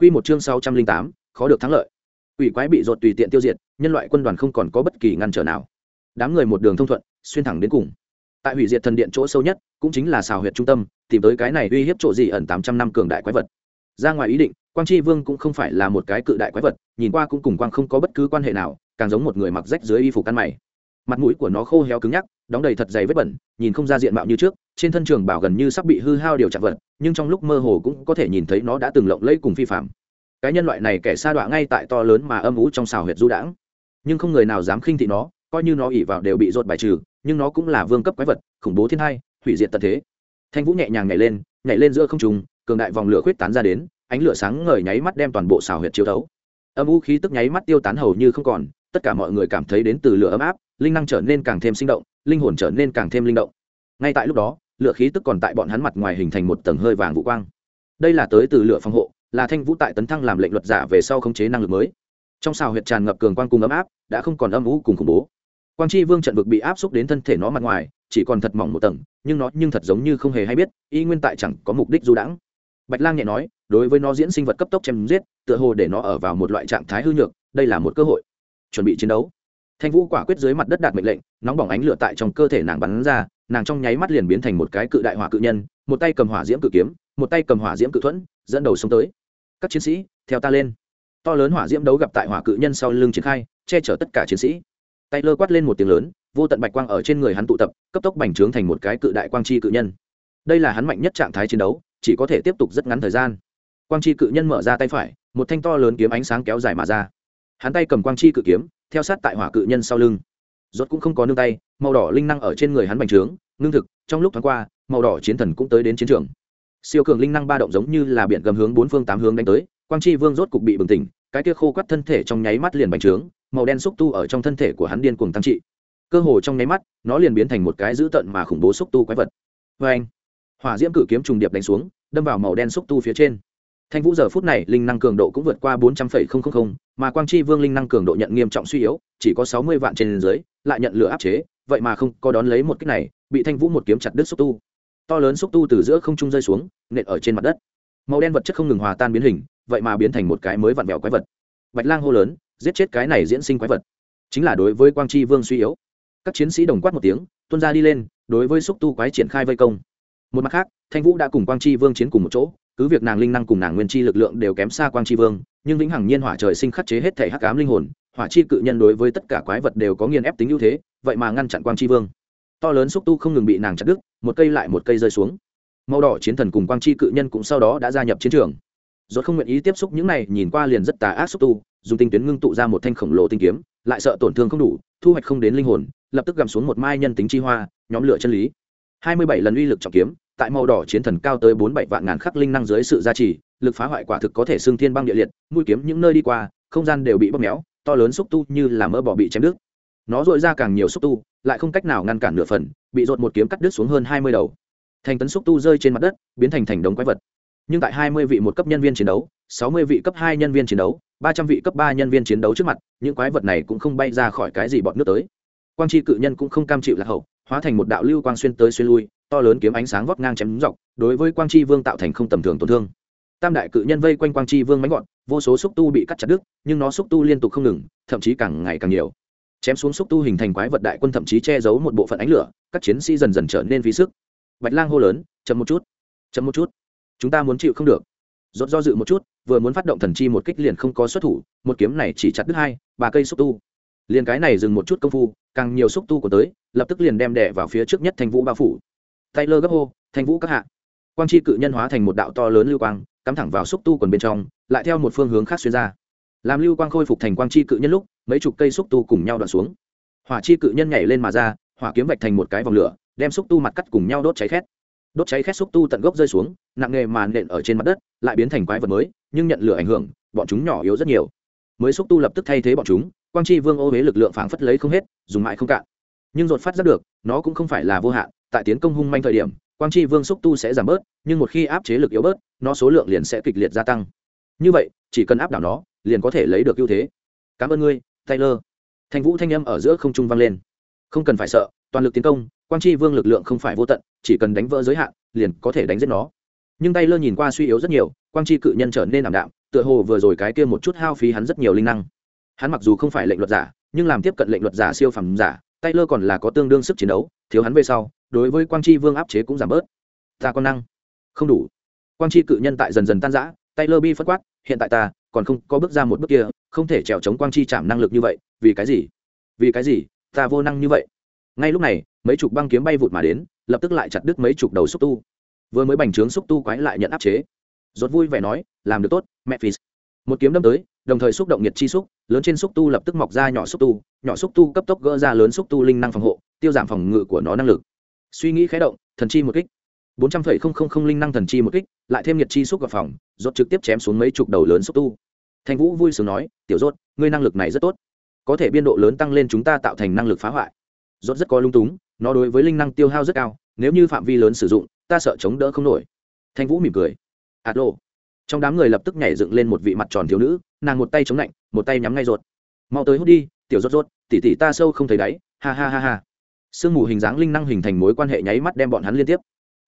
Quy một chương sáu trăm linh tám, khó được thắng lợi. Quỷ quái bị rột tùy tiện tiêu diệt, nhân loại quân đoàn không còn có bất kỳ ngăn trở nào. Đám người một đường thông thuận, xuyên thẳng đến cùng. Tại hủy diệt thần điện chỗ sâu nhất, cũng chính là xào huyệt trung tâm, tìm tới cái này uy hiếp chỗ gì ẩn tám trăm năm cường đại quái vật. Ra ngoài ý định, quang tri vương cũng không phải là một cái cự đại quái vật, nhìn qua cũng cùng quang không có bất cứ quan hệ nào, càng giống một người mặc rách dưới y phục căn mày mặt mũi của nó khô héo cứng nhắc, đóng đầy thật dày vết bẩn, nhìn không ra diện mạo như trước, trên thân trường bảo gần như sắp bị hư hao điều chặt vật, nhưng trong lúc mơ hồ cũng có thể nhìn thấy nó đã từng lộng lẫy cùng phi phạm. Cái nhân loại này kẻ sa đọa ngay tại to lớn mà âm ú trong xào huyệt du đãng. Nhưng không người nào dám khinh thị nó, coi như nó ỉ vào đều bị rột bài trừ, nhưng nó cũng là vương cấp quái vật, khủng bố thiên hai, hủy diệt tận thế. Thanh vũ nhẹ nhàng nhảy lên nhảy lên giữa không trùng cường đại vòng lửa khuyết tán ra đến, ánh lửa sáng ngời nháy mắt đem toàn bộ xào huyệt chiếu thấu. Âm u khí tức nháy mắt tiêu tán hầu như không còn, tất cả mọi người cảm thấy đến từ lửa ấm áp linh năng trở nên càng thêm sinh động, linh hồn trở nên càng thêm linh động. Ngay tại lúc đó, lửa khí tức còn tại bọn hắn mặt ngoài hình thành một tầng hơi vàng vũ quang. Đây là tới từ lửa phòng hộ, là thanh vũ tại tấn thăng làm lệnh luật giả về sau khống chế năng lực mới. Trong xào huyệt tràn ngập cường quang cùng ấm áp, đã không còn âm ú cùng khủng bố. Quang chi vương trận vực bị áp xúc đến thân thể nó mặt ngoài, chỉ còn thật mỏng một tầng, nhưng nó nhưng thật giống như không hề hay biết, y nguyên tại chẳng có mục đích du đãng. Bạch lang nhẹ nói, đối với nó diễn sinh vật cấp tốc chém giết, tựa hồ để nó ở vào một loại trạng thái hư nhược, đây là một cơ hội. Chuẩn bị chiến đấu thanh vũ quả quyết dưới mặt đất đạt mệnh lệnh, nóng bỏng ánh lửa tại trong cơ thể nàng bắn ra, nàng trong nháy mắt liền biến thành một cái cự đại hỏa cự nhân, một tay cầm hỏa diễm cự kiếm, một tay cầm hỏa diễm cự thuẫn, dẫn đầu xuống tới. Các chiến sĩ, theo ta lên. To lớn hỏa diễm đấu gặp tại hỏa cự nhân sau lưng triển khai, che chở tất cả chiến sĩ. Tay lơ quát lên một tiếng lớn, vô tận bạch quang ở trên người hắn tụ tập, cấp tốc bành trướng thành một cái cự đại quang chi cự nhân. Đây là hắn mạnh nhất trạng thái chiến đấu, chỉ có thể tiếp tục rất ngắn thời gian. Quang chi cự nhân mở ra tay phải, một thanh to lớn kiếm ánh sáng kéo dài mà ra hắn tay cầm quang chi cự kiếm, theo sát tại hỏa cự nhân sau lưng. Rốt cũng không có nương tay, màu đỏ linh năng ở trên người hắn bành trướng, ngưng thực, trong lúc thoáng qua, màu đỏ chiến thần cũng tới đến chiến trường. Siêu cường linh năng ba động giống như là biển gầm hướng bốn phương tám hướng đánh tới, quang chi vương rốt cục bị bừng tỉnh, cái kia khô quắt thân thể trong nháy mắt liền bành trướng, màu đen xúc tu ở trong thân thể của hắn điên cuồng tăng trị. Cơ hồ trong nháy mắt, nó liền biến thành một cái dữ tợn mà khủng bố xúc tu quái vật. Vê anh hỏa diễm cử kiếm trùng điệp đánh xuống, đâm vào màu đen xúc tu phía trên thanh vũ giờ phút này linh năng cường độ cũng vượt qua bốn trăm linh mà quang chi vương linh năng cường độ nhận nghiêm trọng suy yếu, chỉ có sáu mươi vạn trên dưới, lại nhận lửa áp chế, vậy mà không có đón lấy một cách này, bị thanh vũ một kiếm chặt đứt xúc tu. To lớn xúc tu từ giữa không trung rơi xuống, nện ở trên mặt đất. Màu đen vật chất không ngừng hòa tan biến hình, vậy mà biến thành một cái mới vặn vẹo quái vật. Bạch lang hô lớn, giết chết cái này diễn sinh quái vật. Chính là đối với quang chi vương suy yếu. Các chiến sĩ đồng quát một tiếng tuân ra đi lên, đối với xúc tu quái triển khai vây công. Một mặt khác, thanh vũ đã cùng quang chi vương chiến cùng một chỗ cứ việc nàng linh năng cùng nàng nguyên chi lực lượng đều kém xa quang chi vương, nhưng vĩnh hằng nhiên hỏa trời sinh khắc chế hết thể hắc ám linh hồn, hỏa chi cự nhân đối với tất cả quái vật đều có nghiền ép tính ưu thế, vậy mà ngăn chặn quang chi vương. To lớn xúc tu không ngừng bị nàng chặt đứt, một cây lại một cây rơi xuống. Màu đỏ chiến thần cùng quang chi cự nhân cũng sau đó đã gia nhập chiến trường. Rốt không nguyện ý tiếp xúc những này, nhìn qua liền rất tà ác xúc tu, dùng tinh tuyến ngưng tụ ra một thanh khổng lồ tinh kiếm, lại sợ tổn thương không đủ, thu hoạch không đến linh hồn, lập tức gầm xuống một mai nhân tính chi hoa, nhóm lửa chân lý. Hai mươi bảy lần uy lực trọng kiếm tại màu đỏ chiến thần cao tới bốn bảy vạn ngàn khắc linh năng dưới sự gia trì, lực phá hoại quả thực có thể xương thiên băng địa liệt, mũi kiếm những nơi đi qua, không gian đều bị bóp méo, to lớn xúc tu như là mỡ bỏ bị chém đứt. Nó dội ra càng nhiều xúc tu, lại không cách nào ngăn cản nửa phần, bị rột một kiếm cắt đứt xuống hơn hai mươi đầu. Thành tấn xúc tu rơi trên mặt đất, biến thành thành đống quái vật. Nhưng tại hai mươi vị một cấp nhân viên chiến đấu, sáu mươi vị cấp hai nhân viên chiến đấu, ba trăm vị cấp ba nhân viên chiến đấu trước mặt, những quái vật này cũng không bay ra khỏi cái gì bọn nước tới. Quang tri cự nhân cũng không cam chịu lạc hậu, hóa thành một đạo lưu quang xuyên tới xuyên lui to lớn kiếm ánh sáng vót ngang chém dọc, đối với quang tri vương tạo thành không tầm thường tổn thương. Tam đại cự nhân vây quanh quang tri vương mánh gọn, vô số xúc tu bị cắt chặt đứt, nhưng nó xúc tu liên tục không ngừng, thậm chí càng ngày càng nhiều. Chém xuống xúc tu hình thành quái vật đại quân thậm chí che giấu một bộ phận ánh lửa, các chiến sĩ dần dần trở nên phí sức. Bạch lang hô lớn, chậm một chút, chậm một chút, chúng ta muốn chịu không được. Rốt do dự một chút, vừa muốn phát động thần chi một kích liền không có xuất thủ, một kiếm này chỉ chặt đứt hai, ba cây xúc tu. Liền cái này dừng một chút công phu, càng nhiều xúc tu của tới, lập tức liền đem đẻ vào phía trước nhất thành vũ bao phủ tay lơ gấp hô, thanh vũ các hạ. Quang chi cự nhân hóa thành một đạo to lớn lưu quang, cắm thẳng vào xúc tu quần bên trong, lại theo một phương hướng khác xuyên ra. Làm lưu quang khôi phục thành quang chi cự nhân lúc, mấy chục cây xúc tu cùng nhau đoạn xuống. Hỏa chi cự nhân nhảy lên mà ra, hỏa kiếm vạch thành một cái vòng lửa, đem xúc tu mặt cắt cùng nhau đốt cháy khét. Đốt cháy khét xúc tu tận gốc rơi xuống, nặng nghề màn nện ở trên mặt đất, lại biến thành quái vật mới, nhưng nhận lửa ảnh hưởng, bọn chúng nhỏ yếu rất nhiều. Mới xúc tu lập tức thay thế bọn chúng, quang chi vương ô huế lực lượng phảng phất lấy không hết, dùng mãi không cạn. Nhưng dột phát ra được, nó cũng không phải là vô hạn tại tiến công hung manh thời điểm, quang chi vương xúc tu sẽ giảm bớt, nhưng một khi áp chế lực yếu bớt, nó số lượng liền sẽ kịch liệt gia tăng. Như vậy, chỉ cần áp đảo nó, liền có thể lấy được ưu thế. Cảm ơn ngươi, taylor. Thanh vũ thanh âm ở giữa không trung vang lên. Không cần phải sợ, toàn lực tiến công, quang chi vương lực lượng không phải vô tận, chỉ cần đánh vỡ giới hạn, liền có thể đánh giết nó. Nhưng tay lơ nhìn qua suy yếu rất nhiều, quang chi cự nhân trở nên ảm đạm, tựa hồ vừa rồi cái kia một chút hao phí hắn rất nhiều linh năng. Hắn mặc dù không phải lệnh luật giả, nhưng làm tiếp cận lệnh luật giả siêu phẩm giả tay lơ còn là có tương đương sức chiến đấu, thiếu hắn về sau đối với quang chi vương áp chế cũng giảm bớt. Ta có năng. Không đủ. Quang chi cự nhân tại dần dần tan rã, tay lơ bi phất quát, hiện tại ta còn không có bước ra một bước kia, không thể trèo chống quang chi chạm năng lực như vậy, vì cái gì? Vì cái gì? Ta vô năng như vậy. Ngay lúc này, mấy chục băng kiếm bay vụt mà đến, lập tức lại chặt đứt mấy chục đầu xúc tu. Vừa mới bành trướng xúc tu quái lại nhận áp chế. Rốt vui vẻ nói, làm được tốt, mẹ phì. Một kiếm đâm tới, đồng thời xúc động nhiệt chi xúc, lớn trên xúc tu lập tức mọc ra nhỏ xúc tu, nhỏ xúc tu cấp tốc gỡ ra lớn xúc tu linh năng phòng hộ, tiêu giảm phòng ngự của nó năng lực suy nghĩ khé động, thần chi một kích. bốn trăm phẩy không không không linh năng thần chi một kích, lại thêm nhiệt chi xúc vào phòng, rốt trực tiếp chém xuống mấy chục đầu lớn xúc tu. Thanh vũ vui sướng nói, tiểu rốt, ngươi năng lực này rất tốt. Có thể biên độ lớn tăng lên chúng ta tạo thành năng lực phá hoại. Rốt rất có lung túng, nó đối với linh năng tiêu hao rất cao, nếu như phạm vi lớn sử dụng, ta sợ chống đỡ không nổi. Thanh vũ mỉm cười. Ạt lộ trong đám người lập tức nhảy dựng lên một vị mặt tròn thiếu nữ, nàng một tay chống lạnh, một tay nhắm ngay rột mau tới hút đi, tiểu rốt rốt, tỉ tỉ ta sâu không thấy đáy, ha ha ha ha sương mù hình dáng linh năng hình thành mối quan hệ nháy mắt đem bọn hắn liên tiếp.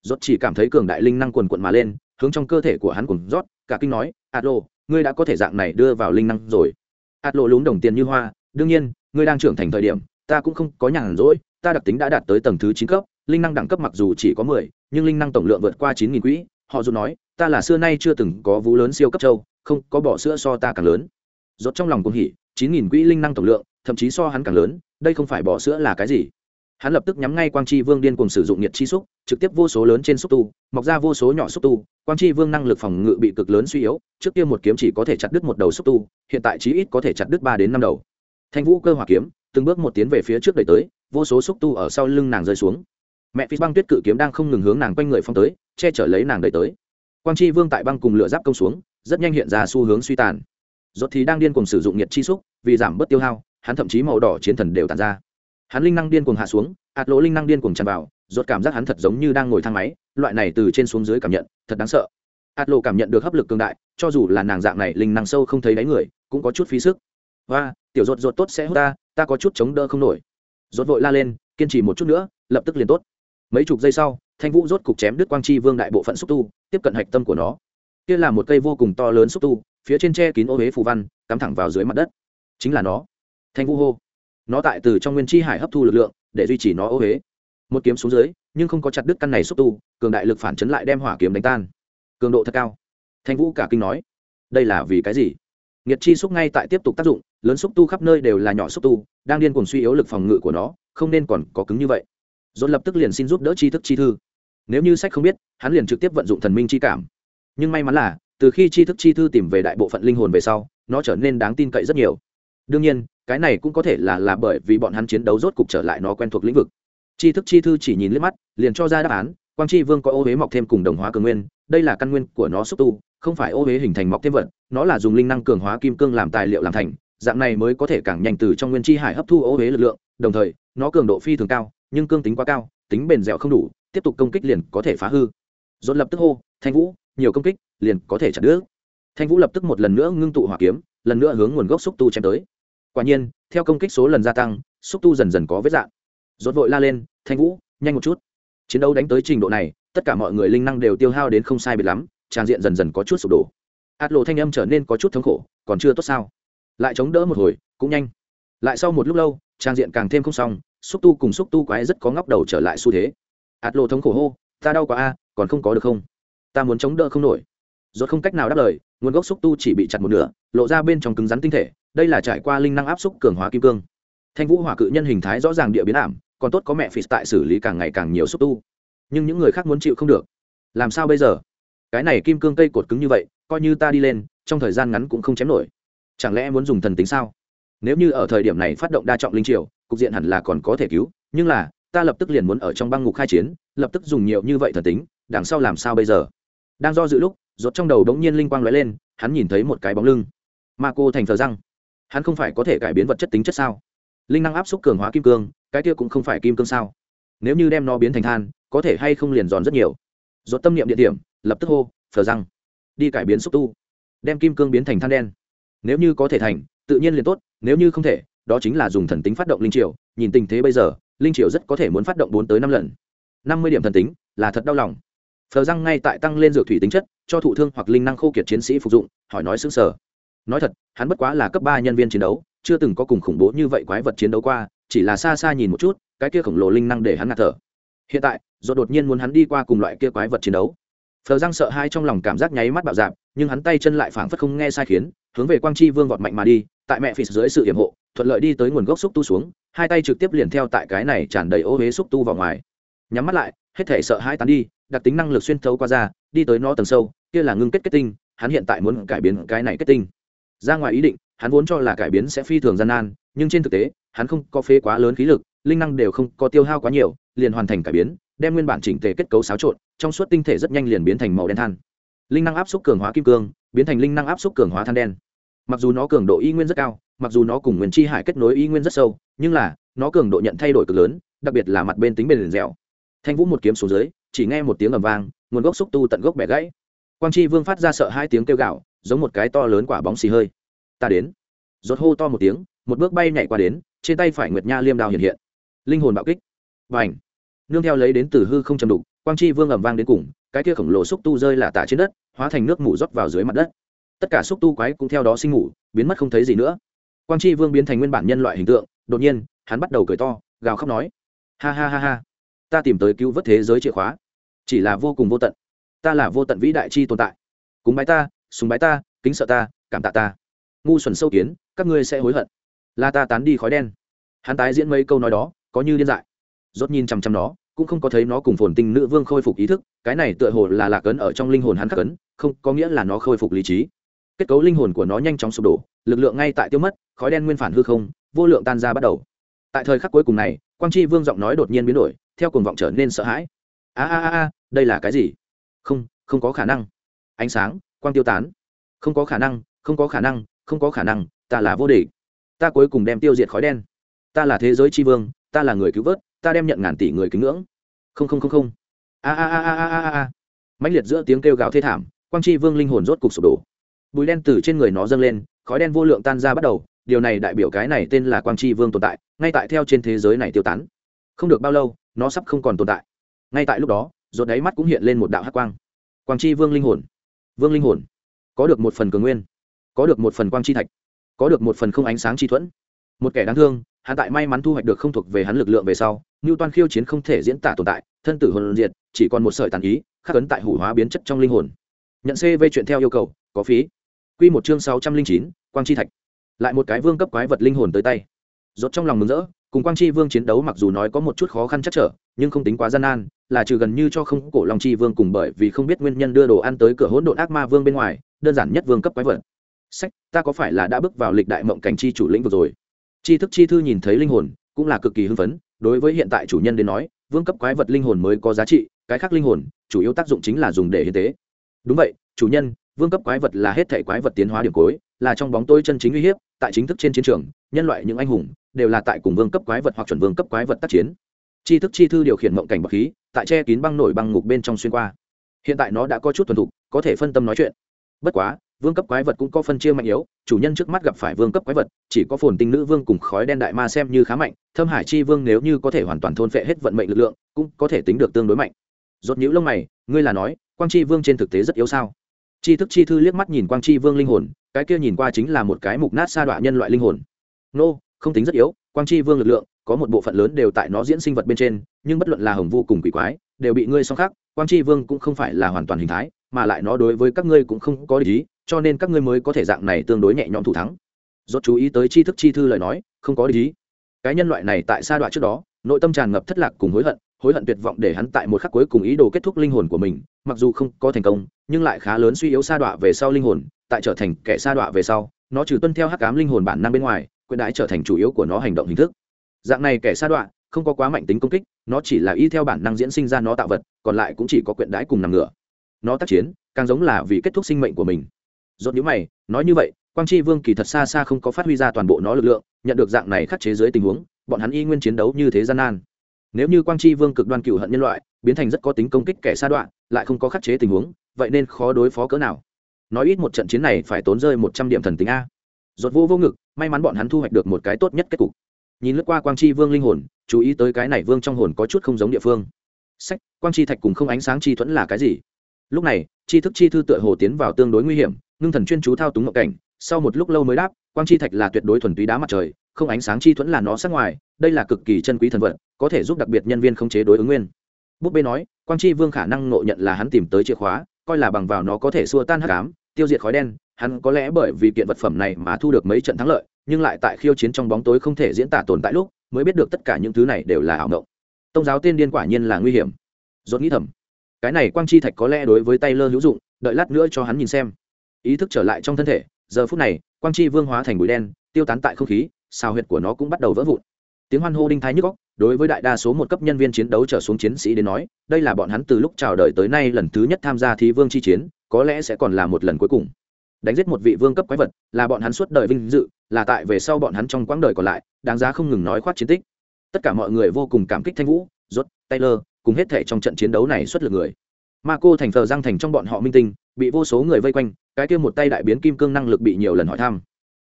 Rốt chỉ cảm thấy cường đại linh năng quần quận mà lên, hướng trong cơ thể của hắn cùng rót cả kinh nói ạt lộ ngươi đã có thể dạng này đưa vào linh năng rồi. Ạt lộ lún đồng tiền như hoa, đương nhiên, ngươi đang trưởng thành thời điểm, ta cũng không có nhàn rỗi, ta đặc tính đã đạt tới tầng thứ chín cấp, linh năng đẳng cấp mặc dù chỉ có mười, nhưng linh năng tổng lượng vượt qua chín nghìn quỹ. Họ dù nói, ta là xưa nay chưa từng có vú lớn siêu cấp châu, không có bỏ sữa so ta càng lớn. Rốt trong lòng cũng hỉ, chín nghìn quỹ linh năng tổng lượng, thậm chí so hắn càng lớn, đây không phải bỏ sữa là cái gì? Hắn lập tức nhắm ngay quang chi vương điên cùng sử dụng nhiệt chi xúc, trực tiếp vô số lớn trên xúc tu, mọc ra vô số nhỏ xúc tu. Quang chi vương năng lực phòng ngự bị cực lớn suy yếu, trước kia một kiếm chỉ có thể chặt đứt một đầu xúc tu, hiện tại chí ít có thể chặt đứt ba đến năm đầu. Thanh vũ cơ hỏa kiếm, từng bước một tiến về phía trước đẩy tới, vô số xúc tu ở sau lưng nàng rơi xuống. Mẹ phi băng tuyết cự kiếm đang không ngừng hướng nàng quanh người phong tới, che chở lấy nàng đẩy tới. Quang chi vương tại băng cùng lửa giáp công xuống, rất nhanh hiện ra xu hướng suy tàn. Rốt thì đang điên cùng sử dụng nhiệt chi xúc, vì giảm bớt tiêu hao, hắn thậm chí màu đỏ chiến thần đều tàn ra hắn linh năng điên cuồng hạ xuống, ạt lỗ linh năng điên cuồng tràn vào ruột cảm giác hắn thật giống như đang ngồi thang máy, loại này từ trên xuống dưới cảm nhận, thật đáng sợ. Ạt lộ cảm nhận được hấp lực cường đại, cho dù là nàng dạng này linh năng sâu không thấy đáy người, cũng có chút phí sức. Và tiểu ruột ruột tốt sẽ hút ta ta có chút chống đỡ không nổi. Ruột vội la lên, kiên trì một chút nữa, lập tức liền tốt. Mấy chục giây sau, thanh vũ rốt cục chém đứt quang chi vương đại bộ phận xúc tu, tiếp cận hạch tâm của nó. Kia là một cây vô cùng to lớn xúc tu, phía trên tre kín ô huế phù văn, cắm thẳng vào dưới mặt đất. Chính là nó. Thanh vũ hô nó tại từ trong nguyên chi hải hấp thu lực lượng, để duy trì nó ô huế một kiếm xuống dưới, nhưng không có chặt đứt căn này xúc tu, cường đại lực phản chấn lại đem hỏa kiếm đánh tan. Cường độ thật cao. Thanh vũ cả kinh nói, đây là vì cái gì? Nghiệt chi xúc ngay tại tiếp tục tác dụng, lớn xúc tu khắp nơi đều là nhỏ xúc tu, đang điên cuồng suy yếu lực phòng ngự của nó, không nên còn có cứng như vậy. Dồn lập tức liền xin giúp đỡ chi thức chi thư. Nếu như sách không biết, hắn liền trực tiếp vận dụng thần minh chi cảm. Nhưng may mắn là, từ khi chi thức chi thư tìm về đại bộ phận linh hồn về sau, nó trở nên đáng tin cậy rất nhiều. Đương nhiên cái này cũng có thể là là bởi vì bọn hắn chiến đấu rốt cục trở lại nó quen thuộc lĩnh vực. Tri thức chi thư chỉ nhìn liếc mắt, liền cho ra đáp án, quang Tri vương có ô huế mọc thêm cùng đồng hóa cường nguyên, đây là căn nguyên của nó xúc tu, không phải ô huế hình thành mọc thêm vật, nó là dùng linh năng cường hóa kim cương làm tài liệu làm thành, dạng này mới có thể càng nhanh từ trong nguyên chi hải hấp thu ô huế lực lượng, đồng thời, nó cường độ phi thường cao, nhưng cương tính quá cao, tính bền dẻo không đủ, tiếp tục công kích liền có thể phá hư. Dồn lập tức hô, thanh vũ, nhiều công kích, liền có thể chặt đứt. Thanh vũ lập tức một lần nữa ngưng tụ hỏa kiếm, lần nữa hướng nguồn gốc xúc tu chém tới quả nhiên, theo công kích số lần gia tăng, xúc tu dần dần có vết dạng. Dốt vội la lên, thanh vũ, nhanh một chút. Chiến đấu đánh tới trình độ này, tất cả mọi người linh năng đều tiêu hao đến không sai biệt lắm, trang diện dần dần có chút sụp đổ. Át lộ thanh âm trở nên có chút thống khổ, còn chưa tốt sao? Lại chống đỡ một hồi, cũng nhanh. Lại sau một lúc lâu, trang diện càng thêm không xong, xúc tu cùng xúc tu quái rất có ngóc đầu trở lại xu thế. Át lộ thống khổ hô, ta đau quá a, còn không có được không? Ta muốn chống đỡ không nổi. Rốt không cách nào đáp lời, nguồn gốc xúc tu chỉ bị chặt một nửa, lộ ra bên trong cứng rắn tinh thể đây là trải qua linh năng áp xúc cường hóa kim cương. Thanh vũ hỏa cự nhân hình thái rõ ràng địa biến ảm, còn tốt có mẹ phì tại xử lý càng ngày càng nhiều xúc tu. Nhưng những người khác muốn chịu không được. Làm sao bây giờ? Cái này kim cương cây cột cứng như vậy, coi như ta đi lên, trong thời gian ngắn cũng không chém nổi. Chẳng lẽ muốn dùng thần tính sao? Nếu như ở thời điểm này phát động đa trọng linh triều, cục diện hẳn là còn có thể cứu, nhưng là, ta lập tức liền muốn ở trong băng ngục khai chiến, lập tức dùng nhiều như vậy thần tính, đằng sau làm sao bây giờ? Đang do dự lúc, rốt trong đầu đống nhiên linh quang lóe lên, hắn nhìn thấy một cái bóng lưng. Ma cô thành thờ răng hắn không phải có thể cải biến vật chất tính chất sao? Linh năng áp xúc cường hóa kim cương, cái kia cũng không phải kim cương sao? Nếu như đem nó biến thành than, có thể hay không liền giòn rất nhiều? Rốt tâm niệm địa điểm, lập tức hô phờ răng, đi cải biến xúc tu. Đem kim cương biến thành than đen. Nếu như có thể thành, tự nhiên liền tốt, nếu như không thể, đó chính là dùng thần tính phát động linh triều. Nhìn tình thế bây giờ, linh triều rất có thể muốn phát động bốn tới năm lần. Năm mươi điểm thần tính, là thật đau lòng. Phờ răng ngay tại tăng lên dược thủy tính chất, cho thụ thương hoặc linh năng khô kiệt chiến sĩ phục dụng, hỏi nói xứng sở nói thật, hắn bất quá là cấp ba nhân viên chiến đấu, chưa từng có cùng khủng bố như vậy quái vật chiến đấu qua, chỉ là xa xa nhìn một chút, cái kia khổng lồ linh năng để hắn ngạt thở. Hiện tại do đột nhiên muốn hắn đi qua cùng loại kia quái vật chiến đấu. Phờ răng sợ hai trong lòng cảm giác nháy mắt bạo dạp nhưng hắn tay chân lại phảng phất không nghe sai khiến, hướng về quang chi vương vọt mạnh mà đi, tại mẹ phì dưới sự hiểm hộ, thuận lợi đi tới nguồn gốc xúc tu xuống, hai tay trực tiếp liền theo tại cái này tràn đầy ô huế xúc tu vào ngoài. Nhắm mắt lại, hết thể sợ hai tán đi, đặc tính năng lực xuyên thấu qua ra đi tới nó tầng sâu, kia là ngưng kết kết tinh, hắn hiện tại muốn cải biến cái này kết tinh ra ngoài ý định, hắn vốn cho là cải biến sẽ phi thường gian nan, nhưng trên thực tế, hắn không có phế quá lớn khí lực, linh năng đều không có tiêu hao quá nhiều, liền hoàn thành cải biến, đem nguyên bản chỉnh thể kết cấu xáo trộn, trong suốt tinh thể rất nhanh liền biến thành màu đen than. Linh năng áp suất cường hóa kim cương, biến thành linh năng áp suất cường hóa than đen. Mặc dù nó cường độ y nguyên rất cao, mặc dù nó cùng nguyên chi hải kết nối y nguyên rất sâu, nhưng là, nó cường độ nhận thay đổi cực lớn, đặc biệt là mặt bên tính bền dẻo. Thanh vũ một kiếm xuống dưới, chỉ nghe một tiếng ầm vang, nguồn gốc xúc tu tận gốc bẻ gãy. Quang chi vương phát ra sợ hai tiếng kêu gạo giống một cái to lớn quả bóng xì hơi. Ta đến. Rột hô to một tiếng, một bước bay nhảy qua đến, trên tay phải nguyệt nha liêm đao hiện hiện. Linh hồn bạo kích. Và ảnh nương theo lấy đến từ hư không chầm đục, quang chi vương ầm vang đến cùng, cái kia khổng lồ xúc tu rơi là tả trên đất, hóa thành nước mủ rót vào dưới mặt đất. Tất cả xúc tu quái cũng theo đó sinh ngủ, biến mất không thấy gì nữa. Quang chi vương biến thành nguyên bản nhân loại hình tượng, đột nhiên, hắn bắt đầu cười to, gào khóc nói. Ha ha ha ha. Ta tìm tới cứu vớt thế giới chìa khóa. Chỉ là vô cùng vô tận. Ta là vô tận vĩ đại chi tồn tại. Cúng bái ta súng bái ta, kính sợ ta, cảm tạ ta. Ngu xuẩn sâu kiến, các ngươi sẽ hối hận. Là ta tán đi khói đen. Hắn tái diễn mấy câu nói đó, có như điên dại. Rốt nhìn chằm chằm nó, cũng không có thấy nó cùng phồn tinh nữ vương khôi phục ý thức, cái này tựa hồ là lạc ấn ở trong linh hồn hắn khắc ấn, không, có nghĩa là nó khôi phục lý trí. Kết cấu linh hồn của nó nhanh chóng sụp đổ, lực lượng ngay tại tiêu mất, khói đen nguyên phản hư không, vô lượng tan ra bắt đầu. Tại thời khắc cuối cùng này, quang chi vương giọng nói đột nhiên biến đổi, theo cuồng vọng trở nên sợ hãi. A a a, đây là cái gì? Không không có khả năng. Ánh sáng quang tiêu tán. Không có khả năng, không có khả năng, không có khả năng, ta là vô địch. Ta cuối cùng đem tiêu diệt khói đen. Ta là thế giới tri vương, ta là người cứu vớt, ta đem nhận ngàn tỷ người kính ngưỡng. Không không không không. A a a a a a a. Mãnh liệt giữa tiếng kêu gào thê thảm, quang tri vương linh hồn rốt cục sụp đổ. Bùi đen từ trên người nó dâng lên, khói đen vô lượng tan ra bắt đầu, điều này đại biểu cái này tên là quang tri vương tồn tại, ngay tại theo trên thế giới này tiêu tán. Không được bao lâu, nó sắp không còn tồn tại. Ngay tại lúc đó rột đáy mắt cũng hiện lên một đạo hắc quang. Quang tri vương linh hồn vương linh hồn. Có được một phần cường nguyên, có được một phần quang chi thạch, có được một phần không ánh sáng chi thuẫn. Một kẻ đáng thương, hắn tại may mắn thu hoạch được không thuộc về hắn lực lượng về sau như toàn khiêu chiến không thể diễn tả tồn tại, thân tử hồn diệt, chỉ còn một sợi tàn ý, khắc ấn tại hủ hóa biến chất trong linh hồn. Nhận cv chuyện theo yêu cầu, có phí. Q một chương sáu trăm linh chín, quang chi thạch. Lại một cái vương cấp quái vật linh hồn tới tay. Rốt trong lòng mừng rỡ, cùng quang chi vương chiến đấu mặc dù nói có một chút khó khăn chắc trở nhưng không tính quá gian nan, là trừ gần như cho không cổ long chi vương cùng bởi vì không biết nguyên nhân đưa đồ ăn tới cửa hỗn độn ác ma vương bên ngoài, đơn giản nhất vương cấp quái vật. Sách, ta có phải là đã bước vào lịch đại mộng cảnh chi chủ lĩnh vực rồi? Chi thức chi thư nhìn thấy linh hồn, cũng là cực kỳ hưng phấn, đối với hiện tại chủ nhân đến nói, vương cấp quái vật linh hồn mới có giá trị, cái khác linh hồn, chủ yếu tác dụng chính là dùng để hiến tế. Đúng vậy, chủ nhân, vương cấp quái vật là hết thể quái vật tiến hóa điểm cối là trong bóng tôi chân chính uy hiếp, tại chính thức trên chiến trường, nhân loại những anh hùng, đều là tại cùng vương cấp quái vật hoặc chuẩn vương cấp quái vật tác chiến chi thức chi thư điều khiển mộng cảnh bậc khí, tại che kín băng nổi băng ngục bên trong xuyên qua. Hiện tại nó đã có chút thuần thục, có thể phân tâm nói chuyện. Bất quá, vương cấp quái vật cũng có phân chia mạnh yếu, chủ nhân trước mắt gặp phải vương cấp quái vật, chỉ có phồn tinh nữ vương cùng khói đen đại ma xem như khá mạnh, thâm hải chi vương nếu như có thể hoàn toàn thôn phệ hết vận mệnh lực lượng, cũng có thể tính được tương đối mạnh. Rốt nhũ lông mày, ngươi là nói, quang chi vương trên thực tế rất yếu sao? Chi thức chi thư liếc mắt nhìn quang chi vương linh hồn, cái kia nhìn qua chính là một cái mục nát sa đọa nhân loại linh hồn. Nô, không tính rất yếu, quang chi vương lực lượng có một bộ phận lớn đều tại nó diễn sinh vật bên trên, nhưng bất luận là hồng vô cùng quỷ quái, đều bị ngươi song khác quang tri vương cũng không phải là hoàn toàn hình thái, mà lại nó đối với các ngươi cũng không có lý cho nên các ngươi mới có thể dạng này tương đối nhẹ nhõm thủ thắng. Rốt chú ý tới tri thức chi thư lời nói, không có lý cái nhân loại này tại sa đoạn trước đó, nội tâm tràn ngập thất lạc cùng hối hận hối hận tuyệt vọng để hắn tại một khắc cuối cùng ý đồ kết thúc linh hồn của mình, mặc dù không có thành công, nhưng lại khá lớn suy yếu sa đọa về sau linh hồn, tại trở thành kẻ sa đọa về sau, nó trừ tuân theo hắc ám linh hồn bản năng bên ngoài, quyền đãi trở thành chủ yếu của nó hành động hình thức dạng này kẻ sa đoạn không có quá mạnh tính công kích, nó chỉ là y theo bản năng diễn sinh ra nó tạo vật, còn lại cũng chỉ có quyện đái cùng nằm ngửa. Nó tác chiến, càng giống là vì kết thúc sinh mệnh của mình. Dốt nhữ mày, nói như vậy, quang tri vương kỳ thật xa xa không có phát huy ra toàn bộ nó lực lượng, nhận được dạng này khắc chế dưới tình huống, bọn hắn y nguyên chiến đấu như thế gian nan. Nếu như quang tri vương cực đoan cựu hận nhân loại, biến thành rất có tính công kích kẻ sa đoạn lại không có khắc chế tình huống, vậy nên khó đối phó cỡ nào? Nói ít một trận chiến này phải tốn rơi một trăm điểm thần tính a. Dốt vô vô ngực, may mắn bọn hắn thu hoạch được một cái tốt nhất kết cục nhìn lướt qua quang chi vương linh hồn, chú ý tới cái này vương trong hồn có chút không giống địa phương. Sách, quang chi thạch cùng không ánh sáng chi thuẫn là cái gì? Lúc này, chi thức chi thư tựa hồ tiến vào tương đối nguy hiểm, ngưng thần chuyên chú thao túng ngộ cảnh, sau một lúc lâu mới đáp, quang chi thạch là tuyệt đối thuần túy đá mặt trời, không ánh sáng chi thuẫn là nó sát ngoài, đây là cực kỳ chân quý thần vật, có thể giúp đặc biệt nhân viên khống chế đối ứng nguyên. Búp bê nói, quang chi vương khả năng ngộ nhận là hắn tìm tới chìa khóa, coi là bằng vào nó có thể xua tan hắc ám tiêu diệt khói đen, hắn có lẽ bởi vì kiện vật phẩm này mà thu được mấy trận thắng lợi, nhưng lại tại khiêu chiến trong bóng tối không thể diễn tả tồn tại lúc, mới biết được tất cả những thứ này đều là ảo ngộng. Tông giáo tiên điên quả nhiên là nguy hiểm. Dốt nghĩ thầm, cái này quang chi thạch có lẽ đối với tay lơ hữu dụng, đợi lát nữa cho hắn nhìn xem. Ý thức trở lại trong thân thể, giờ phút này, quang chi vương hóa thành bụi đen, tiêu tán tại không khí, xào huyệt của nó cũng bắt đầu vỡ vụn. Tiếng hoan hô đinh thái nhức góc đối với đại đa số một cấp nhân viên chiến đấu trở xuống chiến sĩ đến nói, đây là bọn hắn từ lúc chào đời tới nay lần thứ nhất tham gia thí vương chi chiến có lẽ sẽ còn là một lần cuối cùng. Đánh giết một vị vương cấp quái vật là bọn hắn suốt đời vinh dự, là tại về sau bọn hắn trong quãng đời còn lại, đáng giá không ngừng nói khoát chiến tích. Tất cả mọi người vô cùng cảm kích thanh vũ, rốt, taylor, cùng hết thể trong trận chiến đấu này xuất lực người. Ma cô thành thờ giang thành trong bọn họ minh tinh, bị vô số người vây quanh, cái kia một tay đại biến kim cương năng lực bị nhiều lần hỏi thăm.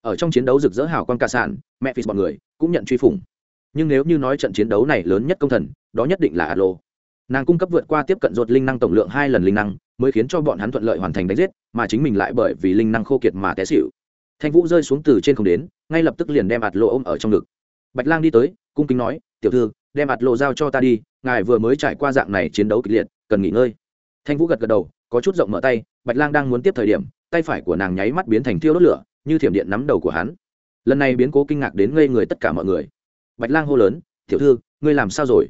Ở trong chiến đấu rực rỡ hào quan ca sản mẹ phi bọn người cũng nhận truy phủng. Nhưng nếu như nói trận chiến đấu này lớn nhất công thần, đó nhất định là alo nàng cung cấp vượt qua tiếp cận ruột linh năng tổng lượng hai lần linh năng mới khiến cho bọn hắn thuận lợi hoàn thành đánh giết, mà chính mình lại bởi vì linh năng khô kiệt mà té xịu thanh vũ rơi xuống từ trên không đến, ngay lập tức liền đem ạt lộ ôm ở trong ngực. Bạch lang đi tới, cung kính nói, tiểu thư, đem ạt lộ giao cho ta đi, ngài vừa mới trải qua dạng này chiến đấu kịch liệt, cần nghỉ ngơi. Thanh vũ gật gật đầu, có chút rộng mở tay, bạch lang đang muốn tiếp thời điểm, tay phải của nàng nháy mắt biến thành thiêu đốt lửa, như thiểm điện nắm đầu của hắn. Lần này biến cố kinh ngạc đến ngây người tất cả mọi người. Bạch lang hô lớn, tiểu thư, ngươi làm sao rồi?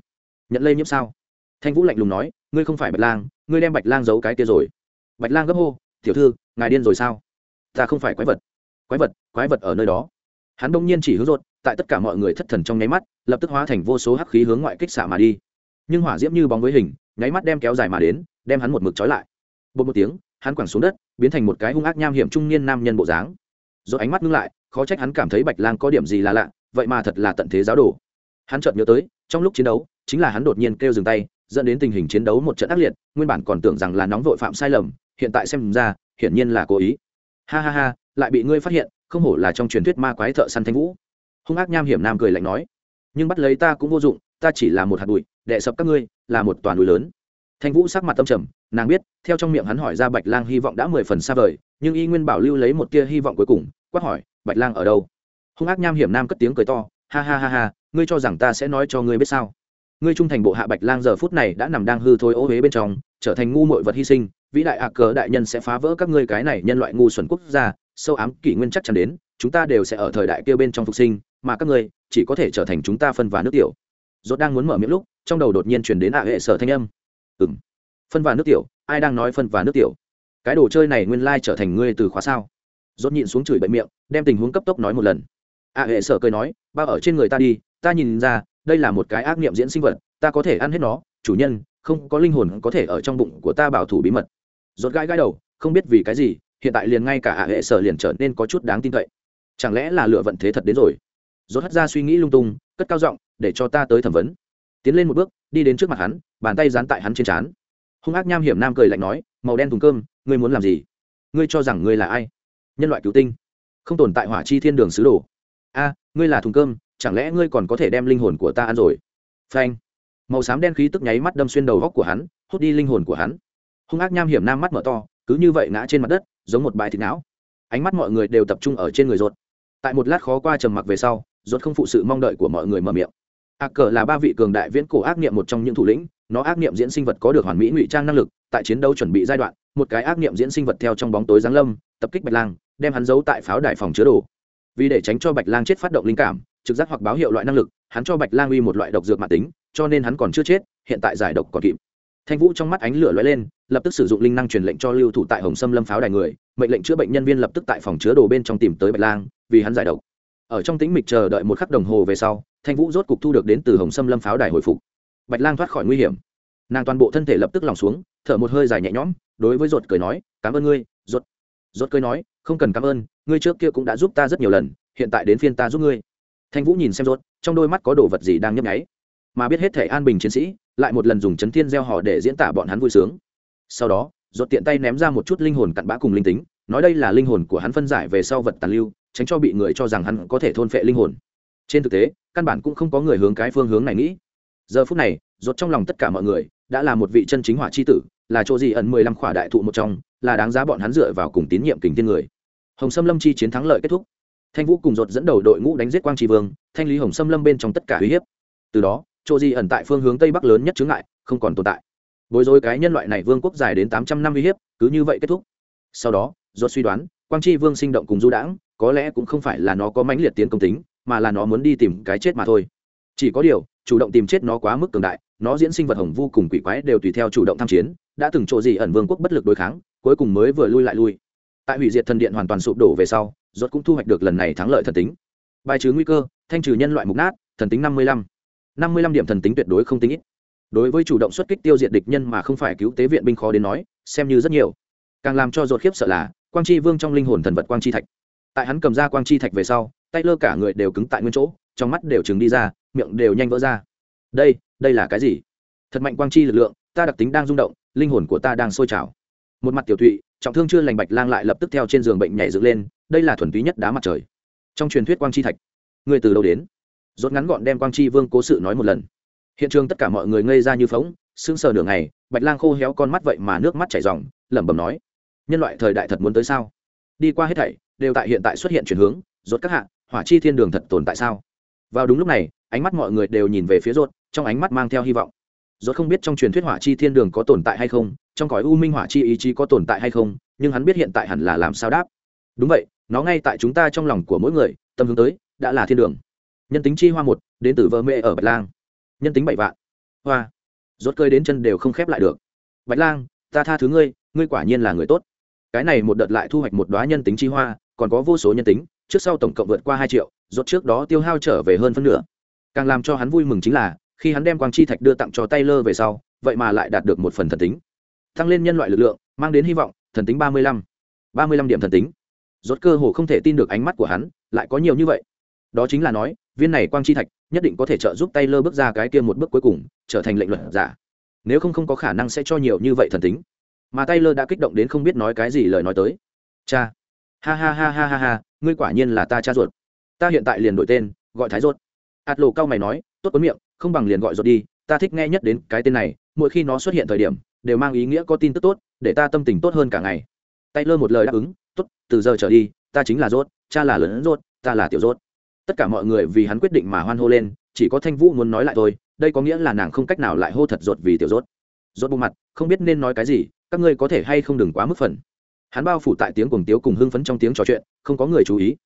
Nhận lây nhiễm sao? Thanh vũ lạnh lùng nói, ngươi không phải bạch lang ngươi đem bạch lang giấu cái kia rồi. Bạch lang gấp hô, tiểu thư, ngài điên rồi sao? Ta không phải quái vật. Quái vật quái vật ở nơi đó. Hắn đông nhiên chỉ hướng rột, tại tất cả mọi người thất thần trong nháy mắt, lập tức hóa thành vô số hắc khí hướng ngoại kích xạ mà đi. Nhưng hỏa diễm như bóng với hình, nháy mắt đem kéo dài mà đến, đem hắn một mực trói lại. Bột một tiếng, hắn quẳng xuống đất, biến thành một cái hung ác nham hiểm trung niên nam nhân bộ dáng. Rồi ánh mắt ngưng lại, khó trách hắn cảm thấy bạch lang có điểm gì là lạ, vậy mà thật là tận thế giáo đồ. Hắn chợt nhớ tới, trong lúc chiến đấu, chính là hắn đột nhiên kêu dừng tay dẫn đến tình hình chiến đấu một trận ác liệt, nguyên bản còn tưởng rằng là nóng vội phạm sai lầm, hiện tại xem ra, hiển nhiên là cố ý. Ha ha ha, lại bị ngươi phát hiện, không hổ là trong truyền thuyết ma quái thợ săn thanh vũ. Hung ác nham hiểm nam cười lạnh nói. Nhưng bắt lấy ta cũng vô dụng, ta chỉ là một hạt bụi đệ sập các ngươi, là một toàn núi lớn. Thanh vũ sắc mặt tâm trầm, nàng biết, theo trong miệng hắn hỏi ra bạch lang hy vọng đã mười phần xa vời, nhưng y nguyên bảo lưu lấy một tia hy vọng cuối cùng, quát hỏi, bạch lang ở đâu? Hung ác nham hiểm nam cất tiếng cười to, ha ha ha ha, ngươi cho rằng ta sẽ nói cho ngươi biết sao? Ngươi trung thành bộ hạ bạch lang giờ phút này đã nằm đang hư thối ô huế bên trong, trở thành ngu mội vật hy sinh, vĩ đại ạ cờ đại nhân sẽ phá vỡ các ngươi cái này nhân loại ngu xuẩn quốc gia, sâu ám kỷ nguyên chắc chắn đến, chúng ta đều sẽ ở thời đại kia bên trong phục sinh, mà các ngươi chỉ có thể trở thành chúng ta phân và nước tiểu. Dốt đang muốn mở miệng lúc, trong đầu đột nhiên chuyển đến ạ hệ sở thanh âm. Ừng phân và nước tiểu, ai đang nói phân và nước tiểu? Cái đồ chơi này nguyên lai trở thành ngươi từ khóa sao? Dốt nhịn xuống chửi bậy miệng, đem tình huống cấp tốc nói một lần. ạ hệ sở cười nói, bao ở trên người ta đi, ta nhìn ra đây là một cái ác niệm diễn sinh vật, ta có thể ăn hết nó, chủ nhân, không có linh hồn có thể ở trong bụng của ta bảo thủ bí mật. Rốt gãi gãi đầu, không biết vì cái gì, hiện tại liền ngay cả hạ hệ sở liền trở nên có chút đáng tin cậy. Chẳng lẽ là lựa vận thế thật đến rồi? Rốt hất ra suy nghĩ lung tung, cất cao giọng, để cho ta tới thẩm vấn. Tiến lên một bước, đi đến trước mặt hắn, bàn tay dán tại hắn trên trán. Hung ác nham hiểm nam cười lạnh nói, màu đen thùng cơm, ngươi muốn làm gì? Ngươi cho rằng ngươi là ai? Nhân loại cứu tinh. Không tồn tại hỏa chi thiên đường sứ đồ. A, ngươi là thùng cơm chẳng lẽ ngươi còn có thể đem linh hồn của ta ăn rồi? Phanh. Màu xám đen khí tức nháy mắt đâm xuyên đầu góc của hắn, hút đi linh hồn của hắn. Hung ác nham hiểm nam mắt mở to, cứ như vậy ngã trên mặt đất, giống một bài thịt não. Ánh mắt mọi người đều tập trung ở trên người ruột. Tại một lát khó qua trầm mặc về sau, ruột không phụ sự mong đợi của mọi người mở miệng. Ác cờ là ba vị cường đại viễn cổ ác niệm một trong những thủ lĩnh, nó ác niệm diễn sinh vật có được hoàn mỹ ngụy trang năng lực, tại chiến đấu chuẩn bị giai đoạn, một cái ác niệm diễn sinh vật theo trong bóng tối giáng lâm, tập kích bạch lang, đem hắn giấu tại pháo đài phòng chứa đồ. Vì để tránh cho bạch lang chết phát động linh cảm trực giác hoặc báo hiệu loại năng lực, hắn cho bạch lang uy một loại độc dược mạng tính, cho nên hắn còn chưa chết, hiện tại giải độc còn kịp. Thanh vũ trong mắt ánh lửa lóe lên, lập tức sử dụng linh năng truyền lệnh cho lưu thủ tại hồng sâm lâm pháo đài người, mệnh lệnh chữa bệnh nhân viên lập tức tại phòng chứa đồ bên trong tìm tới bạch lang, vì hắn giải độc. Ở trong tĩnh mịch chờ đợi một khắc đồng hồ về sau, thanh vũ rốt cục thu được đến từ hồng sâm lâm pháo đài hồi phục. Bạch lang thoát khỏi nguy hiểm. Nàng toàn bộ thân thể lập tức lòng xuống, thở một hơi dài nhẹ nhõm, đối với ruột cười nói, cảm ơn ngươi, ruột. Ruột cười nói, không cần cảm ơn, ngươi trước kia cũng đã giúp ta rất nhiều lần, hiện tại đến phiên ta giúp ngươi thanh vũ nhìn xem rốt, trong đôi mắt có đồ vật gì đang nhấp nháy. Mà biết hết thể an bình chiến sĩ, lại một lần dùng chấn thiên gieo họ để diễn tả bọn hắn vui sướng. Sau đó, rốt tiện tay ném ra một chút linh hồn cặn bã cùng linh tính, nói đây là linh hồn của hắn phân giải về sau vật tàn lưu, tránh cho bị người cho rằng hắn có thể thôn phệ linh hồn. Trên thực tế, căn bản cũng không có người hướng cái phương hướng này nghĩ. Giờ phút này, rốt trong lòng tất cả mọi người, đã là một vị chân chính hỏa chi tử, là chỗ gì ẩn mười lăm khỏa đại thụ một trong, là đáng giá bọn hắn dựa vào cùng tín nhiệm kình thiên người. Hồng sâm lâm chi chiến thắng lợi kết thúc thanh vũ cùng dột dẫn đầu đội ngũ đánh giết quang tri vương, thanh lý hồng sâm lâm bên trong tất cả uy hiếp. Từ đó, chỗ di ẩn tại phương hướng tây bắc lớn nhất chướng ngại, không còn tồn tại. Bối rối cái nhân loại này vương quốc dài đến tám trăm năm uy hiếp, cứ như vậy kết thúc. Sau đó dột suy đoán, quang tri vương sinh động cùng du đãng, có lẽ cũng không phải là nó có mãnh liệt tiến công tính, mà là nó muốn đi tìm cái chết mà thôi. Chỉ có điều, chủ động tìm chết nó quá mức cường đại, nó diễn sinh vật hồng vô cùng quỷ quái đều tùy theo chủ động tham chiến, đã từng chỗ gì ẩn vương quốc bất lực đối kháng, cuối cùng mới vừa lui lại lui. Tại hủy diệt thần điện hoàn toàn sụp đổ về sau rốt cũng thu hoạch được lần này thắng lợi thần tính. Bài trừ nguy cơ, thanh trừ nhân loại mục nát, thần tính năm mươi lăm. năm mươi lăm điểm thần tính tuyệt đối không tính ít. Đối với chủ động xuất kích tiêu diệt địch nhân mà không phải cứu tế viện binh khó đến nói, xem như rất nhiều. Càng làm cho rốt khiếp sợ là, quang chi vương trong linh hồn thần vật quang chi thạch. Tại hắn cầm ra quang chi thạch về sau tay lơ cả người đều cứng tại nguyên chỗ, trong mắt đều trừng đi ra, miệng đều nhanh vỡ ra. Đây đây là cái gì? Thật mạnh quang chi lực lượng, ta đặc tính đang rung động, linh hồn của ta đang sôi trào. Một mặt tiểu thụy, trọng thương chưa lành bạch lang lại lập tức theo trên giường bệnh nhảy dựng lên đây là thuần túy nhất đá mặt trời. Trong truyền thuyết quang chi thạch người từ đâu đến? Rốt ngắn gọn đem quang chi vương cố sự nói một lần. Hiện trường tất cả mọi người ngây ra như phóng sững sờ nửa ngày, bạch lang khô héo con mắt vậy mà nước mắt chảy ròng, lẩm bẩm nói, nhân loại thời đại thật muốn tới sao? Đi qua hết thảy, đều tại hiện tại xuất hiện chuyển hướng, rốt các hạ, hỏa chi thiên đường thật tồn tại sao? Vào đúng lúc này, ánh mắt mọi người đều nhìn về phía rốt, trong ánh mắt mang theo hy vọng. Rốt không biết trong truyền thuyết hỏa chi thiên đường có tồn tại hay không, trong cõi u minh hỏa chi ý chí có tồn tại hay không, nhưng hắn biết hiện tại hẳn là làm sao đáp. Đúng vậy nó ngay tại chúng ta trong lòng của mỗi người, tâm hướng tới, đã là thiên đường. Nhân tính chi hoa một, đến từ vợ mẹ ở bạch lang. Nhân tính bảy vạn. Hoa. Rốt cơi đến chân đều không khép lại được. Bạch lang, ta tha thứ ngươi ngươi quả nhiên là người tốt. Cái này một đợt lại thu hoạch một đóa nhân tính chi hoa, còn có vô số nhân tính, trước sau tổng cộng vượt qua hai triệu, rốt trước đó tiêu hao trở về hơn phân nửa. Càng làm cho hắn vui mừng chính là, khi hắn đem quang chi thạch đưa tặng cho taylor về sau, vậy mà lại đạt được một phần thần tính. Tăng lên nhân loại lực lượng, mang đến hy vọng, thần tính ba mươi lăm. Ba mươi lăm điểm thần tính rốt cơ hồ không thể tin được ánh mắt của hắn, lại có nhiều như vậy. Đó chính là nói, viên này quang chi thạch nhất định có thể trợ giúp taylor bước ra cái kia một bước cuối cùng, trở thành lệnh luật giả. Nếu không không có khả năng sẽ cho nhiều như vậy thần tính. Mà taylor đã kích động đến không biết nói cái gì lời nói tới. Cha. Ha ha ha ha ha ha, ngươi quả nhiên là ta cha ruột. Ta hiện tại liền đổi tên, gọi thái ruột. Ạt lộ cao mày nói, tốt cuốn miệng, không bằng liền gọi ruột đi, ta thích nghe nhất đến cái tên này, mỗi khi nó xuất hiện thời điểm, đều mang ý nghĩa có tin tức tốt, để ta tâm tình tốt hơn cả ngày. Tay lơ một lời đáp ứng từ giờ trở đi, ta chính là rốt, cha là lớn rốt, ta là tiểu rốt. Tất cả mọi người vì hắn quyết định mà hoan hô lên, chỉ có thanh vũ muốn nói lại thôi, đây có nghĩa là nàng không cách nào lại hô thật rột vì tiểu rốt. Rốt bụng mặt, không biết nên nói cái gì, các ngươi có thể hay không đừng quá mức phần. Hắn bao phủ tại tiếng cuồng tiếu cùng hưng phấn trong tiếng trò chuyện, không có người chú ý.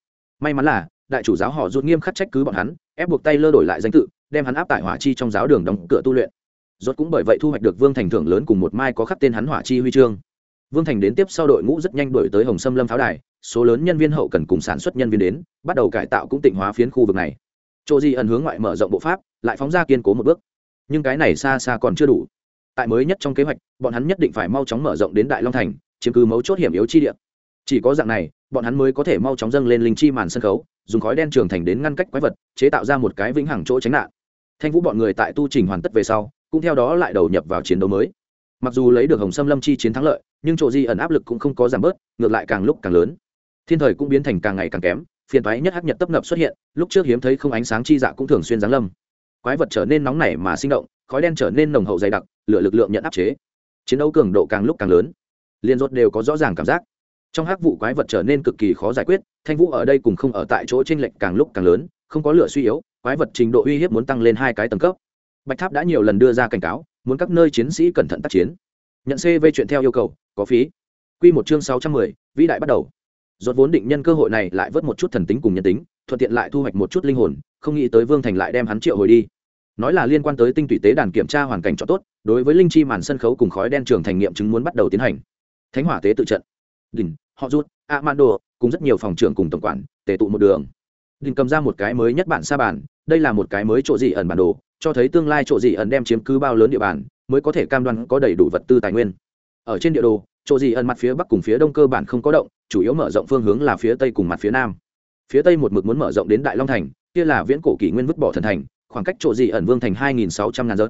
May mắn là, đại chủ giáo họ rút nghiêm khắc trách cứ bọn hắn, ép buộc tay lơ đổi lại danh tự, đem hắn áp tại hỏa chi trong giáo đường đóng cửa tu luyện. Rốt cũng bởi vậy thu hoạch được vương thành thưởng lớn cùng một mai có khắc tên hắn hỏa chi huy chương vương thành đến tiếp sau đội ngũ rất nhanh đổi tới hồng sâm lâm pháo đài, số lớn nhân viên hậu cần cùng sản xuất nhân viên đến, bắt đầu cải tạo cũng tịnh hóa phiến khu vực này. Chỗ di ẩn hướng ngoại mở rộng bộ pháp, lại phóng ra kiên cố một bước. Nhưng cái này xa xa còn chưa đủ. Tại mới nhất trong kế hoạch, bọn hắn nhất định phải mau chóng mở rộng đến đại long thành, chiếm cứ mấu chốt hiểm yếu chi địa. Chỉ có dạng này, bọn hắn mới có thể mau chóng dâng lên linh chi màn sân khấu, dùng khói đen trường thành đến ngăn cách quái vật, chế tạo ra một cái vĩnh hằng chỗ tránh nạn. Thanh vũ bọn người tại tu trình hoàn tất về sau, cũng theo đó lại đầu nhập vào chiến đấu mới mặc dù lấy được hồng sâm lâm chi chiến thắng lợi, nhưng chỗ di ẩn áp lực cũng không có giảm bớt, ngược lại càng lúc càng lớn. Thiên thời cũng biến thành càng ngày càng kém, phiền thoái nhất hắc nhật tấp nập xuất hiện, lúc trước hiếm thấy không ánh sáng chi dạ cũng thường xuyên giáng lâm. Quái vật trở nên nóng nảy mà sinh động, khói đen trở nên nồng hậu dày đặc, lửa lực lượng nhận áp chế. Chiến đấu cường độ càng lúc càng lớn, liên rốt đều có rõ ràng cảm giác. Trong hắc vụ quái vật trở nên cực kỳ khó giải quyết, thanh vũ ở đây cùng không ở tại chỗ trên lệnh càng lúc càng lớn, không có lửa suy yếu, quái vật trình độ uy hiếp muốn tăng lên hai cái tầng cấp. Bạch tháp đã nhiều lần đưa ra cảnh cáo muốn các nơi chiến sĩ cẩn thận tác chiến. Nhận cv chuyện theo yêu cầu, có phí. Q một chương sáu trăm mười, vĩ đại bắt đầu. Rốt vốn định nhân cơ hội này lại vớt một chút thần tính cùng nhân tính, thuận tiện lại thu hoạch một chút linh hồn, không nghĩ tới vương thành lại đem hắn triệu hồi đi. Nói là liên quan tới tinh tủy tế đàn kiểm tra hoàn cảnh cho tốt, đối với linh chi màn sân khấu cùng khói đen trường thành nghiệm chứng muốn bắt đầu tiến hành. Thánh hỏa tế tự trận. Đình, họ rút, amando, cùng rất nhiều phòng trưởng cùng tổng quản, tề tụ một đường. Đình cầm ra một cái mới nhất bản sa bản đây là một cái mới chỗ gì ẩn bản đồ cho thấy tương lai chỗ gì ẩn đem chiếm cứ bao lớn địa bàn, mới có thể cam đoan có đầy đủ vật tư tài nguyên. Ở trên địa đồ, chỗ gì ẩn mặt phía bắc cùng phía đông cơ bản không có động, chủ yếu mở rộng phương hướng là phía tây cùng mặt phía nam. Phía tây một mực muốn mở rộng đến đại long thành, kia là viễn cổ kỷ nguyên vứt bỏ thần thành, khoảng cách chỗ gì ẩn vương thành hai nghìn sáu trăm ngàn dợt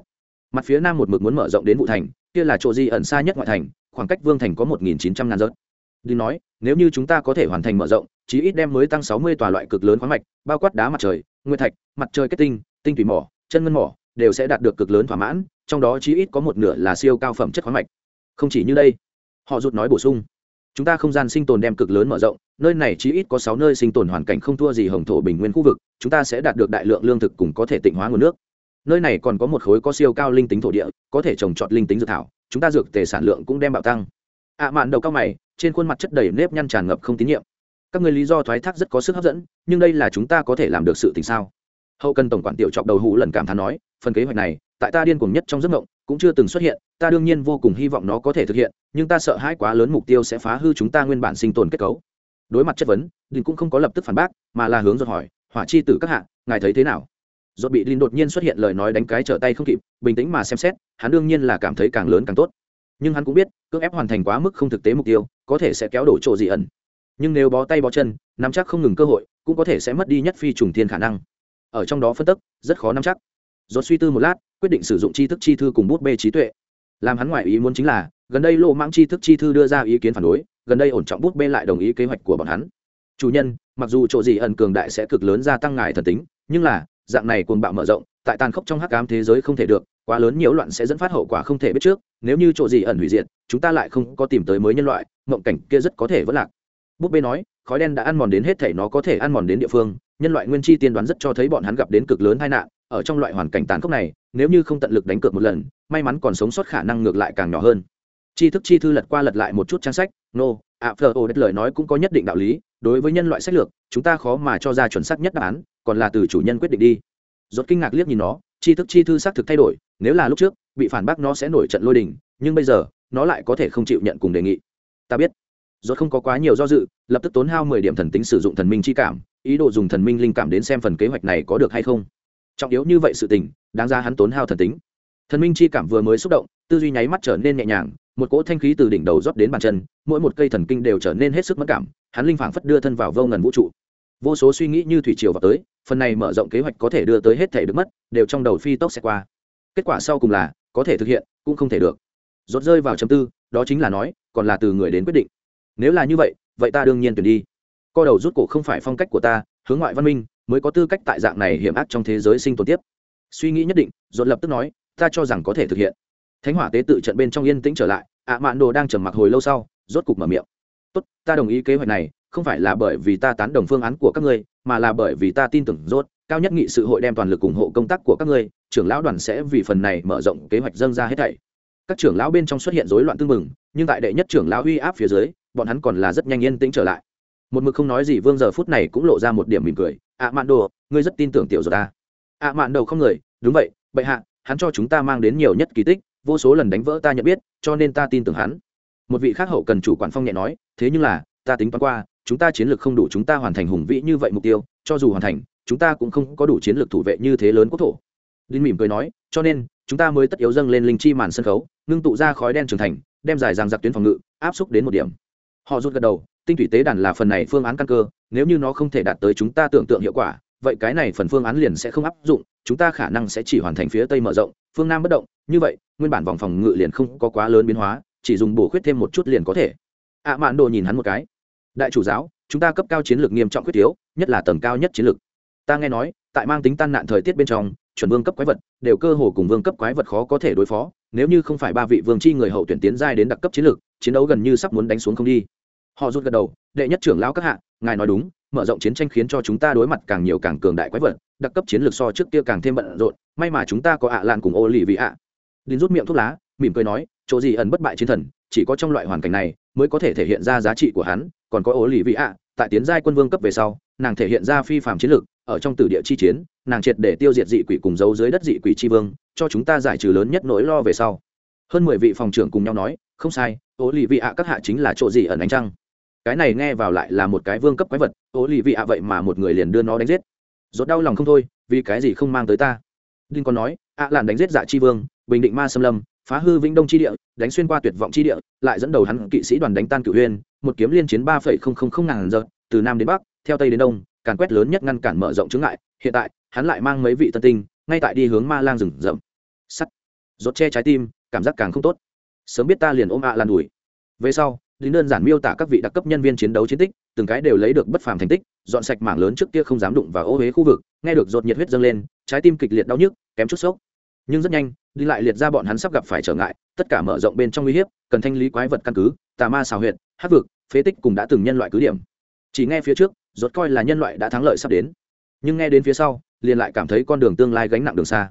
mặt phía nam một mực muốn mở rộng đến vụ thành, kia là chỗ gì ẩn xa nhất ngoại thành, khoảng cách vương thành có một nghìn chín trăm ngàn dợt đi nói, nếu như chúng ta có thể hoàn thành mở rộng, chí ít đem mới tăng sáu mươi tòa loại cực lớn khoáng mạch, bao quát đá mặt trời nguyên thạch, mặt trời kết tinh tinh thủy mỏ chân ngân mỏ đều sẽ đạt được cực lớn thỏa mãn, trong đó chí ít có một nửa là siêu cao phẩm chất khoáng mạch. Không chỉ như đây, họ rụt nói bổ sung, chúng ta không gian sinh tồn đem cực lớn mở rộng, nơi này chí ít có sáu nơi sinh tồn hoàn cảnh không thua gì hồng thổ bình nguyên khu vực, chúng ta sẽ đạt được đại lượng lương thực cùng có thể tịnh hóa nguồn nước. Nơi này còn có một khối có siêu cao linh tính thổ địa, có thể trồng trọt linh tính dược thảo, chúng ta dược tề sản lượng cũng đem bạo tăng. Ạ mạn đầu cao mày, trên khuôn mặt chất đầy nếp nhăn tràn ngập không tín nhiệm. Các người lý do thoái thác rất có sức hấp dẫn, nhưng đây là chúng ta có thể làm được sự tình sao? Hậu cần tổng quản tiểu chọc đầu hũ lần cảm thán nói, phần kế hoạch này, tại ta điên cuồng nhất trong giấc mộng, cũng chưa từng xuất hiện, ta đương nhiên vô cùng hy vọng nó có thể thực hiện, nhưng ta sợ hãi quá lớn mục tiêu sẽ phá hư chúng ta nguyên bản sinh tồn kết cấu. Đối mặt chất vấn đình cũng không có lập tức phản bác, mà là hướng dột hỏi, hỏa chi tử các hạ, ngài thấy thế nào? Dột bị đình đột nhiên xuất hiện lời nói đánh cái trở tay không kịp, bình tĩnh mà xem xét, hắn đương nhiên là cảm thấy càng lớn càng tốt. Nhưng hắn cũng biết, cưỡng ép hoàn thành quá mức không thực tế mục tiêu, có thể sẽ kéo đổ chỗ dị ẩn. Nhưng nếu bó tay bó chân, nắm chắc không ngừng cơ hội, cũng có thể sẽ mất đi nhất phi trùng thiên khả năng ở trong đó phân tức, rất khó nắm chắc. Dốt suy tư một lát, quyết định sử dụng tri thức chi thư cùng bút bê trí tuệ. Làm hắn ngoại ý muốn chính là, gần đây lộ mãng tri thức chi thư đưa ra ý kiến phản đối, gần đây ổn trọng bút bê lại đồng ý kế hoạch của bọn hắn. Chủ nhân, mặc dù chỗ gì ẩn cường đại sẽ cực lớn gia tăng ngài thần tính, nhưng là, dạng này cuồng bạo mở rộng, tại tàn khốc trong hắc ám thế giới không thể được, quá lớn nhiễu loạn sẽ dẫn phát hậu quả không thể biết trước, nếu như chỗ gì ẩn hủy diệt, chúng ta lại không có tìm tới mới nhân loại, mộng cảnh kia rất có thể vẫn lạc. Búp bê nói khói đen đã ăn mòn đến hết thể nó có thể ăn mòn đến địa phương, nhân loại nguyên chi tiên đoán rất cho thấy bọn hắn gặp đến cực lớn tai nạn, ở trong loại hoàn cảnh tàn khốc này, nếu như không tận lực đánh cược một lần, may mắn còn sống sót khả năng ngược lại càng nhỏ hơn. Tri thức chi thư lật qua lật lại một chút trang sách, nô, ạ, phờ, ô, đất lời nói cũng có nhất định đạo lý, đối với nhân loại sách lược, chúng ta khó mà cho ra chuẩn xác nhất đáp án, còn là từ chủ nhân quyết định đi. Rốt kinh ngạc liếc nhìn nó, tri thức chi thư xác thực thay đổi, nếu là lúc trước, bị phản bác nó sẽ nổi trận lôi đình, nhưng bây giờ, nó lại có thể không chịu nhận cùng đề nghị. Ta biết rốt không có quá nhiều do dự, lập tức tốn hao mười điểm thần tính sử dụng thần minh chi cảm, ý đồ dùng thần minh linh cảm đến xem phần kế hoạch này có được hay không. Trọng yếu như vậy sự tình, đáng ra hắn tốn hao thần tính. Thần minh chi cảm vừa mới xúc động, tư duy nháy mắt trở nên nhẹ nhàng, một cỗ thanh khí từ đỉnh đầu rót đến bàn chân, mỗi một cây thần kinh đều trở nên hết sức mẫn cảm, hắn linh phảng phất đưa thân vào vô ngần vũ trụ. Vô số suy nghĩ như thủy triều vào tới, phần này mở rộng kế hoạch có thể đưa tới hết thể được mất, đều trong đầu phi tốc sẽ qua. Kết quả sau cùng là, có thể thực hiện, cũng không thể được. Rốt rơi vào chấm tư, đó chính là nói, còn là từ người đến quyết định nếu là như vậy vậy ta đương nhiên tuyển đi. Co đầu rút cổ không phải phong cách của ta, hướng ngoại văn minh mới có tư cách tại dạng này hiểm ác trong thế giới sinh tồn tiếp. Suy nghĩ nhất định dồn lập tức nói, ta cho rằng có thể thực hiện. Thánh hỏa tế tự trận bên trong yên tĩnh trở lại, ạ mạn đồ đang trầm mặc hồi lâu sau, rốt cục mở miệng. Tốt, ta đồng ý kế hoạch này, không phải là bởi vì ta tán đồng phương án của các ngươi, mà là bởi vì ta tin tưởng rốt cao nhất nghị sự hội đem toàn lực ủng hộ công tác của các ngươi, trưởng lão đoàn sẽ vì phần này mở rộng kế hoạch dâng ra hết thảy. Các trưởng lão bên trong xuất hiện rối loạn tương mừng nhưng tại đệ nhất trưởng lão uy áp phía dưới bọn hắn còn là rất nhanh yên tĩnh trở lại. Một mực không nói gì vương giờ phút này cũng lộ ra một điểm mỉm cười. Ạ mạn đồ, ngươi rất tin tưởng tiểu rồi ta. Ạ mạn đầu không người. Đúng vậy, bệ hạ, hắn cho chúng ta mang đến nhiều nhất kỳ tích, vô số lần đánh vỡ ta nhận biết, cho nên ta tin tưởng hắn. Một vị khác hậu cần chủ quản phong nhẹ nói, thế nhưng là, ta tính toán qua, chúng ta chiến lược không đủ chúng ta hoàn thành hùng vĩ như vậy mục tiêu, cho dù hoàn thành, chúng ta cũng không có đủ chiến lược thủ vệ như thế lớn quốc thổ. Linh mỉm cười nói, cho nên, chúng ta mới tất yếu dâng lên linh chi màn sân khấu, ngưng tụ ra khói đen trưởng thành, đem dài ràng giặc tuyến phòng ngự, áp xúc đến một điểm họ rút gật đầu tinh thủy tế đàn là phần này phương án căn cơ nếu như nó không thể đạt tới chúng ta tưởng tượng hiệu quả vậy cái này phần phương án liền sẽ không áp dụng chúng ta khả năng sẽ chỉ hoàn thành phía tây mở rộng phương nam bất động như vậy nguyên bản vòng phòng ngự liền không có quá lớn biến hóa chỉ dùng bổ khuyết thêm một chút liền có thể. Ạ à, mạn đồ nhìn hắn một cái. Đại chủ giáo chúng ta cấp cao chiến lược nghiêm trọng quyết thiếu nhất là tầng cao nhất chiến lược. Ta nghe nói tại mang tính tan nạn thời tiết bên trong chuẩn vương cấp quái vật, đều cơ hồ cùng vương cấp quái vật khó có thể đối phó, nếu như không phải ba vị vương chi người hậu tuyển tiến giai đến đặc cấp chiến lược, chiến đấu gần như sắp muốn đánh xuống không đi. Họ rút gật đầu, đệ nhất trưởng lão các hạ, ngài nói đúng, mở rộng chiến tranh khiến cho chúng ta đối mặt càng nhiều càng cường đại quái vật, đặc cấp chiến lược so trước kia càng thêm bận rộn, may mà chúng ta có ạ lan cùng ô lì vị ạ đến rút miệng thuốc lá, mỉm cười nói, chỗ gì ẩn bất bại chiến thần, chỉ có trong loại hoàn cảnh này mới có thể thể hiện ra giá trị của hắn, còn có ô lì vị ạ tại tiến giai quân vương cấp về sau nàng thể hiện ra phi phạm chiến lược, ở trong tử địa chi chiến, nàng triệt để tiêu diệt dị quỷ cùng giấu dưới đất dị quỷ chi vương, cho chúng ta giải trừ lớn nhất nỗi lo về sau. Hơn mười vị phòng trưởng cùng nhau nói, không sai ố lì vị ạ các hạ chính là chỗ gì ẩn ánh trăng? Cái này nghe vào lại là một cái vương cấp quái vật ố lì vị ạ vậy mà một người liền đưa nó đánh giết. Rốt đau lòng không thôi, vì cái gì không mang tới ta? Đinh còn nói ạ làn đánh giết dạ chi vương, bình định ma xâm lâm, phá hư vĩnh đông chi địa, đánh xuyên qua tuyệt vọng chi địa, lại dẫn đầu hắn kỵ sĩ đoàn đánh tan cửu huyên một kiếm liên chiến ba phẩy không không không ngàn giờ, từ nam đến bắc theo tây đến đông, càn quét lớn nhất ngăn cản mở rộng chứng ngại, hiện tại, hắn lại mang mấy vị tân tinh, ngay tại đi hướng ma lang rừng rậm. Sắt. Rốt che trái tim, cảm giác càng không tốt. Sớm biết ta liền ôm ạ à lan đuổi. Về sau lính đơn giản miêu tả các vị đặc cấp nhân viên chiến đấu chiến tích, từng cái đều lấy được bất phàm thành tích, dọn sạch mảng lớn trước kia không dám đụng vào ô huế khu vực, nghe được rột nhiệt huyết dâng lên, trái tim kịch liệt đau nhức, kém chút sốc. Nhưng rất nhanh, đi lại liệt ra bọn hắn sắp gặp phải trở ngại, tất cả mở rộng bên trong uy hiếp, cần thanh lý quái vật căn cứ, tà ma xào huyệt hát vực, phế tích cùng đã từng nhân loại cứ điểm. Chỉ nghe phía trước rốt coi là nhân loại đã thắng lợi sắp đến. Nhưng nghe đến phía sau, liền lại cảm thấy con đường tương lai gánh nặng đường xa.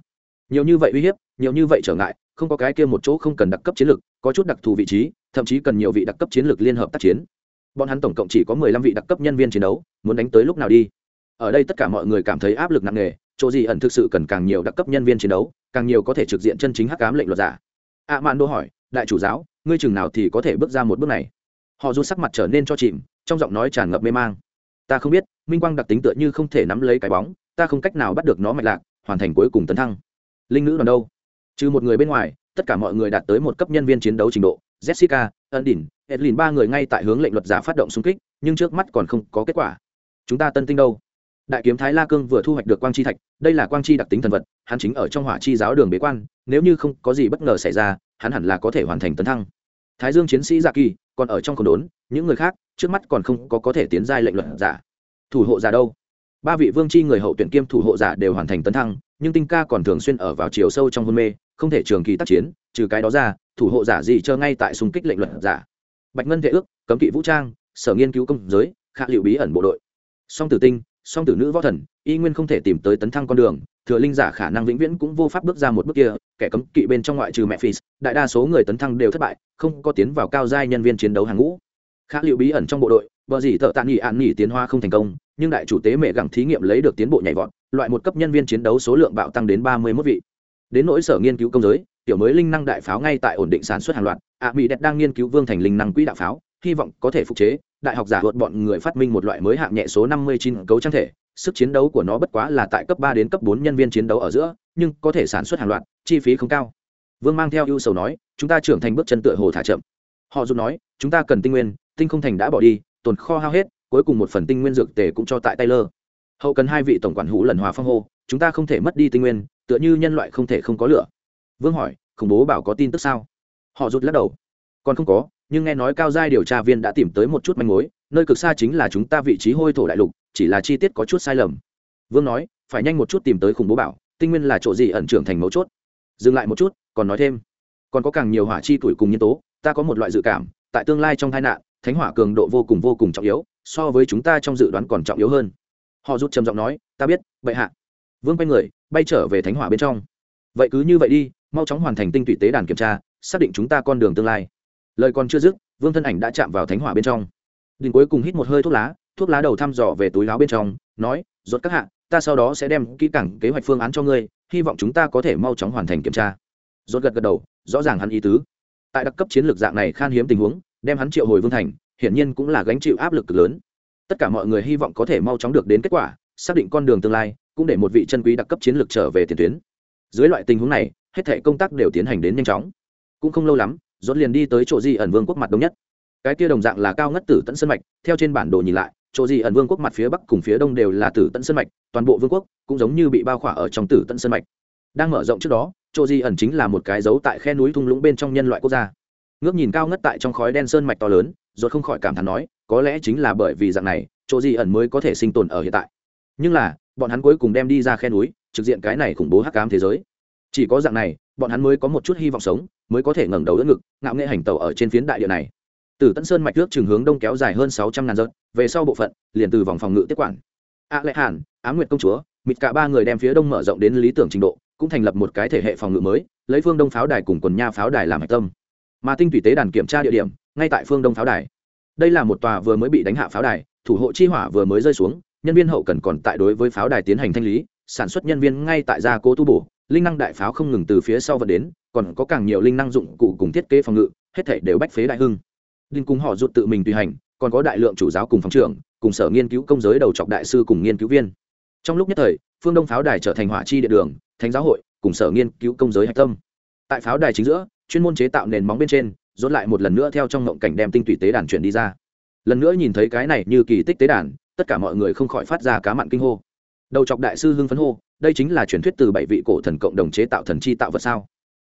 Nhiều như vậy uy hiếp, nhiều như vậy trở ngại, không có cái kia một chỗ không cần đặc cấp chiến lược, có chút đặc thù vị trí, thậm chí cần nhiều vị đặc cấp chiến lược liên hợp tác chiến. Bọn hắn tổng cộng chỉ có mười lăm vị đặc cấp nhân viên chiến đấu, muốn đánh tới lúc nào đi? Ở đây tất cả mọi người cảm thấy áp lực nặng nề, chỗ gì ẩn thực sự cần càng nhiều đặc cấp nhân viên chiến đấu, càng nhiều có thể trực diện chân chính hắc cám lệnh luật giả. A man đô hỏi, đại chủ giáo, ngươi chừng nào thì có thể bước ra một bước này? Họ rút sắc mặt trở nên cho chìm, trong giọng nói tràn ngập mê mang ta không biết, minh quang đặc tính tựa như không thể nắm lấy cái bóng, ta không cách nào bắt được nó mạch lạc, hoàn thành cuối cùng tấn thăng. Linh nữ đoàn đâu? Trừ một người bên ngoài, tất cả mọi người đạt tới một cấp nhân viên chiến đấu trình độ, jessica ân đỉnh edlin ba người ngay tại hướng lệnh luật giả phát động xung kích, nhưng trước mắt còn không có kết quả. Chúng ta tân tinh đâu? Đại kiếm thái la cương vừa thu hoạch được quang chi thạch, đây là quang chi đặc tính thần vật, hắn chính ở trong hỏa chi giáo đường bế quan, nếu như không có gì bất ngờ xảy ra, hắn hẳn là có thể hoàn thành tấn thăng. Thái dương chiến sĩ dạ kỳ còn ở trong khẩu đốn, những người khác, trước mắt còn không có có thể tiến giai lệnh luật giả. Thủ hộ giả đâu? Ba vị vương chi người hậu tuyển kiêm thủ hộ giả đều hoàn thành tấn thăng, nhưng tinh ca còn thường xuyên ở vào chiều sâu trong hôn mê, không thể trường kỳ tác chiến, trừ cái đó ra, thủ hộ giả gì cho ngay tại xung kích lệnh luật giả. Bạch ngân thể ước, cấm kỵ vũ trang, sở nghiên cứu công giới, khả liệu bí ẩn bộ đội. Song tử tinh, song tử nữ võ thần, y nguyên không thể tìm tới tấn thăng con đường thừa linh giả khả năng vĩnh viễn cũng vô pháp bước ra một bước kia, kẻ cấm kỵ bên trong ngoại trừ mẹ phi đại đa số người tấn thăng đều thất bại, không có tiến vào cao giai nhân viên chiến đấu hàng ngũ. Khả liệu bí ẩn trong bộ đội vợ gì thợ tạ nghỉ ạn nghỉ tiến hoa không thành công, nhưng đại chủ tế mẹ gặng thí nghiệm lấy được tiến bộ nhảy vọt, loại một cấp nhân viên chiến đấu số lượng bạo tăng đến ba mươi 31 vị. Đến nỗi sở nghiên cứu công giới, tiểu mới linh năng đại pháo ngay tại ổn định sản xuất hàng loạt, ạ mỹ đẹp đang nghiên cứu vương thành linh năng quỹ đạo pháo, hy vọng có thể phục chế, đại học giả luật bọn người phát minh một loại mới hạng nhẹ số năm mươi chín cấu trang thể sức chiến đấu của nó bất quá là tại cấp ba đến cấp bốn nhân viên chiến đấu ở giữa, nhưng có thể sản xuất hàng loạt, chi phí không cao. Vương mang theo ưu sầu nói, chúng ta trưởng thành bước chân tựa hồ thả chậm. Họ dùng nói, chúng ta cần tinh nguyên, tinh không thành đã bỏ đi, tồn kho hao hết, cuối cùng một phần tinh nguyên dược tề cũng cho tại taylor. Hậu cần hai vị tổng quản hữu lần hòa phong hô, chúng ta không thể mất đi tinh nguyên, tựa như nhân loại không thể không có lửa. Vương hỏi, khủng bố bảo có tin tức sao? Họ rút lắc đầu. Còn không có, nhưng nghe nói cao giai điều tra viên đã tìm tới một chút manh mối, nơi cực xa chính là chúng ta vị trí hôi thổ đại lục chỉ là chi tiết có chút sai lầm. Vương nói, phải nhanh một chút tìm tới khủng bố bảo, tinh nguyên là chỗ gì ẩn trưởng thành mấu chốt. Dừng lại một chút, còn nói thêm. Còn có càng nhiều hỏa chi tuổi cùng nhân tố, ta có một loại dự cảm, tại tương lai trong tai nạn, thánh hỏa cường độ vô cùng vô cùng trọng yếu, so với chúng ta trong dự đoán còn trọng yếu hơn. Họ rút trầm giọng nói, ta biết, bệ hạ. Vương quay người, bay trở về thánh hỏa bên trong. Vậy cứ như vậy đi, mau chóng hoàn thành tinh tụy tế đàn kiểm tra, xác định chúng ta con đường tương lai. Lời còn chưa dứt, vương thân ảnh đã chạm vào thánh hỏa bên trong. Đình cuối cùng hít một hơi thuốc lá thuốc lá đầu thăm dò về túi láo bên trong, nói, rốt các hạ, ta sau đó sẽ đem kỹ càng kế hoạch phương án cho ngươi, hy vọng chúng ta có thể mau chóng hoàn thành kiểm tra. Rốt gật gật đầu, rõ ràng hắn ý tứ. Tại đặc cấp chiến lược dạng này khan hiếm tình huống, đem hắn triệu hồi vương thành, hiển nhiên cũng là gánh chịu áp lực cực lớn. Tất cả mọi người hy vọng có thể mau chóng được đến kết quả, xác định con đường tương lai, cũng để một vị chân quý đặc cấp chiến lược trở về tiền tuyến. Dưới loại tình huống này, hết thể công tác đều tiến hành đến nhanh chóng. Cũng không lâu lắm dốt liền đi tới chỗ di ẩn vương quốc mặt đông nhất. Cái kia đồng dạng là cao ngất tử tận sân mạch, theo trên bản đồ nhìn lại chỗ gì ẩn vương quốc mặt phía bắc cùng phía đông đều là tử tận sân mạch, toàn bộ vương quốc cũng giống như bị bao khỏa ở trong tử tận sân mạch. Đang mở rộng trước đó, chỗ gì ẩn chính là một cái dấu tại khe núi thung lũng bên trong nhân loại quốc gia. Ngước nhìn cao ngất tại trong khói đen sơn mạch to lớn, rồi không khỏi cảm thán nói, có lẽ chính là bởi vì dạng này, chỗ gì ẩn mới có thể sinh tồn ở hiện tại. Nhưng là, bọn hắn cuối cùng đem đi ra khe núi, trực diện cái này khủng bố hắc cám thế giới. Chỉ có dạng này, bọn hắn mới có một chút hy vọng sống, mới có thể ngẩng đầu đỡ ngực, ngạo nghệ hành tàu ở trên phiến đại địa này từ tân sơn mạch nước trường hướng đông kéo dài hơn sáu trăm ngàn dặm, về sau bộ phận, liền từ vòng phòng ngự tiếp quản. A lệ hàn, á nguyệt công chúa, mịt cả ba người đem phía đông mở rộng đến lý tưởng trình độ, cũng thành lập một cái thể hệ phòng ngự mới, lấy phương đông pháo đài cùng quần nha pháo đài làm hạch tâm. Mà tinh thủy tế đàn kiểm tra địa điểm, ngay tại phương đông pháo đài. Đây là một tòa vừa mới bị đánh hạ pháo đài, thủ hộ chi hỏa vừa mới rơi xuống, nhân viên hậu cần còn tại đối với pháo đài tiến hành thanh lý, sản xuất nhân viên ngay tại gia cố tu bổ, linh năng đại pháo không ngừng từ phía sau vật đến, còn có càng nhiều linh năng dụng cụ cùng thiết kế phòng ngự, hết thể đều bách phế đại hưng đinh cùng họ rụt tự mình tùy hành, còn có đại lượng chủ giáo cùng phòng trưởng, cùng sở nghiên cứu công giới đầu trọc đại sư cùng nghiên cứu viên. Trong lúc nhất thời, phương đông pháo đài trở thành hỏa chi địa đường, thánh giáo hội, cùng sở nghiên cứu công giới hạch tâm. Tại pháo đài chính giữa, chuyên môn chế tạo nền móng bên trên dốt lại một lần nữa theo trong ngộng cảnh đem tinh tủy tế đàn chuyển đi ra. Lần nữa nhìn thấy cái này như kỳ tích tế đàn, tất cả mọi người không khỏi phát ra cá mặn kinh hô. Đầu chọc đại sư hưng phấn hô, đây chính là truyền thuyết từ bảy vị cổ thần cộng đồng chế tạo thần chi tạo vật sao?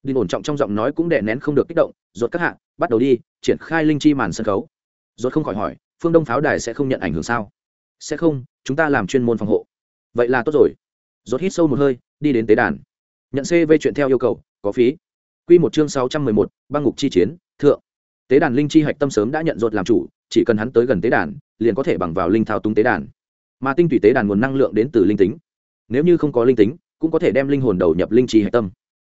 Đinh ổn trọng trong giọng nói cũng đè nén không được kích động rốt các hạ, bắt đầu đi, triển khai linh chi màn sân khấu. Rốt không khỏi hỏi, phương đông pháo đài sẽ không nhận ảnh hưởng sao? Sẽ không, chúng ta làm chuyên môn phòng hộ. Vậy là tốt rồi. Rốt hít sâu một hơi, đi đến tế đàn. Nhận cv chuyện theo yêu cầu, có phí. Q một chương sáu trăm mười một, băng ngục chi chiến, thượng. Tế đàn linh chi hạch tâm sớm đã nhận rốt làm chủ, chỉ cần hắn tới gần tế đàn, liền có thể bằng vào linh thao túng tế đàn. Mà tinh thủy tế đàn nguồn năng lượng đến từ linh tính. Nếu như không có linh tính, cũng có thể đem linh hồn đầu nhập linh chi hạch tâm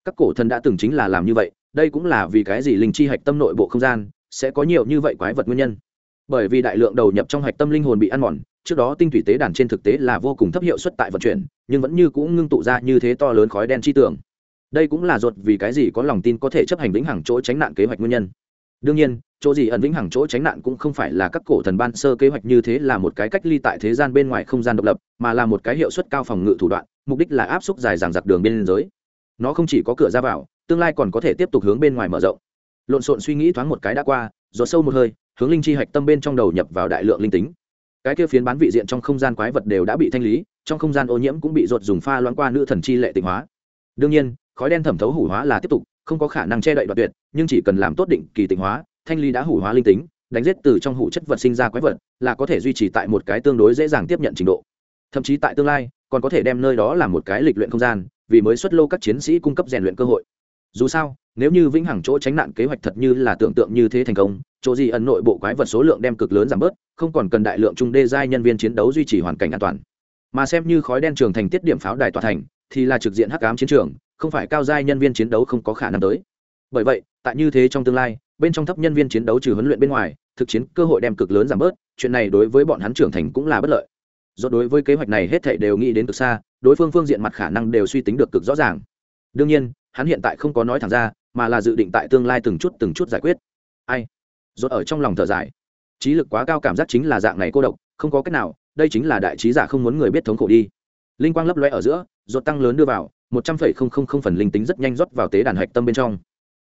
các cổ thần đã từng chính là làm như vậy, đây cũng là vì cái gì linh chi hạch tâm nội bộ không gian sẽ có nhiều như vậy quái vật nguyên nhân. Bởi vì đại lượng đầu nhập trong hạch tâm linh hồn bị ăn mòn, trước đó tinh thủy tế đàn trên thực tế là vô cùng thấp hiệu suất tại vận chuyển, nhưng vẫn như cũng ngưng tụ ra như thế to lớn khói đen chi tưởng đây cũng là ruột vì cái gì có lòng tin có thể chấp hành vĩnh hằng chỗ tránh nạn kế hoạch nguyên nhân. Đương nhiên, chỗ gì ẩn vĩnh hằng chỗ tránh nạn cũng không phải là các cổ thần ban sơ kế hoạch như thế là một cái cách ly tại thế gian bên ngoài không gian độc lập, mà là một cái hiệu suất cao phòng ngự thủ đoạn, mục đích là áp suất dài dàng giặc đường biên giới nó không chỉ có cửa ra vào, tương lai còn có thể tiếp tục hướng bên ngoài mở rộng. Lộn xộn suy nghĩ thoáng một cái đã qua rồi sâu một hơi, hướng linh chi hạch tâm bên trong đầu nhập vào đại lượng linh tính. Cái kia phiến bán vị diện trong không gian quái vật đều đã bị thanh lý, trong không gian ô nhiễm cũng bị rột dùng pha loãng qua nữ thần chi lệ tịnh hóa. Đương nhiên, khói đen thẩm thấu hủ hóa là tiếp tục, không có khả năng che đậy đoạt tuyệt, nhưng chỉ cần làm tốt định kỳ tịnh hóa, thanh lý đã hủ hóa linh tính, đánh giết từ trong hủ chất vật sinh ra quái vật, là có thể duy trì tại một cái tương đối dễ dàng tiếp nhận trình độ. Thậm chí tại tương lai, còn có thể đem nơi đó làm một cái lịch luyện không gian vì mới xuất lô các chiến sĩ cung cấp rèn luyện cơ hội. Dù sao, nếu như vĩnh hằng chỗ tránh nạn kế hoạch thật như là tưởng tượng như thế thành công, chỗ gì ẩn nội bộ quái vật số lượng đem cực lớn giảm bớt, không còn cần đại lượng trung đê giai nhân viên chiến đấu duy trì hoàn cảnh an toàn. Mà xem như khói đen trường thành tiết điểm pháo đài tòa thành, thì là trực diện hắc ám chiến trường, không phải cao giai nhân viên chiến đấu không có khả năng tới. Bởi vậy, tại như thế trong tương lai, bên trong thấp nhân viên chiến đấu trừ huấn luyện bên ngoài, thực chiến cơ hội đem cực lớn giảm bớt, chuyện này đối với bọn hắn trưởng thành cũng là bất lợi do đối với kế hoạch này hết thảy đều nghĩ đến cực xa, đối phương phương diện mặt khả năng đều suy tính được cực rõ ràng. Đương nhiên, hắn hiện tại không có nói thẳng ra, mà là dự định tại tương lai từng chút từng chút giải quyết. Ai? Rốt ở trong lòng thở dài. Trí lực quá cao cảm giác chính là dạng này cô độc, không có cách nào, đây chính là đại trí giả không muốn người biết thống khổ đi. Linh quang lấp loe ở giữa, rốt tăng lớn đưa vào, một trăm phẩy không không không phần linh tính rất nhanh rót vào tế đàn hạch tâm bên trong.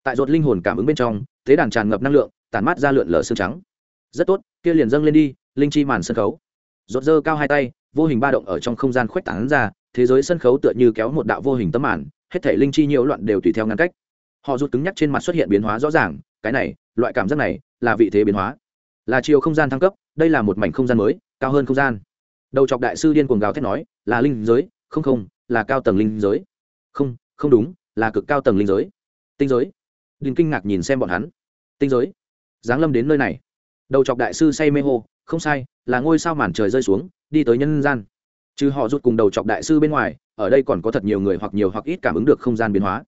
Tại rốt linh hồn cảm ứng bên trong, tế đàn tràn ngập năng lượng, tản mát ra lượn lờ xương trắng. Rất tốt, kia liền dâng lên đi, linh chi màn sân khấu rột dơ cao hai tay, vô hình ba động ở trong không gian khuếch tán ra, thế giới sân khấu tựa như kéo một đạo vô hình tấm màn, hết thể linh chi nhiễu loạn đều tùy theo ngăn cách. Họ rụt cứng nhắc trên mặt xuất hiện biến hóa rõ ràng, cái này, loại cảm giác này, là vị thế biến hóa. Là chiều không gian thăng cấp, đây là một mảnh không gian mới, cao hơn không gian. Đầu chọc đại sư điên cuồng gào thét nói, là linh giới, không không, là cao tầng linh giới. Không không đúng, là cực cao tầng linh giới. Tinh giới. Đinh kinh ngạc nhìn xem bọn hắn. Tinh giới. Giáng lâm đến nơi này. Đầu chọc đại sư say mê hô không sai, là ngôi sao màn trời rơi xuống, đi tới nhân gian. Trừ họ rút cùng đầu chọc đại sư bên ngoài, ở đây còn có thật nhiều người hoặc nhiều hoặc ít cảm ứng được không gian biến hóa.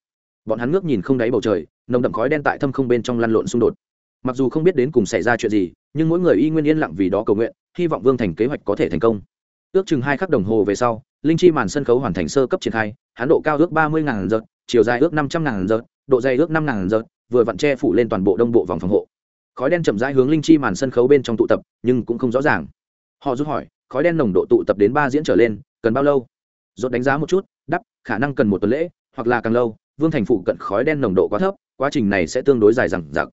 Bọn hắn ngước nhìn không đáy bầu trời, nồng đậm khói đen tại thâm không bên trong lăn lộn xung đột. Mặc dù không biết đến cùng xảy ra chuyện gì, nhưng mỗi người y nguyên yên lặng vì đó cầu nguyện, hy vọng vương thành kế hoạch có thể thành công. Ước chừng hai khắc đồng hồ về sau, linh chi màn sân khấu hoàn thành sơ cấp triển khai, hán độ cao ước ba mươi ngàn giật chiều dài ước năm trăm ngàn giật độ dày ước năm ngàn giật vừa vặn che phủ lên toàn bộ đông bộ vòng phòng hộ khói đen chậm rãi hướng linh chi màn sân khấu bên trong tụ tập, nhưng cũng không rõ ràng. Họ giúp hỏi, khói đen nồng độ tụ tập đến ba diễn trở lên, cần bao lâu? Dốt đánh giá một chút đắp khả năng cần một tuần lễ, hoặc là càng lâu, vương thành phụ cận khói đen nồng độ quá thấp, quá trình này sẽ tương đối dài dằng dặc.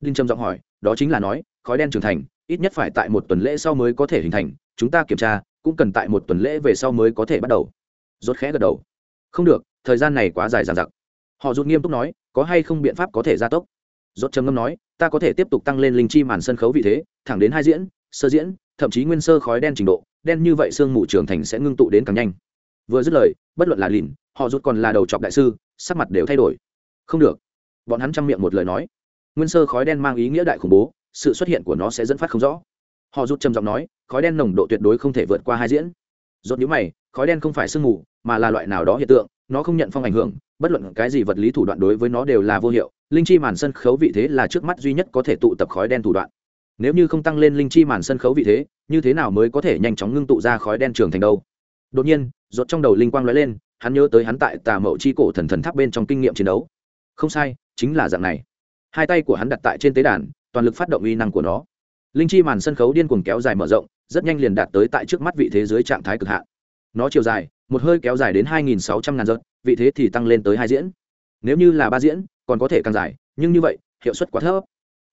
Đinh trầm giọng hỏi, đó chính là nói, khói đen trưởng thành, ít nhất phải tại một tuần lễ sau mới có thể hình thành, chúng ta kiểm tra, cũng cần tại một tuần lễ về sau mới có thể bắt đầu. Rốt khẽ gật đầu. Không được, thời gian này quá dài dằng dặc. Họ rút nghiêm túc nói, có hay không biện pháp có thể gia tốc? Rốt trầm ngâm nói, ta có thể tiếp tục tăng lên linh chi màn sân khấu vị thế, thẳng đến hai diễn, sơ diễn, thậm chí nguyên sơ khói đen trình độ, đen như vậy sương mù trưởng thành sẽ ngưng tụ đến càng nhanh. Vừa dứt lời, bất luận là lìn, họ rút còn là đầu trọc đại sư, sắc mặt đều thay đổi. Không được. Bọn hắn chăm miệng một lời nói. Nguyên sơ khói đen mang ý nghĩa đại khủng bố, sự xuất hiện của nó sẽ dẫn phát không rõ. Họ rút trầm giọng nói, khói đen nồng độ tuyệt đối không thể vượt qua hai diễn. Rốt nhíu mày, khói đen không phải sương mù, mà là loại nào đó hiện tượng, nó không nhận phong ảnh hưởng bất luận cái gì vật lý thủ đoạn đối với nó đều là vô hiệu, linh chi màn sân khấu vị thế là trước mắt duy nhất có thể tụ tập khói đen thủ đoạn. Nếu như không tăng lên linh chi màn sân khấu vị thế, như thế nào mới có thể nhanh chóng ngưng tụ ra khói đen trường thành đâu? Đột nhiên rột trong đầu linh quang lóe lên, hắn nhớ tới hắn tại tà mậu chi cổ thần thần tháp bên trong kinh nghiệm chiến đấu. Không sai, chính là dạng này. Hai tay của hắn đặt tại trên tế đàn, toàn lực phát động uy năng của nó. Linh chi màn sân khấu điên cuồng kéo dài mở rộng, rất nhanh liền đạt tới tại trước mắt vị thế giới trạng thái cực hạn. Nó chiều dài một hơi kéo dài đến hai nghìn sáu trăm ngàn giật vị thế thì tăng lên tới hai diễn. Nếu như là ba diễn, còn có thể càng dài, nhưng như vậy, hiệu suất quá thấp.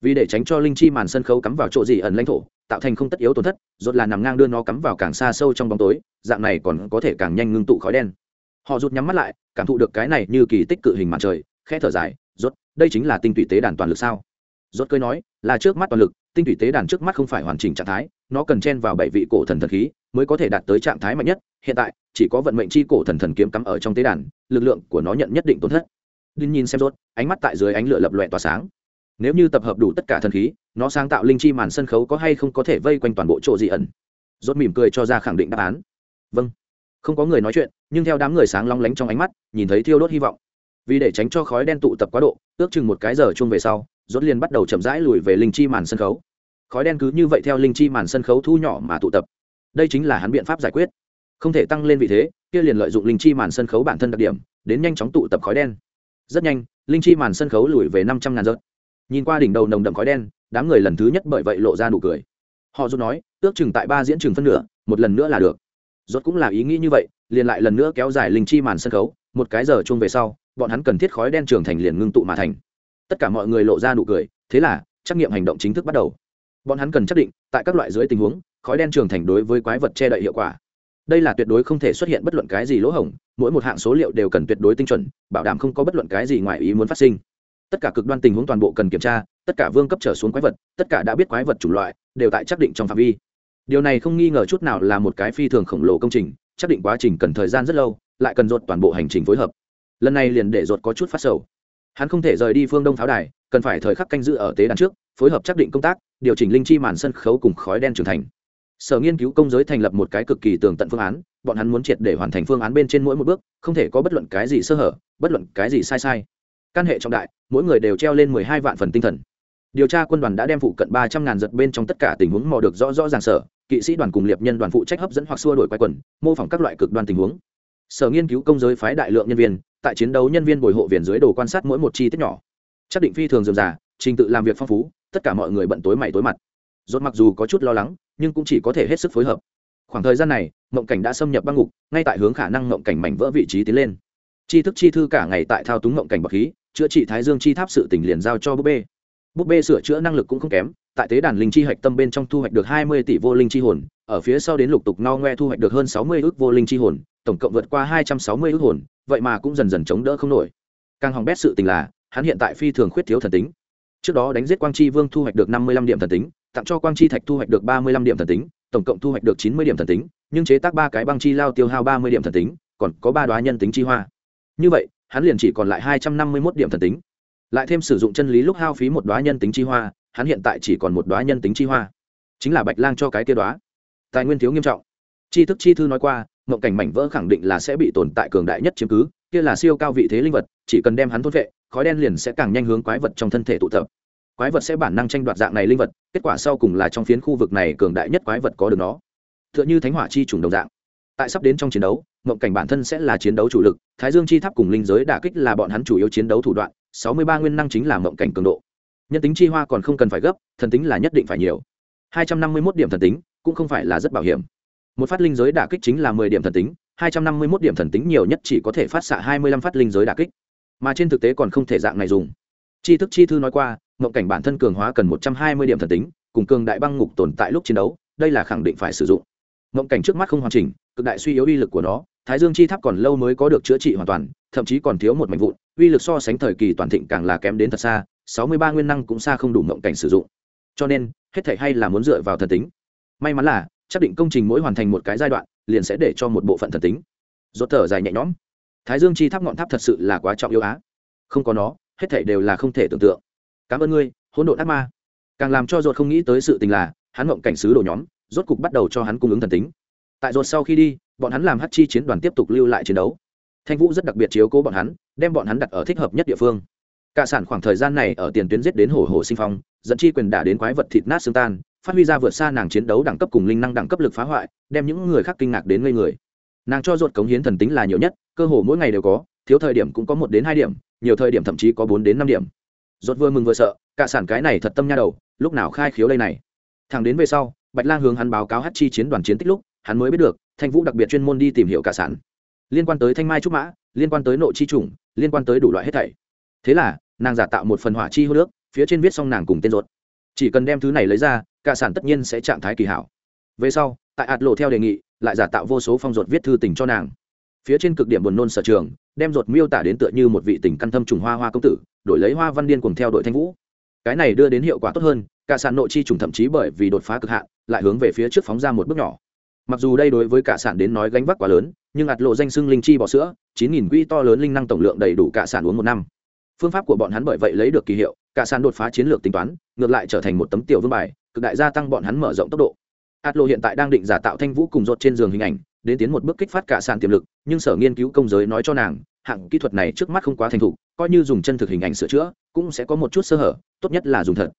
Vì để tránh cho linh chi màn sân khấu cắm vào chỗ gì ẩn lãnh thổ, tạo thành không tất yếu tổn thất, rốt là nằm ngang đưa nó cắm vào càng xa sâu trong bóng tối, dạng này còn có thể càng nhanh ngưng tụ khói đen. Họ rụt nhắm mắt lại, cảm thụ được cái này như kỳ tích cự hình mặt trời, khẽ thở dài, rốt, đây chính là tinh tụy tế đàn toàn lực sao? Rốt cười nói, là trước mắt toàn lực, tinh tụy tế đàn trước mắt không phải hoàn chỉnh trạng thái nó cần chen vào bảy vị cổ thần thần khí mới có thể đạt tới trạng thái mạnh nhất. Hiện tại, chỉ có vận mệnh chi cổ thần thần kiếm cắm ở trong tế đàn, lực lượng của nó nhận nhất định tổn thất. Đinh nhìn xem rốt, ánh mắt tại dưới ánh lửa lập lòe tỏa sáng. Nếu như tập hợp đủ tất cả thần khí, nó sáng tạo linh chi màn sân khấu có hay không có thể vây quanh toàn bộ chỗ dị ẩn? Rốt mỉm cười cho ra khẳng định đáp án. Vâng. Không có người nói chuyện, nhưng theo đám người sáng long lánh trong ánh mắt, nhìn thấy thiêu đốt hy vọng. Vì để tránh cho khói đen tụ tập quá độ, ước chừng một cái giờ chung về sau, rốt liền bắt đầu chậm rãi lùi về linh chi màn sân khấu khói đen cứ như vậy theo linh chi màn sân khấu thu nhỏ mà tụ tập. Đây chính là hắn biện pháp giải quyết. Không thể tăng lên vị thế, kia liền lợi dụng linh chi màn sân khấu bản thân đặc điểm, đến nhanh chóng tụ tập khói đen. Rất nhanh, linh chi màn sân khấu lùi về năm trăm ngàn rớt. Nhìn qua đỉnh đầu nồng đậm khói đen, đám người lần thứ nhất bởi vậy lộ ra nụ cười. Họ rút nói, ước chừng tại ba diễn chừng phân nửa, một lần nữa là được. Rốt cũng là ý nghĩ như vậy, liền lại lần nữa kéo dài linh chi màn sân khấu, một cái giờ chung về sau, bọn hắn cần thiết khói đen trường thành liền ngưng tụ mà thành. Tất cả mọi người lộ ra nụ cười, thế là, trắc nghiệm hành động chính thức bắt đầu bọn hắn cần xác định, tại các loại dưới tình huống, khói đen trường thành đối với quái vật che đậy hiệu quả. Đây là tuyệt đối không thể xuất hiện bất luận cái gì lỗ hổng, mỗi một hạng số liệu đều cần tuyệt đối tinh chuẩn, bảo đảm không có bất luận cái gì ngoài ý muốn phát sinh. Tất cả cực đoan tình huống toàn bộ cần kiểm tra, tất cả vương cấp trở xuống quái vật, tất cả đã biết quái vật chủng loại, đều tại xác định trong phạm vi. Điều này không nghi ngờ chút nào là một cái phi thường khổng lồ công trình xác định quá trình cần thời gian rất lâu, lại cần dột toàn bộ hành trình phối hợp. Lần này liền để dột có chút phát sầu. Hắn không thể rời đi phương đông pháo đài, cần phải thời khắc canh giữ ở tế đàn trước phối hợp xác định công tác điều chỉnh linh chi màn sân khấu cùng khói đen trưởng thành. Sở nghiên cứu công giới thành lập một cái cực kỳ tường tận phương án bọn hắn muốn triệt để hoàn thành phương án bên trên mỗi một bước không thể có bất luận cái gì sơ hở bất luận cái gì sai sai. Căn hệ trọng đại mỗi người đều treo lên mười hai vạn phần tinh thần. Điều tra quân đoàn đã đem phụ cận ba trăm ngàn giật bên trong tất cả tình huống mò được rõ rõ ràng sở kỵ sĩ đoàn cùng liệp nhân đoàn phụ trách hấp dẫn hoặc xua đổi quay quần mô phỏng các loại cực đoan tình huống. Sở nghiên cứu công giới phái đại lượng nhân viên tại chiến đấu nhân viên bồi hộ viện dưới đồ quan sát mỗi một chi tiết nhỏ. Chắc định phi thường dườm giả, trình tự làm việc phong phú tất cả mọi người bận tối mày tối mặt. Rốt mặc dù có chút lo lắng, nhưng cũng chỉ có thể hết sức phối hợp. Khoảng thời gian này mộng cảnh đã xâm nhập băng ngục, ngay tại hướng khả năng mộng cảnh mảnh vỡ vị trí tiến lên. Chi thức chi thư cả ngày tại thao túng mộng cảnh bậc khí, chữa trị thái dương chi tháp sự tỉnh liền giao cho búp bê. Búp bê sửa chữa năng lực cũng không kém, tại tế đàn linh chi hạch tâm bên trong thu hoạch được hai mươi tỷ vô linh chi hồn, ở phía sau đến lục tục no ngoe thu hoạch được hơn sáu mươi ước vô linh chi hồn, tổng cộng vượt qua hai trăm sáu mươi ước hồn, vậy mà cũng dần dần chống đỡ không nổi. Càng hỏng bét sự tình là, hắn hiện tại phi thường khuyết thiếu thần tính trước đó đánh giết quang chi vương thu hoạch được năm mươi lăm điểm thần tính, tặng cho quang chi thạch thu hoạch được ba mươi lăm điểm thần tính, tổng cộng thu hoạch được chín mươi điểm thần tính, nhưng chế tác ba cái băng chi lao tiêu hao ba mươi điểm thần tính, còn có ba đoá nhân tính chi hoa. Như vậy, hắn liền chỉ còn lại hai trăm năm mươi mốt điểm thần tính. Lại thêm sử dụng chân lý lúc hao phí một đoá nhân tính chi hoa, hắn hiện tại chỉ còn một đoá nhân tính chi hoa. Chính là bạch lang cho cái kia đoá. Tài nguyên thiếu nghiêm trọng. Chi thức chi thư nói qua, mộng cảnh mảnh vỡ khẳng định là sẽ bị tồn tại cường đại nhất chiếm cứ kia là siêu cao vị thế linh vật, chỉ cần đem hắn thốt vệ, khói đen liền sẽ càng nhanh hướng quái vật trong thân thể tụ tập. Quái vật sẽ bản năng tranh đoạt dạng này linh vật, kết quả sau cùng là trong phiến khu vực này cường đại nhất quái vật có được nó. T h ư ợ n h ư thánh hỏa chi trùng đồng dạng. Tại sắp đến trong chiến đấu, mộng cảnh bản thân sẽ là chiến đấu chủ lực, thái dương chi tháp cùng linh giới đả kích là bọn hắn chủ yếu chiến đấu thủ đoạn, sáu mươi ba nguyên năng chính là mộng cảnh cường độ. Nhân tính chi hoa còn không cần phải gấp, thần tính là nhất định phải nhiều. Hai trăm năm mươi mốt điểm thần tính cũng không phải là rất bảo hiểm. Một phát linh giới đả kích chính là mười điểm thần tính hai trăm năm mươi mốt điểm thần tính nhiều nhất chỉ có thể phát xạ hai mươi lăm phát linh giới đả kích. Mà trên thực tế còn không thể dạng này dùng. Chi thức chi thư nói qua, mộng cảnh bản thân cường hóa cần một trăm hai mươi điểm thần tính, cùng cường đại băng ngục tồn tại lúc chiến đấu, đây là khẳng định phải sử dụng. Mộng cảnh trước mắt không hoàn chỉnh, cực đại suy yếu uy lực của nó, thái dương chi tháp còn lâu mới có được chữa trị hoàn toàn, thậm chí còn thiếu một mảnh vụn, uy lực so sánh thời kỳ toàn thịnh càng là kém đến thật xa, sáu mươi ba nguyên năng cũng xa không đủ mộng cảnh sử dụng. Cho nên, hết thể hay là muốn dựa vào thần tính. May mắn là, chắc định công trình mỗi hoàn thành một cái giai đoạn liền sẽ để cho một bộ phận thần tính. Rốt thở dài nhẹ nhõm. Thái dương chi tháp ngọn tháp thật sự là quá trọng yếu á. Không có nó, hết thảy đều là không thể tưởng tượng. Cảm ơn ngươi, hỗn độn ác ma. Càng làm cho rốt không nghĩ tới sự tình là, hắn ngậm cảnh sứ đồ nhóm, rốt cục bắt đầu cho hắn cung ứng thần tính. Tại rốt sau khi đi, bọn hắn làm hắc chi chiến đoàn tiếp tục lưu lại chiến đấu. Thanh vũ rất đặc biệt chiếu cố bọn hắn, đem bọn hắn đặt ở thích hợp nhất địa phương. Cả sản khoảng thời gian này ở tiền tuyến giết đến hổ hổ sinh phong, dẫn chi quyền đả đến quái vật thịt nát xương tan phát huy ra vượt xa nàng chiến đấu đẳng cấp cùng linh năng đẳng cấp lực phá hoại, đem những người khác kinh ngạc đến ngây người. Nàng cho ruột cống hiến thần tính là nhiều nhất, cơ hồ mỗi ngày đều có, thiếu thời điểm cũng có một đến hai điểm, nhiều thời điểm thậm chí có bốn đến năm điểm. Ruột vừa mừng vừa sợ, cả sản cái này thật tâm nha đầu, lúc nào khai khiếu đây này? Thằng đến về sau, bạch lang hướng hắn báo cáo hát chi chiến đoàn chiến tích lúc, hắn mới biết được, thanh vũ đặc biệt chuyên môn đi tìm hiểu cả sản. Liên quan tới thanh mai trúc mã, liên quan tới nội chi chủng liên quan tới đủ loại hết thảy. Thế là, nàng giả tạo một phần hỏa chi hô nước, phía trên viết xong nàng cùng tên ruột. Chỉ cần đem thứ này lấy ra cả sản tất nhiên sẽ trạng thái kỳ hảo. Về sau, tại ạt lộ theo đề nghị, lại giả tạo vô số phong ruột viết thư tình cho nàng. Phía trên cực điểm buồn nôn sở trường, đem ruột miêu tả đến tựa như một vị tình căn thâm trùng hoa hoa công tử, đổi lấy hoa văn điên cùng theo đội thanh vũ. Cái này đưa đến hiệu quả tốt hơn, cả sản nội chi trùng thậm chí bởi vì đột phá cực hạn, lại hướng về phía trước phóng ra một bước nhỏ. Mặc dù đây đối với cả sản đến nói gánh vác quá lớn, nhưng ạt lộ danh xưng linh chi bò sữa, chín nghìn quỹ to lớn linh năng tổng lượng đầy đủ cả sản uống một năm. Phương pháp của bọn hắn bởi vậy lấy được kỳ hiệu, cả sản đột phá chiến lược tính toán, ngược lại trở thành một tấm tiểu vương bài cực đại gia tăng bọn hắn mở rộng tốc độ. Atlo hiện tại đang định giả tạo thanh vũ cùng rột trên giường hình ảnh, đến tiến một bước kích phát cả sàn tiềm lực, nhưng sở nghiên cứu công giới nói cho nàng, hạng kỹ thuật này trước mắt không quá thành thục, coi như dùng chân thực hình ảnh sửa chữa, cũng sẽ có một chút sơ hở, tốt nhất là dùng thật.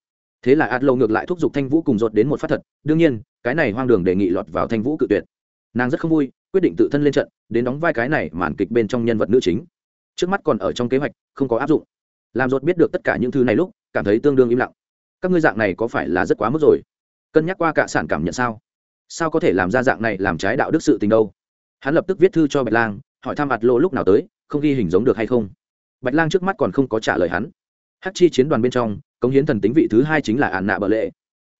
Thế là atlo ngược lại thúc giục thanh vũ cùng rột đến một phát thật, đương nhiên, cái này hoang đường đề nghị lọt vào thanh vũ cự tuyệt. Nàng rất không vui, quyết định tự thân lên trận, đến đóng vai cái này màn kịch bên trong nhân vật nữ chính. Trước mắt còn ở trong kế hoạch, không có áp dụng. Làm rột biết được tất cả những thứ này lúc, cảm thấy tương đương im lặng các ngươi dạng này có phải là rất quá mức rồi? Cân nhắc qua cả sản cảm nhận sao? Sao có thể làm ra dạng này làm trái đạo đức sự tình đâu? Hắn lập tức viết thư cho bạch lang, hỏi thăm ạt lô lúc nào tới, không ghi hình giống được hay không? Bạch lang trước mắt còn không có trả lời hắn. Hắc chi chiến đoàn bên trong, cống hiến thần tính vị thứ hai chính là ạn nạ bợ lệ.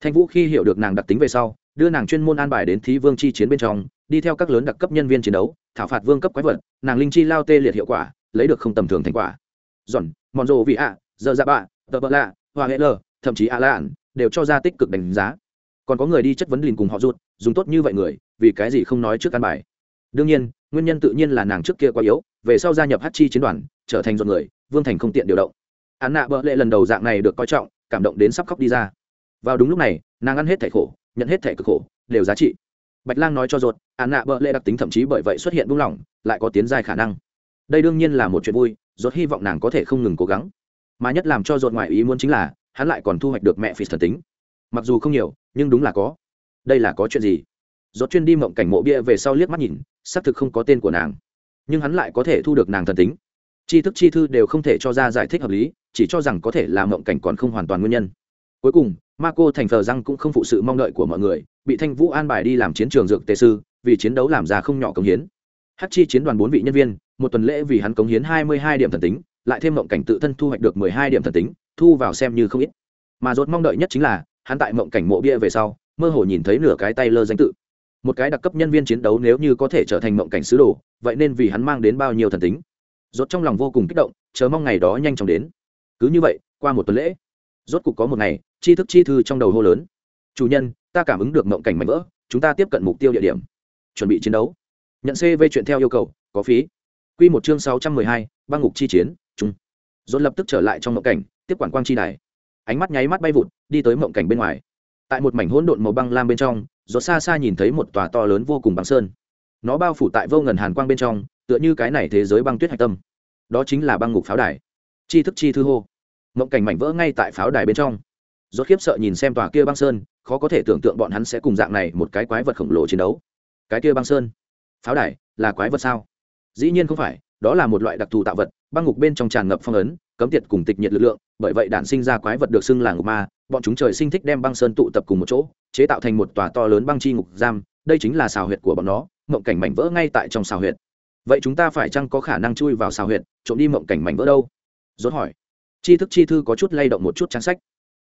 Thanh vũ khi hiểu được nàng đặc tính về sau, đưa nàng chuyên môn an bài đến thí vương chi chiến bên trong, đi theo các lớn đặc cấp nhân viên chiến đấu, thảo phạt vương cấp quái vật, nàng linh chi lao tê liệt hiệu quả, lấy được không tầm thường thành quả. Giòn mòn rộ vị ạ giờ dạ bạ tờ bợ lạ hoa hệ lờ thậm chí a lạn đều cho ra tích cực đánh giá. Còn có người đi chất vấn lìn cùng họ ruột, dùng tốt như vậy người vì cái gì không nói trước căn bài? Đương nhiên nguyên nhân tự nhiên là nàng trước kia quá yếu về sau gia nhập hát chi chiến đoàn trở thành dọn người vương thành không tiện điều động. Án nạ bợ lệ lần đầu dạng này được coi trọng cảm động đến sắp khóc đi ra. Vào đúng lúc này nàng ăn hết thẻ khổ nhận hết thẻ cực khổ đều giá trị. Bạch lang nói cho ruột án nạ bợ lệ đặc tính thậm chí bởi vậy xuất hiện buông lỏng lại có tiến dài khả năng. Đây đương nhiên là một chuyện vui ruột hy vọng nàng có thể không ngừng cố gắng. Mà nhất làm cho ruột ngoại ý muốn chính là hắn lại còn thu hoạch được mẹ phi thần tính. Mặc dù không nhiều, nhưng đúng là có. Đây là có chuyện gì? Ruột chuyên đi mộng cảnh mộ bia về sau liếc mắt nhìn, xác thực không có tên của nàng. Nhưng hắn lại có thể thu được nàng thần tính. Tri thức chi thư đều không thể cho ra giải thích hợp lý, chỉ cho rằng có thể là mộng cảnh còn không hoàn toàn nguyên nhân. Cuối cùng, ma cô thành thờ răng cũng không phụ sự mong đợi của mọi người, bị thanh vũ an bài đi làm chiến trường dược tề sư, vì chiến đấu làm ra không nhỏ công hiến. Hát chi chiến đoàn bốn vị nhân viên, một tuần lễ vì hắn cống hiến hai mươi hai điểm thần tính, lại thêm mộng cảnh tự thân thu hoạch được mười hai điểm thần tính thu vào xem như không ít. Mà rốt mong đợi nhất chính là, hắn tại mộng cảnh mộ bia về sau, mơ hồ nhìn thấy nửa cái tay lơ danh tự. Một cái đặc cấp nhân viên chiến đấu nếu như có thể trở thành mộng cảnh sứ đồ, vậy nên vì hắn mang đến bao nhiêu thần tính. Rốt trong lòng vô cùng kích động, chờ mong ngày đó nhanh chóng đến. Cứ như vậy, qua một tuần lễ, rốt cục có một ngày chi thức chi thư trong đầu hô lớn. Chủ nhân, ta cảm ứng được mộng cảnh mạnh vỡ, chúng ta tiếp cận mục tiêu địa điểm. Chuẩn bị chiến đấu. Nhận cv chuyện theo yêu cầu, có phí. Q một chương sáu trăm mười hai, băng ngục chi chiến, chung. Dồn lập tức trở lại trong mộng cảnh tiếp quản quang chi đài. Ánh mắt nháy mắt bay vụt, đi tới mộng cảnh bên ngoài. Tại một mảnh hỗn độn màu băng lam bên trong dồn xa xa nhìn thấy một tòa to lớn vô cùng băng sơn. Nó bao phủ tại vô ngần hàn quang bên trong, tựa như cái này thế giới băng tuyết hạch tâm. Đó chính là băng ngục pháo đài. Chi thức chi thư hô. Mộng cảnh mảnh vỡ ngay tại pháo đài bên trong. Rốt khiếp sợ nhìn xem tòa kia băng sơn, khó có thể tưởng tượng bọn hắn sẽ cùng dạng này một cái quái vật khổng lồ chiến đấu. Cái kia băng sơn, pháo đài là quái vật sao? Dĩ nhiên không phải, đó là một loại đặc thù tạo vật, băng ngục bên trong tràn ngập phong ấn cấm tiệt cùng tịch nhiệt lực lượng, bởi vậy đản sinh ra quái vật được xưng là ngục ma, bọn chúng trời sinh thích đem băng sơn tụ tập cùng một chỗ, chế tạo thành một tòa to lớn băng chi ngục giam, đây chính là xào huyệt của bọn nó, mộng cảnh mảnh vỡ ngay tại trong xào huyệt. Vậy chúng ta phải chăng có khả năng chui vào xào huyệt, trộm đi mộng cảnh mảnh vỡ đâu? Rốt hỏi. Chi thức chi thư có chút lay động một chút trang sách.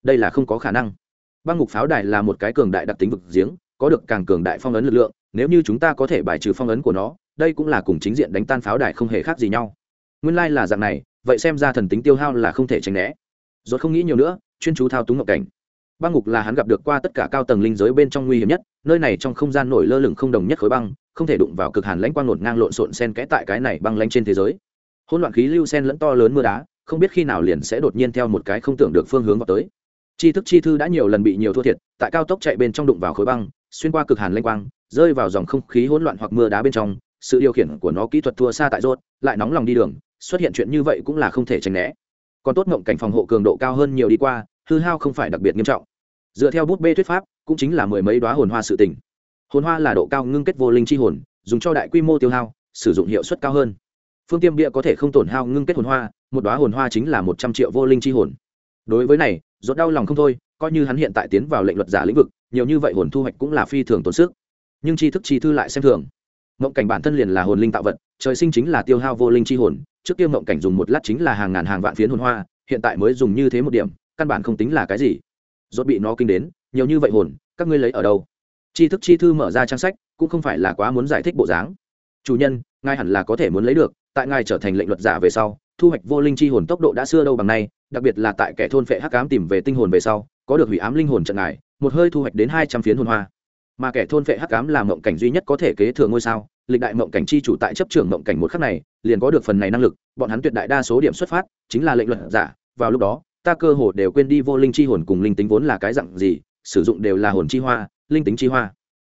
Đây là không có khả năng. Băng ngục pháo đài là một cái cường đại đặc tính vực giếng, có được càng cường đại phong ấn lực lượng, nếu như chúng ta có thể bài trừ phong ấn của nó, đây cũng là cùng chính diện đánh tan pháo đài không hề khác gì nhau nguyên lai là dạng này, vậy xem ra thần tính tiêu hao là không thể tránh né. Rốt không nghĩ nhiều nữa, chuyên chú thao túng ngọc cảnh. Băng ngục là hắn gặp được qua tất cả cao tầng linh giới bên trong nguy hiểm nhất, nơi này trong không gian nổi lơ lửng không đồng nhất khối băng, không thể đụng vào cực hàn lãnh quang lộn ngang lộn xộn sen kẽ tại cái này băng lãnh trên thế giới. Hỗn loạn khí lưu sen lẫn to lớn mưa đá, không biết khi nào liền sẽ đột nhiên theo một cái không tưởng được phương hướng vào tới. Chi thức chi thư đã nhiều lần bị nhiều thua thiệt, tại cao tốc chạy bên trong đụng vào khối băng, xuyên qua cực hàn lanh quang, rơi vào dòng không khí hỗn loạn hoặc mưa đá bên trong, sự điều khiển của nó kỹ thuật thua xa tại rốt, lại nóng lòng đi đường xuất hiện chuyện như vậy cũng là không thể tránh né. Còn tốt ngộng cảnh phòng hộ cường độ cao hơn nhiều đi qua, hư hao không phải đặc biệt nghiêm trọng. Dựa theo bút bê thuyết pháp, cũng chính là mười mấy đoá hồn hoa sự tình. Hồn hoa là độ cao ngưng kết vô linh chi hồn, dùng cho đại quy mô tiêu hao, sử dụng hiệu suất cao hơn. Phương tiêm bia có thể không tổn hao ngưng kết hồn hoa, một đoá hồn hoa chính là một trăm triệu vô linh chi hồn. Đối với này, rốt đau lòng không thôi, coi như hắn hiện tại tiến vào lệnh luật giả lĩnh vực, nhiều như vậy hồn thu hoạch cũng là phi thường tốn sức. Nhưng tri thức chi thư lại xem thường. Mộng cảnh bản thân liền là hồn linh tạo vật, trời sinh chính là tiêu hao vô linh chi hồn trước kia mộng cảnh dùng một lát chính là hàng ngàn hàng vạn phiến hồn hoa, hiện tại mới dùng như thế một điểm, căn bản không tính là cái gì. Rốt bị nó kinh đến, nhiều như vậy hồn, các ngươi lấy ở đâu? Tri thức chi thư mở ra trang sách, cũng không phải là quá muốn giải thích bộ dáng. Chủ nhân, ngài hẳn là có thể muốn lấy được, tại ngài trở thành lệnh luật giả về sau, thu hoạch vô linh chi hồn tốc độ đã xưa đâu bằng nay, đặc biệt là tại kẻ thôn phệ hắc ám tìm về tinh hồn về sau, có được hủy ám linh hồn trận ngài, một hơi thu hoạch đến hai trăm phiến hồn hoa mà kẻ thôn vệ hắc ám là mộng cảnh duy nhất có thể kế thừa ngôi sao. Lịch đại mộng cảnh chi chủ tại chấp trưởng mộng cảnh một khắc này, liền có được phần này năng lực. Bọn hắn tuyệt đại đa số điểm xuất phát chính là lệnh luận giả. Vào lúc đó, ta cơ hồ đều quên đi vô linh chi hồn cùng linh tính vốn là cái dặn gì, sử dụng đều là hồn chi hoa, linh tính chi hoa.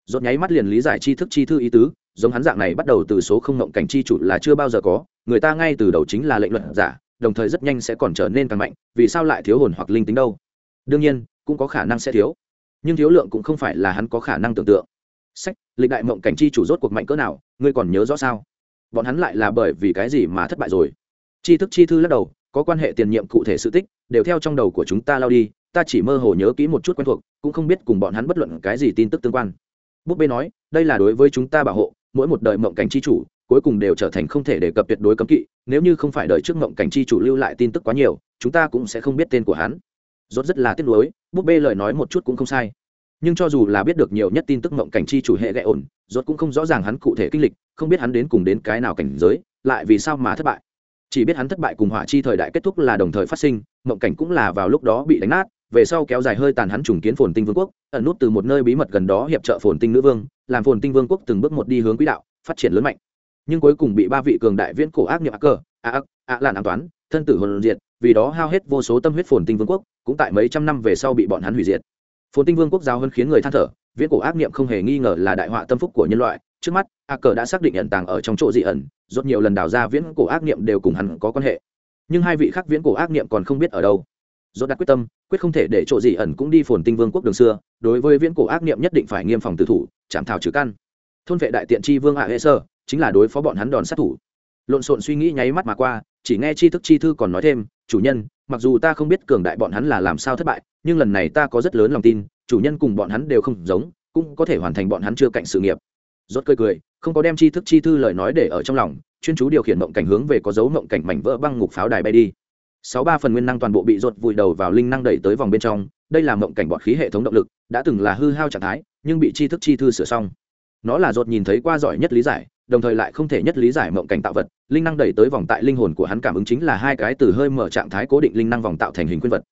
Rốt nháy mắt liền lý giải chi thức chi thư ý tứ, giống hắn dạng này bắt đầu từ số không mộng cảnh chi chủ là chưa bao giờ có, người ta ngay từ đầu chính là lệnh luận giả, đồng thời rất nhanh sẽ còn trở nên càng mạnh, vì sao lại thiếu hồn hoặc linh tính đâu? Đương nhiên, cũng có khả năng sẽ thiếu nhưng thiếu lượng cũng không phải là hắn có khả năng tưởng tượng. Sách, lịch đại mộng cảnh chi chủ rốt cuộc mạnh cỡ nào, ngươi còn nhớ rõ sao? Bọn hắn lại là bởi vì cái gì mà thất bại rồi? Chi thức chi thư lắc đầu, có quan hệ tiền nhiệm cụ thể sự tích, đều theo trong đầu của chúng ta lao đi, ta chỉ mơ hồ nhớ kỹ một chút quen thuộc, cũng không biết cùng bọn hắn bất luận cái gì tin tức tương quan. Búp bê nói, đây là đối với chúng ta bảo hộ, mỗi một đời mộng cảnh chi chủ, cuối cùng đều trở thành không thể đề cập tuyệt đối cấm kỵ, nếu như không phải đợi trước mộng cảnh chi chủ lưu lại tin tức quá nhiều, chúng ta cũng sẽ không biết tên của hắn. Rốt rất là tiếc nuối búp bê lời nói một chút cũng không sai. Nhưng cho dù là biết được nhiều nhất tin tức mộng cảnh chi chủ hệ gậy ổn, rốt cũng không rõ ràng hắn cụ thể kinh lịch, không biết hắn đến cùng đến cái nào cảnh giới, lại vì sao mà thất bại. Chỉ biết hắn thất bại cùng hỏa chi thời đại kết thúc là đồng thời phát sinh, mộng cảnh cũng là vào lúc đó bị đánh nát, về sau kéo dài hơi tàn hắn trùng kiến phồn tinh vương quốc, ẩn nút từ một nơi bí mật gần đó hiệp trợ phồn tinh nữ vương, làm phồn tinh vương quốc từng bước một đi hướng quỹ đạo, phát triển lớn mạnh. Nhưng cuối cùng bị ba vị cường đại viễn cổ ác nghiệp ác cờ a ác a làn an toán, thân tử hồn diệt, vì đó hao hết vô số tâm huyết phồn tinh vương quốc cũng tại mấy trăm năm về sau bị bọn hắn hủy diệt. Phồn tinh vương quốc giao hơn khiến người than thở, viễn cổ ác niệm không hề nghi ngờ là đại họa tâm phúc của nhân loại. Trước mắt, a cờ đã xác định ẩn tàng ở trong chỗ dị ẩn, rốt nhiều lần đào ra viễn cổ ác niệm đều cùng hắn có quan hệ. Nhưng hai vị khác viễn cổ ác niệm còn không biết ở đâu. Rốt đặt quyết tâm, quyết không thể để chỗ dị ẩn cũng đi phồn tinh vương quốc đường xưa, đối với viễn cổ ác niệm nhất định phải nghiêm phòng tử thủ, chạm thảo trừ căn. Thôn vệ đại tiện chi vương hạ hệ sơ, chính là đối phó bọn hắn đòn sát thủ. Lộn xộn suy nghĩ nháy mắt mà qua chỉ nghe chi thức chi thư còn nói thêm, chủ nhân, mặc dù ta không biết cường đại bọn hắn là làm sao thất bại, nhưng lần này ta có rất lớn lòng tin, chủ nhân cùng bọn hắn đều không giống, cũng có thể hoàn thành bọn hắn chưa cạnh sự nghiệp. Rốt cười cười, không có đem chi thức chi thư lời nói để ở trong lòng, chuyên chú điều khiển mộng cảnh hướng về có dấu mộng cảnh mảnh vỡ băng ngục pháo đài bay đi. Sáu ba phần nguyên năng toàn bộ bị rột vùi đầu vào linh năng đẩy tới vòng bên trong, đây là mộng cảnh bọt khí hệ thống động lực, đã từng là hư hao trạng thái, nhưng bị chi thức chi thư sửa xong. Nó là rột nhìn thấy qua giỏi nhất lý giải đồng thời lại không thể nhất lý giải mộng cảnh tạo vật, linh năng đẩy tới vòng tại linh hồn của hắn cảm ứng chính là hai cái từ hơi mở trạng thái cố định linh năng vòng tạo thành hình khuyên vật.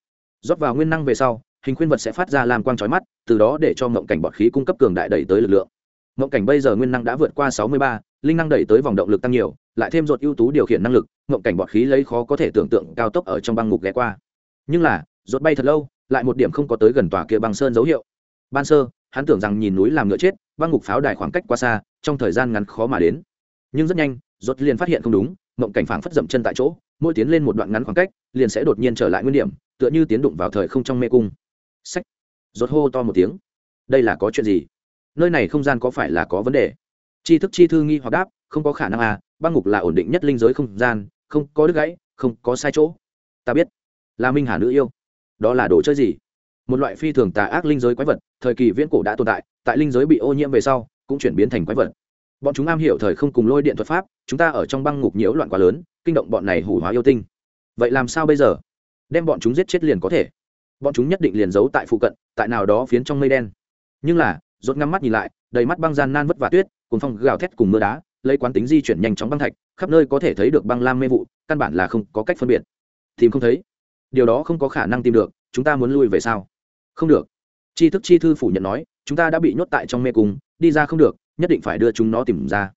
Rót vào nguyên năng về sau, hình khuyên vật sẽ phát ra làm quang trói mắt, từ đó để cho mộng cảnh bọt khí cung cấp cường đại đẩy tới lực lượng. Mộng cảnh bây giờ nguyên năng đã vượt qua sáu mươi ba, linh năng đẩy tới vòng động lực tăng nhiều, lại thêm rột ưu tú điều khiển năng lực, mộng cảnh bọt khí lấy khó có thể tưởng tượng cao tốc ở trong băng ngục ghé qua. Nhưng là rột bay thật lâu, lại một điểm không có tới gần tòa kia băng sơn dấu hiệu. Ban sơ, hắn tưởng rằng nhìn núi làm ngựa chết băng ngục pháo đài khoảng cách quá xa, trong thời gian ngắn khó mà đến. Nhưng rất nhanh, rốt liền phát hiện không đúng, mộng cảnh phảng phất dậm chân tại chỗ, mỗi tiến lên một đoạn ngắn khoảng cách, liền sẽ đột nhiên trở lại nguyên điểm, tựa như tiến đụng vào thời không trong mê cung. Sách rốt hô to một tiếng. Đây là có chuyện gì? Nơi này không gian có phải là có vấn đề? Chi thức chi thư nghi hoặc đáp, không có khả năng à băng ngục là ổn định nhất linh giới không gian, không có đứt gãy, không có sai chỗ. Ta biết. Là minh hà nữ yêu. Đó là đồ chơi gì? Một loại phi thường tà ác linh giới quái vật, thời kỳ viễn cổ đã tồn tại tại linh giới bị ô nhiễm về sau, cũng chuyển biến thành quái vật. Bọn chúng am hiểu thời không cùng lôi điện thuật pháp, chúng ta ở trong băng ngục nhiễu loạn quá lớn, kinh động bọn này hủ hóa yêu tinh. Vậy làm sao bây giờ? Đem bọn chúng giết chết liền có thể. Bọn chúng nhất định liền giấu tại phụ cận, tại nào đó phiến trong mây đen. Nhưng là, rốt ngắm mắt nhìn lại, đầy mắt băng gian nan vất vả tuyết cùng phong gào thét cùng mưa đá, lấy quán tính di chuyển nhanh chóng băng thạch, khắp nơi có thể thấy được băng lam mê vụ, căn bản là không có cách phân biệt. Tìm không thấy. Điều đó không có khả năng tìm được, chúng ta muốn lui về sao? Không được. Tri thức chi thư phủ nhận nói, chúng ta đã bị nhốt tại trong mê cung, đi ra không được, nhất định phải đưa chúng nó tìm ra.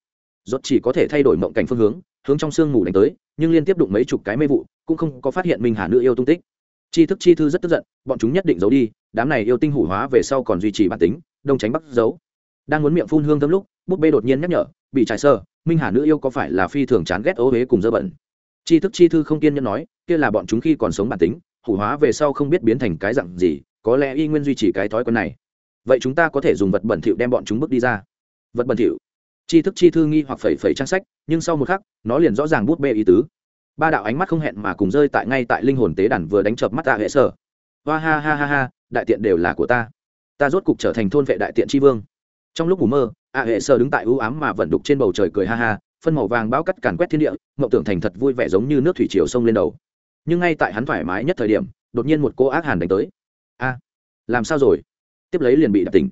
Rốt chỉ có thể thay đổi mộng cảnh phương hướng hướng trong sương ngủ đánh tới, nhưng liên tiếp đụng mấy chục cái mê vụ, cũng không có phát hiện minh hà nữ yêu tung tích. Tri thức chi thư rất tức giận, bọn chúng nhất định giấu đi, đám này yêu tinh hủ hóa về sau còn duy trì bản tính, đông tránh bắt giấu. Đang muốn miệng phun hương thơm lúc, búp bê đột nhiên nhắc nhở, bị trải sơ, minh hà nữ yêu có phải là phi thường chán ghét ố huế cùng dơ bẩn? Tri thức chi thư không kiên nhẫn nói, kia là bọn chúng khi còn sống bản tính, hủ hóa về sau không biết biến thành cái dặn gì có lẽ y nguyên duy trì cái thói quen này. Vậy chúng ta có thể dùng vật bẩn thỉu đem bọn chúng bước đi ra. Vật bẩn thỉu. Tri thức chi thư nghi hoặc phẩy phẩy trang sách, nhưng sau một khắc, nó liền rõ ràng bút bê ý tứ. Ba đạo ánh mắt không hẹn mà cùng rơi tại ngay tại linh hồn tế đàn vừa đánh chợp mắt tạ hệ sở. Hoa ha ha ha ha, đại tiện đều là của ta. Ta rốt cục trở thành thôn vệ đại tiện tri vương. Trong lúc ngủ mơ, a hệ sơ đứng tại ưu ám mà vẩn đục trên bầu trời cười ha ha, phân màu vàng bão cắt càn quét thiên địa, mộng tưởng thành thật vui vẻ giống như nước thủy triều sông lên đầu. Nhưng ngay tại hắn thoải mái nhất thời điểm, đột nhiên một cô ác hàn đánh tới a, làm sao rồi? Tiếp lấy liền bị đập tỉnh.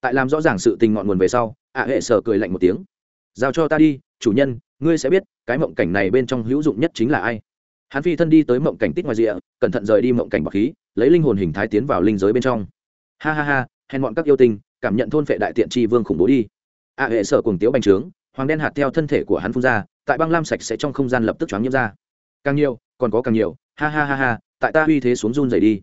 Tại làm rõ ràng sự tình ngọn nguồn về sau, a hệ sở cười lạnh một tiếng. Giao cho ta đi, chủ nhân, ngươi sẽ biết, cái mộng cảnh này bên trong hữu dụng nhất chính là ai. Hắn phi thân đi tới mộng cảnh tích ngoài rìa, cẩn thận rời đi mộng cảnh bọc khí, lấy linh hồn hình thái tiến vào linh giới bên trong. Ha ha ha, hèn bọn các yêu tinh, cảm nhận thôn phệ đại tiện tri vương khủng bố đi. A hệ sở cùng tiếu bành trướng, hoàng đen hạt theo thân thể của hắn phun ra, tại băng lam sạch sẽ trong không gian lập tức choáng nhiễm ra. Càng nhiều, còn có càng nhiều. Ha ha ha ha, tại ta uy thế xuống run dày đi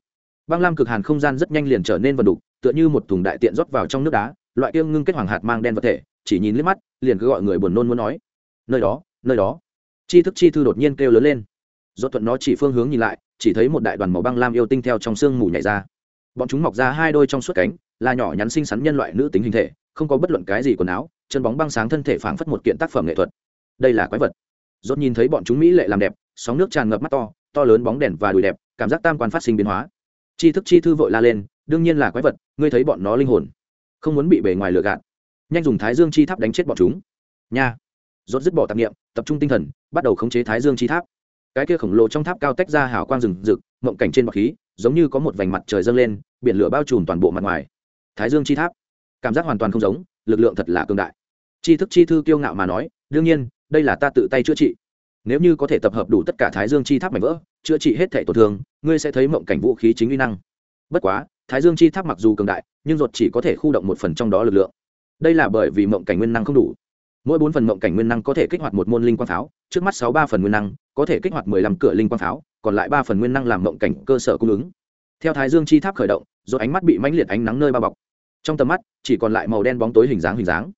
băng lam cực hàn không gian rất nhanh liền trở nên vần đục, tựa như một thùng đại tiện rót vào trong nước đá, loại kia ngưng kết hoàng hạt mang đen vật thể, chỉ nhìn liếc mắt, liền cứ gọi người buồn nôn muốn nói, nơi đó nơi đó. Chi thức chi thư đột nhiên kêu lớn lên. Do thuận nó chỉ phương hướng nhìn lại, chỉ thấy một đại đoàn màu băng lam yêu tinh theo trong sương mù nhảy ra. Bọn chúng mọc ra hai đôi trong suốt cánh, là nhỏ nhắn xinh xắn nhân loại nữ tính hình thể, không có bất luận cái gì quần áo, chân bóng băng sáng thân thể phảng phất một kiện tác phẩm nghệ thuật. Đây là quái vật. Dốt nhìn thấy bọn chúng mỹ lệ làm đẹp, sóng nước tràn ngập mắt to to lớn bóng đèn và đùi đẹp, cảm giác tam quan phát sinh biến hóa chi thức chi thư vội la lên, đương nhiên là quái vật, ngươi thấy bọn nó linh hồn. Không muốn bị bề ngoài lừa gạt. Nhanh dùng thái dương chi tháp đánh chết bọn chúng. Nha. Rốt dứt bỏ tạp nghiệm tập trung tinh thần, bắt đầu khống chế thái dương chi tháp. Cái kia khổng lồ trong tháp cao tách ra hào quang rừng rực, mộng cảnh trên bọc khí, giống như có một vành mặt trời dâng lên, biển lửa bao trùm toàn bộ mặt ngoài. Thái dương chi tháp. Cảm giác hoàn toàn không giống, lực lượng thật là cường đại. Chi thức chi thư kiêu ngạo mà nói, đương nhiên, đây là ta tự tay chữa trị nếu như có thể tập hợp đủ tất cả thái dương chi tháp mảnh vỡ, chữa trị hết thể tổn thương, ngươi sẽ thấy mộng cảnh vũ khí chính uy năng. Bất quá, thái dương chi tháp mặc dù cường đại, nhưng ruột chỉ có thể khu động một phần trong đó lực lượng. Đây là bởi vì mộng cảnh nguyên năng không đủ. Mỗi bốn phần mộng cảnh nguyên năng có thể kích hoạt một môn linh quang pháo, trước mắt sáu ba phần nguyên năng, có thể kích hoạt mười lăm cửa linh quang pháo, còn lại ba phần nguyên năng làm mộng cảnh cơ sở cung ứng. Theo thái dương chi tháp khởi động rồi ánh mắt bị mãnh liệt ánh nắng nơi bao bọc. Trong tầm mắt, chỉ còn lại màu đen bóng tối hình dáng hình dáng.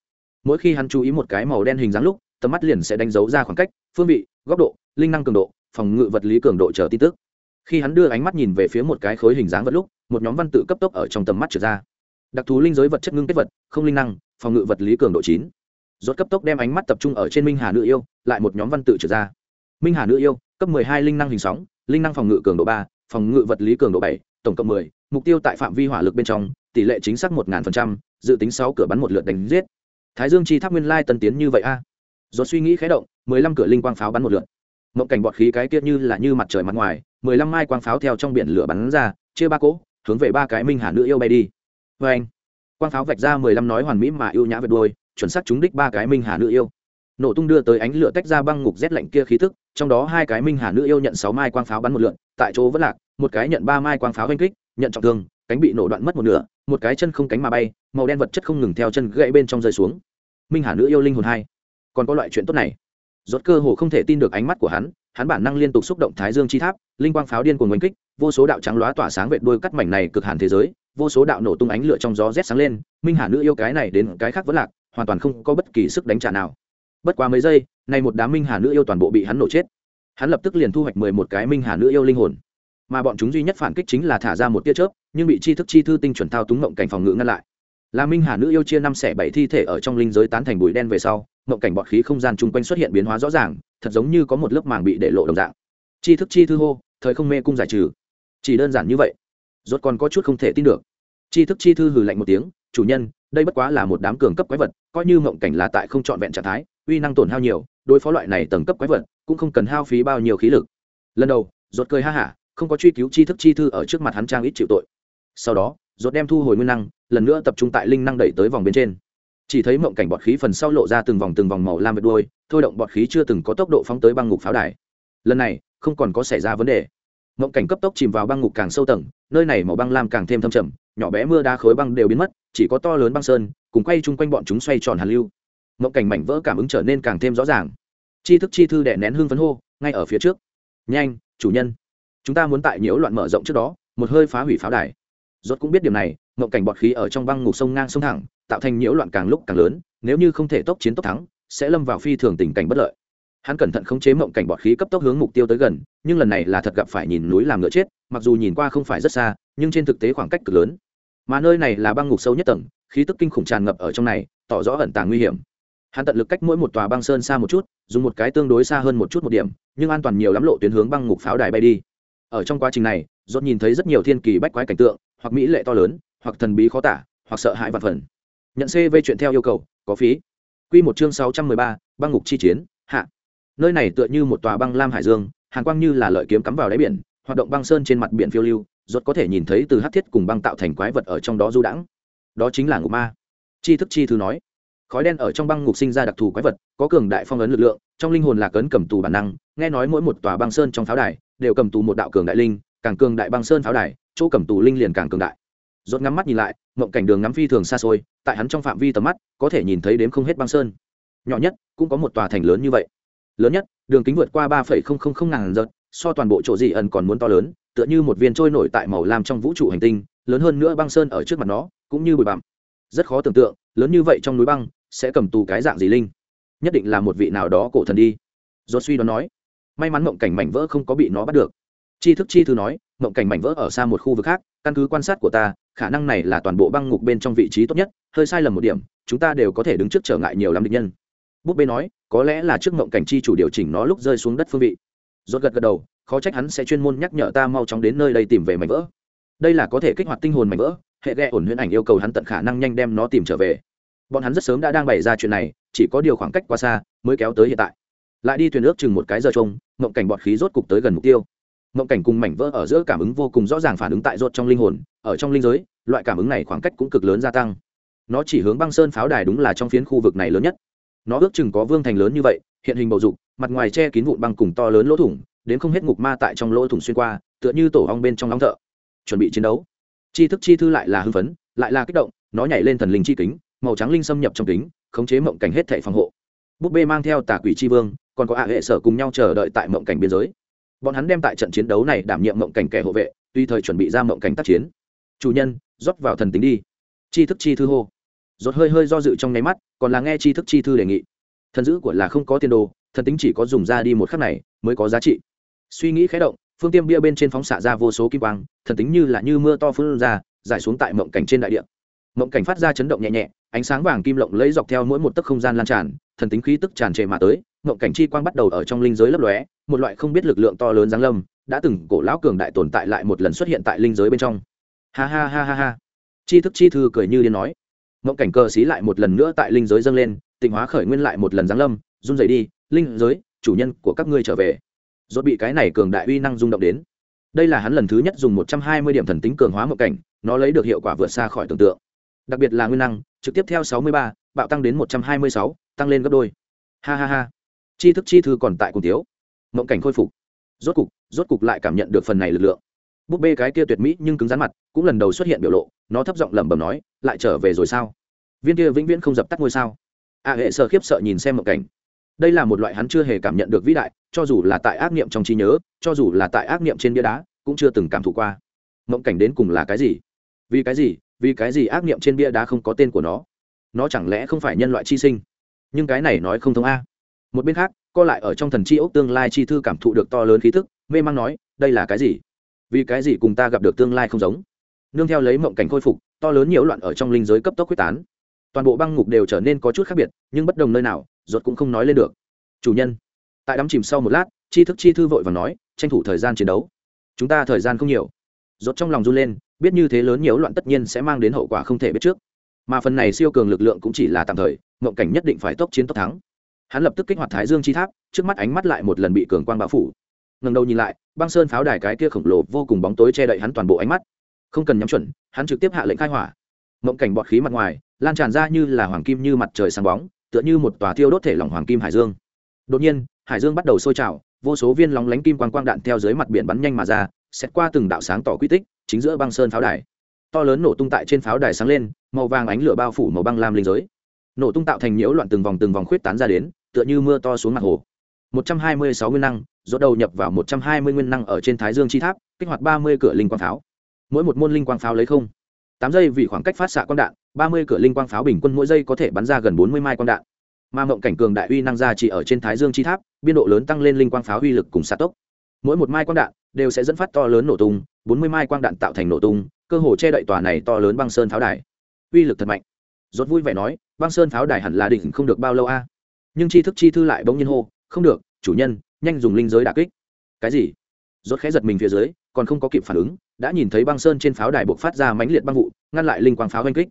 Mỗi khi hắn chú ý một cái màu đen hình dáng lúc, tầm mắt liền sẽ đánh dấu ra khoảng cách, phương vị góc độ linh năng cường độ phòng ngự vật lý cường độ chờ tin tức. Khi hắn đưa ánh mắt nhìn về phía một cái khối hình dáng vật lúc một nhóm văn tự cấp tốc ở trong tầm mắt trượt ra. Đặc thù linh giới vật chất ngưng kết vật không linh năng phòng ngự vật lý cường độ chín. Rốt cấp tốc đem ánh mắt tập trung ở trên minh hà nữ yêu lại một nhóm văn tự trượt ra. Minh hà nữ yêu cấp hai linh năng hình sóng linh năng phòng ngự cường độ ba phòng ngự vật lý cường độ bảy tổng cộng 10, mục tiêu tại phạm vi hỏa lực bên trong tỷ lệ chính xác một ngàn phần trăm dự tính sáu cửa bắn một lượt đánh giết. Thái dương chi tháp nguyên lai tân tiến như vậy a. à. Rốt suy nghĩ khé động mười lăm cửa linh quang pháo bắn một lượt. Mộng cảnh bọt khí cái kia như là như mặt trời mặt ngoài mười lăm mai quang pháo theo trong biển lửa bắn ra chia ba cỗ hướng về ba cái minh hà nữ yêu bay đi. Oeng. anh quang pháo vạch ra mười lăm nói hoàn mỹ mà yêu nhã vượt đuôi, chuẩn xác trúng đích ba cái minh hà nữ yêu. Nổ tung đưa tới ánh lửa tách ra băng ngục rét lạnh kia khí tức trong đó hai cái minh hà nữ yêu nhận sáu mai quang pháo bắn một lượt, tại chỗ vẫn lạc một cái nhận ba mai quang pháo vênh kích nhận trọng thương cánh bị nổ đoạn mất một nửa một cái chân không cánh mà bay màu đen vật chất không ngừng theo chân gãy bên trong rơi xuống. Minh hà nữ yêu linh hồn hai còn có loại chuyện tốt này. Rốt cơ hồ không thể tin được ánh mắt của hắn hắn bản năng liên tục xúc động thái dương chi tháp, linh quang pháo điên cuồng oanh kích, vô số đạo trắng lóa tỏa sáng vệt đuôi cắt mảnh này cực hàn thế giới, vô số đạo nổ tung ánh lửa trong gió rét sáng lên, minh hà nữ yêu cái này đến cái khác vẫn lạc, hoàn toàn không có bất kỳ sức đánh trả nào. Bất quá mấy giây nay một đám minh hà nữ yêu toàn bộ bị hắn nổ chết. Hắn lập tức liền thu hoạch mười một cái minh hà nữ yêu linh hồn. Mà bọn chúng duy nhất phản kích chính là thả ra một tia chớp, nhưng bị chi thức chi thư tinh chuẩn thao túng mộng cảnh phòng ngự ngăn lại. Là minh hà nữ yêu chia năm xẻ bảy thi thể ở trong linh giới tán thành bụi đen về sau mộng cảnh bọt khí không gian chung quanh xuất hiện biến hóa rõ ràng, thật giống như có một lớp màng bị để lộ đồng dạng. Chi thức chi thư hô, thời không mê cung giải trừ. Chỉ đơn giản như vậy, rốt còn có chút không thể tin được. Chi thức chi thư hừ lạnh một tiếng, chủ nhân, đây bất quá là một đám cường cấp quái vật, coi như mộng cảnh là tại không trọn vẹn trạng thái, uy năng tổn hao nhiều, đối phó loại này tầng cấp quái vật, cũng không cần hao phí bao nhiêu khí lực. Lần đầu, rốt cười ha hả, không có truy cứu chi thức chi thư ở trước mặt hắn trang ít chịu tội. Sau đó, rốt đem thu hồi nguyên năng, lần nữa tập trung tại linh năng đẩy tới vòng bên trên chỉ thấy mộng cảnh bọt khí phần sau lộ ra từng vòng từng vòng màu lam vệt đuôi, thôi động bọt khí chưa từng có tốc độ phóng tới băng ngục pháo đài. Lần này, không còn có xảy ra vấn đề. Mộng cảnh cấp tốc chìm vào băng ngục càng sâu tầng, nơi này màu băng lam càng thêm thâm trầm, nhỏ bé mưa đá khối băng đều biến mất, chỉ có to lớn băng sơn, cùng quay chung quanh bọn chúng xoay tròn hàn lưu. Mộng cảnh mảnh vỡ cảm ứng trở nên càng thêm rõ ràng. Chi thức chi thư đệ nén hương phấn hô, ngay ở phía trước. Nhanh, chủ nhân, chúng ta muốn tại nhiễu loạn mở rộng trước đó, một hơi phá hủy pháo đài. Rốt cũng biết điểm này, mộng cảnh bọt khí ở trong băng ngục sông ngang sông thẳng tạo thành nhiễu loạn càng lúc càng lớn, nếu như không thể tốc chiến tốc thắng, sẽ lâm vào phi thường tình cảnh bất lợi. Hắn cẩn thận khống chế mộng cảnh bọt khí cấp tốc hướng mục tiêu tới gần, nhưng lần này là thật gặp phải nhìn núi làm ngựa chết, mặc dù nhìn qua không phải rất xa, nhưng trên thực tế khoảng cách cực lớn. Mà nơi này là băng ngục sâu nhất tầng, khí tức kinh khủng tràn ngập ở trong này, tỏ rõ ẩn tàng nguy hiểm. Hắn tận lực cách mỗi một tòa băng sơn xa một chút, dùng một cái tương đối xa hơn một chút một điểm, nhưng an toàn nhiều lắm lộ tuyến hướng băng ngục pháo đài bay đi. Ở trong quá trình này dốt nhìn thấy rất nhiều thiên kỳ bách quái cảnh tượng, hoặc mỹ lệ to lớn, hoặc thần bí khó tả, hoặc sợ hãi vạn phần nhận cv chuyện theo yêu cầu, có phí. Q một chương sáu trăm mười ba, băng ngục chi chiến, hạ. Nơi này tựa như một tòa băng lam hải dương hàn quang như là lợi kiếm cắm vào đáy biển, hoạt động băng sơn trên mặt biển phiêu lưu, rốt có thể nhìn thấy từ hát thiết cùng băng tạo thành quái vật ở trong đó du đãng. Đó chính là ngục ma. Chi thức chi thứ nói, khói đen ở trong băng ngục sinh ra đặc thù quái vật, có cường đại phong ấn lực lượng, trong linh hồn là cấn cầm tù bản năng, nghe nói mỗi một tòa băng sơn trong pháo đài đều cầm tù một đạo cường đại linh, càng cường đại băng sơn pháo đài, chỗ cầm tù linh liền càng cường đại. Rốt ngắm mắt nhìn lại mộng cảnh đường ngắm phi thường xa xôi, tại hắn trong phạm vi tầm mắt, có thể nhìn thấy đếm không hết băng sơn. Nhỏ nhất, cũng có một tòa thành lớn như vậy. Lớn nhất, đường kính vượt qua ba phẩy không không không ngàn giật so toàn bộ chỗ dị ẩn còn muốn to lớn, tựa như một viên trôi nổi tại màu lam trong vũ trụ hành tinh, lớn hơn nữa băng sơn ở trước mặt nó, cũng như bụi bặm. Rất khó tưởng tượng, lớn như vậy trong núi băng, sẽ cầm tù cái dạng gì linh. Nhất định là một vị nào đó cổ thần đi. Do suy đoán nói, may mắn mộng cảnh mảnh vỡ không có bị nó bắt được. Chi thức chi thư nói, mộng cảnh mảnh vỡ ở xa một khu vực khác, căn cứ quan sát của ta khả năng này là toàn bộ băng ngục bên trong vị trí tốt nhất, hơi sai lầm một điểm, chúng ta đều có thể đứng trước trở ngại nhiều lắm địch nhân. Búp bê nói, có lẽ là trước mộng cảnh chi chủ điều chỉnh nó lúc rơi xuống đất phương vị. Rốt gật gật đầu, khó trách hắn sẽ chuyên môn nhắc nhở ta mau chóng đến nơi đây tìm về mảnh vỡ. Đây là có thể kích hoạt tinh hồn mảnh vỡ, hệ ghe ổn huyễn ảnh yêu cầu hắn tận khả năng nhanh đem nó tìm trở về. Bọn hắn rất sớm đã đang bày ra chuyện này, chỉ có điều khoảng cách quá xa mới kéo tới hiện tại. Lại đi thuyền ước chừng một cái giờ trông, mộng cảnh bọt khí rốt cục tới gần mục tiêu. Mộng cảnh cùng mảnh vỡ ở giữa cảm ứng vô cùng rõ ràng phản ứng tại rốt trong linh hồn ở trong linh giới, loại cảm ứng này khoảng cách cũng cực lớn gia tăng. Nó chỉ hướng băng sơn pháo đài đúng là trong phiến khu vực này lớn nhất. Nó ước chừng có vương thành lớn như vậy, hiện hình bầu dục, mặt ngoài che kín vụn băng cùng to lớn lỗ thủng, đến không hết ngục ma tại trong lỗ thủng xuyên qua, tựa như tổ hong bên trong nóng thợ. Chuẩn bị chiến đấu. Chi thức chi thư lại là hưng phấn, lại là kích động, nó nhảy lên thần linh chi kính, màu trắng linh xâm nhập trong kính, khống chế mộng cảnh hết thảy phòng hộ. Búp bê mang theo tà quỷ chi vương, còn có ạ hệ sở cùng nhau chờ đợi tại mộng cảnh biên giới. Bọn hắn đem tại trận chiến đấu này đảm nhiệm mộng cảnh kẻ hộ vệ, tùy thời chuẩn bị ra mộng cảnh tác chiến chủ nhân, rót vào thần tính đi. Chi thức chi thư hô. Rốt hơi hơi do dự trong nháy mắt, còn là nghe chi thức chi thư đề nghị. Thần dữ của là không có tiền đồ, thần tính chỉ có dùng ra đi một khắc này, mới có giá trị. Suy nghĩ khẽ động, phương tiêm bia bên trên phóng xạ ra vô số kim quang, thần tính như là như mưa to phun ra, giải xuống tại mộng cảnh trên đại địa. Mộng cảnh phát ra chấn động nhẹ nhẹ, ánh sáng vàng kim lộng lấy dọc theo mỗi một tấc không gian lan tràn, thần tính khí tức tràn trề mà tới, mộng cảnh chi quang bắt đầu ở trong linh giới lấp lóe, một loại không biết lực lượng to lớn giáng lâm, đã từng cổ lão cường đại tồn tại lại một lần xuất hiện tại linh giới bên trong ha ha ha ha ha. Chi thức chi thư cười như điên nói. Mộng cảnh cờ xí lại một lần nữa tại linh giới dâng lên, tịnh hóa khởi nguyên lại một lần giáng lâm, run rẩy đi, linh giới, chủ nhân của các ngươi trở về. Rốt bị cái này cường đại uy năng rung động đến. Đây là hắn lần thứ nhất dùng một trăm hai mươi điểm thần tính cường hóa mộng cảnh, nó lấy được hiệu quả vượt xa khỏi tưởng tượng. Đặc biệt là nguyên năng, trực tiếp theo sáu mươi ba, bạo tăng đến một trăm hai mươi sáu, tăng lên gấp đôi. Ha ha ha. Chi thức chi thư còn tại cùng thiếu. mộng cảnh khôi phục. Rốt cục rốt cục lại cảm nhận được phần này lực lượng búp bê cái kia tuyệt mỹ nhưng cứng rắn mặt, cũng lần đầu xuất hiện biểu lộ, nó thấp giọng lẩm bẩm nói, lại trở về rồi sao? Viên kia vĩnh viễn không dập tắt ngôi sao. A hệ sợ khiếp sợ nhìn xem mộng cảnh. Đây là một loại hắn chưa hề cảm nhận được vĩ đại, cho dù là tại ác niệm trong trí nhớ, cho dù là tại ác niệm trên bia đá, cũng chưa từng cảm thụ qua. Mộng cảnh đến cùng là cái gì? Vì cái gì? Vì cái gì ác niệm trên bia đá không có tên của nó? Nó chẳng lẽ không phải nhân loại chi sinh? Nhưng cái này nói không thông a. Một bên khác, co lại ở trong thần chi ốc tương lai chi thư cảm thụ được to lớn khí thức mê mang nói, đây là cái gì? Vì cái gì cùng ta gặp được tương lai không giống? Nương theo lấy mộng cảnh khôi phục, to lớn nhiễu loạn ở trong linh giới cấp tốc quyết tán. Toàn bộ băng ngục đều trở nên có chút khác biệt, nhưng bất đồng nơi nào, ruột cũng không nói lên được. Chủ nhân, tại đắm chìm sau một lát chi thức chi thư vội và nói, tranh thủ thời gian chiến đấu. Chúng ta thời gian không nhiều. Rốt trong lòng run lên, biết như thế lớn nhiễu loạn tất nhiên sẽ mang đến hậu quả không thể biết trước. Mà phần này siêu cường lực lượng cũng chỉ là tạm thời, mộng cảnh nhất định phải tốc chiến tốc thắng. Hắn lập tức kích hoạt thái dương chi tháp, trước mắt ánh mắt lại một lần bị cường quang bao phủ ngần đầu nhìn lại, băng sơn pháo đài cái kia khổng lồ vô cùng bóng tối che đậy hắn toàn bộ ánh mắt. Không cần nhắm chuẩn, hắn trực tiếp hạ lệnh khai hỏa. Mộng cảnh bọt khí mặt ngoài, lan tràn ra như là hoàng kim như mặt trời sáng bóng, tựa như một tòa thiêu đốt thể lỏng hoàng kim hải dương. Đột nhiên, hải dương bắt đầu sôi trào, vô số viên lóng lánh kim quang quang đạn theo dưới mặt biển bắn nhanh mà ra xét qua từng đạo sáng tỏ quy tích, chính giữa băng sơn pháo đài. To lớn nổ tung tại trên pháo đài sáng lên, màu vàng ánh lửa bao phủ màu băng lam linh giới. Nổ tung tạo thành nhiễu loạn từng vòng từng vòng khuyết tán ra đến, tựa như mưa to xuống mặt hồ. 126 nguyên năng rốt đầu nhập vào 120 nguyên năng ở trên thái dương chi tháp, kích hoạt 30 cửa linh quang pháo. Mỗi một môn linh quang pháo lấy không. Tám giây vì khoảng cách phát xạ quang đạn 30 cửa linh quang pháo bình quân mỗi giây có thể bắn ra gần 40 mai quang đạn. Mà mộng cảnh cường đại uy năng ra chỉ ở trên thái dương chi tháp, biên độ lớn tăng lên linh quang pháo uy lực cùng xạ tốc. Mỗi một mai quang đạn đều sẽ dẫn phát to lớn nổ tung 40 mai quang đạn tạo thành nổ tung, cơ hồ che đậy tòa này to lớn băng sơn pháo đài. Uy lực thật mạnh. Rốt vui vẻ nói, băng sơn pháo đài hẳn là đỉnh không được bao lâu a? Nhưng tri thức chi thư lại bỗng nhiên hô, không được, chủ nhân nhanh dùng linh giới đả kích. Cái gì? Rốt khẽ giật mình phía dưới, còn không có kịp phản ứng, đã nhìn thấy băng sơn trên pháo đài bộc phát ra mãnh liệt băng vụ, ngăn lại linh quang pháo oanh kích.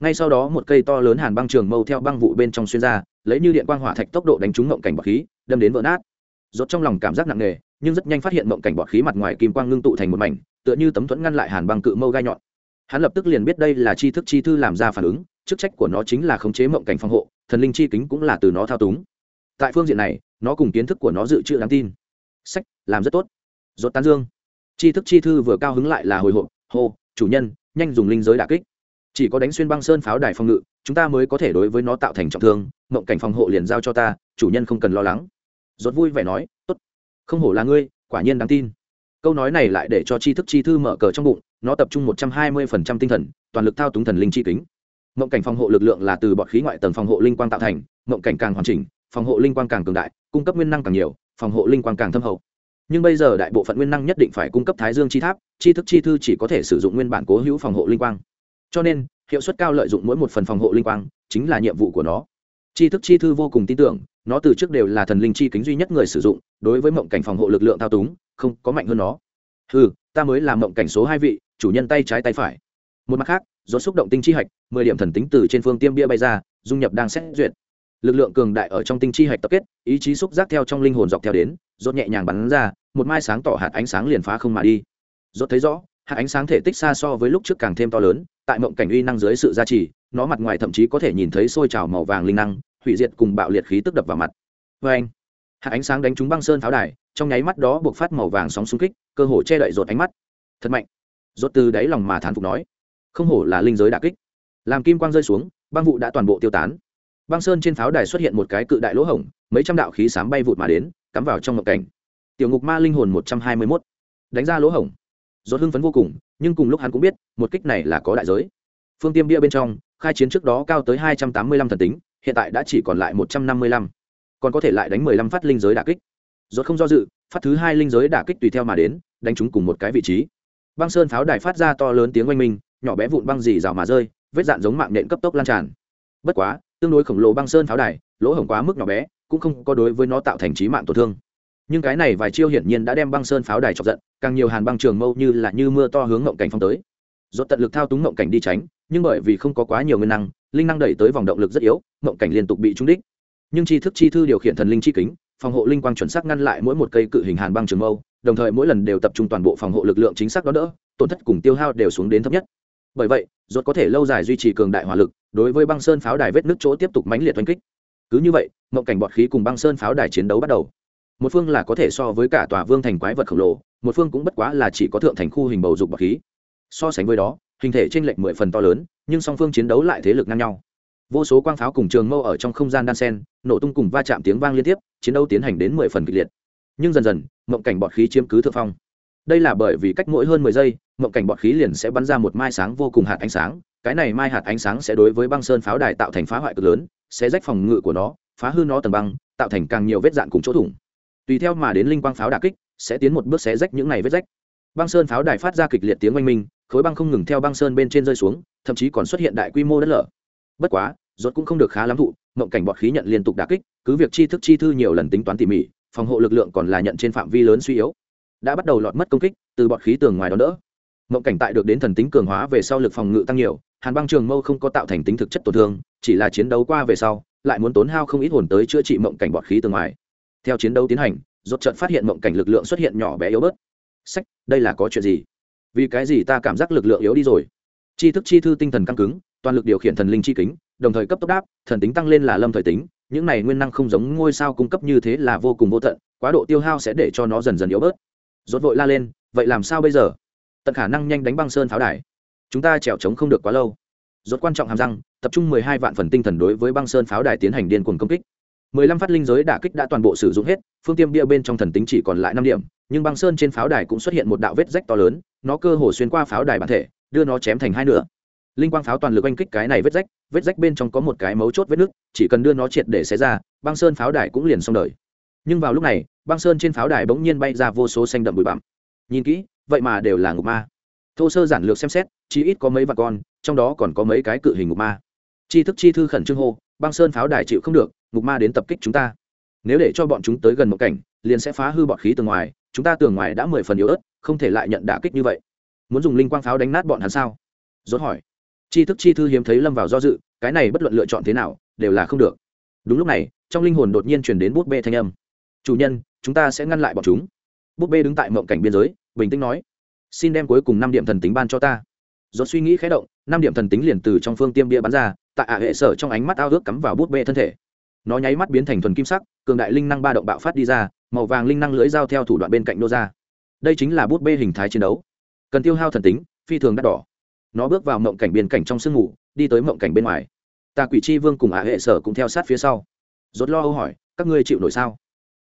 Ngay sau đó một cây to lớn hàn băng trường mâu theo băng vụ bên trong xuyên ra, lấy như điện quang hỏa thạch tốc độ đánh trúng mộng cảnh bọt khí, đâm đến vỡ nát. Rốt trong lòng cảm giác nặng nề, nhưng rất nhanh phát hiện mộng cảnh bọt khí mặt ngoài kim quang ngưng tụ thành một mảnh, tựa như tấm thuẫn ngăn lại hàn băng cự mâu gai nhọn. Hắn lập tức liền biết đây là chi thức chi thư làm ra phản ứng, chức trách của nó chính là khống chế mộng cảnh phòng hộ, thần linh chi kính cũng là từ nó thao túng. Tại phương diện này nó cùng kiến thức của nó dự trữ đáng tin. Sách, làm rất tốt. Rốt tán dương. Tri thức chi thư vừa cao hứng lại là hồi hộp, hô, chủ nhân, nhanh dùng linh giới đà kích. Chỉ có đánh xuyên băng sơn pháo đài phòng ngự, chúng ta mới có thể đối với nó tạo thành trọng thương, mộng cảnh phòng hộ liền giao cho ta, chủ nhân không cần lo lắng. Rốt vui vẻ nói, tốt. Không hổ là ngươi, quả nhiên đáng tin. Câu nói này lại để cho tri thức chi thư mở cờ trong bụng, nó tập trung một trăm hai mươi phần trăm tinh thần, toàn lực thao túng thần linh chi kính. Mộng cảnh phòng hộ lực lượng là từ bọt khí ngoại tầng phòng hộ linh quang tạo thành, mộng cảnh càng hoàn chỉnh phòng hộ linh quang càng cường đại, cung cấp nguyên năng càng nhiều, phòng hộ linh quang càng thâm hậu. Nhưng bây giờ đại bộ phận nguyên năng nhất định phải cung cấp thái dương chi tháp, chi thức chi thư chỉ có thể sử dụng nguyên bản cố hữu phòng hộ linh quang. Cho nên, hiệu suất cao lợi dụng mỗi một phần phòng hộ linh quang, chính là nhiệm vụ của nó. Chi thức chi thư vô cùng tin tưởng, nó từ trước đều là thần linh chi kính duy nhất người sử dụng, đối với mộng cảnh phòng hộ lực lượng thao túng, không có mạnh hơn nó. Ừ ta mới làm mộng cảnh số hai vị, chủ nhân tay trái tay phải. Một mặt khác, do xúc động tinh chi hạch, mười điểm thần tính từ trên phương tiêm bia bay ra, dung nhập đang xét duyệt lực lượng cường đại ở trong tinh chi hạch tập kết, ý chí xúc giác theo trong linh hồn dọc theo đến, rốt nhẹ nhàng bắn ra, một mai sáng tỏ hạt ánh sáng liền phá không mà đi. Rốt thấy rõ, hạt ánh sáng thể tích xa so với lúc trước càng thêm to lớn, tại mộng cảnh uy năng dưới sự gia trì, nó mặt ngoài thậm chí có thể nhìn thấy sôi trào màu vàng linh năng, hủy diệt cùng bạo liệt khí tức đập vào mặt. Vê anh, hạt ánh sáng đánh trúng băng sơn pháo đài, trong nháy mắt đó buộc phát màu vàng sóng xung kích, cơ hồ che đậy rột ánh mắt. Thật mạnh. Rốt từ đáy lòng mà thán phục nói, không hổ là linh giới đả kích. Làm kim quang rơi xuống, băng vụ đã toàn bộ tiêu tán băng sơn trên pháo đài xuất hiện một cái cự đại lỗ hổng, mấy trăm đạo khí sám bay vụt mà đến, cắm vào trong ngọc cảnh. Tiểu ngục ma linh hồn một trăm hai mươi mốt. Đánh ra lỗ hổng. Rốt hưng phấn vô cùng, nhưng cùng lúc hắn cũng biết, một kích này là có đại giới. Phương tiêm bia bên trong, khai chiến trước đó cao tới hai trăm tám mươi lăm thần tính, hiện tại đã chỉ còn lại một trăm năm mươi lăm. Còn có thể lại đánh mười lăm phát linh giới đả kích. Rốt không do dự, phát thứ hai linh giới đả kích tùy theo mà đến, đánh chúng cùng một cái vị trí. Băng sơn pháo đài phát ra to lớn tiếng oanh minh, nhỏ bé vụn băng dì rào mà rơi, vết dạn giống mạng nện cấp tốc lan tràn. Bất quá tương đối khổng lồ băng sơn pháo đài, lỗ hổng quá mức nhỏ bé, cũng không có đối với nó tạo thành trí mạng tổn thương. Nhưng cái này vài chiêu hiển nhiên đã đem băng sơn pháo đài chọc giận, càng nhiều hàn băng trường mâu như là như mưa to hướng ngộng cảnh phong tới. Dốt tận lực thao túng ngộng cảnh đi tránh, nhưng bởi vì không có quá nhiều nguyên năng, linh năng đẩy tới vòng động lực rất yếu, ngộng cảnh liên tục bị trúng đích. Nhưng tri thức chi thư điều khiển thần linh chi kính, phòng hộ linh quang chuẩn xác ngăn lại mỗi một cây cự hình hàn băng trường mâu, đồng thời mỗi lần đều tập trung toàn bộ phòng hộ lực lượng chính xác đó đỡ, tổn thất cùng tiêu hao đều xuống đến thấp nhất. Bởi vậy rốt có thể lâu dài duy trì cường đại hỏa lực, đối với băng sơn pháo đài vết nước chỗ tiếp tục mãnh liệt oanh kích. Cứ như vậy, mộng cảnh bọt khí cùng băng sơn pháo đài chiến đấu bắt đầu. Một phương là có thể so với cả tòa vương thành quái vật khổng lồ, một phương cũng bất quá là chỉ có thượng thành khu hình bầu dục bọt khí. So sánh với đó, hình thể trên lệch mười phần to lớn, nhưng song phương chiến đấu lại thế lực ngang nhau. Vô số quang pháo cùng trường mâu ở trong không gian đan sen, nổ tung cùng va chạm tiếng vang liên tiếp, chiến đấu tiến hành đến mười phần kịch liệt. Nhưng dần dần, mộng cảnh bọt khí chiếm cứ thượng phong đây là bởi vì cách mỗi hơn mười giây, mộng cảnh bọt khí liền sẽ bắn ra một mai sáng vô cùng hạt ánh sáng. Cái này mai hạt ánh sáng sẽ đối với băng sơn pháo đài tạo thành phá hoại cực lớn, sẽ rách phòng ngự của nó, phá hư nó tầng băng, tạo thành càng nhiều vết dạn cùng chỗ thủng. Tùy theo mà đến linh quang pháo đà kích, sẽ tiến một bước xé rách những này vết rách. Băng sơn pháo đài phát ra kịch liệt tiếng oanh minh, khối băng không ngừng theo băng sơn bên trên rơi xuống, thậm chí còn xuất hiện đại quy mô đất lở. Bất quá, rốt cũng không được khá lắm thụ, mộng cảnh bọt khí nhận liên tục đả kích, cứ việc chi thức chi thư nhiều lần tính toán tỉ mỉ, phòng hộ lực lượng còn là nhận trên phạm vi lớn suy yếu đã bắt đầu lọt mất công kích, từ bọt khí tường ngoài đó đỡ. Mộng cảnh tại được đến thần tính cường hóa về sau lực phòng ngự tăng nhiều, hàn băng trường mâu không có tạo thành tính thực chất tổn thương, chỉ là chiến đấu qua về sau, lại muốn tốn hao không ít hồn tới chữa trị mộng cảnh bọt khí tường ngoài. Theo chiến đấu tiến hành, rốt trận phát hiện mộng cảnh lực lượng xuất hiện nhỏ bé yếu bớt. Sách, đây là có chuyện gì? Vì cái gì ta cảm giác lực lượng yếu đi rồi? Chi thức chi thư tinh thần căng cứng, toàn lực điều khiển thần linh chi kính, đồng thời cấp tốc đáp, thần tính tăng lên là lâm thời tính, những này nguyên năng không giống ngôi sao cung cấp như thế là vô cùng vô tận, quá độ tiêu hao sẽ để cho nó dần dần yếu bớt rốt vội la lên, vậy làm sao bây giờ? Tận khả năng nhanh đánh băng sơn pháo đài. Chúng ta trèo trống không được quá lâu. Rốt quan trọng hàm răng, tập trung mười hai vạn phần tinh thần đối với băng sơn pháo đài tiến hành điên cuồng công kích. Mười lăm phát linh giới đả kích đã toàn bộ sử dụng hết, phương tiêm bia bên trong thần tính chỉ còn lại năm điểm, nhưng băng sơn trên pháo đài cũng xuất hiện một đạo vết rách to lớn, nó cơ hồ xuyên qua pháo đài bản thể, đưa nó chém thành hai nửa. Linh quang pháo toàn lực oanh kích cái này vết rách vết rách bên trong có một cái mấu chốt vết nước chỉ cần đưa nó triệt để xé ra, băng sơn pháo đài cũng liền xong đời nhưng vào lúc này, băng sơn trên pháo đài bỗng nhiên bay ra vô số xanh đậm bụi bặm. Nhìn kỹ, vậy mà đều là ngục ma. Thô sơ giản lược xem xét, chỉ ít có mấy vạn con, trong đó còn có mấy cái cự hình ngục ma. Chi thức chi thư khẩn trương hô, băng sơn pháo đài chịu không được, ngục ma đến tập kích chúng ta. Nếu để cho bọn chúng tới gần một cảnh, liền sẽ phá hư bọn khí tường ngoài, chúng ta tường ngoài đã mười phần yếu ớt, không thể lại nhận đả kích như vậy. Muốn dùng linh quang pháo đánh nát bọn hắn sao? Dốt hỏi. Chi thức chi thư hiếm thấy lâm vào do dự, cái này bất luận lựa chọn thế nào, đều là không được. Đúng lúc này, trong linh hồn đột nhiên chuyển đến bút bê thanh âm chủ nhân, chúng ta sẽ ngăn lại bọn chúng. Bút bê đứng tại mộng cảnh biên giới, bình tĩnh nói, xin đem cuối cùng năm điểm thần tính ban cho ta. Do suy nghĩ khé động, năm điểm thần tính liền từ trong phương tiêm bia bắn ra, tại ả hệ sở trong ánh mắt ao ước cắm vào bút bê thân thể. Nó nháy mắt biến thành thuần kim sắc, cường đại linh năng ba động bạo phát đi ra, màu vàng linh năng lưỡi dao theo thủ đoạn bên cạnh nô ra. Đây chính là bút bê hình thái chiến đấu. Cần tiêu hao thần tính, phi thường đắt đỏ. Nó bước vào mộng cảnh biên cảnh trong sương mù, đi tới mộng cảnh bên ngoài. Tà quỷ chi vương cùng ả hệ sở cũng theo sát phía sau. Rốt lo âu hỏi, các ngươi chịu nổi sao?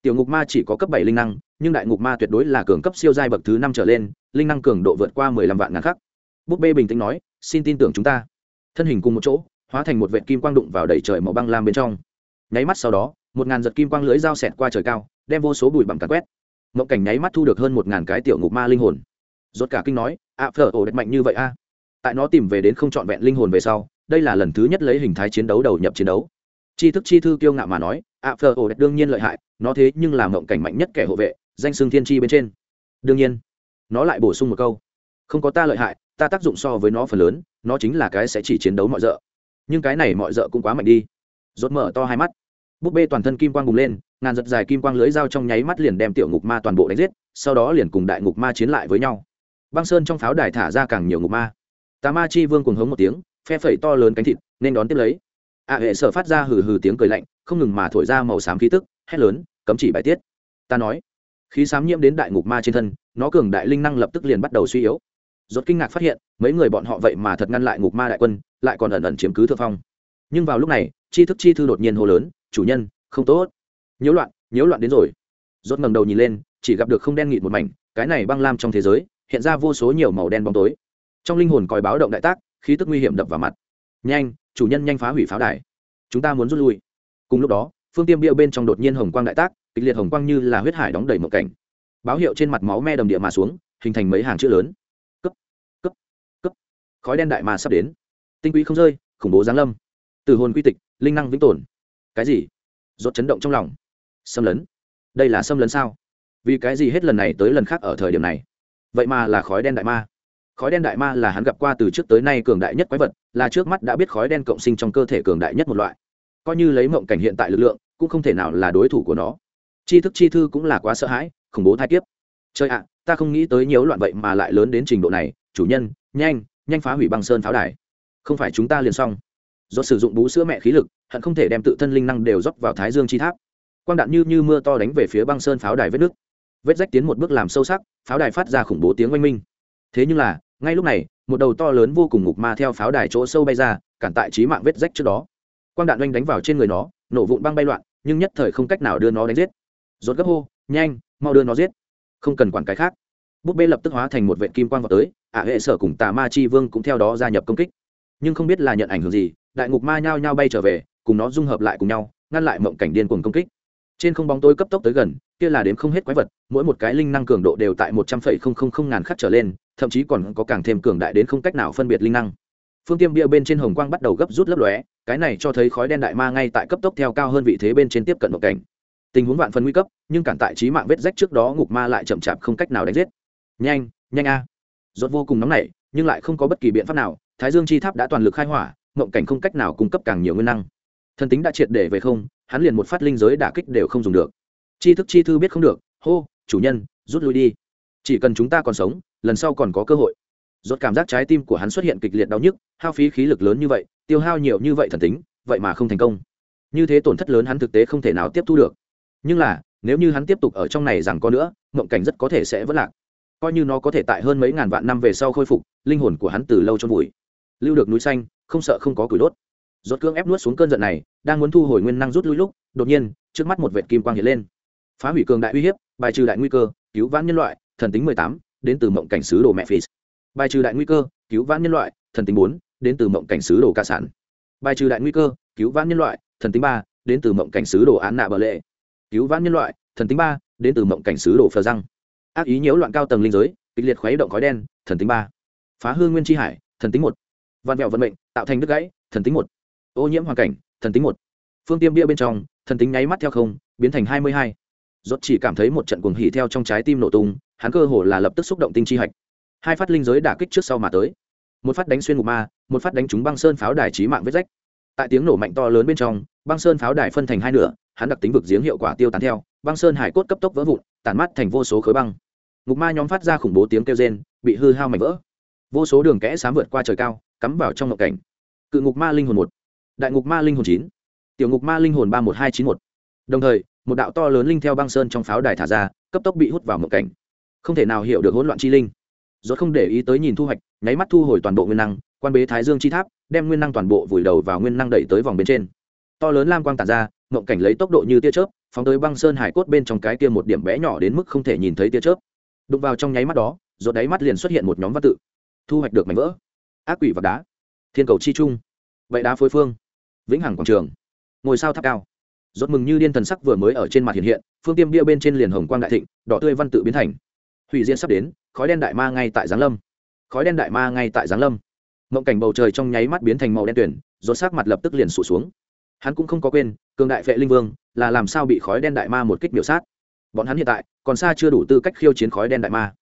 Tiểu ngục ma chỉ có cấp bảy linh năng, nhưng đại ngục ma tuyệt đối là cường cấp siêu giai bậc thứ năm trở lên, linh năng cường độ vượt qua mười lăm vạn ngàn khắc. Búp bê bình tĩnh nói, xin tin tưởng chúng ta. Thân hình cùng một chỗ, hóa thành một vệt kim quang đụng vào đầy trời màu băng lam bên trong. Nháy mắt sau đó, một ngàn giật kim quang lưới dao xẹt qua trời cao, đem vô số bụi bặm quét. Mộng cảnh nháy mắt thu được hơn một ngàn cái tiểu ngục ma linh hồn. Rốt cả kinh nói ạ phở, ổ đẹp mạnh như vậy a. Tại nó tìm về đến không trọn vẹn linh hồn về sau, đây là lần thứ nhất lấy hình thái chiến đấu đầu nhập chiến đấu. Chi thức chi thư kiêu ngạo mà nói ạ phờ ổ đẹp đương nhiên lợi hại, nó thế nhưng là mộng cảnh mạnh nhất kẻ hộ vệ, danh xưng thiên tri bên trên. Đương nhiên, nó lại bổ sung một câu, không có ta lợi hại, ta tác dụng so với nó phần lớn, nó chính là cái sẽ chỉ chiến đấu mọi d nhưng cái này mọi d cũng quá mạnh đi. Rốt mở to hai mắt. Búp bê toàn thân kim quang bùng lên, ngàn giật dài kim quang lưới dao trong nháy mắt liền đem tiểu ngục ma toàn bộ đánh giết, sau đó liền cùng đại ngục ma chiến lại với nhau. Băng sơn trong pháo đài thả ra càng nhiều ngục ma. Tà ma chi vương cùng hống một tiếng, phe phẩy to lớn cánh thịt, nên đón tiếp lấy. Ạ hệ sở phát ra hừ hừ tiếng cười lạnh không ngừng mà thổi ra màu xám khí tức, hét lớn, cấm chỉ bài tiết. Ta nói, khí xám nhiễm đến đại ngục ma trên thân, nó cường đại linh năng lập tức liền bắt đầu suy yếu. Rốt kinh ngạc phát hiện, mấy người bọn họ vậy mà thật ngăn lại ngục ma đại quân, lại còn ẩn ẩn chiếm cứ thượng phong. Nhưng vào lúc này chi thức chi thư đột nhiên hô lớn, chủ nhân, không tốt. Nhiễu loạn nhiễu loạn đến rồi. Rốt ngẩng đầu nhìn lên, chỉ gặp được không đen nghịt một mảnh, cái này băng lam trong thế giới, hiện ra vô số nhiều màu đen bóng tối. Trong linh hồn còi báo động đại tác, khí tức nguy hiểm đập vào mặt. Nhanh, chủ nhân nhanh phá hủy pháo đài. Chúng ta muốn rút lui cùng lúc đó, phương tiêm bia bên trong đột nhiên hồng quang đại tác, kịch liệt hồng quang như là huyết hải đóng đầy mộng cảnh. Báo hiệu trên mặt máu me đầm địa mà xuống, hình thành mấy hàng chữ lớn. Cấp cấp cấp. Khói đen đại mà sắp đến. Tinh quý không rơi, khủng bố giáng lâm. Từ hồn quy tịch, linh năng vĩnh tồn. Cái gì? Rốt chấn động trong lòng. Xâm lấn. Đây là xâm lấn sao? Vì cái gì hết lần này tới lần khác ở thời điểm này? Vậy mà là khói đen đại ma. Khói đen đại ma là hắn gặp qua từ trước tới nay cường đại nhất quái vật, là trước mắt đã biết khói đen cộng sinh trong cơ thể cường đại nhất một loại coi như lấy mộng cảnh hiện tại lực lượng, cũng không thể nào là đối thủ của nó. Chi thức chi thư cũng là quá sợ hãi, khủng bố thai kiếp. Chơi ạ, ta không nghĩ tới nhiều loạn vậy mà lại lớn đến trình độ này. Chủ nhân, nhanh nhanh phá hủy băng sơn pháo đài. Không phải chúng ta liền xong. Do sử dụng bú sữa mẹ khí lực, hận không thể đem tự thân linh năng đều rót vào thái dương chi tháp. Quang đạn như như mưa to đánh về phía băng sơn pháo đài vết nước. Vết rách tiến một bước làm sâu sắc, pháo đài phát ra khủng bố tiếng oanh minh. Thế nhưng là, ngay lúc này, một đầu to lớn vô cùng ngục ma theo pháo đài chỗ sâu bay ra, cản tại trí mạng vết rách trước đó quang đạn oanh đánh vào trên người nó, nổ vụn băng bay loạn, nhưng nhất thời không cách nào đưa nó đánh giết. Rốt gấp hô, nhanh, mau đưa nó giết. Không cần quản cái khác. Búp bê lập tức hóa thành một vệ kim quang vào tới, ả hệ sở cùng tà ma chi vương cũng theo đó gia nhập công kích. Nhưng không biết là nhận ảnh hưởng gì, đại ngục ma nhao nhao bay trở về, cùng nó dung hợp lại cùng nhau, ngăn lại mộng cảnh điên cuồng công kích. Trên không bóng tối cấp tốc tới gần, kia là đến không hết quái vật, mỗi một cái linh năng cường độ đều tại một trăm phẩy không không không ngàn khắc trở lên, thậm chí còn có càng thêm cường đại đến không cách nào phân biệt linh năng phương tiêm bia bên trên hồng quang bắt đầu gấp rút lấp lóe, cái này cho thấy khói đen đại ma ngay tại cấp tốc theo cao hơn vị thế bên trên tiếp cận một cảnh. Tình huống vạn phần nguy cấp, nhưng cản tại trí mạng vết rách trước đó ngục ma lại chậm chạp không cách nào đánh giết. Nhanh nhanh a. À. rốt vô cùng nóng nảy, nhưng lại không có bất kỳ biện pháp nào, thái dương chi tháp đã toàn lực khai hỏa mộng cảnh không cách nào cung cấp càng nhiều nguyên năng. Thần tính đã triệt để về không, hắn liền một phát linh giới đả kích đều không dùng được. Chi thức chi thư biết không được, hô, chủ nhân, rút lui đi. Chỉ cần chúng ta còn sống, lần sau còn có cơ hội rốt cảm giác trái tim của hắn xuất hiện kịch liệt đau nhức, hao phí khí lực lớn như vậy, tiêu hao nhiều như vậy thần tính, vậy mà không thành công. Như thế tổn thất lớn hắn thực tế không thể nào tiếp thu được. Nhưng là, nếu như hắn tiếp tục ở trong này rằng có nữa, mộng cảnh rất có thể sẽ vỡ lạc. Coi như nó có thể tại hơn mấy ngàn vạn năm về sau khôi phục, linh hồn của hắn từ lâu trong vùi. Lưu được núi xanh, không sợ không có củi đốt. Rốt cương ép nuốt xuống cơn giận này, đang muốn thu hồi nguyên năng rút lui lúc, đột nhiên, trước mắt một vệt kim quang hiện lên. Phá hủy cường đại uy hiếp, bài trừ đại nguy cơ, cứu vãn nhân loại, thần tính mười tám, đến từ mộng cảnh sứ đồ mẹ phì bài trừ đại nguy cơ, cứu vãn nhân loại, thần tính bốn, đến từ mộng cảnh sứ đồ ca sản. Bài trừ đại nguy cơ, cứu vãn nhân loại, thần tính ba, đến từ mộng cảnh sứ đồ án nạ bờ lệ. Cứu vãn nhân loại, thần tính ba, đến từ mộng cảnh sứ đồ phờ răng. Ác ý nhiễu loạn cao tầng linh giới, kịch liệt khuấy động khói đen, thần tính ba. Phá hương nguyên tri hải, thần tính một. Văn vẹo vận mệnh, tạo thành đứt gãy, thần tính một. Ô nhiễm hoàn cảnh, thần tính một. Phương tiêm bia bên trong, thần tính nháy mắt theo không, biến thành hai mươi hai. Rốt chỉ cảm thấy một trận cuồng hỉ theo trong trái tim nổ tung, hắn cơ hồ là lập tức xúc động tinh chi hạch hai phát linh giới đả kích trước sau mà tới. Một phát đánh xuyên ngục ma, một phát đánh trúng băng sơn pháo đài trí mạng vết rách. Tại tiếng nổ mạnh to lớn bên trong, băng sơn pháo đài phân thành hai nửa, hắn đặc tính vực giếng hiệu quả tiêu tán theo, băng sơn hải cốt cấp tốc vỡ vụn, tản mắt thành vô số khối băng. Ngục ma nhóm phát ra khủng bố tiếng kêu rên, bị hư hao mảnh vỡ. Vô số đường kẽ sám vượt qua trời cao, cắm vào trong ngọc cảnh. Cự ngục ma linh hồn một, đại ngục ma linh hồn chín, tiểu ngục ma linh hồn ba một hai chín một. Đồng thời, một đạo to lớn linh theo băng sơn trong pháo đài thả ra, cấp tốc bị hút vào ngọc cảnh. Không thể nào hiểu được hỗn loạn chi linh rốt không để ý tới nhìn thu hoạch, nháy mắt thu hồi toàn bộ nguyên năng, quan bế thái dương chi tháp, đem nguyên năng toàn bộ vùi đầu vào nguyên năng đẩy tới vòng bên trên. To lớn lam quang tản ra mộng cảnh lấy tốc độ như tia chớp, phóng tới băng sơn hải cốt bên trong cái kia một điểm bé nhỏ đến mức không thể nhìn thấy tia chớp. Đụng vào trong nháy mắt đó, rốt đáy mắt liền xuất hiện một nhóm văn tự. Thu hoạch được mảnh vỡ. Ác quỷ và đá. Thiên cầu chi trung. Vậy đá phối phương. Vĩnh hằng quảng trường. Ngôi sao tháp cao. Rốt mừng như điên thần sắc vừa mới ở trên mặt hiện hiện, phương tiêm bia bên trên liền hồng quang đại thịnh, đỏ tươi văn tự biến thành hủy diệt sắp đến, khói đen đại ma ngay tại giáng lâm. Khói đen đại ma ngay tại giáng lâm. Mộng cảnh bầu trời trong nháy mắt biến thành màu đen tuyển rốt sắc mặt lập tức liền sụt xuống. Hắn cũng không có quên, cường đại vệ linh vương là làm sao bị khói đen đại ma một kích biểu sát. Bọn hắn hiện tại còn xa chưa đủ tư cách khiêu chiến khói đen đại ma.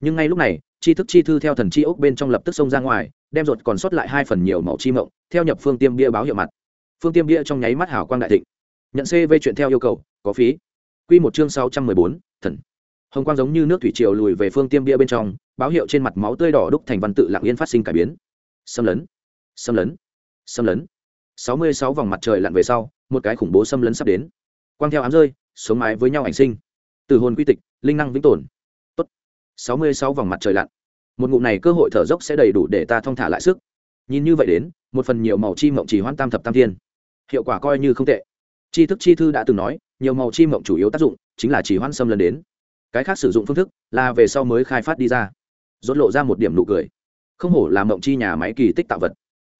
Nhưng ngay lúc này, chi thức chi thư theo thần chi ốc bên trong lập tức xông ra ngoài, đem ruột còn sót lại hai phần nhiều màu chi mộng, theo nhập phương tiêm bia báo hiệu mặt. Phương tiêm bia trong nháy mắt hảo quang đại thịnh. Nhận cv chuyện theo yêu cầu, có phí. Q một chương sáu trăm mười bốn, thần hồng quang giống như nước thủy triều lùi về phương tiêm bia bên trong, báo hiệu trên mặt máu tươi đỏ đúc thành văn tự lạng yên phát sinh cải biến. Xâm lấn xâm lấn xâm lấn. Sáu mươi sáu vòng mặt trời lặn về sau, một cái khủng bố xâm lấn sắp đến. Quang theo ám rơi, sống mái với nhau ảnh sinh. Từ hồn quy tịch, linh năng vĩnh tồn. Tốt. Sáu mươi sáu vòng mặt trời lặn. Một ngụm này cơ hội thở dốc sẽ đầy đủ để ta thong thả lại sức. Nhìn như vậy đến, một phần nhiều màu chi mộng chỉ hoan tam thập tam thiên. Hiệu quả coi như không tệ. Tri thức chi thư đã từng nói, nhiều màu chi mộng chủ yếu tác dụng chính là chỉ hoan xâm lấn đến cái khác sử dụng phương thức là về sau mới khai phát đi ra. Rốt lộ ra một điểm nụ cười. Không hổ là mộng chi nhà máy kỳ tích tạo vật.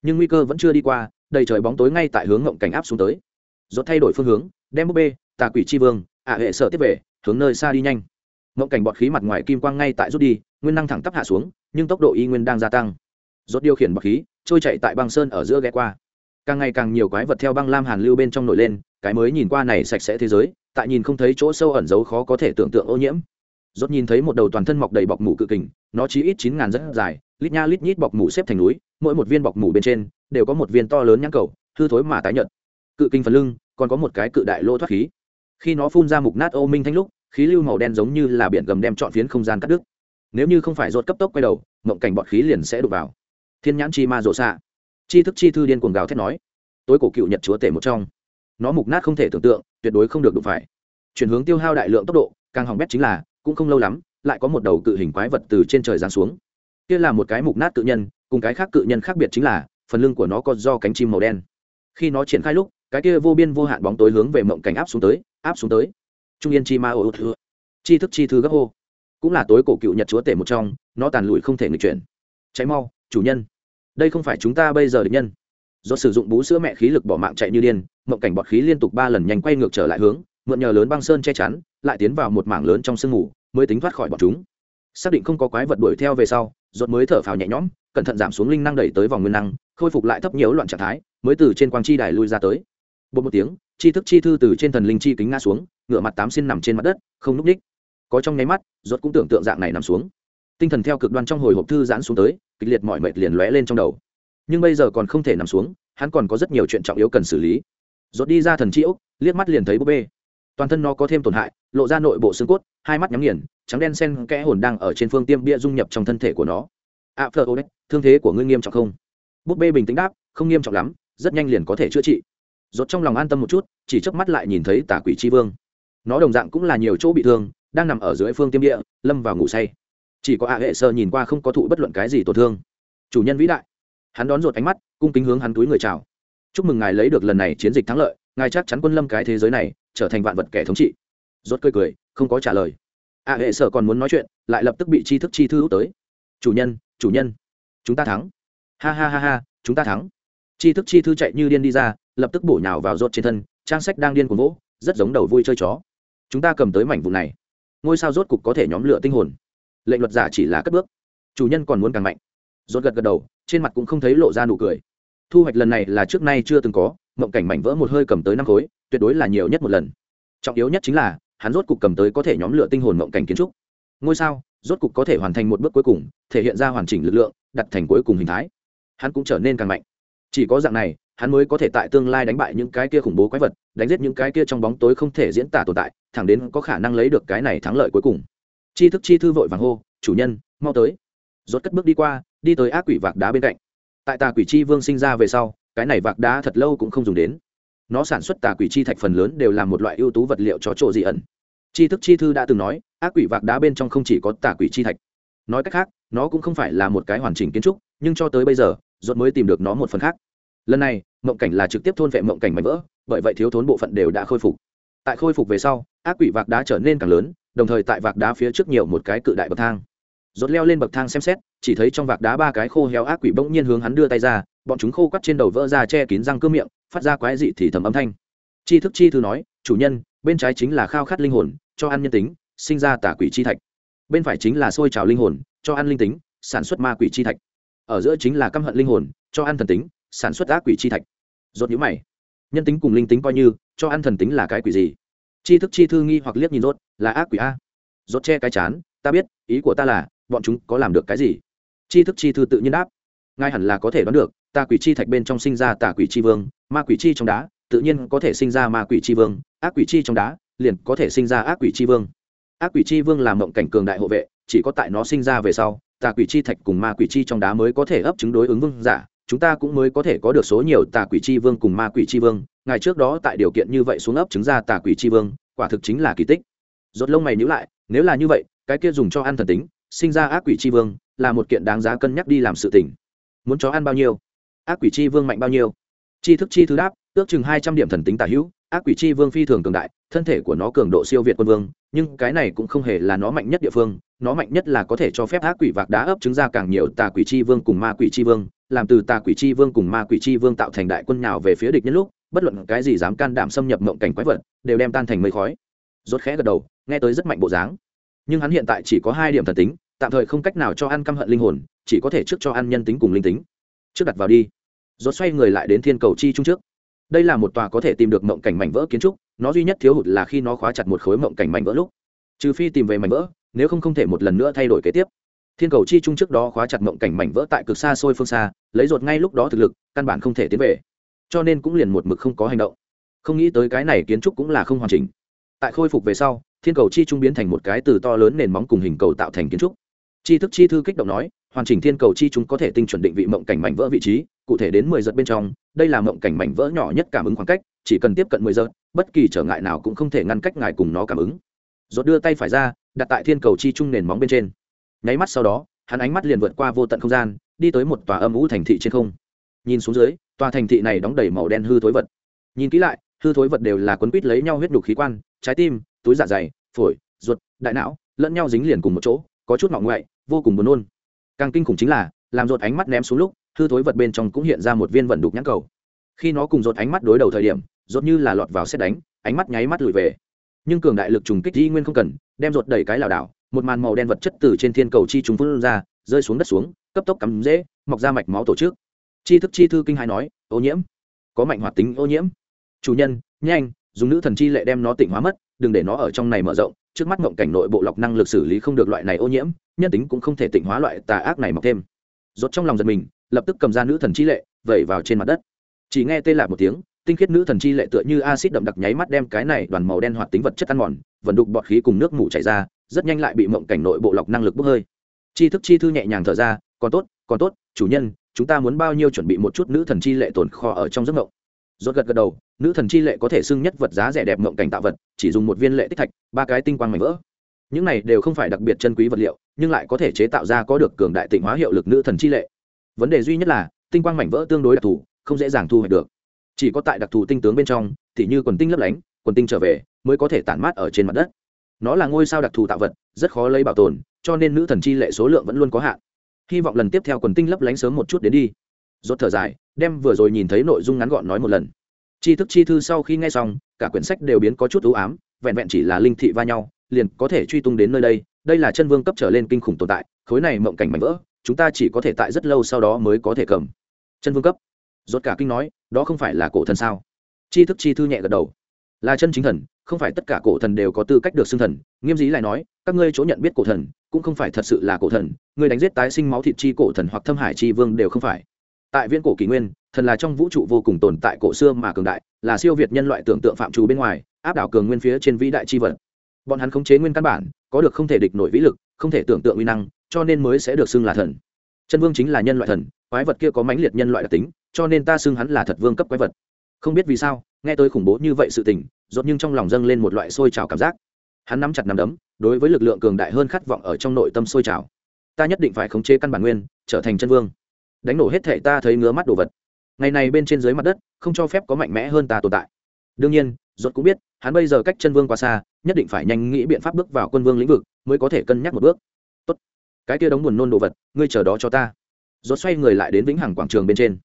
Nhưng nguy cơ vẫn chưa đi qua, đầy trời bóng tối ngay tại hướng mộng cảnh áp xuống tới. Rốt thay đổi phương hướng, đem búp bê, tà quỷ chi vương, ạ hệ sở tiếp về, hướng nơi xa đi nhanh. Mộng cảnh bọt khí mặt ngoài kim quang ngay tại rút đi, nguyên năng thẳng tắp hạ xuống, nhưng tốc độ y nguyên đang gia tăng. Rốt điều khiển bọt khí, trôi chạy tại băng sơn ở giữa ghé qua. Càng ngày càng nhiều quái vật theo băng lam hàn lưu bên trong nổi lên cái mới nhìn qua này sạch sẽ thế giới, tại nhìn không thấy chỗ sâu ẩn giấu khó có thể tưởng tượng ô nhiễm. Rốt nhìn thấy một đầu toàn thân mọc đầy bọc mủ cự kình, nó chỉ ít chín ngàn rất dài, lít nha lít nhít bọc mủ xếp thành núi, mỗi một viên bọc mủ bên trên đều có một viên to lớn nhãn cầu, hư thối mà tái nhợt. Cự kinh phần lưng còn có một cái cự đại lỗ thoát khí. Khi nó phun ra mục nát ô minh thanh lúc, khí lưu màu đen giống như là biển gầm đem trọn phiến không gian cắt đứt. Nếu như không phải rốt cấp tốc quay đầu, mộng cảnh bọt khí liền sẽ đụng vào. Thiên nhãn chi ma rộ xạ. Chi thức chi thư điên cuồng gào thét nói. Tối cổ cựu nhật chúa tể một trong nó mục nát không thể tưởng tượng, tuyệt đối không được đụng phải. Chuyển hướng tiêu hao đại lượng tốc độ, càng hỏng bét chính là, cũng không lâu lắm, lại có một đầu cự hình quái vật từ trên trời giáng xuống. Kia là một cái mục nát cự nhân, cùng cái khác cự nhân khác biệt chính là, phần lưng của nó có do cánh chim màu đen. Khi nó triển khai lúc, cái kia vô biên vô hạn bóng tối hướng về mộng cảnh áp xuống tới, áp xuống tới. Trung yên chi ma ô thư chi thức chi thư gấp hô. Cũng là tối cổ cựu nhật chúa tể một trong, nó tàn lụi không thể nghịch chuyển. Cháy mau, chủ nhân. Đây không phải chúng ta bây giờ địch nhân. Do sử dụng bú sữa mẹ khí lực bỏ mạng chạy như điên mộng cảnh bọt khí liên tục ba lần nhanh quay ngược trở lại hướng, mượn nhờ lớn băng sơn che chắn, lại tiến vào một mảng lớn trong sương mù, mới tính thoát khỏi bọn chúng. Xác định không có quái vật đuổi theo về sau ruột mới thở phào nhẹ nhõm, cẩn thận giảm xuống linh năng đẩy tới vòng nguyên năng, khôi phục lại thấp nhiễu loạn trạng thái, mới từ trên quang chi đài lui ra tới. Bột một tiếng, chi thức chi thư từ trên thần linh chi kính ngã xuống ngựa mặt tám xin nằm trên mặt đất, không núp đích có trong nháy mắt ruột cũng tưởng tượng dạng này nằm xuống. Tinh thần theo cực đoan trong hồi hộp thư giãn xuống tới, kịch liệt mọi mệt liền lóe lên trong đầu. Nhưng bây giờ còn không thể nằm xuống, hắn còn có rất nhiều chuyện trọng yếu cần xử lý rốt đi ra thần chi ốc, liếc mắt liền thấy búp bê. Toàn thân nó có thêm tổn hại, lộ ra nội bộ xương cốt, hai mắt nhắm nghiền, trắng đen sen kẽ hồn đang ở trên phương tiêm bia dung nhập trong thân thể của nó. A phơ ô thương thế của ngươi nghiêm trọng không? Búp bê bình tĩnh đáp, không nghiêm trọng lắm, rất nhanh liền có thể chữa trị. Rốt trong lòng an tâm một chút, chỉ chớp mắt lại nhìn thấy tà quỷ chi vương. Nó đồng dạng cũng là nhiều chỗ bị thương, đang nằm ở dưới phương tiêm địa, lâm vào ngủ say. Chỉ có a hệ sơ nhìn qua không có thụ bất luận cái gì tổn thương. Chủ nhân vĩ đại. Hắn đón rột ánh mắt, cung kính hướng hắn túi người chào chúc mừng ngài lấy được lần này chiến dịch thắng lợi, ngài chắc chắn quân lâm cái thế giới này trở thành vạn vật kẻ thống trị. Rốt cười cười, không có trả lời. A hệ sở còn muốn nói chuyện, lại lập tức bị chi thức chi thư tới. Chủ nhân chủ nhân, chúng ta thắng. Ha ha ha ha, chúng ta thắng. Chi thức chi thư chạy như điên đi ra, lập tức bổ nhào vào rốt trên thân, trang sách đang điên cuồng vỗ, rất giống đầu vui chơi chó. Chúng ta cầm tới mảnh vụ này. Ngôi sao rốt cục có thể nhóm lửa tinh hồn. Lệnh luật giả chỉ là cất bước. Chủ nhân còn muốn càng mạnh. Rốt gật gật đầu, trên mặt cũng không thấy lộ ra nụ cười thu hoạch lần này là trước nay chưa từng có, mộng cảnh mảnh vỡ một hơi cầm tới năm khối, tuyệt đối là nhiều nhất một lần. Trọng yếu nhất chính là, hắn rốt cục cầm tới có thể nhóm lửa tinh hồn mộng cảnh kiến trúc. Ngôi sao, rốt cục có thể hoàn thành một bước cuối cùng, thể hiện ra hoàn chỉnh lực lượng, đặt thành cuối cùng hình thái. Hắn cũng trở nên càng mạnh. Chỉ có dạng này, hắn mới có thể tại tương lai đánh bại những cái kia khủng bố quái vật, đánh giết những cái kia trong bóng tối không thể diễn tả tồn tại, thẳng đến có khả năng lấy được cái này thắng lợi cuối cùng. Chi thức chi thư vội vàng hô, chủ nhân, mau tới. Rốt cất bước đi qua, đi tới ác quỷ vạc đá bên cạnh tại tà quỷ chi vương sinh ra về sau, cái này vạc đá thật lâu cũng không dùng đến. Nó sản xuất tà quỷ chi thạch phần lớn đều là một loại ưu tú vật liệu cho chỗ dị ẩn. Chi thức chi thư đã từng nói, ác quỷ vạc đá bên trong không chỉ có tà quỷ chi thạch. Nói cách khác, nó cũng không phải là một cái hoàn chỉnh kiến trúc, nhưng cho tới bây giờ, ruột mới tìm được nó một phần khác. Lần này, mộng cảnh là trực tiếp thôn vệ mộng cảnh mảnh vỡ, bởi vậy thiếu thốn bộ phận đều đã khôi phục. Tại khôi phục về sau, ác quỷ vạc đá trở nên càng lớn, đồng thời tại vạc đá phía trước nhiều một cái cự đại bậc thang rốt leo lên bậc thang xem xét, chỉ thấy trong vạc đá ba cái khô héo ác quỷ bỗng nhiên hướng hắn đưa tay ra, bọn chúng khô quắt trên đầu vỡ ra che kín răng cưa miệng, phát ra quái dị thì thầm âm thanh. Chi thức chi thư nói, chủ nhân, bên trái chính là khao khát linh hồn, cho ăn nhân tính, sinh ra tà quỷ chi thạch. Bên phải chính là sôi trào linh hồn, cho ăn linh tính, sản xuất ma quỷ chi thạch. Ở giữa chính là căm hận linh hồn, cho ăn thần tính, sản xuất ác quỷ chi thạch. Rốt nhũ mày. Nhân tính cùng linh tính coi như, cho ăn thần tính là cái quỷ gì? Chi thức chi thư nghi hoặc liếc nhìn rốt, là ác quỷ a? Rốt che cái chán, ta biết, ý của ta là bọn chúng có làm được cái gì chi thức chi thư tự nhiên đáp ngay hẳn là có thể đoán được tà quỷ chi thạch bên trong sinh ra tà quỷ chi vương ma quỷ chi trong đá tự nhiên có thể sinh ra ma quỷ chi vương ác quỷ chi trong đá liền có thể sinh ra ác quỷ chi vương ác quỷ chi vương là mộng cảnh cường đại hộ vệ chỉ có tại nó sinh ra về sau tà quỷ chi thạch cùng ma quỷ chi trong đá mới có thể ấp chứng đối ứng vương giả chúng ta cũng mới có thể có được số nhiều tà quỷ chi vương cùng ma quỷ chi vương ngày trước đó tại điều kiện như vậy xuống ấp chứng ra tà quỷ chi vương quả thực chính là kỳ tích rốt lông mày nhíu lại nếu là như vậy cái kia dùng cho ăn thần tính sinh ra ác quỷ chi vương, là một kiện đáng giá cân nhắc đi làm sự tình. Muốn chó ăn bao nhiêu? Ác quỷ chi vương mạnh bao nhiêu? Chi thức chi thứ đáp, ước chừng hai trăm điểm thần tính tả hữu, ác quỷ chi vương phi thường cường đại, thân thể của nó cường độ siêu việt quân vương, nhưng cái này cũng không hề là nó mạnh nhất địa phương, nó mạnh nhất là có thể cho phép ác quỷ vạc đá ấp trứng ra càng nhiều tà quỷ chi vương cùng ma quỷ chi vương, làm từ tà quỷ chi vương cùng ma quỷ chi vương tạo thành đại quân nào về phía địch nhân lúc, bất luận cái gì dám can đảm xâm nhập mộng cảnh quái vật, đều đem tan thành mây khói. Rốt khẽ gật đầu, nghe tới rất mạnh bộ dáng. Nhưng hắn hiện tại chỉ có hai điểm thần tính tạm thời không cách nào cho ăn căm hận linh hồn, chỉ có thể trước cho ăn nhân tính cùng linh tính. Trước đặt vào đi. Rốt xoay người lại đến thiên cầu chi trung trước. Đây là một tòa có thể tìm được mộng cảnh mảnh vỡ kiến trúc, nó duy nhất thiếu hụt là khi nó khóa chặt một khối mộng cảnh mảnh vỡ lúc. Trừ phi tìm về mảnh vỡ, nếu không không thể một lần nữa thay đổi kế tiếp. Thiên cầu chi trung trước đó khóa chặt mộng cảnh mảnh vỡ tại cực xa xôi phương xa, lấy rột ngay lúc đó thực lực, căn bản không thể tiến về. Cho nên cũng liền một mực không có hành động. Không nghĩ tới cái này kiến trúc cũng là không hoàn chỉnh. Tại khôi phục về sau, thiên cầu chi trung biến thành một cái từ to lớn nền móng cùng hình cầu tạo thành kiến trúc chi thức chi thư kích động nói, hoàn chỉnh thiên cầu chi chúng có thể tinh chuẩn định vị mộng cảnh mảnh vỡ vị trí, cụ thể đến mười giật bên trong, đây là mộng cảnh mảnh vỡ nhỏ nhất cảm ứng khoảng cách, chỉ cần tiếp cận mười giật, bất kỳ trở ngại nào cũng không thể ngăn cách ngài cùng nó cảm ứng. Rốt đưa tay phải ra, đặt tại thiên cầu chi trung nền móng bên trên. Nháy mắt sau đó, hắn ánh mắt liền vượt qua vô tận không gian, đi tới một tòa âm ú thành thị trên không. Nhìn xuống dưới, tòa thành thị này đóng đầy màu đen hư thối vật. Nhìn kỹ lại, hư thối vật đều là quấn quít lấy nhau huyết đục khí quan, trái tim, túi dạ dày, phổi, ruột, đại não, lẫn nhau dính liền cùng một chỗ, có chút ngọ ngoại vô cùng buồn nôn. Càng kinh khủng chính là, làm rột ánh mắt ném xuống lúc, hư thối vật bên trong cũng hiện ra một viên vận đục nhãn cầu. Khi nó cùng rột ánh mắt đối đầu thời điểm rột như là lọt vào xét đánh, ánh mắt nháy mắt lùi về. Nhưng cường đại lực trùng kích di nguyên không cần, đem rột đẩy cái lảo đảo, một màn màu đen vật chất từ trên thiên cầu chi trùng phun ra, rơi xuống đất xuống, cấp tốc cắm dễ mọc ra mạch máu tổ chức. Chi thức chi thư kinh hai nói, ô nhiễm, có mạnh hoạt tính ô nhiễm. Chủ nhân, nhanh, dùng nữ thần chi lệ đem nó tỉnh hóa mất, đừng để nó ở trong này mở rộng trước mắt mộng cảnh nội bộ lọc năng lực xử lý không được loại này ô nhiễm, nhân tính cũng không thể tịnh hóa loại tà ác này mọc thêm. Rốt trong lòng giật mình, lập tức cầm ra nữ thần chi lệ, vẩy vào trên mặt đất. Chỉ nghe tê lạc một tiếng, tinh khiết nữ thần chi lệ tựa như axit đậm đặc nháy mắt đem cái này đoàn màu đen hoạt tính vật chất ăn mòn, vận đục bọt khí cùng nước mủ chảy ra, rất nhanh lại bị mộng cảnh nội bộ lọc năng lực bốc hơi. Chi thức chi thư nhẹ nhàng thở ra, còn tốt còn tốt, chủ nhân, chúng ta muốn bao nhiêu chuẩn bị một chút nữ thần chi lệ tồn kho ở trong giấc mộng rốt gật gật đầu, nữ thần chi lệ có thể xưng nhất vật giá rẻ đẹp mộng cảnh tạo vật, chỉ dùng một viên lệ tích thạch, ba cái tinh quang mảnh vỡ. Những này đều không phải đặc biệt chân quý vật liệu, nhưng lại có thể chế tạo ra có được cường đại tịnh hóa hiệu lực nữ thần chi lệ. Vấn đề duy nhất là, tinh quang mảnh vỡ tương đối đặc thù, không dễ dàng thu hoạch được. Chỉ có tại đặc thù tinh tướng bên trong, thì như quần tinh lấp lánh, quần tinh trở về, mới có thể tản mát ở trên mặt đất. Nó là ngôi sao đặc thù tạo vật, rất khó lấy bảo tồn, cho nên nữ thần chi lệ số lượng vẫn luôn có hạn. Hy vọng lần tiếp theo quần tinh lấp lánh sớm một chút đến đi rốt thở dài, đem vừa rồi nhìn thấy nội dung ngắn gọn nói một lần. Chi thức chi thư sau khi nghe xong, cả quyển sách đều biến có chút ưu ám, vẹn vẹn chỉ là linh thị va nhau, liền có thể truy tung đến nơi đây đây là chân vương cấp trở lên kinh khủng tồn tại, khối này mộng cảnh mảnh vỡ, chúng ta chỉ có thể tại rất lâu sau đó mới có thể cầm. Chân vương cấp. Rốt cả kinh nói, đó không phải là cổ thần sao? Chi thức chi thư nhẹ gật đầu. Là chân chính thần, không phải tất cả cổ thần đều có tư cách được xưng thần, nghiêm dí lại nói, các ngươi chỗ nhận biết cổ thần, cũng không phải thật sự là cổ thần người đánh giết tái sinh máu thịt chi cổ thần hoặc thâm hải chi vương đều không phải tại viễn cổ kỷ nguyên, thần là trong vũ trụ vô cùng tồn tại cổ xưa mà cường đại, là siêu việt nhân loại tưởng tượng phạm trù bên ngoài, áp đảo cường nguyên phía trên vĩ đại chi vật. Bọn hắn khống chế nguyên căn bản, có được không thể địch nổi vĩ lực, không thể tưởng tượng uy năng, cho nên mới sẽ được xưng là thần. Chân vương chính là nhân loại thần, quái vật kia có mãnh liệt nhân loại đặc tính, cho nên ta xưng hắn là thật vương cấp quái vật. Không biết vì sao, nghe tôi khủng bố như vậy sự tình, rốt nhưng trong lòng dâng lên một loại sôi trào cảm giác. Hắn nắm chặt nắm đấm, đối với lực lượng cường đại hơn khát vọng ở trong nội tâm sôi trào. Ta nhất định phải khống chế căn bản nguyên, trở thành chân vương đánh nổ hết thể ta thấy ngứa mắt đồ vật. Ngày này bên trên dưới mặt đất, không cho phép có mạnh mẽ hơn ta tồn tại. Đương nhiên dốt cũng biết, hắn bây giờ cách chân vương quá xa, nhất định phải nhanh nghĩ biện pháp bước vào quân vương lĩnh vực, mới có thể cân nhắc một bước. Tốt. cái kia đóng buồn nôn đồ vật, ngươi chờ đó cho ta. Dốt xoay người lại đến vĩnh hằng quảng trường bên trên.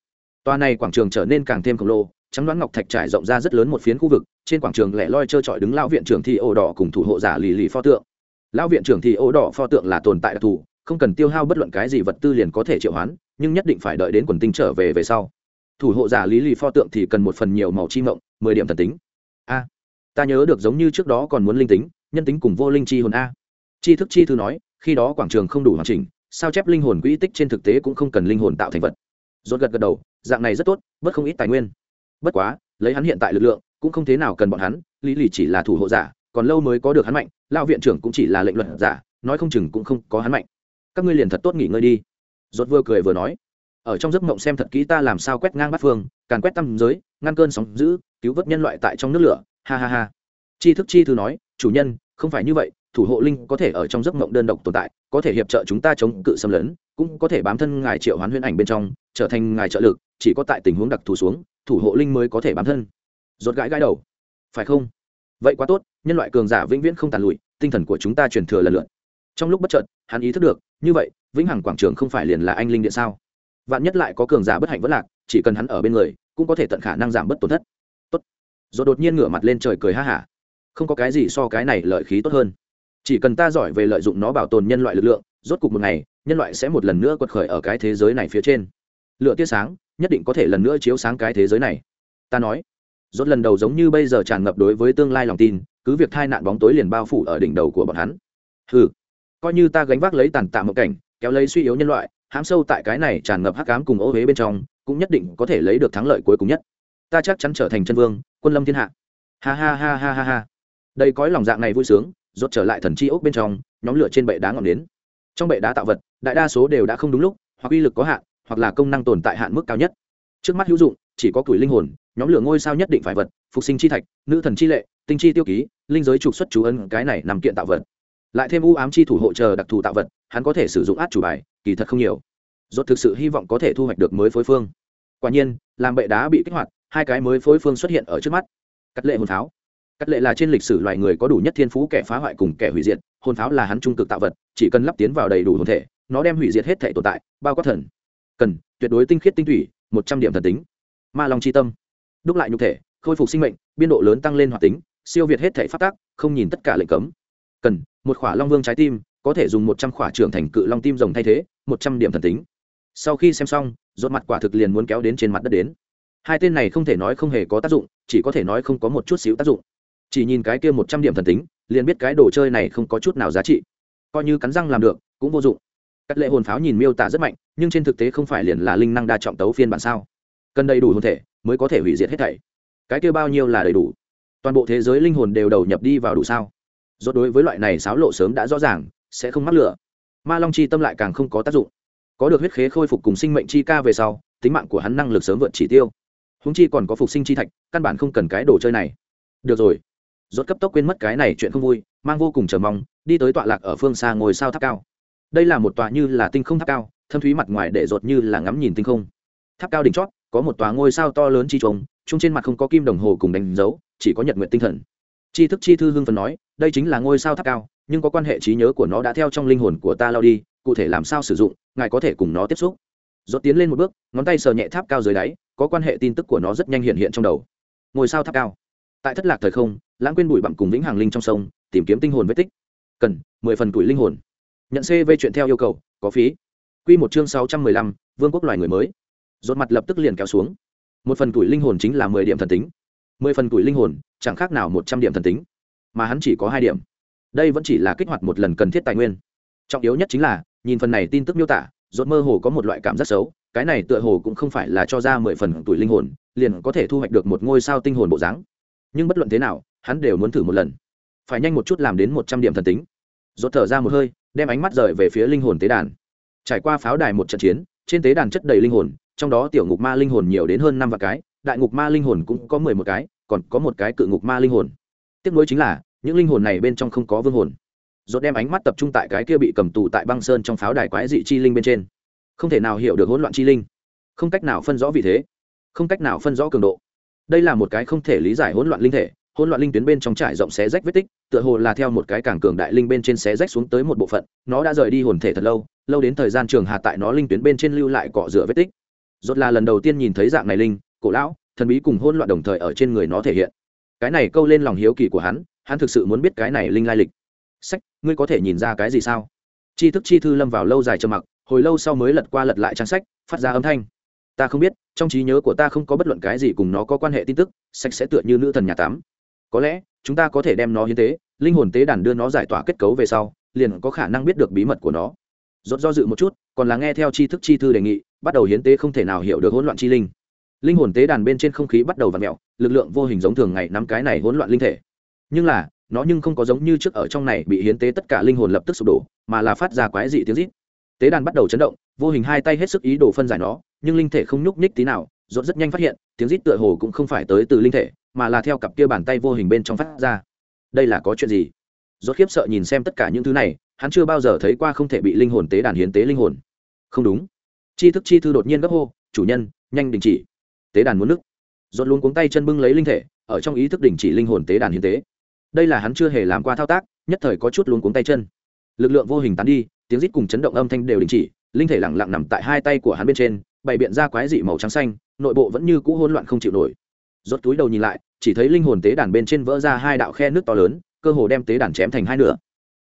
Toa này quảng trường trở nên càng thêm khổng lồ, trắng đoán ngọc thạch trải rộng ra rất lớn một phiến khu vực, trên quảng trường lẻ loi trơ trọi đứng lão viện trưởng thi ổ đỏ cùng thủ hộ giả lì lì pho tượng. Lão viện trưởng thi ổ đỏ pho tượng là tồn tại đặc thù, không cần tiêu hao bất luận cái gì vật tư liền có thể triệu hoán nhưng nhất định phải đợi đến quần tinh trở về về sau. Thủ hộ giả lý lì pho tượng thì cần một phần nhiều màu chi mộng, mười điểm thần tính. A, ta nhớ được giống như trước đó còn muốn linh tính, nhân tính cùng vô linh chi hồn a. Chi thức chi thư nói, khi đó quảng trường không đủ hoàn chỉnh, sao chép linh hồn quỹ tích trên thực tế cũng không cần linh hồn tạo thành vật. Rốt gật gật đầu, dạng này rất tốt, bất không ít tài nguyên. Bất quá, lấy hắn hiện tại lực lượng, cũng không thế nào cần bọn hắn, lý lì chỉ là thủ hộ giả, còn lâu mới có được hắn mạnh lao viện trưởng cũng chỉ là lệnh luận giả, nói không chừng cũng không có hắn mạnh. Các ngươi liền thật tốt nghỉ ngơi đi rốt vừa cười vừa nói, ở trong giấc mộng xem thật kỹ ta làm sao quét ngang bát phương, càn quét tâm giới, ngăn cơn sóng dữ, cứu vớt nhân loại tại trong nước lửa. Ha ha ha. Chi thức chi thư nói, chủ nhân, không phải như vậy, thủ hộ linh có thể ở trong giấc mộng đơn độc tồn tại, có thể hiệp trợ chúng ta chống cự xâm lấn, cũng có thể bám thân ngài triệu hoán huyễn ảnh bên trong, trở thành ngài trợ lực, chỉ có tại tình huống đặc thù xuống, thủ hộ linh mới có thể bám thân. Rốt gãi gãi đầu. Phải không? Vậy quá tốt, nhân loại cường giả vĩnh viễn không tàn lụi, tinh thần của chúng ta truyền thừa lần lượt. Trong lúc bất chợt, hắn ý thức được, như vậy vĩnh hằng quảng trường không phải liền là anh linh điện sao? Vạn nhất lại có cường giả bất hạnh vất lạc, chỉ cần hắn ở bên người, cũng có thể tận khả năng giảm bớt tổn thất. Tốt. Rồi đột nhiên ngửa mặt lên trời cười ha hả. Không có cái gì so cái này lợi khí tốt hơn. Chỉ cần ta giỏi về lợi dụng nó bảo tồn nhân loại lực lượng, rốt cục một ngày, nhân loại sẽ một lần nữa quật khởi ở cái thế giới này phía trên. Lựa tia sáng, nhất định có thể lần nữa chiếu sáng cái thế giới này. Ta nói. Rốt lần đầu giống như bây giờ tràn ngập đối với tương lai lòng tin, cứ việc thai nạn bóng tối liền bao phủ ở đỉnh đầu của bọn hắn. Hừ. Coi như ta gánh vác lấy tàn tạ một cảnh kéo lấy suy yếu nhân loại, hãm sâu tại cái này tràn ngập hắc ám cùng ô huế bên trong, cũng nhất định có thể lấy được thắng lợi cuối cùng nhất. Ta chắc chắn trở thành chân vương, quân lâm thiên hạ. Ha ha ha ha ha ha. Đây cõi lòng dạng này vui sướng, rốt trở lại thần chi ốc bên trong, nhóm lửa trên bệ đá ngọn đến trong bệ đá tạo vật, đại đa số đều đã không đúng lúc, hoặc uy lực có hạn, hoặc là công năng tồn tại hạn mức cao nhất. Trước mắt hữu dụng, chỉ có tuổi linh hồn, nhóm lửa ngôi sao nhất định phải vật, phục sinh chi thạch, nữ thần chi lệ, tinh chi tiêu ký, linh giới trục xuất chú ân cái này nằm kiện tạo vật lại thêm u ám chi thủ hộ chờ đặc thù tạo vật, hắn có thể sử dụng át chủ bài, kỳ thật không nhiều. Rốt thực sự hy vọng có thể thu hoạch được mới phối phương. Quả nhiên, làm bệ đá bị kích hoạt, hai cái mới phối phương xuất hiện ở trước mắt. Cắt lệ hồn pháo. Cắt lệ là trên lịch sử loài người có đủ nhất thiên phú kẻ phá hoại cùng kẻ hủy diệt, hồn pháo là hắn trung cực tạo vật, chỉ cần lắp tiến vào đầy đủ hồn thể, nó đem hủy diệt hết thể tồn tại, bao quát thần. Cần, tuyệt đối tinh khiết tinh thủy một trăm điểm thần tính. Ma long chi tâm. Đúc lại nhục thể, khôi phục sinh mệnh, biên độ lớn tăng lên hoạt tính, siêu việt hết thể phát tác không nhìn tất cả lệnh cấm. Cần một khỏa long vương trái tim, có thể dùng một trăm khỏa trưởng thành cự long tim rồng thay thế, một trăm điểm thần tính. Sau khi xem xong, rốt mặt quả thực liền muốn kéo đến trên mặt đất đến. Hai tên này không thể nói không hề có tác dụng, chỉ có thể nói không có một chút xíu tác dụng. Chỉ nhìn cái kia một trăm điểm thần tính, liền biết cái đồ chơi này không có chút nào giá trị. Coi như cắn răng làm được, cũng vô dụng. Các lệ hồn pháo nhìn miêu tả rất mạnh, nhưng trên thực tế không phải liền là linh năng đa trọng tấu phiên bản sao? Cần đầy đủ hồn thể, mới có thể hủy diệt hết thảy. Cái kia bao nhiêu là đầy đủ? Toàn bộ thế giới linh hồn đều đầu nhập đi vào đủ sao? Rốt đối với loại này xáo lộ sớm đã rõ ràng, sẽ không mắc lửa. Ma long chi tâm lại càng không có tác dụng. Có được huyết khế khôi phục cùng sinh mệnh chi ca về sau, tính mạng của hắn năng lực sớm vượt chỉ tiêu. Húng chi còn có phục sinh chi thạch, căn bản không cần cái đồ chơi này. Được rồi. Rốt cấp tốc quên mất cái này chuyện không vui, mang vô cùng chờ mong, đi tới tọa lạc ở phương xa ngồi sao tháp cao. Đây là một tòa như là tinh không tháp cao, thâm thúy mặt ngoài để rột như là ngắm nhìn tinh không. Tháp cao đỉnh chót, có một tòa ngôi sao to lớn chi trùng, chung trên mặt không có kim đồng hồ cùng đánh dấu, chỉ có nhật nguyện tinh thần. Tri thức chi thư hưng phần nói, đây chính là ngôi sao tháp cao, nhưng có quan hệ trí nhớ của nó đã theo trong linh hồn của ta lao đi, cụ thể làm sao sử dụng, ngài có thể cùng nó tiếp xúc. Dốt tiến lên một bước, ngón tay sờ nhẹ tháp cao dưới đáy, có quan hệ tin tức của nó rất nhanh hiện hiện trong đầu. Ngôi sao tháp cao. Tại thất lạc thời không, lãng quên bụi bặm cùng vĩnh hàng linh trong sông, tìm kiếm tinh hồn vết tích. Cần mười phần tuổi linh hồn. Nhận cv chuyện theo yêu cầu, có phí. Q một chương sáu trăm mười lăm, vương quốc loài người mới. Dốt mặt lập tức liền kéo xuống. Một phần tuổi linh hồn chính là mười điểm thần tính. Mười phần tuổi linh hồn chẳng khác nào một trăm điểm thần tính, mà hắn chỉ có hai điểm. Đây vẫn chỉ là kích hoạt một lần cần thiết tài nguyên. Trọng yếu nhất chính là, nhìn phần này tin tức miêu tả, rốt mơ hồ có một loại cảm giác xấu, cái này tựa hồ cũng không phải là cho ra mười phần tuổi linh hồn, liền có thể thu hoạch được một ngôi sao tinh hồn bộ dáng. Nhưng bất luận thế nào, hắn đều muốn thử một lần. Phải nhanh một chút làm đến một trăm điểm thần tính. Rốt thở ra một hơi, đem ánh mắt rời về phía linh hồn tế đàn. Trải qua pháo đài một trận chiến, trên tế đàn chất đầy linh hồn, trong đó tiểu ngục ma linh hồn nhiều đến hơn năm vạn cái, đại ngục ma linh hồn cũng có mười một cái còn có một cái cự ngục ma linh hồn. Tiếc nuối chính là, những linh hồn này bên trong không có vương hồn. Dốt đem ánh mắt tập trung tại cái kia bị cầm tù tại băng sơn trong pháo đài quái dị chi linh bên trên. Không thể nào hiểu được hỗn loạn chi linh. Không cách nào phân rõ vị thế. Không cách nào phân rõ cường độ. Đây là một cái không thể lý giải hỗn loạn linh thể. Hỗn loạn linh tuyến bên trong trải rộng xé rách vết tích, tựa hồ là theo một cái cảng cường đại linh bên trên xé rách xuống tới một bộ phận, nó đã rời đi hồn thể thật lâu lâu đến thời gian trường hà tại nó linh tuyến bên trên lưu lại cọ rửa vết tích. Rốt là lần đầu tiên nhìn thấy dạng này linh, cổ lão thần bí cùng hỗn loạn đồng thời ở trên người nó thể hiện. Cái này câu lên lòng hiếu kỳ của hắn hắn thực sự muốn biết cái này linh lai lịch. Sách, ngươi có thể nhìn ra cái gì sao? Chi thức chi thư lâm vào lâu dài trầm mặc, hồi lâu sau mới lật qua lật lại trang sách, phát ra âm thanh. Ta không biết, trong trí nhớ của ta không có bất luận cái gì cùng nó có quan hệ tin tức, sách sẽ tựa như nữ thần nhà tám. Có lẽ, chúng ta có thể đem nó hiến tế, linh hồn tế đàn đưa nó giải tỏa kết cấu về sau, liền có khả năng biết được bí mật của nó. Rốt do dự một chút, còn là nghe theo tri thức chi thư đề nghị, bắt đầu hiến tế không thể nào hiểu được hỗn loạn chi linh linh hồn tế đàn bên trên không khí bắt đầu vặn mẹo lực lượng vô hình giống thường ngày nắm cái này hỗn loạn linh thể. Nhưng là, nó nhưng không có giống như trước ở trong này bị hiến tế tất cả linh hồn lập tức sụp đổ, mà là phát ra quái dị tiếng rít. Tế đàn bắt đầu chấn động, vô hình hai tay hết sức ý đồ phân giải nó, nhưng linh thể không nhúc nhích tí nào, rốt rất nhanh phát hiện, tiếng rít tựa hồ cũng không phải tới từ linh thể, mà là theo cặp kia bàn tay vô hình bên trong phát ra. Đây là có chuyện gì? Rốt khiếp sợ nhìn xem tất cả những thứ này, hắn chưa bao giờ thấy qua không thể bị linh hồn tế đàn hiến tế linh hồn. Không đúng. Chi thức chi thư đột nhiên gấp hô, chủ nhân, nhanh đình chỉ tế đàn muốn nước. Rốt luôn cuống tay chân bưng lấy linh thể, ở trong ý thức đình chỉ linh hồn tế đàn hiến tế. Đây là hắn chưa hề làm qua thao tác, nhất thời có chút luôn cuống tay chân. Lực lượng vô hình tán đi, tiếng rít cùng chấn động âm thanh đều đình chỉ, linh thể lặng lặng nằm tại hai tay của hắn bên trên, bày biện ra quái dị màu trắng xanh, nội bộ vẫn như cũ hỗn loạn không chịu nổi. Rốt túi đầu nhìn lại, chỉ thấy linh hồn tế đàn bên trên vỡ ra hai đạo khe nước to lớn, cơ hồ đem tế đàn chém thành hai nửa.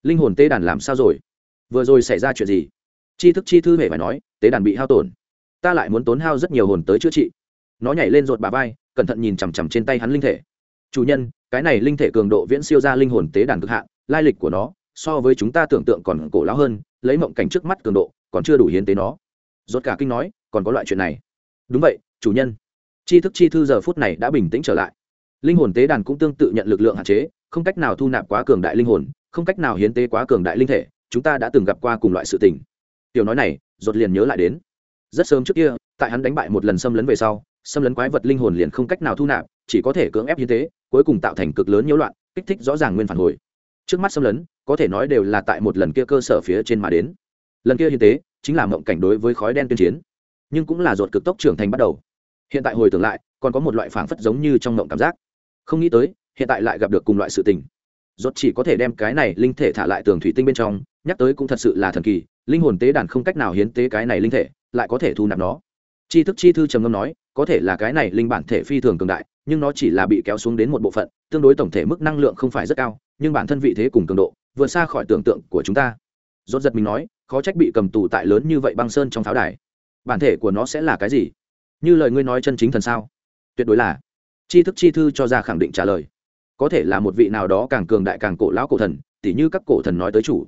Linh hồn tế đàn làm sao rồi? Vừa rồi xảy ra chuyện gì? Chi thức chi thư hề phải nói, tế đàn bị hao tổn. Ta lại muốn tốn hao rất nhiều hồn tới chữa trị nó nhảy lên rột bà vai, cẩn thận nhìn chằm chằm trên tay hắn linh thể. Chủ nhân, cái này linh thể cường độ viễn siêu ra linh hồn tế đàn cực hạn, lai lịch của nó so với chúng ta tưởng tượng còn cổ lão hơn, lấy mộng cảnh trước mắt cường độ, còn chưa đủ hiến tế nó. Rốt cả kinh nói, còn có loại chuyện này. Đúng vậy, chủ nhân. Chi thức chi thư giờ phút này đã bình tĩnh trở lại. Linh hồn tế đàn cũng tương tự nhận lực lượng hạn chế, không cách nào thu nạp quá cường đại linh hồn, không cách nào hiến tế quá cường đại linh thể, chúng ta đã từng gặp qua cùng loại sự tình. Tiểu nói này, rốt liền nhớ lại đến. Rất sớm trước kia, tại hắn đánh bại một lần xâm lấn về sau xâm lấn quái vật linh hồn liền không cách nào thu nạp, chỉ có thể cưỡng ép hiến tế cuối cùng tạo thành cực lớn nhiễu loạn, kích thích rõ ràng nguyên phản hồi. Trước mắt xâm lấn, có thể nói đều là tại một lần kia cơ sở phía trên mà đến. Lần kia hiến tế chính là mộng cảnh đối với khói đen tuyên chiến, nhưng cũng là ruột cực tốc trưởng thành bắt đầu. Hiện tại hồi tưởng lại, còn có một loại phảng phất giống như trong mộng cảm giác. Không nghĩ tới, hiện tại lại gặp được cùng loại sự tình. Rốt chỉ có thể đem cái này linh thể thả lại tường thủy tinh bên trong, nhắc tới cũng thật sự là thần kỳ, linh hồn tế đàn không cách nào hiến tế cái này linh thể, lại có thể thu nạp nó. Chi thức chi thư trầm ngâm nói có thể là cái này linh bản thể phi thường cường đại, nhưng nó chỉ là bị kéo xuống đến một bộ phận, tương đối tổng thể mức năng lượng không phải rất cao, nhưng bản thân vị thế cùng cường độ, vượt xa khỏi tưởng tượng của chúng ta. Rốt giật mình nói, khó trách bị cầm tù tại lớn như vậy băng sơn trong pháo đài. Bản thể của nó sẽ là cái gì? Như lời ngươi nói chân chính thần sao? Tuyệt đối là. Chi thức chi thư cho ra khẳng định trả lời. Có thể là một vị nào đó càng cường đại càng cổ lão cổ thần, tỉ như các cổ thần nói tới chủ.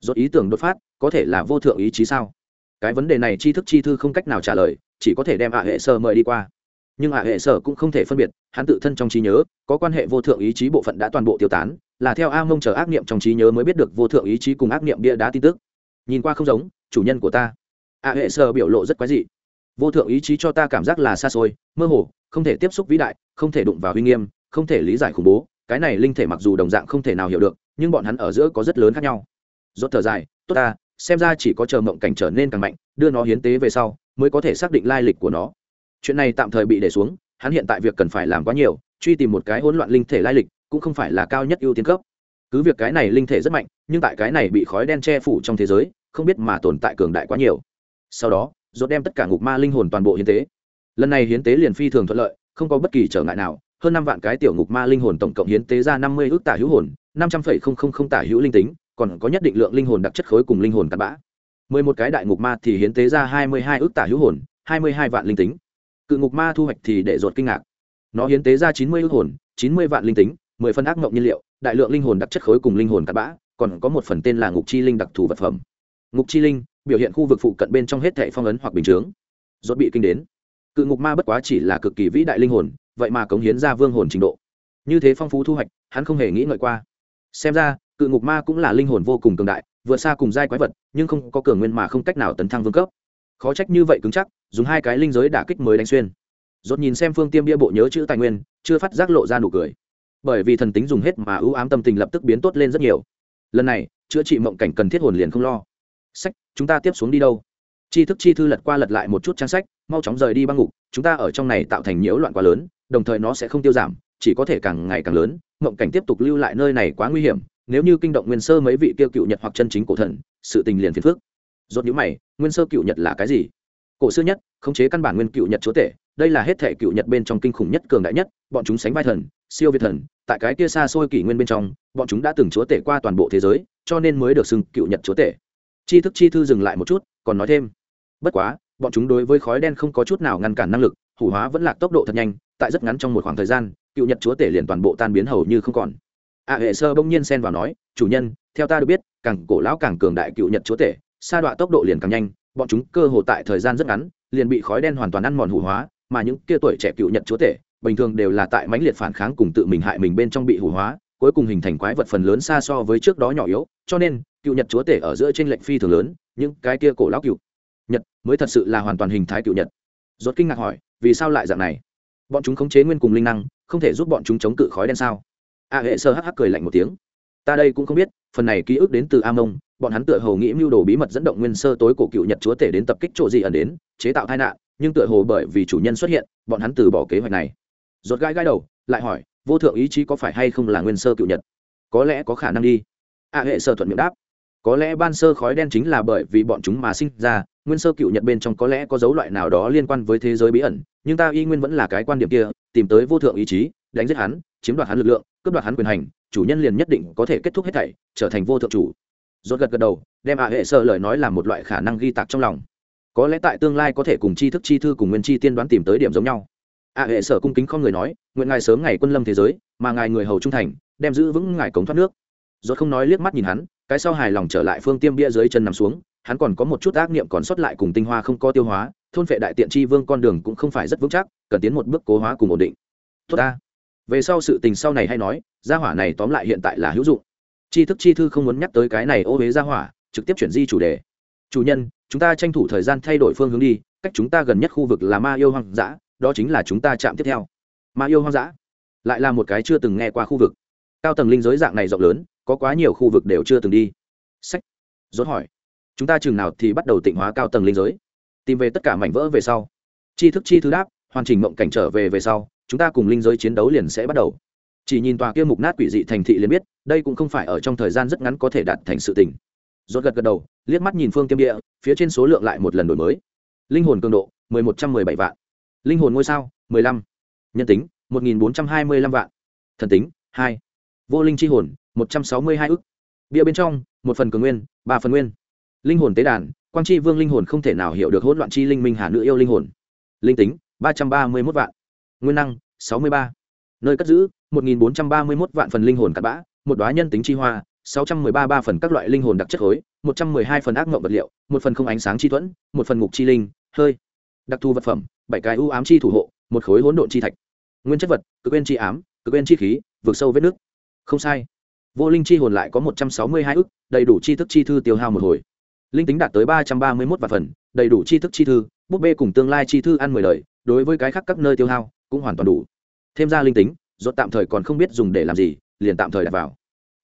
Rốt ý tưởng đột phát, có thể là vô thượng ý chí sao? Cái vấn đề này chi thức chi thư không cách nào trả lời chỉ có thể đem ạ hệ sơ mời đi qua. Nhưng ạ hệ sở cũng không thể phân biệt, hắn tự thân trong trí nhớ, có quan hệ vô thượng ý chí bộ phận đã toàn bộ tiêu tán, là theo a mông chờ ác niệm trong trí nhớ mới biết được vô thượng ý chí cùng ác niệm bia đá tin tức. Nhìn qua không giống, chủ nhân của ta. ạ hệ sở biểu lộ rất quái dị. Vô thượng ý chí cho ta cảm giác là xa xôi, mơ hồ, không thể tiếp xúc vĩ đại, không thể đụng vào uy nghiêm, không thể lý giải khủng bố, cái này linh thể mặc dù đồng dạng không thể nào hiểu được, nhưng bọn hắn ở giữa có rất lớn khác nhau. Rốt thở dài, tốt ta, xem ra chỉ có chờ mộng cảnh trở nên càng mạnh, đưa nó hiến tế về sau mới có thể xác định lai lịch của nó. Chuyện này tạm thời bị để xuống, hắn hiện tại việc cần phải làm quá nhiều, truy tìm một cái hỗn loạn linh thể lai lịch cũng không phải là cao nhất ưu tiên cấp. Cứ việc cái này linh thể rất mạnh, nhưng tại cái này bị khói đen che phủ trong thế giới, không biết mà tồn tại cường đại quá nhiều. Sau đó dốt đem tất cả ngục ma linh hồn toàn bộ hiến tế. Lần này hiến tế liền phi thường thuận lợi, không có bất kỳ trở ngại nào. Hơn năm vạn cái tiểu ngục ma linh hồn tổng cộng hiến tế ra năm mươi ước tả hữu hồn, năm trăm phẩy không không không tả hữu linh tính, còn có nhất định lượng linh hồn đặc chất khối cùng linh hồn cặn bã mười một cái đại ngục ma thì hiến tế ra hai mươi hai ước tả hữu hồn, hai mươi hai vạn linh tính. Cự ngục ma thu hoạch thì để dột kinh ngạc. Nó hiến tế ra chín mươi ước hồn, chín mươi vạn linh tính, mười phân ác mộng nhiên liệu, đại lượng linh hồn đặc chất khối cùng linh hồn cát bã, còn có một phần tên là ngục chi linh đặc thù vật phẩm. Ngục chi linh, biểu hiện khu vực phụ cận bên trong hết thảy phong ấn hoặc bình chướng. Dốt bị kinh đến. Cự ngục ma bất quá chỉ là cực kỳ vĩ đại linh hồn, vậy mà cống hiến ra vương hồn trình độ. Như thế phong phú thu hoạch, hắn không hề nghĩ ngợi qua. Xem ra, cự ngục ma cũng là linh hồn vô cùng cường đại vượt xa cùng giai quái vật, nhưng không có cường nguyên mà không cách nào tấn thăng vương cấp. Khó trách như vậy cứng chắc, dùng hai cái linh giới đả kích mới đánh xuyên. Dốt nhìn xem phương tiêm bia bộ nhớ chữ tài nguyên, chưa phát giác lộ ra nụ cười. Bởi vì thần tính dùng hết mà ưu ám tâm tình lập tức biến tốt lên rất nhiều. Lần này, chữa trị mộng cảnh cần thiết hồn liền không lo. Sách, chúng ta tiếp xuống đi đâu? Chi thức chi thư lật qua lật lại một chút trang sách, mau chóng rời đi băng ngục, chúng ta ở trong này tạo thành nhiễu loạn quá lớn, đồng thời nó sẽ không tiêu giảm, chỉ có thể càng ngày càng lớn, mộng cảnh tiếp tục lưu lại nơi này quá nguy hiểm nếu như kinh động nguyên sơ mấy vị tiêu cựu nhật hoặc chân chính cổ thần, sự tình liền phiền phước rốt nhíu mày, nguyên sơ cựu nhật là cái gì? Cổ xưa nhất, khống chế căn bản nguyên cựu nhật chúa tể, đây là hết thể cựu nhật bên trong kinh khủng nhất cường đại nhất, bọn chúng sánh vai thần, siêu việt thần, tại cái kia xa xôi kỷ nguyên bên trong, bọn chúng đã từng chúa tể qua toàn bộ thế giới, cho nên mới được xưng cựu nhật chúa tể. Chi thức chi thư dừng lại một chút, còn nói thêm. Bất quá, bọn chúng đối với khói đen không có chút nào ngăn cản năng lực, hủ hóa vẫn lạc tốc độ thật nhanh, tại rất ngắn trong một khoảng thời gian, cựu nhật chúa tể liền toàn bộ tan biến hầu như không còn a hệ sơ bỗng nhiên xen vào nói, chủ nhân, theo ta được biết, càng cổ lão càng cường đại cựu nhật chúa tể, sa đọa tốc độ liền càng nhanh, bọn chúng cơ hồ tại thời gian rất ngắn, liền bị khói đen hoàn toàn ăn mòn hủ hóa, mà những kia tuổi trẻ cựu nhật chúa tể, bình thường đều là tại mãnh liệt phản kháng cùng tự mình hại mình bên trong bị hủ hóa, cuối cùng hình thành quái vật phần lớn xa so với trước đó nhỏ yếu, cho nên, cựu nhật chúa tể ở giữa trên lệnh phi thường lớn, những cái kia cổ lão cựu nhật mới thật sự là hoàn toàn hình thái cựu nhật. Rốt kinh ngạc hỏi, vì sao lại dạng này? Bọn chúng khống chế nguyên cùng linh năng, không thể giúp bọn chúng chống cự khói đen sao? A hệ sơ hắc hắc cười lạnh một tiếng. Ta đây cũng không biết, phần này ký ức đến từ a mông, bọn hắn tựa hồ nghĩ mưu đồ bí mật dẫn động nguyên sơ tối cổ cựu nhật chúa tể đến tập kích chỗ gì ẩn đến, chế tạo tai nạn, nhưng tựa hồ bởi vì chủ nhân xuất hiện, bọn hắn từ bỏ kế hoạch này. Rốt gai gai đầu, lại hỏi, vô thượng ý chí có phải hay không là nguyên sơ cựu nhật? Có lẽ có khả năng đi. A hệ sơ thuận miệng đáp. Có lẽ ban sơ khói đen chính là bởi vì bọn chúng mà sinh ra, nguyên sơ cựu nhật bên trong có lẽ có dấu loại nào đó liên quan với thế giới bí ẩn, nhưng ta y nguyên vẫn là cái quan điểm kia, tìm tới vô thượng ý chí, đánh giết hắn, chiếm đoạt hắn lực lượng cướp đoạt hắn quyền hành, chủ nhân liền nhất định có thể kết thúc hết thảy, trở thành vô thượng chủ. Rốt gật gật đầu, đem ạ hệ sợ lời nói là một loại khả năng ghi tạc trong lòng. Có lẽ tại tương lai có thể cùng tri thức chi thư cùng nguyên chi tiên đoán tìm tới điểm giống nhau. Ạ hệ sở cung kính không người nói, nguyện ngài sớm ngày quân lâm thế giới, mà ngài người hầu trung thành, đem giữ vững ngài cống thoát nước. Rốt không nói liếc mắt nhìn hắn, cái sau hài lòng trở lại phương tiêm bia dưới chân nằm xuống, hắn còn có một chút ác niệm còn sót lại cùng tinh hoa không có tiêu hóa, thôn phệ đại tiện chi vương con đường cũng không phải rất vững chắc, cần tiến một bước cố hóa cùng ổn định. Tốt ta về sau sự tình sau này hay nói, gia hỏa này tóm lại hiện tại là hữu dụng. Chi thức chi thư không muốn nhắc tới cái này ô huế gia hỏa, trực tiếp chuyển di chủ đề. Chủ nhân, chúng ta tranh thủ thời gian thay đổi phương hướng đi, cách chúng ta gần nhất khu vực là ma yêu hoang dã, đó chính là chúng ta chạm tiếp theo. Ma yêu hoang dã, lại là một cái chưa từng nghe qua khu vực. Cao tầng linh giới dạng này rộng lớn, có quá nhiều khu vực đều chưa từng đi. Sách. Dốt hỏi. Chúng ta chừng nào thì bắt đầu tịnh hóa cao tầng linh giới? Tìm về tất cả mảnh vỡ về sau. Chi thức chi thư đáp, hoàn chỉnh mộng cảnh trở về về sau chúng ta cùng linh giới chiến đấu liền sẽ bắt đầu. Chỉ nhìn tòa kia mục nát quỷ dị thành thị liền biết, đây cũng không phải ở trong thời gian rất ngắn có thể đạt thành sự tình. Rốt gật gật đầu, liếc mắt nhìn phương tiêm địa, phía trên số lượng lại một lần đổi mới. Linh hồn cường độ, mười một trăm mười bảy vạn. Linh hồn ngôi sao, mười lăm. Nhân tính, một nghìn bốn trăm hai mươi lăm vạn. Thần tính, hai. Vô linh chi hồn, một trăm sáu mươi hai ức. Bia bên trong, một phần cường nguyên, ba phần nguyên. Linh hồn tế đàn, quang chi vương linh hồn không thể nào hiểu được hỗn loạn chi linh minh hà nữ yêu linh hồn. Linh tính, ba trăm ba mươi mốt vạn nguyên năng, sáu mươi ba. Nơi cất giữ, một nghìn bốn trăm ba mươi mốt vạn phần linh hồn cát bã, một đoá nhân tính chi hoa, sáu trăm mười ba ba phần các loại linh hồn đặc chất khối, một trăm mười hai phần ác mộng vật liệu, một phần không ánh sáng chi thuẫn, một phần ngục chi linh, hơi. Đặc thù vật phẩm, bảy cái ưu ám chi thủ hộ, một khối hỗn độn chi thạch. Nguyên chất vật, cực quên chi ám, cực quên chi khí, vượt sâu vết nước. Không sai. Vô linh chi hồn lại có một trăm sáu mươi hai ức, đầy đủ chi thức chi thư tiêu hao một hồi. Linh tính đạt tới ba trăm ba mươi mốt vạn phần, đầy đủ chi thức chi thư, búp bê cùng tương lai chi thư ăn mười đời, đối với cái khác các nơi tiêu hao cũng hoàn toàn đủ. Thêm ra linh tính, rốt tạm thời còn không biết dùng để làm gì, liền tạm thời đặt vào.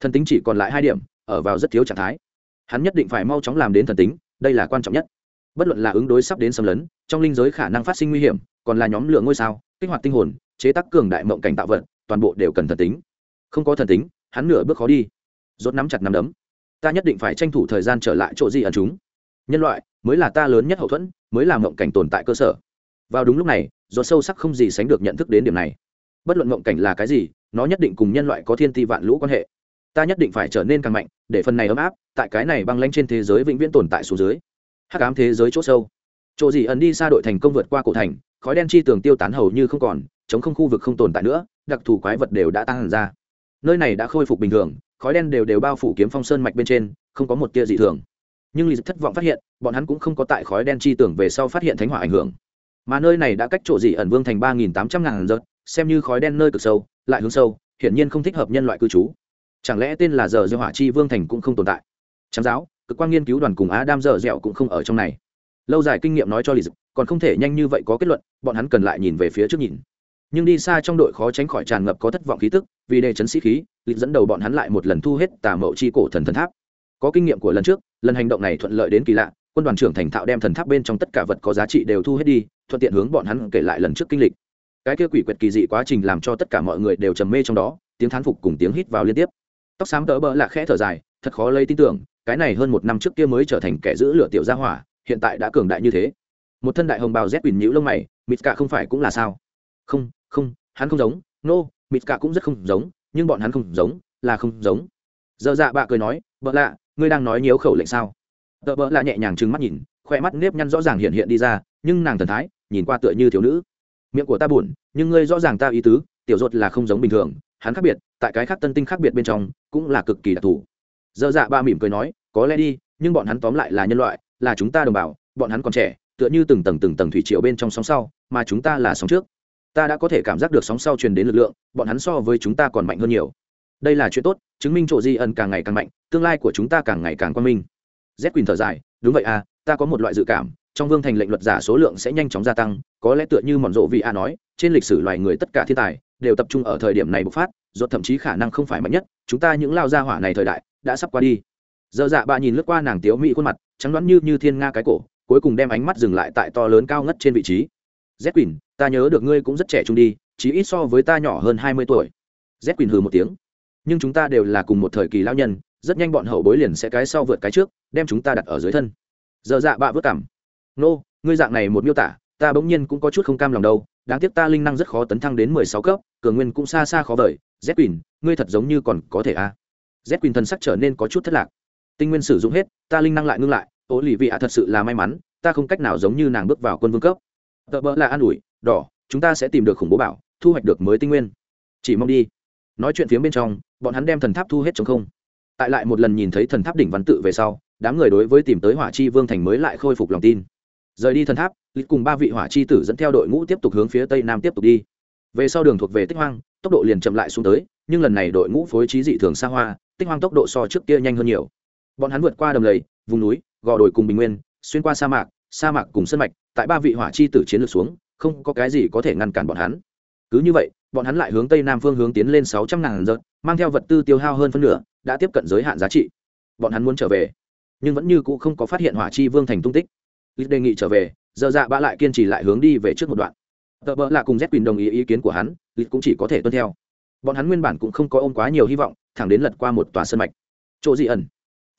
Thần tính chỉ còn lại hai điểm, ở vào rất thiếu trạng thái. Hắn nhất định phải mau chóng làm đến thần tính, đây là quan trọng nhất. Bất luận là ứng đối sắp đến xâm lấn, trong linh giới khả năng phát sinh nguy hiểm, còn là nhóm lượng ngôi sao, kích hoạt tinh hồn, chế tác cường đại mộng cảnh tạo vật, toàn bộ đều cần thần tính. Không có thần tính, hắn nửa bước khó đi. Rốt nắm chặt nắm đấm. Ta nhất định phải tranh thủ thời gian trở lại chỗ gì ẩn chúng. Nhân loại, mới là ta lớn nhất hậu thuẫn, mới là mộng cảnh tồn tại cơ sở vào đúng lúc này do sâu sắc không gì sánh được nhận thức đến điểm này. Bất luận mộng cảnh là cái gì, nó nhất định cùng nhân loại có thiên ti vạn lũ quan hệ. Ta nhất định phải trở nên càng mạnh, để phần này ấm áp, tại cái này băng lanh trên thế giới vĩnh viễn tồn tại xuống dưới. Hắc ám thế giới chỗ sâu. Chỗ gì ẩn đi xa đội thành công vượt qua cổ thành, khói đen chi tường tiêu tán hầu như không còn, chống không khu vực không tồn tại nữa, đặc thù quái vật đều đã tăng hẳn ra. Nơi này đã khôi phục bình thường, khói đen đều đều bao phủ kiếm phong sơn mạch bên trên, không có một tia dị thường. Nhưng lì thất vọng phát hiện, bọn hắn cũng không có tại khói đen chi tường về sau phát hiện thánh hỏa ảnh hưởng mà nơi này đã cách chỗ dị ẩn vương thành ba nghìn tám trăm ngàn giật xem như khói đen nơi cực sâu, lại hướng sâu, hiển nhiên không thích hợp nhân loại cư trú. Chẳng lẽ tên là giờ do hỏa chi vương thành cũng không tồn tại? Trắng giáo, cực quan nghiên cứu đoàn cùng á đam dở dẻo cũng không ở trong này. Lâu dài kinh nghiệm nói cho lì còn không thể nhanh như vậy có kết luận, bọn hắn cần lại nhìn về phía trước nhìn. Nhưng đi xa trong đội khó tránh khỏi tràn ngập có thất vọng khí tức, vì đề chấn sĩ khí lịch dẫn đầu bọn hắn lại một lần thu hết tà mậu chi cổ thần thần tháp. Có kinh nghiệm của lần trước, lần hành động này thuận lợi đến kỳ lạ quân đoàn trưởng thành thạo đem thần tháp bên trong tất cả vật có giá trị đều thu hết đi thuận tiện hướng bọn hắn kể lại lần trước kinh lịch. Cái kia quỷ quyệt kỳ dị quá trình làm cho tất cả mọi người đều trầm mê trong đó tiếng thán phục cùng tiếng hít vào liên tiếp. Tóc xám tớ bỡ là khẽ thở dài thật khó lấy tin tưởng cái này hơn một năm trước kia mới trở thành kẻ giữ lửa tiểu gia hỏa hiện tại đã cường đại như thế. Một thân đại hồng bào rét quỳnh nhũ lông mày mịt cả không phải cũng là sao? Không không hắn không giống nô、no, mịt cả cũng rất không giống nhưng bọn hắn không giống là không giống. Giờ dạ bạ cười nói bỡ lạ ngươi đang nói nhiều khẩu lệnh sao? Tợ bợ là nhẹ nhàng trừng mắt nhìn, khoe mắt nếp nhăn rõ ràng hiện hiện đi ra, nhưng nàng thần thái, nhìn qua tựa như thiếu nữ. Miệng của ta buồn, nhưng ngươi rõ ràng ta ý tứ, tiểu ruột là không giống bình thường, hắn khác biệt, tại cái khác tân tinh khác biệt bên trong, cũng là cực kỳ đặc thù. Dơ dạ ba mỉm cười nói, có lẽ đi, nhưng bọn hắn tóm lại là nhân loại, là chúng ta đồng bào, bọn hắn còn trẻ, tựa như từng tầng từng tầng thủy triều bên trong sóng sau, mà chúng ta là sóng trước. Ta đã có thể cảm giác được sóng sau truyền đến lực lượng, bọn hắn so với chúng ta còn mạnh hơn nhiều. Đây là chuyện tốt, chứng minh chỗ di ẩn càng ngày càng mạnh, tương lai của chúng ta càng ngày càng quan minh z quỳnh thở dài, đúng vậy à ta có một loại dự cảm, trong vương thành lệnh luật giả số lượng sẽ nhanh chóng gia tăng, có lẽ tựa như mòn rộ vị a nói, trên lịch sử loài người tất cả thiên tài đều tập trung ở thời điểm này bộc phát dột thậm chí khả năng không phải mạnh nhất, chúng ta những lao gia hỏa này thời đại đã sắp qua đi. Dơ dạ bà nhìn lướt qua nàng tiếu mỹ khuôn mặt, trắng đoán như như thiên nga cái cổ, cuối cùng đem ánh mắt dừng lại tại to lớn cao ngất trên vị trí. Z quỳnh ta nhớ được ngươi cũng rất trẻ trung đi chỉ ít so với ta nhỏ hơn hai mươi tuổi. Z quỳnh hừ một tiếng. Nhưng chúng ta đều là cùng một thời kỳ lao nhân rất nhanh bọn hậu bối liền sẽ cái sau vượt cái trước, đem chúng ta đặt ở dưới thân. Giờ dạ bạ vớt cảm. Nô, ngươi dạng này một miêu tả, ta bỗng nhiên cũng có chút không cam lòng đâu, đáng tiếc ta linh năng rất khó tấn thăng đến mười sáu cấp, cường nguyên cũng xa xa khó vời. Z quỳnh, ngươi thật giống như còn có thể a. À. z quỳnh thần sắc trở nên có chút thất lạc. Tinh nguyên sử dụng hết, ta linh năng lại ngưng lại. Ô lì vị ạ thật sự là may mắn, ta không cách nào giống như nàng bước vào quân vương cấp. Tợ bỡ là an ủi, đỏ, chúng ta sẽ tìm được khủng bố bảo, thu hoạch được mới tinh nguyên. Chỉ mong đi. Nói chuyện phía bên trong, bọn hắn đem thần tháp thu hết chống không tại lại một lần nhìn thấy thần tháp đỉnh văn tự về sau, đám người đối với tìm tới hỏa chi vương thành mới lại khôi phục lòng tin. Rời đi thần tháp, lịch cùng ba vị hỏa chi tử dẫn theo đội ngũ tiếp tục hướng phía tây nam tiếp tục đi. Về sau đường thuộc về tích hoang, tốc độ liền chậm lại xuống tới, nhưng lần này đội ngũ phối trí dị thường xa hoa, tích hoang tốc độ so trước kia nhanh hơn nhiều. Bọn hắn vượt qua đầm lầy, vùng núi, gò đồi cùng bình nguyên, xuyên qua sa mạc sa mạc cùng sân mạch, tại ba vị hỏa chi tử chiến lược xuống, không có cái gì có thể ngăn cản bọn hắn cứ như vậy, bọn hắn lại hướng tây nam phương hướng tiến lên sáu trăm ngàn giật mang theo vật tư tiêu hao hơn phân nửa, đã tiếp cận giới hạn giá trị. Bọn hắn muốn trở về, nhưng vẫn như cũ không có phát hiện hỏa chi vương thành tung tích. Lịch đề nghị trở về, giờ dạ bã lại kiên trì lại hướng đi về trước một đoạn. Tờ bỡ là cùng z quyền đồng ý ý kiến của hắn lịch cũng chỉ có thể tuân theo. Bọn hắn nguyên bản cũng không có ôm quá nhiều hy vọng, thẳng đến lật qua một tòa sân mạch. Chỗ dị ẩn,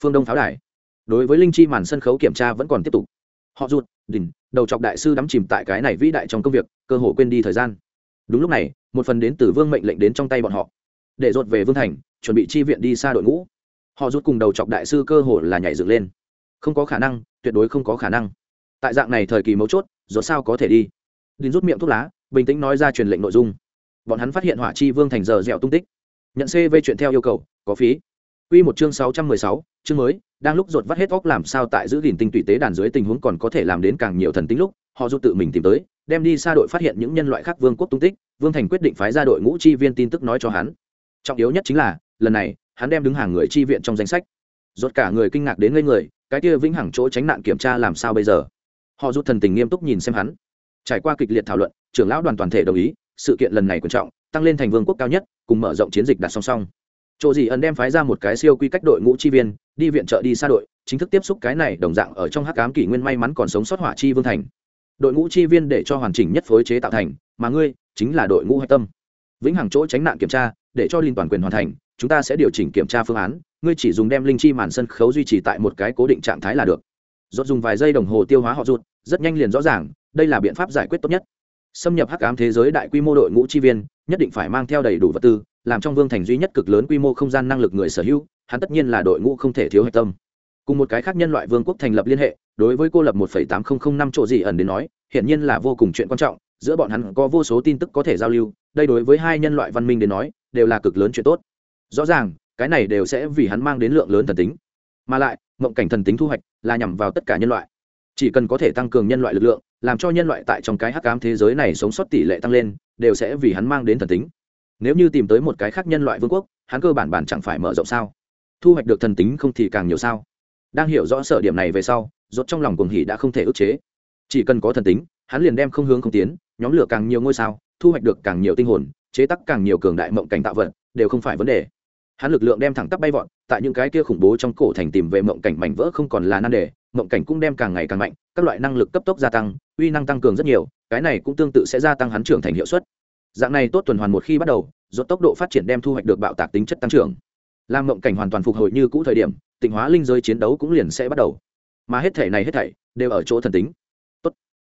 phương đông pháo đài. Đối với linh chi màn sân khấu kiểm tra vẫn còn tiếp tục. Họ rụt, đỉnh, đầu chọc đại sư đắm chìm tại cái này vĩ đại trong công việc, cơ hồ quên đi thời gian đúng lúc này một phần đến từ vương mệnh lệnh đến trong tay bọn họ. Để rột về vương thành chuẩn bị chi viện đi xa đội ngũ. Họ rút cùng đầu chọc đại sư cơ hồ là nhảy dựng lên. Không có khả năng tuyệt đối không có khả năng. Tại dạng này thời kỳ mấu chốt rột sao có thể đi? Đi rút miệng thuốc lá bình tĩnh nói ra truyền lệnh nội dung. Bọn hắn phát hiện hỏa chi vương thành giờ dẻo tung tích. Nhận cv chuyện theo yêu cầu có phí. Quy một chương 616, chương mới, đang lúc rột vắt hết óc làm sao tại giữ gìn tinh tụy tế đàn dưới tình huống còn có thể làm đến càng nhiều thần tính lúc, họ rút tự mình tìm tới, đem đi xa đội phát hiện những nhân loại khác vương quốc tung tích, Vương Thành quyết định phái ra đội ngũ chi viên tin tức nói cho hắn. Trọng yếu nhất chính là, lần này, hắn đem đứng hàng người chi viện trong danh sách. Rốt cả người kinh ngạc đến ngây người, cái kia vĩnh hằng chỗ tránh nạn kiểm tra làm sao bây giờ? Họ rút thần tình nghiêm túc nhìn xem hắn. Trải qua kịch liệt thảo luận, trưởng lão đoàn toàn thể đồng ý, sự kiện lần này quan trọng, tăng lên thành vương quốc cao nhất, cùng mở rộng chiến dịch đặt song song chỗ gì ẩn đem phái ra một cái siêu quy cách đội ngũ chi viên đi viện trợ đi xa đội chính thức tiếp xúc cái này đồng dạng ở trong hắc ám kỷ nguyên may mắn còn sống sót hỏa chi vương thành đội ngũ chi viên để cho hoàn chỉnh nhất phối chế tạo thành, mà ngươi chính là đội ngũ hạch tâm. Vĩnh hằng chỗ tránh nạn kiểm tra, để cho linh toàn quyền hoàn thành, chúng ta sẽ điều chỉnh kiểm tra phương án, ngươi chỉ dùng đem linh chi màn sân khấu duy trì tại một cái cố định trạng thái là được. Rốt dùng vài giây đồng hồ tiêu hóa họ rụt, rất nhanh liền rõ ràng, đây là biện pháp giải quyết tốt nhất. Xâm nhập hắc ám thế giới đại quy mô đội ngũ chi viên, nhất định phải mang theo đầy đủ vật tư, làm trong vương thành duy nhất cực lớn quy mô không gian năng lực người sở hữu, hắn tất nhiên là đội ngũ không thể thiếu hạch tâm cùng một cái khác nhân loại vương quốc thành lập liên hệ, đối với cô lập một tám nghìn năm chỗ gì ẩn đến nói hiện nhiên là vô cùng chuyện quan trọng, giữa bọn hắn có vô số tin tức có thể giao lưu, đây đối với hai nhân loại văn minh đến nói, đều là cực lớn chuyện tốt. Rõ ràng, cái này đều sẽ vì hắn mang đến lượng lớn thần tính. Mà lại, mộng cảnh thần tính thu hoạch là nhằm vào tất cả nhân loại. Chỉ cần có thể tăng cường nhân loại lực lượng, làm cho nhân loại tại trong cái hắc ám thế giới này sống sót tỷ lệ tăng lên, đều sẽ vì hắn mang đến thần tính. Nếu như tìm tới một cái khác nhân loại vương quốc, hắn cơ bản bản chẳng phải mở rộng sao? Thu hoạch được thần tính không thì càng nhiều sao? Đang hiểu rõ sở điểm này về sau, rốt trong lòng cuồng hỉ đã không thể ức chế. Chỉ cần có thần tính, hắn liền đem không hướng không tiến, nhóm lửa càng nhiều ngôi sao, thu hoạch được càng nhiều tinh hồn, chế tác càng nhiều cường đại mộng cảnh tạo vật, đều không phải vấn đề. Hắn lực lượng đem thẳng tắp bay vọt, tại những cái kia khủng bố trong cổ thành tìm về mộng cảnh mảnh vỡ không còn là nan đề, mộng cảnh cũng đem càng ngày càng mạnh, các loại năng lực cấp tốc gia tăng, uy năng tăng cường rất nhiều, cái này cũng tương tự sẽ gia tăng hắn trưởng thành hiệu suất. Dạng này tốt tuần hoàn một khi bắt đầu do tốc độ phát triển đem thu hoạch được bạo tạc tính chất tăng trưởng. Làm mộng cảnh hoàn toàn phục hồi như cũ thời điểm tịnh hóa linh giới chiến đấu cũng liền sẽ bắt đầu. Mà hết thể này hết thảy đều ở chỗ thần tính. Tốt.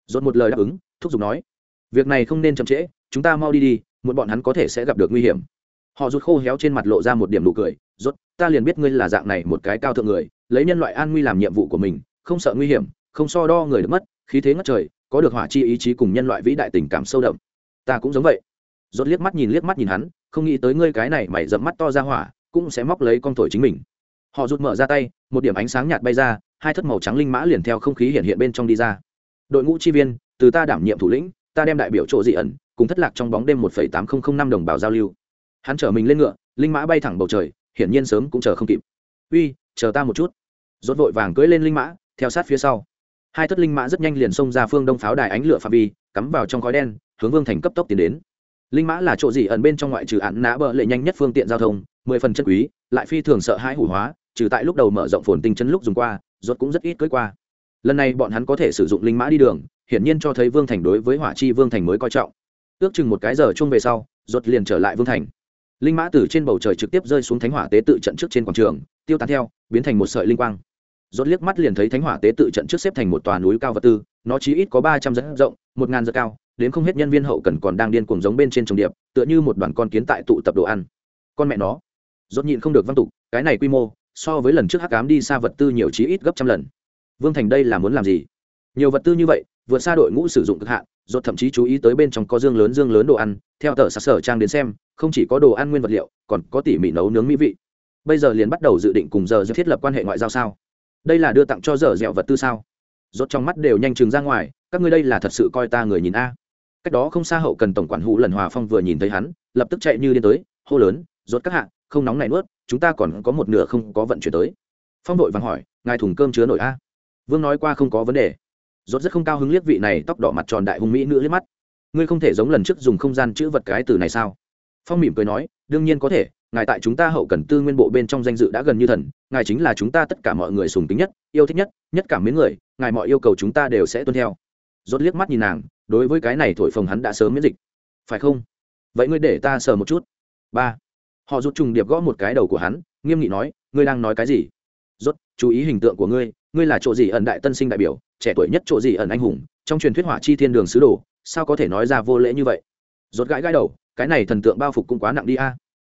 Dồn một lời đáp ứng, thúc giục nói. Việc này không nên chậm trễ, chúng ta mau đi đi một bọn hắn có thể sẽ gặp được nguy hiểm. Họ rút khô héo trên mặt lộ ra một điểm nụ cười, rốt, ta liền biết ngươi là dạng này một cái cao thượng người, lấy nhân loại an nguy làm nhiệm vụ của mình, không sợ nguy hiểm, không so đo người được mất, khí thế ngất trời, có được hỏa chi ý chí cùng nhân loại vĩ đại tình cảm sâu đậm. Ta cũng giống vậy. Rốt liếc mắt nhìn liếc mắt nhìn hắn, không nghĩ tới ngươi cái này mày dẫm mắt to ra hỏa, cũng sẽ móc lấy con thổi chính mình họ rút mở ra tay, một điểm ánh sáng nhạt bay ra, hai thất màu trắng linh mã liền theo không khí hiện hiện bên trong đi ra. Đội ngũ chi viên, từ ta đảm nhiệm thủ lĩnh, ta đem đại biểu chỗ dị ẩn, cùng thất lạc trong bóng đêm một tám nghìn năm đồng bào giao lưu. Hắn chở mình lên ngựa, linh mã bay thẳng bầu trời, hiển nhiên sớm cũng chờ không kịp. Uy, chờ ta một chút. Rốt vội vàng cưỡi lên linh mã, theo sát phía sau. Hai thất linh mã rất nhanh liền xông ra phương đông pháo đài ánh lửa phạm vi, cắm vào trong khói đen, hướng vương thành cấp tốc tiến đến. Linh mã là chỗ gì ẩn bên trong ngoại trừ ạn nã bờ lệ nhanh nhất phương tiện giao thông, mười phần chân quý, lại phi thường sợ hãi hủ hóa trừ tại lúc đầu mở rộng phồn tinh chân lúc dùng qua, rốt cũng rất ít cưỡi qua. Lần này bọn hắn có thể sử dụng linh mã đi đường, hiển nhiên cho thấy vương thành đối với hỏa chi vương thành mới coi trọng. Ước chừng một cái giờ chung về sau, rốt liền trở lại vương thành. Linh mã từ trên bầu trời trực tiếp rơi xuống thánh hỏa tế tự trận trước trên quảng trường, tiêu tán theo, biến thành một sợi linh quang. Rốt liếc mắt liền thấy thánh hỏa tế tự trận trước xếp thành một tòa núi cao vật tư, nó chí ít có ba trăm dẫn rộng, một ngàn giờ cao, đến không hết nhân viên hậu cần còn đang điên cuồng giống bên trên trồng điệp, tựa như một đoàn con kiến tại tụ tập đồ ăn. Con mẹ nó. Rốt nhịn không được văn tục, cái này quy mô so với lần trước hắc ám đi xa vật tư nhiều chí ít gấp trăm lần. Vương thành đây là muốn làm gì? Nhiều vật tư như vậy, vượt xa đội ngũ sử dụng cực hạn rồi thậm chí chú ý tới bên trong có dương lớn dương lớn đồ ăn, theo tờ sạc sở trang đến xem, không chỉ có đồ ăn nguyên vật liệu, còn có tỉ mỉ nấu nướng mỹ vị. Bây giờ liền bắt đầu dự định cùng giờ thiết lập quan hệ ngoại giao sao? Đây là đưa tặng cho giờ dẹo vật tư sao? Rốt trong mắt đều nhanh chừng ra ngoài, các ngươi đây là thật sự coi ta người nhìn a. Cách đó không xa hậu cần tổng quản hữu lần hòa phong vừa nhìn thấy hắn, lập tức chạy như điên tới, hô lớn, rốt các hạ, không nóng này nuốt chúng ta còn có một nửa không có vận chuyển tới. Phong đội vàng hỏi, ngài thùng cơm chứa nổi a? Vương nói qua không có vấn đề. Rốt rất không cao hứng liếc vị này tóc đỏ mặt tròn đại hùng mỹ nữ liếc mắt. Ngươi không thể giống lần trước dùng không gian chữ vật cái từ này sao? Phong mỉm cười nói, đương nhiên có thể, ngài tại chúng ta hậu cần tư nguyên bộ bên trong danh dự đã gần như thần, ngài chính là chúng ta tất cả mọi người sùng tính nhất, yêu thích nhất nhất cảm mến người, ngài mọi yêu cầu chúng ta đều sẽ tuân theo. Rốt liếc mắt nhìn nàng, đối với cái này thổi phồng hắn đã sớm miễn dịch. Phải không? Vậy ngươi để ta sờ một chút. Ba họ rút trùng điệp gõ một cái đầu của hắn, nghiêm nghị nói, ngươi đang nói cái gì? Rốt, chú ý hình tượng của ngươi ngươi là chỗ gì ẩn đại tân sinh đại biểu, trẻ tuổi nhất chỗ gì ẩn anh hùng, trong truyền thuyết hỏa chi thiên đường sứ đồ, sao có thể nói ra vô lễ như vậy? Rốt gãi gãi đầu, cái này thần tượng bao phục cũng quá nặng đi a.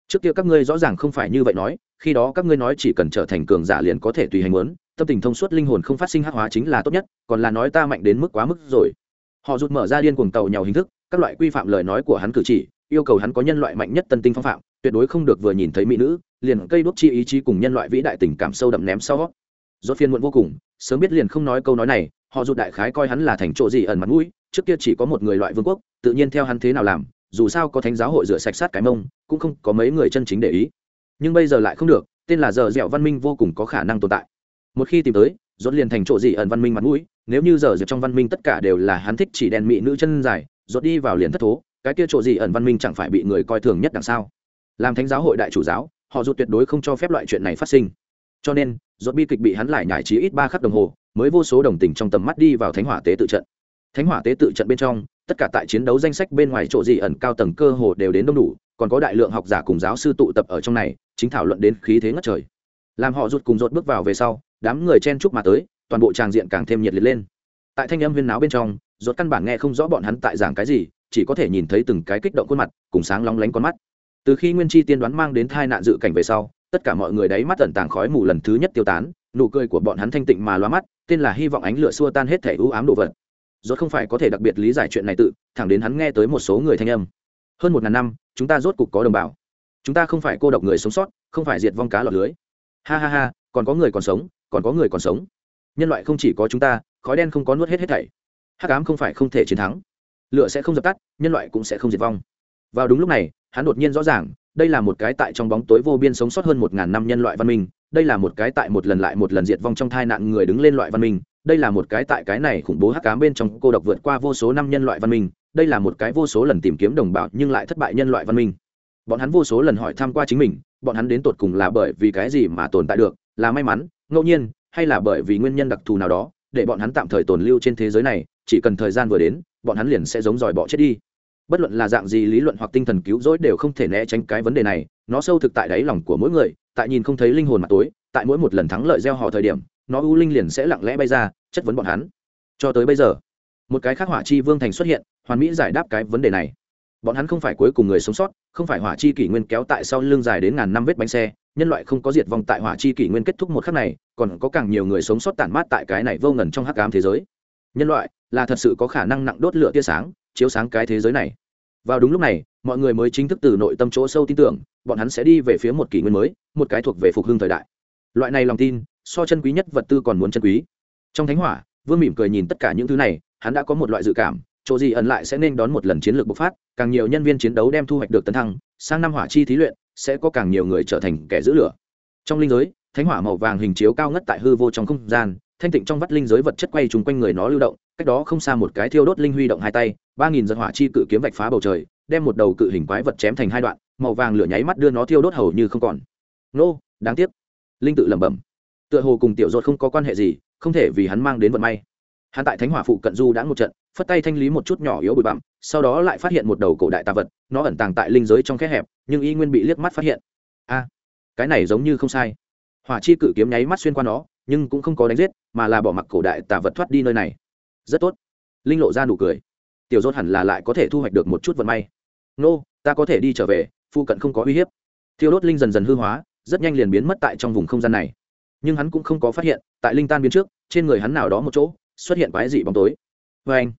Trước kia các ngươi rõ ràng không phải như vậy nói, khi đó các ngươi nói chỉ cần trở thành cường giả liền có thể tùy hành muốn, tâm tình thông suốt linh hồn không phát sinh hắc hóa chính là tốt nhất, còn là nói ta mạnh đến mức quá mức rồi. Họ rút mở ra điên cuồng tàu nhào hình thức, các loại quy phạm lời nói của hắn cử chỉ, yêu cầu hắn có nhân loại mạnh nhất tân tinh phong phạm tuyệt đối không được vừa nhìn thấy mỹ nữ, liền cây đuốc chi ý chí cùng nhân loại vĩ đại tình cảm sâu đậm ném sau. Rốt phiên muộn vô cùng, sớm biết liền không nói câu nói này, họ rụt đại khái coi hắn là thành chỗ gì ẩn mặt mũi, trước kia chỉ có một người loại vương quốc, tự nhiên theo hắn thế nào làm, dù sao có thánh giáo hội rửa sạch sát cái mông, cũng không có mấy người chân chính để ý. Nhưng bây giờ lại không được, tên là giờ dẻo văn minh vô cùng có khả năng tồn tại. Một khi tìm tới, rốt liền thành chỗ gì ẩn văn minh mặt mũi, nếu như giờ dẻo trong văn minh tất cả đều là hắn thích chỉ đèn mỹ nữ chân dài, rốt đi vào liền thất thố, cái kia chỗ gì ẩn văn minh chẳng phải bị người coi thường nhất đằng sao làm thánh giáo hội đại chủ giáo, họ rụt tuyệt đối không cho phép loại chuyện này phát sinh. Cho nên, rốt bi kịch bị hắn lại nhải trí ít ba khắc đồng hồ, mới vô số đồng tình trong tầm mắt đi vào thánh hỏa tế tự trận. Thánh hỏa tế tự trận bên trong, tất cả tại chiến đấu danh sách bên ngoài chỗ gì ẩn cao tầng cơ hồ đều đến đông đủ, còn có đại lượng học giả cùng giáo sư tụ tập ở trong này, chính thảo luận đến khí thế ngất trời. Làm họ rụt cùng rột bước vào về sau, đám người chen chúc mà tới, toàn bộ tràng diện càng thêm nhiệt liệt lên. Tại thanh âm viên náo bên trong rột căn bản nghe không rõ bọn hắn tại giảng cái gì, chỉ có thể nhìn thấy từng cái kích động khuôn mặt, cùng sáng lóng lánh con mắt từ khi nguyên chi tiên đoán mang đến tai nạn dự cảnh về sau, tất cả mọi người đáy mắt tẩn tàng khói mù lần thứ nhất tiêu tán, nụ cười của bọn hắn thanh tịnh mà loa mắt, tên là hy vọng ánh lửa xua tan hết thể ưu ám đồ vật. Rốt không phải có thể đặc biệt lý giải chuyện này tự, thẳng đến hắn nghe tới một số người thanh âm. Hơn một ngàn năm, chúng ta rốt cục có đồng bào. Chúng ta không phải cô độc người sống sót, không phải diệt vong cá lọt lưới. Ha ha ha, còn có người còn sống, còn có người còn sống. Nhân loại không chỉ có chúng ta, khói đen không có nuốt hết hết thảy. Hắc ám không phải không thể chiến thắng. Lửa sẽ không dập tắt, nhân loại cũng sẽ không diệt vong. Vào đúng lúc này hắn đột nhiên rõ ràng, đây là một cái tại trong bóng tối vô biên sống sót hơn một ngàn năm nhân loại văn minh, đây là một cái tại một lần lại một lần diệt vong trong tai nạn người đứng lên loại văn minh, đây là một cái tại cái này khủng bố hắc cám bên trong cô độc vượt qua vô số năm nhân loại văn minh, đây là một cái vô số lần tìm kiếm đồng bào nhưng lại thất bại nhân loại văn minh. Bọn hắn vô số lần hỏi thăm qua chính mình, bọn hắn đến tột cùng là bởi vì cái gì mà tồn tại được, là may mắn, ngẫu nhiên, hay là bởi vì nguyên nhân đặc thù nào đó, để bọn hắn tạm thời tồn lưu trên thế giới này, chỉ cần thời gian vừa đến, bọn hắn liền sẽ giống dòi bỏ chết đi bất luận là dạng gì lý luận hoặc tinh thần cứu rỗi đều không thể né tránh cái vấn đề này, nó sâu thực tại đáy lòng của mỗi người, tại nhìn không thấy linh hồn mặt tối, tại mỗi một lần thắng lợi gieo họ thời điểm, nó ưu linh liền sẽ lặng lẽ bay ra, chất vấn bọn hắn. Cho tới bây giờ, một cái khác hỏa chi vương thành xuất hiện, hoàn mỹ giải đáp cái vấn đề này. Bọn hắn không phải cuối cùng người sống sót, không phải hỏa chi kỷ nguyên kéo tại sau lưng dài đến ngàn năm vết bánh xe, nhân loại không có diệt vong tại hỏa chi kỷ nguyên kết thúc một khắc này, còn có càng nhiều người sống sót tản mát tại cái này vô ngần trong hắc ám thế giới. Nhân loại là thật sự có khả năng nặng đốt lửa tia sáng, chiếu sáng cái thế giới này vào đúng lúc này, mọi người mới chính thức từ nội tâm chỗ sâu tin tưởng, bọn hắn sẽ đi về phía một kỷ nguyên mới, một cái thuộc về phục hưng thời đại. Loại này lòng tin, so chân quý nhất vật tư còn muốn chân quý. Trong thánh hỏa, vương mỉm cười nhìn tất cả những thứ này, hắn đã có một loại dự cảm, chỗ gì ẩn lại sẽ nên đón một lần chiến lược bộc phát, càng nhiều nhân viên chiến đấu đem thu hoạch được tấn thăng, sang năm hỏa chi thí luyện, sẽ có càng nhiều người trở thành kẻ giữ lửa. Trong linh giới, thánh hỏa màu vàng hình chiếu cao ngất tại hư vô trong không gian thanh tịnh trong vắt linh giới vật chất quay trùng quanh người nó lưu động, cách đó không xa một cái thiêu đốt linh huy động hai tay, ba nghìn giật hỏa chi cự kiếm vạch phá bầu trời, đem một đầu cự hình quái vật chém thành hai đoạn, màu vàng lửa nháy mắt đưa nó thiêu đốt hầu như không còn. Nô, đáng tiếc. Linh tự lẩm bẩm. Tựa hồ cùng tiểu dột không có quan hệ gì, không thể vì hắn mang đến vận may. Hắn tại thánh hỏa phụ cận du đã một trận, phất tay thanh lý một chút nhỏ yếu bụi bặm, sau đó lại phát hiện một đầu cổ đại tà vật, nó ẩn tàng tại linh giới trong khe hẹp, nhưng y nguyên bị liếc mắt phát hiện. A, cái này giống như không sai. Hỏa chi cự kiếm nháy mắt xuyên qua nó nhưng cũng không có đánh giết, mà là bỏ mặc cổ đại tà vật thoát đi nơi này. Rất tốt. Linh lộ ra nụ cười. Tiểu dốt hẳn là lại có thể thu hoạch được một chút vận may. Nô, ta có thể đi trở về phụ cận không có uy hiếp. Thiêu đốt linh dần dần hư hóa, rất nhanh liền biến mất tại trong vùng không gian này. Nhưng hắn cũng không có phát hiện, tại linh tan biến trước, trên người hắn nào đó một chỗ, xuất hiện quái dị bóng tối. Vê anh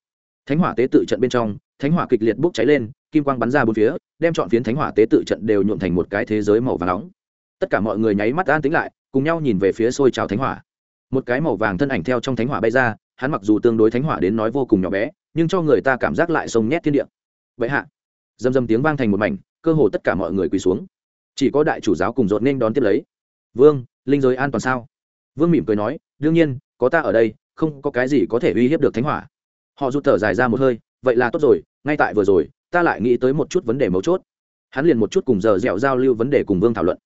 thánh hỏa tế tự trận bên trong, thánh hỏa kịch liệt bốc cháy lên, kim quang bắn ra bốn phía, đem chọn phiến thánh hỏa tế tự trận đều nhuộm thành một cái thế giới màu vàng nóng. Tất cả mọi người nháy mắt an tính lại cùng nhau nhìn về phía xôi trào thánh hỏa. Một cái màu vàng thân ảnh theo trong thánh hỏa bay ra, hắn mặc dù tương đối thánh hỏa đến nói vô cùng nhỏ bé, nhưng cho người ta cảm giác lại sông nhét thiên địa. Vậy hạ dầm dầm tiếng vang thành một mảnh, cơ hồ tất cả mọi người quỳ xuống. Chỉ có đại chủ giáo cùng dột nên đón tiếp lấy. Vương, linh giới an toàn sao? Vương mỉm cười nói, đương nhiên, có ta ở đây, không có cái gì có thể uy hiếp được thánh hỏa. Họ rút thở dài ra một hơi, vậy là tốt rồi, ngay tại vừa rồi, ta lại nghĩ tới một chút vấn đề mấu chốt. Hắn liền một chút cùng giờ dẻo giao lưu vấn đề cùng vương thảo luận.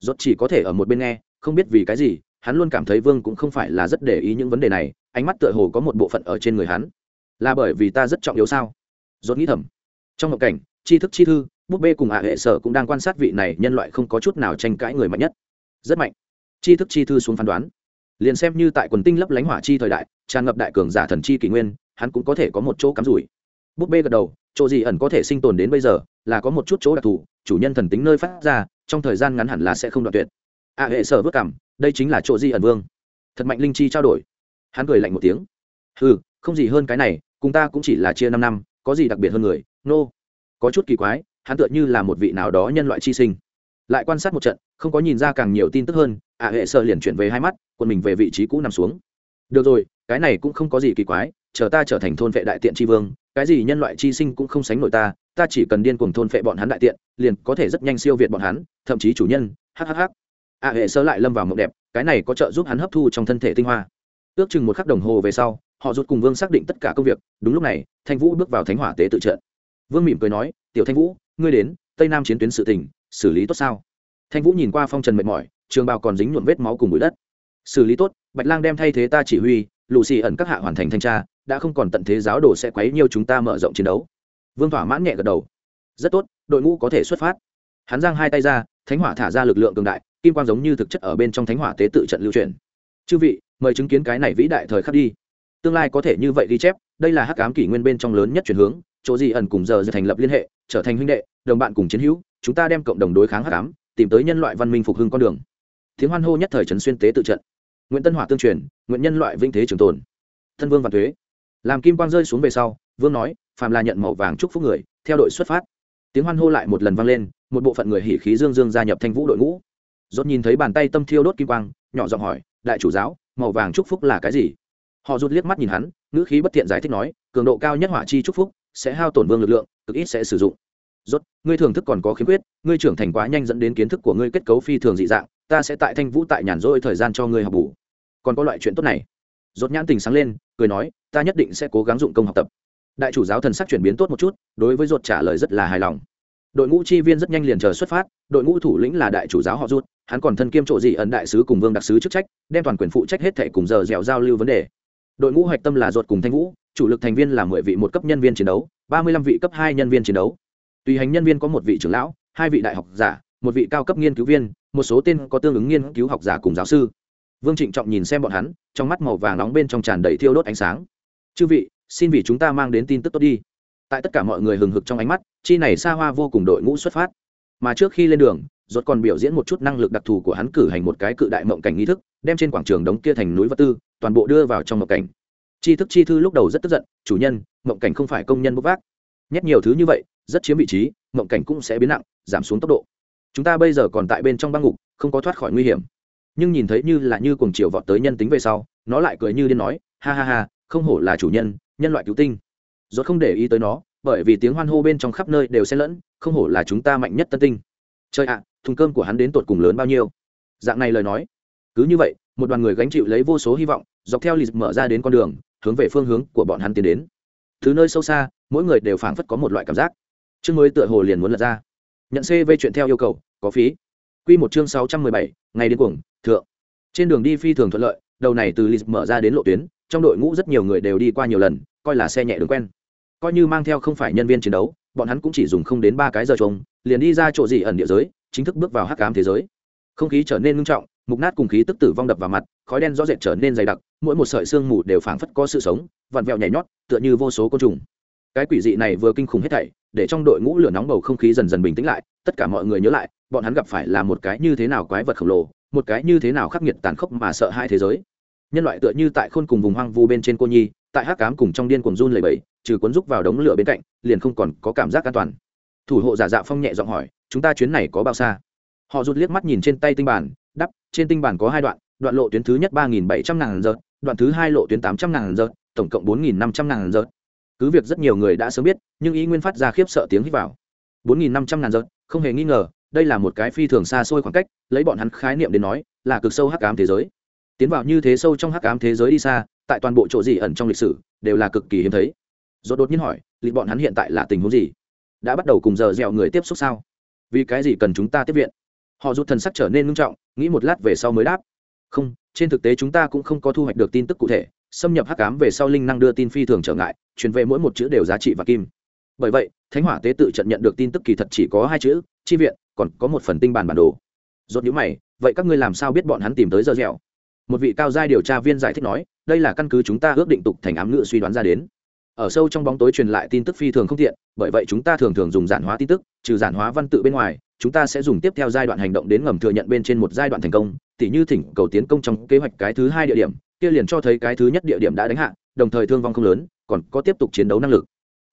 Rốt chỉ có thể ở một bên nghe không biết vì cái gì, hắn luôn cảm thấy vương cũng không phải là rất để ý những vấn đề này, ánh mắt tựa hồ có một bộ phận ở trên người hắn. Là bởi vì ta rất trọng yếu sao? Rốt nghĩ thầm. Trong ngộ cảnh, tri thức chi thư, búp bê cùng ạ hệ sở cũng đang quan sát vị này nhân loại không có chút nào tranh cãi người mạnh nhất. Rất mạnh. Tri thức chi thư xuống phán đoán. Liền xem như tại quần tinh lấp lánh hỏa chi thời đại, tràn ngập đại cường giả thần chi kỷ nguyên, hắn cũng có thể có một chỗ cắm rủi. Búp bê gật đầu, chỗ gì ẩn có thể sinh tồn đến bây giờ, là có một chút chỗ đặc thù, chủ nhân thần tính nơi phát ra, trong thời gian ngắn hẳn là sẽ không đoạn tuyệt ạ hệ sở vất cảm, đây chính là chỗ di ẩn vương. Thật mạnh linh chi trao đổi. Hắn cười lạnh một tiếng. Ừ không gì hơn cái này, cùng ta cũng chỉ là chia năm năm, có gì đặc biệt hơn người? Nô、no. có chút kỳ quái, hắn tựa như là một vị nào đó nhân loại chi sinh. Lại quan sát một trận, không có nhìn ra càng nhiều tin tức hơn ạ hệ sợ liền chuyển về hai mắt quân mình về vị trí cũ nằm xuống. Được rồi, cái này cũng không có gì kỳ quái, chờ ta trở thành thôn vệ đại tiện tri vương, cái gì nhân loại chi sinh cũng không sánh nổi ta ta chỉ cần điên cuồng thôn vệ bọn hắn đại tiện, liền có thể rất nhanh siêu việt bọn hắn, thậm chí chủ nhân. Hhh A hệ sơ lại lâm vào mộng đẹp, cái này có trợ giúp hắn hấp thu trong thân thể tinh hoa. Ước chừng một khắc đồng hồ về sau, họ rút cùng vương xác định tất cả công việc. Đúng lúc này, thanh vũ bước vào thánh hỏa tế tự trận. Vương mỉm cười nói, tiểu thanh vũ, ngươi đến, tây nam chiến tuyến sự tình, xử lý tốt sao? Thanh vũ nhìn qua phong trần mệt mỏi, trường bào còn dính nhuộm vết máu cùng bụi đất. Xử lý tốt, bạch lang đem thay thế ta chỉ huy lù xì ẩn các hạ hoàn thành thanh tra, đã không còn tận thế giáo đồ sẽ quấy nhiều chúng ta mở rộng chiến đấu. Vương thỏa mãn nhẹ gật đầu. Rất tốt, đội ngũ có thể xuất phát. Hắn giang hai tay ra, thánh hỏa thả ra lực lượng cường đại kim quang giống như thực chất ở bên trong thánh hỏa tế tự trận lưu truyền. Chư vị, mời chứng kiến cái này vĩ đại thời khắc đi. Tương lai có thể như vậy ghi chép, đây là hắc ám kỷ nguyên bên trong lớn nhất chuyển hướng, chỗ gì ẩn cùng giờ giờ thành lập liên hệ, trở thành huynh đệ, đồng bạn cùng chiến hữu, chúng ta đem cộng đồng đối kháng hắc ám, tìm tới nhân loại văn minh phục hưng con đường. Tiếng hoan hô nhất thời trấn xuyên tế tự trận. Nguyễn tân hỏa tương truyền, nguyện nhân loại vinh thế trường tồn. Thân vương và thuế làm kim quang rơi xuống về sau, vương nói, phàm là nhận màu vàng chúc phúc người, theo đội xuất phát. Tiếng hoan hô lại một lần vang lên, một bộ phận người hỉ khí dương dương gia nhập thanh vũ đội ngũ dốt nhìn thấy bàn tay tâm thiêu đốt kim quang, nhỏ giọng hỏi, đại chủ giáo, màu vàng chúc phúc là cái gì? Họ rút liếc mắt nhìn hắn, ngữ khí bất tiện giải thích nói, cường độ cao nhất hỏa chi chúc phúc sẽ hao tổn vương lực lượng, cực ít sẽ sử dụng. Rốt, ngươi thưởng thức còn có khiếm khuyết, ngươi trưởng thành quá nhanh dẫn đến kiến thức của ngươi kết cấu phi thường dị dạng, ta sẽ tại thanh vũ tại nhàn rỗi thời gian cho ngươi học bù. Còn có loại chuyện tốt này? Rốt nhãn tình sáng lên, cười nói, ta nhất định sẽ cố gắng dụng công học tập. Đại chủ giáo thần sắc chuyển biến tốt một chút, đối với rốt trả lời rất là hài lòng đội ngũ chi viên rất nhanh liền chờ xuất phát, đội ngũ thủ lĩnh là đại chủ giáo họ rút, hắn còn thân kiêm trộ dị ẩn đại sứ cùng vương đặc sứ chức trách, đem toàn quyền phụ trách hết thẻ cùng giờ dẻo giao lưu vấn đề. Đội ngũ hoạch tâm là ruột cùng thanh vũ, chủ lực thành viên là mười vị một cấp nhân viên chiến đấu, ba mươi lăm vị cấp hai nhân viên chiến đấu. Tùy hành nhân viên có một vị trưởng lão, hai vị đại học giả, một vị cao cấp nghiên cứu viên, một số tên có tương ứng nghiên cứu học giả cùng giáo sư. Vương trịnh trọng nhìn xem bọn hắn, trong mắt màu vàng nóng bên trong tràn đầy thiêu đốt ánh sáng. Chư vị, xin vì chúng ta mang đến tin tức tốt đi tại tất cả mọi người hừng hực trong ánh mắt, chi này xa hoa vô cùng đội ngũ xuất phát. Mà trước khi lên đường, rốt còn biểu diễn một chút năng lực đặc thù của hắn cử hành một cái cự đại mộng cảnh nghi thức, đem trên quảng trường đống kia thành núi vật tư, toàn bộ đưa vào trong mộng cảnh. Chi thức chi thư lúc đầu rất tức giận, chủ nhân, mộng cảnh không phải công nhân bốc vác. Nhét nhiều thứ như vậy, rất chiếm vị trí, mộng cảnh cũng sẽ biến nặng, giảm xuống tốc độ. Chúng ta bây giờ còn tại bên trong băng ngục, không có thoát khỏi nguy hiểm. Nhưng nhìn thấy như là như cuồng chiều vọt tới nhân tính về sau, nó lại cười như điên nói, ha ha ha, không hổ là chủ nhân nhân loại cứu tinh rốt không để ý tới nó, bởi vì tiếng hoan hô bên trong khắp nơi đều xen lẫn, không hổ là chúng ta mạnh nhất tân tinh. Trời ạ, thùng cơm của hắn đến tột cùng lớn bao nhiêu? Dạng này lời nói. Cứ như vậy, một đoàn người gánh chịu lấy vô số hy vọng, dọc theo lịch mở ra đến con đường, hướng về phương hướng của bọn hắn tiến đến. Thứ nơi sâu xa, mỗi người đều phảng phất có một loại cảm giác. Chương mới tựa hồ liền muốn lật ra. Nhận cv chuyện theo yêu cầu, có phí. Q một chương sáu trăm mười bảy, ngày đến cuồng, thượng. Trên đường đi phi thường thuận lợi, đầu này từ lịch mở ra đến lộ tuyến, trong đội ngũ rất nhiều người đều đi qua nhiều lần, coi là xe nhẹ đường quen coi như mang theo không phải nhân viên chiến đấu, bọn hắn cũng chỉ dùng không đến ba cái giờ trông liền đi ra chỗ gì ẩn địa giới, chính thức bước vào hắc cám thế giới. Không khí trở nên ngưng trọng, mục nát cùng khí tức tử vong đập vào mặt, khói đen rõ rệt trở nên dày đặc, mỗi một sợi xương mù đều phảng phất có sự sống, vặn vẹo nhảy nhót, tựa như vô số côn trùng. Cái quỷ dị này vừa kinh khủng hết thảy, để trong đội ngũ lửa nóng bầu không khí dần dần bình tĩnh lại, tất cả mọi người nhớ lại, bọn hắn gặp phải là một cái như thế nào quái vật khổng lồ, một cái như thế nào khắc nghiệt tàn khốc mà sợ hai thế giới. Nhân loại tựa như tại khôn cùng vùng hoang vu bên trên cô nhi, tại hắc cám cùng trong điên cuồng run lầy bẫy trừ cuốn rúc vào đống lửa bên cạnh, liền không còn có cảm giác an toàn. Thủ hộ giả dạ phong nhẹ giọng hỏi, chúng ta chuyến này có bao xa? Họ rút liếc mắt nhìn trên tay tinh bản, đắp, trên tinh bản có hai đoạn đoạn lộ tuyến thứ nhất ba nghìn bảy trăm ngàn giờ, đoạn thứ hai lộ tuyến tám trăm ngàn giờ, tổng cộng bốn nghìn năm trăm ngàn giờ. Cứ việc rất nhiều người đã sớm biết, nhưng ý nguyên phát ra khiếp sợ tiếng hít vào. bốn nghìn năm trăm ngàn giờ, không hề nghi ngờ, đây là một cái phi thường xa xôi khoảng cách, lấy bọn hắn khái niệm đến nói, là cực sâu hắc ám thế giới. Tiến vào như thế sâu trong hắc ám thế giới đi xa, tại toàn bộ chỗ gì ẩn trong lịch sử, đều là cực kỳ hiếm thấy do đột nhiên hỏi lịch bọn hắn hiện tại là tình huống gì? Đã bắt đầu cùng giờ dẻo người tiếp xúc sao? Vì cái gì cần chúng ta tiếp viện? Họ rút thần sắc trở nên nghiêm trọng, nghĩ một lát về sau mới đáp, không, trên thực tế chúng ta cũng không có thu hoạch được tin tức cụ thể, xâm nhập hắc ám về sau linh năng đưa tin phi thường trở ngại, truyền về mỗi một chữ đều giá trị và kim. Bởi vậy, thánh hỏa tế tự trận nhận được tin tức kỳ thật chỉ có hai chữ, chi viện, còn có một phần tinh bản bản đồ. Rốt nhíu mày, vậy các ngươi làm sao biết bọn hắn tìm tới giờ dẻo? Một vị cao giai điều tra viên giải thích nói, đây là căn cứ chúng ta ước định tục thành ám ngữ suy đoán ra đến ở sâu trong bóng tối truyền lại tin tức phi thường không tiện, bởi vậy chúng ta thường thường dùng giản hóa tin tức, trừ giản hóa văn tự bên ngoài, chúng ta sẽ dùng tiếp theo giai đoạn hành động đến ngầm thừa nhận bên trên một giai đoạn thành công. Tỉ như thỉnh cầu tiến công trong kế hoạch cái thứ hai địa điểm, kia liền cho thấy cái thứ nhất địa điểm đã đánh hạ, đồng thời thương vong không lớn, còn có tiếp tục chiến đấu năng lực.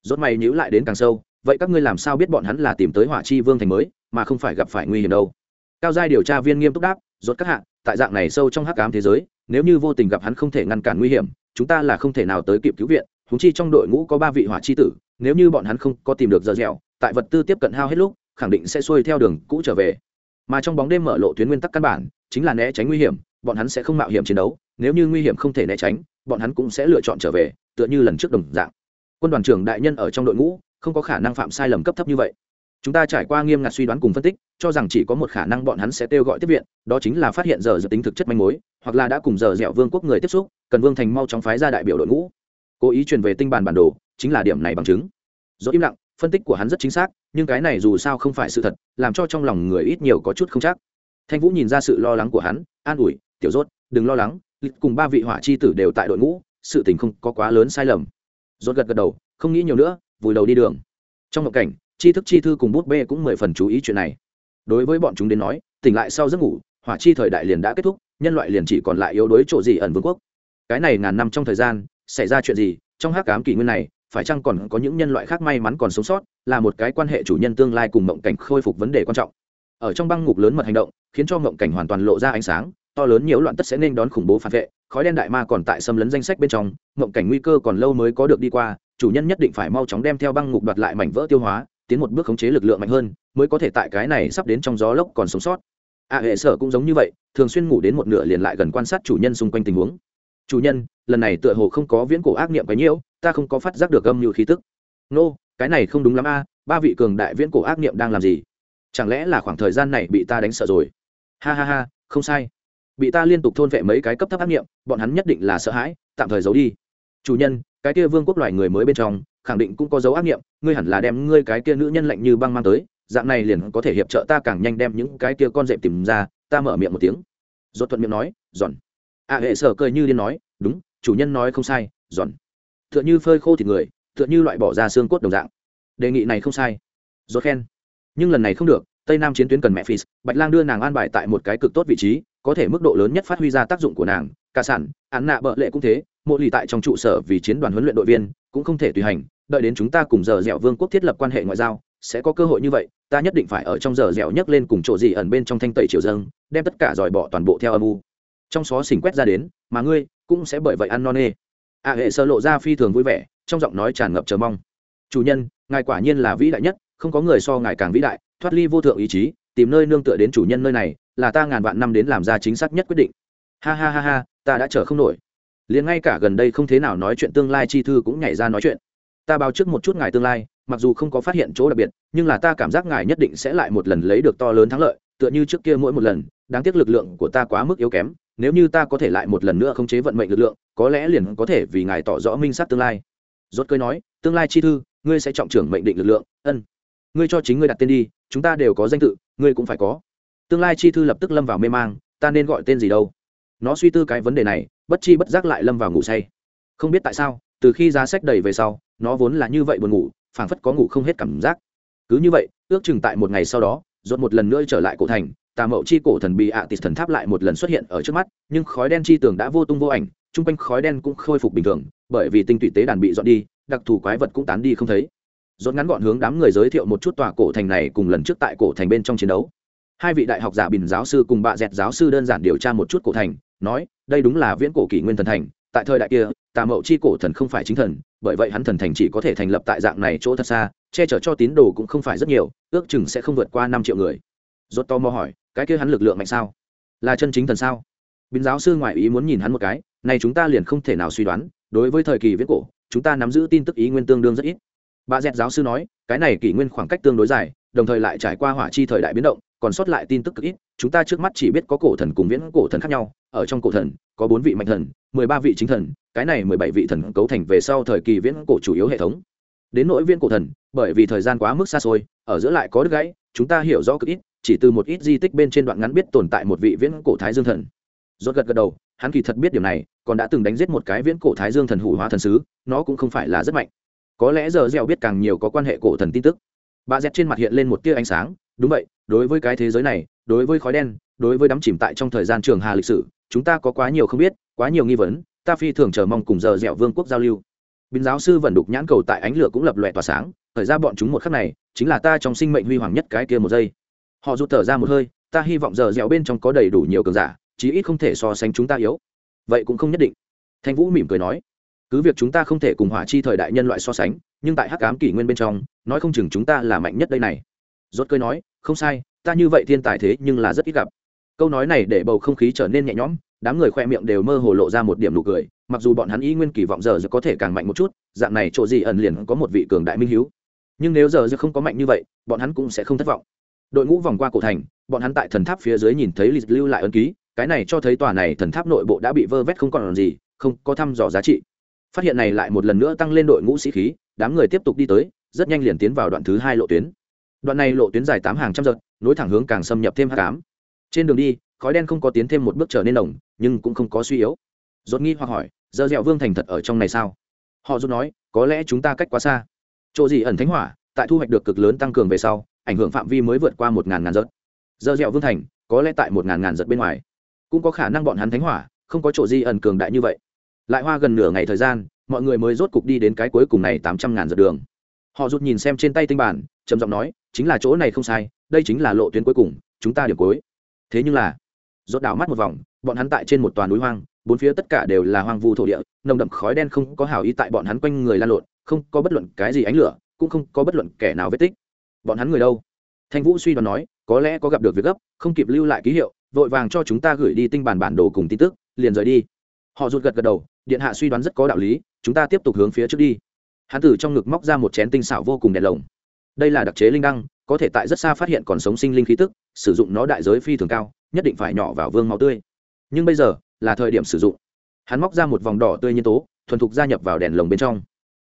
Rốt mày nhíu lại đến càng sâu, vậy các ngươi làm sao biết bọn hắn là tìm tới hỏa chi vương thành mới, mà không phải gặp phải nguy hiểm đâu? Cao giai điều tra viên nghiêm túc đáp, rốt các hạ, tại dạng này sâu trong hắc ám thế giới, nếu như vô tình gặp hắn không thể ngăn cản nguy hiểm, chúng ta là không thể nào tới kịp cứu viện húng chi trong đội ngũ có ba vị hỏa chi tử, nếu như bọn hắn không có tìm được giờ dẻo, tại vật tư tiếp cận hao hết lúc, khẳng định sẽ xuôi theo đường cũ trở về. Mà trong bóng đêm mở lộ tuyến nguyên tắc căn bản, chính là né tránh nguy hiểm, bọn hắn sẽ không mạo hiểm chiến đấu, nếu như nguy hiểm không thể né tránh, bọn hắn cũng sẽ lựa chọn trở về, tựa như lần trước đồng dạng. Quân đoàn trưởng đại nhân ở trong đội ngũ, không có khả năng phạm sai lầm cấp thấp như vậy. Chúng ta trải qua nghiêm ngặt suy đoán cùng phân tích, cho rằng chỉ có một khả năng bọn hắn sẽ kêu gọi tiếp viện, đó chính là phát hiện giờ dự tính thực chất manh mối, hoặc là đã cùng giờ dẻo vương quốc người tiếp xúc, cần vương thành mau chóng phái ra đại biểu đội ngũ cố ý truyền về tinh bản bản đồ, chính là điểm này bằng chứng. Do im lặng, phân tích của hắn rất chính xác, nhưng cái này dù sao không phải sự thật, làm cho trong lòng người ít nhiều có chút không chắc. Thanh vũ nhìn ra sự lo lắng của hắn, an ủi, tiểu rốt, đừng lo lắng cùng ba vị hỏa chi tử đều tại đội ngũ, sự tình không có quá lớn sai lầm. Rốt gật gật đầu, không nghĩ nhiều nữa, vùi đầu đi đường. Trong một cảnh chi thức chi thư cùng bút bê cũng mười phần chú ý chuyện này. Đối với bọn chúng đến nói, tỉnh lại sau giấc ngủ, hỏa chi thời đại liền đã kết thúc, nhân loại liền chỉ còn lại yếu đuối chỗ gì ẩn vương quốc. Cái này ngàn năm trong thời gian xảy ra chuyện gì, trong hắc ám kỷ nguyên này, phải chăng còn có những nhân loại khác may mắn còn sống sót, là một cái quan hệ chủ nhân tương lai cùng mộng cảnh khôi phục vấn đề quan trọng. Ở trong băng ngục lớn mật hành động, khiến cho mộng cảnh hoàn toàn lộ ra ánh sáng, to lớn nhiều loạn tất sẽ nên đón khủng bố phản vệ, khói đen đại ma còn tại xâm lấn danh sách bên trong, mộng cảnh nguy cơ còn lâu mới có được đi qua, chủ nhân nhất định phải mau chóng đem theo băng ngục đoạt lại mảnh vỡ tiêu hóa, tiến một bước khống chế lực lượng mạnh hơn, mới có thể tại cái này sắp đến trong gió lốc còn sống sót. A hệ sở cũng giống như vậy, thường xuyên ngủ đến một nửa liền lại gần quan sát chủ nhân xung quanh tình huống. Chủ nhân lần này tựa hồ không có viễn cổ ác niệm cái nhiễu, ta không có phát giác được âm như khí tức. Nô, cái này không đúng lắm a, ba vị cường đại viễn cổ ác niệm đang làm gì? Chẳng lẽ là khoảng thời gian này bị ta đánh sợ rồi? Ha ha ha, không sai. Bị ta liên tục thôn vệ mấy cái cấp thấp ác niệm, bọn hắn nhất định là sợ hãi, tạm thời giấu đi. Chủ nhân, cái kia vương quốc loài người mới bên trong, khẳng định cũng có dấu ác niệm, ngươi hẳn là đem ngươi cái kia nữ nhân lạnh như băng mang tới, dạng này liền có thể hiệp trợ ta càng nhanh đem những cái kia con dẹp tìm ra, ta mở miệng một tiếng. Dốt thuận miệng nói, giòn. A hệ sở cười như điên nói, đúng chủ nhân nói không sai, giòn. Tựa như phơi khô thịt người, tựa như loại bỏ ra xương cốt đồng dạng. Đề nghị này không sai. Dốt khen. Nhưng lần này không được, tây nam chiến tuyến cần mẹ phi bạch lang đưa nàng an bài tại một cái cực tốt vị trí, có thể mức độ lớn nhất phát huy ra tác dụng của nàng. Cả sản, án nạ bợ lệ cũng thế, mộ lì tại trong trụ sở vì chiến đoàn huấn luyện đội viên, cũng không thể tùy hành. Đợi đến chúng ta cùng giờ dẻo vương quốc thiết lập quan hệ ngoại giao, sẽ có cơ hội như vậy, ta nhất định phải ở trong giờ dẻo nhấc lên cùng chỗ gì ẩn bên trong thanh tẩy triều dâng, đem tất cả dòi bỏ toàn bộ theo âm u. Trong xó xỉnh quét ra đến, mà ngươi cũng sẽ bởi vậy ăn non nê. A hệ sơ lộ ra phi thường vui vẻ, trong giọng nói tràn ngập chờ mong. Chủ nhân, ngài quả nhiên là vĩ đại nhất, không có người so ngài càng vĩ đại, thoát ly vô thượng ý chí, tìm nơi nương tựa đến chủ nhân nơi này, là ta ngàn vạn năm đến làm ra chính xác nhất quyết định. Ha ha ha ha, ta đã chờ không nổi. Liền ngay cả gần đây không thế nào nói chuyện tương lai chi thư cũng nhảy ra nói chuyện. Ta báo trước một chút ngài tương lai, mặc dù không có phát hiện chỗ đặc biệt, nhưng là ta cảm giác ngài nhất định sẽ lại một lần lấy được to lớn thắng lợi, tựa như trước kia mỗi một lần, đáng tiếc lực lượng của ta quá mức yếu kém nếu như ta có thể lại một lần nữa khống chế vận mệnh lực lượng, có lẽ liền có thể vì ngài tỏ rõ minh sát tương lai. Rốt cười nói, tương lai chi thư, ngươi sẽ trọng trưởng mệnh định lực lượng, ân. Ngươi cho chính ngươi đặt tên đi, chúng ta đều có danh tự, ngươi cũng phải có. Tương lai chi thư lập tức lâm vào mê mang, ta nên gọi tên gì đâu? Nó suy tư cái vấn đề này, bất chi bất giác lại lâm vào ngủ say. Không biết tại sao, từ khi giá sách đầy về sau, nó vốn là như vậy buồn ngủ, phảng phất có ngủ không hết cảm giác. Cứ như vậy, ước chừng tại một ngày sau đó, rốt một lần nữa trở lại cổ thành tà mậu chi cổ thần bị ạ tịt thần tháp lại một lần xuất hiện ở trước mắt, nhưng khói đen chi tường đã vô tung vô ảnh, chung quanh khói đen cũng khôi phục bình thường, bởi vì tinh tụy tế đàn bị dọn đi, đặc thù quái vật cũng tán đi không thấy. Rốt ngắn gọn hướng đám người giới thiệu một chút tòa cổ thành này cùng lần trước tại cổ thành bên trong chiến đấu. Hai vị đại học giả bình giáo sư cùng bạ dẹt giáo sư đơn giản điều tra một chút cổ thành, nói, đây đúng là viễn cổ kỷ nguyên thần thành, tại thời đại kia, tà mậu chi cổ thần không phải chính thần, bởi vậy hắn thần thành chỉ có thể thành lập tại dạng này chỗ thật xa, che chở cho tín đồ cũng không phải rất nhiều, ước chừng sẽ không vượt qua năm triệu người. Rốt to mò hỏi cái kia hắn lực lượng mạnh sao? Là chân chính thần sao? Bình giáo sư ngoại ý muốn nhìn hắn một cái, này chúng ta liền không thể nào suy đoán, đối với thời kỳ viễn cổ, chúng ta nắm giữ tin tức ý nguyên tương đương rất ít. Bà dẹt giáo sư nói, cái này kỷ nguyên khoảng cách tương đối dài, đồng thời lại trải qua hỏa chi thời đại biến động, còn sót lại tin tức cực ít, chúng ta trước mắt chỉ biết có cổ thần cùng viễn cổ thần khác nhau, ở trong cổ thần, có bốn vị mạnh thần, mười ba vị chính thần, cái này mười bảy vị thần cấu thành về sau thời kỳ viễn cổ chủ yếu hệ thống. Đến nỗi viễn cổ thần, bởi vì thời gian quá mức xa xôi, ở giữa lại có đứt gãy, chúng ta hiểu rõ cực ít chỉ từ một ít di tích bên trên đoạn ngắn biết tồn tại một vị viễn cổ thái dương thần. Rốt gật gật đầu, hắn kỳ thật biết điều này, còn đã từng đánh giết một cái viễn cổ thái dương thần hủ hóa thần sứ, nó cũng không phải là rất mạnh. Có lẽ giờ dẻo biết càng nhiều có quan hệ cổ thần tin tức. Bà dẹt trên mặt hiện lên một tia ánh sáng, đúng vậy, đối với cái thế giới này, đối với khói đen, đối với đắm chìm tại trong thời gian trường hà lịch sử, chúng ta có quá nhiều không biết, quá nhiều nghi vấn, ta phi thường chờ mong cùng giờ dẻo vương quốc giao lưu. Binh giáo sư vẫn đục nhãn cầu tại ánh lửa cũng lập lòe tỏa sáng, thời ra bọn chúng một khắc này, chính là ta trong sinh mệnh huy hoàng nhất cái kia một giây họ rụt thở ra một hơi, ta hy vọng giờ dẻo bên trong có đầy đủ nhiều cường giả, chí ít không thể so sánh chúng ta yếu. Vậy cũng không nhất định. Thanh vũ mỉm cười nói, cứ việc chúng ta không thể cùng hỏa chi thời đại nhân loại so sánh, nhưng tại hắc ám kỷ nguyên bên trong, nói không chừng chúng ta là mạnh nhất đây này. Rốt cười nói, không sai, ta như vậy thiên tài thế nhưng là rất ít gặp. Câu nói này để bầu không khí trở nên nhẹ nhõm, đám người khoe miệng đều mơ hồ lộ ra một điểm nụ cười, mặc dù bọn hắn ý nguyên kỳ vọng giờ giờ có thể càng mạnh một chút, dạng này chỗ gì ẩn liền có một vị cường đại minh hiếu. Nhưng nếu giờ giờ không có mạnh như vậy, bọn hắn cũng sẽ không thất vọng đội ngũ vòng qua cổ thành, bọn hắn tại thần tháp phía dưới nhìn thấy lịch lưu lại ấn ký, cái này cho thấy tòa này thần tháp nội bộ đã bị vơ vét không còn gì, không có thăm dò giá trị. Phát hiện này lại một lần nữa tăng lên đội ngũ sĩ khí, đám người tiếp tục đi tới, rất nhanh liền tiến vào đoạn thứ hai lộ tuyến. Đoạn này lộ tuyến dài tám hàng trăm giật nối thẳng hướng càng xâm nhập thêm h tám trên đường đi, khói đen không có tiến thêm một bước trở nên nồng, nhưng cũng không có suy yếu. Dốt nghi hoặc hỏi, giờ dẹo vương thành thật ở trong này sao? Họ dốt nói, có lẽ chúng ta cách quá xa. Chỗ gì ẩn thánh hỏa, tại thu hoạch được cực lớn tăng cường về sau ảnh hưởng phạm vi mới vượt qua một ngàn ngàn giật. Giờ dẹo vương thành, có lẽ tại một ngàn ngàn giật bên ngoài. Cũng có khả năng bọn hắn thánh hỏa, không có chỗ di ẩn cường đại như vậy. Lại hoa gần nửa ngày thời gian, mọi người mới rốt cục đi đến cái cuối cùng này tám trăm ngàn giật đường. Họ rút nhìn xem trên tay tinh bản, trầm giọng nói, chính là chỗ này không sai, đây chính là lộ tuyến cuối cùng, chúng ta điểm cuối. Thế nhưng là, rốt đảo mắt một vòng, bọn hắn tại trên một toàn núi hoang, bốn phía tất cả đều là hoang vu thổ địa, nồng đậm khói đen không có hào ý tại bọn hắn quanh người lan lộn, không có bất luận cái gì ánh lửa, cũng không có bất luận kẻ nào vết tích bọn hắn người đâu? Thanh vũ suy đoán nói, có lẽ có gặp được việc gấp, không kịp lưu lại ký hiệu, vội vàng cho chúng ta gửi đi tinh bản bản đồ cùng tin tức, liền rời đi. Họ rụt gật gật đầu, điện hạ suy đoán rất có đạo lý, chúng ta tiếp tục hướng phía trước đi. Hắn từ trong ngực móc ra một chén tinh xảo vô cùng đèn lồng. Đây là đặc chế linh đăng, có thể tại rất xa phát hiện còn sống sinh linh khí tức, sử dụng nó đại giới phi thường cao, nhất định phải nhỏ vào vương máu tươi. Nhưng bây giờ, là thời điểm sử dụng. Hắn móc ra một vòng đỏ tươi nhân tố, thuần thục gia nhập vào đèn lồng bên trong.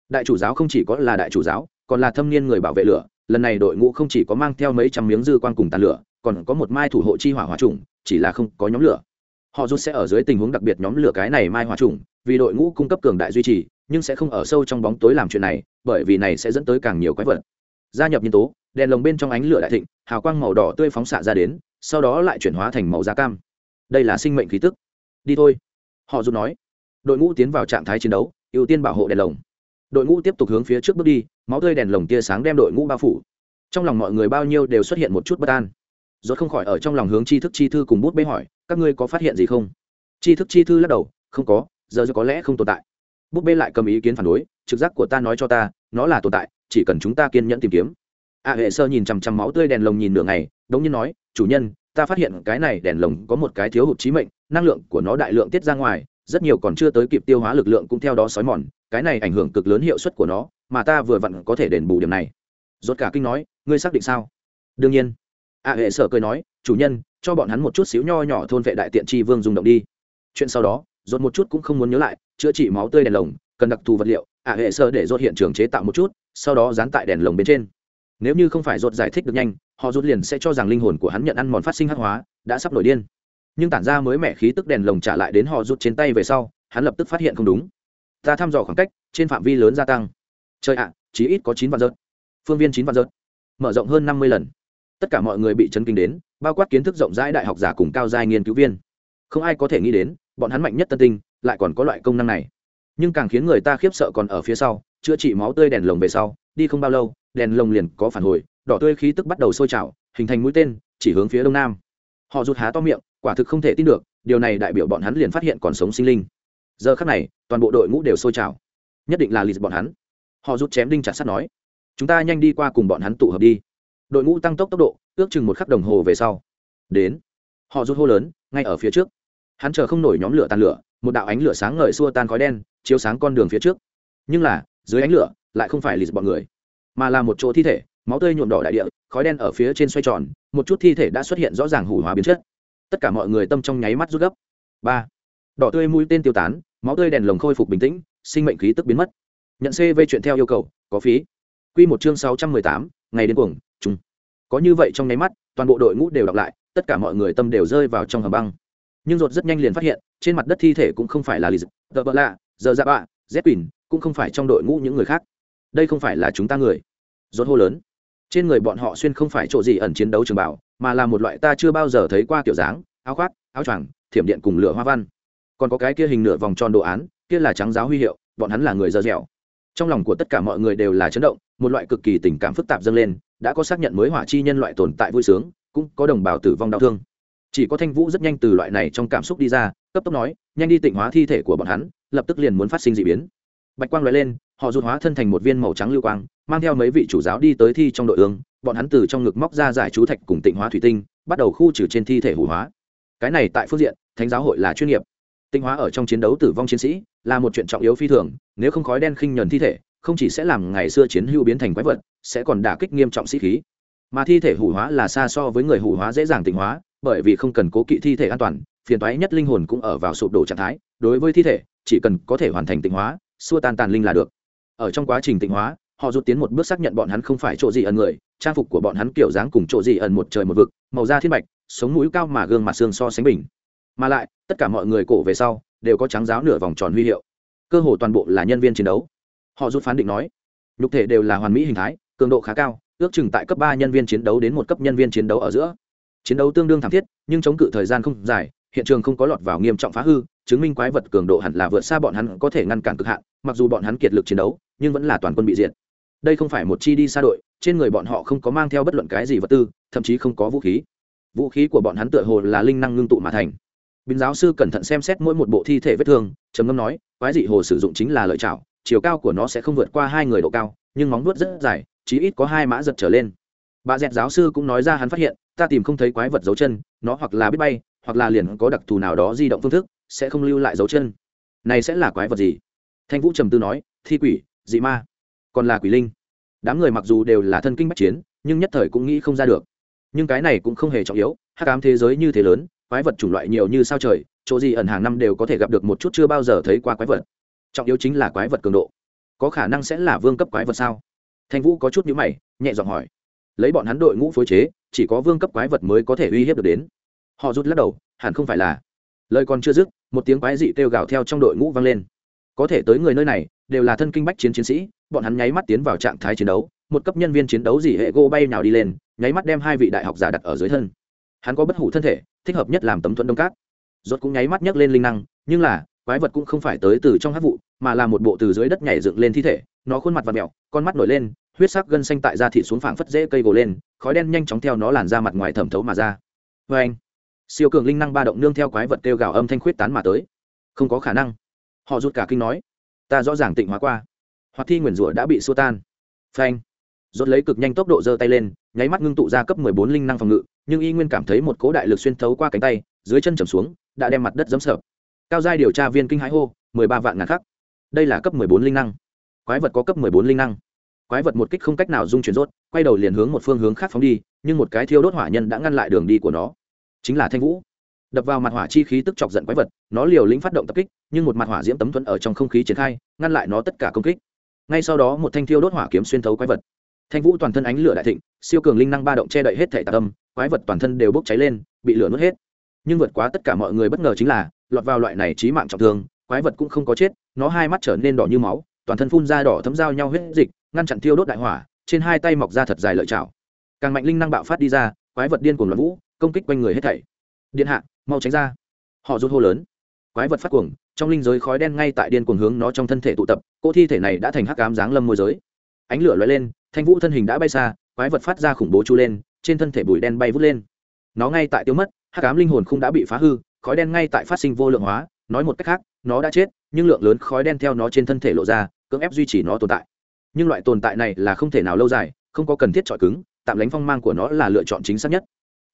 Đại chủ giáo không chỉ có là đại chủ giáo, còn là thâm niên người bảo vệ lửa lần này đội ngũ không chỉ có mang theo mấy trăm miếng dư quan cùng tàn lửa, còn có một mai thủ hộ chi hỏa hỏa trùng, chỉ là không có nhóm lửa. Họ rút sẽ ở dưới tình huống đặc biệt nhóm lửa cái này mai hỏa trùng, vì đội ngũ cung cấp cường đại duy trì, nhưng sẽ không ở sâu trong bóng tối làm chuyện này, bởi vì này sẽ dẫn tới càng nhiều quái vật. Gia nhập nhân tố, đèn lồng bên trong ánh lửa đại thịnh, hào quang màu đỏ tươi phóng xạ ra đến, sau đó lại chuyển hóa thành màu da cam. Đây là sinh mệnh khí tức. Đi thôi. Họ rút nói. Đội ngũ tiến vào trạng thái chiến đấu, ưu tiên bảo hộ đèn lồng. Đội ngũ tiếp tục hướng phía trước bước đi máu tươi đèn lồng tia sáng đem đội ngũ bao phủ. Trong lòng mọi người bao nhiêu đều xuất hiện một chút bất an. Rốt không khỏi ở trong lòng hướng tri thức chi thư cùng bút bê hỏi, các ngươi có phát hiện gì không? Tri thức chi thư lắc đầu, không có, giờ có lẽ không tồn tại. Bút bê lại cầm ý kiến phản đối, trực giác của ta nói cho ta, nó là tồn tại, chỉ cần chúng ta kiên nhẫn tìm kiếm. A hệ sơ nhìn chằm chằm máu tươi đèn lồng nhìn nửa ngày, đống nhiên nói, chủ nhân, ta phát hiện cái này đèn lồng có một cái thiếu hụt trí mệnh, năng lượng của nó đại lượng tiết ra ngoài rất nhiều còn chưa tới kịp tiêu hóa lực lượng cũng theo đó sói mòn, cái này ảnh hưởng cực lớn hiệu suất của nó, mà ta vừa vặn có thể đền bù điểm này. Rốt cả kinh nói, ngươi xác định sao? Đương nhiên. A hệ sở cười nói, chủ nhân, cho bọn hắn một chút xíu nho nhỏ thôn vệ đại tiện tri vương dùng động đi. Chuyện sau đó, rốt một chút cũng không muốn nhớ lại, chữa trị máu tươi đèn lồng, cần đặc thù vật liệu, a hệ sở để rốt hiện trường chế tạo một chút, sau đó dán tại đèn lồng bên trên. Nếu như không phải rốt giải thích được nhanh, họ rút liền sẽ cho rằng linh hồn của hắn nhận ăn mòn phát sinh hắc hóa, đã sắp nổi điên nhưng tản ra mới mẻ khí tức đèn lồng trả lại đến họ rút trên tay về sau, hắn lập tức phát hiện không đúng. Ta thăm dò khoảng cách, trên phạm vi lớn gia tăng. Trời ạ chỉ ít có chín vạn rớt phương viên chín vạn rớt mở rộng hơn năm mươi lần. Tất cả mọi người bị chấn kinh đến, bao quát kiến thức rộng rãi đại học giả cùng cao giai nghiên cứu viên. Không ai có thể nghĩ đến, bọn hắn mạnh nhất tân tinh, lại còn có loại công năng này. Nhưng càng khiến người ta khiếp sợ còn ở phía sau, chữa trị máu tươi đèn lồng về sau, đi không bao lâu, đèn lồng liền có phản hồi, đỏ tươi khí tức bắt đầu sôi trào, hình thành mũi tên, chỉ hướng phía đông nam. Họ rụt há to miệng quả thực không thể tin được, điều này đại biểu bọn hắn liền phát hiện còn sống sinh linh. Giờ khắc này, toàn bộ đội ngũ đều sôi trào. Nhất định là lì bọn hắn. Họ rút chém đinh chặt sắt nói, chúng ta nhanh đi qua cùng bọn hắn tụ hợp đi. Đội ngũ tăng tốc tốc độ, ước chừng một khắc đồng hồ về sau. Đến, họ rút hô lớn, ngay ở phía trước. Hắn chờ không nổi nhóm lửa tàn lửa, một đạo ánh lửa sáng ngời xua tan khói đen, chiếu sáng con đường phía trước. Nhưng là, dưới ánh lửa, lại không phải lì bọn người, mà là một chỗ thi thể, máu tươi nhuộm đỏ đại địa, khói đen ở phía trên xoay tròn, một chút thi thể đã xuất hiện rõ ràng hủ hóa biến chất tất cả mọi người tâm trong nháy mắt rút gấp. Ba. Đỏ tươi mũi tên tiêu tán, máu tươi đèn lồng khôi phục bình tĩnh, sinh mệnh khí tức biến mất. Nhận cv chuyện theo yêu cầu, có phí. Q một chương sáu trăm mười tám, ngày đến cuồng chung có như vậy trong nháy mắt, toàn bộ đội ngũ đều đọc lại, tất cả mọi người tâm đều rơi vào trong hầm băng. Nhưng rột rất nhanh liền phát hiện, trên mặt đất thi thể cũng không phải là lì tờ bợ lạ giờ dạ bạ z quỳnh cũng không phải trong đội ngũ những người khác. Đây không phải là chúng ta người. Rột hô lớn. Trên người bọn họ xuyên không phải chỗ gì ẩn chiến đấu trường bảo mà là một loại ta chưa bao giờ thấy qua kiểu dáng, áo khoác, áo choàng, thiểm điện cùng lửa hoa văn. Còn có cái kia hình nửa vòng tròn đồ án, kia là trắng giáo huy hiệu, bọn hắn là người dơ dẻo. Trong lòng của tất cả mọi người đều là chấn động, một loại cực kỳ tình cảm phức tạp dâng lên, đã có xác nhận mới hỏa chi nhân loại tồn tại vui sướng, cũng có đồng bào tử vong đau thương. Chỉ có thanh vũ rất nhanh từ loại này trong cảm xúc đi ra, cấp tốc nói, nhanh đi tịnh hóa thi thể của bọn hắn, lập tức liền muốn phát sinh d ị biến. Bạch quang nói lên, họ rụt hóa thân thành một viên màu trắng lưu quang, mang theo mấy vị chủ giáo đi tới thi trong đội ương bọn hắn từ trong ngực móc ra giải chú thạch cùng tịnh hóa thủy tinh, bắt đầu khu trừ trên thi thể hủ hóa. Cái này tại phương diện, thánh giáo hội là chuyên nghiệp. Tinh hóa ở trong chiến đấu tử vong chiến sĩ là một chuyện trọng yếu phi thường, nếu không khói đen khinh nhuần thi thể, không chỉ sẽ làm ngày xưa chiến hữu biến thành quái vật, sẽ còn đả kích nghiêm trọng sĩ khí. Mà thi thể hủ hóa là xa so với người hủ hóa dễ dàng tịnh hóa, bởi vì không cần cố kỵ thi thể an toàn, phiền toái nhất linh hồn cũng ở vào sụp đổ trạng thái. Đối với thi thể, chỉ cần có thể hoàn thành tịnh hóa, xua tan tàn linh là được. Ở trong quá trình tịnh hóa, họ rút tiến một bước xác nhận bọn hắn không phải chỗ gì ẩn người trang phục của bọn hắn kiểu dáng cùng chỗ gì ẩn một trời một vực, màu da thiên bạch, sống mũi cao mà gương mặt xương so sánh bình. Mà lại, tất cả mọi người cổ về sau, đều có trắng giáo nửa vòng tròn huy hiệu. Cơ hồ toàn bộ là nhân viên chiến đấu. Họ rút phán định nói, nhục thể đều là hoàn mỹ hình thái, cường độ khá cao, ước chừng tại cấp ba nhân viên chiến đấu đến một cấp nhân viên chiến đấu ở giữa. Chiến đấu tương đương thảm thiết, nhưng chống cự thời gian không dài, hiện trường không có lọt vào nghiêm trọng phá hư, chứng minh quái vật cường độ hẳn là vượt xa bọn hắn có thể ngăn cản cực hạn, mặc dù bọn hắn kiệt lực chiến đấu, nhưng vẫn là toàn quân bị diệt. Đây không phải một chi đi xa đội trên người bọn họ không có mang theo bất luận cái gì vật tư, thậm chí không có vũ khí. Vũ khí của bọn hắn tựa hồ là linh năng ngưng tụ mà thành. Bình giáo sư cẩn thận xem xét mỗi một bộ thi thể vết thương, trầm ngâm nói, quái dị hồ sử dụng chính là lợi chảo chiều cao của nó sẽ không vượt qua hai người độ cao, nhưng móng vuốt rất dài, chí ít có hai mã giật trở lên. Bà dẹt giáo sư cũng nói ra hắn phát hiện, ta tìm không thấy quái vật dấu chân, nó hoặc là biết bay, hoặc là liền có đặc thù nào đó di động phương thức, sẽ không lưu lại dấu chân. Này sẽ là quái vật gì? Thanh vũ trầm tư nói, thi quỷ, dị ma. Còn là quỷ linh đám người mặc dù đều là thân kinh bách chiến, nhưng nhất thời cũng nghĩ không ra được. Nhưng cái này cũng không hề trọng yếu hát cám thế giới như thế lớn, quái vật chủng loại nhiều như sao trời, chỗ gì ẩn hàng năm đều có thể gặp được một chút chưa bao giờ thấy qua quái vật. Trọng yếu chính là quái vật cường độ. Có khả năng sẽ là vương cấp quái vật sao? Thanh vũ có chút nhữ mày, nhẹ giọng hỏi. Lấy bọn hắn đội ngũ phối chế, chỉ có vương cấp quái vật mới có thể uy hiếp được đến. Họ rút lắc đầu, hẳn không phải là. Lời còn chưa dứt, một tiếng quái dị kêu gào theo trong đội ngũ vang lên. Có thể tới người nơi này đều là thân kinh bách chiến chiến sĩ, bọn hắn nháy mắt tiến vào trạng thái chiến đấu, một cấp nhân viên chiến đấu gì hệ gô bay nào đi lên, nháy mắt đem hai vị đại học giả đặt ở dưới thân. Hắn có bất hủ thân thể, thích hợp nhất làm tấm thuẫn đông cát. Rốt cũng nháy mắt nhấc lên linh năng, nhưng là, quái vật cũng không phải tới từ trong hát vụ, mà là một bộ từ dưới đất nhảy dựng lên thi thể, nó khuôn mặt và mẹo con mắt nổi lên, huyết sắc gân xanh tại da thịt xuống phảng phất dễ cây gồ lên, khói đen nhanh chóng theo nó làn ra mặt ngoài thẩm thấu mà ra. Vê anh siêu cường linh năng ba động nương theo quái vật kêu gào âm thanh khuyết tán mà tới. Không có khả năng. Họ rút cả kinh nói ta rõ ràng tịnh hóa qua. Hoặc thi nguyền rủa đã bị xua tan. Phanh. Rốt lấy cực nhanh tốc độ giơ tay lên, nháy mắt ngưng tụ ra cấp mười bốn linh năng phòng ngự, nhưng y nguyên cảm thấy một cố đại lực xuyên thấu qua cánh tay, dưới chân trầm xuống, đã đem mặt đất giấm sập. cao giai điều tra viên kinh hãi hô, mười ba vạn ngàn khắc. Đây là cấp mười bốn linh năng. Quái vật có cấp mười bốn linh năng. Quái vật một kích không cách nào dung chuyển rốt, quay đầu liền hướng một phương hướng khác phóng đi, nhưng một cái thiêu đốt hỏa nhân đã ngăn lại đường đi của nó. Chính là thanh vũ đập vào mặt hỏa chi khí tức chọc giận quái vật, nó liều lĩnh phát động tập kích, nhưng một mặt hỏa diễm tấm thuẫn ở trong không khí triển khai, ngăn lại nó tất cả công kích. Ngay sau đó, một thanh thiêu đốt hỏa kiếm xuyên thấu quái vật. Thanh vũ toàn thân ánh lửa đại thịnh, siêu cường linh năng ba động che đậy hết thể tạc tâm, quái vật toàn thân đều bốc cháy lên, bị lửa nuốt hết. Nhưng vượt quá tất cả mọi người bất ngờ chính là, lọt vào loại này trí mạng trọng thương, quái vật cũng không có chết, nó hai mắt trở nên đỏ như máu, toàn thân phun ra đỏ thấm dao nhau huyết dịch, ngăn chặn thiêu đốt đại hỏa, trên hai tay mọc ra thật dài lợi chảo. Càng mạnh linh năng bạo phát đi ra, quái vật điên cuồng loạn vũ, công kích quanh người hết thảy điện hạ, mau tránh ra. Họ rút hô lớn. Quái vật phát cuồng, trong linh giới khói đen ngay tại điên cuồng hướng nó trong thân thể tụ tập, cỗ thi thể này đã thành hắc ám dáng lâm môi giới. Ánh lửa lóe lên, thanh vũ thân hình đã bay xa, quái vật phát ra khủng bố chu lên, trên thân thể bụi đen bay vút lên. Nó ngay tại tiêu mất, hắc ám linh hồn không đã bị phá hư, khói đen ngay tại phát sinh vô lượng hóa, nói một cách khác, nó đã chết, nhưng lượng lớn khói đen theo nó trên thân thể lộ ra, cưỡng ép duy trì nó tồn tại. Nhưng loại tồn tại này là không thể nào lâu dài, không có cần thiết trọi cứng, tạm lánh phong mang của nó là lựa chọn chính xác nhất.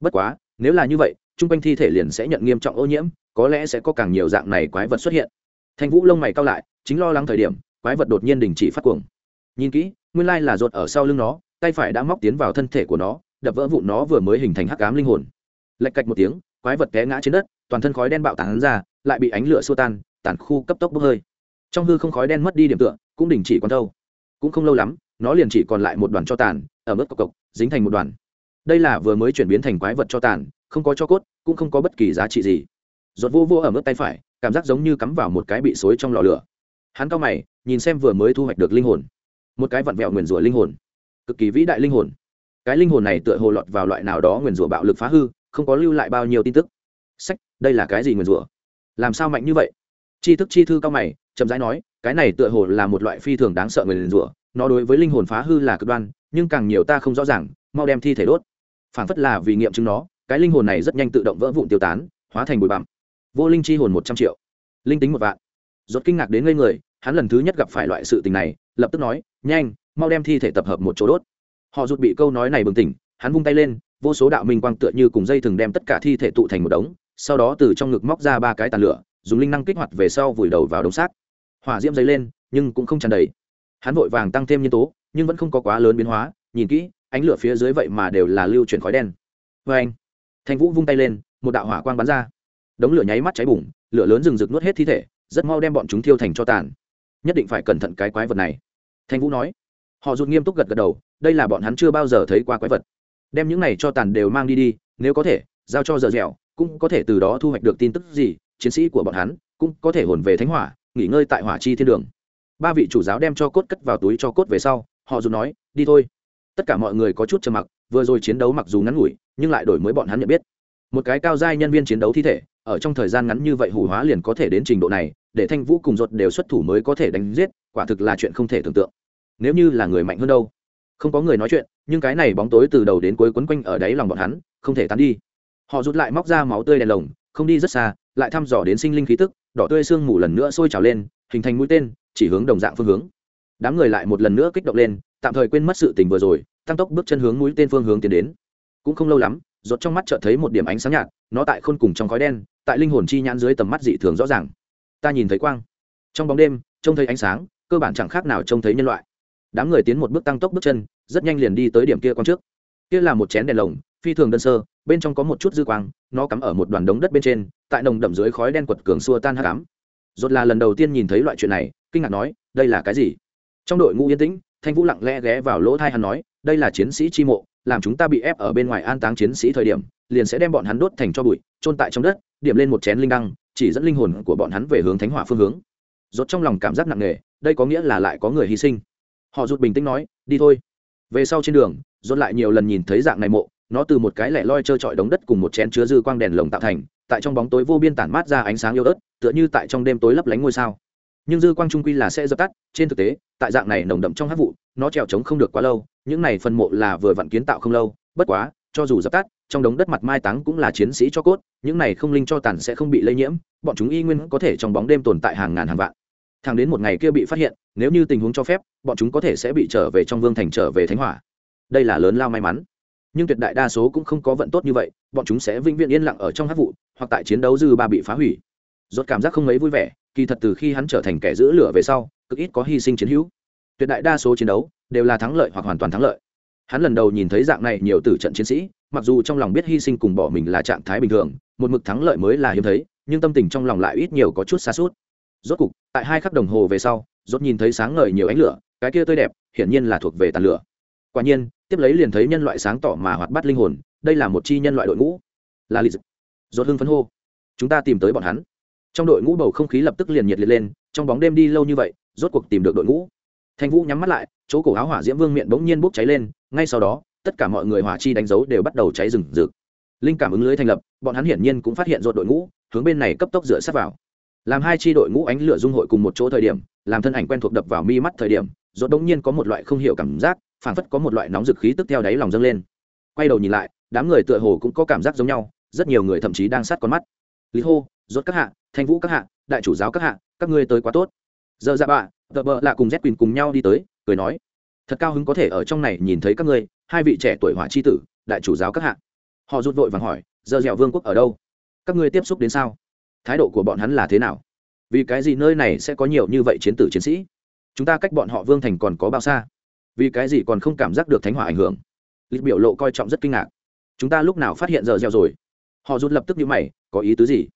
Bất quá nếu là như vậy chung quanh thi thể liền sẽ nhận nghiêm trọng ô nhiễm, có lẽ sẽ có càng nhiều dạng này quái vật xuất hiện. Thanh vũ lông mày cao lại, chính lo lắng thời điểm, quái vật đột nhiên đình chỉ phát cuồng. Nhìn kỹ, nguyên lai là ruột ở sau lưng nó, tay phải đã móc tiến vào thân thể của nó, đập vỡ vụn nó vừa mới hình thành hắc ám linh hồn. Lạch cạch một tiếng, quái vật té ngã trên đất, toàn thân khói đen bạo tán ra, lại bị ánh lửa xua tan tản khu cấp tốc bốc hơi. Trong hư không khói đen mất đi điểm tựa, cũng đình chỉ còn thâu. Cũng không lâu lắm, nó liền chỉ còn lại một đoàn cho tàn, ở mức cộc cộc, dính thành một đoàn đây là vừa mới chuyển biến thành quái vật cho tàn, không có cho cốt, cũng không có bất kỳ giá trị gì. Giọt vô vô ở mức tay phải, cảm giác giống như cắm vào một cái bị xối trong lò lửa. Hắn cao mày, nhìn xem vừa mới thu hoạch được linh hồn. Một cái vặn vẹo nguyền rủa linh hồn. Cực kỳ vĩ đại linh hồn. Cái linh hồn này tựa hồ lọt vào loại nào đó nguyền rủa bạo lực phá hư, không có lưu lại bao nhiêu tin tức. Sách, đây là cái gì nguyền rủa? Làm sao mạnh như vậy? Chi thức chi thư cao mày, chậm rãi nói, cái này tựa hồ là một loại phi thường đáng sợ nguyền rủa, nó đối với linh hồn phá hư là cực đoan, nhưng càng nhiều ta không rõ ràng, mau đem thi thể đốt phản phất là vì nghiệm chứng nó, cái linh hồn này rất nhanh tự động vỡ vụn tiêu tán, hóa thành bụi bặm. Vô linh chi hồn một trăm triệu. Linh tính một vạn. Rốt kinh ngạc đến ngây người, hắn lần thứ nhất gặp phải loại sự tình này, lập tức nói, nhanh, mau đem thi thể tập hợp một chỗ đốt. Họ rụt bị câu nói này bừng tỉnh, hắn vung tay lên, vô số đạo minh quang tựa như cùng dây thừng đem tất cả thi thể tụ thành một đống, sau đó từ trong ngực móc ra ba cái tàn lửa, dùng linh năng kích hoạt về sau vùi đầu vào đống xác. Hỏa diễm dấy lên, nhưng cũng không tràn đầy. Hắn vội vàng tăng thêm nhân tố, nhưng vẫn không có quá lớn biến hóa, nhìn kỹ ánh lửa phía dưới vậy mà đều là lưu chuyển khói đen. Vê anh, thanh vũ vung tay lên, một đạo hỏa quang bắn ra. Đống lửa nháy mắt cháy bùng, lửa lớn rừng rực nuốt hết thi thể, rất mau đem bọn chúng thiêu thành cho tàn. Nhất định phải cẩn thận cái quái vật này. Thanh vũ nói. Họ rụt nghiêm túc gật gật đầu, đây là bọn hắn chưa bao giờ thấy qua quái vật. Đem những này cho tàn đều mang đi đi, nếu có thể, giao cho dở dẻo, cũng có thể từ đó thu hoạch được tin tức gì, chiến sĩ của bọn hắn cũng có thể hồn về thánh hỏa, nghỉ ngơi tại hỏa chi thiên đường. Ba vị chủ giáo đem cho cốt cất vào túi cho cốt về sau, họ dù nói, đi thôi tất cả mọi người có chút trầm mặc, vừa rồi chiến đấu mặc dù ngắn ngủi, nhưng lại đổi mới bọn hắn nhận biết. Một cái cao giai nhân viên chiến đấu thi thể, ở trong thời gian ngắn như vậy hủ hóa liền có thể đến trình độ này, để thanh vũ cùng ruột đều xuất thủ mới có thể đánh giết, quả thực là chuyện không thể tưởng tượng. Nếu như là người mạnh hơn đâu? Không có người nói chuyện, nhưng cái này bóng tối từ đầu đến cuối quấn quanh ở đáy lòng bọn hắn, không thể tán đi. Họ rút lại móc ra máu tươi đèn lồng, không đi rất xa, lại thăm dò đến sinh linh khí tức, đỏ tươi sương mù lần nữa sôi trào lên, hình thành mũi tên, chỉ hướng đồng dạng phương hướng. Đám người lại một lần nữa kích động lên tạm thời quên mất sự tình vừa rồi, tăng tốc bước chân hướng mũi tên phương hướng tiến đến. Cũng không lâu lắm rột trong mắt chợt thấy một điểm ánh sáng nhạt, nó tại khôn cùng trong khói đen, tại linh hồn chi nhãn dưới tầm mắt dị thường rõ ràng. Ta nhìn thấy quang. Trong bóng đêm, trông thấy ánh sáng, cơ bản chẳng khác nào trông thấy nhân loại. Đám người tiến một bước tăng tốc bước chân, rất nhanh liền đi tới điểm kia quang trước. Kia là một chén đèn lồng, phi thường đơn sơ, bên trong có một chút dư quang, nó cắm ở một đoàn đống đất bên trên, tại nồng đậm dưới khói đen quật cường xua tan hát cám rốt là lần đầu tiên nhìn thấy loại chuyện này, kinh ngạc nói, đây là cái gì? Trong đội ngũ yên tĩnh thanh vũ lặng lẽ ghé vào lỗ thai hắn nói, đây là chiến sĩ chi mộ, làm chúng ta bị ép ở bên ngoài an táng chiến sĩ thời điểm, liền sẽ đem bọn hắn đốt thành cho bụi trôn tại trong đất, điểm lên một chén linh đăng, chỉ dẫn linh hồn của bọn hắn về hướng thánh hỏa phương hướng. Rốt trong lòng cảm giác nặng nề, đây có nghĩa là lại có người hy sinh. Họ rụt bình tĩnh nói, đi thôi. Về sau trên đường, rốt lại nhiều lần nhìn thấy dạng này mộ, nó từ một cái lẻ loi trơ trọi đống đất cùng một chén chứa dư quang đèn lồng tạo thành, tại trong bóng tối vô biên tản mát ra ánh sáng yếu ớt, tựa như tại trong đêm tối lấp lánh ngôi sao nhưng dư quang trung quy là sẽ dập tắt, trên thực tế, tại dạng này nồng đậm trong hát vụ, nó trèo trống không được quá lâu, những này phần mộ là vừa vặn kiến tạo không lâu, bất quá, cho dù dập tắt, trong đống đất mặt mai táng cũng là chiến sĩ cho cốt, những này không linh cho tàn sẽ không bị lây nhiễm, bọn chúng y nguyên có thể trong bóng đêm tồn tại hàng ngàn hàng vạn. Thẳng đến một ngày kia bị phát hiện, nếu như tình huống cho phép, bọn chúng có thể sẽ bị trở về trong vương thành trở về thánh hỏa. Đây là lớn lao may mắn. Nhưng tuyệt đại đa số cũng không có vận tốt như vậy, bọn chúng sẽ vĩnh viễn yên lặng ở trong hát vụ, hoặc tại chiến đấu dư ba bị phá hủy. Rốt cảm giác không mấy vui vẻ kỳ thật từ khi hắn trở thành kẻ giữ lửa về sau, cực ít có hy sinh chiến hữu. Tuyệt đại đa số chiến đấu đều là thắng lợi hoặc hoàn toàn thắng lợi. Hắn lần đầu nhìn thấy dạng này nhiều tử trận chiến sĩ, mặc dù trong lòng biết hy sinh cùng bỏ mình là trạng thái bình thường, một mực thắng lợi mới là hiếm thấy, nhưng tâm tình trong lòng lại ít nhiều có chút xa suốt. Rốt cục, tại hai khắc đồng hồ về sau, rốt nhìn thấy sáng ngời nhiều ánh lửa, cái kia tươi đẹp, hiển nhiên là thuộc về tàn lửa. Quả nhiên, tiếp lấy liền thấy nhân loại sáng tỏ mà hoạt bát linh hồn, đây là một chi nhân loại đội ngũ. Là lịch rốt hưng phấn hô. Chúng ta tìm tới bọn hắn trong đội ngũ bầu không khí lập tức liền nhiệt liệt lên, trong bóng đêm đi lâu như vậy, rốt cuộc tìm được đội ngũ. Thanh vũ nhắm mắt lại, chỗ cổ áo hỏa diễm vương miệng bỗng nhiên bốc cháy lên, ngay sau đó, tất cả mọi người hỏa chi đánh dấu đều bắt đầu cháy rừng rực. Linh cảm ứng lưới thành lập, bọn hắn hiển nhiên cũng phát hiện rột đội ngũ, hướng bên này cấp tốc dựa sát vào. Làm hai chi đội ngũ ánh lửa dung hội cùng một chỗ thời điểm, làm thân ảnh quen thuộc đập vào mi mắt thời điểm rột bỗng nhiên có một loại không hiểu cảm giác, phảng phất có một loại nóng dực khí tức theo đáy lòng dâng lên. Quay đầu nhìn lại, đám người tựa hồ cũng có cảm giác giống nhau, rất nhiều người thậm chí đang sát con mắt. Lý hô rốt các hạ, thanh vũ các hạ, đại chủ giáo các hạ, các ngươi tới quá tốt. Giờ dạ bạ, tờ bợ lạ cùng z quỳnh cùng nhau đi tới, cười nói, thật cao hứng có thể ở trong này nhìn thấy các ngươi, hai vị trẻ tuổi hỏa c h i tử, đại chủ giáo các hạ. Họ rút vội vàng hỏi, giờ dẻo vương quốc ở đâu? Các ngươi tiếp xúc đến sao? Thái độ của bọn hắn là thế nào? Vì cái gì nơi này sẽ có nhiều như vậy chiến tử chiến sĩ? Chúng ta cách bọn họ vương thành còn có bao xa? Vì cái gì còn không cảm giác được thánh hỏa ảnh hưởng? Lịch biểu lộ coi trọng rất kinh ngạc. Chúng ta lúc nào phát hiện giờ gieo rồi? Họ rút lập tức như mày, có ý tứ gì?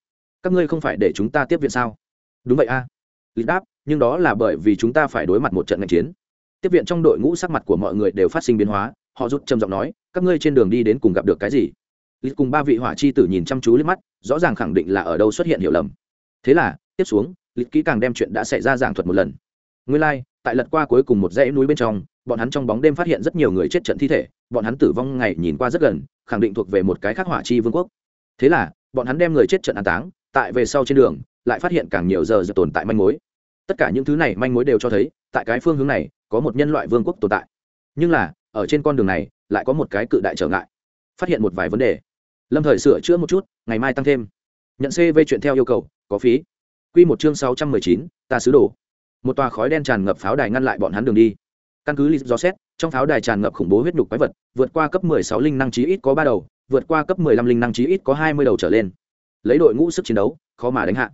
Các ngươi không phải để chúng ta tiếp viện sao? Đúng vậy a. À. lịch đáp nhưng đó là bởi vì chúng ta phải đối mặt một trận ngành chiến. Tiếp viện trong đội ngũ sắc mặt của mọi người đều phát sinh biến hóa họ rút trầm giọng nói các ngươi trên đường đi đến cùng gặp được cái gì? Lịch cùng ba vị hỏa chi tử nhìn chăm chú lên mắt rõ ràng khẳng định là ở đâu xuất hiện hiểu lầm. Thế là tiếp xuống lịch kỹ càng đem chuyện đã xảy ra giảng thuật một lần. Nguyên lai、like, tại lật qua cuối cùng một dãy núi bên trong bọn hắn trong bóng đêm phát hiện rất nhiều người chết trận thi thể bọn hắn tử vong ngày nhìn qua rất gần khẳng định thuộc về một cái khác hỏa chi vương quốc. Thế là bọn hắn đem người chết trận an táng tại về sau trên đường, lại phát hiện càng nhiều giờ giờ tồn tại manh mối. Tất cả những thứ này manh mối đều cho thấy, tại cái phương hướng này, có một nhân loại vương quốc tồn tại. Nhưng là, ở trên con đường này, lại có một cái cự đại trở ngại. Phát hiện một vài vấn đề. Lâm thời sửa chữa một chút, ngày mai tăng thêm. Nhận cv chuyện theo yêu cầu, có phí. Q một chương sáu trăm mười chín, ta sứ đồ. Một tòa khói đen tràn ngập pháo đài ngăn lại bọn hắn đường đi. Căn cứ lý do xét, trong pháo đài tràn ngập khủng bố huyết nhục quái vật, vượt qua cấp mười sáu linh năng trí ít có ba đầu, vượt qua cấp mười lăm linh năng trí ít có hai mươi đầu trở lên lấy đội ngũ sức chiến đấu khó mà đánh hạ.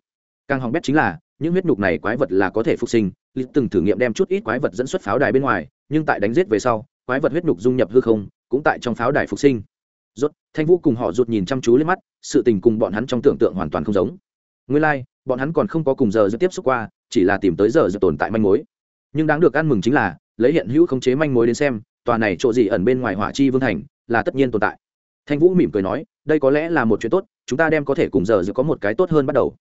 Càng hỏng bét chính là những huyết nhục này quái vật là có thể phục sinh. Lịch từng thử nghiệm đem chút ít quái vật dẫn xuất pháo đài bên ngoài nhưng tại đánh giết về sau quái vật huyết nhục dung nhập hư không cũng tại trong pháo đài phục sinh. Rốt thanh vũ cùng họ rụt nhìn chăm chú lên mắt sự tình cùng bọn hắn trong tưởng tượng hoàn toàn không giống. Nguyên lai like, bọn hắn còn không có cùng giờ giờ tiếp xúc qua chỉ là tìm tới giờ giờ tồn tại manh mối. Nhưng đáng được ăn mừng chính là lấy hiện hữu khống chế manh mối đến xem tòa này chỗ gì ẩn bên ngoài hỏa chi vương thành là tất nhiên tồn tại thanh vũ mỉm cười nói, đây có lẽ là một chuyện tốt, chúng ta đem có thể cùng giờ dự có một cái tốt hơn bắt đầu.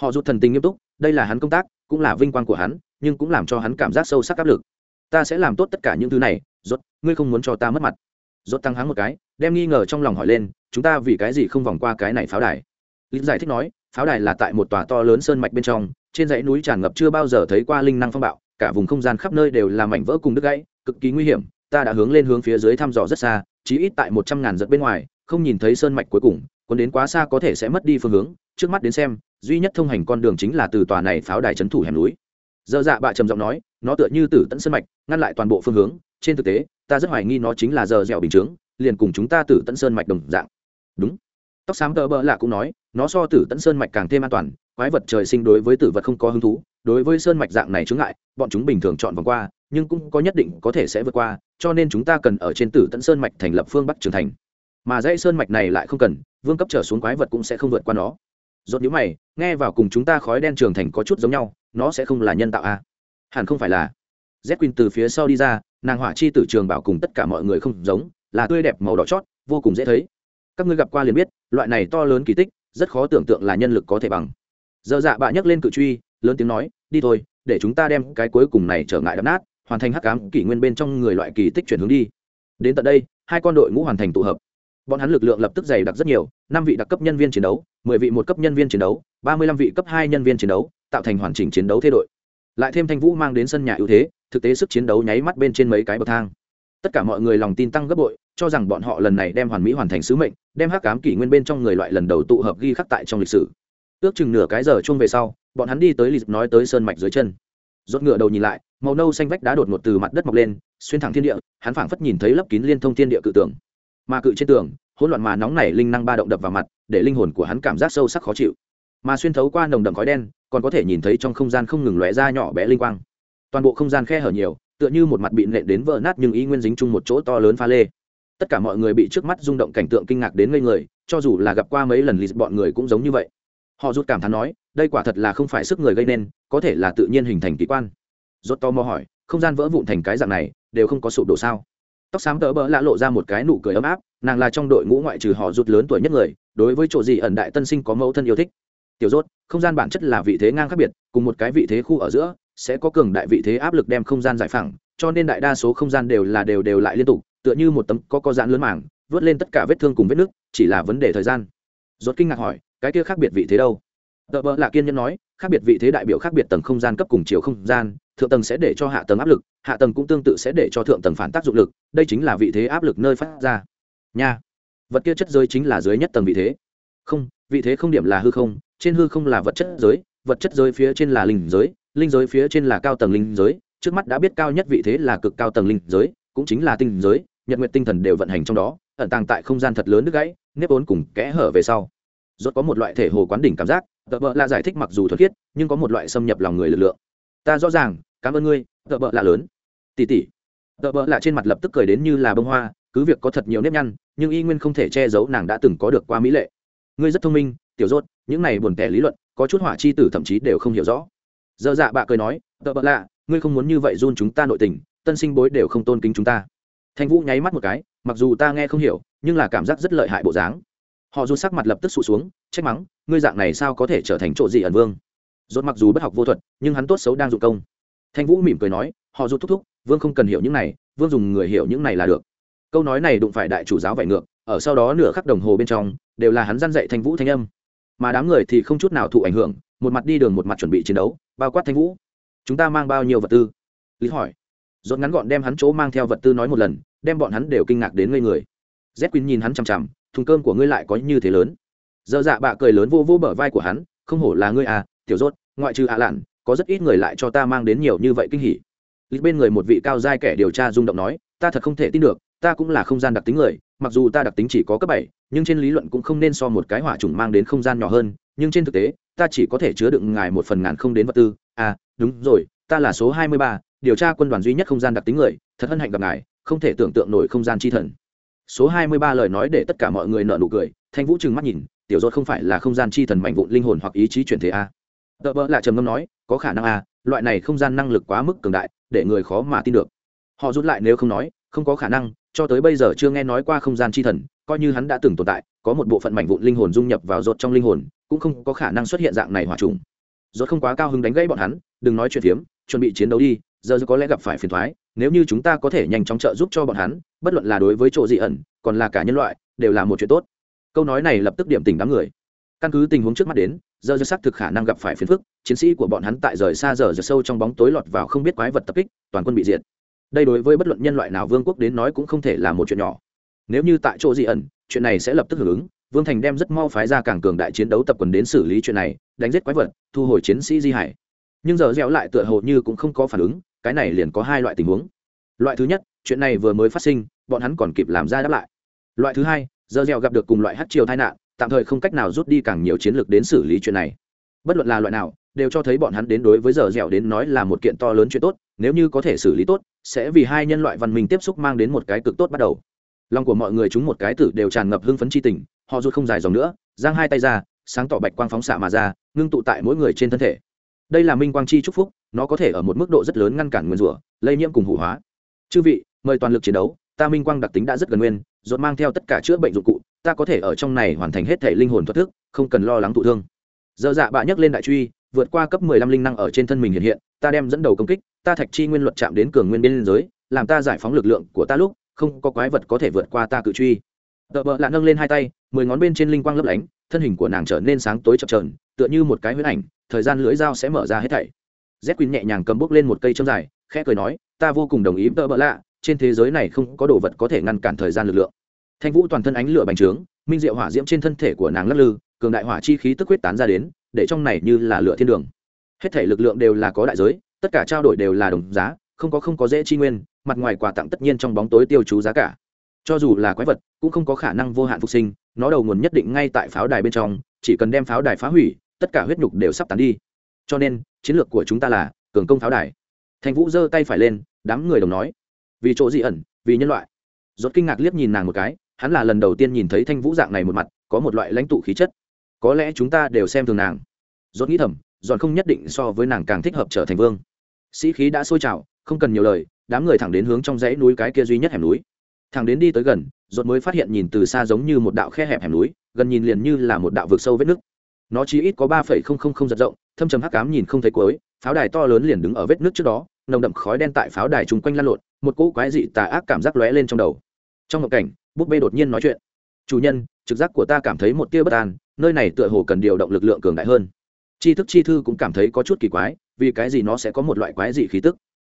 Họ rút thần tình nghiêm túc, đây là hắn công tác, cũng là vinh quang của hắn, nhưng cũng làm cho hắn cảm giác sâu sắc áp lực. Ta sẽ làm tốt tất cả những thứ này, rốt, ngươi không muốn cho ta mất mặt. Rốt tăng háng một cái, đem nghi ngờ trong lòng hỏi lên, chúng ta vì cái gì không vòng qua cái này pháo đài? Lý giải thích nói, pháo đài là tại một tòa to lớn sơn mạch bên trong, trên dãy núi tràn ngập chưa bao giờ thấy qua linh năng phong bạo, cả vùng không gian khắp nơi đều là mảnh vỡ cùng đứt gãy, cực kỳ nguy hiểm, ta đã hướng lên hướng phía dưới thăm dò rất xa chí ít tại một trăm ngàn giật bên ngoài, không nhìn thấy sơn mạch cuối cùng còn đến quá xa có thể sẽ mất đi phương hướng. Trước mắt đến xem, duy nhất thông hành con đường chính là từ tòa này pháo đài trấn thủ hẻm núi. Dơ dạ bạ trầm giọng nói, nó tựa như tử tận sơn mạch, ngăn lại toàn bộ phương hướng. Trên thực tế, ta rất hoài nghi nó chính là giờ dẻo bình chướng, liền cùng chúng ta tử tận sơn mạch đồng dạng. Đúng. Tóc xám tơ bỡ lạ cũng nói, nó so tử tận sơn mạch càng thêm an toàn, quái vật trời sinh đối với tử vật không có hứng thú đối với sơn mạch dạng này chướng ngại, bọn chúng bình thường chọn vòng qua, nhưng cũng có nhất định có thể sẽ vượt qua, cho nên chúng ta cần ở trên tử tận sơn mạch thành lập phương bắc trường thành. Mà dãy sơn mạch này lại không cần, vương cấp trở xuống quái vật cũng sẽ không vượt qua nó. Rốt nhíu mày, nghe vào cùng chúng ta khói đen trường thành có chút giống nhau, nó sẽ không là nhân tạo à? hẳn không phải là. Z quỳnh từ phía sau đi ra, nàng hỏa chi tử trường bảo cùng tất cả mọi người không giống, là tươi đẹp màu đỏ chót, vô cùng dễ thấy. Các ngươi gặp qua liền biết, loại này to lớn kỳ tích, rất khó tưởng tượng là nhân lực có thể bằng. Giờ dạ bạ nhấc lên cự truy lớn tiếng nói, đi thôi, để chúng ta đem cái cuối cùng này trở ngại đập nát, hoàn thành hắc ám kỷ nguyên bên trong người loại kỳ tích chuyển hướng đi. Đến tận đây, hai con đội ngũ hoàn thành tụ hợp. Bọn hắn lực lượng lập tức dày đặc rất nhiều, năm vị đặc cấp nhân viên chiến đấu, mười vị một cấp nhân viên chiến đấu, ba mươi lăm vị cấp hai nhân viên chiến đấu, tạo thành hoàn chỉnh chiến đấu thế đội. Lại thêm thanh vũ mang đến sân nhà ưu thế, thực tế sức chiến đấu nháy mắt bên trên mấy cái bậc thang. Tất cả mọi người lòng tin tăng gấp bội, cho rằng bọn họ lần này đem hoàn mỹ hoàn thành sứ mệnh, đem hắc cám kỷ nguyên bên trong người loại lần đầu tụ hợp ghi khắc tại trong lịch sử. Ước chừng nửa cái giờ chung về sau bọn hắn đi tới lì nói tới sơn mạch dưới chân. Rốt ngựa đầu nhìn lại, màu nâu xanh vách đá đột ngột từ mặt đất mọc lên, xuyên thẳng thiên địa, hắn phảng phất nhìn thấy lấp kín liên thông thiên địa cự tường mà cự trên tường, hỗn loạn mà nóng nảy linh năng ba động đập vào mặt, để linh hồn của hắn cảm giác sâu sắc khó chịu. Mà xuyên thấu qua nồng đậm khói đen, còn có thể nhìn thấy trong không gian không ngừng lóe ra nhỏ bé linh quang. Toàn bộ không gian khe hở nhiều, tựa như một mặt bị nện đến vỡ nát nhưng ý nguyên dính chung một chỗ to lớn pha lê. Tất cả mọi người bị trước mắt rung động cảnh tượng kinh ngạc đến ngây người, cho dù là gặp qua mấy lần lì bọn người cũng giống như vậy. Họ rút cảm thán nói đây quả thật là không phải sức người gây nên, có thể là tự nhiên hình thành kỳ quan. Rốt to mò hỏi, không gian vỡ vụn thành cái dạng này, đều không có sụp đổ sao? Tóc xám tớ bỡ lạ lộ ra một cái nụ cười ấm áp, nàng là trong đội ngũ ngoại trừ họ rút lớn tuổi nhất người, đối với chỗ gì ẩn đại tân sinh có mẫu thân yêu thích. Tiểu rốt, không gian bản chất là vị thế ngang khác biệt, cùng một cái vị thế khu ở giữa, sẽ có cường đại vị thế áp lực đem không gian giải phẳng, cho nên đại đa số không gian đều là đều đều lại liên tục, tựa như một tấm có có giãn lớn mảng, vớt lên tất cả vết thương cùng vết nước chỉ là vấn đề thời gian. Rốt kinh ngạc hỏi, cái kia khác biệt vị thế đâu? Tờ vợ là kiên nhẫn nói, khác biệt vị thế đại biểu khác biệt tầng không gian cấp cùng chiều không gian, thượng tầng sẽ để cho hạ tầng áp lực, hạ tầng cũng tương tự sẽ để cho thượng tầng phản tác dụng lực, đây chính là vị thế áp lực nơi phát ra. Nha. Vật kia chất giới chính là dưới nhất tầng vị thế. Không, vị thế không điểm là hư không, trên hư không là vật chất giới, vật chất giới phía trên là linh giới linh giới phía trên là cao tầng linh giới, trước mắt đã biết cao nhất vị thế là cực cao tầng linh giới, cũng chính là tinh giới, nhật nguyện tinh thần đều vận hành trong đó, ẩn tàng tại không gian thật lớn nước gãy, nếp ốn cùng kẽ hở về sau. Rốt có một loại thể hồ quán đỉnh cảm giác tờ bợ là giải thích mặc dù thuật khiết, nhưng có một loại xâm nhập lòng người lực lượng. Ta rõ ràng, cảm ơn ngươi, tờ bợ là lớn. Tỷ tỷ tờ bợ lạ trên mặt lập tức cười đến như là bông hoa, cứ việc có thật nhiều nếp nhăn, nhưng y nguyên không thể che giấu nàng đã từng có được qua mỹ lệ. Ngươi rất thông minh, tiểu rốt, những này buồn tẻ lý luận, có chút hỏa chi tử thậm chí đều không hiểu rõ. Dơ dạ bạ cười nói, tờ bợ lạ, ngươi không muốn như vậy run chúng ta nội tình, tân sinh bối đều không tôn kính chúng ta. Thanh vũ nháy mắt một cái, mặc dù ta nghe không hiểu, nhưng là cảm giác rất lợi hại bộ dáng họ rút sắc mặt lập tức sụt xuống, trách mắng, ngươi dạng này sao có thể trở thành chỗ gì ẩn vương? Rốt mặc dù bất học vô thuật, nhưng hắn tốt xấu đang dụng công. Thanh vũ mỉm cười nói, họ rút thúc thúc, vương không cần hiểu những này, vương dùng người hiểu những này là được. Câu nói này đụng phải đại chủ giáo vải ngược, ở sau đó nửa khắc đồng hồ bên trong, đều là hắn dăn dạy thanh vũ thanh âm. Mà đám người thì không chút nào thụ ảnh hưởng, một mặt đi đường một mặt chuẩn bị chiến đấu, bao quát thanh vũ. Chúng ta mang bao nhiêu vật tư? Lý hỏi. Rốt ngắn gọn đem hắn chỗ mang theo vật tư nói một lần, đem bọn hắn đều kinh ngạc đến ngây người. Z quỳnh nhìn hắn chằm chằm thùng cơm của ngươi lại có như thế lớn. Dơ dạ bạ cười lớn vô vô bờ vai của hắn, không hổ là ngươi à tiểu rốt, ngoại trừ ạ à lạn, có rất ít người lại cho ta mang đến nhiều như vậy kinh hỉ. Lịch bên người một vị cao giai kẻ điều tra rung động nói, ta thật không thể tin được, ta cũng là không gian đặc tính người, mặc dù ta đặc tính chỉ có cấp bảy, nhưng trên lý luận cũng không nên so một cái hỏa trùng mang đến không gian nhỏ hơn, nhưng trên thực tế, ta chỉ có thể chứa đựng ngài một phần ngàn không đến vật tư. À đúng rồi, ta là số hai mươi ba, điều tra quân đoàn duy nhất không gian đặc tính người, thật hân hạnh gặp ngài, không thể tưởng tượng nổi không gian chi thần số hai mươi ba lời nói để tất cả mọi người nợ nụ cười, thanh vũ trừng mắt nhìn, tiểu dốt không phải là không gian chi thần mạnh vụn linh hồn hoặc ý chí chuyển thế a? Tợ vợ lại trầm ngâm nói, có khả năng a, loại này không gian năng lực quá mức cường đại, để người khó mà tin được. Họ rút lại nếu không nói, không có khả năng, cho tới bây giờ chưa nghe nói qua không gian chi thần, coi như hắn đã từng tồn tại, có một bộ phận mảnh vụn linh hồn dung nhập vào rốt trong linh hồn, cũng không có khả năng xuất hiện dạng này hỏa trùng. Rốt không quá cao hứng đánh gãy bọn hắn, đừng nói chuyện phiếm, chuẩn bị chiến đấu đi, giờ có lẽ gặp phải phiền thoái nếu như chúng ta có thể nhanh chóng trợ giúp cho bọn hắn, bất luận là đối với chỗ dị ẩn, còn là cả nhân loại, đều là một chuyện tốt. Câu nói này lập tức điểm tỉnh đám người. Căn cứ tình huống trước mắt đến, giờ giờ xác thực khả năng gặp phải phiền phức, chiến sĩ của bọn hắn tại rời xa giờ giờ sâu trong bóng tối lọt vào không biết quái vật tập kích, toàn quân bị diệt. Đây đối với bất luận nhân loại nào vương quốc đến nói cũng không thể là một chuyện nhỏ. Nếu như tại chỗ dị ẩn, chuyện này sẽ lập tức hưởng ứng, vương thành đem rất mau phái ra càng cường đại chiến đấu tập quần đến xử lý chuyện này, đánh giết quái vật, thu hồi chiến sĩ di hải. Nhưng giờ dẻo lại tựa hồ như cũng không có phản ứng cái này liền có hai loại tình huống. Loại thứ nhất, chuyện này vừa mới phát sinh, bọn hắn còn kịp làm ra đáp lại. Loại thứ hai, giờ dẻo gặp được cùng loại hát chiều tai nạn, tạm thời không cách nào rút đi càng nhiều chiến lược đến xử lý chuyện này. Bất luận là loại nào, đều cho thấy bọn hắn đến đối với giờ dẻo đến nói là một kiện to lớn chuyện tốt, nếu như có thể xử lý tốt, sẽ vì hai nhân loại văn minh tiếp xúc mang đến một cái cực tốt bắt đầu. Lòng của mọi người chúng một cái tử đều tràn ngập hưng phấn chi tình, họ rút không dài dòng nữa, giang hai tay ra, sáng tỏ bạch quang phóng xạ mà ra, ngưng tụ tại mỗi người trên thân thể. Đây là minh quang chi chúc phúc nó có thể ở một mức độ rất lớn ngăn cản nguyên rủa, lây nhiễm cùng hủ hóa. Chư vị, mời toàn lực chiến đấu, ta minh quang đặc tính đã rất gần nguyên dột mang theo tất cả chữa bệnh dụng cụ, ta có thể ở trong này hoàn thành hết thể linh hồn thoát thức, không cần lo lắng thụ thương. Dơ dạ bạ nhấc lên đại truy, vượt qua cấp mười lăm linh năng ở trên thân mình hiện hiện, ta đem dẫn đầu công kích, ta thạch chi nguyên luật chạm đến cường nguyên biên giới làm ta giải phóng lực lượng của ta lúc, không có quái vật có thể vượt qua ta cự truy. Tợ vợ lạ nâng lên hai tay, mười ngón bên trên linh quang lấp lánh, thân hình của nàng trở nên sáng tối chập trờn tựa như một cái huyết ảnh, thời gian lưỡi dao sẽ mở ra hết thảy z quyên nhẹ nhàng cầm bốc lên một cây châm dài, khẽ cười nói, ta vô cùng đồng ý tợ bỡ lạ, trên thế giới này không có đồ vật có thể ngăn cản thời gian lực lượng. Thanh vũ toàn thân ánh lửa bành trướng, minh diệu hỏa diễm trên thân thể của nàng lắc lư, cường đại hỏa chi khí tức quyết tán ra đến, để trong này như là lửa thiên đường. Hết thể lực lượng đều là có đại giới, tất cả trao đổi đều là đồng giá, không có không có dễ chi nguyên, mặt ngoài quà tặng tất nhiên trong bóng tối tiêu chú giá cả. Cho dù là quái vật, cũng không có khả năng vô hạn phục sinh, nó đầu nguồn nhất định ngay tại pháo đài bên trong, chỉ cần đem pháo đài phá hủy, tất cả huyết nhục đều sắp tán đi cho nên, chiến lược của chúng ta là cường công pháo đài. Thành vũ giơ tay phải lên, đám người đồng nói, vì chỗ dị ẩn, vì nhân loại. Rốt kinh ngạc liếc nhìn nàng một cái, hắn là lần đầu tiên nhìn thấy thanh vũ dạng này một mặt, có một loại lãnh tụ khí chất. Có lẽ chúng ta đều xem thường nàng. Rốt nghĩ thầm dọn không nhất định so với nàng càng thích hợp trở thành vương. Sĩ khí đã sôi trào, không cần nhiều lời, đám người thẳng đến hướng trong dãy núi cái kia duy nhất hẻm núi. Thẳng đến đi tới gần, rốt mới phát hiện nhìn từ xa giống như một đạo khe hẹp hẻm núi, gần nhìn liền như là một đạo vực sâu vết nước nó chỉ ít có ba phẩy không không không giật rộng, thâm trầm hắc ám nhìn không thấy cuối, pháo đài to lớn liền đứng ở vết nước trước đó, nồng đậm khói đen tại pháo đài chung quanh lan lộn, một cỗ quái dị tà ác cảm giác lóe lên trong đầu. Trong ngộng cảnh, búp bê đột nhiên nói chuyện. Chủ nhân, trực giác của ta cảm thấy một tia bất an, nơi này tựa hồ cần điều động lực lượng cường đại hơn. Chi thức chi thư cũng cảm thấy có chút kỳ quái, vì cái gì nó sẽ có một loại quái dị khí tức?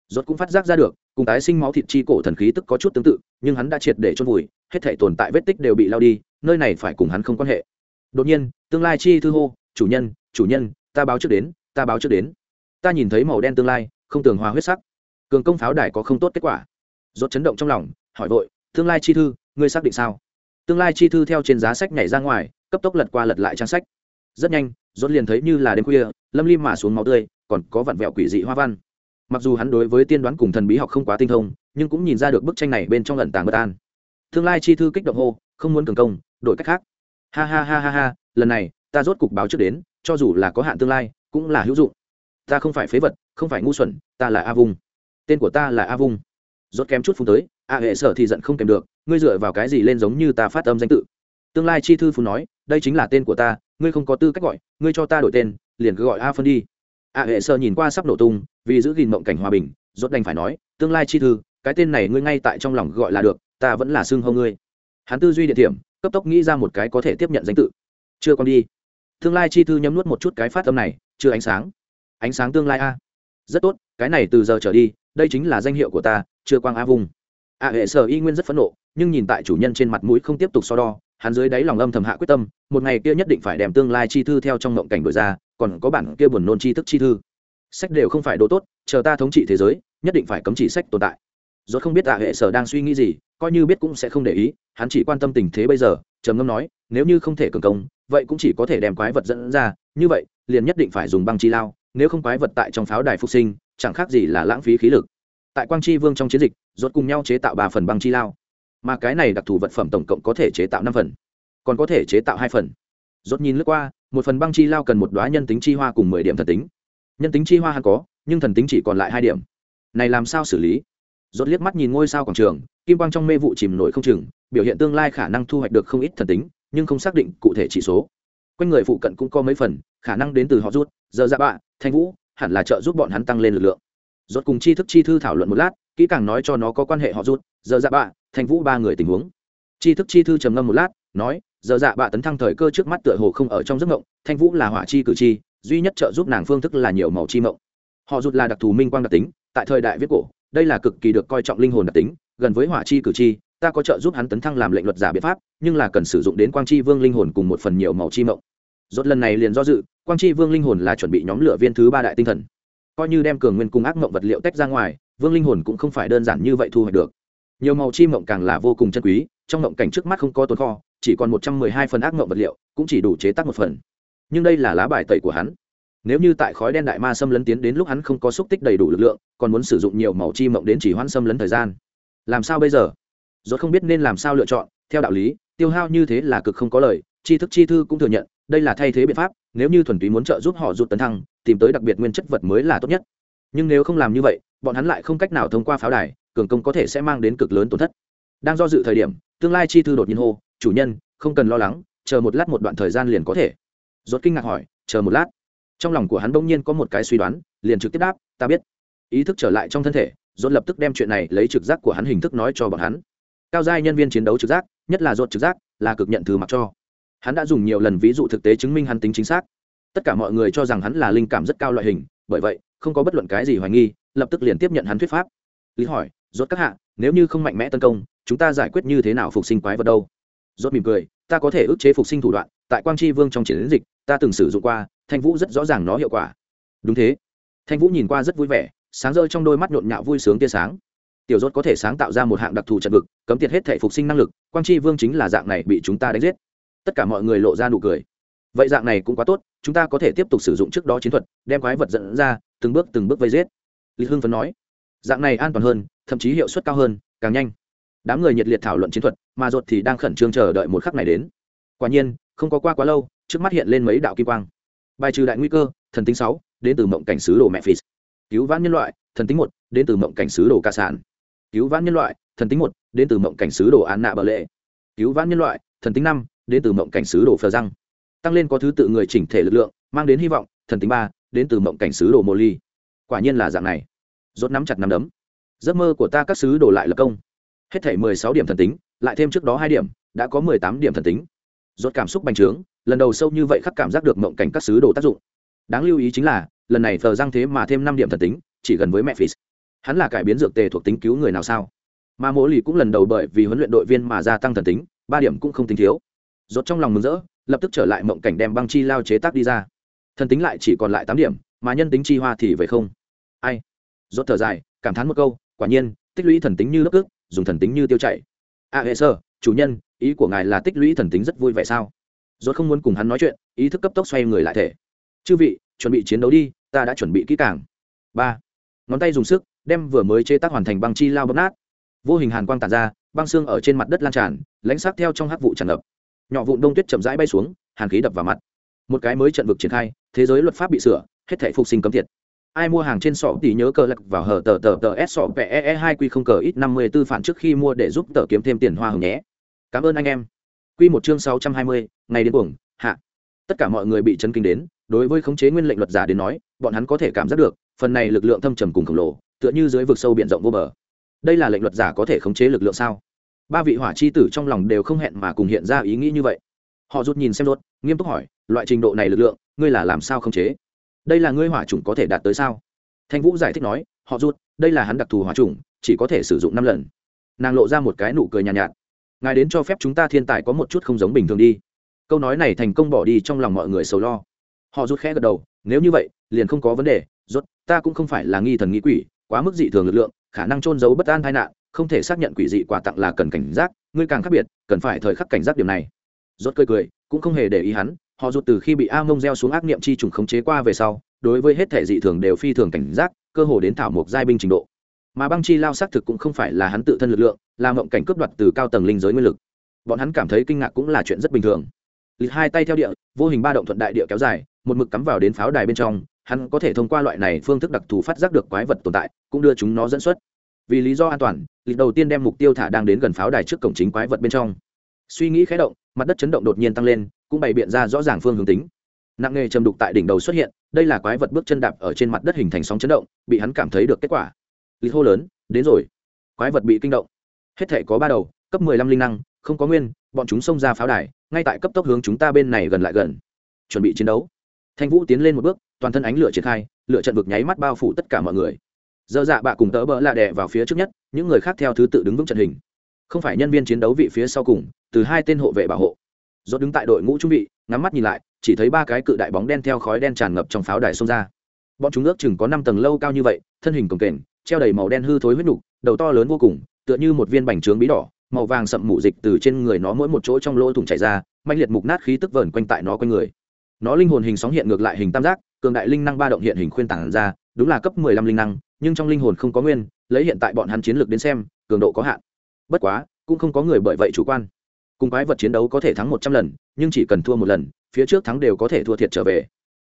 Rốt cũng phát giác ra được, cùng tái sinh máu thịt chi cổ thần khí tức có chút tương tự, nhưng hắn đã triệt để chôn vùi, hết thể tồn tại vết tích đều bị lao đi, nơi này phải cùng hắn không quan hệ đột nhiên, tương lai chi thư hô, chủ nhân chủ nhân, ta báo trước đến, ta báo trước đến. Ta nhìn thấy màu đen tương lai, không tường hòa huyết sắc. Cường công pháo đài có không tốt kết quả. Rốt chấn động trong lòng, hỏi vội, tương lai chi thư, ngươi xác định sao? Tương lai chi thư theo trên giá sách nhảy ra ngoài, cấp tốc lật qua lật lại trang sách. Rất nhanh, rốt liền thấy như là đêm khuya, lâm lim mà xuống máu tươi, còn có vặn vẹo quỷ dị hoa văn. Mặc dù hắn đối với tiên đoán cùng thần bí học không quá tinh thông, nhưng cũng nhìn ra được bức tranh này bên trong ẩn tàng bất an. Tương lai chi thư kích động hô, không muốn cường công, đổi cách khác ha ha ha ha ha, lần này, ta rốt cục báo trước đến, cho dù là có hạn tương lai, cũng là hữu dụng. Ta không phải phế vật, không phải ngu xuẩn, ta là a vung. Tên của ta là a vung. Rốt kém chút phun tới, a hệ sở thì giận không kèm được, ngươi dựa vào cái gì lên giống như ta phát âm danh tự? Tương lai chi thư phun nói, đây chính là tên của ta, ngươi không có tư cách gọi, ngươi cho ta đổi tên, liền cứ gọi a phân đi. A hệ sở nhìn qua sắp nổ tung, vì giữ gìn mộng cảnh hòa bình, rốt đành phải nói, tương lai chi thư, cái tên này ngươi ngay tại trong lòng gọi là được, ta vẫn là xương hô ngươi. Hắn tư duy địa điểm cấp tốc nghĩ ra một cái có thể tiếp nhận danh tự. Chưa con đi. Tương lai chi thư nhấm nuốt một chút cái phát âm này, chưa ánh sáng. Ánh sáng tương lai a. Rất tốt, cái này từ giờ trở đi, đây chính là danh hiệu của ta, chưa quang a vùng. A hệ sở y nguyên rất phẫn nộ, nhưng nhìn tại chủ nhân trên mặt mũi không tiếp tục so đo, hắn dưới đáy lòng âm thầm hạ quyết tâm, một ngày kia nhất định phải đem tương lai chi thư theo trong ngộng cảnh đổi ra, còn có bản kia buồn nôn chi thức chi thư. Sách đều không phải đồ tốt, chờ ta thống trị thế giới, nhất định phải cấm chỉ sách tồn tại. Rốt không biết tạ hệ sở đang suy nghĩ gì coi như biết cũng sẽ không để ý, hắn chỉ quan tâm tình thế bây giờ, trầm ngâm nói, nếu như không thể cường công, vậy cũng chỉ có thể đem quái vật dẫn ra, như vậy, liền nhất định phải dùng băng chi lao, nếu không quái vật tại trong pháo đài phục sinh, chẳng khác gì là lãng phí khí lực. Tại quang chi vương trong chiến dịch, rốt cùng nhau chế tạo ba phần băng chi lao. Mà cái này đặc thù vật phẩm tổng cộng có thể chế tạo năm phần, còn có thể chế tạo hai phần. Rốt nhìn lướt qua, một phần băng chi lao cần một đóa nhân tính chi hoa cùng mười điểm thần tính. Nhân tính chi hoa hắn có, nhưng thần tính chỉ còn lại hai điểm. Này làm sao xử lý? Rốt liếc mắt nhìn ngôi sao quảng trường kim quang trong mê vụ chìm nổi không chừng, biểu hiện tương lai khả năng thu hoạch được không ít thần tính, nhưng không xác định cụ thể chỉ số. Quanh người phụ cận cũng có mấy phần, khả năng đến từ họ rút, giờ dạ bạ, thanh vũ, hẳn là trợ giúp bọn hắn tăng lên lực lượng. Rốt cùng chi thức chi thư thảo luận một lát, kỹ càng nói cho nó có quan hệ họ rút, giờ dạ bạ, thanh vũ ba người tình huống. Chi thức chi thư trầm ngâm một lát, nói, giờ dạ bạ tấn thăng thời cơ trước mắt tựa hồ không ở trong giấc mộng, thanh vũ là hỏa chi cử chi, duy nhất trợ giúp nàng phương thức là nhiều màu chi mộng. Họ rút là đặc thù minh quang đặc tính, tại thời đại viết cổ, đây là cực kỳ được coi trọng linh hồn đặc tính gần với hỏa chi cử chi, ta có trợ giúp hắn tấn thăng làm lệnh luật giả biện pháp, nhưng là cần sử dụng đến quang chi vương linh hồn cùng một phần nhiều màu chi mộng. Rốt lần này liền do dự, quang chi vương linh hồn là chuẩn bị nhóm lửa viên thứ ba đại tinh thần. Coi như đem cường nguyên cung ác mộng vật liệu tách ra ngoài, vương linh hồn cũng không phải đơn giản như vậy thu hoạch được. Nhiều màu chi mộng càng là vô cùng chân quý, trong mộng cảnh trước mắt không có tồn kho, chỉ còn một trăm mười hai phần ác mộng vật liệu, cũng chỉ đủ chế tác một phần. Nhưng đây là lá bài tẩy của hắn. Nếu như tại khói đen đại ma xâm lấn tiến đến lúc hắn không có xúc tích đầy đủ lực lượng, còn muốn sử dụng nhiều màu chi mộng đến chỉ hoãn xâm lấn thời gian làm sao bây giờ? Rốt không biết nên làm sao lựa chọn, theo đạo lý, tiêu hao như thế là cực không có lời, tri thức chi thư cũng thừa nhận, đây là thay thế biện pháp, nếu như thuần túy muốn trợ giúp họ rút tấn thăng, tìm tới đặc biệt nguyên chất vật mới là tốt nhất. Nhưng nếu không làm như vậy, bọn hắn lại không cách nào thông qua pháo đài, cường công có thể sẽ mang đến cực lớn tổn thất. Đang do dự thời điểm, tương lai chi thư đột nhiên hô, chủ nhân, không cần lo lắng, chờ một lát một đoạn thời gian liền có thể. Rốt kinh ngạc hỏi, chờ một lát? Trong lòng của hắn bỗng nhiên có một cái suy đoán, liền trực tiếp đáp, ta biết. Ý thức trở lại trong thân thể rốt lập tức đem chuyện này lấy trực giác của hắn hình thức nói cho bọn hắn. Cao giai nhân viên chiến đấu trực giác, nhất là rốt trực giác, là cực nhận thứ mặc cho. Hắn đã dùng nhiều lần ví dụ thực tế chứng minh hắn tính chính xác. Tất cả mọi người cho rằng hắn là linh cảm rất cao loại hình, bởi vậy, không có bất luận cái gì hoài nghi, lập tức liền tiếp nhận hắn thuyết pháp. Lý hỏi, rốt các hạ, nếu như không mạnh mẽ tấn công, chúng ta giải quyết như thế nào phục sinh quái vật đâu? Rốt mỉm cười, ta có thể ức chế phục sinh thủ đoạn, tại quang chi vương trong chiến dịch, ta từng sử dụng qua, thanh vũ rất rõ ràng nó hiệu quả. Đúng thế. Thanh vũ nhìn qua rất vui vẻ sáng rơi trong đôi mắt nhộn nhạo vui sướng tia sáng. Tiểu rốt có thể sáng tạo ra một hạng đặc thù trận vực, cấm tiệt hết thể phục sinh năng lực, quang chi vương chính là dạng này bị chúng ta đánh giết. Tất cả mọi người lộ ra nụ cười. Vậy dạng này cũng quá tốt, chúng ta có thể tiếp tục sử dụng trước đó chiến thuật, đem quái vật dẫn ra, từng bước từng bước vây giết. Lý hưng phấn nói. Dạng này an toàn hơn, thậm chí hiệu suất cao hơn, càng nhanh. Đám người nhiệt liệt thảo luận chiến thuật, mà ruột thì đang khẩn trương chờ đợi một khắc này đến. Quả nhiên, không có qua quá lâu, trước mắt hiện lên mấy đạo kim quang. Bài trừ đại nguy cơ, thần tính sáu, đến từ mộng cảnh sứ đồ mẹ phì cứu vãn nhân loại, thần tính một, đến từ mộng cảnh sứ đồ ca sản. Cứu vãn nhân loại, thần tính một, đến từ mộng cảnh sứ đồ án nạ bờ lệ. Cứu vãn nhân loại, thần tính năm, đến từ mộng cảnh sứ đồ phờ răng. Tăng lên có thứ tự người chỉnh thể lực lượng, mang đến hy vọng, thần tính ba, đến từ mộng cảnh sứ đồ mô ly. Quả nhiên là dạng này. Rốt nắm chặt nắm đấm. Giấc mơ của ta các sứ đồ lại lập công. Hết thể mười sáu điểm thần tính, lại thêm trước đó hai điểm, đã có mười tám điểm thần tính. Rốt cảm xúc bành trướng, lần đầu sâu như vậy khắc cảm giác được mộng cảnh các sứ đồ tác dụng đáng lưu ý chính là lần này thờ răng thế mà thêm năm điểm thần tính chỉ gần với mẹ phí hắn là cải biến dược tề thuộc tính cứu người nào sao? Mà mỗi lì cũng lần đầu bởi vì huấn luyện đội viên mà gia tăng thần tính ba điểm cũng không tính thiếu. Rốt trong lòng mừng rỡ lập tức trở lại mộng cảnh đem băng chi lao chế tác đi ra. Thần tính lại chỉ còn lại tám điểm mà nhân tính chi hoa thì về không. Ai? Rốt thở dài cảm thán một câu quả nhiên tích lũy thần tính như lớp ức dùng thần tính như tiêu chảy. A à, hệ sơ chủ nhân ý của ngài là tích lũy thần tính rất vui vẻ sao? Rốt không muốn cùng hắn nói chuyện ý thức cấp tốc xoay người lại thể chư vị, chuẩn bị chiến đấu đi, ta đã chuẩn bị kỹ càng. Ba. Ngón tay dùng sức, đem vừa mới chế tác hoàn thành băng chi lao bóp nát. Vô hình hàn quang tàn ra, băng xương ở trên mặt đất lan tràn, lãnh sắc theo trong hắc vụ tràn ngập. Nhỏ vụn đông tuyết chậm rãi bay xuống, hàn khí đập vào mặt. Một cái mới trận vực triển khai, thế giới luật pháp bị sửa, hết thể phục sinh cấm thiệt ai mua hàng trên sọ thì nhớ cờ lật vào hở tờ tờ tờ s sọ pe e hai q không cờ ít năm mươi tư phản trước khi mua để giúp tờ kiếm thêm tiền hoa hồng nhé. Cảm ơn anh em. Q một chương sáu trăm hai mươi, ngày đến cuồng, hạ tất cả mọi người bị chấn kinh đến đối với khống chế nguyên lệnh luật giả đến nói bọn hắn có thể cảm giác được phần này lực lượng thâm trầm cùng khổng lồ tựa như dưới vực sâu biển rộng vô bờ. Đây là lệnh luật giả có thể khống chế lực lượng sao? Ba vị hỏa chi tử trong lòng đều không hẹn mà cùng hiện ra ý nghĩ như vậy. Họ rút nhìn xem rốt nghiêm túc hỏi loại trình độ này lực lượng ngươi là làm sao khống chế? Đây là ngươi hỏa chủng có thể đạt tới sao? Thanh vũ giải thích nói họ rút đây là hắn đặc thù hỏa chủng chỉ có thể sử dụng năm lần. Nàng lộ ra một cái nụ cười nhàn nhạt, nhạt ngài đến cho phép chúng ta thiên tài có một chút không giống bình thường đi câu nói này thành công bỏ đi trong lòng mọi người sầu lo. Họ rút khẽ gật đầu, nếu như vậy, liền không có vấn đề, rốt, ta cũng không phải là nghi thần nghĩ quỷ, quá mức dị thường lực lượng, khả năng trôn giấu bất an tai nạn, không thể xác nhận quỷ dị quà tặng là cần cảnh giác, ngươi càng khác biệt, cần phải thời khắc cảnh giác điểm này. Rốt cười cười, cũng không hề để ý hắn, họ rút từ khi bị a mông gieo xuống ác niệm chi trùng khống chế qua về sau, đối với hết thể dị thường đều phi thường cảnh giác, cơ hồ đến thảo mộc giai binh trình độ. Mà băng chi lao xác thực cũng không phải là hắn tự thân lực lượng, là mộng cảnh cướp đoạt từ cao tầng linh giới nguyên lực. Bọn hắn cảm thấy kinh ngạc cũng là chuyện rất bình thường lịch hai tay theo địa, vô hình ba động thuận đại địa kéo dài, một mực cắm vào đến pháo đài bên trong, hắn có thể thông qua loại này phương thức đặc thù phát giác được quái vật tồn tại, cũng đưa chúng nó dẫn xuất. Vì lý do an toàn lịch đầu tiên đem mục tiêu thả đang đến gần pháo đài trước cổng chính quái vật bên trong. Suy nghĩ khé động, mặt đất chấn động đột nhiên tăng lên, cũng bày biện ra rõ ràng phương hướng tính. Nặng nghề chầm đục tại đỉnh đầu xuất hiện, đây là quái vật bước chân đạp ở trên mặt đất hình thành sóng chấn động, bị hắn cảm thấy được kết quả. Lịch hô lớn, đến rồi. Quái vật bị kinh động. Hết thể có ba đầu, cấp mười lăm linh năng, không có nguyên, bọn chúng xông ra pháo đài ngay tại cấp tốc hướng chúng ta bên này gần lại gần. Chuẩn bị chiến đấu. Thanh vũ tiến lên một bước, toàn thân ánh lửa triển khai, lửa trận vực nháy mắt bao phủ tất cả mọi người. Dơ dạ bạ cùng tớ bỡ lạ đè vào phía trước nhất, những người khác theo thứ tự đứng vững trận hình. Không phải nhân viên chiến đấu vị phía sau cùng, từ hai tên hộ vệ bảo hộ. Do đứng tại đội ngũ trung vị, ngắm mắt nhìn lại, chỉ thấy ba cái cự đại bóng đen theo khói đen tràn ngập trong pháo đài xông ra. Bọn chúng ước chừng có năm tầng lâu cao như vậy, thân hình cồng kềnh, treo đầy màu đen hư thối huyết nục, đầu to lớn vô cùng, tựa như một viên bành trướng bí đỏ màu vàng sậm mủ dịch từ trên người nó mỗi một chỗ trong lỗ thủng chảy ra mạnh liệt mục nát khí tức vờn quanh tại nó quanh người. Nó linh hồn hình sóng hiện ngược lại hình tam giác, cường đại linh năng ba động hiện hình khuyên tảng ra, đúng là cấp mười lăm linh năng, nhưng trong linh hồn không có nguyên, lấy hiện tại bọn hắn chiến lược đến xem, cường độ có hạn. Bất quá, cũng không có người bởi vậy chủ quan. Cùng quái vật chiến đấu có thể thắng một trăm lần, nhưng chỉ cần thua một lần, phía trước thắng đều có thể thua thiệt trở về.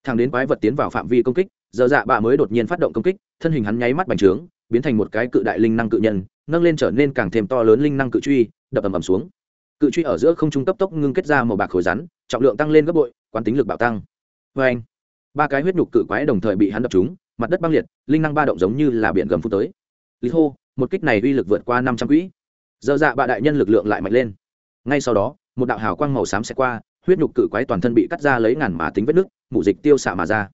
Thằng đến quái vật tiến vào phạm vi công kích, giờ dạ bạ mới đột nhiên phát động công kích, thân hình hắn nháy mắt bành trướng, biến thành một cái cự đại linh năng cự nhân nâng lên trở nên càng thêm to lớn linh năng cự truy, đập ầm ầm xuống. Cự truy ở giữa không trung cấp tốc ngưng kết ra màu bạc khối rắn, trọng lượng tăng lên gấp bội, quán tính lực bạo tăng. Vê anh, ba cái huyết nhục cự quái đồng thời bị hắn đập trúng, mặt đất băng liệt, linh năng ba động giống như là biển gầm phút tới. Lý hô, một kích này uy lực vượt qua năm trăm quỹ. Giờ dạ bạ đại nhân lực lượng lại mạnh lên. Ngay sau đó, một đạo hào quang màu xám sẽ qua, huyết nhục cự quái toàn thân bị cắt ra lấy ngàn mã tính vết nứt mụ dịch tiêu xạ mà ra.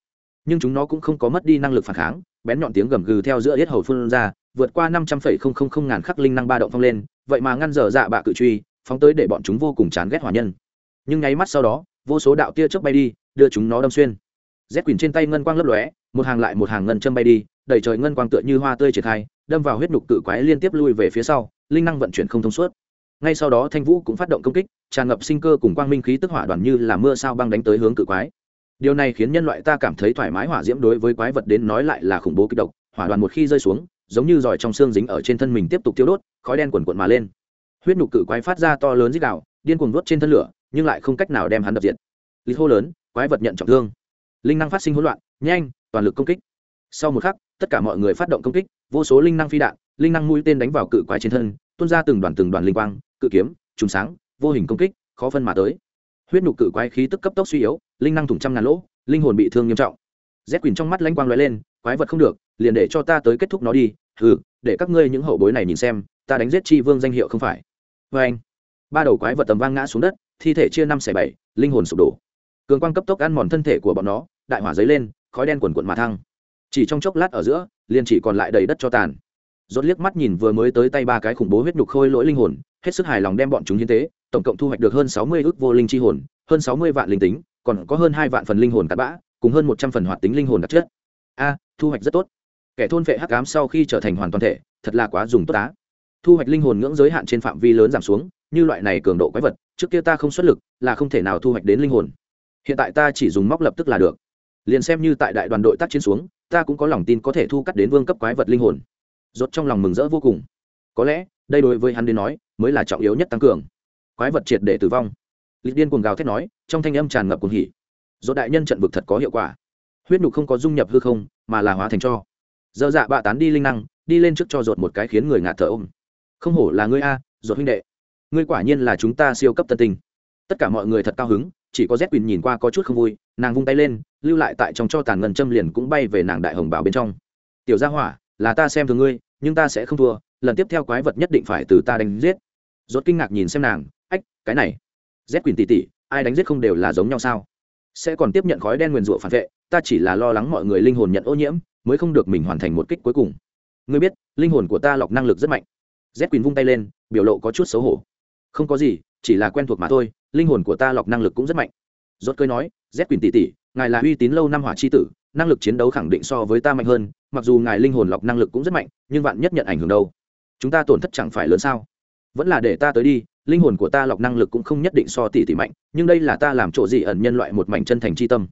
Nhưng chúng nó cũng không có mất đi năng lực phản kháng, bén nhọn tiếng gầm gừ theo giữa hết hầu phun ra vượt qua năm trăm phẩy không không không ngàn khắc linh năng ba động phong lên, vậy mà ngăn dở dạ bạ cự truy, phóng tới để bọn chúng vô cùng chán ghét hỏa nhân. Nhưng nháy mắt sau đó, vô số đạo tia chớp bay đi, đưa chúng nó đâm xuyên. Rét quỳnh trên tay ngân quang lấp lóe, một hàng lại một hàng ngân châm bay đi, đầy trời ngân quang tựa như hoa tươi triển khai, đâm vào huyết nhục cự quái liên tiếp lui về phía sau, linh năng vận chuyển không thông suốt. Ngay sau đó thanh vũ cũng phát động công kích, tràn ngập sinh cơ cùng quang minh khí tức hỏa đoàn như là mưa sao băng đánh tới hướng cự quái. Điều này khiến nhân loại ta cảm thấy thoải mái hỏa diễm đối với quái vật đến nói lại là khủng bố kích độc, hỏa đoàn một khi rơi xuống giống như giỏi trong xương dính ở trên thân mình tiếp tục tiêu đốt, khói đen quần quận mà lên. Huyết nhục cự quái phát ra to lớn dích đạo điên cuồng đốt trên thân lửa, nhưng lại không cách nào đem hắn đập diệt. Lý hô lớn, quái vật nhận trọng thương. Linh năng phát sinh hỗn loạn, nhanh, toàn lực công kích. Sau một khắc, tất cả mọi người phát động công kích, vô số linh năng phi đạn, linh năng mũi tên đánh vào cự quái trên thân, tuôn ra từng đoàn từng đoàn linh quang, cự kiếm, trùng sáng, vô hình công kích, khó phân mà tới. Huyết nhục cự quái khí tức cấp tốc suy yếu, linh năng thủng trăm ngàn lỗ, linh hồn bị thương nghiêm trọng. Rét quỳnh trong mắt lãnh quang lóe lên quái vật không được, liền để cho ta tới kết thúc nó đi. Ừ để các ngươi những hậu bối này nhìn xem, ta đánh giết chi vương danh hiệu không phải. Vê anh, ba đầu quái vật tầm vang ngã xuống đất, thi thể chia năm xẻ bảy, linh hồn sụp đổ. Cường quang cấp tốc ăn mòn thân thể của bọn nó, đại hỏa dấy lên, khói đen quần quận mà thăng. Chỉ trong chốc lát ở giữa, liền chỉ còn lại đầy đất cho tàn. Rốt liếc mắt nhìn vừa mới tới tay ba cái khủng bố huyết nhục khôi lỗi linh hồn, hết sức hài lòng đem bọn chúng hiến tế, tổng cộng thu hoạch được hơn sáu mươi ước vô linh chi hồn, hơn sáu mươi vạn linh tính, còn có hơn hai vạn phần linh hồn cắt bã, cùng hơn một trăm phần hoạt tính linh hồn đặc chất. A thu hoạch rất tốt. Kẻ thôn vệ hắc ám sau khi trở thành hoàn toàn thể, thật là quá dùng tốt á. Thu hoạch linh hồn ngưỡng giới hạn trên phạm vi lớn giảm xuống, như loại này cường độ quái vật, trước kia ta không xuất lực, là không thể nào thu hoạch đến linh hồn. Hiện tại ta chỉ dùng móc lập tức là được. Liền xem như tại đại đoàn đội tác chiến xuống, ta cũng có lòng tin có thể thu cắt đến vương cấp quái vật linh hồn. Rốt trong lòng mừng rỡ vô cùng. Có lẽ, đây đối với hắn đến nói, mới là trọng yếu nhất tăng cường. Quái vật triệt để tử vong. Lịch điên cuồng gào thét nói, trong thanh âm tràn ngập cuồng hỉ. Rốt đại nhân trận vực thật có hiệu quả. Huyết nhục không có dung nhập hư không mà là hóa thành cho. Dơ dạ bạ tán đi linh năng, đi lên trước cho ruột một cái khiến người ngạt thở ôm. Không hổ là ngươi a, ruột huynh đệ. Ngươi quả nhiên là chúng ta siêu cấp tân tình tất cả mọi người thật cao hứng, chỉ có z quỳnh nhìn qua có chút không vui, nàng vung tay lên, lưu lại tại trong cho tàn ngân châm liền cũng bay về nàng đại hồng bảo bên trong. Tiểu gia hỏa, là ta xem thường ngươi, nhưng ta sẽ không thua, lần tiếp theo quái vật nhất định phải từ ta đánh giết. Rốt kinh ngạc nhìn xem nàng, ách, cái này. Z quỳnh tỉ tỉ, ai đánh giết không đều là giống nhau sao? Sẽ còn tiếp nhận khói đen nguyền rủa phản vệ ta chỉ là lo lắng mọi người linh hồn nhận ô nhiễm, mới không được mình hoàn thành một kích cuối cùng. Ngươi biết, linh hồn của ta lọc năng lực rất mạnh. Z quỳnh vung tay lên, biểu lộ có chút xấu hổ. Không có gì, chỉ là quen thuộc mà thôi, linh hồn của ta lọc năng lực cũng rất mạnh. Rốt cơi nói z quỳnh tỷ tỷ, ngài là uy tín lâu năm hỏa chi tử, năng lực chiến đấu khẳng định so với ta mạnh hơn, mặc dù ngài linh hồn lọc năng lực cũng rất mạnh, nhưng bạn nhất nhận ảnh hưởng đâu? Chúng ta tổn thất chẳng phải lớn sao? Vẫn là để ta tới đi, linh hồn của ta lọc năng lực cũng không nhất định so tỷ tỷ mạnh, nhưng đây là ta làm chỗ gì ẩn nhân loại một mảnh chân thành tri tâm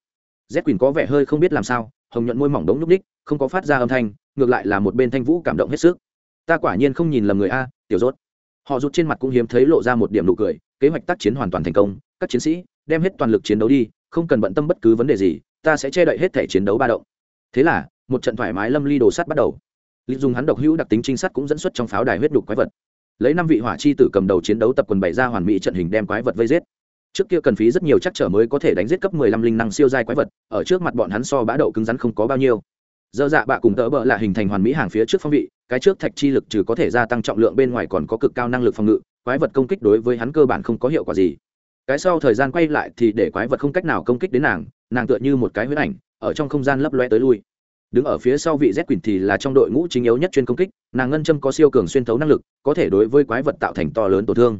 z quỳnh có vẻ hơi không biết làm sao, hồng nhuận môi mỏng đống nhúc ních, không có phát ra âm thanh, ngược lại là một bên thanh vũ cảm động hết sức. Ta quả nhiên không nhìn lầm người a, tiểu rốt. Họ rút trên mặt cũng hiếm thấy lộ ra một điểm nụ cười, kế hoạch tác chiến hoàn toàn thành công, các chiến sĩ đem hết toàn lực chiến đấu đi, không cần bận tâm bất cứ vấn đề gì, ta sẽ che đậy hết thể chiến đấu ba động. Thế là, một trận thoải mái lâm ly đồ sắt bắt đầu. Lịch dùng hắn độc hữu đặc tính trinh sát cũng dẫn xuất trong pháo đài huyết đục quái vật. Lấy năm vị hỏa chi tử cầm đầu chiến đấu tập quần bày ra hoàn mỹ trận hình đem quái vật vây giết trước kia cần phí rất nhiều chắc trở mới có thể đánh giết cấp 15 linh năng siêu giai quái vật, ở trước mặt bọn hắn so bá đậu cứng rắn không có bao nhiêu. Dơ dạ bạ cùng tớ bợ là hình thành hoàn mỹ hàng phía trước phong vị, cái trước thạch chi lực trừ có thể gia tăng trọng lượng bên ngoài còn có cực cao năng lực phòng ngự, quái vật công kích đối với hắn cơ bản không có hiệu quả gì. Cái sau thời gian quay lại thì để quái vật không cách nào công kích đến nàng nàng tựa như một cái huyết ảnh, ở trong không gian lấp loe tới lui. Đứng ở phía sau vị z quỳnh thì là trong đội ngũ chính yếu nhất chuyên công kích, nàng ngân châm có siêu cường xuyên thấu năng lực, có thể đối với quái vật tạo thành to lớn tổn thương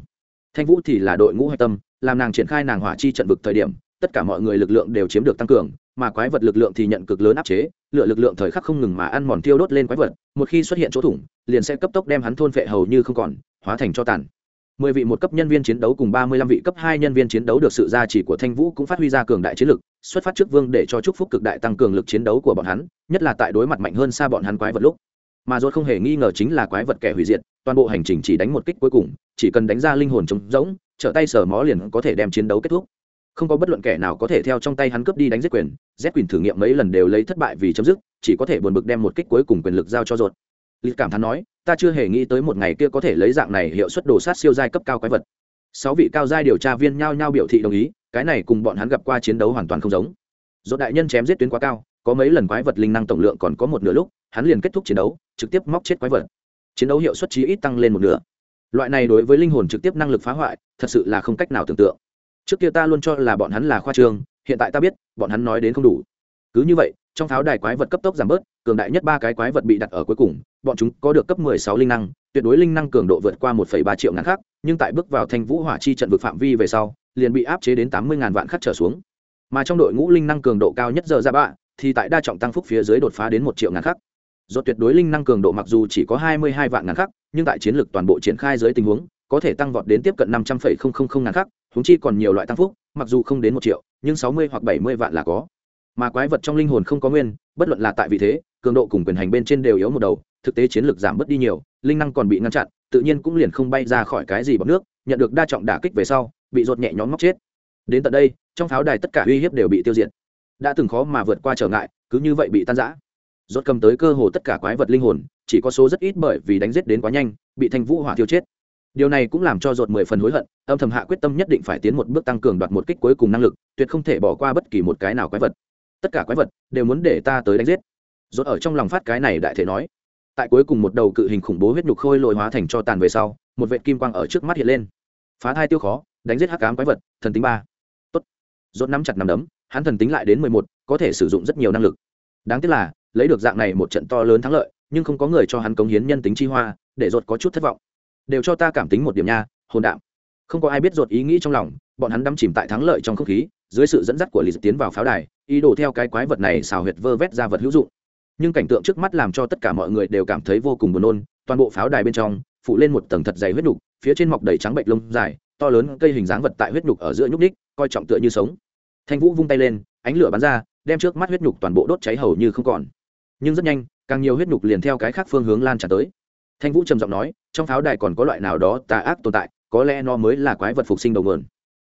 thanh vũ thì là đội ngũ hạch tâm, làm nàng triển khai nàng hỏa chi trận vực thời điểm, tất cả mọi người lực lượng đều chiếm được tăng cường, mà quái vật lực lượng thì nhận cực lớn áp chế lựa lực lượng thời khắc không ngừng mà ăn mòn tiêu đốt lên quái vật, một khi xuất hiện chỗ thủng, liền sẽ cấp tốc đem hắn thôn phệ hầu như không còn, hóa thành cho tàn. Mười vị một cấp nhân viên chiến đấu cùng ba mươi lăm vị cấp hai nhân viên chiến đấu được sự gia trì của thanh vũ cũng phát huy ra cường đại chiến lực, xuất phát trước vương để cho chúc phúc cực đại tăng cường lực chiến đấu của bọn hắn, nhất là tại đối mặt mạnh hơn xa bọn hắn quái vật lúc mà rốt không hề nghi ngờ chính là quái vật kẻ hủy diệt, toàn bộ hành trình chỉ đánh một kích cuối cùng, chỉ cần đánh ra linh hồn trống rỗng, trở tay sở mó liền có thể đem chiến đấu kết thúc. Không có bất luận kẻ nào có thể theo trong tay hắn cướp đi đánh giết quyền z quyền thử nghiệm mấy lần đều lấy thất bại vì chấm dứt, chỉ có thể buồn bực đem một kích cuối cùng quyền lực giao cho rột lịch cảm thán nói, ta chưa hề nghĩ tới một ngày kia có thể lấy dạng này hiệu suất đồ sát siêu giai cấp cao quái vật. Sáu vị cao giai điều tra viên nhao nhao biểu thị đồng ý, cái này cùng bọn hắn gặp qua chiến đấu hoàn toàn không giống. Rốt đại nhân chém giết tuyến quá cao có mấy lần quái vật linh năng tổng lượng còn có một nửa lúc hắn liền kết thúc chiến đấu trực tiếp móc chết quái vật. Chiến đấu hiệu suất chí ít tăng lên một nửa. Loại này đối với linh hồn trực tiếp năng lực phá hoại thật sự là không cách nào tưởng tượng. Trước kia ta luôn cho là bọn hắn là khoa trương hiện tại ta biết bọn hắn nói đến không đủ. Cứ như vậy trong pháo đài quái vật cấp tốc giảm bớt cường đại nhất ba cái quái vật bị đặt ở cuối cùng bọn chúng có được cấp 16 linh năng tuyệt đối linh năng cường độ vượt qua 1,3 triệu ngàn khắc nhưng tại bước vào thanh vũ hỏa chi trận vực phạm vi về sau liền bị áp chế đến 80 ngàn vạn khắc trở xuống. Mà trong đội ngũ linh năng cường độ cao nhất giờ ra bạ thì tại đa trọng tăng phúc phía dưới đột phá đến một triệu ngàn khắc. Do tuyệt đối linh năng cường độ mặc dù chỉ có 22 vạn ngàn khắc nhưng tại chiến lược toàn bộ triển khai dưới tình huống có thể tăng vọt đến tiếp cận 500,000 ngàn khắc húng chi còn nhiều loại tăng phúc mặc dù không đến một triệu nhưng 60 hoặc 70 vạn là có. Mà quái vật trong linh hồn không có nguyên bất luận là tại vị thế cường độ cùng quyền hành bên trên đều yếu một đầu thực tế chiến lược giảm bớt đi nhiều linh năng còn bị ngăn chặn tự nhiên cũng liền không bay ra khỏi cái gì bọc nước nhận được đa trọng đả kích về sau bị rột nhẹ nhõm móc chết. Đến tận đây trong pháo đài tất cả uy hiếp đều bị tiêu diệt đã từng khó mà vượt qua trở ngại, cứ như vậy bị tan giã rốt cầm tới cơ hồ tất cả quái vật linh hồn, chỉ có số rất ít bởi vì đánh giết đến quá nhanh, bị thanh vũ hỏa thiêu chết. Điều này cũng làm cho rột mười phần hối hận, âm thầm hạ quyết tâm nhất định phải tiến một bước tăng cường đoạt một kích cuối cùng năng lực, tuyệt không thể bỏ qua bất kỳ một cái nào quái vật. Tất cả quái vật đều muốn để ta tới đánh giết. Rốt ở trong lòng phát cái này đại thể nói. Tại cuối cùng một đầu cự hình khủng bố huyết nhục khôi lội hóa thành cho tàn về sau, một vệ kim quang ở trước mắt hiện lên. Phá thai tiêu khó, đánh giết hắc ám quái vật, thần tính ba. Tốt. Rốt nắm chặt nắm đấm hắn thần tính lại đến mười một, có thể sử dụng rất nhiều năng lực. Đáng tiếc là, lấy được dạng này một trận to lớn thắng lợi, nhưng không có người cho hắn cống hiến nhân tính chi hoa, để rốt có chút thất vọng. Đều cho ta cảm tính một điểm nha, hồn đạm. Không có ai biết rốt ý nghĩ trong lòng, bọn hắn đắm chìm tại thắng lợi trong không khí, dưới sự dẫn dắt của lì tiến vào pháo đài, ý đồ theo cái quái vật này xào huyệt vơ vét ra vật hữu dụng. Nhưng cảnh tượng trước mắt làm cho tất cả mọi người đều cảm thấy vô cùng buồn nôn, toàn bộ pháo đài bên trong, phủ lên một tầng thật dày huyết nhục phía trên mọc đầy trắng bệnh lông dài, to lớn cây hình dáng vật tại huyết nhục ở giữa nhúc ních coi trọng tựa như sống thanh vũ vung tay lên, ánh lửa bắn ra, đem trước mắt huyết nhục toàn bộ đốt cháy hầu như không còn. Nhưng rất nhanh, càng nhiều huyết nhục liền theo cái khác phương hướng lan tràn tới. Thanh vũ trầm giọng nói, trong pháo đài còn có loại nào đó tà ác tồn tại, có lẽ nó mới là quái vật phục sinh đầu nguồn.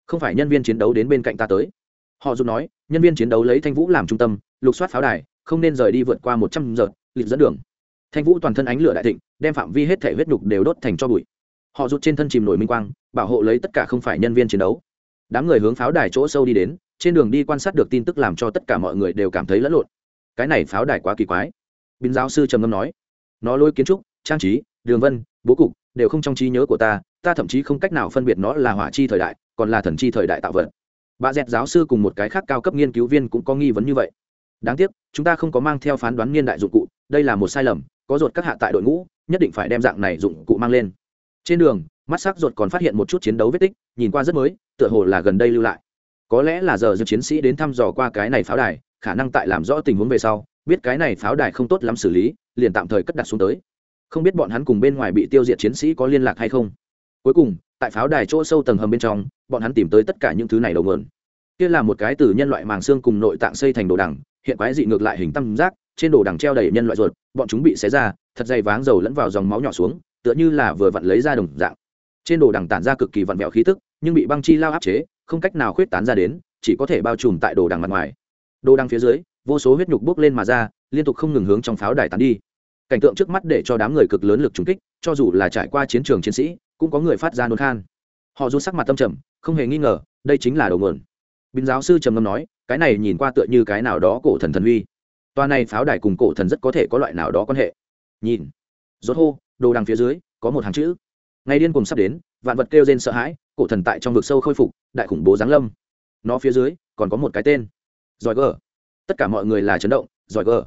Không phải nhân viên chiến đấu đến bên cạnh ta tới. Họ dù nói, nhân viên chiến đấu lấy thanh vũ làm trung tâm, lục soát pháo đài, không nên rời đi vượt qua một trăm giờ, lịch dẫn đường. Thanh vũ toàn thân ánh lửa đại thịnh, đem phạm vi hết thể huyết nhục đều đốt thành cho bụi. Họ rút trên thân chìm nổi minh quang, bảo hộ lấy tất cả không phải nhân viên chiến đấu. Đám người hướng pháo đài chỗ sâu đi đến trên đường đi quan sát được tin tức làm cho tất cả mọi người đều cảm thấy lẫn lộn. Cái này pháo đài quá kỳ quái. Binh giáo sư trầm ngâm nói, nó lôi kiến trúc, trang trí, đường vân, bố cục đều không trong trí nhớ của ta ta thậm chí không cách nào phân biệt nó là hỏa chi thời đại, còn là thần chi thời đại tạo vật. Bà dẹt giáo sư cùng một cái khác cao cấp nghiên cứu viên cũng có nghi vấn như vậy. Đáng tiếc, chúng ta không có mang theo phán đoán niên đại dụng cụ, đây là một sai lầm, có ruột các hạ tại đội ngũ, nhất định phải đem dạng này dụng cụ mang lên. Trên đường, mắt sắc ruột còn phát hiện một chút chiến đấu vết tích, nhìn qua rất mới, tựa hồ là gần đây lưu lại có lẽ là giờ dự chiến sĩ đến thăm dò qua cái này pháo đài, khả năng tại làm rõ tình huống về sau, biết cái này pháo đài không tốt lắm xử lý, liền tạm thời cất đặt xuống tới. Không biết bọn hắn cùng bên ngoài bị tiêu diệt chiến sĩ có liên lạc hay không. Cuối cùng, tại pháo đài chỗ sâu tầng hầm bên trong, bọn hắn tìm tới tất cả những thứ này đầu mượn kia là một cái từ nhân loại màng xương cùng nội tạng xây thành đồ đằng, hiện quái dị ngược lại hình tam giác, trên đồ đằng treo đầy nhân loại ruột, bọn chúng bị xé ra, thật dày váng dầu lẫn vào dòng máu nhỏ xuống, tựa như là vừa vặn lấy ra đồng dạng. Trên đồ đằng tản ra cực kỳ vặn vẹo khí tức, nhưng bị băng chi lao áp chế không cách nào khuyết tán ra đến, chỉ có thể bao trùm tại đồ đằng mặt ngoài. Đồ đằng phía dưới, vô số huyết nhục bốc lên mà ra, liên tục không ngừng hướng trong pháo đài tán đi. Cảnh tượng trước mắt để cho đám người cực lớn lực trúng kích, cho dù là trải qua chiến trường chiến sĩ, cũng có người phát ra nôn khan. Họ rút sắc mặt tâm trầm, không hề nghi ngờ, đây chính là đầu nguồn. Bình giáo sư trầm ngâm nói, cái này nhìn qua tựa như cái nào đó cổ thần thần uy. Toa này pháo đài cùng cổ thần rất có thể có loại nào đó quan hệ. Nhìn. Rốt hô, đồ đằng phía dưới, có một hàng chữ. Ngày điên cùng sắp đến vạn vật kêu rên sợ hãi, cổ thần tại trong vực sâu khôi phục, đại khủng bố giáng lâm. Nó phía dưới, còn có một cái tên, giỏi gờ. Tất cả mọi người là chấn động, giỏi gờ.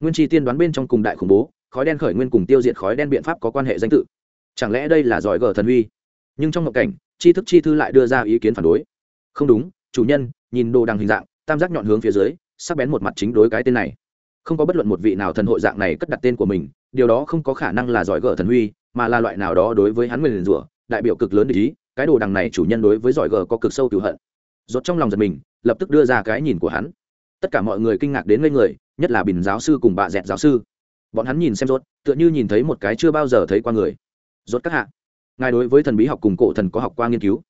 Nguyên tri tiên đoán bên trong cùng đại khủng bố, khói đen khởi nguyên cùng tiêu diệt khói đen biện pháp có quan hệ danh tự. Chẳng lẽ đây là giỏi gờ thần uy? Nhưng trong ngộ cảnh, tri thức chi thư lại đưa ra ý kiến phản đối. Không đúng, chủ nhân, nhìn đồ đằng hình dạng, tam giác nhọn hướng phía dưới, sắc bén một mặt chính đối cái tên này. Không có bất luận một vị nào thần hội dạng này cất đặt tên của mình, điều đó không có khả năng là giỏi gở thần huy mà là loại nào đó đối với hắn nguyền rủa đại biểu cực lớn để ý, cái đồ đằng này chủ nhân đối với giỏi gờ có cực sâu cựu hận. Rốt trong lòng giật mình, lập tức đưa ra cái nhìn của hắn. Tất cả mọi người kinh ngạc đến ngây người, nhất là bình giáo sư cùng bà dẹt giáo sư. Bọn hắn nhìn xem rốt, tựa như nhìn thấy một cái chưa bao giờ thấy qua người. Rốt các hạ, ngài đối với thần bí học cùng cổ thần có học qua nghiên cứu.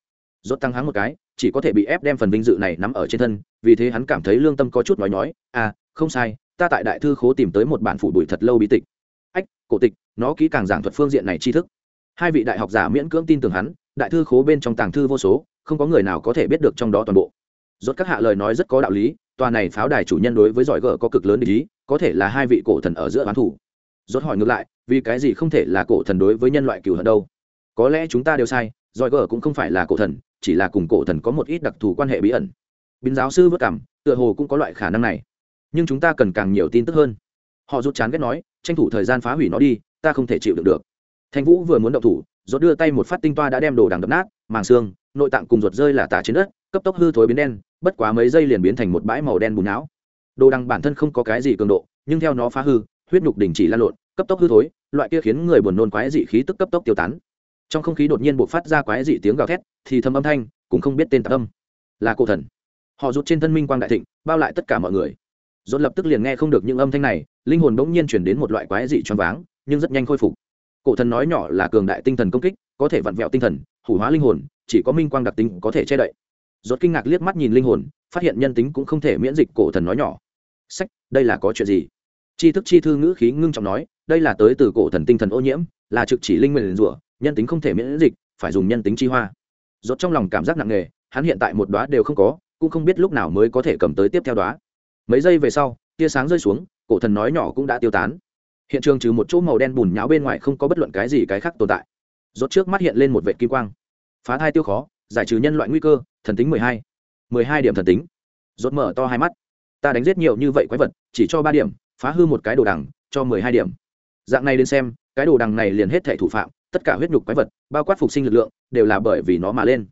Rốt tăng hắng một cái, chỉ có thể bị ép đem phần vinh dự này nắm ở trên thân, vì thế hắn cảm thấy lương tâm có chút nói nói à không sai, ta tại đại thư khố tìm tới một bản phủ bụi thật lâu bí tịch. Ách, cổ tịch, nó kỹ càng giảng thuật phương diện này tri thức hai vị đại học giả miễn cưỡng tin tưởng hắn, đại thư khố bên trong tàng thư vô số, không có người nào có thể biết được trong đó toàn bộ. Rốt các hạ lời nói rất có đạo lý, tòa này pháo đài chủ nhân đối với giỏi gở có cực lớn ý, có thể là hai vị cổ thần ở giữa bán thủ. Rốt hỏi ngược lại, vì cái gì không thể là cổ thần đối với nhân loại cừu hận đâu? Có lẽ chúng ta đều sai, giỏi gở cũng không phải là cổ thần, chỉ là cùng cổ thần có một ít đặc thù quan hệ bí ẩn. Biến giáo sư vất cảm, tựa hồ cũng có loại khả năng này. Nhưng chúng ta cần càng nhiều tin tức hơn. Họ rút chán ghét nói, tranh thủ thời gian phá hủy nó đi, ta không thể chịu được được thanh vũ vừa muốn động thủ, rốt đưa tay một phát tinh toa đã đem đồ đằng đập nát, màng xương, nội tạng cùng ruột rơi là tả trên đất, cấp tốc hư thối biến đen, bất quá mấy giây liền biến thành một bãi màu đen bùn não. Đồ đằng bản thân không có cái gì cường độ, nhưng theo nó phá hư, huyết nhục đình chỉ lan lộn, cấp tốc hư thối, loại kia khiến người buồn nôn quái dị khí tức cấp tốc tiêu tán. Trong không khí đột nhiên bộc phát ra quái dị tiếng gào thét, thì thầm âm thanh, cũng không biết tên tạc âm. Là cổ thần. Họ rút trên thân minh quang đại thịnh, bao lại tất cả mọi người. Dồn lập tức liền nghe không được những âm thanh này, linh hồn bỗng nhiên chuyển đến một loại quái dị choáng váng, nhưng rất nhanh khôi phục cổ thần nói nhỏ là cường đại tinh thần công kích, có thể vặn vẹo tinh thần, hủ hóa linh hồn, chỉ có minh quang đặc tính có thể che đậy. Rốt kinh ngạc liếc mắt nhìn linh hồn, phát hiện nhân tính cũng không thể miễn dịch, cổ thần nói nhỏ. Sách, đây là có chuyện gì? Tri thức chi thư ngữ khí ngưng trọng nói, đây là tới từ cổ thần tinh thần ô nhiễm, là trực chỉ linh mệnh rủa, nhân tính không thể miễn dịch, phải dùng nhân tính chi hoa. Rốt trong lòng cảm giác nặng nề, hắn hiện tại một đóa đều không có, cũng không biết lúc nào mới có thể cầm tới tiếp theo đóa. Mấy giây về sau, tia sáng rơi xuống, cổ thần nói nhỏ cũng đã tiêu tán hiện trường trừ một chỗ màu đen bùn nháo bên ngoài không có bất luận cái gì cái khác tồn tại. Rốt trước mắt hiện lên một vệ kim quang. Phá thai tiêu khó, giải trừ nhân loại nguy cơ, thần tính mười hai. Mười hai điểm thần tính. Rốt mở to hai mắt. Ta đánh giết nhiều như vậy quái vật, chỉ cho ba điểm, phá hư một cái đồ đằng, cho mười hai điểm. Dạng này đến xem, cái đồ đằng này liền hết thảy thủ phạm, tất cả huyết nhục quái vật, bao quát phục sinh lực lượng, đều là bởi vì nó mà lên.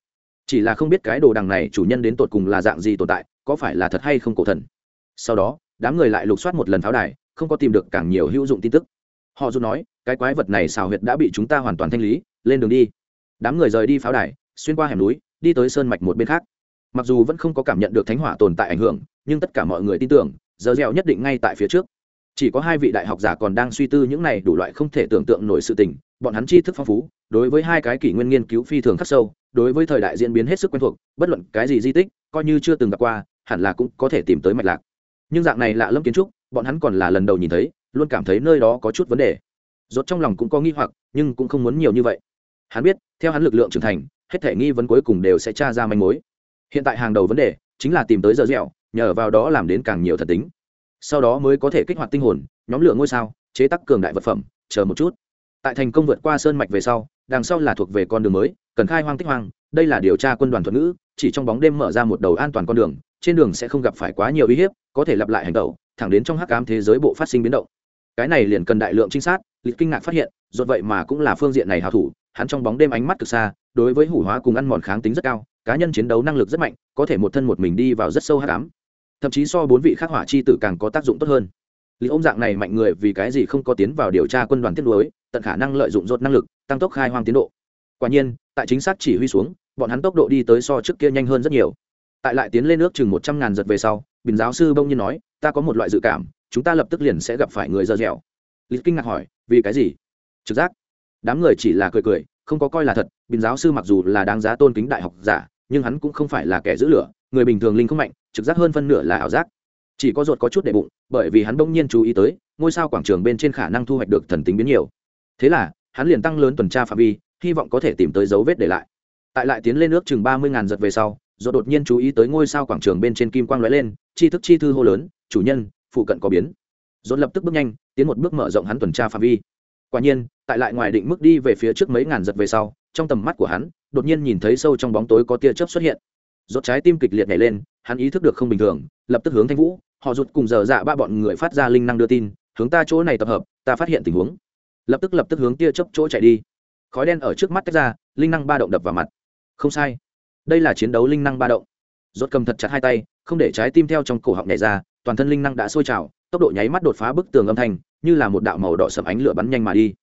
Chỉ là không biết cái đồ đằng này chủ nhân đến tột cùng là dạng gì tồn tại, có phải là thật hay không cổ thần. Sau đó, đám người lại lục soát một lần pháo đài không có tìm được càng nhiều hữu dụng tin tức. Họ dù nói, cái quái vật này xào huyệt đã bị chúng ta hoàn toàn thanh lý, lên đường đi. Đám người rời đi pháo đài, xuyên qua hẻm núi, đi tới sơn mạch một bên khác. Mặc dù vẫn không có cảm nhận được thánh hỏa tồn tại ảnh hưởng, nhưng tất cả mọi người tin tưởng, giờ dẻo nhất định ngay tại phía trước. Chỉ có hai vị đại học giả còn đang suy tư những này đủ loại không thể tưởng tượng nổi sự tình, bọn hắn tri thức phong phú, đối với hai cái kỷ nguyên nghiên cứu phi thường khắc sâu, đối với thời đại diễn biến hết sức quen thuộc, bất luận cái gì di tích, coi như chưa từng gặp qua, hẳn là cũng có thể tìm tới mạch lạc. Nhưng dạng này lạ lâm kiến trúc bọn hắn còn là lần đầu nhìn thấy, luôn cảm thấy nơi đó có chút vấn đề. Rốt trong lòng cũng có nghi hoặc, nhưng cũng không muốn nhiều như vậy. Hắn biết, theo hắn lực lượng trưởng thành, hết thể nghi vấn cuối cùng đều sẽ tra ra manh mối. Hiện tại hàng đầu vấn đề, chính là tìm tới giờ dẻo, nhờ vào đó làm đến càng nhiều thật tính. Sau đó mới có thể kích hoạt tinh hồn, nhóm lửa ngôi sao, chế tác cường đại vật phẩm, chờ một chút. Tại thành công vượt qua sơn mạch về sau, đằng sau là thuộc về con đường mới, cần khai hoang tích hoang, đây là điều tra quân đoàn thuật ngữ, chỉ trong bóng đêm mở ra một đầu an toàn con đường trên đường sẽ không gặp phải quá nhiều uy hiếp, có thể lặp lại hành động, thẳng đến trong hắc ám thế giới bộ phát sinh biến động. Cái này liền cần đại lượng trinh sát, lịch kinh ngạc phát hiện dột vậy mà cũng là phương diện này hào thủ, hắn trong bóng đêm ánh mắt cực xa, đối với hủ hóa cùng ăn mòn kháng tính rất cao, cá nhân chiến đấu năng lực rất mạnh, có thể một thân một mình đi vào rất sâu hắc ám. Thậm chí so bốn vị khắc hỏa chi tử càng có tác dụng tốt hơn. Lý ôm dạng này mạnh người vì cái gì không có tiến vào điều tra quân đoàn tiết lối tận khả năng lợi dụng dột năng lực, tăng tốc khai hoang tiến độ. Quả nhiên, tại chính xác chỉ huy xuống, bọn hắn tốc độ đi tới so trước kia nhanh hơn rất nhiều tại lại tiến lên nước chừng một trăm ngàn giật về sau, bình giáo sư bông nhiên nói, ta có một loại dự cảm, chúng ta lập tức liền sẽ gặp phải người dơ dẻo. Lịch kinh ngạc hỏi, vì cái gì? Trực giác. Đám người chỉ là cười cười, không có coi là thật, bình giáo sư mặc dù là đáng giá tôn kính đại học giả, nhưng hắn cũng không phải là kẻ giữ lửa, người bình thường linh không mạnh, trực giác hơn phân nửa là ảo giác. Chỉ có ruột có chút để bụng, bởi vì hắn bỗng nhiên chú ý tới, ngôi sao quảng trường bên trên khả năng thu hoạch được thần tính biến nhiều. Thế là, hắn liền tăng lớn tuần tra phạm vi, hy vọng có thể tìm tới dấu vết để lại. Tại lại tiến lên nước chừng ba mươi ngàn giật về sau do đột nhiên chú ý tới ngôi sao quảng trường bên trên kim quang lóe lên, chi thức chi thư hô lớn, chủ nhân, phụ cận có biến. Dồn lập tức bước nhanh, tiến một bước mở rộng hắn tuần tra phạm vi. Quả nhiên, tại lại ngoài định mức đi về phía trước mấy ngàn giật về sau, trong tầm mắt của hắn, đột nhiên nhìn thấy sâu trong bóng tối có tia chớp xuất hiện. Rốt trái tim kịch liệt nhảy lên, hắn ý thức được không bình thường, lập tức hướng thanh vũ, họ rụt cùng giờ dạ ba bọn người phát ra linh năng đưa tin, hướng ta chỗ này tập hợp, ta phát hiện tình huống. Lập tức lập tức hướng tia chớp chỗ chạy đi. Khói đen ở trước mắt tách ra, linh năng ba động đập vào mặt. Không sai đây là chiến đấu linh năng ba động. Rốt cầm thật chặt hai tay, không để trái tim theo trong cổ họng nhảy ra, toàn thân linh năng đã sôi trào, tốc độ nháy mắt đột phá bức tường âm thanh, như là một đạo màu đỏ sầm ánh lửa bắn nhanh mà đi.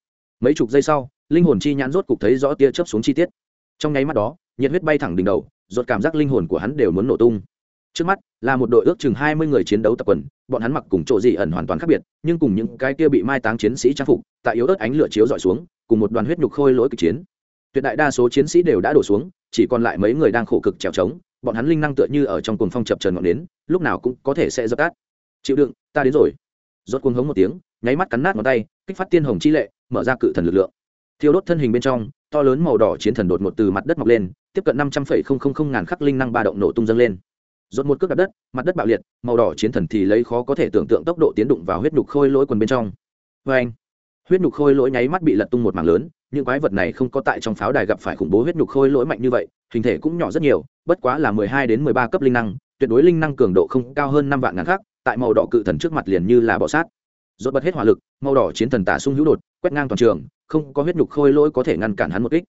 Mấy chục giây sau, linh hồn chi nhãn rốt cục thấy rõ tia chớp xuống chi tiết. Trong nháy mắt đó, nhiệt huyết bay thẳng đỉnh đầu, rốt cảm giác linh hồn của hắn đều muốn nổ tung. Trước mắt, là một đội ước chừng hai mươi người chiến đấu tập quần, bọn hắn mặc cùng chỗ gì ẩn hoàn toàn khác biệt, nhưng cùng những cái kia bị mai táng chiến sĩ trang phục, tại yếu ớt ánh lửa chiếu dọi xuống, cùng một đoàn huyết nhục khôi lỗi kịch chiến tuyệt đại đa số chiến sĩ đều đã đổ xuống, chỉ còn lại mấy người đang khổ cực trèo trống, bọn hắn linh năng tựa như ở trong cuồng phong chập trần ngọn đến, lúc nào cũng có thể sẽ dập tắt. Chịu đựng, ta đến rồi. Rốt cuồng hống một tiếng, nháy mắt cắn nát ngón tay, kích phát tiên hồng chi lệ, mở ra cự thần lực lượng. Thiêu đốt thân hình bên trong, to lớn màu đỏ chiến thần đột ngột từ mặt đất mọc lên, tiếp cận năm trăm phẩy không không không ngàn khắc linh năng ba động nổ tung dâng lên. Rốt một cước đạp đất, mặt đất bạo liệt, màu đỏ chiến thần thì lấy khó có thể tưởng tượng tốc độ tiến đụng vào huyết nhục khôi lỗi quần bên trong. Vê anh huyết nhục khôi lỗi nháy mắt bị lật tung một mảng lớn những quái vật này không có tại trong pháo đài gặp phải khủng bố huyết nhục khôi lỗi mạnh như vậy, hình thể cũng nhỏ rất nhiều, bất quá là mười hai đến mười ba cấp linh năng, tuyệt đối linh năng cường độ không cao hơn năm vạn ngàn khác tại màu đỏ cự thần trước mặt liền như là bọ sát. Rốt bật hết hỏa lực, màu đỏ chiến thần tả sung hữu đột, quét ngang toàn trường, không có huyết nhục khôi lỗi có thể ngăn cản hắn một kích.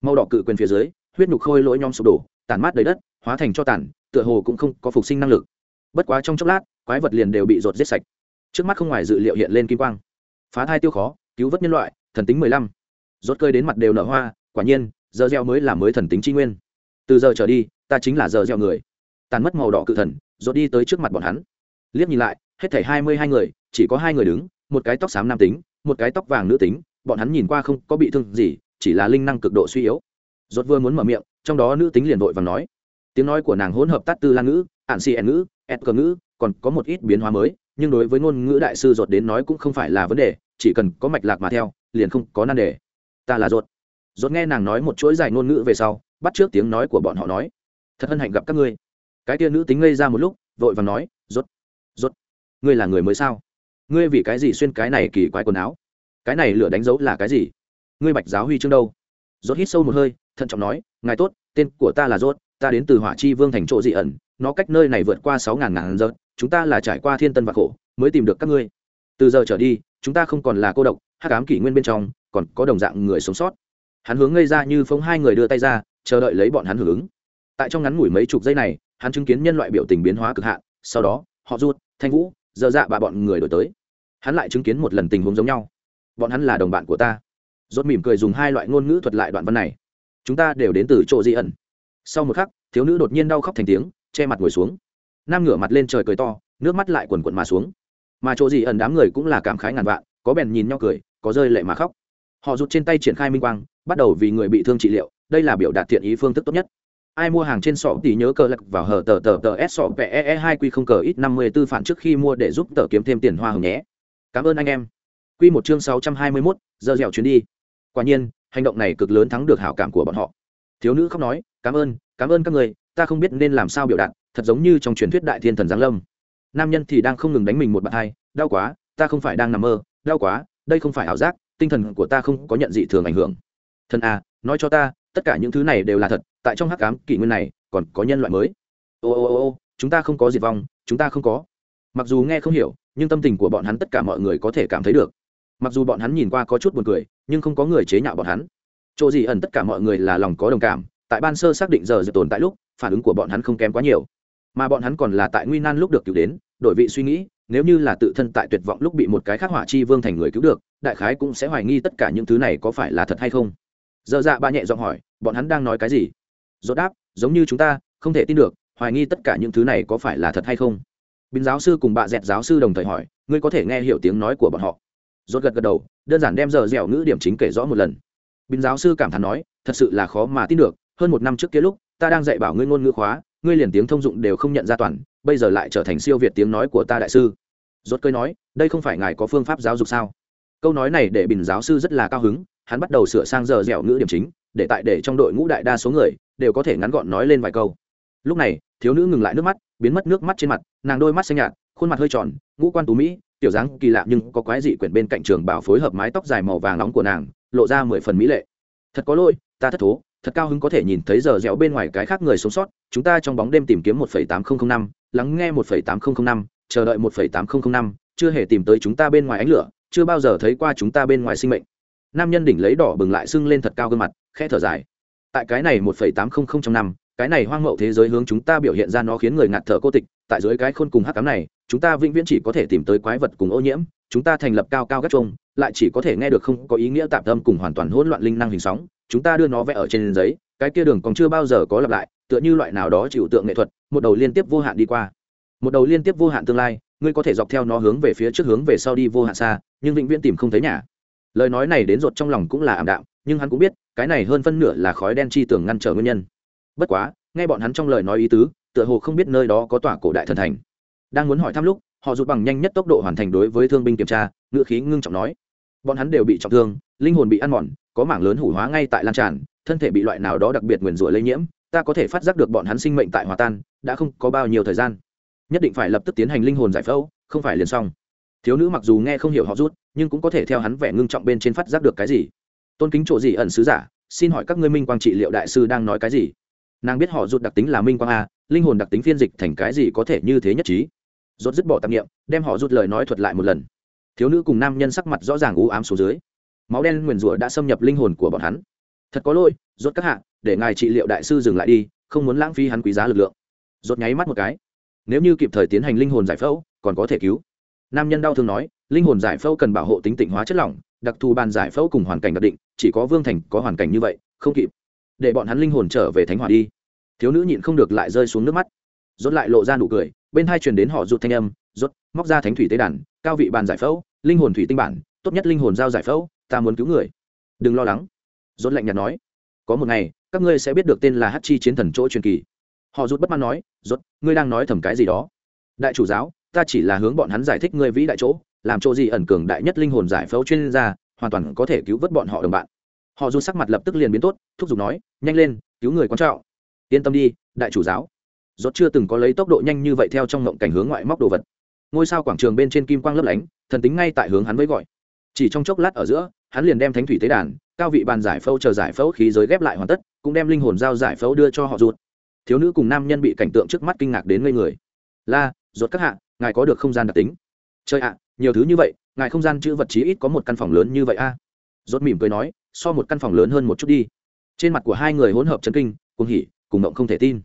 Màu đỏ cự quyền phía dưới, huyết nhục khôi lỗi nhóm sụp đổ tàn mát đầy đất, hóa thành cho tàn, tựa hồ cũng không có phục sinh năng lực. Bất quá trong chốc lát, quái vật liền đều bị rột giết sạch. Trước mắt không ngoài dự liệu hiện lên kim quang. Phá thai tiêu khó, cứu vớt nhân loại, thần tính mười lăm rốt cơi đến mặt đều nở hoa, quả nhiên, giờ gieo mới là mới thần tính tri nguyên. Từ giờ trở đi, ta chính là giờ gieo người. Tàn mất màu đỏ cự thần, rốt đi tới trước mặt bọn hắn. Liếc nhìn lại, hết thảy hai mươi hai người, chỉ có hai người đứng, một cái tóc xám nam tính, một cái tóc vàng nữ tính, bọn hắn nhìn qua không có bị thương gì, chỉ là linh năng cực độ suy yếu. Rốt vừa muốn mở miệng, trong đó nữ tính liền vội vàng nói. Tiếng nói của nàng hỗn hợp tát tư lan ngữ, ạn xì ẻn ngữ ed cờ ngữ, còn có một ít biến hóa mới, nhưng đối với ngôn ngữ đại sư rột đến nói cũng không phải là vấn đề, chỉ cần có mạch lạc mà theo, liền không có nan đề ta là ruột. ruột nghe nàng nói một chuỗi dài ngôn ngữ về sau, bắt trước tiếng nói của bọn họ nói. Thật hân hạnh gặp các ngươi. Cái tia nữ tính ngây ra một lúc, vội vàng nói, rốt rốt, ngươi là người mới sao? Ngươi vì cái gì xuyên cái này kỳ quái quần áo? Cái này lửa đánh dấu là cái gì? Ngươi bạch giáo huy chương đâu? Rốt hít sâu một hơi, thận trọng nói, ngài tốt, tên của ta là rốt, ta đến từ hỏa chi vương thành chỗ dị ẩn, nó cách nơi này vượt qua sáu ngàn ngàn giờ, chúng ta là trải qua thiên tân và khổ mới tìm được các ngươi. Từ giờ trở đi, chúng ta không còn là cô độc, hắc ám kỷ nguyên bên trong còn có đồng dạng người sống sót. Hắn hướng ngây ra như phóng hai người đưa tay ra, chờ đợi lấy bọn hắn hưởng ứng. Tại trong ngắn ngủi mấy chục giây này, hắn chứng kiến nhân loại biểu tình biến hóa cực hạn, sau đó, họ rút thanh vũ, dơ dạ bà bọn người đổi tới. Hắn lại chứng kiến một lần tình huống giống nhau. Bọn hắn là đồng bạn của ta. Rốt mỉm cười dùng hai loại ngôn ngữ thuật lại đoạn văn này. Chúng ta đều đến từ chỗ di ẩn. Sau một khắc, thiếu nữ đột nhiên đau khóc thành tiếng, che mặt ngồi xuống. Nam ngửa mặt lên trời cười to, nước mắt lại quần quận mà xuống. Mà chỗ di ẩn đám người cũng là cảm khái ngàn vạn, có bèn nhìn nhau cười, có rơi lệ mà khóc họ rút trên tay triển khai minh quang, bắt đầu vì người bị thương trị liệu, đây là biểu đạt thiện ý phương thức tốt nhất. Ai mua hàng trên sọ thì nhớ cờ lật vào hở tờ tờ tờ s sọ pe e hai q không cờ ít năm mươi tư phản trước khi mua để giúp tờ kiếm thêm tiền hoa hồng nhé. Cảm ơn anh em. Q một chương sáu trăm hai mươi mốt, giờ dẻo chuyến đi. Quả nhiên, hành động này cực lớn thắng được hảo cảm của bọn họ. Thiếu nữ khóc nói, cảm ơn cảm ơn các người, ta không biết nên làm sao biểu đạt, thật giống như trong truyền thuyết đại thiên thần giáng lâm. Nam nhân thì đang không ngừng đánh mình một bạn hai đau quá, ta không phải đang nằm mơ, đau quá, đây không phải ảo giác tinh thần của ta không có nhận dị thường ảnh hưởng. Thần à nói cho ta, tất cả những thứ này đều là thật, tại trong hắc ám kỷ nguyên này, còn có nhân loại mới. Ô ô ô ô, chúng ta không có diệt vong, chúng ta không có. Mặc dù nghe không hiểu, nhưng tâm tình của bọn hắn tất cả mọi người có thể cảm thấy được. Mặc dù bọn hắn nhìn qua có chút buồn cười, nhưng không có người chế nhạo bọn hắn. Chỗ gì ẩn tất cả mọi người là lòng có đồng cảm, tại ban sơ xác định giờ dự tồn tại lúc, phản ứng của bọn hắn không kém quá nhiều. Mà bọn hắn còn là tại nguy nan lúc được cứu đến, đổi vị suy nghĩ, nếu như là tự thân tại tuyệt vọng lúc bị một cái khác hỏa chi vương thành người cứu được đại khái cũng sẽ hoài nghi tất cả những thứ này có phải là thật hay không. Dơ dạ ba nhẹ giọng hỏi, bọn hắn đang nói cái gì? Dốt đáp, giống như chúng ta, không thể tin được, hoài nghi tất cả những thứ này có phải là thật hay không? Bình giáo sư cùng bà dẹt giáo sư đồng thời hỏi, ngươi có thể nghe hiểu tiếng nói của bọn họ. Dốt gật gật đầu, đơn giản đem giờ dẻo ngữ điểm chính kể rõ một lần. Bình giáo sư cảm thán nói, thật sự là khó mà tin được, hơn một năm trước kia lúc, ta đang dạy bảo ngươi ngôn ngữ khóa, ngươi liền tiếng thông dụng đều không nhận ra toàn, bây giờ lại trở thành siêu việt tiếng nói của ta đại sư. Rốt cười nói, đây không phải ngài có phương pháp giáo dục sao? Câu nói này để bình giáo sư rất là cao hứng, hắn bắt đầu sửa sang giờ dẻo ngữ điểm chính, để tại để trong đội ngũ đại đa số người đều có thể ngắn gọn nói lên vài câu. Lúc này, thiếu nữ ngừng lại nước mắt, biến mất nước mắt trên mặt, nàng đôi mắt xanh nhạt, khuôn mặt hơi tròn, ngũ quan tú mỹ, tiểu dáng kỳ lạ nhưng có quái dị quyển bên cạnh trường bảo phối hợp mái tóc dài màu vàng nóng của nàng, lộ ra mười phần mỹ lệ. Thật có lỗi, ta thất thố, thật cao hứng có thể nhìn thấy giờ dẻo bên ngoài cái khác người sống sót, chúng ta trong bóng đêm tìm kiếm một phẩy tám nghìn năm, lắng nghe một phẩy tám nghìn năm, chờ đợi một phẩy tám nghìn năm, chưa hề tìm tới chúng ta bên ngoài ánh lửa chưa bao giờ thấy qua chúng ta bên ngoài sinh mệnh. Nam nhân đỉnh lấy đỏ bừng lại sưng lên thật cao gương mặt, khẽ thở dài. Tại cái này một phẩy tám không không trong năm, cái này hoang mậu thế giới hướng chúng ta biểu hiện ra nó khiến người ngạt thở cô tịch, tại dưới cái khôn cùng hắc cám này, chúng ta vĩnh viễn chỉ có thể tìm tới quái vật cùng ô nhiễm, chúng ta thành lập cao cao gác trông lại chỉ có thể nghe được không có ý nghĩa tạm tâm cùng hoàn toàn hỗn loạn linh năng hình sóng, chúng ta đưa nó vẽ ở trên giấy, cái kia đường còn chưa bao giờ có lặp lại, tựa như loại nào đó chịu tượng nghệ thuật, một đầu liên tiếp vô hạn đi qua. Một đầu liên tiếp vô hạn tương lai ngươi có thể dọc theo nó hướng về phía trước hướng về sau đi vô hạn xa, nhưng vĩnh viễn tìm không thấy nhà. Lời nói này đến rột trong lòng cũng là ảm đạm, nhưng hắn cũng biết, cái này hơn phân nửa là khói đen chi tưởng ngăn trở nguyên nhân. Bất quá, nghe bọn hắn trong lời nói ý tứ, tựa hồ không biết nơi đó có tòa cổ đại thần thành. Đang muốn hỏi thăm lúc, họ rụt bằng nhanh nhất tốc độ hoàn thành đối với thương binh kiểm tra ngựa khí ngưng trọng nói. Bọn hắn đều bị trọng thương, linh hồn bị ăn mòn, có mảng lớn hủ hóa ngay tại lan tràn, thân thể bị loại nào đó đặc biệt nguyền rủa lây nhiễm, ta có thể phát giác được bọn hắn sinh mệnh tại hòa tan, đã không có bao nhiêu thời gian nhất định phải lập tức tiến hành linh hồn giải phẫu, không phải liền xong. Thiếu nữ mặc dù nghe không hiểu họ rút, nhưng cũng có thể theo hắn vẻ ngưng trọng bên trên phát giác được cái gì. Tôn kính chỗ gì ẩn sứ giả, xin hỏi các ngươi minh quang trị liệu đại sư đang nói cái gì? Nàng biết họ rút đặc tính là minh quang a, linh hồn đặc tính phiên dịch thành cái gì có thể như thế nhất trí? Rốt dứt bỏ tạp nghiệm, đem họ rút lời nói thuật lại một lần. Thiếu nữ cùng nam nhân sắc mặt rõ ràng u ám xuống dưới. Máu đen nguyền rủa đã xâm nhập linh hồn của bọn hắn. Thật có lỗi, rốt các hạ, để ngài trị liệu đại sư dừng lại đi, không muốn lãng phí hắn quý giá lực lượng. Rốt nháy mắt một cái nếu như kịp thời tiến hành linh hồn giải phẫu, còn có thể cứu. Nam nhân đau thương nói, linh hồn giải phẫu cần bảo hộ tính tịnh hóa chất lỏng, đặc thù bàn giải phẫu cùng hoàn cảnh đặc định, chỉ có vương thành có hoàn cảnh như vậy, không kịp. Để bọn hắn linh hồn trở về thánh hỏa đi. Thiếu nữ nhịn không được lại rơi xuống nước mắt. Rốt lại lộ ra nụ cười, bên hai truyền đến họ rụt thanh âm, rốt, móc ra thánh thủy tế đàn, cao vị bàn giải phẫu, linh hồn thủy tinh bản, tốt nhất linh hồn giao giải phẫu, ta muốn cứu người. Đừng lo lắng. Rốt lạnh nhạt nói, có một ngày, các ngươi sẽ biết được tên là hắc chi chiến thần chỗ truyền kỳ họ rút bất mãn nói rút ngươi đang nói thầm cái gì đó? Đại chủ giáo, ta chỉ là hướng bọn hắn giải thích ngươi vĩ đại chỗ, làm chỗ gì ẩn cường đại nhất linh hồn giải phẫu chuyên gia, hoàn toàn có thể cứu vớt bọn họ đồng bạn. Họ rút sắc mặt lập tức liền biến tốt, thúc giục nói, nhanh lên, cứu người quan trọng. Yên tâm đi, đại chủ giáo. Rốt chưa từng có lấy tốc độ nhanh như vậy theo trong ngộng cảnh hướng ngoại móc đồ vật. Ngôi sao quảng trường bên trên kim quang lấp lánh, thần tính ngay tại hướng hắn với gọi. Chỉ trong chốc lát ở giữa, hắn liền đem thánh thủy tế đàn, cao vị bàn giải phẫu chờ giải phẫu khí giới ghép lại hoàn tất, cũng đem linh hồn giao giải phẫu đưa cho họ ruột thiếu nữ cùng nam nhân bị cảnh tượng trước mắt kinh ngạc đến ngây người. La, ruột các hạ, ngài có được không gian đặc tính? Chơi ạ, nhiều thứ như vậy, ngài không gian chữ vật chí ít có một căn phòng lớn như vậy a. À? rốt mỉm cười nói, so một căn phòng lớn hơn một chút đi. Trên mặt của hai người hỗn hợp chấn kinh cùng hỉ, cùng động không thể tin.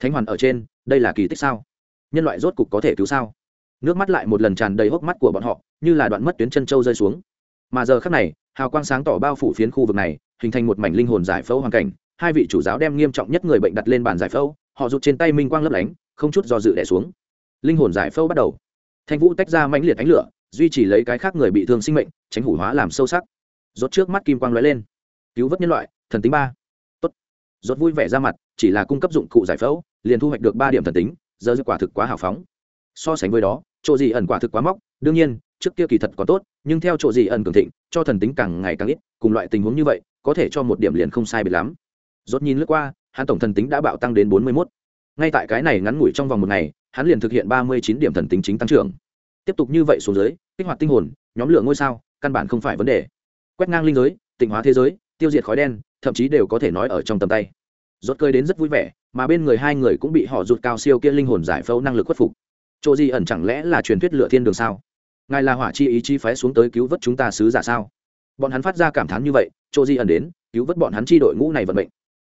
Thánh hoàn ở trên, đây là kỳ tích sao? Nhân loại rốt cục có thể cứu sao? Nước mắt lại một lần tràn đầy hốc mắt của bọn họ, như là đoạn mất tuyến chân châu rơi xuống. Mà giờ khắc này, hào quang sáng tỏ bao phủ phiến khu vực này, hình thành một mảnh linh hồn giải phẫu hoàn cảnh hai vị chủ giáo đem nghiêm trọng nhất người bệnh đặt lên bàn giải phẫu, họ rụt trên tay minh quang lấp lánh, không chút do dự đẻ xuống. Linh hồn giải phẫu bắt đầu. Thanh vũ tách ra mãnh liệt ánh lửa, duy trì lấy cái khác người bị thương sinh mệnh, tránh hủ hóa làm sâu sắc. Rốt trước mắt kim quang lóe lên. Cứu vớt nhân loại, thần tính ba. Tốt. Rốt vui vẻ ra mặt, chỉ là cung cấp dụng cụ giải phẫu, liền thu hoạch được ba điểm thần tính, giờ quả thực quá hào phóng. So sánh với đó, chỗ gì ẩn quả thực quá móc, đương nhiên, trước kia kỳ thật có tốt, nhưng theo chỗ gì ẩn cường thịnh, cho thần tính càng ngày càng ít, cùng loại tình huống như vậy, có thể cho một điểm liền không sai biệt lắm rốt nhìn lướt qua, hắn tổng thần tính đã bạo tăng đến bốn mươi 41. ngay tại cái này ngắn ngủi trong vòng một ngày, hắn liền thực hiện ba mươi chín điểm thần tính chính tăng trưởng. Tiếp tục như vậy xuống dưới, kích hoạt tinh hồn, nhóm lửa ngôi sao, căn bản không phải vấn đề. Quét ngang linh giới, tịnh hóa thế giới, tiêu diệt khói đen, thậm chí đều có thể nói ở trong tầm tay. Rốt cười đến rất vui vẻ, mà bên người hai người cũng bị họ rụt cao siêu kia linh hồn giải phẫu năng lực khuất phục. Chỗ gì ẩn chẳng lẽ là truyền thuyết lựa thiên đường sao? Ngài là hỏa chi ý chí phái xuống tới cứu vớt chúng ta sứ giả sao? Bọn hắn phát ra cảm thán như vậy, chỗ gì ẩn đến, cứu vớt bọn hắn chi đội ngũ này vận mệnh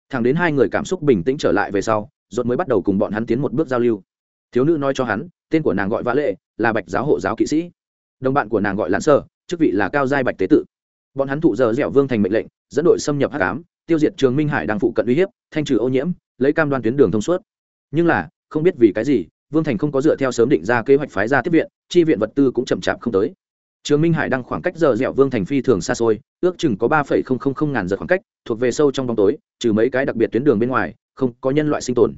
thẳng đến hai người cảm xúc bình tĩnh trở lại về sau, rốt mới bắt đầu cùng bọn hắn tiến một bước giao lưu. Thiếu nữ nói cho hắn, tên của nàng gọi vã lệ, là bạch giáo hộ giáo kỵ sĩ. Đồng bạn của nàng gọi lãn sơ, chức vị là cao giai bạch tế tự. Bọn hắn thụ giờ dẻo vương thành mệnh lệnh, dẫn đội xâm nhập hắc ám, tiêu diệt trường minh hải đang phụ cận uy hiếp, thanh trừ ô nhiễm, lấy cam đoan tuyến đường thông suốt. Nhưng là, không biết vì cái gì, vương thành không có dựa theo sớm định ra kế hoạch phái ra tiếp viện, chi viện vật tư cũng chậm chạp không tới trường minh hải đang khoảng cách giờ dẻo vương thành phi thường xa xôi, ước chừng có ba phẩy không không không ngàn giờ khoảng cách, thuộc về sâu trong bóng tối, trừ mấy cái đặc biệt tuyến đường bên ngoài, không có nhân loại sinh tồn.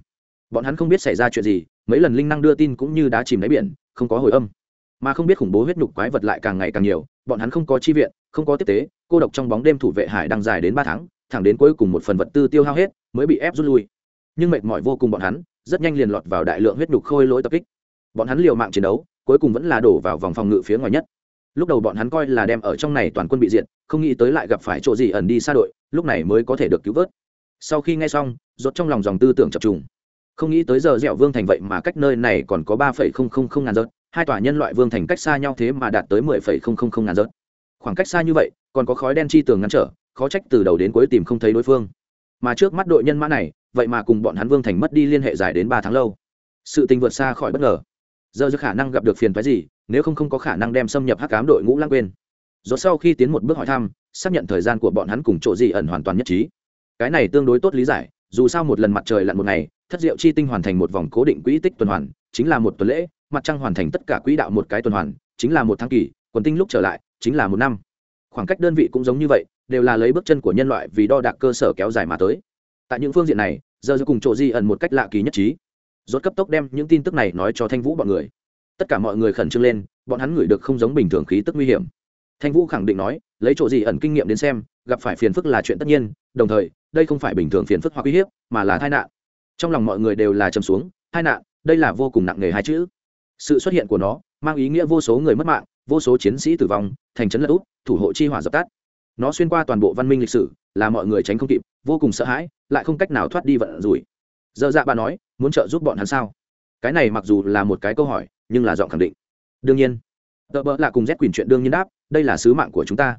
Bọn hắn không biết xảy ra chuyện gì, mấy lần linh năng đưa tin cũng như đá chìm đáy biển, không có hồi âm. Mà không biết khủng bố huyết nhục quái vật lại càng ngày càng nhiều, bọn hắn không có chi viện, không có tiếp tế, cô độc trong bóng đêm thủ vệ hải đang dài đến ba tháng, thẳng đến cuối cùng một phần vật tư tiêu hao hết, mới bị ép rút lui. Nhưng mệt mỏi vô cùng bọn hắn, rất nhanh liền lọt vào đại lượng huyết nhục khôi lỗi tập kích. Bọn hắn liều mạng chiến đấu, cuối cùng vẫn là đổ vào vòng phòng ngự phía ngoài nhất lúc đầu bọn hắn coi là đem ở trong này toàn quân bị diệt, không nghĩ tới lại gặp phải chỗ gì ẩn đi xa đội, lúc này mới có thể được cứu vớt. Sau khi nghe xong, rốt trong lòng dòng tư tưởng chập trùng. Không nghĩ tới giờ dẻo vương thành vậy mà cách nơi này còn có ba phẩy không không không ngàn rớt hai tòa nhân loại vương thành cách xa nhau thế mà đạt tới mười phẩy không không không ngàn rớt khoảng cách xa như vậy, còn có khói đen chi tường ngăn trở, khó trách từ đầu đến cuối tìm không thấy đối phương. Mà trước mắt đội nhân mã này, vậy mà cùng bọn hắn vương thành mất đi liên hệ dài đến ba tháng lâu. Sự tình vượt xa khỏi bất ngờ giờ cho khả năng gặp được phiền phái gì, nếu không không có khả năng đem xâm nhập hắc cám đội ngũ lãng quên. Do sau khi tiến một bước hỏi thăm, xác nhận thời gian của bọn hắn cùng chỗ gì ẩn hoàn toàn nhất trí. Cái này tương đối tốt lý giải, dù sao một lần mặt trời lặn một ngày, thất diệu chi tinh hoàn thành một vòng cố định quỹ tích tuần hoàn, chính là một tuần lễ, mặt trăng hoàn thành tất cả quỹ đạo một cái tuần hoàn, chính là một tháng kỳ, quần tinh lúc trở lại, chính là một năm. Khoảng cách đơn vị cũng giống như vậy, đều là lấy bước chân của nhân loại vì đo đạc cơ sở kéo dài mà tới. Tại những phương diện này, giờ cùng chỗ di ẩn một cách lạ kỳ nhất trí rốt cấp tốc đem những tin tức này nói cho thanh vũ bọn người. Tất cả mọi người khẩn trương lên, bọn hắn ngửi được không giống bình thường khí tức nguy hiểm. Thanh vũ khẳng định nói, lấy chỗ gì ẩn kinh nghiệm đến xem, gặp phải phiền phức là chuyện tất nhiên, đồng thời, đây không phải bình thường phiền phức hoặc uy hiếp, mà là tai nạn. Trong lòng mọi người đều là trầm xuống, tai nạn, đây là vô cùng nặng nề hai chữ. Sự xuất hiện của nó, mang ý nghĩa vô số người mất mạng, vô số chiến sĩ tử vong, thành trấn lật úp, thủ hộ chi hỏa dập tắt. Nó xuyên qua toàn bộ văn minh lịch sử, là mọi người tránh không kịp, vô cùng sợ hãi, lại không cách nào thoát đi vận rủi giờ dạ bà nói, muốn trợ giúp bọn hắn sao? Cái này mặc dù là một cái câu hỏi, nhưng là giọng khẳng định. Đương nhiên. Tờ bỡ là cùng z quyền chuyện đương nhiên đáp, đây là sứ mạng của chúng ta.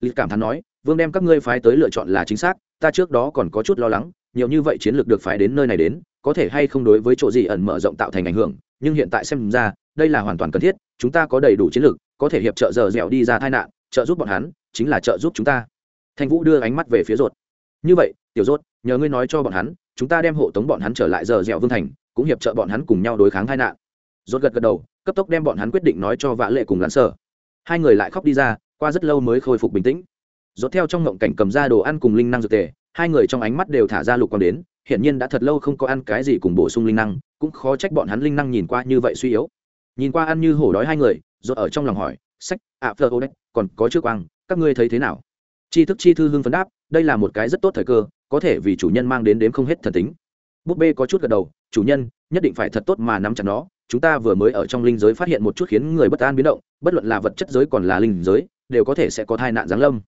Lịch cảm thán nói, vương đem các ngươi phái tới lựa chọn là chính xác, ta trước đó còn có chút lo lắng, nhiều như vậy chiến lược được phái đến nơi này đến, có thể hay không đối với chỗ gì ẩn mở rộng tạo thành ảnh hưởng, nhưng hiện tại xem ra, đây là hoàn toàn cần thiết, chúng ta có đầy đủ chiến lược, có thể hiệp trợ giờ dẻo đi ra tai nạn, trợ giúp bọn hắn, chính là trợ giúp chúng ta. Thanh vũ đưa ánh mắt về phía rột như vậy, tiểu rốt nhờ ngươi nói cho bọn hắn chúng ta đem hộ tống bọn hắn trở lại giờ dẻo vương thành, cũng hiệp trợ bọn hắn cùng nhau đối kháng tai nạn. Rốt gật gật đầu, cấp tốc đem bọn hắn quyết định nói cho vã lệ cùng lãn sở. Hai người lại khóc đi ra, qua rất lâu mới khôi phục bình tĩnh. Rốt theo trong ngộng cảnh cầm ra đồ ăn cùng linh năng dược tề, hai người trong ánh mắt đều thả ra lục quang đến, hiển nhiên đã thật lâu không có ăn cái gì cùng bổ sung linh năng, cũng khó trách bọn hắn linh năng nhìn qua như vậy suy yếu. Nhìn qua ăn như hổ đói hai người, rốt ở trong lòng hỏi, sách, ạ, phơ ô đấy còn có chưa quang, các ngươi thấy thế nào? Chi thức chi thư hương phấn đáp đây là một cái rất tốt thời cơ, có thể vì chủ nhân mang đến đếm không hết thần tính. Búp bê có chút gật đầu, chủ nhân, nhất định phải thật tốt mà nắm chặt nó. Chúng ta vừa mới ở trong linh giới phát hiện một chút khiến người bất an biến động, bất luận là vật chất giới còn là linh giới, đều có thể sẽ có tai nạn giáng lâm.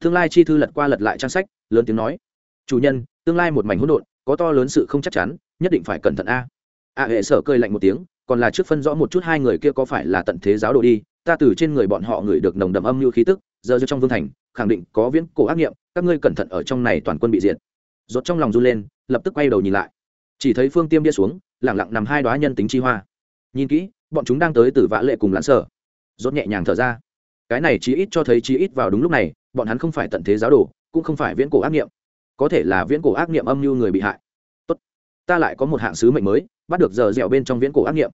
Tương lai chi thư lật qua lật lại trang sách, lớn tiếng nói, chủ nhân, tương lai một mảnh hỗn độn, có to lớn sự không chắc chắn, nhất định phải cẩn thận a. A hệ sở cơi lạnh một tiếng, còn là trước phân rõ một chút hai người kia có phải là tận thế giáo đồ đi ta từ trên người bọn họ ngửi được nồng đậm âm lưu khí tức, giờ cho trong vương thành, khẳng định có viễn cổ ác nghiệm, các ngươi cẩn thận ở trong này toàn quân bị diệt. Rốt trong lòng run lên, lập tức quay đầu nhìn lại. Chỉ thấy phương tiêm bia xuống lẳng lặng nằm hai đoá nhân tính chi hoa. Nhìn kỹ, bọn chúng đang tới từ vã lệ cùng lãn sở. Rốt nhẹ nhàng thở ra. Cái này chí ít cho thấy chí ít vào đúng lúc này, bọn hắn không phải tận thế giáo đồ, cũng không phải viễn cổ ác nghiệm. Có thể là viễn cổ ác nghiệm âm mưu người bị hại. Tốt. Ta lại có một hạng sứ mệnh mới, bắt được giờ dẻo bên trong viễn cổ ác nghiệm.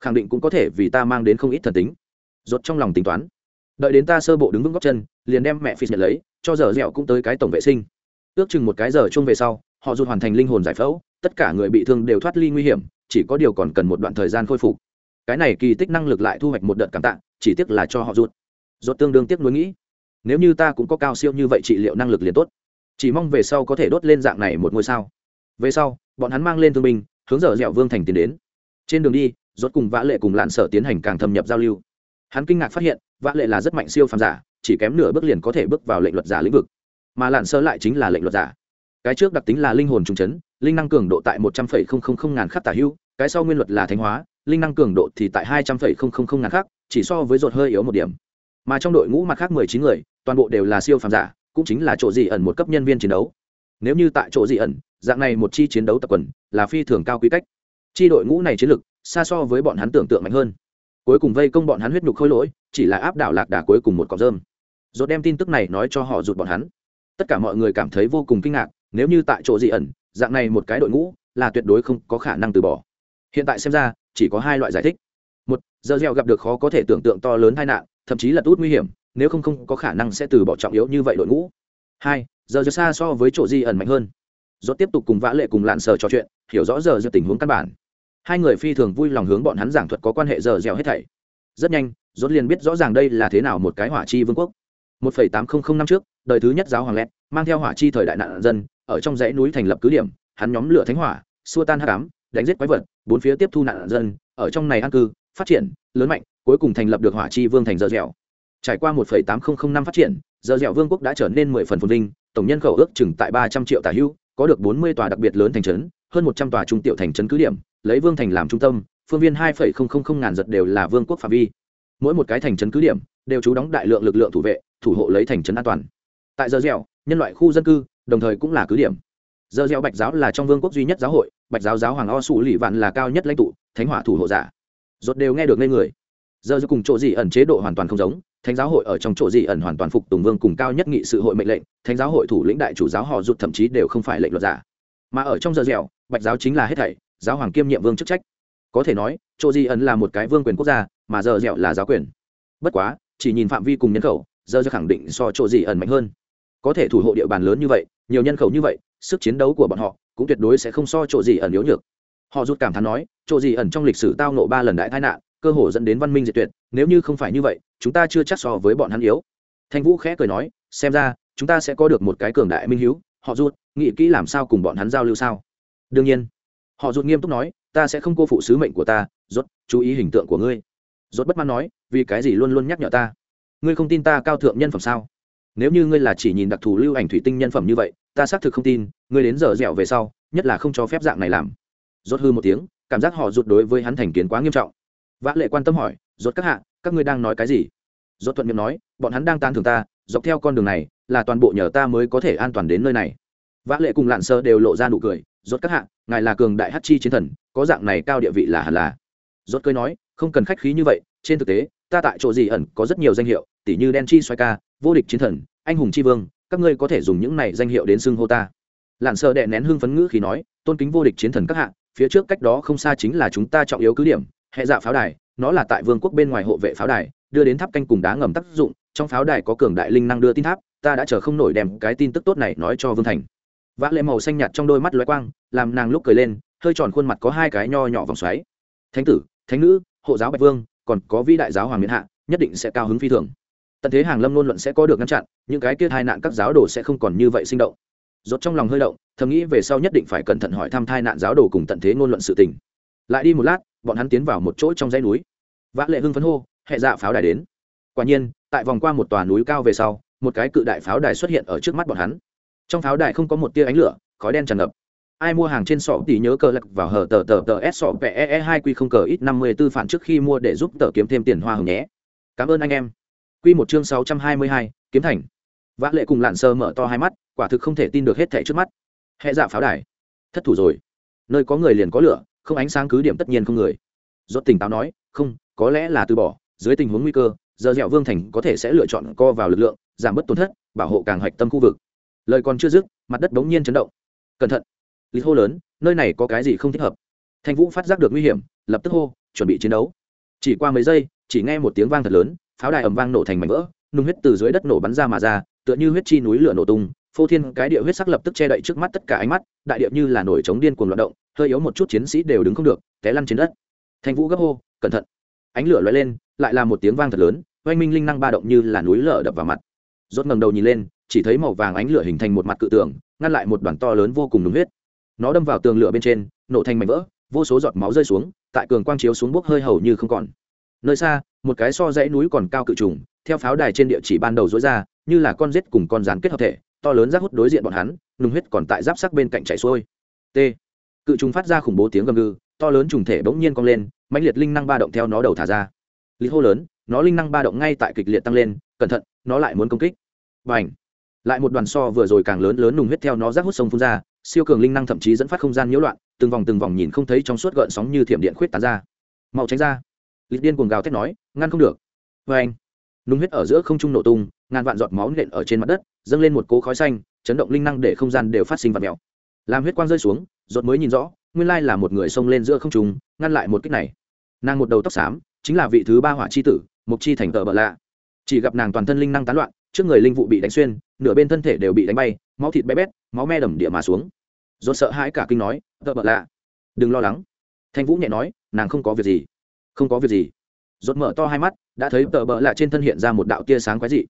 Khẳng định cũng có thể vì ta mang đến không ít thần tính rốt trong lòng tính toán. Đợi đến ta sơ bộ đứng vững góc chân, liền đem mẹ phi nhận lấy, cho giờ dẻo cũng tới cái tổng vệ sinh. Ước chừng một cái giờ chung về sau, họ rụt hoàn thành linh hồn giải phẫu, tất cả người bị thương đều thoát ly nguy hiểm, chỉ có điều còn cần một đoạn thời gian khôi phục. Cái này kỳ tích năng lực lại thu hoạch một đợt cảm tạ, chỉ tiếc là cho họ rụt. Rốt tương đương tiếc nuối nghĩ. Nếu như ta cũng có cao siêu như vậy trị liệu năng lực liền tốt. Chỉ mong về sau có thể đốt lên dạng này một ngôi sao. Về sau, bọn hắn mang lên thương binh, hướng dở dẻo vương thành tiến đến. Trên đường đi, rốt cùng vã lệ cùng lạn sở tiến hành càng thâm nhập giao lưu hắn kinh ngạc phát hiện vã lệ là rất mạnh siêu phàm giả chỉ kém nửa bước liền có thể bước vào lệnh luật giả lĩnh vực. Mà lạn sơ lại chính là lệnh luật giả. Cái trước đặc tính là linh hồn trung chấn linh năng cường độ tại một trăm phẩy không không không ngàn khắc tả hưu, cái sau nguyên luật là thánh hóa linh năng cường độ thì tại hai trăm phẩy không không không ngàn khắc chỉ so với ruột hơi yếu một điểm. Mà trong đội ngũ mặt khác mười chín người toàn bộ đều là siêu phàm giả cũng chính là chỗ dị ẩn một cấp nhân viên chiến đấu. Nếu như tại chỗ dị ẩn dạng này một chi chiến đấu tập quần là phi thường cao quy cách. Chi đội ngũ này chiến lực xa so với bọn hắn tưởng tượng mạnh hơn cuối cùng vây công bọn hắn huyết nhục khôi lỗi, chỉ là áp đảo lạc đà cuối cùng một cọc rơm. Rồi đem tin tức này nói cho họ rụt bọn hắn. Tất cả mọi người cảm thấy vô cùng kinh ngạc, nếu như tại chỗ dị ẩn, dạng này một cái đội ngũ, là tuyệt đối không có khả năng từ bỏ. Hiện tại xem ra, chỉ có hai loại giải thích. Một, giờ gieo gặp được khó có thể tưởng tượng to lớn tai nạn, thậm chí là tốt nguy hiểm, nếu không không có khả năng sẽ từ bỏ trọng yếu như vậy đội ngũ. Hai, giờ giờ xa so với chỗ di ẩn mạnh hơn. Do tiếp tục cùng vã lệ cùng lạn sờ trò chuyện, hiểu rõ giờ giờ tình huống căn bản hai người phi thường vui lòng hướng bọn hắn giảng thuật có quan hệ giờ dẻo hết thảy. Rất nhanh dốt liền biết rõ ràng đây là thế nào một cái hỏa chi vương quốc. Một phẩy tám không không năm trước, đời thứ nhất giáo hoàng lẹt, mang theo hỏa chi thời đại nạn dân, ở trong dãy núi thành lập cứ điểm, hắn nhóm lửa thánh hỏa, xua tan hắc ám, đánh giết quái vật, bốn phía tiếp thu nạn dân, ở trong này an cư, phát triển, lớn mạnh, cuối cùng thành lập được hỏa chi vương thành giờ dẻo. Trải qua một phẩy tám không năm phát triển, giờ dẻo vương quốc đã trở nên mười phần phồn vinh, tổng nhân khẩu ước chừng tại ba trăm triệu tả hưu, có được bốn mươi tòa đặc biệt lớn thành trấn, hơn một trăm tòa trung tiểu thành trấn cứ điểm lấy vương thành làm trung tâm, phương viên hai phẩy không không không ngàn giật đều là vương quốc phạm vi. Mỗi một cái thành trấn cứ điểm, đều trú đóng đại lượng lực lượng thủ vệ, thủ hộ lấy thành trấn an toàn. Tại giờ dẻo, nhân loại khu dân cư, đồng thời cũng là cứ điểm. Giờ dẻo bạch giáo là trong vương quốc duy nhất giáo hội, bạch giáo giáo hoàng o sủ lì vạn là cao nhất lãnh tụ, thánh hỏa thủ hộ giả. Rốt đều nghe được ngây người. Giờ dẻo cùng chỗ gì ẩn chế độ hoàn toàn không giống, thánh giáo hội ở trong chỗ gì ẩn hoàn toàn phục tùng vương cùng cao nhất nghị sự hội mệnh lệnh, thánh giáo hội thủ lĩnh đại chủ giáo họ rụt thậm chí đều không phải lệnh luật giả. Mà ở trong giờ dẻo, bạch giáo chính là hết thảy giáo hoàng kiêm nhiệm vương chức trách. Có thể nói chỗ di ẩn là một cái vương quyền quốc gia, mà giờ dẻo là giáo quyền. Bất quá, chỉ nhìn phạm vi cùng nhân khẩu, giờ giờ khẳng định so chỗ di ẩn mạnh hơn. Có thể thủ hộ địa bàn lớn như vậy, nhiều nhân khẩu như vậy, sức chiến đấu của bọn họ cũng tuyệt đối sẽ không so chỗ di ẩn yếu nhược. Họ rút cảm thán nói chỗ di ẩn trong lịch sử tao nộ ba lần đại tai nạn, cơ hồ dẫn đến văn minh diệt tuyệt, nếu như không phải như vậy, chúng ta chưa chắc so với bọn hắn yếu. Thanh vũ khẽ cười nói, xem ra, chúng ta sẽ có được một cái cường đại minh hiếu, họ rút, nghĩ kỹ làm sao cùng bọn hắn giao lưu sao? Đương nhiên họ rụt nghiêm túc nói, ta sẽ không cô phụ sứ mệnh của ta, rốt, chú ý hình tượng của ngươi. Rốt bất mãn nói, vì cái gì luôn luôn nhắc nhở ta? Ngươi không tin ta cao thượng nhân phẩm sao? Nếu như ngươi là chỉ nhìn đặc thù lưu ảnh thủy tinh nhân phẩm như vậy, ta xác thực không tin, ngươi đến giờ dẻo về sau, nhất là không cho phép dạng này làm. Rốt hư một tiếng, cảm giác họ rụt đối với hắn thành kiến quá nghiêm trọng. Vã lệ quan tâm hỏi, rốt các hạ, các ngươi đang nói cái gì? Rốt thuận miệng nói, bọn hắn đang tan thường ta, dọc theo con đường này, là toàn bộ nhờ ta mới có thể an toàn đến nơi này vã lệ cùng lạn sơ đều lộ ra nụ cười rốt các hạng, ngài là cường đại hát chi chiến thần có dạng này cao địa vị là hẳn là. Rốt cười nói không cần khách khí như vậy trên thực tế ta tại chỗ gì ẩn có rất nhiều danh hiệu tỷ như đen chi xoay ca vô địch chiến thần anh hùng chi vương các ngươi có thể dùng những này danh hiệu đến xưng hô ta. Lạn sơ đệ nén hương phấn ngữ khi nói tôn kính vô địch chiến thần các hạng, phía trước cách đó không xa chính là chúng ta trọng yếu cứ điểm hệ dạ pháo đài nó là tại vương quốc bên ngoài hộ vệ pháo đài đưa đến tháp canh cùng đá ngầm tác dụng trong pháo đài có cường đại linh năng đưa tin tháp ta đã chờ không nổi đem cái tin tức tốt này nói cho vương thành vã lệ màu xanh nhạt trong đôi mắt lóe quang, làm nàng lúc cười lên, hơi tròn khuôn mặt có hai cái nho nhỏ vòng xoáy. Thánh tử, thánh nữ, hộ giáo bạch vương, còn có vĩ đại giáo hoàng miền hạ, nhất định sẽ cao hứng phi thường. Tận thế hàng lâm luôn luận sẽ có được ngăn chặn, những cái kia hai nạn các giáo đồ sẽ không còn như vậy sinh động. Rốt trong lòng hơi động, thầm nghĩ về sau nhất định phải cẩn thận hỏi thăm thai nạn giáo đồ cùng tận thế ngôn luận sự tình. Lại đi một lát, bọn hắn tiến vào một chỗ trong dãy núi. Vã lệ hưng phấn hô, hệ dạ pháo đài đến. Quả nhiên, tại vòng qua một tòa núi cao về sau, một cái cự đại pháo đài xuất hiện ở trước mắt bọn hắn trong pháo đài không có một tia ánh lửa, khói đen tràn ngập. Ai mua hàng trên sọ thì nhớ cờ lật vào hở tờ tờ tờ s sọ pe e hai q không cờ ít năm mươi tư phản trước khi mua để giúp tờ kiếm thêm tiền hoa hồng nhé. Cảm ơn anh em. Q một chương sáu trăm hai mươi hai, kiếm thành. Vã lệ cùng lạn sơ mở to hai mắt, quả thực không thể tin được hết thẻ trước mắt. Hệ dạ pháo đài. Thất thủ rồi. Nơi có người liền có lửa, không ánh sáng cứ điểm tất nhiên không người. Dốt tỉnh táo nói, không, có lẽ là từ bỏ, dưới tình huống nguy cơ, giờ dẻo vương thành có thể sẽ lựa chọn co vào lực lượng, giảm bớt tổn thất, bảo hộ càng hoạch tâm khu vực lời còn chưa dứt, mặt đất bỗng nhiên chấn động. Cẩn thận. Lý hô lớn, nơi này có cái gì không thích hợp? Thanh vũ phát giác được nguy hiểm, lập tức hô, chuẩn bị chiến đấu. Chỉ qua mấy giây, chỉ nghe một tiếng vang thật lớn, pháo đài ầm vang nổ thành mảnh vỡ, nung huyết từ dưới đất nổ bắn ra mà ra, tựa như huyết chi núi lửa nổ tung, phô thiên cái địa huyết sắc lập tức che đậy trước mắt tất cả ánh mắt, đại địa như là nổi trống điên cuồng loạt động, hơi yếu một chút chiến sĩ đều đứng không được, té lăn trên đất. Thanh vũ gấp hô, cẩn thận. Ánh lửa lóe lên, lại là một tiếng vang thật lớn, oanh minh linh năng ba động như là núi lở đập vào mặt rốt ngẩng đầu nhìn lên, chỉ thấy màu vàng ánh lửa hình thành một mặt cự tường, ngăn lại một đoàn to lớn vô cùng đúng huyết. Nó đâm vào tường lửa bên trên, nổ thành mảnh vỡ, vô số giọt máu rơi xuống, tại cường quang chiếu xuống bốc hơi hầu như không còn. Nơi xa, một cái so dãy núi còn cao cự trùng, theo pháo đài trên địa chỉ ban đầu dối ra, như là con rết cùng con rắn kết hợp thể, to lớn rác hút đối diện bọn hắn nung huyết còn tại giáp sắc bên cạnh chảy xuôi. T. Cự trùng phát ra khủng bố tiếng gầm gừ, to lớn trùng thể bỗng nhiên cong lên, mãnh liệt linh năng ba động theo nó đầu thả ra. Lý hô lớn, nó linh năng ba động ngay tại kịch liệt tăng lên, cẩn thận, nó lại muốn công kích và ảnh. Lại một đoàn so vừa rồi càng lớn lớn nùng huyết theo nó rác hút sông phun ra, siêu cường linh năng thậm chí dẫn phát không gian nhiễu loạn, từng vòng từng vòng nhìn không thấy trong suốt gợn sóng như thiểm điện khuyết tán ra. Mau tránh ra. Lịch điên cuồng gào thét nói, ngăn không được. Vê anh nung huyết ở giữa không trung nổ tung, ngàn vạn giọt máu nện ở trên mặt đất, dâng lên một cố khói xanh, chấn động linh năng để không gian đều phát sinh vật mèo. Làm huyết quang rơi xuống giọt mới nhìn rõ, nguyên lai là một người xông lên giữa không trung, ngăn lại một kích này. Nàng một đầu tóc xám, chính là vị thứ ba hỏa chi tử mục chi thành tờ bợ lạ. Chỉ gặp nàng toàn thân linh năng tán loạn trước người linh vụ bị đánh xuyên, nửa bên thân thể đều bị đánh bay, máu thịt bé bét, máu me đầm địa mà xuống. Dồn sợ hãi cả kinh nói, Tợ bợ lạ, đừng lo lắng. Thanh vũ nhẹ nói, nàng không có việc gì. Không có việc gì. Dốt mở to hai mắt, đã thấy tờ bợ lạ trên thân hiện ra một đạo tia sáng quái dị.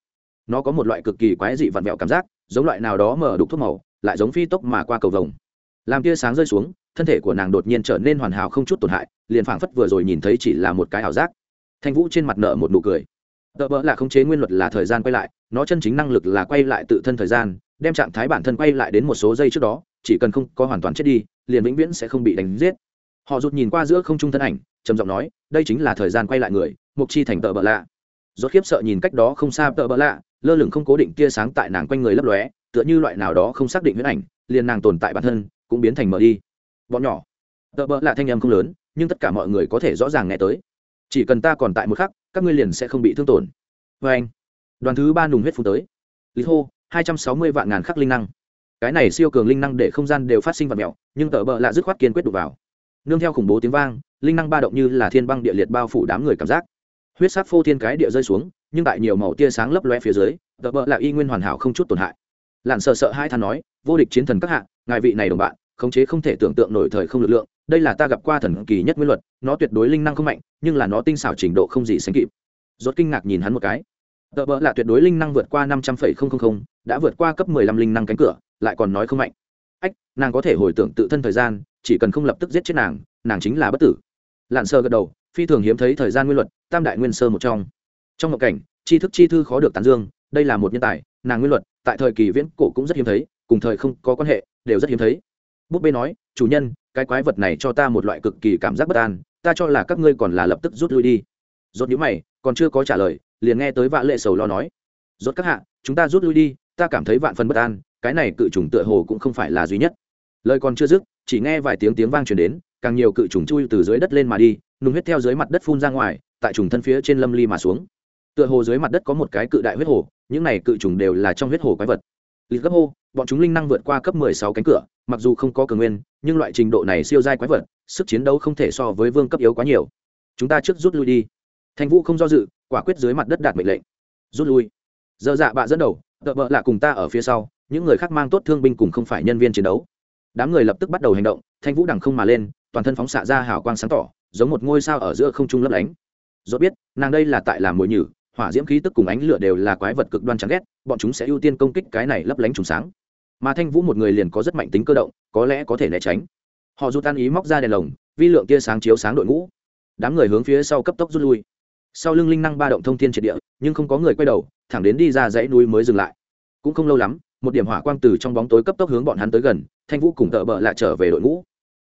Nó có một loại cực kỳ quái dị vặn vẹo cảm giác, giống loại nào đó mở đục thuốc màu, lại giống phi tốc mà qua cầu vồng. Làm tia sáng rơi xuống, thân thể của nàng đột nhiên trở nên hoàn hảo không chút tổn hại, liền phảng phất vừa rồi nhìn thấy chỉ là một cái ảo giác. Thanh vũ trên mặt nợ một nụ cười tờ bỡ là khống chế nguyên luật là thời gian quay lại, nó chân chính năng lực là quay lại tự thân thời gian, đem trạng thái bản thân quay lại đến một số giây trước đó, chỉ cần không có hoàn toàn chết đi, liền vĩnh viễn sẽ không bị đánh giết. Họ rụt nhìn qua giữa không trung thân ảnh, trầm giọng nói, đây chính là thời gian quay lại người, mục chi thành tờ bỡ lạ. Rốt khiếp sợ nhìn cách đó không xa tờ bỡ lạ, lơ lửng không cố định tia sáng tại nàng quanh người lấp lóe, tựa như loại nào đó không xác định huyết ảnh, liền nàng tồn tại bản thân cũng biến thành mở đi. Bọn nhỏ. Tờ bỡ lạ thanh âm không lớn, nhưng tất cả mọi người có thể rõ ràng nghe tới. Chỉ cần ta còn tại một khắc các ngươi liền sẽ không bị thương tổn. Vê anh, đoàn thứ ba nùng huyết phun tới. Lý hô, hai trăm sáu mươi vạn ngàn khắc linh năng. Cái này siêu cường linh năng để không gian đều phát sinh vật mẹo nhưng tờ bợ lạ dứt khoát kiên quyết đục vào. Nương theo khủng bố tiếng vang, linh năng ba động như là thiên băng địa liệt bao phủ đám người cảm giác. Huyết sắc phô thiên cái địa rơi xuống, nhưng tại nhiều màu tia sáng lấp loe phía dưới, tờ bợ lạ y nguyên hoàn hảo không chút tổn hại. Lặn sợ sợ hai than nói, vô địch chiến thần các hạ, ngài vị này đồng bạn, khống chế không thể tưởng tượng nổi thời không lực lượng, đây là ta gặp qua thần kỳ nhất nguyên luật nó tuyệt đối linh năng không mạnh, nhưng là nó tinh xảo trình độ không gì sánh kịp. Rốt kinh ngạc nhìn hắn một cái. Tờ bỡ là tuyệt đối linh năng vượt qua năm trăm phẩy không không không, đã vượt qua cấp mười lăm linh năng cánh cửa, lại còn nói không mạnh. Ách, nàng có thể hồi tưởng tự thân thời gian, chỉ cần không lập tức giết chết nàng nàng chính là bất tử. Lặn sơ gật đầu, phi thường hiếm thấy thời gian nguyên luật, tam đại nguyên sơ một trong. Trong ngộ cảnh, tri thức chi thư khó được tán dương, đây là một nhân tài, nàng nguyên luật, tại thời kỳ viễn cổ cũng rất hiếm thấy, cùng thời không có quan hệ, đều rất hiếm thấy. Búp bê nói, chủ nhân, cái quái vật này cho ta một loại cực kỳ cảm giác bất an ta cho là các ngươi còn là lập tức rút lui đi. Rốt nhíu mày, còn chưa có trả lời, liền nghe tới vạn lệ sầu lo nói. Rốt các hạ, chúng ta rút lui đi, ta cảm thấy vạn phần bất an, cái này cự trùng tựa hồ cũng không phải là duy nhất. Lời còn chưa dứt, chỉ nghe vài tiếng tiếng vang truyền đến, càng nhiều cự trùng chui từ dưới đất lên mà đi, nung huyết theo dưới mặt đất phun ra ngoài, tại trùng thân phía trên lâm ly mà xuống. Tựa hồ dưới mặt đất có một cái cự đại huyết hồ, những này cự trùng đều là trong huyết hồ quái vật. Lịch gấp hô, bọn chúng linh năng vượt qua cấp 16 cánh cửa, mặc dù không có cường nguyên, nhưng loại trình độ này siêu giai quái vật sức chiến đấu không thể so với vương cấp yếu quá nhiều. Chúng ta trước rút lui đi. Thanh vũ không do dự, quả quyết dưới mặt đất đạt mệnh lệnh. Rút lui. Dơ dạ bạ dẫn đầu, tợ bợ lạ cùng ta ở phía sau, những người khác mang tốt thương binh cùng không phải nhân viên chiến đấu. Đám người lập tức bắt đầu hành động, thanh vũ đằng không mà lên, toàn thân phóng xạ ra hào quang sáng tỏ, giống một ngôi sao ở giữa không trung lấp lánh. Dốt biết, nàng đây là tại làm mồi nhử, hỏa diễm khí tức cùng ánh lửa đều là quái vật cực đoan chán ghét, bọn chúng sẽ ưu tiên công kích cái này lấp lánh trùng sáng. Mà thanh vũ một người liền có rất mạnh tính cơ động, có lẽ có thể né tránh họ rút tan ý móc ra đèn lồng, vi lượng tia sáng chiếu sáng đội ngũ. Đám người hướng phía sau cấp tốc rút lui. Sau lưng linh năng ba động thông thiên triệt địa, nhưng không có người quay đầu, thẳng đến đi ra dãy núi mới dừng lại. Cũng không lâu lắm, một điểm hỏa quang từ trong bóng tối cấp tốc hướng bọn hắn tới gần, thanh vũ cùng tợ bợ lại trở về đội ngũ.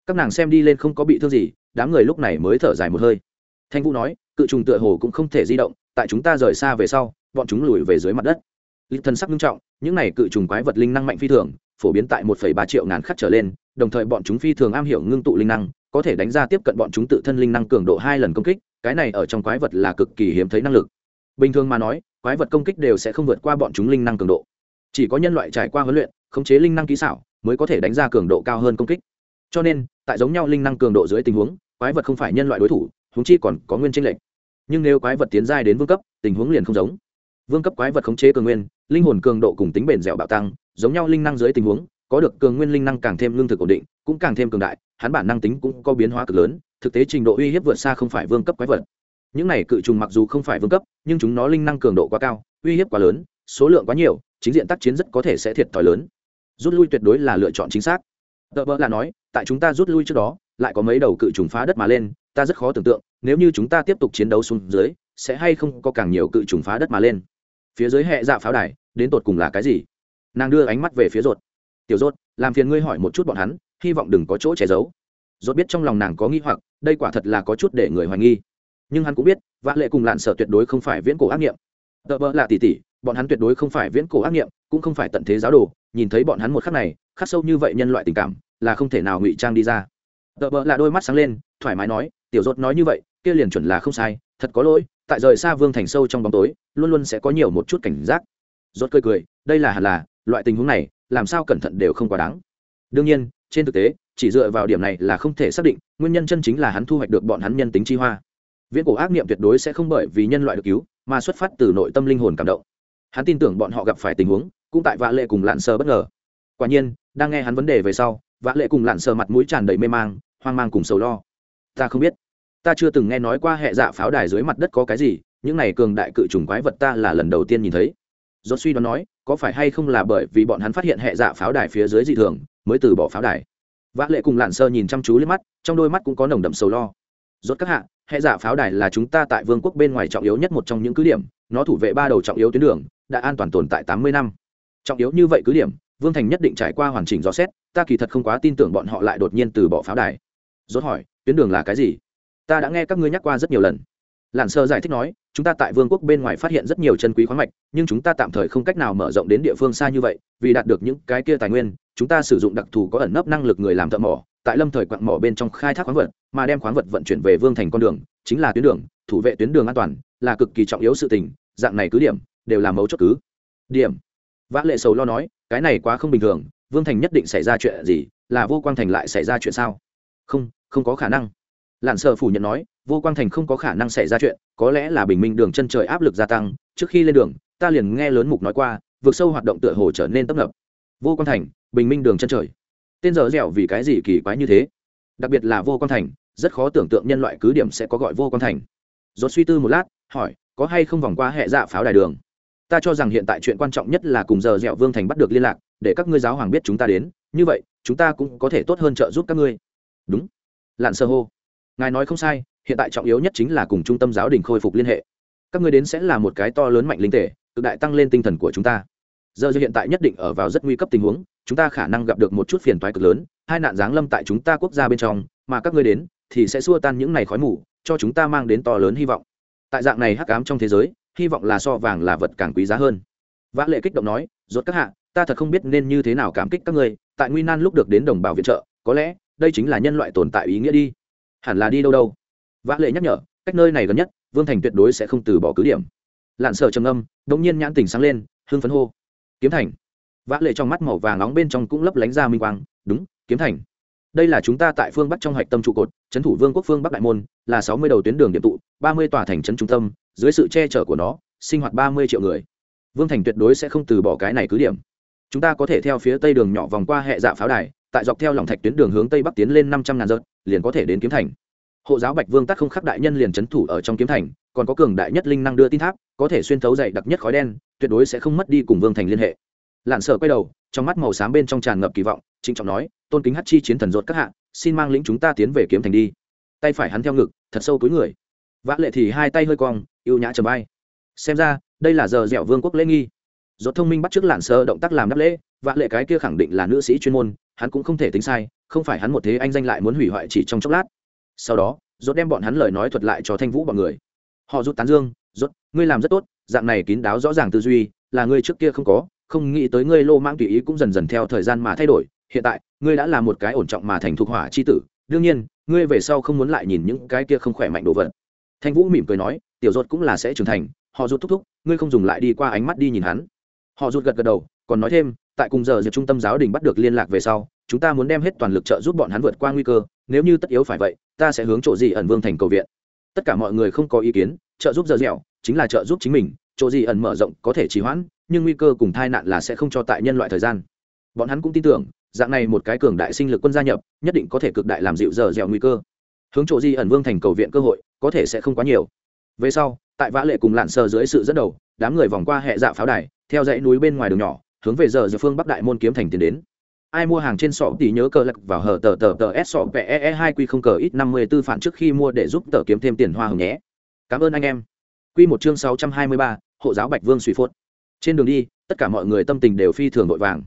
Các nàng xem đi lên không có bị thương gì, đám người lúc này mới thở dài một hơi. Thanh vũ nói, cự trùng tựa hồ cũng không thể di động, tại chúng ta rời xa về sau, bọn chúng lùi về dưới mặt đất. Lịch thần sắc nghiêm trọng, những này cự trùng quái vật linh năng mạnh phi thường, phổ biến tại một ba triệu ngàn khắc trở lên đồng thời bọn chúng phi thường am hiểu ngưng tụ linh năng, có thể đánh ra tiếp cận bọn chúng tự thân linh năng cường độ hai lần công kích, cái này ở trong quái vật là cực kỳ hiếm thấy năng lực. Bình thường mà nói, quái vật công kích đều sẽ không vượt qua bọn chúng linh năng cường độ. Chỉ có nhân loại trải qua huấn luyện, khống chế linh năng kỹ xảo, mới có thể đánh ra cường độ cao hơn công kích. Cho nên, tại giống nhau linh năng cường độ dưới tình huống, quái vật không phải nhân loại đối thủ húng chi còn có nguyên tranh lệch. Nhưng nếu quái vật tiến giai đến vương cấp, tình huống liền không giống. Vương cấp quái vật khống chế cường nguyên, linh hồn cường độ cùng tính bền dẻo bạo tăng, giống nhau linh năng dưới tình huống có được cường nguyên linh năng càng thêm lương thực ổn định, cũng càng thêm cường đại, hắn bản năng tính cũng có biến hóa cực lớn, thực tế trình độ uy hiếp vượt xa không phải vương cấp quái vật. Những này cự trùng mặc dù không phải vương cấp, nhưng chúng nó linh năng cường độ quá cao, uy hiếp quá lớn, số lượng quá nhiều, chính diện tác chiến rất có thể sẽ thiệt thòi lớn. Rút lui tuyệt đối là lựa chọn chính xác. Tờ bỡ là nói, tại chúng ta rút lui trước đó, lại có mấy đầu cự trùng phá đất mà lên, ta rất khó tưởng tượng, nếu như chúng ta tiếp tục chiến đấu xuống dưới, sẽ hay không có càng nhiều cự trùng phá đất mà lên. Phía dưới hệ dạ pháo đài, đến tột cùng là cái gì? Nàng đưa ánh mắt về phía rột tiểu rốt, làm phiền ngươi hỏi một chút bọn hắn, hy vọng đừng có chỗ che giấu. Rốt biết trong lòng nàng có nghi hoặc, đây quả thật là có chút để người hoài nghi. Nhưng hắn cũng biết, vã lệ cùng lạn sở tuyệt đối không phải viễn cổ ác nghiệm. Tợ bỡ là tỷ tỷ, bọn hắn tuyệt đối không phải viễn cổ ác nghiệm, cũng không phải tận thế giáo đồ, nhìn thấy bọn hắn một khắc này, khắc sâu như vậy nhân loại tình cảm, là không thể nào ngụy trang đi ra. Tợ bỡ là đôi mắt sáng lên, thoải mái nói, tiểu rốt nói như vậy, kia liền chuẩn là không sai, thật có lỗi, tại rời xa vương thành sâu trong bóng tối, luôn luôn sẽ có nhiều một chút cảnh giác. Rốt cười cười, đây là hẳn là, loại tình huống này làm sao cẩn thận đều không quá đáng. Đương nhiên, trên thực tế, chỉ dựa vào điểm này là không thể xác định, nguyên nhân chân chính là hắn thu hoạch được bọn hắn nhân tính chi hoa. Viễn cổ ác niệm tuyệt đối sẽ không bởi vì nhân loại được cứu, mà xuất phát từ nội tâm linh hồn cảm động. Hắn tin tưởng bọn họ gặp phải tình huống, cũng tại vạ lệ cùng lạn sơ bất ngờ. Quả nhiên, đang nghe hắn vấn đề về sau, vạ lệ cùng lạn sơ mặt mũi tràn đầy mê mang, hoang mang cùng sầu lo. Ta không biết. Ta chưa từng nghe nói qua hệ dạ pháo đài dưới mặt đất có cái gì, những này cường đại cự trùng quái vật ta là lần đầu tiên nhìn thấy. Do suy đoán nói có phải hay không là bởi vì bọn hắn phát hiện hệ dạ pháo đài phía dưới dị thường, mới từ bỏ pháo đài? Vã lệ cùng lạn sơ nhìn chăm chú lên mắt, trong đôi mắt cũng có nồng đậm sầu lo. Rốt các hạ, hệ dạ pháo đài là chúng ta tại vương quốc bên ngoài trọng yếu nhất một trong những cứ điểm, nó thủ vệ ba đầu trọng yếu tuyến đường, đã an toàn tồn tại tám mươi năm. Trọng yếu như vậy cứ điểm, vương thành nhất định trải qua hoàn chỉnh dò xét, ta kỳ thật không quá tin tưởng bọn họ lại đột nhiên từ bỏ pháo đài. Rốt hỏi, tuyến đường là cái gì? Ta đã nghe các ngươi nhắc qua rất nhiều lần lạn sơ giải thích nói, chúng ta tại vương quốc bên ngoài phát hiện rất nhiều chân quý khoáng mạch, nhưng chúng ta tạm thời không cách nào mở rộng đến địa phương xa như vậy, vì đạt được những cái kia tài nguyên, chúng ta sử dụng đặc thù có ẩn nấp năng lực người làm thợ mỏ, tại lâm thời quặng mỏ bên trong khai thác khoáng vật, mà đem khoáng vật vận chuyển về vương thành con đường, chính là tuyến đường, thủ vệ tuyến đường an toàn, là cực kỳ trọng yếu sự tình, dạng này cứ điểm, đều là mấu chốt cứ. Điểm. Vã lệ sầu lo nói, cái này quá không bình thường, vương thành nhất định xảy ra chuyện gì, là vô quang thành lại xảy ra chuyện sao? Không không có khả năng. Lặn sợ phủ nhận nói vô quang thành không có khả năng xảy ra chuyện, có lẽ là bình minh đường chân trời áp lực gia tăng, trước khi lên đường, ta liền nghe lớn mục nói qua vượt sâu hoạt động tựa hồ trở nên tấp nập. Vô quang thành, bình minh đường chân trời. Tên giờ dẻo vì cái gì kỳ quái như thế? Đặc biệt là vô quang thành, rất khó tưởng tượng nhân loại cứ điểm sẽ có gọi vô quang thành. Dốt suy tư một lát, hỏi, có hay không vòng qua hệ dạ pháo đài đường? Ta cho rằng hiện tại chuyện quan trọng nhất là cùng giờ dẻo vương thành bắt được liên lạc, để các ngươi giáo hoàng biết chúng ta đến. Như vậy, chúng ta cũng có thể tốt hơn trợ giúp các ngươi. Đúng. Lặn sơ hô. Ngài nói không sai hiện tại trọng yếu nhất chính là cùng trung tâm giáo đình khôi phục liên hệ. Các ngươi đến sẽ là một cái to lớn mạnh linh thể tự đại tăng lên tinh thần của chúng ta. Giờ hiện tại nhất định ở vào rất nguy cấp tình huống, chúng ta khả năng gặp được một chút phiền toái cực lớn, hai nạn giáng lâm tại chúng ta quốc gia bên trong, mà các ngươi đến thì sẽ xua tan những này khói mù, cho chúng ta mang đến to lớn hy vọng. Tại dạng này hắc ám trong thế giới, hy vọng là so vàng là vật càng quý giá hơn. Vã lệ kích động nói, rốt các hạ, ta thật không biết nên như thế nào cảm kích các ngươi, tại nguy nan lúc được đến đồng bào viện trợ, có lẽ đây chính là nhân loại tồn tại ý nghĩa đi. Hẳn là đi đâu đâu vã lệ nhắc nhở, cách nơi này gần nhất, vương thành tuyệt đối sẽ không từ bỏ cứ điểm. Lạn sợ trầm âm đống nhiên nhãn tình sáng lên, hưng phấn hô. Kiếm thành. Vã lệ trong mắt màu vàng nóng bên trong cũng lấp lánh ra minh quang, đúng, kiếm thành. Đây là chúng ta tại phương bắc trong hạch tâm trụ cột, trấn thủ vương quốc phương bắc đại môn, là sáu mươi đầu tuyến đường điểm tụ, ba mươi tòa thành trấn trung tâm, dưới sự che chở của nó, sinh hoạt ba mươi triệu người. Vương thành tuyệt đối sẽ không từ bỏ cái này cứ điểm. Chúng ta có thể theo phía tây đường nhỏ vòng qua hệ dạ pháo đài, tại dọc theo lòng thạch tuyến đường hướng tây bắc tiến lên năm trăm ngàn dợt liền có thể đến kiếm thành hộ giáo bạch vương tắc không khắc đại nhân liền trấn thủ ở trong kiếm thành, còn có cường đại nhất linh năng đưa tin tháp, có thể xuyên thấu dày đặc nhất khói đen, tuyệt đối sẽ không mất đi cùng vương thành liên hệ. Lạn sợ quay đầu, trong mắt màu xám bên trong tràn ngập kỳ vọng, trịnh trọng nói, tôn kính hát chi chiến thần rột các hạ, xin mang lĩnh chúng ta tiến về kiếm thành đi. Tay phải hắn theo ngực, thật sâu túi người. Vã lệ thì hai tay hơi cong yêu nhã trầm bay xem ra, đây là giờ dẻo vương quốc lễ nghi. Rốt thông minh bắt trước lạn sơ động tác làm đáp lễ, vã lệ cái kia khẳng định là nữ sĩ chuyên môn, hắn cũng không thể tính sai, không phải hắn một thế anh danh lại muốn hủy hoại chỉ trong chốc lát sau đó, rốt đem bọn hắn lời nói thuật lại cho thanh vũ bọn người. Họ rút tán dương, rốt, ngươi làm rất tốt, dạng này kín đáo rõ ràng tư duy, là ngươi trước kia không có, không nghĩ tới ngươi lô mang tùy ý cũng dần dần theo thời gian mà thay đổi, hiện tại, ngươi đã là một cái ổn trọng mà thành thuộc hỏa chi tử, đương nhiên, ngươi về sau không muốn lại nhìn những cái kia không khỏe mạnh đồ vật. Thanh vũ mỉm cười nói, tiểu rốt cũng là sẽ trưởng thành, họ rút thúc thúc, ngươi không dùng lại đi qua ánh mắt đi nhìn hắn. Họ rút gật gật đầu, còn nói thêm, tại cùng giờ diệp trung tâm giáo đình bắt được liên lạc về sau chúng ta muốn đem hết toàn lực trợ giúp bọn hắn vượt qua nguy cơ, nếu như tất yếu phải vậy, ta sẽ hướng chỗ gì ẩn vương thành cầu viện. Tất cả mọi người không có ý kiến, trợ giúp giờ dẻo chính là trợ giúp chính mình, chỗ gì ẩn mở rộng có thể trì hoãn, nhưng nguy cơ cùng tai nạn là sẽ không cho tại nhân loại thời gian. Bọn hắn cũng tin tưởng, dạng này một cái cường đại sinh lực quân gia nhập, nhất định có thể cực đại làm dịu giờ dẻo nguy cơ. Hướng chỗ di ẩn vương thành cầu viện cơ hội, có thể sẽ không quá nhiều. Về sau, tại vã lệ cùng lặn sờ dưới sự dẫn đầu, đám người vòng qua hệ dạ pháo đài, theo dãy núi bên ngoài đường nhỏ, hướng về giờ giờ phương bắc đại môn kiếm thành tiến đến ai mua hàng trên sọ thì nhớ cờ lạc vào hở tờ tờ tờ s sọ pe e hai q không cờ ít năm mươi tư phản trước khi mua để giúp tờ kiếm thêm tiền hoa hồng nhé. Cảm ơn anh em. Q một chương sáu trăm hai mươi ba, hộ giáo bạch vương suy phốt. Trên đường đi, tất cả mọi người tâm tình đều phi thường vội vàng.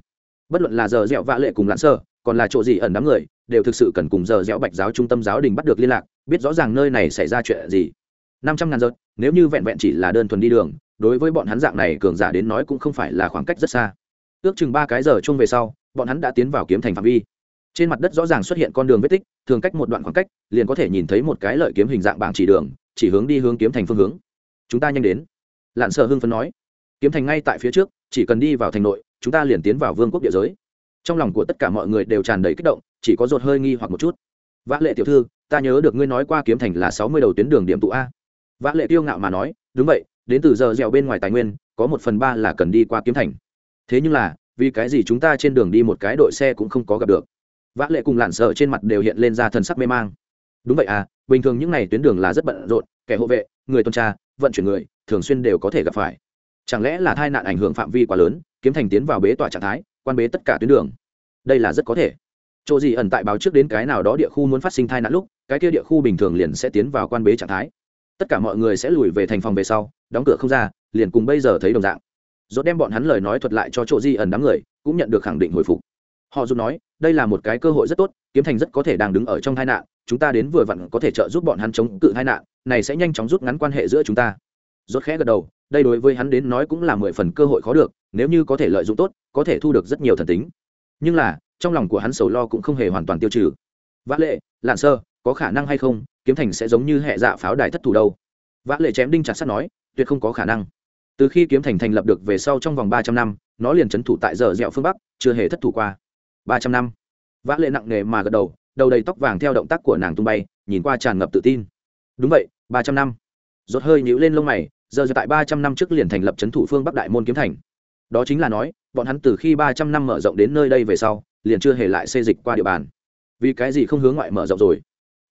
Bất luận là giờ dẻo vã lệ cùng lãn sơ, còn là chỗ gì ẩn đám người, đều thực sự cần cùng giờ dẻo bạch giáo trung tâm giáo đình bắt được liên lạc, biết rõ ràng nơi này xảy ra chuyện gì. Năm trăm ngàn giật nếu như vẹn vẹn chỉ là đơn thuần đi đường, đối với bọn hắn dạng này cường giả đến nói cũng không phải là khoảng cách rất xa. Ước chừng ba cái giờ chung về sau bọn hắn đã tiến vào kiếm thành phạm vi. Trên mặt đất rõ ràng xuất hiện con đường vết tích, thường cách một đoạn khoảng cách, liền có thể nhìn thấy một cái lợi kiếm hình dạng bảng chỉ đường, chỉ hướng đi hướng kiếm thành phương hướng. Chúng ta nhanh đến. Lạn sợ hưng phấn nói. Kiếm thành ngay tại phía trước, chỉ cần đi vào thành nội, chúng ta liền tiến vào vương quốc địa giới. Trong lòng của tất cả mọi người đều tràn đầy kích động, chỉ có ruột hơi nghi hoặc một chút. Vã lệ tiểu thư, ta nhớ được ngươi nói qua kiếm thành là sáu mươi đầu tuyến đường điểm tụ a. Vã lệ tiêu ngạo mà nói, đúng vậy, đến từ giờ dẻo bên ngoài tài nguyên, có một phần ba là cần đi qua kiếm thành. Thế nhưng là vì cái gì chúng ta trên đường đi một cái đội xe cũng không có gặp được. Vã lệ cùng lản sợ trên mặt đều hiện lên ra thần sắc mê mang. Đúng vậy à bình thường những n à y tuyến đường là rất bận rộn, kẻ hộ vệ, người tuần tra, vận chuyển người, thường xuyên đều có thể gặp phải. Chẳng lẽ là tai nạn ảnh hưởng phạm vi quá lớn, kiếm thành tiến vào bế tỏa trạng thái, quan bế tất cả tuyến đường? Đây là rất có thể. Chỗ gì ẩn tại báo trước đến cái nào đó địa khu muốn phát sinh tai nạn lúc, cái kia địa khu bình thường liền sẽ tiến vào quan bế trạng thái. Tất cả mọi người sẽ lùi về thành phòng về sau, đóng cửa không ra, liền cùng bây giờ thấy đồng dạng dốt đem bọn hắn lời nói thuật lại cho chỗ di ẩn đám người, cũng nhận được khẳng định hồi phục. Họ dù nói, đây là một cái cơ hội rất tốt, kiếm thành rất có thể đang đứng ở trong tai nạn, chúng ta đến vừa vặn có thể trợ giúp bọn hắn chống cự tai nạn, này sẽ nhanh chóng rút ngắn quan hệ giữa chúng ta. Rốt khẽ gật đầu, đây đối với hắn đến nói cũng là mười phần cơ hội khó được, nếu như có thể lợi dụng tốt, có thể thu được rất nhiều thần tính. Nhưng là, trong lòng của hắn sầu lo cũng không hề hoàn toàn tiêu trừ. Vã lệ, lạn sơ, có khả năng hay không, kiếm thành sẽ giống như hệ dạ pháo đài thất thủ đâu? Vã lệ chém đinh chặt sắt nói, tuyệt không có khả năng từ khi kiếm thành thành lập được về sau trong vòng ba trăm năm, nó liền trấn thủ tại giờ dẻo phương bắc, chưa hề thất thủ qua. Ba trăm năm. Vã lệ nặng nề mà gật đầu đầu đầy tóc vàng theo động tác của nàng tung bay, nhìn qua tràn ngập tự tin. Đúng vậy, ba trăm năm. Rốt hơi nhíu lên lông mày, giờ giờ tại ba trăm năm trước liền thành lập trấn thủ phương bắc đại môn kiếm thành. Đó chính là nói, bọn hắn từ khi ba trăm năm mở rộng đến nơi đây về sau, liền chưa hề lại xê dịch qua địa bàn. Vì cái gì không hướng ngoại mở rộng rồi?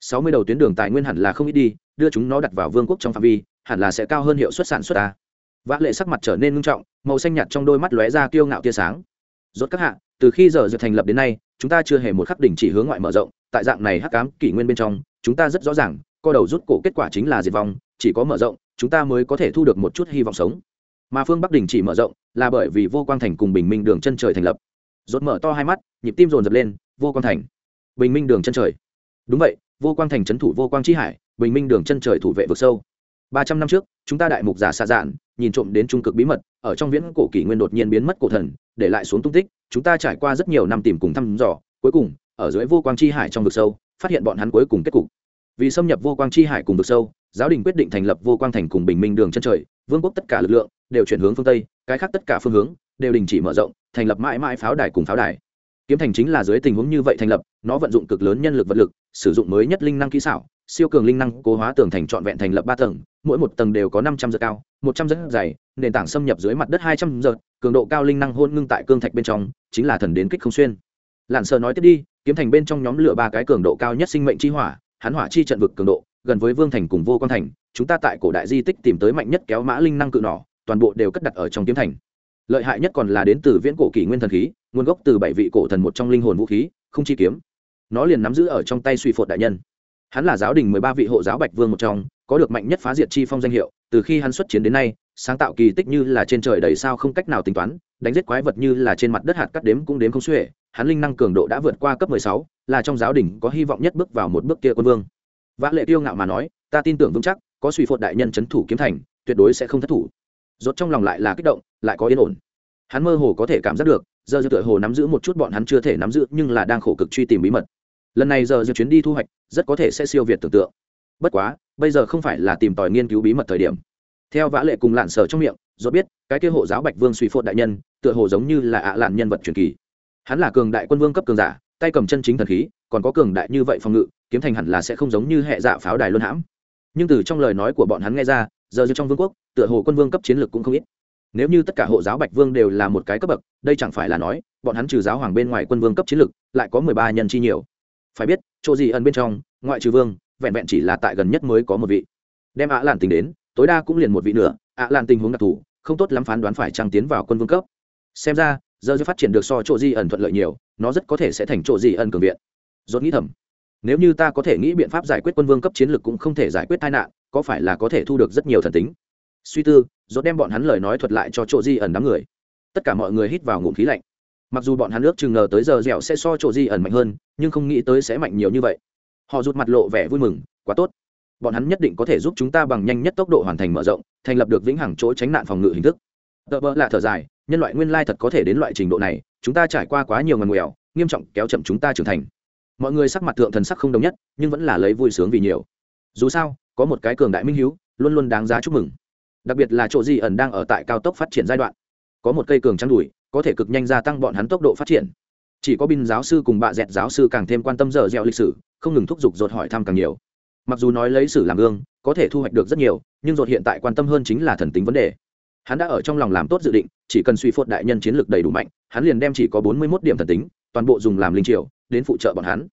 Sáu mươi đầu tuyến đường tài nguyên hẳn là không ít đi, đưa chúng nó đặt vào vương quốc trong phạm vi, hẳn là sẽ cao hơn hiệu suất sản xuất ta vã lệ sắc mặt trở nên ngưng trọng, màu xanh nhạt trong đôi mắt lóe ra kiêu ngạo tia sáng. Rốt các hạ, từ khi giờ giờ thành lập đến nay, chúng ta chưa hề một khắc đỉnh chỉ hướng ngoại mở rộng, tại dạng này hắc ám kỷ nguyên bên trong, chúng ta rất rõ ràng, co đầu rút cổ kết quả chính là diệt vong, chỉ có mở rộng, chúng ta mới có thể thu được một chút hy vọng sống. Mà phương bắc đình chỉ mở rộng, là bởi vì vô quang thành cùng bình minh đường chân trời thành lập. Rốt mở to hai mắt, nhịp tim dồn dập lên, vô quang thành, bình minh đường chân trời. Đúng vậy, vô quang thành trấn thủ vô quang chi hải, bình minh đường chân trời thủ vệ vực sâu ba trăm năm trước, chúng ta đại mục giả xa dạn, nhìn trộm đến trung cực bí mật, ở trong viễn cổ kỷ nguyên đột nhiên biến mất cổ thần, để lại xuống tung tích, chúng ta trải qua rất nhiều năm tìm cùng thăm dò, cuối cùng, ở dưới vô quang chi hải trong vực sâu, phát hiện bọn hắn cuối cùng kết cục. Vì xâm nhập vô quang chi hải cùng vực sâu, giáo đình quyết định thành lập vô quang thành cùng bình minh đường chân trời, vương quốc tất cả lực lượng, đều chuyển hướng phương tây, cái khác tất cả phương hướng, đều đình chỉ mở rộng, thành lập mãi mãi pháo đài cùng pháo đài. Kiếm thành chính là dưới tình huống như vậy thành lập, nó vận dụng cực lớn nhân lực vật lực, sử dụng mới nhất linh năng kỹ xảo siêu cường linh năng cố hóa tường thành trọn vẹn thành lập ba tầng, mỗi một tầng đều có năm trăm giờ cao, một trăm rất dày, nền tảng xâm nhập dưới mặt đất hai trăm giờ, cường độ cao linh năng hôn ngưng tại cương thạch bên trong, chính là thần đến kích không xuyên. Lặn sờ nói tiếp đi, kiếm thành bên trong nhóm lửa ba cái cường độ cao nhất sinh mệnh chi hỏa, hắn hỏa chi trận vực cường độ, gần với vương thành cùng vô quan thành, chúng ta tại cổ đại di tích tìm tới mạnh nhất kéo mã linh năng cự nỏ, toàn bộ đều cất đặt ở trong kiếm thành. Lợi hại nhất còn là đến từ viễn cổ kỷ nguyên thần khí, nguồn gốc từ bảy vị cổ thần một trong linh hồn vũ khí, không chi kiếm. Nó liền nắm giữ ở trong tay suy phột đại nhân hắn là giáo đình mười ba vị hộ giáo bạch vương một trong, có được mạnh nhất phá diệt chi phong danh hiệu, từ khi hắn xuất chiến đến nay, sáng tạo kỳ tích như là trên trời đầy sao không cách nào tính toán, đánh giết quái vật như là trên mặt đất hạt cắt đếm cũng đếm không xuể, hắn linh năng cường độ đã vượt qua cấp mười sáu, là trong giáo đình có hy vọng nhất bước vào một bước kia quân vương. Vã lệ tiêu ngạo mà nói, ta tin tưởng vững chắc, có suy phột đại nhân c h ấ n thủ kiếm thành, tuyệt đối sẽ không thất thủ. Rốt trong lòng lại là kích động, lại có yên ổn. Hắn mơ hồ có thể cảm giác được, giờ giờ tựa hồ nắm giữ một chút bọn hắn chưa thể nắm giữ, nhưng là đang khổ cực truy tìm bí mật lần này giờ dự chuyến đi thu hoạch, rất có thể sẽ siêu việt tưởng tượng. Bất quá, bây giờ không phải là tìm tòi nghiên cứu bí mật thời điểm. Theo vã lệ cùng lạn sở trong miệng do biết, cái kia hộ giáo bạch vương suy phốt đại nhân, tựa hồ giống như là ạ lạn nhân vật truyền kỳ. Hắn là cường đại quân vương cấp cường giả, tay cầm chân chính thần khí, còn có cường đại như vậy phòng ngự, kiếm thành hẳn là sẽ không giống như hệ dạ pháo đài luân hãm. Nhưng từ trong lời nói của bọn hắn nghe ra, giờ như trong vương quốc, tựa hồ quân vương cấp chiến lược cũng không ít. Nếu như tất cả hộ giáo bạch vương đều là một cái cấp bậc, đây chẳng phải là nói, bọn hắn trừ giáo hoàng bên ngoài quân vương cấp chiến lược, lại có mười ba nhân chi nhiều phải biết, chỗ gì ẩn bên trong, ngoại trừ vương, vẹn vẹn chỉ là tại gần nhất mới có một vị. Đem ạ làn tình đến, tối đa cũng liền một vị nữa, ạ làn tình huống đặc thù, không tốt lắm phán đoán phải trăng tiến vào quân vương cấp. Xem ra, giờ phát triển được so chỗ di ẩn thuận lợi nhiều, nó rất có thể sẽ thành chỗ di ẩn cường viện. Dốt nghĩ thầm, nếu như ta có thể nghĩ biện pháp giải quyết quân vương cấp chiến lược cũng không thể giải quyết tai nạn, có phải là có thể thu được rất nhiều thần tính? Suy tư dốt đem bọn hắn lời nói thuật lại cho chỗ di ẩn đám người. Tất cả mọi người hít vào ngụm khí lạnh mặc dù bọn hắn ước chừng ngờ tới giờ dẻo sẽ so chỗ di ẩn mạnh hơn, nhưng không nghĩ tới sẽ mạnh nhiều như vậy. Họ rụt mặt lộ vẻ vui mừng, quá tốt. Bọn hắn nhất định có thể giúp chúng ta bằng nhanh nhất tốc độ hoàn thành mở rộng, thành lập được vĩnh hằng chỗ tránh nạn phòng ngự hình thức. Tờ bỡ là thở dài, nhân loại nguyên lai thật có thể đến loại trình độ này, chúng ta trải qua quá nhiều ngần nguẻo nghiêm trọng kéo chậm chúng ta trưởng thành. Mọi người sắc mặt thượng thần sắc không đồng nhất, nhưng vẫn là lấy vui sướng vì nhiều. Dù sao, có một cái cường đại minh hiếu, luôn luôn đáng giá chúc mừng. Đặc biệt là chỗ di ẩn đang ở tại cao tốc phát triển giai đoạn có một cây cường trắng đùi, có thể cực nhanh gia tăng bọn hắn tốc độ phát triển. Chỉ có binh giáo sư cùng bạ dẹt giáo sư càng thêm quan tâm dở dẹo lịch sử, không ngừng thúc giục dột hỏi thăm càng nhiều. Mặc dù nói lấy sử làm gương, có thể thu hoạch được rất nhiều, nhưng dột hiện tại quan tâm hơn chính là thần tính vấn đề. Hắn đã ở trong lòng làm tốt dự định, chỉ cần suy phốt đại nhân chiến lược đầy đủ mạnh, hắn liền đem chỉ có bốn mươi mốt điểm thần tính, toàn bộ dùng làm linh triệu đến phụ trợ bọn hắn.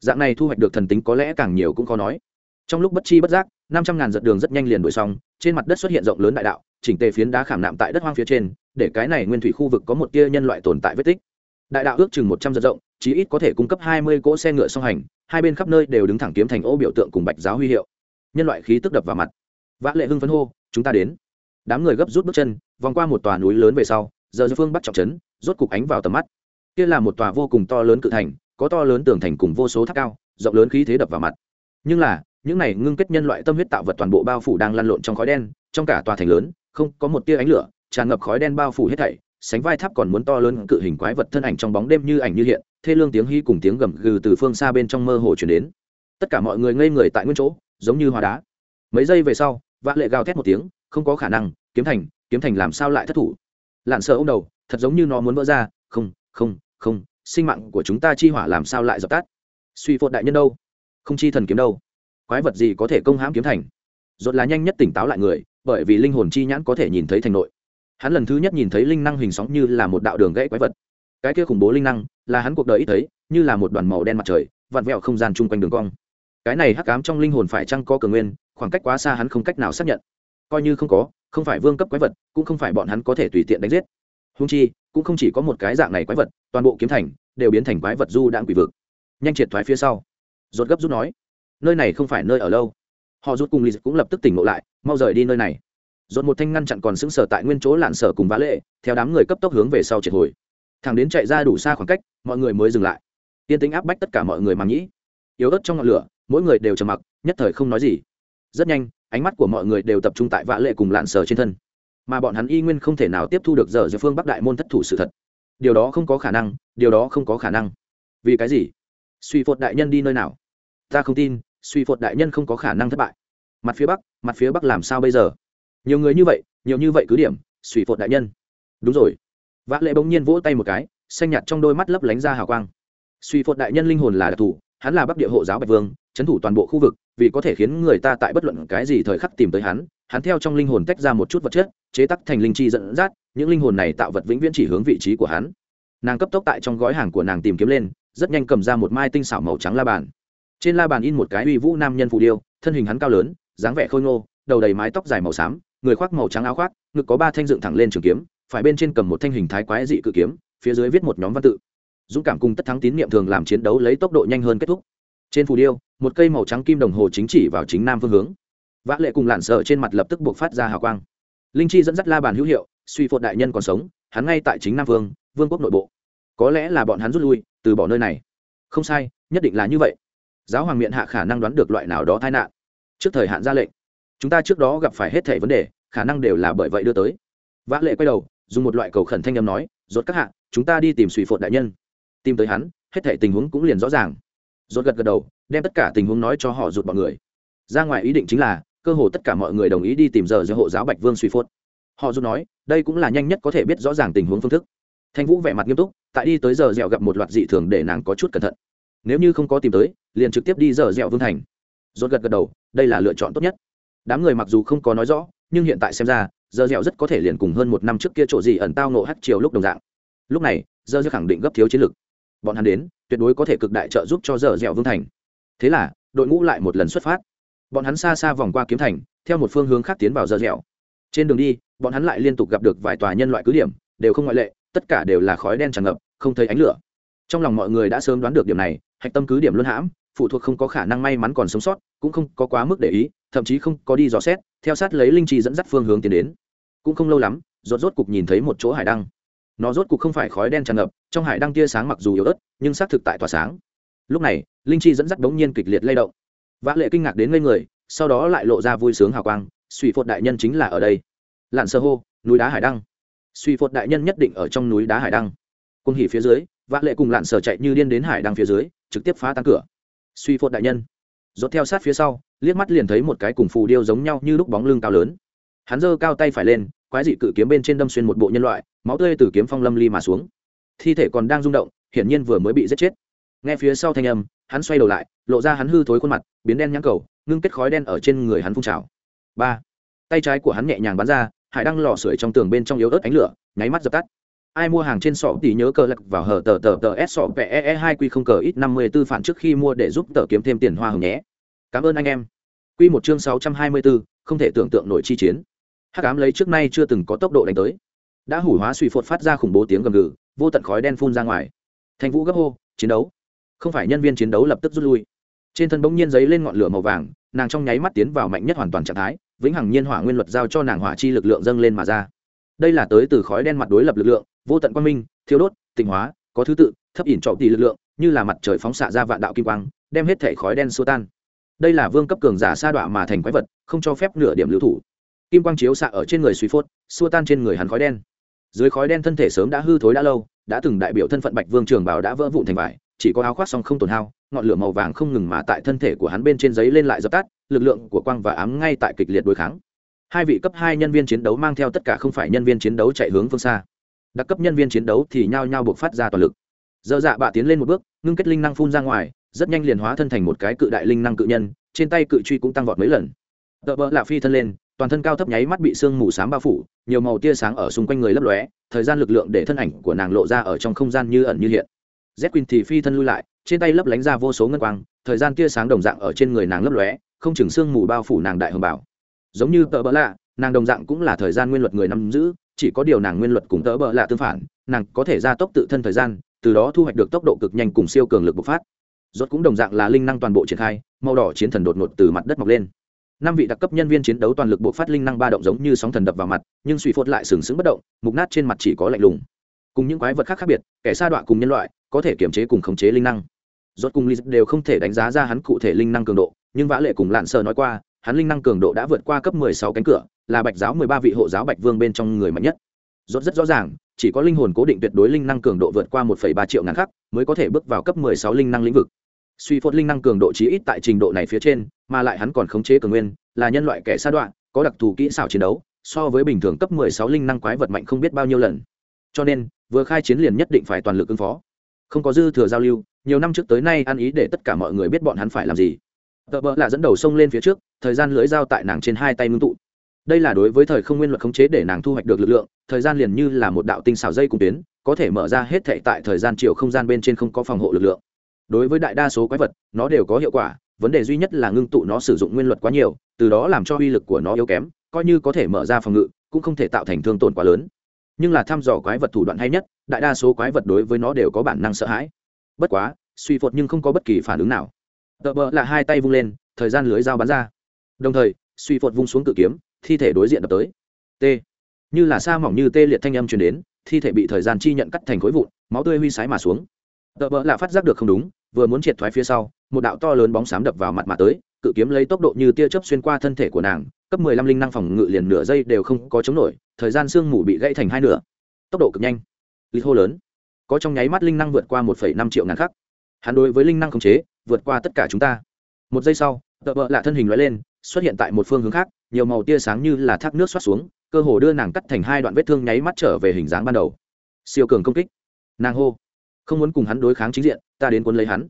Dạng này thu hoạch được thần tính có lẽ càng nhiều cũng khó nói trong lúc bất chi bất giác, năm trăm ngàn giật đường rất nhanh liền đổi xong, trên mặt đất xuất hiện rộng lớn đại đạo, chỉnh tề phiến đá khảm nạm tại đất hoang phía trên, để cái này nguyên thủy khu vực có một tia nhân loại tồn tại vết tích. Đại đạo ước chừng một trăm giật rộng, chí ít có thể cung cấp hai mươi cỗ xe ngựa song hành, hai bên khắp nơi đều đứng thẳng kiếm thành ô biểu tượng cùng bạch giáo huy hiệu. Nhân loại khí tức đập vào mặt. Vã lệ hưng phấn hô, chúng ta đến. Đám người gấp rút bước chân, vòng qua một tòa núi lớn về sau, giờ giữa phương bắt trọng trấn, rốt cục ánh vào tầm mắt. Kia là một tòa vô cùng to lớn cự thành, có to lớn tường thành cùng vô số tháp cao, rộng lớn khí thế đập vào mặt. Nhưng là những này ngưng kết nhân loại tâm huyết tạo vật toàn bộ bao phủ đang lăn lộn trong khói đen, trong cả tòa thành lớn, không có một tia ánh lửa, tràn ngập khói đen bao phủ hết thảy, sánh vai tháp còn muốn to lớn cự hình quái vật thân ảnh trong bóng đêm như ảnh như hiện, thê lương tiếng hí cùng tiếng gầm gừ từ phương xa bên trong mơ hồ chuyển đến. Tất cả mọi người ngây người tại nguyên chỗ, giống như hóa đá. Mấy giây về sau, vã lệ gào thét một tiếng, không có khả năng, kiếm thành kiếm thành làm sao lại thất thủ? Lặn sợ ô đầu, thật giống như nó muốn vỡ ra, không không không, sinh mạng của chúng ta chi hỏa làm sao lại dập tắt? Suy phột đại nhân đâu? Không chi thần kiếm đâu? Quái vật gì có thể công hãm kiếm thành? Rốt là nhanh nhất tỉnh táo lại người, bởi vì linh hồn chi nhãn có thể nhìn thấy thành nội. Hắn lần thứ nhất nhìn thấy linh năng hình sóng như là một đạo đường gãy quái vật. Cái kia khủng bố linh năng, là hắn cuộc đời ít thấy, như là một đoàn màu đen mặt trời, vặn vẹo không gian chung quanh đường cong. Cái này hắc cám trong linh hồn phải chăng có cường nguyên, khoảng cách quá xa hắn không cách nào xác nhận. Coi như không có, không phải vương cấp quái vật, cũng không phải bọn hắn có thể tùy tiện đánh giết. Húng chi, cũng không chỉ có một cái dạng này quái vật, toàn bộ kiếm thành, đều biến thành quái vật du đãng quỷ vực. Nhanh triệt thoái phía sau. Rốt gấp rút nói nơi này không phải nơi ở lâu. Họ rút cùng lì cũng lập tức tỉnh ngộ lại, mau rời đi nơi này. Dồn một thanh ngăn chặn còn sững sờ tại nguyên chỗ lạn sở cùng vã lệ, theo đám người cấp tốc hướng về sau triệt hồi. Thằng đến chạy ra đủ xa khoảng cách, mọi người mới dừng lại. Tiên tính áp bách tất cả mọi người mà nghĩ. Yếu ớt trong ngọn lửa, mỗi người đều trầm mặc, nhất thời không nói gì. Rất nhanh, ánh mắt của mọi người đều tập trung tại vã lệ cùng lạn sở trên thân. Mà bọn hắn y nguyên không thể nào tiếp thu được giờ giữa phương bắc đại môn thất thủ sự thật. Điều đó không có khả năng, điều đó không có khả năng. Vì cái gì? Suy phột đại nhân đi nơi nào? Ta không tin suy phột đại nhân không có khả năng thất bại. Mặt phía bắc, mặt phía bắc làm sao bây giờ? Nhiều người như vậy, nhiều như vậy cứ điểm, suy phột đại nhân. Đúng rồi. Vã lệ bỗng nhiên vỗ tay một cái, xanh nhạt trong đôi mắt lấp lánh ra hào quang. Suy phột đại nhân linh hồn là đặc thù, hắn là bắc địa hộ giáo bạch vương trấn thủ toàn bộ khu vực, vì có thể khiến người ta tại bất luận cái gì thời khắc tìm tới hắn hắn theo trong linh hồn tách ra một chút vật chất, chế tắc thành linh chi dẫn dắt, những linh hồn này tạo vật vĩnh viễn chỉ hướng vị trí của hắn. Nàng cấp tốc tại trong gói hàng của nàng tìm kiếm lên, rất nhanh cầm ra một mai tinh xảo màu trắng la bàn trên la bàn in một cái uy vũ nam nhân phù điêu, thân hình hắn cao lớn, dáng vẻ khôi ngô, đầu đầy mái tóc dài màu xám, người khoác màu trắng áo khoác, ngực có ba thanh dựng thẳng lên trường kiếm, phải bên trên cầm một thanh hình thái quái dị cự kiếm, phía dưới viết một nhóm văn tự. Dũng cảm cùng tất thắng tín nhiệm thường làm chiến đấu lấy tốc độ nhanh hơn kết thúc. Trên phù điêu, một cây màu trắng kim đồng hồ chính chỉ vào chính nam phương hướng. Vã lệ cùng lản sợ trên mặt lập tức buộc phát ra hào quang. Linh chi dẫn dắt la bàn hữu hiệu, suy phột đại nhân còn sống, hắn ngay tại chính nam vương vương quốc nội bộ. Có lẽ là bọn hắn rút lui, từ bỏ nơi này. Không sai, nhất định là như vậy giáo hoàng miệng hạ khả năng đoán được loại nào đó tai nạn. Trước thời hạn ra lệnh, chúng ta trước đó gặp phải hết thể vấn đề, khả năng đều là bởi vậy đưa tới. Vã lệ quay đầu, dùng một loại cầu khẩn thanh â m nói, rốt các hạ, chúng ta đi tìm suy phột đại nhân. Tìm tới hắn, hết thể tình huống cũng liền rõ ràng. Rốt gật gật đầu, đem tất cả tình huống nói cho họ rụt bọn người. Ra ngoài ý định chính là, cơ hồ tất cả mọi người đồng ý đi tìm giờ giữa hộ giáo bạch vương suy phốt họ rút nói, đây cũng là nhanh nhất có thể biết rõ ràng tình huống phương thức. Thanh vũ vẻ mặt nghiêm túc, tại đi tới giờ dẻo gặp một loạt dị thường để nàng có chút cẩn thận. Nếu như không có tìm tới liền trực tiếp đi dở dẹo vương thành. Rốt gật gật đầu, đây là lựa chọn tốt nhất. Đám người mặc dù không có nói rõ, nhưng hiện tại xem ra, dở dẹo rất có thể liền cùng hơn một năm trước kia chỗ gì ẩn tao nộ hắt chiều lúc đồng dạng. Lúc này, dở dẹo khẳng định gấp thiếu chiến lực bọn hắn đến, tuyệt đối có thể cực đại trợ giúp cho dở dẹo vương thành. Thế là, đội ngũ lại một lần xuất phát. Bọn hắn xa xa vòng qua kiếm thành, theo một phương hướng khác tiến vào dở dẹo. trên đường đi, bọn hắn lại liên tục gặp được vài tòa nhân loại cứ điểm, đều không ngoại lệ, tất cả đều là khói đen tràn ngập, không thấy ánh lửa. Trong lòng mọi người đã sớm đoán được điểm này, hạch tâm cứ điểm luân hãm phụ thuộc không có khả năng may mắn còn sống sót, cũng không có quá mức để ý, thậm chí không có đi dò xét, theo sát lấy linh chi dẫn dắt phương hướng tiến đến. Cũng không lâu lắm, rốt rốt cục nhìn thấy một chỗ hải đăng. Nó rốt cục không phải khói đen tràn ngập, trong hải đăng tia sáng mặc dù yếu ớt, nhưng xác thực tại tỏa sáng. Lúc này, linh chi dẫn dắt đống nhiên kịch liệt lay động. Vã lệ kinh ngạc đến ngây người, sau đó lại lộ ra vui sướng hào quang, suy phột đại nhân chính là ở đây. Lặn sơ hô, núi đá hải đăng. Suy phột đại nhân nhất định ở trong núi đá hải đăng. Cung hỉ phía dưới, vã lệ cùng lặn sở chạy như điên đến hải đăng phía dưới, trực tiếp phá tan cửa suy phốt đại nhân. Dốt theo sát phía sau, liếc mắt liền thấy một cái cùng phù điêu giống nhau như lúc bóng lưng cao lớn. Hắn giơ cao tay phải lên, quái dị cự kiếm bên trên đâm xuyên một bộ nhân loại, máu tươi từ kiếm phong lâm ly mà xuống. Thi thể còn đang rung động, hiển nhiên vừa mới bị giết chết. Nghe phía sau thanh âm, hắn xoay đầu lại, lộ ra hắn hư thối khuôn mặt, biến đen nhãn cầu, ngưng kết khói đen ở trên người hắn phun trào. Ba. Tay trái của hắn nhẹ nhàng bắn ra, hải đăng lò sưởi trong tường bên trong yếu ớt ánh lửa, nháy mắt dập tắt ai mua hàng trên sọ thì nhớ cờ lật vào hở tờ tờ tờ s sọ pe e hai q không cờ ít năm mươi b ố phản trước khi mua để giúp tờ kiếm thêm tiền hoa hồng nhé. Cảm ơn anh em. Q một chương sáu trăm hai mươi bốn không thể tưởng tượng nổi chi chiến. Hắc ám lấy trước nay chưa từng có tốc độ đánh tới. Đã hủ hóa suy phột phát ra khủng bố tiếng gầm gừ, vô tận khói đen phun ra ngoài. Thành vũ gấp hô, chiến đấu. Không phải nhân viên chiến đấu lập tức rút lui. Trên thân bỗng nhiên giấy lên ngọn lửa màu vàng, nàng trong nháy mắt tiến vào mạnh nhất hoàn toàn trạng thái, vĩnh hằng nhiên hỏa nguyên luật giao cho nàng hỏa chi lực lượng dâng lên mà ra. Đây là tới từ khói đen mặt đối lập lực lượng vô tận quang minh thiếu đốt, tịnh hóa, có thứ tự, thấp ỉn trọng tỷ lực lượng, như là mặt trời phóng xạ ra vạn đạo kim quang, đem hết thể khói đen xua tan. Đây là vương cấp cường giả sa đọa mà thành quái vật, không cho phép nửa điểm lưu thủ. Kim quang chiếu xạ ở trên người suy phốt, xua tan trên người hắn khói đen. Dưới khói đen thân thể sớm đã hư thối đã lâu, đã từng đại biểu thân phận bạch vương trường bảo đã vỡ vụn thành vải, chỉ có áo khoác song không tổn hao, ngọn lửa màu vàng không ngừng mà tại thân thể của hắn bên trên giấy lên lại dập tắt, lực lượng của quang và ám ngay tại kịch liệt đối kháng. Hai vị cấp hai nhân viên chiến đấu mang theo tất cả không phải nhân viên chiến đấu chạy hướng phương xa đặc cấp nhân viên chiến đấu thì nhao nhao buộc phát ra toàn lực. Dơ dạ bạ tiến lên một bước, ngưng kết linh năng phun ra ngoài, rất nhanh liền hóa thân thành một cái cự đại linh năng cự nhân, trên tay cự truy cũng tăng vọt mấy lần. Tợ bỡ lạ phi thân lên, toàn thân cao thấp nháy mắt bị sương mù s á m bao phủ, nhiều màu tia sáng ở xung quanh người lấp lóe, thời gian lực lượng để thân ảnh của nàng lộ ra ở trong không gian như ẩn như hiện. Z quỳnh thì phi thân lui lại, trên tay lấp lánh ra vô số ngân quang, thời gian tia sáng đồng dạng ở trên người nàng lấp lóe, không chừng sương mù bao phủ nàng đại hồng bảo. Giống như tợ bỡ lạ nàng đồng dạng cũng là thời gian nguyên luật người nắm giữ, chỉ có điều nàng nguyên luật cùng tớ bỡ lạ tương phản, nàng có thể gia tốc tự thân thời gian, từ đó thu hoạch được tốc độ cực nhanh cùng siêu cường lực bộc phát. Rốt cũng đồng dạng là linh năng toàn bộ triển khai, màu đỏ chiến thần đột ngột từ mặt đất mọc lên. Năm vị đặc cấp nhân viên chiến đấu toàn lực bộc phát linh năng ba động giống như sóng thần đập vào mặt, nhưng suy phốt lại sừng sững bất động, mục nát trên mặt chỉ có lạnh lùng. Cùng những quái vật khác khác biệt, kẻ sa đọa cùng nhân loại, có thể kiểm chế cùng khống chế linh năng. Rốt cùng Liz đều không thể đánh giá ra hắn cụ thể linh năng cường độ, nhưng vã lệ cùng lạn sơ nói qua hắn linh năng cường độ đã vượt qua cấp 16 cánh cửa là bạch giáo 13 vị hộ giáo bạch vương bên trong người mạnh nhất. Rốt rất rõ ràng chỉ có linh hồn cố định tuyệt đối linh năng cường độ vượt qua 1,3 triệu ngàn khắc mới có thể bước vào cấp 16 linh năng lĩnh vực. Suy phốt linh năng cường độ chí ít tại trình độ này phía trên mà lại hắn còn khống chế cường nguyên là nhân loại kẻ sa đoạn có đặc thù kỹ xảo chiến đấu so với bình thường cấp 16 linh năng quái vật mạnh không biết bao nhiêu lần. Cho nên vừa khai chiến liền nhất định phải toàn lực ứng phó. Không có dư thừa giao lưu nhiều năm trước tới nay ăn ý để tất cả mọi người biết bọn hắn phải làm gì tờ bợ là dẫn đầu sông lên phía trước, thời gian lưỡi dao tại nàng trên hai tay ngưng tụ. Đây là đối với thời không nguyên luật khống chế để nàng thu hoạch được lực lượng, thời gian liền như là một đạo tinh xảo dây cùng tuyến, có thể mở ra hết thệ tại thời gian chiều không gian bên trên không có phòng hộ lực lượng. Đối với đại đa số quái vật, nó đều có hiệu quả, vấn đề duy nhất là ngưng tụ nó sử dụng nguyên luật quá nhiều, từ đó làm cho uy lực của nó yếu kém, coi như có thể mở ra phòng ngự, cũng không thể tạo thành thương tổn quá lớn. Nhưng là thăm dò quái vật thủ đoạn hay nhất, đại đa số quái vật đối với nó đều có bản năng sợ hãi. Bất quá, suy phột nhưng không có bất kỳ phản ứng nào tợ bợ là hai tay vung lên, thời gian lưới dao bắn ra. Đồng thời, suy phột vung xuống cự kiếm, thi thể đối diện đập tới. T. Như là sa mỏng như tê liệt thanh âm truyền đến, thi thể bị thời gian chi nhận cắt thành khối vụn, máu tươi huy sái mà xuống. Tợ bợ là phát giác được không đúng, vừa muốn triệt thoái phía sau, một đạo to lớn bóng xám đập vào mặt mà tới, cự kiếm lấy tốc độ như tia chớp xuyên qua thân thể của nàng, cấp mười lăm linh năng phòng ngự liền nửa giây đều không có chống nổi, thời gian sương mù bị gãy thành hai nửa. Tốc độ cực nhanh. Lý hô lớn. Có trong nháy mắt linh năng vượt qua một phẩy năm triệu ngàn khắc. Hắn đối với linh năng khống chế vượt qua tất cả chúng ta. Một giây sau tợ vợ lạ thân hình loại lên, xuất hiện tại một phương hướng khác, nhiều màu tia sáng như là thác nước xoát xuống, cơ hồ đưa nàng cắt thành hai đoạn vết thương nháy mắt trở về hình dáng ban đầu. Siêu cường công kích. Nàng hô, không muốn cùng hắn đối kháng chính diện, ta đến cuốn lấy hắn.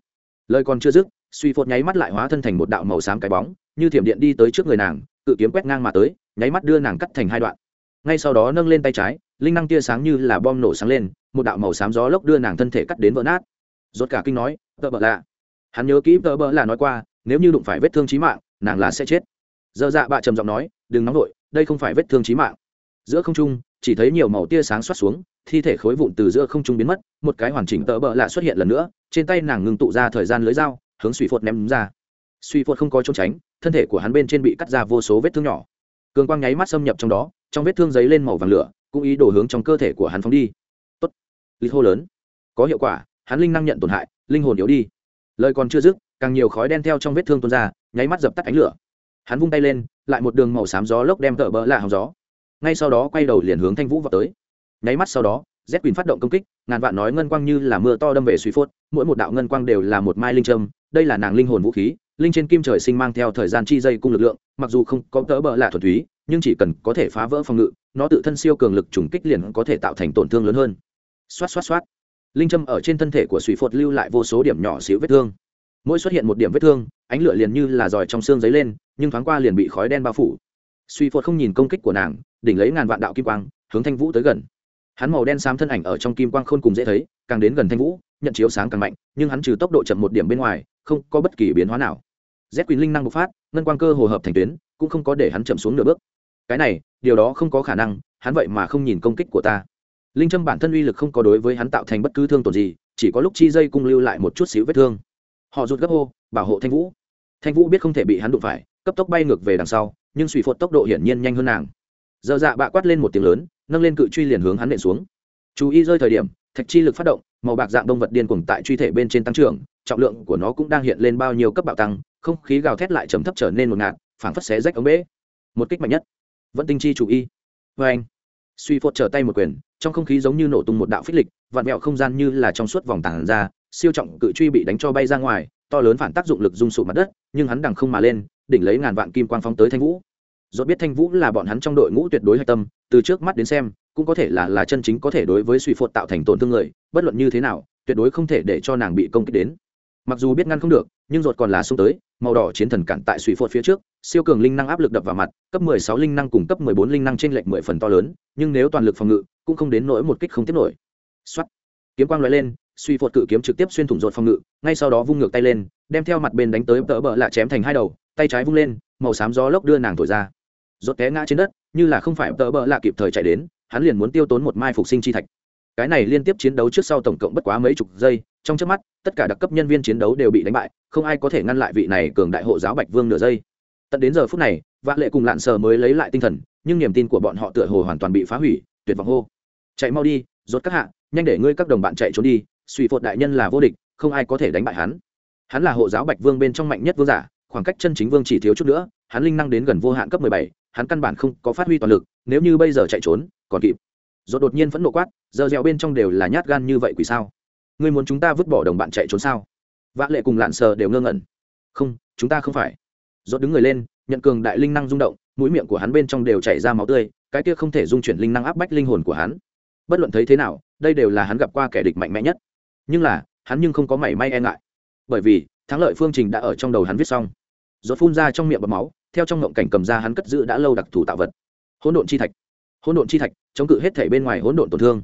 Lời còn chưa dứt, suy phột nháy mắt lại hóa thân thành một đạo màu xám cái bóng, như thiểm điện đi tới trước người nàng tự kiếm quét ngang mà tới, nháy mắt đưa nàng cắt thành hai đoạn. Ngay sau đó nâng lên tay trái, linh năng tia sáng như là bom nổ sáng lên, một đạo màu xám gió lốc đưa nàng thân thể cắt đến vỡ nát. Rốt cả kinh nói tợ bợ lạ hắn nhớ kỹ tờ bỡ là nói qua, nếu như đụng phải vết thương chí mạng, nàng là sẽ chết. Dơ dạ bạ trầm giọng nói, đừng nóng vội, đây không phải vết thương chí mạng. Giữa không trung, chỉ thấy nhiều màu tia sáng xoát xuống, thi thể khối vụn từ giữa không trung biến mất, một cái hoàn chỉnh tờ bỡ lạ xuất hiện lần nữa, trên tay nàng ngừng tụ ra thời gian lưới dao, hướng suy phột ném ra. Suy phột không có trốn tránh, thân thể của hắn bên trên bị cắt ra vô số vết thương nhỏ. Cường quang nháy mắt xâm nhập trong đó, trong vết thương giấy lên màu vàng lửa, cũng ý đồ hướng trong cơ thể của hắn phóng đi. Tốt. Lý hô lớn. Có hiệu quả, hắn linh năng nhận tổn hại, linh hồn yếu đi lời còn chưa dứt, càng nhiều khói đen theo trong vết thương tuôn ra, nháy mắt dập tắt ánh lửa. Hắn vung tay lên, lại một đường màu xám gió lốc đem tợ bỡ lạ hòng gió. Ngay sau đó quay đầu liền hướng thanh vũ vào tới. Nháy mắt sau đó, z quyền phát động công kích, ngàn vạn nói ngân quang như là mưa to đâm về suy phốt, mỗi một đạo ngân quang đều là một mai linh trâm, đây là nàng linh hồn vũ khí, linh trên kim trời sinh mang theo thời gian chi dây cung lực lượng, mặc dù không có tớ bỡ lạ thuần túy, nhưng chỉ cần có thể phá vỡ phòng ngự, nó tự thân siêu cường lực trùng kích liền có thể tạo thành tổn thương lớn hơn. Xoát xoát xoát linh châm ở trên thân thể của suy phột lưu lại vô số điểm nhỏ xíu vết thương. Mỗi xuất hiện một điểm vết thương, ánh lửa liền như là giỏi trong xương giấy lên, nhưng thoáng qua liền bị khói đen bao phủ. Suy phột không nhìn công kích của nàng, đỉnh lấy ngàn vạn đạo kim quang, hướng thanh vũ tới gần. Hắn màu đen xám thân ảnh ở trong kim quang khôn cùng dễ thấy, càng đến gần thanh vũ, nhận chiếu sáng càng mạnh, nhưng hắn trừ tốc độ chậm một điểm bên ngoài, không có bất kỳ biến hóa nào. Z quyền linh năng bộc phát, ngân quang cơ hồ hợp thành tuyến, cũng không có để hắn chậm xuống nửa bước. Cái này, điều đó không có khả năng, hắn vậy mà không nhìn công kích của ta linh châm bản thân uy lực không có đối với hắn tạo thành bất cứ thương tổn gì, chỉ có lúc chi dây cung lưu lại một chút xíu vết thương. Họ rụt gấp ô bảo hộ thanh vũ. Thanh vũ biết không thể bị hắn đụng phải, cấp tốc bay ngược về đằng sau, nhưng suy phột tốc độ hiển nhiên nhanh hơn nàng. Dơ dạ bạ quát lên một tiếng lớn, nâng lên cự truy liền hướng hắn nện xuống. Chú ý rơi thời điểm, thạch chi lực phát động, màu bạc dạng động vật điên cuồng tại truy thể bên trên tăng trưởng, trọng lượng của nó cũng đang hiện lên bao nhiêu cấp bạo tăng, không khí gào thét lại trầm thấp trở nên một ngạt, phảng phất xé rách ống bể. Một kích mạnh nhất. Vẫn tinh chi chủ y vê anh suy phột trở tay một quyền, trong không khí giống như nổ tung một đạo phích lịch, vạn mẹo không gian như là trong suốt vòng tảng ra, siêu trọng cự truy bị đánh cho bay ra ngoài, to lớn phản tác dụng lực rung sụt mặt đất, nhưng hắn đằng không mà lên, đỉnh lấy ngàn vạn kim quang phóng tới thanh vũ. Dốt biết thanh vũ là bọn hắn trong đội ngũ tuyệt đối hạch tâm, từ trước mắt đến xem, cũng có thể là là chân chính có thể đối với suy phột tạo thành tổn thương người, bất luận như thế nào, tuyệt đối không thể để cho nàng bị công kích đến. Mặc dù biết ngăn không được, nhưng ruột còn là xung tới màu đỏ chiến thần cản tại suy phột phía trước, siêu cường linh năng áp lực đập vào mặt, cấp 16 linh năng cùng cấp 14 linh năng trên lệch 10 phần to lớn, nhưng nếu toàn lực phòng ngự, cũng không đến nỗi một kích không tiếp nổi. Soát. kiếm quang lóe lên, suy phột cự kiếm trực tiếp xuyên thủng ruột phòng ngự, ngay sau đó vung ngược tay lên, đem theo mặt bên đánh tới tỡ bờ lạ chém thành hai đầu, tay trái vung lên, màu xám gió lốc đưa nàng thổi ra. Rốt té ngã trên đất, như là không phải tỡ bờ lạ kịp thời chạy đến, hắn liền muốn tiêu tốn một mai phục sinh chi thạch cái này liên tiếp chiến đấu trước sau tổng cộng bất quá mấy chục giây, trong trước mắt, tất cả đặc cấp nhân viên chiến đấu đều bị đánh bại, không ai có thể ngăn lại vị này cường đại hộ giáo bạch vương nửa giây. Tận đến giờ phút này, vạn lệ cùng lạn sờ mới lấy lại tinh thần, nhưng niềm tin của bọn họ tựa hồ hoàn toàn bị phá hủy, tuyệt vọng hô. Chạy mau đi, rốt các hạ, nhanh để ngươi các đồng bạn chạy trốn đi, suy phột đại nhân là vô địch, không ai có thể đánh bại hắn. Hắn là hộ giáo bạch vương bên trong mạnh nhất vương giả, khoảng cách chân chính vương chỉ thiếu chút nữa, hắn linh năng đến gần vô hạn cấp mười bảy, hắn căn bản không có phát huy toàn lực, nếu như bây giờ chạy trốn, còn kịp rồi đột nhiên phẫn nộ quát, giờ dẻo bên trong đều là nhát gan như vậy quỷ sao? Ngươi muốn chúng ta vứt bỏ đồng bạn chạy trốn sao? Vã lệ cùng lạn sờ đều ngơ ngẩn. Không, chúng ta không phải. Rốt đứng người lên, nhận cường đại linh năng rung động, mũi miệng của hắn bên trong đều chảy ra máu tươi, cái kia không thể dung chuyển linh năng áp bách linh hồn của hắn. Bất luận thấy thế nào, đây đều là hắn gặp qua kẻ địch mạnh mẽ nhất. Nhưng là, hắn nhưng không có mảy may e ngại. Bởi vì, thắng lợi phương trình đã ở trong đầu hắn viết xong. Rốt phun ra trong miệng bọt máu, theo trong ngộng cảnh cầm ra hắn cất giữ đã lâu đặc thù tạo vật. Hỗn độn chi thạch hỗn độn chi thạch, chống cự hết thể bên ngoài hỗn độn tổn thương.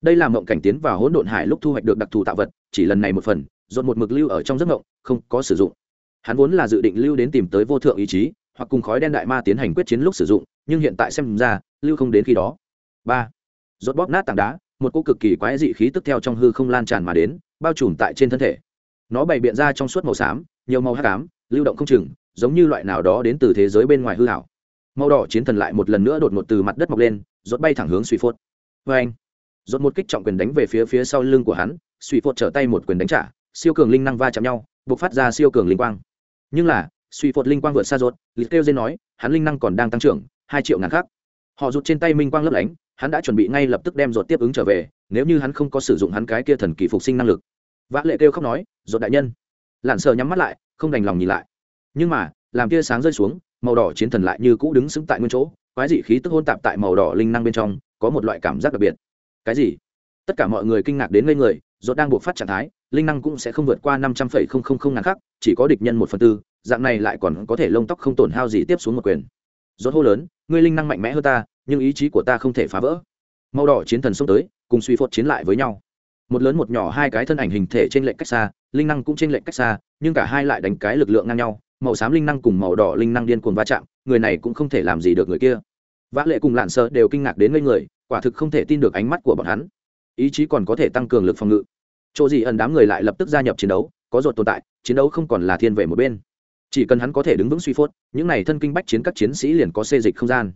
Đây là mộng cảnh tiến vào hỗn độn hải lúc thu hoạch được đặc thù tạo vật, chỉ lần này một phần, dồn một mực lưu ở trong giấc mộng, không có sử dụng. Hắn vốn là dự định lưu đến tìm tới vô thượng ý chí, hoặc cùng khói đen đại ma tiến hành quyết chiến lúc sử dụng, nhưng hiện tại xem ra, lưu không đến khi đó. Ba. Rốt bóp nát tảng đá, một cô cực kỳ quái dị khí tức theo trong hư không lan tràn mà đến, bao trùm tại trên thân thể. Nó bày biện ra trong suốt màu xám, nhiều màu hát cám lưu động không chừng, giống như loại nào đó đến từ thế giới bên ngoài hư hảo màu đỏ chiến thần lại một lần nữa đột ngột từ mặt đất mọc lên, rốt bay thẳng hướng suy phốt. Vê anh, rốt một kích trọng quyền đánh về phía phía sau lưng của hắn suy phốt trở tay một quyền đánh trả, siêu cường linh năng va chạm nhau, bộc phát ra siêu cường linh quang. Nhưng là suy phốt linh quang vượt xa rốt, lịch kêu dây nói, hắn linh năng còn đang tăng trưởng, hai triệu ngàn khác họ rụt trên tay minh quang lấp lánh, hắn đã chuẩn bị ngay lập tức đem rốt tiếp ứng trở về, nếu như hắn không có sử dụng hắn cái kia thần kỳ phục sinh năng lực. Vã lệ kêu khóc nói, rốt đại nhân. Lặn sờ nhắm mắt lại, không đành lòng nhìn lại. Nhưng mà làm tia sáng rơi xuống màu đỏ chiến thần lại như cũ đứng sững tại nguyên chỗ, quái dị khí tức hôn tạp tại màu đỏ linh năng bên trong, có một loại cảm giác đặc biệt. Cái gì? Tất cả mọi người kinh ngạc đến ngây người, rốt đang buộc phát trạng thái, linh năng cũng sẽ không vượt qua năm trăm phẩy không không không ngàn khắc, chỉ có địch nhân một phần tư, dạng này lại còn có thể lông tóc không tổn hao gì tiếp xuống một quyền. Rốt hô lớn, ngươi linh năng mạnh mẽ hơn ta, nhưng ý chí của ta không thể phá vỡ. Màu đỏ chiến thần xông tới, cùng suy phốt chiến lại với nhau. Một lớn một nhỏ hai cái thân ảnh hình thể trên lệnh cách xa, linh năng cũng trên lệnh cách xa, nhưng cả hai lại đánh cái lực lượng ngang nhau màu xám linh năng cùng màu đỏ linh năng điên cuồng va chạm, người này cũng không thể làm gì được người kia. Vã lệ cùng lạn sợ đều kinh ngạc đến ngây người, quả thực không thể tin được ánh mắt của bọn hắn. Ý chí còn có thể tăng cường lực phòng ngự. Chỗ gì ẩn đám người lại lập tức gia nhập chiến đấu, có ruột tồn tại, chiến đấu không còn là thiên về một bên. Chỉ cần hắn có thể đứng vững suy phốt, những này thân kinh bách chiến các chiến sĩ liền có xê dịch không gian.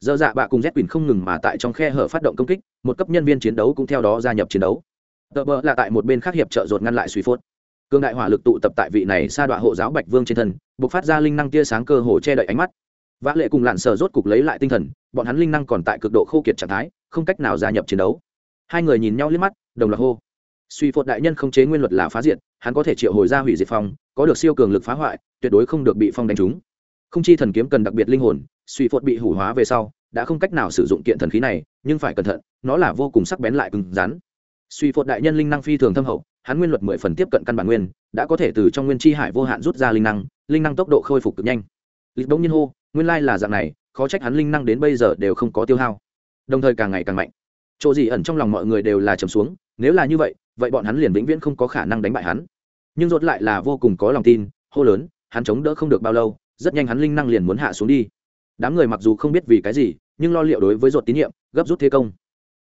Dơ dạ bạ cùng z quỳnh không ngừng mà tại trong khe hở phát động công kích, một cấp nhân viên chiến đấu cũng theo đó gia nhập chiến đấu. Tờ bờ là tại một bên khác hiệp trợ rột ngăn lại suy phốt cương đại hỏa lực tụ tập tại vị này sa đọa hộ giáo bạch vương trên thân buộc phát ra linh năng tia sáng cơ hồ che đậy ánh mắt. Vã lệ cùng lặn sờ rốt cục lấy lại tinh thần, bọn hắn linh năng còn tại cực độ khô kiệt trạng thái, không cách nào gia nhập chiến đấu. Hai người nhìn nhau liếc mắt, đồng loạt hô. Suy phột đại nhân không chế nguyên luật là phá diệt, hắn có thể triệu hồi ra hủy diệt phong, có được siêu cường lực phá hoại, tuyệt đối không được bị phong đánh trúng. Không chi thần kiếm cần đặc biệt linh hồn, suy phột bị hủ hóa về sau, đã không cách nào sử dụng kiện thần khí này, nhưng phải cẩn thận, nó là vô cùng sắc bén lại cứng rắn. Suy phột đại nhân linh năng phi thường thâm hậu hắn nguyên luật mười phần tiếp cận căn bản nguyên, đã có thể từ trong nguyên chi hải vô hạn rút ra linh năng linh năng tốc độ khôi phục cực nhanh. Lịch đông nhiên hô, nguyên lai là dạng này, khó trách hắn linh năng đến bây giờ đều không có tiêu hao. Đồng thời càng ngày càng mạnh. Chỗ gì ẩn trong lòng mọi người đều là trầm xuống, nếu là như vậy vậy bọn hắn liền vĩnh viễn không có khả năng đánh bại hắn. Nhưng rốt lại là vô cùng có lòng tin, hô lớn, hắn chống đỡ không được bao lâu, rất nhanh hắn linh năng liền muốn hạ xuống đi. Đám người mặc dù không biết vì cái gì, nhưng lo liệu đối với rốt tín nhiệm, gấp rút thế công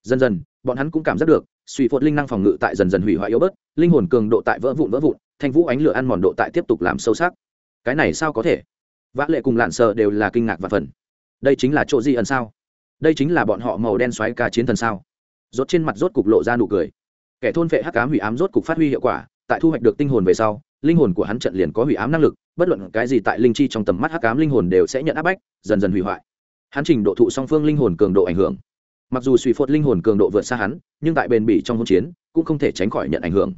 dần dần, bọn hắn cũng cảm giác được, suy phốt linh năng phòng ngự tại dần dần hủy hoại yếu bớt, linh hồn cường độ tại vỡ vụn vỡ vụn, thanh vũ ánh lửa ăn mòn độ tại tiếp tục làm sâu sắc. Cái này sao có thể? Vã lệ cùng lạn sợ đều là kinh ngạc và phần đây chính là chỗ gì ẩn sao? Đây chính là bọn họ màu đen xoáy ca chiến thần sao? Rốt trên mặt rốt cục lộ ra nụ cười. Kẻ thôn vệ hắc ám hủy ám rốt cục phát huy hiệu quả, tại thu hoạch được tinh hồn về sau, linh hồn của hắn trận liền có hủy ám năng lực, bất luận cái gì tại linh chi trong tầm mắt hắc ám linh hồn đều sẽ nhận áp bách, dần dần hủy hoại. Hắn trình độ thụ song phương linh hồn cường độ ảnh hưởng mặc dù suy phốt linh hồn cường độ vượt xa hắn, nhưng tại bền bỉ trong hỗn chiến, cũng không thể tránh khỏi nhận ảnh hưởng.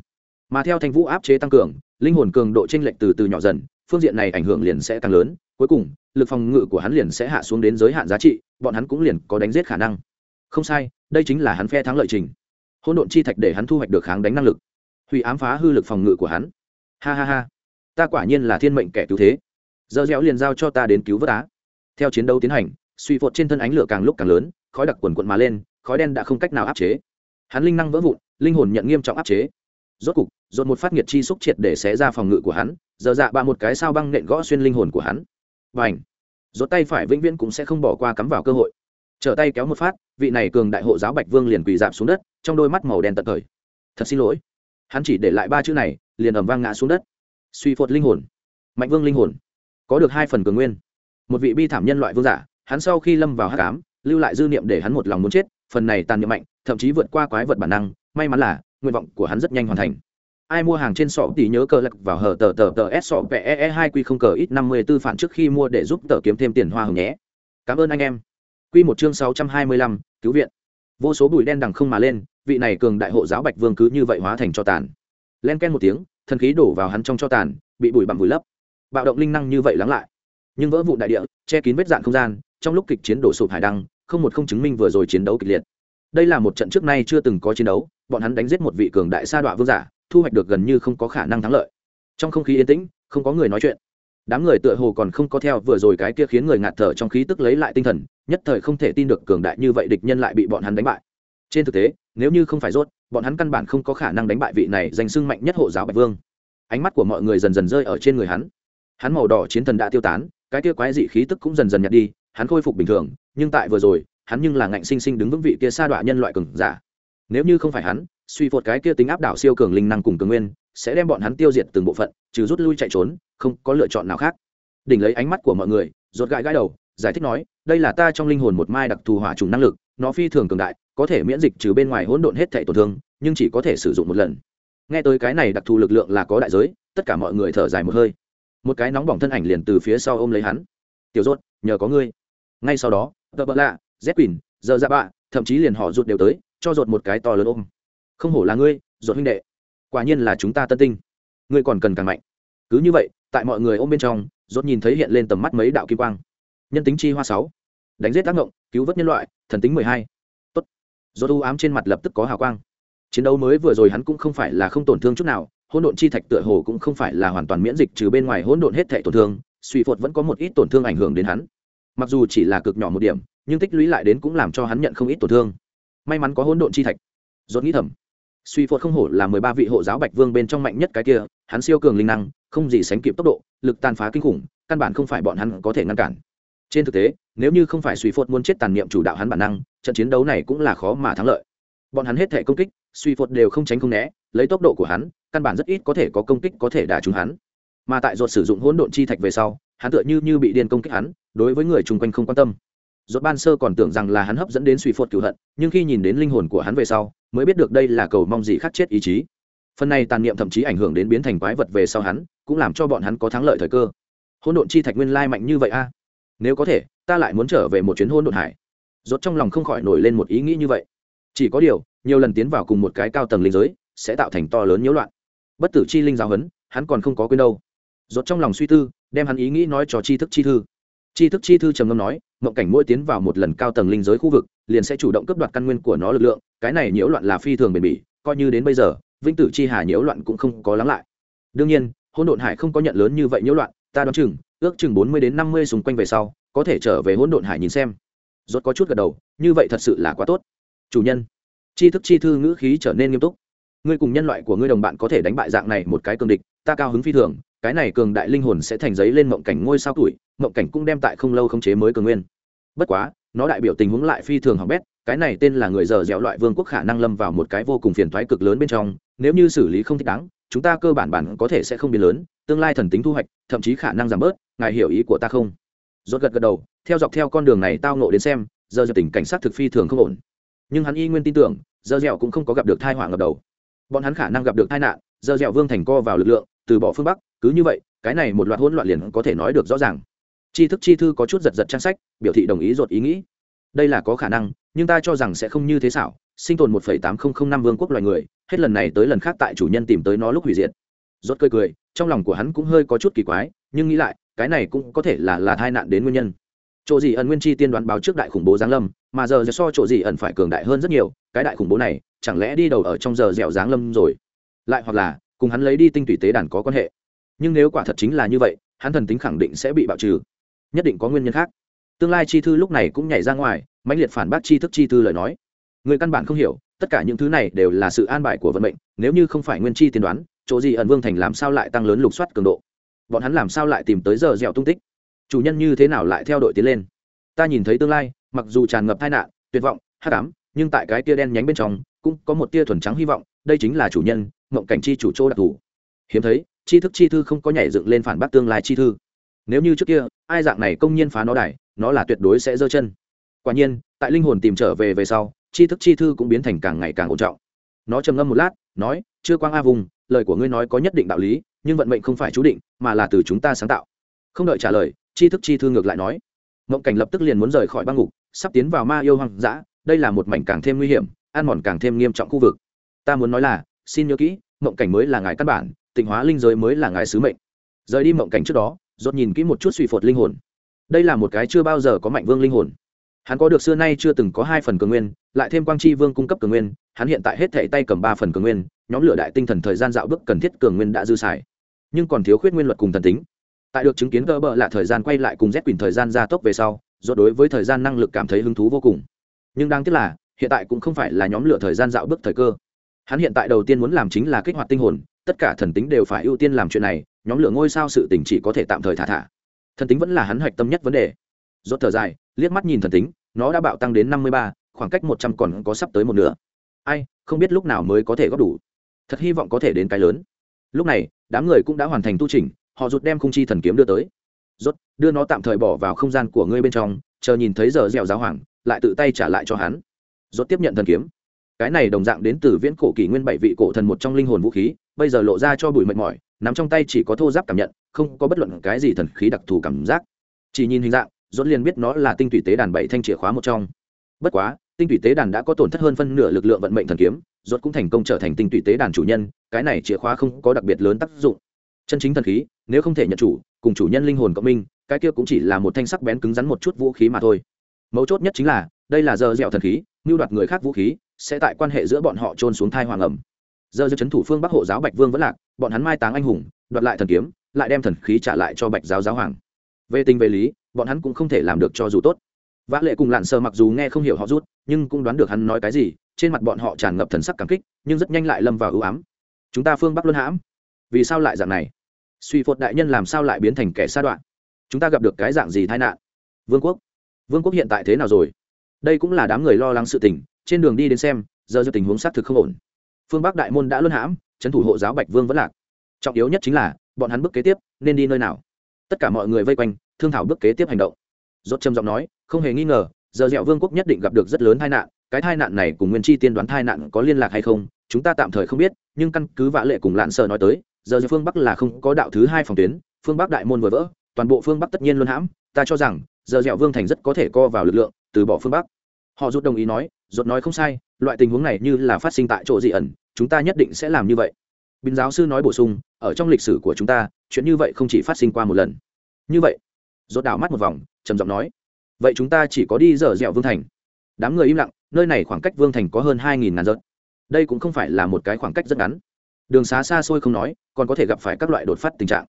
Mà theo thanh vũ áp chế tăng cường, linh hồn cường độ chênh lệch từ từ nhỏ dần, phương diện này ảnh hưởng liền sẽ tăng lớn, cuối cùng, lực phòng ngự của hắn liền sẽ hạ xuống đến giới hạn giá trị, bọn hắn cũng liền có đánh giết khả năng. Không sai, đây chính là hắn phe thắng lợi trình. Hỗn độn chi thạch để hắn thu hoạch được kháng đánh năng lực. Hủy ám phá hư lực phòng ngự của hắn. Ha ha ha. Ta quả nhiên là thiên mệnh kẻ cứu thế. Giờ dẻo liền giao cho ta đến cứu vớt á. Theo chiến đấu tiến hành, suy phột trên thân ánh lửa càng lúc càng lớn khói đặc quần quận mà lên, khói đen đã không cách nào áp chế. Hắn linh năng vỡ vụn, linh hồn nhận nghiêm trọng áp chế. Rốt cục dồn một phát nhiệt chi xúc triệt để xé ra phòng ngự của hắn, giờ dạ bạ một cái sao băng nện gõ xuyên linh hồn của hắn. Và ảnh rốt tay phải vĩnh viễn cũng sẽ không bỏ qua cắm vào cơ hội. Trở tay kéo một phát, vị này cường đại hộ giáo bạch vương liền quỳ dạp xuống đất, trong đôi mắt màu đen tận thời thật xin lỗi. Hắn chỉ để lại ba chữ này, liền ẩm vang ngã xuống đất. Suy phột linh hồn. Mạnh vương linh hồn. Có được hai phần cường nguyên. Một vị bi thảm nhân loại vương giả, hắn sau khi lâm vào hát cám lưu lại dư niệm để hắn một lòng muốn chết, phần này tàn niệm mạnh, thậm chí vượt qua quái vật bản năng, may mắn là, nguyện vọng của hắn rất nhanh hoàn thành. Ai mua hàng trên sọ thì nhớ cờ lật vào hở tờ tờ tờ s sọ pe e hai q không cờ ít năm mươi tư phản trước khi mua để giúp tờ kiếm thêm tiền hoa hồng nhé. Cảm ơn anh em. Q một chương sáu trăm hai mươi lăm, cứu viện. Vô số bụi đen đằng không mà lên, vị này cường đại hộ giáo bạch vương cứ như vậy hóa thành cho tàn. Len ken một tiếng, thần khí đổ vào hắn trong cho tàn, bị bụi bặm vùi lấp. Bạo động linh năng như vậy lắng lại nhưng vỡ vụ đại địa, che kín vết dạn không gian, trong lúc kịch chiến đổ sụp hải đăng, không một không chứng minh vừa rồi chiến đấu kịch liệt. Đây là một trận trước nay chưa từng có chiến đấu, bọn hắn đánh giết một vị cường đại sa đọa vương giả, thu hoạch được gần như không có khả năng thắng lợi. Trong không khí yên tĩnh, không có người nói chuyện. Đám người tựa hồ còn không có theo vừa rồi cái kia khiến người ngạt thở trong khí tức lấy lại tinh thần, nhất thời không thể tin được cường đại như vậy địch nhân lại bị bọn hắn đánh bại. Trên thực tế, nếu như không phải rốt, bọn hắn căn bản không có khả năng đánh bại vị này danh sưng mạnh nhất hộ giáo bạch vương. Ánh mắt của mọi người dần dần rơi ở trên người hắn. Hắn màu đỏ chiến thần đã tiêu tán cái kia quái dị khí tức cũng dần dần nhạt đi, hắn khôi phục bình thường, nhưng tại vừa rồi, hắn nhưng là ngạnh sinh sinh đứng vững vị kia sa đọa nhân loại cường giả. Nếu như không phải hắn, suy phột cái kia tính áp đảo siêu cường linh năng cùng cường nguyên, sẽ đem bọn hắn tiêu diệt từng bộ phận, trừ rút lui chạy trốn, không có lựa chọn nào khác. Đỉnh lấy ánh mắt của mọi người rột gãi gãi đầu, giải thích nói, đây là ta trong linh hồn một mai đặc thù hỏa trùng năng lực, nó phi thường cường đại, có thể miễn dịch trừ bên ngoài hỗn độn hết thể tổn thương, nhưng chỉ có thể sử dụng một lần. Nghe tới cái này đặc thù lực lượng là có đại giới, tất cả mọi người thở dài một hơi một cái nóng bỏng thân ảnh liền từ phía sau ôm lấy hắn. Tiểu rốt nhờ có ngươi. Ngay sau đó tờ bợ lạ z quỳnh, giờ ra bạ, thậm chí liền họ rụt đều tới, cho rột một cái to lớn ôm. Không hổ là ngươi rột huynh đệ. Quả nhiên là chúng ta tân tinh. Ngươi còn cần càng mạnh. Cứ như vậy, tại mọi người ôm bên trong rốt nhìn thấy hiện lên tầm mắt mấy đạo kim quang. Nhân tính chi hoa sáu. Đánh giết tác động cứu vớt nhân loại, thần tính mười hai. Tốt. Rốt u ám trên mặt lập tức có hào quang. Chiến đấu mới vừa rồi hắn cũng không phải là không tổn thương chút nào hỗn độn chi thạch tựa hồ cũng không phải là hoàn toàn miễn dịch trừ bên ngoài hỗn độn hết thể tổn thương, suy phột vẫn có một ít tổn thương ảnh hưởng đến hắn. Mặc dù chỉ là cực nhỏ một điểm, nhưng tích lũy lại đến cũng làm cho hắn nhận không ít tổn thương. May mắn có hỗn độn chi thạch. Dốt nghĩ thầm, suy phột không hổ là mười ba vị hộ giáo bạch vương bên trong mạnh nhất cái kia, hắn siêu cường linh năng, không gì sánh kịp tốc độ, lực tàn phá kinh khủng, căn bản không phải bọn hắn có thể ngăn cản. Trên thực tế, nếu như không phải suy phột muốn chết tàn niệm chủ đạo hắn bản năng, trận chiến đấu này cũng là khó mà thắng lợi. Bọn hắn hết thể công kích, suy phột đều không tránh không né, lấy tốc độ của hắn căn bản rất ít có thể có công kích có thể đả trúng hắn. Mà tại ruột sử dụng hỗn độn chi thạch về sau, hắn tựa như như bị điên công kích hắn, đối với người chung quanh không quan tâm. Ruột ban sơ còn tưởng rằng là hắn hấp dẫn đến suy phột cửu hận, nhưng khi nhìn đến linh hồn của hắn về sau, mới biết được đây là cầu mong gì khắc chết ý chí. Phần này tàn niệm thậm chí ảnh hưởng đến biến thành quái vật về sau hắn, cũng làm cho bọn hắn có thắng lợi thời cơ. Hỗn độn chi thạch nguyên lai mạnh như vậy a. À? Nếu có thể, ta lại muốn trở về một chuyến hỗn độn hải. Rốt trong lòng không khỏi nổi lên một ý nghĩ như vậy. Chỉ có điều, nhiều lần tiến vào cùng một cái cao tầng linh giới, sẽ tạo thành to lớn nhiễu loạn bất tử chi linh giáo huấn, hắn còn không có quên đâu. Rốt trong lòng suy tư, đem hắn ý nghĩ nói cho tri thức chi thư. Tri thức chi thư trầm ngâm nói, mộng cảnh mỗi tiến vào một lần cao tầng linh giới khu vực, liền sẽ chủ động cướp đoạt căn nguyên của nó lực lượng, cái này nhiễu loạn là phi thường bền bỉ, coi như đến bây giờ, vĩnh tử chi hà nhiễu loạn cũng không có lắng lại. Đương nhiên, hỗn độn hải không có nhận lớn như vậy nhiễu loạn, ta đoán chừng, ước chừng bốn mươi đến năm mươi xung quanh về sau, có thể trở về hỗn độn hải nhìn xem. Rốt có chút gật đầu, như vậy thật sự là quá tốt. Chủ nhân. Tri thức chi thư ngữ khí trở nên nghiêm túc ngươi cùng nhân loại của ngươi đồng bạn có thể đánh bại dạng này một cái cường địch, ta cao hứng phi thường, cái này cường đại linh hồn sẽ thành giấy lên mộng cảnh ngôi sao tuổi, mộng cảnh cũng đem tại không lâu khống chế mới cường nguyên. Bất quá, nó đại biểu tình huống lại phi thường hỏng bét, cái này tên là người giờ dẻo loại vương quốc khả năng lâm vào một cái vô cùng phiền thoái cực lớn bên trong, nếu như xử lý không thích đáng, chúng ta cơ bản bản có thể sẽ không biến lớn, tương lai thần tính thu hoạch, thậm chí khả năng giảm bớt, ngài hiểu ý của ta không? Rốt gật gật đầu, theo dọc theo con đường này tao nộ đến xem giờ giờ tình cảnh sát thực phi thường không ổn. Nhưng hắn y nguyên tin tưởng giờ dẻo cũng không có gặp được thai họa ngập đầu bọn hắn khả năng gặp được tai nạn, giờ dẻo vương thành co vào lực lượng, từ bỏ phương bắc, cứ như vậy, cái này một loạt hỗn loạn liền có thể nói được rõ ràng. Tri thức chi thư có chút giật giật trang sách, biểu thị đồng ý ruột ý nghĩ. Đây là có khả năng, nhưng ta cho rằng sẽ không như thế xảo, sinh tồn một tám nghìn năm vương quốc loài người, hết lần này tới lần khác tại chủ nhân tìm tới nó lúc hủy diệt. Rốt cười cười, trong lòng của hắn cũng hơi có chút kỳ quái, nhưng nghĩ lại, cái này cũng có thể là là tai nạn đến nguyên nhân. Chỗ gì ẩn nguyên chi tiên đoán báo trước đại khủng bố giáng lâm mà giờ so chỗ gì ẩn phải cường đại hơn rất nhiều, cái đại khủng bố này, chẳng lẽ đi đầu ở trong giờ dẻo dáng lâm rồi? Lại hoặc là, cùng hắn lấy đi tinh tủy tế đàn có quan hệ. Nhưng nếu quả thật chính là như vậy, hắn thần tính khẳng định sẽ bị bạo trừ. Nhất định có nguyên nhân khác. Tương lai chi thư lúc này cũng nhảy ra ngoài, mãnh liệt phản bác chi thức chi thư lời nói. Người căn bản không hiểu, tất cả những thứ này đều là sự an bài của vận mệnh, nếu như không phải nguyên chi tiên đoán, chỗ gì ẩn vương thành làm sao lại tăng lớn lục soát cường độ? Bọn hắn làm sao lại tìm tới giờ dẻo tung tích? Chủ nhân như thế nào lại theo đội tiến lên? Ta nhìn thấy tương lai, mặc dù tràn ngập tai nạn, tuyệt vọng, hắc ám, nhưng tại cái tia đen nhánh bên trong, cũng có một tia thuần trắng hy vọng, đây chính là chủ nhân mộng cảnh chi chủ chỗ đặc thù. Hiếm thấy chi thức chi thư không có nhảy dựng lên phản bác tương lai chi thư. Nếu như trước kia, ai dạng này công nhiên phá nó đài, nó là tuyệt đối sẽ giơ chân. Quả nhiên, tại linh hồn tìm trở về về sau chi thức chi thư cũng biến thành càng ngày càng ổn trọng. Nó trầm ngâm một lát, nói, chưa quang a vùng, lời của ngươi nói có nhất định đạo lý, nhưng vận mệnh không phải chú định, mà là từ chúng ta sáng tạo. Không đợi trả lời chi thức chi thư ngược lại nói mộng cảnh lập tức liền muốn rời khỏi băng ngục, sắp tiến vào ma yêu hoang dã, đây là một mảnh càng thêm nguy hiểm, ăn mòn càng thêm nghiêm trọng khu vực. Ta muốn nói là, xin nhớ kỹ, mộng cảnh mới là ngài căn bản, tịnh hóa linh giới mới là ngài sứ mệnh. Rời đi mộng cảnh trước đó dốt nhìn kỹ một chút suy phột linh hồn. Đây là một cái chưa bao giờ có mạnh vương linh hồn. Hắn có được xưa nay chưa từng có hai phần cường nguyên, lại thêm quang chi vương cung cấp cường nguyên, hắn hiện tại hết thể tay cầm ba phần cường nguyên, nhóm lửa đại tinh thần thời gian dạo bước cần thiết cường nguyên đã dư xài. Nhưng còn thiếu khuyết nguyên luật cùng thần tính tại được chứng kiến cơ bợ là thời gian quay lại cùng z quỳnh thời gian gia tốc về sau, do đối với thời gian năng lực cảm thấy hứng thú vô cùng. Nhưng đáng tiếc là, hiện tại cũng không phải là nhóm lửa thời gian dạo bước thời cơ. Hắn hiện tại đầu tiên muốn làm chính là kích hoạt tinh hồn, tất cả thần tính đều phải ưu tiên làm chuyện này, nhóm lửa ngôi sao sự tình chỉ có thể tạm thời thả thả. Thần tính vẫn là hắn hoạch tâm nhất vấn đề. Rốt thở dài, liếc mắt nhìn thần tính, nó đã bạo tăng đến năm mươi ba, khoảng cách một trăm còn có sắp tới một nửa. Ai, không biết lúc nào mới có thể góp đủ. Thật hy vọng có thể đến cái lớn. Lúc này, đám người cũng đã hoàn thành tu trình họ rụt đem khung chi thần kiếm đưa tới. Rốt, đưa nó tạm thời bỏ vào không gian của ngươi bên trong, chờ nhìn thấy giờ dẻo giáo hoàng, lại tự tay trả lại cho hắn. Rốt tiếp nhận thần kiếm. Cái này đồng dạng đến từ viễn cổ kỷ nguyên bảy vị cổ thần một trong linh hồn vũ khí, bây giờ lộ ra cho bùi mệt mỏi, nắm trong tay chỉ có thô giáp cảm nhận, không có bất luận cái gì thần khí đặc thù cảm giác. Chỉ nhìn hình dạng, rốt liền biết nó là tinh thủy tế đàn bảy thanh chìa khóa một trong. Bất quá, tinh thủy tế đàn đã có tổn thất hơn phân nửa lực lượng vận mệnh thần kiếm, rốt cũng thành công trở thành tinh thủy tế đàn chủ nhân, cái này chìa khóa không có đặc biệt lớn tác dụng. Chân chính thần khí nếu không thể nhận chủ, cùng chủ nhân linh hồn cộng minh, cái kia cũng chỉ là một thanh sắc bén cứng rắn một chút vũ khí mà thôi. Mấu chốt nhất chính là, đây là giờ dẻo thần khí, mưu đoạt người khác vũ khí, sẽ tại quan hệ giữa bọn họ trôn xuống thai hoàng ẩm. Giờ giờ chấn thủ phương bắc hộ giáo bạch vương vẫn lạc, bọn hắn mai táng anh hùng, đoạt lại thần kiếm, lại đem thần khí trả lại cho bạch giáo giáo hoàng. Về tình về lý, bọn hắn cũng không thể làm được cho dù tốt. Vã lệ cùng lặn sờ mặc dù nghe không hiểu họ rút, nhưng cũng đoán được hắn nói cái gì, trên mặt bọn họ tràn ngập thần sắc cảm kích, nhưng rất nhanh lại lâm vào ưu ám. Chúng ta phương bắc luân hãm. Vì sao lại dạng này? Suy phột đại nhân làm sao lại biến thành kẻ sa đoạn? Chúng ta gặp được cái dạng gì tai nạn? Vương quốc vương quốc hiện tại thế nào rồi? Đây cũng là đám người lo lắng sự tình, trên đường đi đến xem, giờ do tình huống xác thực không ổn. Phương bắc đại môn đã luân hãm, trấn thủ hộ giáo bạch vương vẫn lạc. Trọng yếu nhất chính là, bọn hắn bước kế tiếp, nên đi nơi nào? Tất cả mọi người vây quanh, thương thảo bước kế tiếp hành động. Dốt trầm giọng nói, không hề nghi ngờ, giờ dẹo vương quốc nhất định gặp được rất lớn tai nạn, cái tai nạn này cùng nguyên chi tiên đoán tai nạn có liên lạc hay không, chúng ta tạm thời không biết, nhưng căn cứ vã lệ cùng lạn sợ nói tới giờ phương bắc là không có đạo thứ hai phòng tuyến, phương bắc đại môn vừa vỡ, toàn bộ phương bắc tất nhiên luôn hãm, ta cho rằng, giờ dẹo vương thành rất có thể co vào lực lượng, từ bỏ phương bắc. Họ rút đồng ý nói, rút nói không sai, loại tình huống này như là phát sinh tại chỗ dị ẩn, chúng ta nhất định sẽ làm như vậy. Bình giáo sư nói bổ sung, ở trong lịch sử của chúng ta, chuyện như vậy không chỉ phát sinh qua một lần. Như vậy rốt đảo mắt một vòng, trầm giọng nói, vậy chúng ta chỉ có đi dở dẻo vương thành. Đám người im lặng, nơi này khoảng cách vương thành có hơn hai nghìn ngàn dặm. Đây cũng không phải là một cái khoảng cách rất ngắn đường xá xa xôi không nói, còn có thể gặp phải các loại đột phát tình trạng.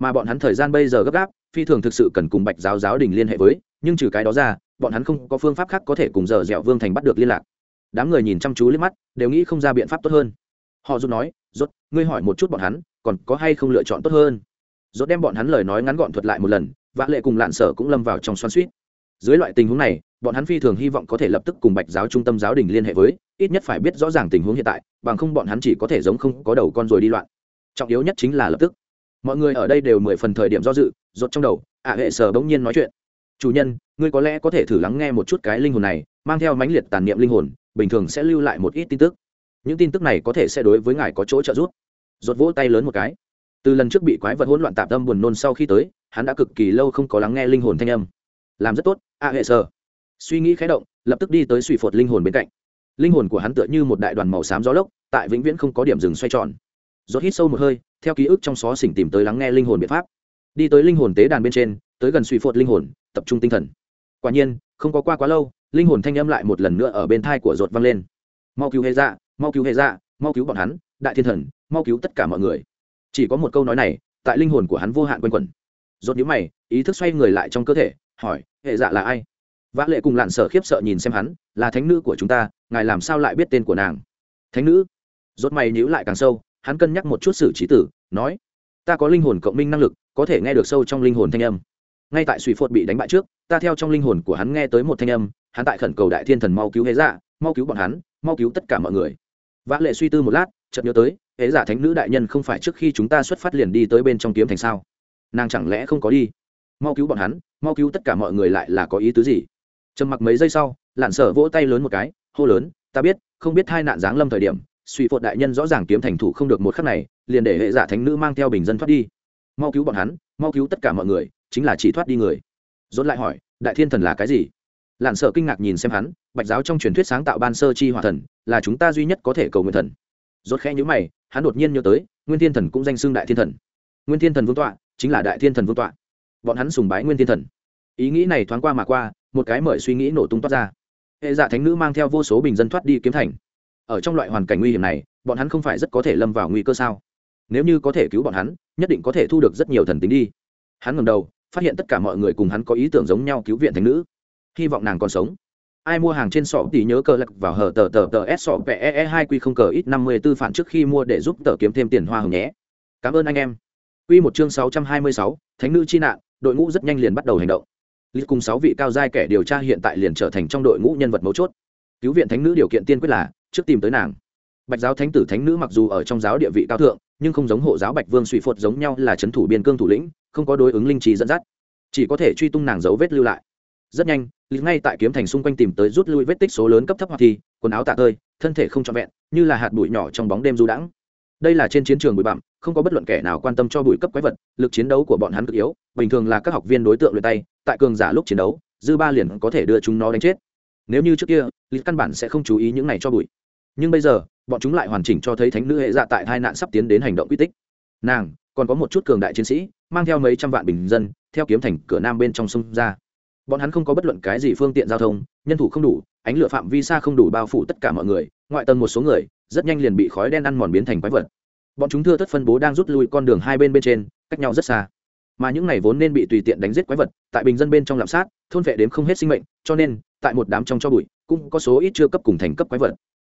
Mà bọn hắn thời gian bây giờ gấp gáp, phi thường thực sự cần cùng bạch giáo giáo đình liên hệ với, nhưng trừ cái đó ra, bọn hắn không có phương pháp khác có thể cùng dở dẻo vương thành bắt được liên lạc. Đám người nhìn chăm chú liếc mắt, đều nghĩ không ra biện pháp tốt hơn. Họ rút nói, rốt, ngươi hỏi một chút bọn hắn, còn có hay không lựa chọn tốt hơn? Rốt đem bọn hắn lời nói ngắn gọn thuật lại một lần, vã lệ cùng lạn sở cũng lâm vào trong xoan suýt dưới loại tình huống này bọn hắn phi thường hy vọng có thể lập tức cùng bạch giáo trung tâm giáo đình liên hệ với, ít nhất phải biết rõ ràng tình huống hiện tại, bằng không bọn hắn chỉ có thể giống không có đầu con rồi đi loạn. Trọng yếu nhất chính là lập tức. Mọi người ở đây đều mười phần thời điểm do dự rột trong đầu, ạ hệ sở bỗng nhiên nói chuyện. Chủ nhân, ngươi có lẽ có thể thử lắng nghe một chút cái linh hồn này, mang theo mãnh liệt tàn niệm linh hồn, bình thường sẽ lưu lại một ít tin tức. Những tin tức này có thể sẽ đối với ngài có chỗ trợ giúp. Rột vỗ tay lớn một cái. Từ lần trước bị quái vật hỗn loạn tạm tâm buồn nôn sau khi tới, hắn đã cực kỳ lâu không có lắng nghe linh hồn thanh âm. Làm rất tốt a hệ sở suy nghĩ khẽ động, lập tức đi tới suy phột linh hồn bên cạnh. Linh hồn của hắn tựa như một đại đoàn màu xám gió lốc, tại vĩnh viễn không có điểm dừng xoay tròn. Rốt hít sâu một hơi, theo ký ức trong xó xỉnh tìm tới lắng nghe linh hồn biện pháp. Đi tới linh hồn tế đàn bên trên, tới gần suy phột linh hồn, tập trung tinh thần. Quả nhiên, không có qua quá lâu, linh hồn thanh âm lại một lần nữa ở bên thai của ruột vang lên. Mau cứu hệ dạ mau cứu hệ dạ mau cứu bọn hắn, đại thiên thần, mau cứu tất cả mọi người. Chỉ có một câu nói này, tại linh hồn của hắn vô hạn quanh quẩn. Rốt nhíu mày, ý thức xoay người lại trong cơ thể, hỏi, hệ dạ là ai? Vã lệ cùng lạn sở khiếp sợ nhìn xem hắn, là thánh nữ của chúng ta, ngài làm sao lại biết tên của nàng? Thánh nữ? Rốt mày nhíu lại càng sâu, hắn cân nhắc một chút sự trí tử, nói, ta có linh hồn cộng minh năng lực, có thể nghe được sâu trong linh hồn thanh âm. Ngay tại suy phột bị đánh bại trước, ta theo trong linh hồn của hắn nghe tới một thanh âm, hắn tại khẩn cầu đại thiên thần mau cứu hế dạ mau cứu bọn hắn, mau cứu tất cả mọi người. Vã lệ suy tư một lát, chợt nhớ tới, hế giả thánh nữ đại nhân không phải trước khi chúng ta xuất phát liền đi tới bên trong kiếm thành sao? Nàng chẳng lẽ không có đi? Mau cứu bọn hắn, mau cứu tất cả mọi người lại là có ý tứ gì? Trầm mặc mấy giây sau, lạn sở vỗ tay lớn một cái, hô lớn, ta biết, không biết hai nạn giáng lâm thời điểm, suy phột đại nhân rõ ràng kiếm thành thủ không được một khắc này, liền để hệ giả thánh nữ mang theo bình dân thoát đi. Mau cứu bọn hắn, mau cứu tất cả mọi người, chính là chỉ thoát đi người. Dốt lại hỏi, đại thiên thần là cái gì? Lạn sợ kinh ngạc nhìn xem hắn, bạch giáo trong truyền thuyết sáng tạo ban sơ chi hòa thần, là chúng ta duy nhất có thể cầu nguyện thần. Rốt khẽ nhíu mày, hắn đột nhiên nhớ tới, nguyên thiên thần cũng danh xưng đại thiên thần. Nguyên thiên thần vương tọa, chính là đại thiên thần vương tọa. Bọn hắn sùng bái nguyên thiên thần. Ý nghĩ này thoáng qua mà qua một cái mời suy nghĩ nổ tung toát ra. Hệ dạ thánh nữ mang theo vô số bình dân thoát đi kiếm thành. Ở trong loại hoàn cảnh nguy hiểm này, bọn hắn không phải rất có thể lâm vào nguy cơ sao? Nếu như có thể cứu bọn hắn, nhất định có thể thu được rất nhiều thần tính đi. Hắn ngầm đầu, phát hiện tất cả mọi người cùng hắn có ý tưởng giống nhau cứu viện thánh nữ. Hy vọng nàng còn sống. Ai mua hàng trên sọ thì nhớ cờ lật vào hở tờ tờ tờ s sọ pe e hai q không cờ ít năm mươi b ố phản trước khi mua để giúp tờ kiếm thêm tiền hoa hồng nhé. Cảm ơn anh em. Q một chương sáu trăm hai mươi sáu, thánh nữ chi nạn, đội ngũ rất nhanh liền bắt đầu hành động lý cùng sáu vị cao giai kẻ điều tra hiện tại liền trở thành trong đội ngũ nhân vật mấu chốt. Cứu viện thánh nữ điều kiện tiên quyết là, trước tìm tới nàng. Bạch giáo thánh tử thánh nữ mặc dù ở trong giáo địa vị cao thượng, nhưng không giống hộ giáo bạch vương suy phột giống nhau là c h ấ n thủ biên cương thủ lĩnh, không có đối ứng linh trí dẫn dắt. Chỉ có thể truy tung nàng dấu vết lưu lại. Rất nhanh, lý ngay tại kiếm thành xung quanh tìm tới rút lui vết tích số lớn cấp thấp hoặc thi, quần áo tạ tơi, thân thể không trọn vẹn, như là hạt bụi nhỏ trong bóng đêm du đãng đây là trên chiến trường bụi bặm, không có bất luận kẻ nào quan tâm cho bụi cấp quái vật, lực chiến đấu của bọn hắn cực yếu, bình thường là các học viên đối tượng luyện tay, tại cường giả lúc chiến đấu, dư ba liền có thể đưa chúng nó đánh chết. Nếu như trước kia lý căn bản sẽ không chú ý những này cho bụi. Nhưng bây giờ, bọn chúng lại hoàn chỉnh cho thấy thánh nữ hệ dạ tại hai nạn sắp tiến đến hành động quy tích. Nàng, còn có một chút cường đại chiến sĩ, mang theo mấy trăm vạn bình dân, theo kiếm thành cửa nam bên trong sông ra. Bọn hắn không có bất luận cái gì phương tiện giao thông, nhân thủ không đủ ánh lửa phạm vi xa không đủ bao phủ tất cả mọi người, ngoại tầng một số người, rất nhanh liền bị khói đen ăn mòn biến thành quái vật. Bọn chúng thưa thất phân bố đang rút lui con đường hai bên bên trên, cách nhau rất xa. Mà những này vốn nên bị tùy tiện đánh giết quái vật, tại bình dân bên trong lạm sát, thôn vệ đếm không hết sinh mệnh, cho nên, tại một đám trong cho bụi, cũng có số ít chưa cấp cùng thành cấp quái vật.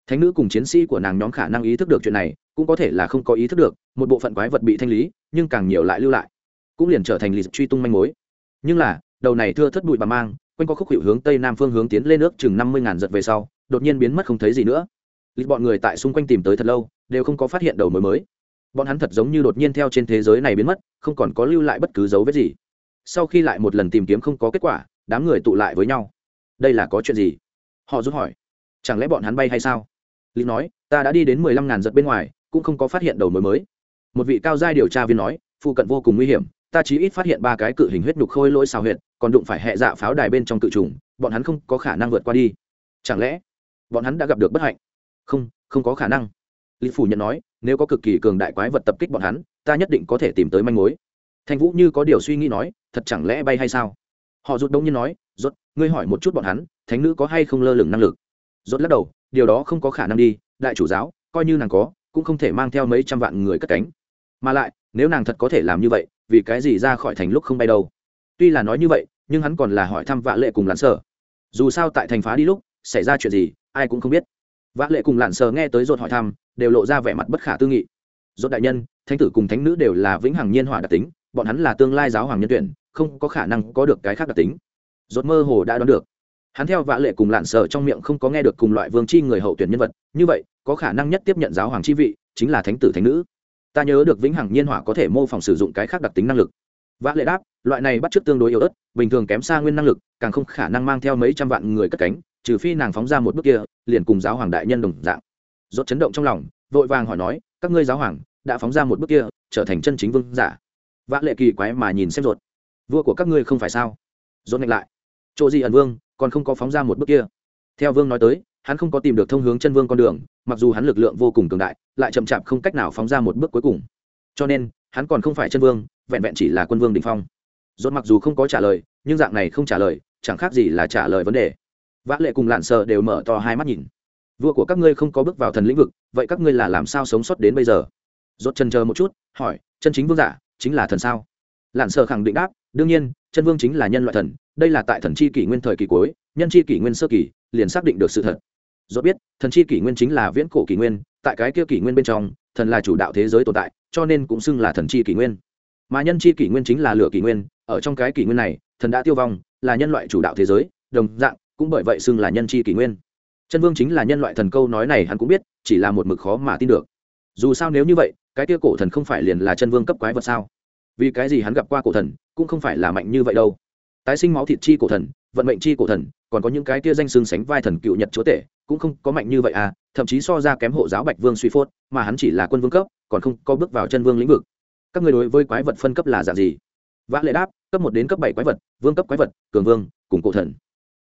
Thánh nữ cùng chiến sĩ của nàng nhóm khả năng ý thức được chuyện này, cũng có thể là không có ý thức được, một bộ phận quái vật bị thanh lý, nhưng càng nhiều lại lưu lại, cũng liền trở thành lì truy tung manh mối. Nhưng là, đầu này thưa thất bụi bà mang quanh có khúc hiệu hướng tây nam phương hướng tiến lên nước chừng năm mươi ngàn giật về sau, đột nhiên biến mất không thấy gì nữa. Lịch bọn người tại xung quanh tìm tới thật lâu, đều không có phát hiện đầu mối mới. Bọn hắn thật giống như đột nhiên theo trên thế giới này biến mất, không còn có lưu lại bất cứ dấu vết gì. Sau khi lại một lần tìm kiếm không có kết quả, đám người tụ lại với nhau. Đây là có chuyện gì? Họ rút hỏi. Chẳng lẽ bọn hắn bay hay sao? Lý nói, ta đã đi đến mười lăm ngàn giật bên ngoài, cũng không có phát hiện đầu mối mới. Một vị cao giai điều tra viên nói phụ cận vô cùng nguy hiểm ta chỉ ít phát hiện ba cái cự hình huyết nhục khôi lỗi xào huyệt, còn đụng phải hệ dạ pháo đài bên trong cự trùng, bọn hắn không có khả năng vượt qua đi. Chẳng lẽ bọn hắn đã gặp được bất hạnh? Không không có khả năng. Lý phủ nhận nói, nếu có cực kỳ cường đại quái vật tập kích bọn hắn, ta nhất định có thể tìm tới manh mối. Thanh vũ như có điều suy nghĩ nói, thật chẳng lẽ bay hay sao? Họ rút đông nhiên nói, rốt, ngươi hỏi một chút bọn hắn, thánh nữ có hay không lơ lửng năng lực? Rốt lắc đầu, điều đó không có khả năng đi, đại chủ giáo, coi như nàng có, cũng không thể mang theo mấy trăm vạn người cất cánh. Mà lại nếu nàng thật có thể làm như vậy, vì cái gì ra khỏi thành lúc không bay đâu? Tuy là nói như vậy, nhưng hắn còn là hỏi thăm vạ lệ cùng lặn sở. Dù sao tại thành phá đi lúc, xảy ra chuyện gì, ai cũng không biết. Vạ lệ cùng lặn sở nghe tới rột hỏi thăm, đều lộ ra vẻ mặt bất khả tư nghị. Rốt đại nhân, thánh tử cùng thánh nữ đều là vĩnh hằng nhiên hỏa đặc tính, bọn hắn là tương lai giáo hoàng nhân tuyển, không có khả năng có được cái khác đặc tính. Rốt mơ hồ đã đoán được. Hắn theo vạ lệ cùng lạn sở trong miệng không có nghe được cùng loại vương chi người hậu tuyển nhân vật, như vậy, có khả năng nhất tiếp nhận giáo hoàng chi vị, chính là thánh tử thánh nữ ta nhớ được vĩnh hằng nhiên hỏa có thể mô phỏng sử dụng cái khác đặc tính năng lực. Vã lệ đáp, loại này bắt chước tương đối yếu ớt, bình thường kém xa nguyên năng lực, càng không khả năng mang theo mấy trăm vạn người cất cánh, trừ phi nàng phóng ra một bước kia, liền cùng giáo hoàng đại nhân đồng dạng. Rốt chấn động trong lòng, vội vàng hỏi nói, các ngươi giáo hoàng đã phóng ra một bước kia, trở thành chân chính vương giả? Vã lệ kỳ quái mà nhìn xem rốt. Vua của các ngươi không phải sao? Rốt ngạch lại. Chỗ gì ẩn vương, còn không có phóng ra một bước kia? Theo vương nói tới hắn không có tìm được thông hướng chân vương con đường, mặc dù hắn lực lượng vô cùng cường đại, lại chậm chạp không cách nào phóng ra một bước cuối cùng. Cho nên, hắn còn không phải chân vương, vẹn vẹn chỉ là quân vương đình phong. Dốt mặc dù không có trả lời, nhưng dạng này không trả lời, chẳng khác gì là trả lời vấn đề. Vã lệ cùng lạn sợ đều mở to hai mắt nhìn. Vua của các ngươi không có bước vào thần lĩnh vực, vậy các ngươi là làm sao sống sót đến bây giờ? Dốt chân chờ một chút, hỏi, chân chính vương giả, chính là thần sao? Lạn sợ khẳng định đáp, đương nhiên, chân vương chính là nhân loại thần, đây là tại thần chi kỷ nguyên thời kỳ cuối, nhân chi kỷ nguyên sơ kỳ, liền xác định được sự thật dốt biết, thần chi kỷ nguyên chính là viễn cổ kỷ nguyên, tại cái kia kỷ nguyên bên trong, thần là chủ đạo thế giới tồn tại, cho nên cũng xưng là thần chi kỷ nguyên. Mà nhân chi kỷ nguyên chính là lửa kỷ nguyên, ở trong cái kỷ nguyên này, thần đã tiêu vong, là nhân loại chủ đạo thế giới, đồng dạng, cũng bởi vậy xưng là nhân chi kỷ nguyên. Chân vương chính là nhân loại thần câu nói này hắn cũng biết, chỉ là một mực khó mà tin được. Dù sao nếu như vậy, cái kia cổ thần không phải liền là chân vương cấp quái vật sao? Vì cái gì hắn gặp qua cổ thần, cũng không phải là mạnh như vậy đâu. Tái sinh máu thịt chi cổ thần, vận mệnh chi cổ thần, còn có những cái kia danh xương sánh vai thần cựu nhật chúa tể cũng không có mạnh như vậy à thậm chí so ra kém hộ giáo bạch vương suy phốt, mà hắn chỉ là quân vương cấp, còn không có bước vào chân vương lĩnh vực. Các người đối với quái vật phân cấp là dạng gì? Vã lệ đáp, cấp một đến cấp bảy quái vật, vương cấp quái vật, cường vương, cùng cổ thần.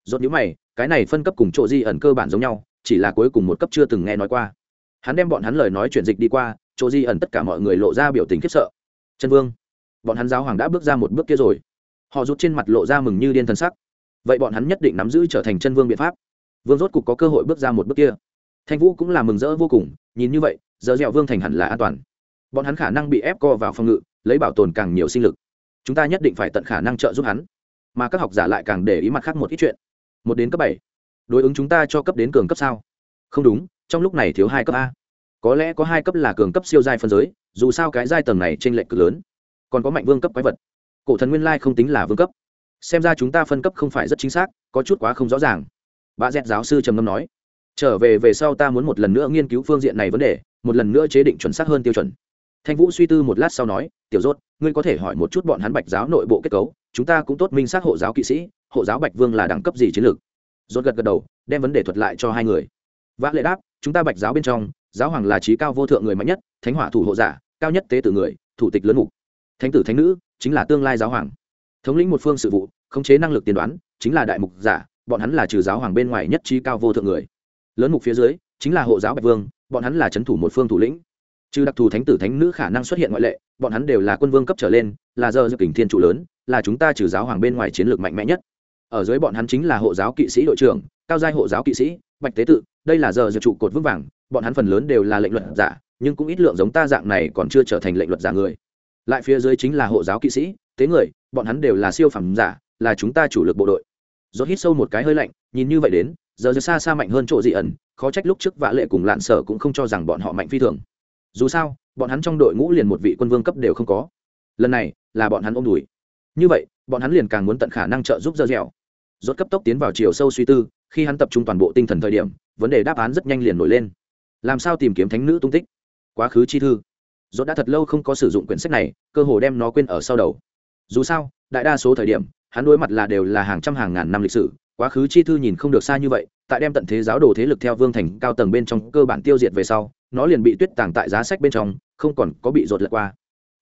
Rốt nhíu mày, cái này phân cấp cùng chỗ di ẩn cơ bản giống nhau, chỉ là cuối cùng một cấp chưa từng nghe nói qua. Hắn đem bọn hắn lời nói chuyển dịch đi qua, chỗ di ẩn tất cả mọi người lộ ra biểu tình khiếp sợ. Chân vương, bọn hắn giáo hoàng đã bước ra một bước kia rồi. Họ rút trên mặt lộ ra mừng như điên thần sắc. Vậy bọn hắn nhất định nắm giữ trở thành chân vương biện pháp vương rốt cục có cơ hội bước ra một bước kia. Thanh vũ cũng là mừng rỡ vô cùng, nhìn như vậy, giờ dẻo vương thành hẳn là an toàn. Bọn hắn khả năng bị ép co vào phòng ngự, lấy bảo tồn càng nhiều sinh lực. Chúng ta nhất định phải tận khả năng trợ giúp hắn. Mà các học giả lại càng để ý mặt khác một ít chuyện. Một đến cấp bảy. Đối ứng chúng ta cho cấp đến cường cấp sao? Không đúng, trong lúc này thiếu hai cấp a. Có lẽ có hai cấp là cường cấp siêu giai phân giới, dù sao cái giai tầng này t r ê n lệch cực lớn. Còn có mạnh vương cấp quái vật. Cổ thần nguyên lai không tính là vương cấp. Xem ra chúng ta phân cấp không phải rất chính xác, có chút quá không rõ ràng bà z giáo sư trầm ngâm nói, trở về về sau ta muốn một lần nữa nghiên cứu phương diện này vấn đề, một lần nữa chế định chuẩn xác hơn tiêu chuẩn. Thanh vũ suy tư một lát sau nói, tiểu rốt ngươi có thể hỏi một chút bọn hắn bạch giáo nội bộ kết cấu, chúng ta cũng tốt minh xác hộ giáo kỵ sĩ, hộ giáo bạch vương là đẳng cấp gì chiến lược? Rốt gật gật đầu, đem vấn đề thuật lại cho hai người. Vã lệ đáp, chúng ta bạch giáo bên trong, giáo hoàng là trí cao vô thượng người mạnh nhất, thánh hỏa thủ hộ giả, cao nhất tế tử người, thủ tịch lớn mục. Thánh tử thánh nữ chính là tương lai giáo hoàng. Thống lĩnh một phương sự vụ, khống chế năng lực tiên đoán, chính là đại mục giả bọn hắn là trừ giáo hoàng bên ngoài nhất trí cao vô thượng người. Lớn mục phía dưới, chính là hộ giáo bạch vương, bọn hắn là c thủ một phương thủ lĩnh. Trừ đặc thù thánh tử thánh nữ khả năng xuất hiện ngoại lệ, bọn hắn đều là quân vương cấp trở lên, là giờ dự kình thiên trụ lớn, là chúng ta trừ giáo hoàng bên ngoài chiến lược mạnh mẽ nhất. Ở dưới bọn hắn chính là hộ giáo kỵ sĩ đội trưởng, cao giai hộ giáo kỵ sĩ, bạch tế tự, đây là giờ dự trụ cột vững vàng, bọn hắn phần lớn đều là lệnh luật giả, nhưng cũng ít lượng giống ta dạng này còn chưa trở thành lệnh luật giả người. Lại phía dưới chính là hộ giáo kỵ sĩ, tế người, bọn hắn đều là siêu phẩm giả, là chúng ta chủ lực bộ đội rốt hít sâu một cái hơi lạnh, nhìn như vậy đến, giờ giờ xa xa mạnh hơn chỗ dị ẩn, khó trách lúc trước vã lệ cùng lạn sở cũng không cho rằng bọn họ mạnh phi thường. Dù sao, bọn hắn trong đội ngũ liền một vị quân vương cấp đều không có. Lần này, là bọn hắn ôm đùi. Như vậy, bọn hắn liền càng muốn tận khả năng trợ giúp dơ dẻo. Rốt cấp tốc tiến vào chiều sâu suy tư, khi hắn tập trung toàn bộ tinh thần thời điểm, vấn đề đáp án rất nhanh liền nổi lên. Làm sao tìm kiếm thánh nữ tung tích? Quá khứ chi thư. Rốt đã thật lâu không có sử dụng quyển sách này, cơ hồ đem nó quên ở sau đầu. Dù sao, đại đa số thời điểm hắn đối mặt là đều là hàng trăm hàng ngàn năm lịch sử, quá khứ chi thư nhìn không được xa như vậy, tại đem tận thế giáo đồ thế lực theo vương thành cao tầng bên trong cơ bản tiêu diệt về sau, nó liền bị tuyết tàng tại giá sách bên trong, không còn có bị rột lật qua.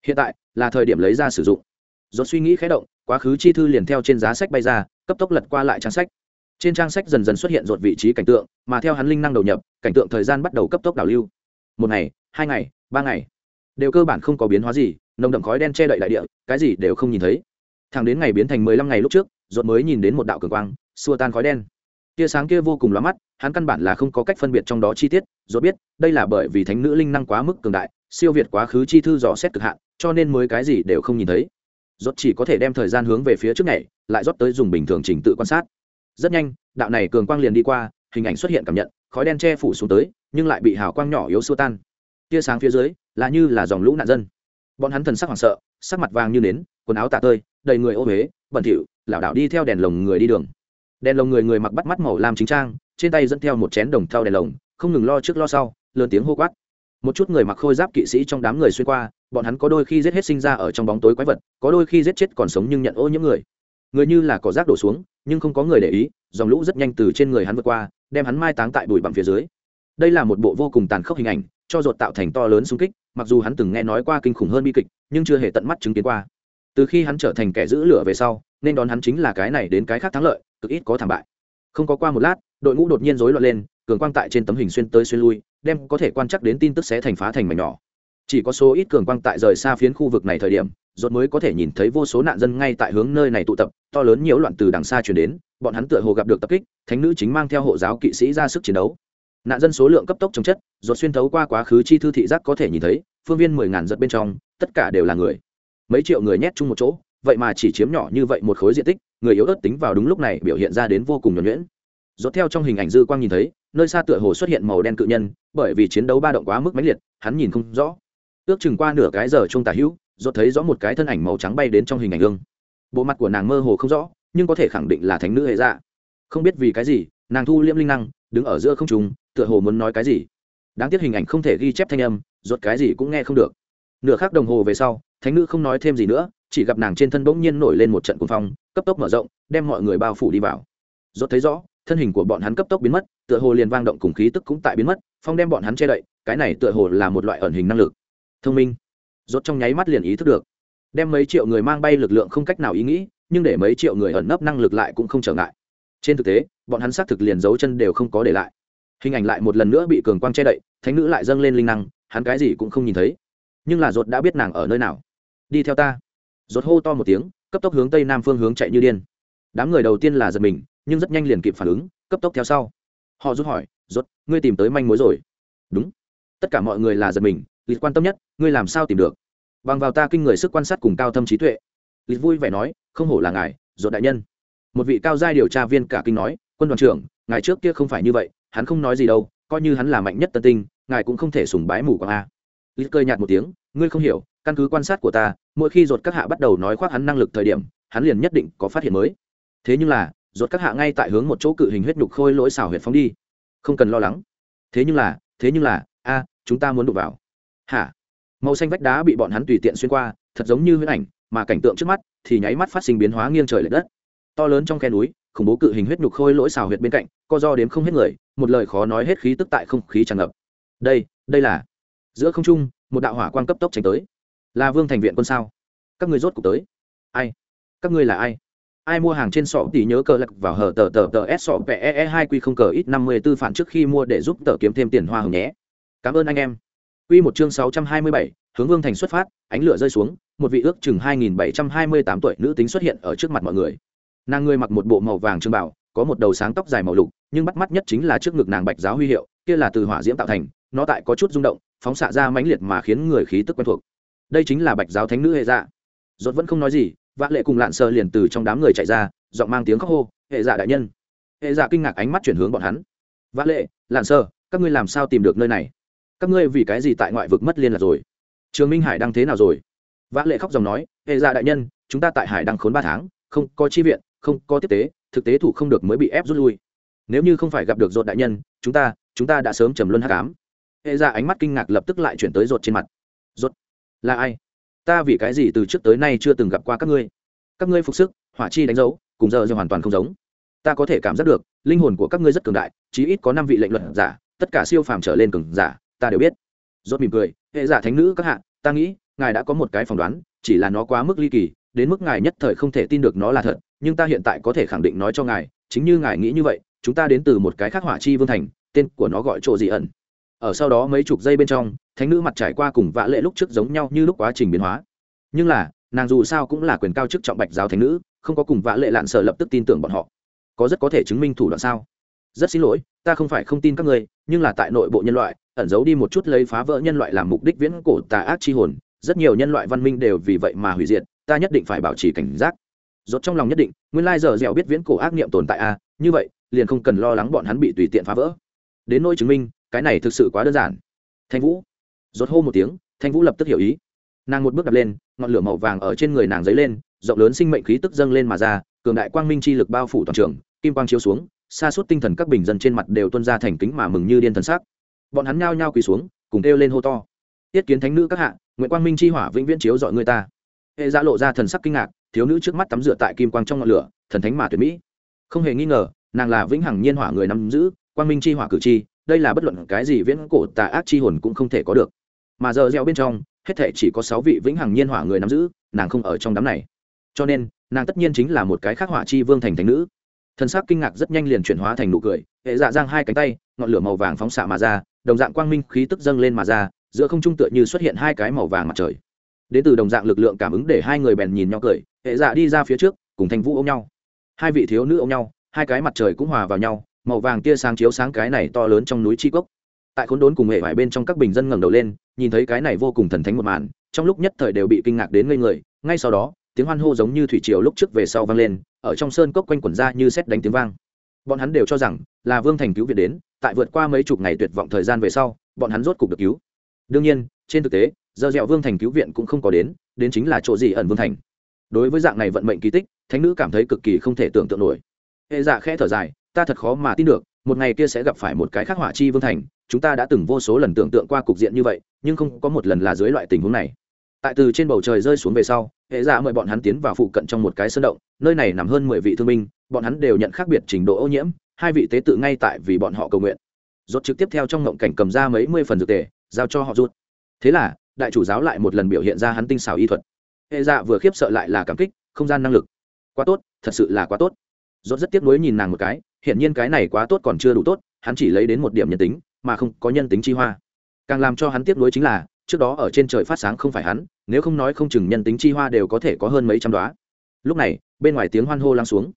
Hiện tại, là thời điểm lấy ra sử dụng. Rột suy nghĩ khé động, quá khứ chi thư liền theo trên giá sách bay ra, cấp tốc lật qua lại trang sách. Trên trang sách dần dần xuất hiện rột vị trí cảnh tượng, mà theo hắn linh năng đầu nhập, cảnh tượng thời gian bắt đầu cấp tốc đảo lưu. Một ngày, hai ngày, ba ngày, đều cơ bản không có biến hóa gì, nồng đậm khói đen che đậy đại địa, cái gì đều không nhìn thấy thẳng đến ngày biến thành mười lăm ngày lúc trước rột mới nhìn đến một đạo cường quang, xua tan khói đen. Tia sáng kia vô cùng lóa mắt, hắn căn bản là không có cách phân biệt trong đó chi tiết rột biết, đây là bởi vì thánh nữ linh năng quá mức cường đại, siêu việt quá khứ chi thư dò xét cực hạn, cho nên mới cái gì đều không nhìn thấy. Rốt chỉ có thể đem thời gian hướng về phía trước này lại rót tới dùng bình thường trình tự quan sát. Rất nhanh, đạo này cường quang liền đi qua, hình ảnh xuất hiện cảm nhận, khói đen che phủ xuống tới, nhưng lại bị hào quang nhỏ yếu xua tan. Tia sáng phía dưới, là như là dòng lũ nạn dân. Bọn hắn thần sắc hoảng sợ, sắc mặt vàng như nến, quần áo tả tơi đầy người ô huế, bẩn thỉu, lảo đảo đi theo đèn lồng người đi đường. Đèn lồng người người mặc bắt mắt màu lam chính trang, trên tay dẫn theo một chén đồng thau đèn lồng, không ngừng lo trước lo sau, lớn tiếng hô quát. Một chút người mặc khôi giáp kỵ sĩ trong đám người xuyên qua, bọn hắn có đôi khi giết hết sinh ra ở trong bóng tối quái vật, có đôi khi giết chết còn sống nhưng nhận ô những người. Người như là cỏ rác đổ xuống, nhưng không có người để ý, dòng lũ rất nhanh từ trên người hắn vượt qua, đem hắn mai táng tại bụi bằng phía dưới. Đây là một bộ vô cùng tàn khốc hình ảnh, cho ruột tạo thành to lớn xung kích, mặc dù hắn từng nghe nói qua kinh khủng hơn bi kịch, nhưng chưa hề tận mắt chứng kiến qua từ khi hắn trở thành kẻ giữ lửa về sau, nên đón hắn chính là cái này đến cái khác thắng lợi, cực ít có thảm bại. Không có qua một lát, đội ngũ đột nhiên rối loạn lên, cường quang tại trên tấm hình xuyên tới xuyên lui, đem có thể quan chắc đến tin tức sẽ thành phá thành mảnh nhỏ. Chỉ có số ít cường quang tại rời xa phiến khu vực này thời điểm, rốt mới có thể nhìn thấy vô số nạn dân ngay tại hướng nơi này tụ tập, to lớn nhiễu loạn từ đằng xa truyền đến, bọn hắn tựa hồ gặp được tập kích, thánh nữ chính mang theo hộ giáo kỵ sĩ ra sức chiến đấu. Nạn dân số lượng cấp tốc chống chất, rốt xuyên thấu qua quá khứ chi thư thị giác có thể nhìn thấy, phương viên mười ngàn giật bên trong, tất cả đều là người mấy triệu người nhét chung một chỗ, vậy mà chỉ chiếm nhỏ như vậy một khối diện tích, người yếu ớt tính vào đúng lúc này biểu hiện ra đến vô cùng nhuẩn nhuyễn. Dốt theo trong hình ảnh dư quang nhìn thấy, nơi xa tựa hồ xuất hiện màu đen cự nhân, bởi vì chiến đấu ba động quá mức mãnh liệt, hắn nhìn không rõ. Ước chừng qua nửa cái giờ trung tả hữu, rốt thấy rõ một cái thân ảnh màu trắng bay đến trong hình ảnh gương. Bộ mặt của nàng mơ hồ không rõ, nhưng có thể khẳng định là thánh nữ hệ dạ. Không biết vì cái gì, nàng thu liễm linh năng, đứng ở giữa không trung, tựa hồ muốn nói cái gì. Đáng tiếc hình ảnh không thể ghi chép thanh âm, rốt cái gì cũng nghe không được. Nửa khắc đồng hồ về sau thánh nữ không nói thêm gì nữa, chỉ gặp nàng trên thân bỗng nhiên nổi lên một trận cuồng phong, cấp tốc mở rộng, đem mọi người bao phủ đi vào. Dốt thấy rõ, thân hình của bọn hắn cấp tốc biến mất, tựa hồ liền vang động cùng khí tức cũng tại biến mất, phong đem bọn hắn che đậy, cái này tựa hồ là một loại ẩn hình năng lực. Thông minh. Dốt trong nháy mắt liền ý thức được. Đem mấy triệu người mang bay lực lượng không cách nào ý nghĩ, nhưng để mấy triệu người ẩn nấp năng lực lại cũng không trở ngại. Trên thực tế, bọn hắn xác thực liền dấu chân đều không có để lại. Hình ảnh lại một lần nữa bị cường quang che đậy, thánh nữ lại dâng lên linh năng, hắn cái gì cũng không nhìn thấy. Nhưng là dốt đã biết nàng ở nơi nào đi theo ta. Rốt hô to một tiếng, cấp tốc hướng tây nam phương hướng chạy như điên. Đám người đầu tiên là giật mình, nhưng rất nhanh liền kịp phản ứng, cấp tốc theo sau. Họ rút hỏi, rốt, ngươi tìm tới manh mối rồi? Đúng. Tất cả mọi người là giật mình lịch quan tâm nhất, ngươi làm sao tìm được? Bằng vào ta kinh người sức quan sát cùng cao thâm trí tuệ lịch vui vẻ nói, không hổ là ngài, rốt đại nhân. Một vị cao giai điều tra viên cả kinh nói, quân đoàn trưởng, ngài trước kia không phải như vậy, hắn không nói gì đâu, coi như hắn là mạnh nhất tân tinh, ngài cũng không thể sùng bái mù quáng a. Lịch cười nhạt một tiếng, ngươi không hiểu căn cứ quan sát của ta, mỗi khi ruột các hạ bắt đầu nói khoác hắn năng lực thời điểm, hắn liền nhất định có phát hiện mới. Thế nhưng là, ruột các hạ ngay tại hướng một chỗ cự hình huyết nhục khôi lỗi xào huyệt phóng đi. Không cần lo lắng. Thế nhưng là, thế nhưng là, a, chúng ta muốn đụng vào. Hả? Màu xanh vách đá bị bọn hắn tùy tiện xuyên qua, thật giống như huyết ảnh, mà cảnh tượng trước mắt thì nháy mắt phát sinh biến hóa nghiêng trời l ệ đất. To lớn trong khe núi, khủng bố cự hình huyết nhục khôi lỗi xào huyệt bên cạnh, co do đếm không hết người, một lời khó nói hết khí tức tại không khí tràn ngập. Đây đây là. Giữa không trung, một đạo hỏa quan cấp tốc tránh tới là vương thành viện quân sao? Các ngươi rốt cuộc tới. Ai? Các ngươi là ai? Ai mua hàng trên sọ thì nhớ cờ lật vào hở tờ tờ tờ s sọ pe e hai q không cờ ít năm mươi b ố phản trước khi mua để giúp tờ kiếm thêm tiền hoa hồng nhé. Cảm ơn anh em. Q một chương sáu trăm hai mươi bảy, hướng vương thành xuất phát, ánh lửa rơi xuống, một vị ước chừng hai nghìn bảy trăm hai mươi tám tuổi nữ tính xuất hiện ở trước mặt mọi người. Nàng ngươi mặc một bộ màu vàng trương bảo, có một đầu sáng tóc dài màu lục, nhưng bắt mắt nhất chính là trước ngực nàng bạch giáo huy hiệu, kia là từ hỏa diễm tạo thành, nó tại có chút rung động, phóng xạ ra mãnh liệt mà khiến người khí tức quen thuộc đây chính là bạch giáo thánh nữ hệ dạ. Dốt vẫn không nói gì vã lệ cùng lạn sơ liền từ trong đám người chạy ra, giọng mang tiếng khóc hô, hệ dạ đại nhân. Hệ dạ kinh ngạc ánh mắt chuyển hướng bọn hắn. Vã lệ, lạn sơ các ngươi làm sao tìm được nơi này? Các ngươi vì cái gì tại ngoại vực mất liên lạc rồi? Trường minh hải đang thế nào rồi? Vã lệ khóc dòng nói, hệ dạ đại nhân, chúng ta tại hải đang khốn ba tháng, không có chi viện, không có tiếp tế, thực tế thủ không được mới bị ép rút lui. Nếu như không phải gặp được dột đại nhân, chúng ta chúng ta đã sớm trầm luân hắc cám hệ dạ ánh mắt kinh ngạc lập tức lại chuyển tới rột trên mặt. Rột là ai? Ta vì cái gì từ trước tới nay chưa từng gặp qua các ngươi? Các ngươi phục sức, hỏa chi đánh dấu, cùng giờ giờ hoàn toàn không giống. Ta có thể cảm giác được, linh hồn của các ngươi rất cường đại, chí ít có năm vị lệnh luận giả, tất cả siêu phàm trở lên cường giả, ta đều biết. Rốt mỉm cười, hệ giả thánh nữ các hạ, ta nghĩ, ngài đã có một cái phỏng đoán, chỉ là nó quá mức ly kỳ, đến mức ngài nhất thời không thể tin được nó là thật, nhưng ta hiện tại có thể khẳng định nói cho ngài, chính như ngài nghĩ như vậy, chúng ta đến từ một cái khác hỏa chi vương thành, tên của nó gọi chỗ dị ẩn ở sau đó mấy chục giây bên trong thánh nữ mặt trải qua cùng vã lệ lúc trước giống nhau như lúc quá trình biến hóa. Nhưng là nàng dù sao cũng là quyền cao chức trọng bạch giáo thánh nữ không có cùng vã lệ lạn sở lập tức tin tưởng bọn họ. Có rất có thể chứng minh thủ đoạn sao? Rất xin lỗi ta không phải không tin các ngươi nhưng là tại nội bộ nhân loại ẩn giấu đi một chút lấy phá vỡ nhân loại làm mục đích viễn cổ tà ác chi hồn rất nhiều nhân loại văn minh đều vì vậy mà hủy diệt ta nhất định phải bảo trì cảnh giác. Rốt trong lòng nhất định nguyên lai giờ dẻo biết viễn cổ ác niệm tồn tại a à, như vậy liền không cần lo lắng bọn hắn bị tùy tiện phá vỡ. Đến nỗi chứng minh cái này thực sự quá đơn giản. Thanh vũ. Rốt hô một tiếng, thanh vũ lập tức hiểu ý. Nàng một bước đập lên, ngọn lửa màu vàng ở trên người nàng dấy lên, rộng lớn sinh mệnh khí tức dâng lên mà ra, cường đại quang minh chi lực bao phủ toàn trường, kim quang chiếu xuống, xa suốt tinh thần các bình dân trên mặt đều tuôn ra thành kính mà mừng như điên thần sắc. Bọn hắn nhao nhao quỳ xuống, cùng kêu lên hô to. Tiết kiến thánh nữ các hạ nguyễn quang minh chi hỏa vĩnh viễn chiếu dọi người ta. Hệ ra lộ ra thần sắc kinh ngạc, thiếu nữ trước mắt tắm rửa tại kim quang trong ngọn lửa, thần thánh mà tuyệt mỹ. Không hề nghi ngờ, nàng là vĩnh hằng nhiên hỏa người nắm giữ, quang minh chi hỏa cử chi đây là bất luận cái gì viễn cổ tà ác chi hồn cũng không thể có được. Mà giờ gieo bên trong, hết thể chỉ có sáu vị vĩnh hằng nhiên hỏa người nắm giữ, nàng không ở trong đám này. Cho nên, nàng tất nhiên chính là một cái khác hỏa chi vương thành thánh nữ. Thân xác kinh ngạc rất nhanh liền chuyển hóa thành nụ cười, hệ dạ giang hai cánh tay, ngọn lửa màu vàng phóng xạ mà ra, đồng dạng quang minh khí tức dâng lên mà ra, giữa không trung tựa như xuất hiện hai cái màu vàng mặt trời. Đến từ đồng dạng lực lượng cảm ứng để hai người bèn nhìn nhau cười, hệ dạ đi ra phía trước, cùng thanh vũ ôm nhau. Hai vị thiếu nữ ôm nhau, hai cái mặt trời cũng hòa vào nhau màu vàng tia sáng chiếu sáng cái này to lớn trong núi chi cốc. Tại khốn đốn cùng hệ vải bên trong các bình dân ngẩng đầu lên, nhìn thấy cái này vô cùng thần thánh một màn, trong lúc nhất thời đều bị kinh ngạc đến ngây người, ngay sau đó, tiếng hoan hô giống như thủy triều lúc trước về sau vang lên, ở trong sơn cốc quanh quẩn ra như xét đánh tiếng vang. Bọn hắn đều cho rằng là vương thành cứu viện đến, tại vượt qua mấy chục ngày tuyệt vọng thời gian về sau, bọn hắn rốt cục được cứu. Đương nhiên, trên thực tế, giờ dẹo vương thành cứu viện cũng không có đến đến chính là chỗ gì ẩn vương thành. Đối với dạng này vận mệnh kỳ tích, thánh nữ cảm thấy cực kỳ không thể tưởng tượng nổi. Hệ dạ khẽ thở dài ta thật khó mà tin được, một ngày kia sẽ gặp phải một cái khắc họa chi vương thành, chúng ta đã từng vô số lần tưởng tượng qua cục diện như vậy, nhưng không có một lần là dưới loại tình huống này. Tại từ trên bầu trời rơi xuống về sau, hệ giả mời bọn hắn tiến vào phụ cận trong một cái sơn động, nơi này nằm hơn mười vị thương binh, bọn hắn đều nhận khác biệt trình độ ô nhiễm, hai vị tế tự ngay tại vì bọn họ cầu nguyện. Rốt trực tiếp theo trong ngộng cảnh cầm ra mấy mươi phần dược tề, giao cho họ rút. Thế là, đại chủ giáo lại một lần biểu hiện ra hắn tinh xảo y thuật. Hệ dạ vừa khiếp sợ lại là cảm kích, không gian năng lực. Quá tốt, thật sự là quá tốt rốt rất tiếc nuối nhìn nàng một cái hiện nhiên cái này quá tốt còn chưa đủ tốt, hắn chỉ lấy đến một điểm nhân tính, mà không có nhân tính chi hoa. Càng làm cho hắn tiếc nuối chính là, trước đó ở trên trời phát sáng không phải hắn, nếu không nói không chừng nhân tính chi hoa đều có thể có hơn mấy trăm đóa. Lúc này, bên ngoài tiếng hoan hô lắng xuống.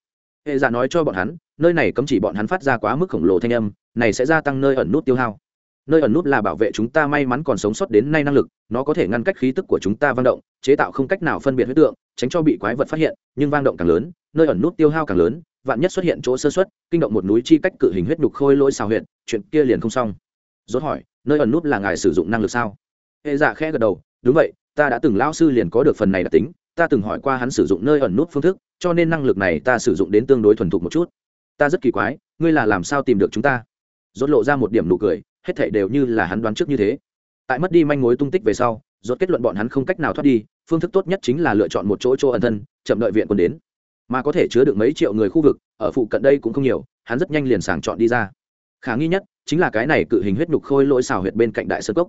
Hệ giả nói cho bọn hắn, nơi này cấm chỉ bọn hắn phát ra quá mức khổng lồ thanh âm, này sẽ gia tăng nơi ẩn nút tiêu hao. Nơi ẩn nút là bảo vệ chúng ta may mắn còn sống sót đến nay năng lực, nó có thể ngăn cách khí tức của chúng ta vang động, chế tạo không cách nào phân biệt huyết tượng, tránh cho bị quái vật phát hiện, nhưng vang động càng lớn, nơi ẩn nút tiêu hao càng lớn vạn nhất xuất hiện chỗ sơ xuất, kinh động một núi chi cách cự hình huyết nhục khôi lỗi xào huyện chuyện kia liền không xong. Rốt hỏi, nơi ẩn nút là ngài sử dụng năng lực sao? Hệ dạ khẽ gật đầu, đúng vậy, ta đã từng lao sư liền có được phần này đặc tính, ta từng hỏi qua hắn sử dụng nơi ẩn nút phương thức, cho nên năng lực này ta sử dụng đến tương đối thuần thục một chút. Ta rất kỳ quái, ngươi là làm sao tìm được chúng ta? Rốt lộ ra một điểm nụ cười, hết thảy đều như là hắn đoán trước như thế. Tại mất đi manh mối tung tích về sau, rốt kết luận bọn hắn không cách nào thoát đi, phương thức tốt nhất chính là lựa chọn một chỗ chỗ ẩn thân, chậm đợi viện quân đến mà có thể chứa được mấy triệu người khu vực, ở phụ cận đây cũng không nhiều, hắn rất nhanh liền sàng chọn đi ra. Khả nghi nhất chính là cái này cự hình huyết nhục khôi lỗi xào huyệt bên cạnh đại sơn cốc.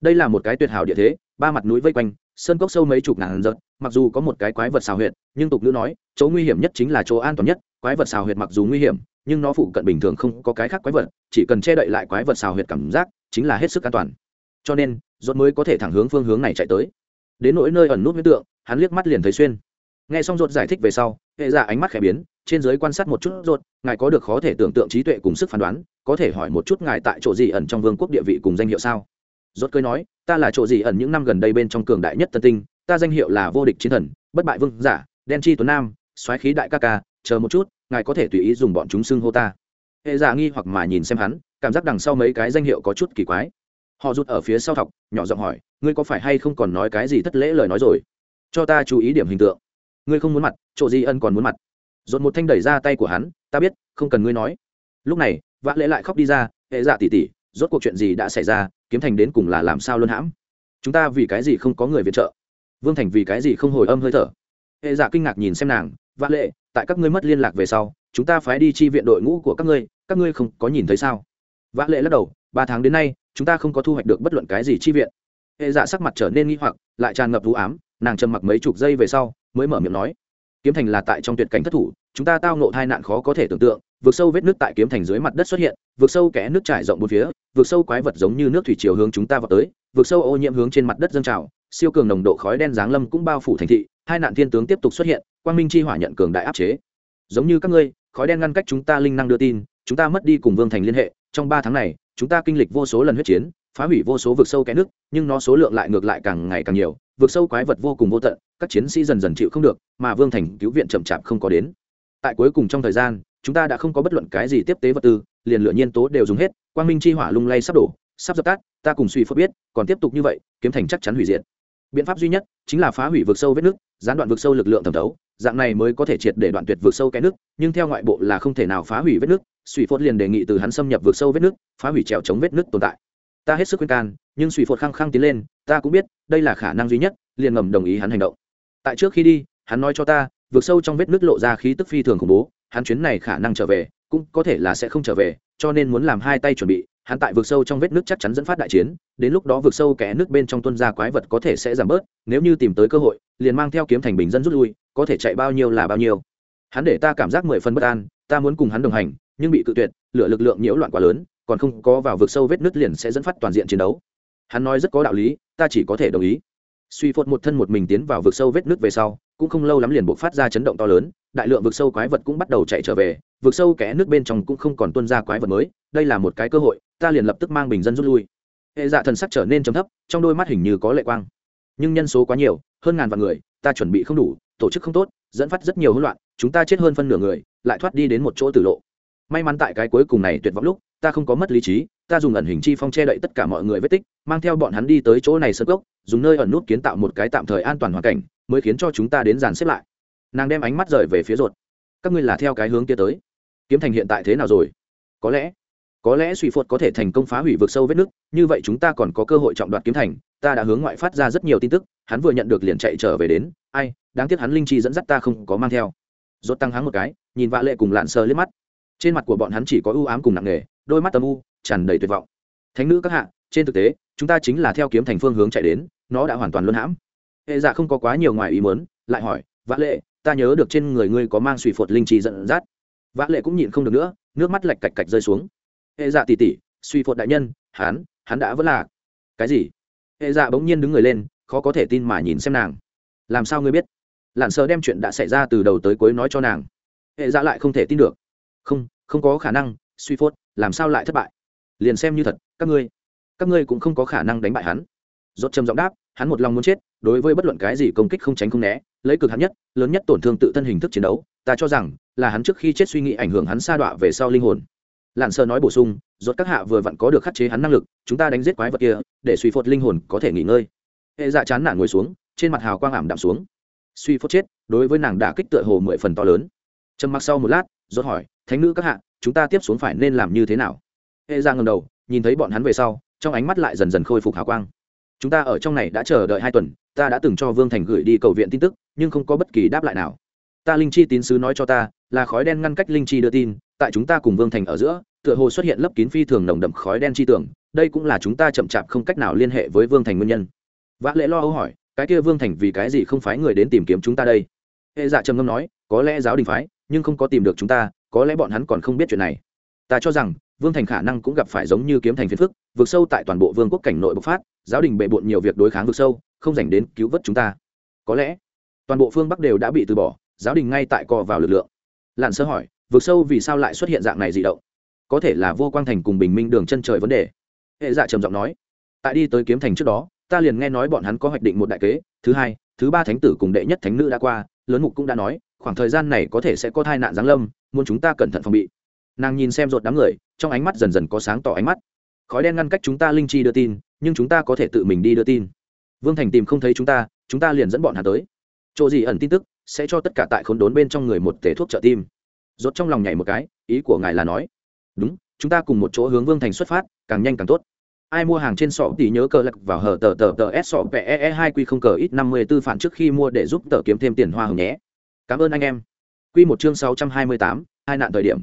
Đây là một cái tuyệt hảo địa thế, ba mặt núi vây quanh, sơn cốc sâu mấy chục ngàn giật mặc dù có một cái quái vật xào huyệt, nhưng tục nữ nói, chỗ nguy hiểm nhất chính là chỗ an toàn nhất. Quái vật xào huyệt mặc dù nguy hiểm, nhưng nó phụ cận bình thường không có cái khác quái vật, chỉ cần che đậy lại quái vật xào huyệt cảm giác, chính là hết sức an toàn. Cho nên, rốt mới có thể thẳng hướng phương hướng này chạy tới. Đến nỗi nơi ẩn nút huyết tượng, hắn liếc mắt liền thấy xuyên. Nghe xong rốt giải thích về sau hệ giả ánh mắt khẽ biến, trên giới quan sát một chút rốt, ngài có được khó thể tưởng tượng trí tuệ cùng sức phán đoán, có thể hỏi một chút ngài tại chỗ gì ẩn trong vương quốc địa vị cùng danh hiệu sao? Rốt cười nói, ta là chỗ gì ẩn những năm gần đây bên trong cường đại nhất tân tinh, ta danh hiệu là vô địch chiến thần, bất bại vương giả, đen chi tuấn nam, soái khí đại ca ca, chờ một chút, ngài có thể tùy ý dùng bọn chúng xưng hô ta. Hệ giả nghi hoặc mà nhìn xem hắn, cảm giác đằng sau mấy cái danh hiệu có chút kỳ quái. Họ rút ở phía sau thọc, nhỏ giọng hỏi, ngươi có phải hay không còn nói cái gì thất lễ lời nói rồi? Cho ta chú ý điểm hình tượng ngươi không muốn mặt, chỗ gì ân còn muốn mặt. Dồn một thanh đẩy ra tay của hắn, ta biết, không cần ngươi nói. Lúc này, vã lễ lại khóc đi ra, hệ dạ tỉ tỉ rốt cuộc chuyện gì đã xảy ra, kiếm thành đến cùng là làm sao luân hãm? Chúng ta vì cái gì không có người viện trợ? Vương thành vì cái gì không hồi âm hơi thở. Hệ dạ kinh ngạc nhìn xem nàng, vã lệ tại các ngươi mất liên lạc về sau, chúng ta phái đi chi viện đội ngũ của các ngươi các ngươi không có nhìn thấy sao? Vã lệ lắc đầu, ba tháng đến nay, chúng ta không có thu hoạch được bất luận cái gì chi viện. Hệ dạ sắc mặt trở nên nghi hoặc, lại tràn ngập vũ ám nàng trầm mặc mấy chục giây về sau, mới mở miệng nói, kiếm thành là tại trong tuyệt cảnh thất thủ, chúng ta tao nộ hai nạn khó có thể tưởng tượng vượt sâu vết nước tại kiếm thành dưới mặt đất xuất hiện vượt sâu kẽ nước trải rộng bốn phía vượt sâu quái vật giống như nước thủy chiều hướng chúng ta vào tới vượt sâu ô nhiễm hướng trên mặt đất dâng trào, siêu cường nồng độ khói đen giáng lâm cũng bao phủ thành thị, hai nạn thiên tướng tiếp tục xuất hiện, quang minh chi hỏa nhận cường đại áp chế. Giống như các ngươi, khói đen ngăn cách chúng ta linh năng đưa tin, chúng ta mất đi cùng vương thành liên hệ, trong ba tháng này, chúng ta kinh lịch vô số lần huyết chiến, phá hủy vô số vực sâu kẽ nước, nhưng nó số lượng lại ngược lại càng ngày càng nhiều Vượt sâu quái vật vô cùng vô tận, các chiến sĩ dần dần chịu không được, mà vương thành cứu viện chậm chạp không có đến. Tại cuối cùng trong thời gian, chúng ta đã không có bất luận cái gì tiếp tế vật tư, liền lửa nhiên tố đều dùng hết, quang minh chi hỏa lung lay sắp đổ, sắp dập tắt, ta cùng suy phớt biết, còn tiếp tục như vậy, kiếm thành chắc chắn hủy diệt. Biện pháp duy nhất chính là phá hủy vực sâu vết nước, gián đoạn vực sâu lực lượng thẩm thấu, dạng này mới có thể triệt để đoạn tuyệt vực sâu cái nước, nhưng theo ngoại bộ là không thể nào phá hủy vết nước, suy phốt liền đề nghị từ hắn xâm nhập vực sâu vết nước, phá hủy trèo chống vết nước tồn tại ta hết sức khuyên can, nhưng suy phốt khăng khăng tiến lên, ta cũng biết, đây là khả năng duy nhất, liền ngầm đồng ý hắn hành động. Tại trước khi đi, hắn nói cho ta, vượt sâu trong vết nước lộ ra khí tức phi thường khủng bố, hắn chuyến này khả năng trở về, cũng có thể là sẽ không trở về, cho nên muốn làm hai tay chuẩn bị, hắn tại vượt sâu trong vết nước chắc chắn dẫn phát đại chiến, đến lúc đó vượt sâu kẽ nước bên trong tuân ra quái vật có thể sẽ giảm bớt, nếu như tìm tới cơ hội, liền mang theo kiếm thành bình dân rút lui, có thể chạy bao nhiêu là bao nhiêu. Hắn để ta cảm giác mười phần bất an, ta muốn cùng hắn đồng hành, nhưng bị cự tuyệt lựa lực lượng nhiễu loạn quá lớn còn không có vào vực sâu vết nứt liền sẽ dẫn phát toàn diện chiến đấu. Hắn nói rất có đạo lý, ta chỉ có thể đồng ý. Suy phốt một thân một mình tiến vào vực sâu vết nứt về sau, cũng không lâu lắm liền buộc phát ra chấn động to lớn, đại lượng vực sâu quái vật cũng bắt đầu chạy trở về, vực sâu kẽ nước bên trong cũng không còn tuân ra quái vật mới, đây là một cái cơ hội, ta liền lập tức mang bình dân rút lui. Hệ dạ thần sắc trở nên chấm thấp, trong đôi mắt hình như có lệ quang. Nhưng nhân số quá nhiều, hơn ngàn vạn người, ta chuẩn bị không đủ, tổ chức không tốt, dẫn phát rất nhiều hỗn loạn, chúng ta chết hơn phân nửa người, lại thoát đi đến một chỗ tử lộ. May mắn tại cái cuối cùng này tuyệt vọng lúc ta không có mất lý trí, ta dùng ẩn hình chi phong che đậy tất cả mọi người vết tích, mang theo bọn hắn đi tới chỗ này sơ gốc dùng nơi ẩn nút kiến tạo một cái tạm thời an toàn hoàn cảnh, mới khiến cho chúng ta đến dàn xếp lại. Nàng đem ánh mắt rời về phía ruột. Các ngươi là theo cái hướng kia tới. Kiếm thành hiện tại thế nào rồi? Có lẽ có lẽ suy phột có thể thành công phá hủy vực sâu vết nứt như vậy chúng ta còn có cơ hội trọng đoạt kiếm thành. Ta đã hướng ngoại phát ra rất nhiều tin tức, hắn vừa nhận được liền chạy trở về đến. Ai, đáng tiếc hắn linh chi dẫn dắt ta không có mang theo. Rốt tăng hắn một cái, nhìn vạ lệ cùng lạn sờ liếc mắt. Trên mặt của bọn hắn chỉ có ưu ám cùng nặng nề đôi mắt tầm u, tràn đầy tuyệt vọng. Thánh nữ các hạ, trên thực tế, chúng ta chính là theo kiếm thành phương hướng chạy đến, nó đã hoàn toàn luân hãm. Hệ dạ không có quá nhiều ngoài ý muốn, lại hỏi, vã lệ, ta nhớ được trên người ngươi có mang suy phột linh trì dẫn dắt. Vã lệ cũng nhịn không được nữa, nước mắt lạch cạch cạch rơi xuống. Hệ dạ tỉ tỉ, suy phột đại nhân, hắn hắn đã vẫn là. Cái gì? Hệ dạ bỗng nhiên đứng người lên, khó có thể tin mà nhìn xem nàng. Làm sao ngươi biết? Lặn sờ đem chuyện đã xảy ra từ đầu tới cuối nói cho nàng. Hệ dạ lại không thể tin được. Không không có khả năng, suy phốt làm sao lại thất bại? Liền xem như thật, các ngươi các ngươi cũng không có khả năng đánh bại hắn. Rốt trầm giọng đáp, hắn một lòng muốn chết, đối với bất luận cái gì công kích không tránh không né, lấy cực hạn nhất, lớn nhất tổn thương tự thân hình thức chiến đấu, ta cho rằng là hắn trước khi chết suy nghĩ ảnh hưởng hắn sa đọa về sau linh hồn. Lạn sơ nói bổ sung, rốt các hạ vừa vặn có được khắc chế hắn năng lực, chúng ta đánh giết quái vật kia, để suy phốt linh hồn có thể nghỉ ngơi. Hệ dạ chán nản ngồi xuống, trên mặt hào quang ảm đạm xuống. Suy phốt chết, đối với nàng đã kích tựa hồ mười phần to lớn. Trầm mặc sau một lát rốt hỏi, thánh nữ các hạ, chúng ta tiếp xuống phải nên làm như thế nào? Hệ dạ ra ngầm đầu, nhìn thấy bọn hắn về sau, trong ánh mắt lại dần dần khôi phục hào quang. Chúng ta ở trong này đã chờ đợi hai tuần, ta đã từng cho vương thành gửi đi cầu viện tin tức, nhưng không có bất kỳ đáp lại nào. Ta linh chi tín sứ nói cho ta, là khói đen ngăn cách linh chi đưa tin, tại chúng ta cùng vương thành ở giữa, tựa hồ xuất hiện lấp kín phi thường nồng đậm khói đen chi tưởng, đây cũng là chúng ta chậm chạp không cách nào liên hệ với vương thành nguyên nhân. Vã lễ lo âu hỏi, cái kia vương thành vì cái gì không phái người đến tìm kiếm chúng ta đây? Hệ dạ trầm ngâm nói, có lẽ giáo đình phái nhưng không có tìm được chúng ta, có lẽ bọn hắn còn không biết chuyện này. Ta cho rằng, vương thành khả năng cũng gặp phải giống như kiếm thành phiền phức vượt sâu tại toàn bộ vương quốc cảnh nội bộc phát, giáo đình bệ bộn nhiều việc đối kháng vượt sâu, không dành đến cứu vớt chúng ta. Có lẽ, toàn bộ phương bắc đều đã bị từ bỏ, giáo đình ngay tại cò vào lực lượng. Lặn sơ hỏi vượt sâu vì sao lại xuất hiện dạng này dị động? Có thể là vô quang thành cùng bình minh đường chân trời vấn đề. Hệ dạ trầm giọng nói, tại đi tới kiếm thành trước đó, ta liền nghe nói bọn hắn có hoạch định một đại kế, thứ hai, thứ ba thánh tử cùng đệ nhất thánh nữ đã qua, lớn mục cũng đã nói khoảng thời gian này có thể sẽ có tai nạn giáng lâm, muốn chúng ta cẩn thận phòng bị. Nàng nhìn xem rột đám người, trong ánh mắt dần dần có sáng tỏ ánh mắt. Khói đen ngăn cách chúng ta, linh chi đưa tin, nhưng chúng ta có thể tự mình đi đưa tin. Vương thành tìm không thấy chúng ta chúng ta liền dẫn bọn hà tới. Chỗ gì ẩn tin tức, sẽ cho tất cả tại khốn đốn bên trong người một tể thuốc trợ tim. Rốt trong lòng nhảy một cái, ý của ngài là nói. Đúng, chúng ta cùng một chỗ hướng vương thành xuất phát, càng nhanh càng tốt. Ai mua hàng trên sọ thì nhớ cờ lật vào hở tờ tờ tờ s sọ pe e hai q không cờ ít năm mươi tư phản trước khi mua để giúp tờ kiếm thêm tiền hoa hồng nhé cảm ơn anh em. Q một chương sáu trăm hai mươi tám, hai nạn thời điểm.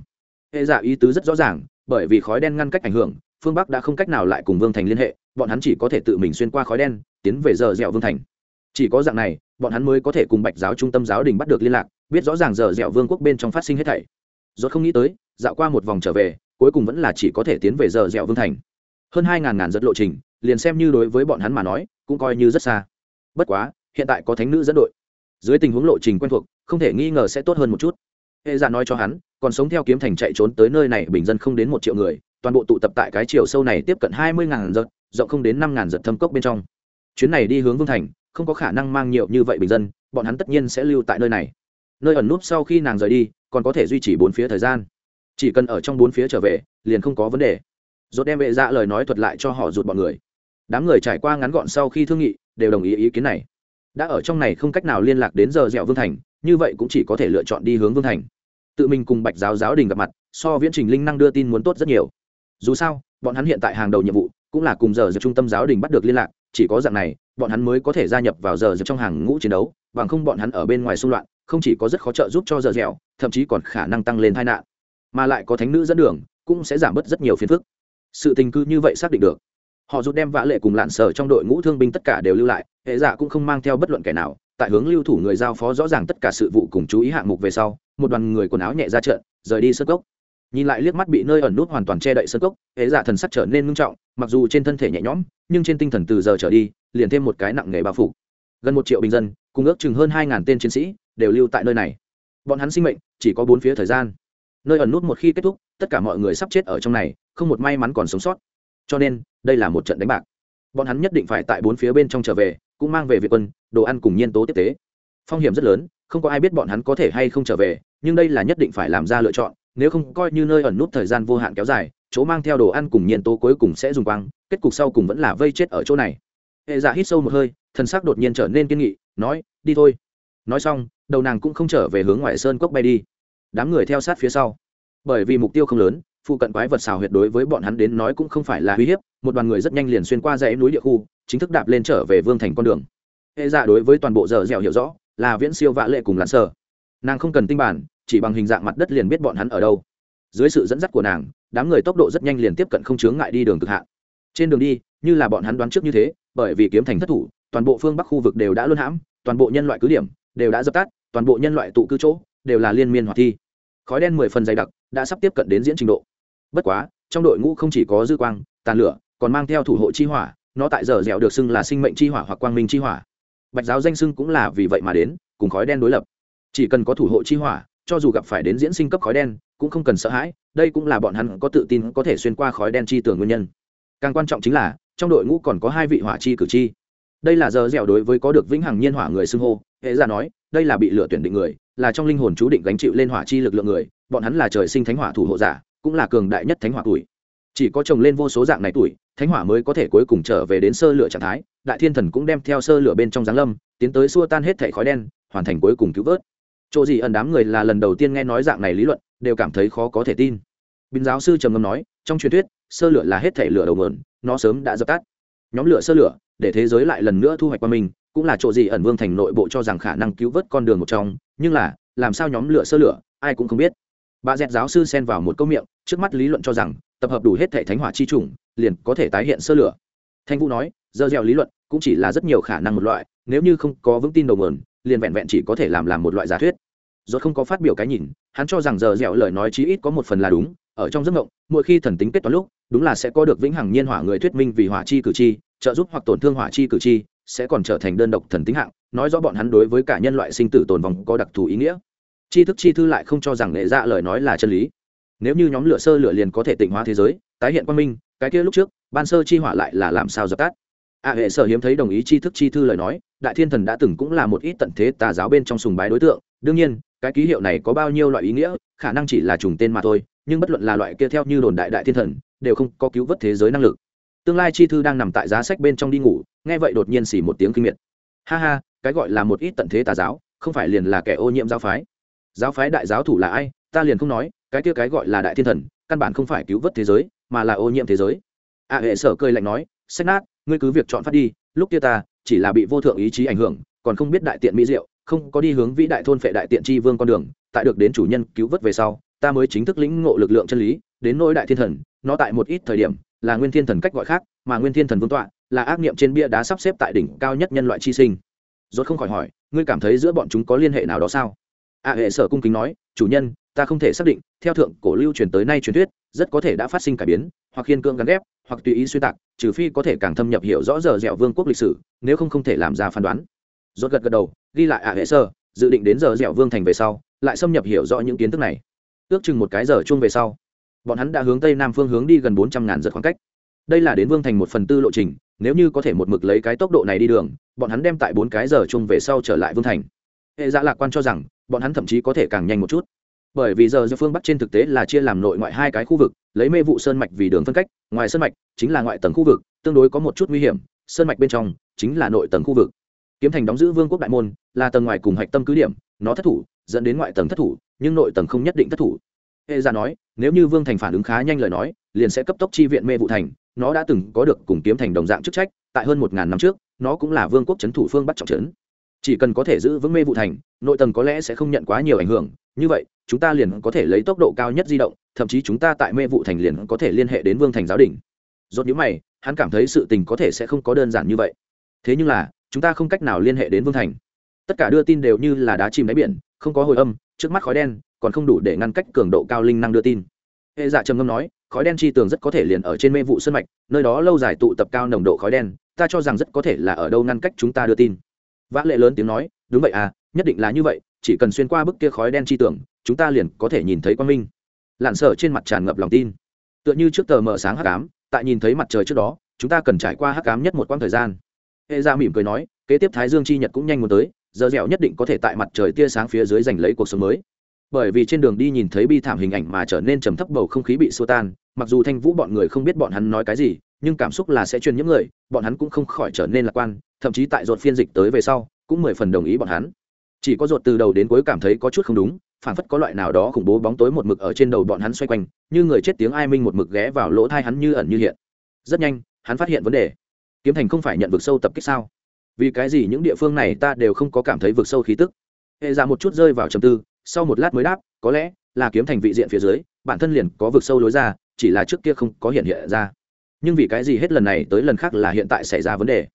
Hệ giả ý tứ rất rõ ràng, bởi vì khói đen ngăn cách ảnh hưởng, phương bắc đã không cách nào lại cùng vương thành liên hệ, bọn hắn chỉ có thể tự mình xuyên qua khói đen, tiến về giờ dẻo vương thành. Chỉ có dạng này, bọn hắn mới có thể cùng bạch giáo trung tâm giáo đình bắt được liên lạc, biết rõ ràng giờ dẻo vương quốc bên trong phát sinh hết thảy. Rồi không nghĩ tới, dạo qua một vòng trở về, cuối cùng vẫn là chỉ có thể tiến về giờ dẻo vương thành. Hơn hai ngàn ngàn dẫn lộ trình, liền xem như đối với bọn hắn mà nói, cũng coi như rất xa. Bất quá, hiện tại có thánh nữ dẫn đội dưới tình huống lộ trình quen thuộc, không thể nghi ngờ sẽ tốt hơn một chút. Hệ dạ nói cho hắn, còn sống theo kiếm thành chạy trốn tới nơi này bình dân không đến một triệu người, toàn bộ tụ tập tại cái chiều sâu này tiếp cận hai mươi ngàn giật, rộng không đến năm ngàn giật thâm cốc bên trong. Chuyến này đi hướng vương thành, không có khả năng mang nhiều như vậy bình dân, bọn hắn tất nhiên sẽ lưu tại nơi này. Nơi ẩn núp sau khi nàng rời đi, còn có thể duy trì bốn phía thời gian. Chỉ cần ở trong bốn phía trở về, liền không có vấn đề. Rốt đem vệ dạ lời nói thuật lại cho họ rụt bọn người. Đám người trải qua ngắn gọn sau khi thương nghị, đều đồng ý ý kiến này đã ở trong này không cách nào liên lạc đến giờ dẻo vương thành, như vậy cũng chỉ có thể lựa chọn đi hướng vương thành. Tự mình cùng bạch giáo giáo đình gặp mặt, so viễn trình linh năng đưa tin muốn tốt rất nhiều. Dù sao, bọn hắn hiện tại hàng đầu nhiệm vụ cũng là cùng giờ dẻo trung tâm giáo đình bắt được liên lạc, chỉ có dạng này, bọn hắn mới có thể gia nhập vào giờ dẻo trong hàng ngũ chiến đấu, bằng không bọn hắn ở bên ngoài xung loạn, không chỉ có rất khó trợ giúp cho giờ dẻo, thậm chí còn khả năng tăng lên tai nạn. Mà lại có thánh nữ dẫn đường, cũng sẽ giảm bớt rất nhiều phiền phức. Sự tình cư như vậy xác định được họ rút đem vã lệ cùng lạn sở trong đội ngũ thương binh tất cả đều lưu lại, hệ giả cũng không mang theo bất luận kẻ nào, tại hướng lưu thủ người giao phó rõ ràng tất cả sự vụ cùng chú ý hạng mục về sau, một đoàn người quần áo nhẹ ra trận, rời đi sơ cốc. Nhìn lại liếc mắt bị nơi ẩn nút hoàn toàn che đậy sơ cốc, hệ giả thần sắc trở nên ngưng trọng, mặc dù trên thân thể nhẹ nhõm, nhưng trên tinh thần từ giờ trở đi, liền thêm một cái nặng nghề bao phủ. Gần một triệu bình dân, cùng ước chừng hơn hai ngàn tên chiến sĩ, đều lưu tại nơi này. Bọn hắn sinh mệnh, chỉ có bốn phía thời gian. Nơi ẩn nút một khi kết thúc, tất cả mọi người sắp chết ở trong này, không một may mắn còn sống sót cho nên, đây là một trận đánh bạc. Bọn hắn nhất định phải tại bốn phía bên trong trở về, cũng mang về việt quân, đồ ăn cùng nhiên tố tiếp tế. Phong hiểm rất lớn, không có ai biết bọn hắn có thể hay không trở về, nhưng đây là nhất định phải làm ra lựa chọn, nếu không coi như nơi ẩn nút thời gian vô hạn kéo dài, chỗ mang theo đồ ăn cùng nhiên tố cuối cùng sẽ dùng quang, kết cục sau cùng vẫn là vây chết ở chỗ này. Hệ giả hít sâu một hơi thân xác đột nhiên trở nên kiên nghị, nói, đi thôi. Nói xong, đầu nàng cũng không trở về hướng ngoại sơn cốc bay đi. Đám người theo sát phía sau. Bởi vì mục tiêu không lớn phụ cận quái vật xào huyệt đối với bọn hắn đến nói cũng không phải là uy hiếp, một đoàn người rất nhanh liền xuyên qua dãy núi địa khu, chính thức đạp lên trở về vương thành con đường. Hệ dạ đối với toàn bộ giờ dẻo hiểu rõ, là viễn siêu vạ lệ cùng lặn sờ. Nàng không cần tinh bản, chỉ bằng hình dạng mặt đất liền biết bọn hắn ở đâu. Dưới sự dẫn dắt của nàng, đám người tốc độ rất nhanh liền tiếp cận không chướng ngại đi đường cực hạn. Trên đường đi, như là bọn hắn đoán trước như thế, bởi vì kiếm thành thất thủ, toàn bộ phương bắc khu vực đều đã luân hãm, toàn bộ nhân loại cứ điểm đều đã dập tắt, toàn bộ nhân loại tụ cư chỗ đều là liên miên hoạt thi. Khói đen mười phần dày đặc, đã sắp tiếp cận đến diễn trình độ bất quá, trong đội ngũ không chỉ có dư quang, tàn lửa, còn mang theo thủ hộ chi hỏa, nó tại giờ dẻo được xưng là sinh mệnh chi hỏa hoặc quang minh chi hỏa. Bạch giáo danh xưng cũng là vì vậy mà đến, cùng khói đen đối lập. Chỉ cần có thủ hộ chi hỏa, cho dù gặp phải đến diễn sinh cấp khói đen, cũng không cần sợ hãi, đây cũng là bọn hắn có tự tin có thể xuyên qua khói đen chi tường nguyên nhân. Càng quan trọng chính là, trong đội ngũ còn có hai vị hỏa chi cử chi đây là giờ dẻo đối với có được vĩnh hằng nhiên hỏa người xưng hô, hệ ra nói, đây là bị lựa tuyển định người, là trong linh hồn chú định gánh chịu lên hỏa chi lực lượng người, bọn hắn là trời sinh thánh hỏa thủ hộ giả cũng là cường đại nhất thánh hỏa tuổi. Chỉ có trồng lên vô số dạng này tuổi, thánh hỏa mới có thể cuối cùng trở về đến sơ lửa trạng thái, đại thiên thần cũng đem theo sơ lửa bên trong giáng lâm, tiến tới xua tan hết thẻ khói đen, hoàn thành cuối cùng cứu vớt. Chỗ gì ẩn đám người là lần đầu tiên nghe nói dạng này lý luận, đều cảm thấy khó có thể tin. Bình giáo sư trầm ngâm nói, trong truyền thuyết, sơ lửa là hết thẻ lửa đầu mượn nó sớm đã dập tắt. Nhóm lửa sơ lửa, để thế giới lại lần nữa thu hoạch qua mình, cũng là chỗ gì ẩn vương thành nội bộ cho rằng khả năng cứu vớt con đường một trong, nhưng là, làm sao nhóm lửa sơ lửa, ai cũng không biết bà dẹt giáo sư xen vào một câu miệng, trước mắt lý luận cho rằng, tập hợp đủ hết thể thánh hỏa chi chủng, liền có thể tái hiện sơ lửa. Thanh vũ nói dơ dẻo lý luận cũng chỉ là rất nhiều khả năng một loại, nếu như không có vững tin đầu mườn liền vẹn vẹn chỉ có thể làm làm một loại giả thuyết. Rốt không có phát biểu cái nhìn, hắn cho rằng giờ dẻo lời nói chí ít có một phần là đúng, ở trong giấc mộng, mỗi khi thần tính kết toán lúc, đúng là sẽ có được vĩnh hằng nhiên hỏa người thuyết minh vì hỏa chi cử chi, trợ giúp hoặc tổn thương hỏa chi cử chi, sẽ còn trở thành đơn độc thần tính hạng, nói rõ bọn hắn đối với cả nhân loại sinh tử tồn vong có đặc thù ý nghĩa. Tri thức chi thư lại không cho rằng lệ dạ lời nói là chân lý. Nếu như nhóm lửa sơ lửa liền có thể tịnh hóa thế giới, tái hiện quang minh, cái kia lúc trước, ban sơ chi hỏa lại là làm sao dập tắt? A hệ sở hiếm thấy đồng ý Tri thức chi thư lời nói, đại thiên thần đã từng cũng là một ít tận thế tà giáo bên trong sùng bái đối tượng. Đương nhiên, cái ký hiệu này có bao nhiêu loại ý nghĩa, khả năng chỉ là trùng tên mà thôi, nhưng bất luận là loại kia theo như đồn đại đại thiên thần, đều không có cứu vớt thế giới năng lực. Tương lai chi thư đang nằm tại giá sách bên trong đi ngủ, nghe vậy đột nhiên xỉ một tiếng kinh miệt. Ha ha, cái gọi là một ít tận thế tà giáo, không phải liền là kẻ ô nhiễm giáo phái giáo phái đại giáo thủ là ai, ta liền không nói, cái kia cái gọi là đại thiên thần, căn bản không phải cứu vớt thế giới, mà là ô nhiễm thế giới. A hệ sở cười lạnh nói sách nát, ngươi cứ việc chọn phát đi, lúc kia ta chỉ là bị vô thượng ý chí ảnh hưởng, còn không biết đại tiện mỹ diệu, không có đi hướng vĩ đại thôn phệ đại tiện tri vương con đường, tại được đến chủ nhân cứu vớt về sau, ta mới chính thức lĩnh ngộ lực lượng chân lý, đến nỗi đại thiên thần, nó tại một ít thời điểm là nguyên thiên thần cách gọi khác, mà nguyên thiên thần vương tọa là ác niệm trên bia đá sắp xếp tại đỉnh cao nhất nhân loại chi sinh. Rốt không khỏi hỏi, ngươi cảm thấy giữa bọn chúng có liên hệ nào đó sao? A hệ sở cung kính nói, chủ nhân, ta không thể xác định, theo thượng cổ lưu truyền tới nay truyền thuyết, rất có thể đã phát sinh cải biến, hoặc khiên cương gắn ghép, hoặc tùy ý xuyên tạc, trừ phi có thể càng thâm nhập hiểu rõ giờ dẻo vương quốc lịch sử, nếu không không thể làm ra phán đoán. Rốt gật gật đầu, ghi lại ạ hệ sơ dự định đến giờ dẻo vương thành về sau, lại xâm nhập hiểu rõ những kiến thức này. Ước chừng một cái giờ chung về sau, bọn hắn đã hướng tây nam phương hướng đi gần bốn trăm ngàn giật khoảng cách. Đây là đến vương thành một phần tư lộ trình, nếu như có thể một mực lấy cái tốc độ này đi đường, bọn hắn đem tại bốn cái giờ chung về sau trở lại vương thành. Hệ giả lạc quan cho rằng bọn hắn thậm chí có thể càng nhanh một chút. Bởi vì giờ giữa phương bắc trên thực tế là chia làm nội ngoại hai cái khu vực, lấy mê vụ sơn mạch vì đường phân cách, ngoài sơn mạch chính là ngoại tầng khu vực, tương đối có một chút nguy hiểm, sơn mạch bên trong chính là nội tầng khu vực. Kiếm thành đóng giữ vương quốc đại môn, là tầng ngoài cùng hạch tâm cứ điểm, nó thất thủ, dẫn đến ngoại tầng thất thủ, nhưng nội tầng không nhất định thất thủ. Hệ ra dạ nói, nếu như vương thành phản ứng khá nhanh lời nói, liền sẽ cấp tốc chi viện mê vụ thành, nó đã từng có được cùng kiếm thành đồng dạng chức trách, tại hơn một ngàn năm trước, nó cũng là vương quốc c thủ phương bắc trọng trấn chỉ cần có thể giữ vững mê vụ thành, nội tầng có lẽ sẽ không nhận quá nhiều ảnh hưởng. Như vậy, chúng ta liền có thể lấy tốc độ cao nhất di động, thậm chí chúng ta tại mê vụ thành liền có thể liên hệ đến vương thành giáo đình. Rốt nhữ mày, hắn cảm thấy sự tình có thể sẽ không có đơn giản như vậy. Thế nhưng là, chúng ta không cách nào liên hệ đến vương thành. Tất cả đưa tin đều như là đá chìm đáy biển, không có hồi âm, trước mắt khói đen, còn không đủ để ngăn cách cường độ cao linh năng đưa tin. Hệ dạ trầm ngâm nói, khói đen chi tường rất có thể liền ở trên mê vụ sân mạch, nơi đó lâu dài tụ tập cao nồng độ khói đen, ta cho rằng rất có thể là ở đâu ngăn cách chúng ta đưa tin vã lệ lớn tiếng nói, đúng vậy à nhất định là như vậy, chỉ cần xuyên qua bức kia khói đen chi tưởng chúng ta liền có thể nhìn thấy quang minh. Lặn sở trên mặt tràn ngập lòng tin. Tựa như trước tờ mở sáng hắc ám, tại nhìn thấy mặt trời trước đó, chúng ta cần trải qua hắc ám nhất một quãng thời gian. Hệ ra mỉm cười nói, kế tiếp thái dương chi nhật cũng nhanh muốn tới, giờ dẻo nhất định có thể tại mặt trời tia sáng phía dưới giành lấy cuộc sống mới. Bởi vì trên đường đi nhìn thấy bi thảm hình ảnh mà trở nên trầm thấp bầu không khí bị xua tan mặc dù thanh vũ bọn người không biết bọn hắn nói cái gì, nhưng cảm xúc là sẽ truyền những người, bọn hắn cũng không khỏi trở nên lạc quan, thậm chí tại ruột phiên dịch tới về sau, cũng mười phần đồng ý bọn hắn. Chỉ có ruột từ đầu đến cuối cảm thấy có chút không đúng phản phất có loại nào đó khủng bố bóng tối một mực ở trên đầu bọn hắn xoay quanh, như người chết tiếng ai minh một mực ghé vào lỗ thai hắn như ẩn như hiện. Rất nhanh, hắn phát hiện vấn đề. Kiếm thành không phải nhận vực sâu tập kích sao? Vì cái gì những địa phương này ta đều không có cảm thấy vực sâu khí tức? Hệ ra một chút rơi vào trầm tư, sau một lát mới đáp, có lẽ là kiếm thành vị diện phía dưới, bản thân liền có vực sâu lối ra chỉ là trước kia không có hiện hiện ra. Nhưng vì cái gì hết lần này tới lần khác là hiện tại xảy ra vấn đề?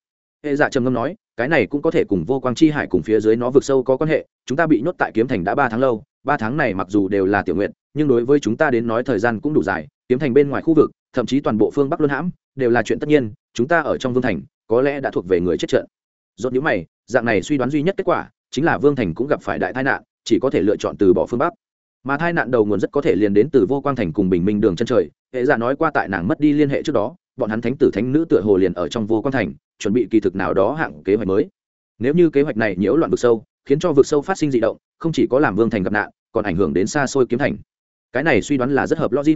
Hệ dạ trầm ngâm nói, cái này cũng có thể cùng vô quang chi hải cùng phía dưới nó vượt sâu có quan hệ, chúng ta bị nhốt tại kiếm thành đã ba tháng lâu, ba tháng này mặc dù đều là tiểu nguyện, nhưng đối với chúng ta đến nói thời gian cũng đủ dài, kiếm thành bên ngoài khu vực, thậm chí toàn bộ phương bắc luân hãm, đều là chuyện tất nhiên, chúng ta ở trong vương thành, có lẽ đã thuộc về người chết trận. Dốt nhữ mày, dạng này suy đoán duy nhất kết quả, chính là vương thành cũng gặp phải đại tai nạn, chỉ có thể lựa chọn từ bỏ phương bắc mà tai nạn đầu nguồn rất có thể liền đến từ vô quang thành cùng bình minh đường chân trời. Hệ giả nói qua tại nàng mất đi liên hệ trước đó, bọn hắn thánh tử thánh nữ tựa hồ liền ở trong vô quang thành, chuẩn bị kỳ thực nào đó hạng kế hoạch mới. Nếu như kế hoạch này nhiễu loạn vực sâu, khiến cho vực sâu phát sinh dị động, không chỉ có làm vương thành gặp nạn, còn ảnh hưởng đến xa xôi kiếm thành. Cái này suy đoán là rất hợp logic.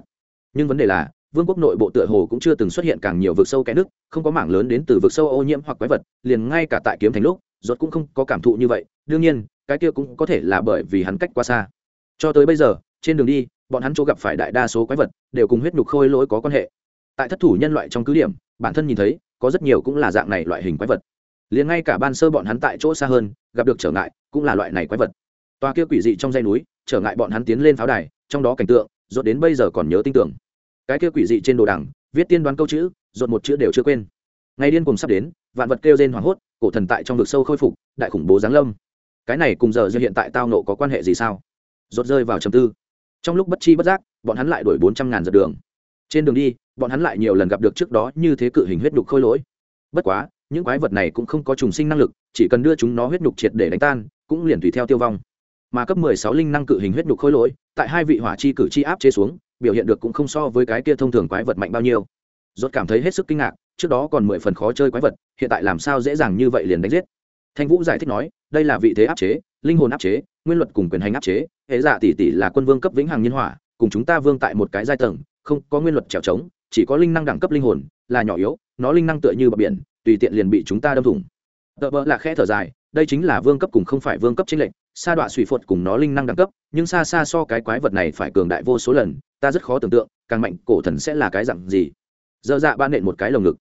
Nhưng vấn đề là, vương quốc nội bộ tựa hồ cũng chưa từng xuất hiện càng nhiều vực sâu kẽ nước, không có mảng lớn đến từ vực sâu ô nhiễm hoặc quái vật, liền ngay cả tại kiếm thành lúc rốt cũng không có cảm thụ như vậy. Đương nhiên, cái kia cũng có thể là bởi vì hắn cách quá xa cho tới bây giờ, trên đường đi, bọn hắn chỗ gặp phải đại đa số quái vật đều cùng huyết nhục khôi lỗi có quan hệ. Tại thất thủ nhân loại trong cứ điểm, bản thân nhìn thấy, có rất nhiều cũng là dạng này loại hình quái vật. Liền ngay cả ban sơ bọn hắn tại chỗ xa hơn, gặp được trở ngại cũng là loại này quái vật. Toa kia quỷ dị trong dây núi, trở ngại bọn hắn tiến lên pháo đài, trong đó cảnh tượng, rốt đến bây giờ còn nhớ tin tưởng. Cái kia quỷ dị trên đồ đằng, viết tiên đoán câu chữ, rốt một chữ đều chưa quên. Ngày điên cùng sắp đến, vạn vật kêu rên hoảng hốt, cổ thần tại trong vực sâu khôi phục, đại khủng bố giáng lâm. Cái này cùng giờ giờ hiện tại tao nộ có quan hệ gì sao? Rốt rơi vào trầm tư. Trong lúc bất chi bất giác, bọn hắn lại đuổi bốn trăm ngàn giật đường. Trên đường đi, bọn hắn lại nhiều lần gặp được trước đó như thế cự hình huyết đục khôi lỗi. Bất quá, những quái vật này cũng không có trùng sinh năng lực, chỉ cần đưa chúng nó huyết nhục triệt để đánh tan, cũng liền tùy theo tiêu vong. Mà cấp 16 linh năng cự hình huyết nhục khôi lỗi, tại hai vị hỏa chi cử chi áp chế xuống, biểu hiện được cũng không so với cái kia thông thường quái vật mạnh bao nhiêu. Rốt cảm thấy hết sức kinh ngạc, trước đó còn mười phần khó chơi quái vật, hiện tại làm sao dễ dàng như vậy liền đánh giết. Thanh vũ giải thích nói, đây là vị thế áp chế linh hồn áp chế, nguyên luật cùng quyền hành áp chế, hệ giả tỷ tỷ là quân vương cấp vĩnh hằng nhiên hỏa, cùng chúng ta vương tại một cái giai tầng, không có nguyên luật trèo trống, chỉ có linh năng đẳng cấp linh hồn, là nhỏ yếu, nó linh năng tựa như bờ biển, tùy tiện liền bị chúng ta đâm thủng. Tợ vợ là khe thở dài, đây chính là vương cấp cùng không phải vương cấp chính lệnh sa đọa suy phột cùng nó linh năng đẳng cấp, nhưng xa xa so cái quái vật này phải cường đại vô số lần, ta rất khó tưởng tượng, càng mạnh, cổ thần sẽ là cái dặn gì. Dơ dạ ban nện một cái lồng ngực.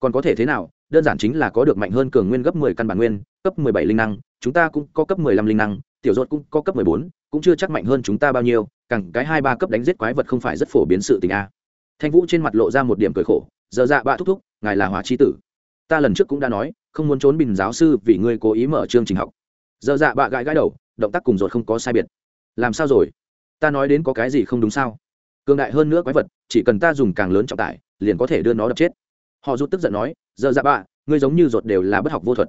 Còn có thể thế nào đơn giản chính là có được mạnh hơn cường nguyên gấp mười căn bản nguyên, cấp mười bảy linh năng, chúng ta cũng có cấp mười lăm linh năng, tiểu rốt cũng có cấp mười bốn, cũng chưa chắc mạnh hơn chúng ta bao nhiêu càng cái hai ba cấp đánh giết quái vật không phải rất phổ biến sự tình a. Thanh vũ trên mặt lộ ra một điểm cười khổ, giờ dạ bạ thúc thúc, ngài là hóa chi tử. Ta lần trước cũng đã nói, không muốn trốn bình giáo sư vì ngươi cố ý mở chương trình học. Giờ dạ bạ gãi gãi đầu, động tác cùng rốt không có sai biệt. Làm sao rồi? Ta nói đến có cái gì không đúng sao? Cường đại hơn nữa quái vật, chỉ cần ta dùng càng lớn trọng tải, liền có thể đưa nó đập chết họ rút tức giận nói giờ dạ bạ ngươi giống như ruột đều là bất học vô thuật.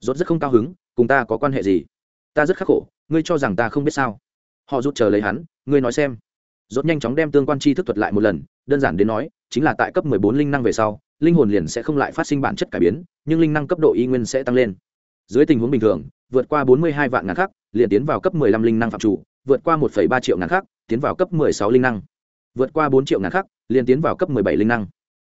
Ruột rất không cao hứng cùng ta có quan hệ gì? Ta rất khắc khổ ngươi cho rằng ta không biết sao? Họ rút chờ lấy hắn ngươi nói xem. Rốt nhanh chóng đem tương quan chi thức thuật lại một lần đơn giản đến nói chính là tại cấp 14 linh năng về sau linh hồn liền sẽ không lại phát sinh bản chất cải biến nhưng linh năng cấp độ y nguyên sẽ tăng lên. Dưới tình huống bình thường vượt qua 42 vạn ngàn khắc liền tiến vào cấp 15 linh năng phạm chủ vượt qua 1,3 triệu ngàn khắc tiến vào cấp 16 linh năng. Vượt qua 4 triệu ngàn khắc liền tiến vào cấp 17 linh năng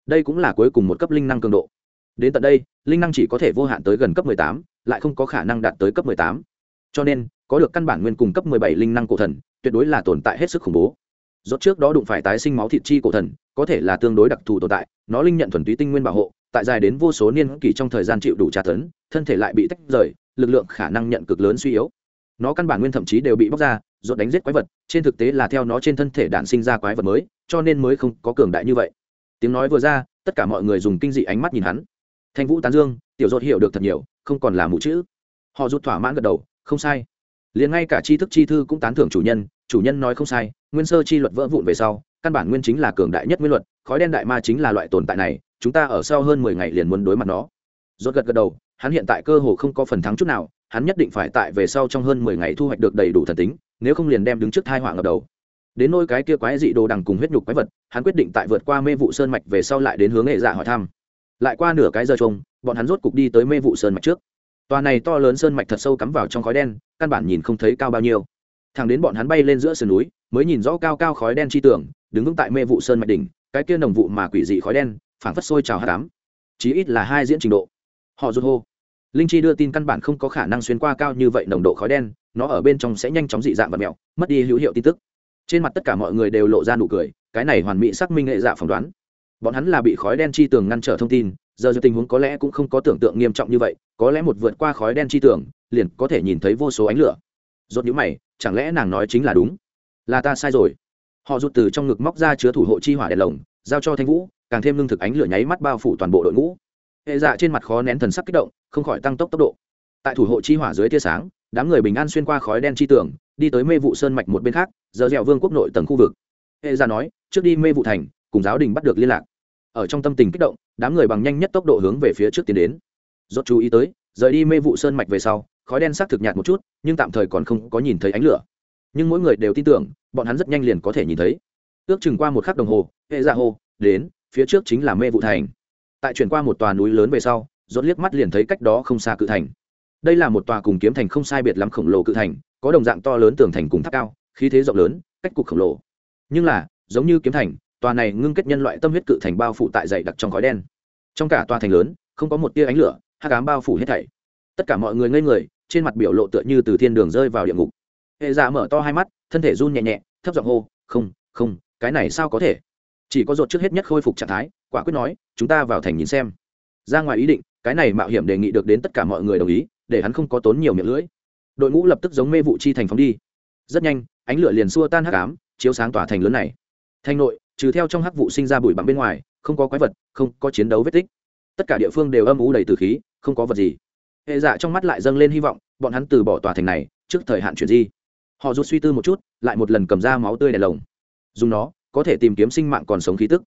đây cũng là cuối cùng một cấp linh năng cường độ. Đến tận đây linh năng chỉ có thể vô hạn tới gần cấp 18, lại không có khả năng đạt tới cấp 18. cho nên có được căn bản nguyên cùng cấp 17 linh năng cổ thần tuyệt đối là tồn tại hết sức khủng bố. Rốt trước đó đụng phải tái sinh máu thịt chi cổ thần có thể là tương đối đặc thù tồn tại nó linh nhận thuần túy tinh nguyên bảo hộ tại dài đến vô số niên kỷ trong thời gian chịu đủ tra tấn thân thể lại bị tách rời lực lượng khả năng nhận cực lớn suy yếu. Nó căn bản nguyên thậm chí đều bị bóc ra rốt đánh giết quái vật trên thực tế là theo nó trên thân thể đạn sinh ra quái vật mới cho nên mới không có cường đại như vậy tiếng nói vừa ra, tất cả mọi người dùng kinh dị ánh mắt nhìn hắn. Thanh vũ tán dương, tiểu dột hiểu được thật nhiều, không còn là mù chữ. Họ rút thỏa mãn gật đầu, không sai. Liền ngay cả tri thức chi thư cũng tán thưởng chủ nhân chủ nhân nói không sai, nguyên sơ chi luật vỡ vụn về sau, căn bản nguyên chính là cường đại nhất nguyên luật, khói đen đại ma chính là loại tồn tại này, chúng ta ở sau hơn mười ngày liền muốn đối mặt nó. Rốt gật gật đầu, hắn hiện tại cơ hồ không có phần thắng chút nào, hắn nhất định phải tại về sau trong hơn mười ngày thu hoạch được đầy đủ thần tính, nếu không liền đem đứng trước thai họa ngập đầu đến nôi cái kia quái dị đồ đằng cùng huyết nhục quái vật, hắn quyết định tại vượt qua mê vụ sơn mạch về sau lại đến hướng nghệ dạ hỏi thăm. Lại qua nửa cái giờ trông, bọn hắn rốt cục đi tới mê vụ sơn mạch trước. Tòa này to lớn sơn mạch thật sâu cắm vào trong khói đen, căn bản nhìn không thấy cao bao nhiêu. Thằng đến bọn hắn bay lên giữa sườn núi, mới nhìn rõ cao cao khói đen chi tưởng đứng vững tại mê vụ sơn mạch đỉnh, cái kia nồng vụ mà quỷ dị khói đen, phảng phất sôi trào hạ đám chí ít là hai diễn trình độ. Họ rút hô. Linh chi đưa tin căn bản không có khả năng xuyên qua cao như vậy nồng độ khói đen, nó ở bên trong sẽ nhanh chóng dị dạng và mẹo, mất đi hữu hiệu tin tức trên mặt tất cả mọi người đều lộ ra nụ cười, cái này hoàn mỹ xác minh hệ dạ phỏng đoán. Bọn hắn là bị khói đen chi tường ngăn trở thông tin, giờ giờ tình huống có lẽ cũng không có tưởng tượng nghiêm trọng như vậy, có lẽ một vượt qua khói đen chi tường, liền có thể nhìn thấy vô số ánh lửa. Rốt nhíu mày, chẳng lẽ nàng nói chính là đúng? Là ta sai rồi. Họ rút từ trong ngực móc ra chứa thủ hộ chi hỏa đèn lồng, giao cho thanh vũ, càng thêm lương thực ánh lửa nháy mắt bao phủ toàn bộ đội ngũ. Hệ dạ trên mặt khó nén thần sắc kích động, không khỏi tăng tốc tốc độ. Tại thủ hộ chi hỏa dưới tia sáng, đám người bình an xuyên qua khói đen chi tường đi tới mê vụ sơn mạch một bên khác, giờ dẻo vương quốc nội tầng khu vực. Hệ ra nói, trước đi mê vụ thành, cùng giáo đình bắt được liên lạc. Ở trong tâm tình kích động, đám người bằng nhanh nhất tốc độ hướng về phía trước tiến đến. Rốt chú ý tới, rời đi mê vụ sơn mạch về sau, khói đen sắc thực nhạt một chút, nhưng tạm thời còn không có nhìn thấy ánh lửa. Nhưng mỗi người đều tin tưởng, bọn hắn rất nhanh liền có thể nhìn thấy. Ước chừng qua một khắc đồng hồ, hệ ra hồ đến, phía trước chính là mê vụ thành. Tại chuyển qua một tòa núi lớn về sau, rốt liếc mắt liền thấy cách đó không xa cự thành đây là một tòa cùng kiếm thành không sai biệt lắm khổng lồ cự thành, có đồng dạng to lớn tường thành cùng tháp cao, khí thế rộng lớn, cách cục khổng lồ. Nhưng là, giống như kiếm thành, tòa này ngưng kết nhân loại tâm huyết cự thành bao phủ tại dày đặc trong khói đen. Trong cả tòa thành lớn, không có một tia ánh lửa, hắc ám bao phủ hết thảy. Tất cả mọi người ngây người, trên mặt biểu lộ tựa như từ thiên đường rơi vào địa ngục. Hệ giả mở to hai mắt, thân thể run nhẹ nhẹ, thấp giọng hô, không không, cái này sao có thể? Chỉ có ruột trước hết nhất khôi phục trạng thái, quả quyết nói, chúng ta vào thành nhìn xem. Ra ngoài ý định, cái này mạo hiểm đề nghị được đến tất cả mọi người đồng ý để hắn không có tốn nhiều miệng lưỡi. Đội ngũ lập tức giống mê vụ chi thành phóng đi. Rất nhanh, ánh lửa liền xua tan hắc ám, chiếu sáng tỏa thành lớn này. Thành nội, trừ theo trong hắc vụ sinh ra bụi bặm bên ngoài, không có quái vật, không có chiến đấu vết tích. Tất cả địa phương đều âm u đầy từ khí, không có vật gì. Hệ dạ trong mắt lại dâng lên hy vọng, bọn hắn từ bỏ tòa thành này, trước thời hạn chuyển di. Họ rút suy tư một chút, lại một lần cầm ra máu tươi đèn lồng. Dùng nó, có thể tìm kiếm sinh mạng còn sống khí tức.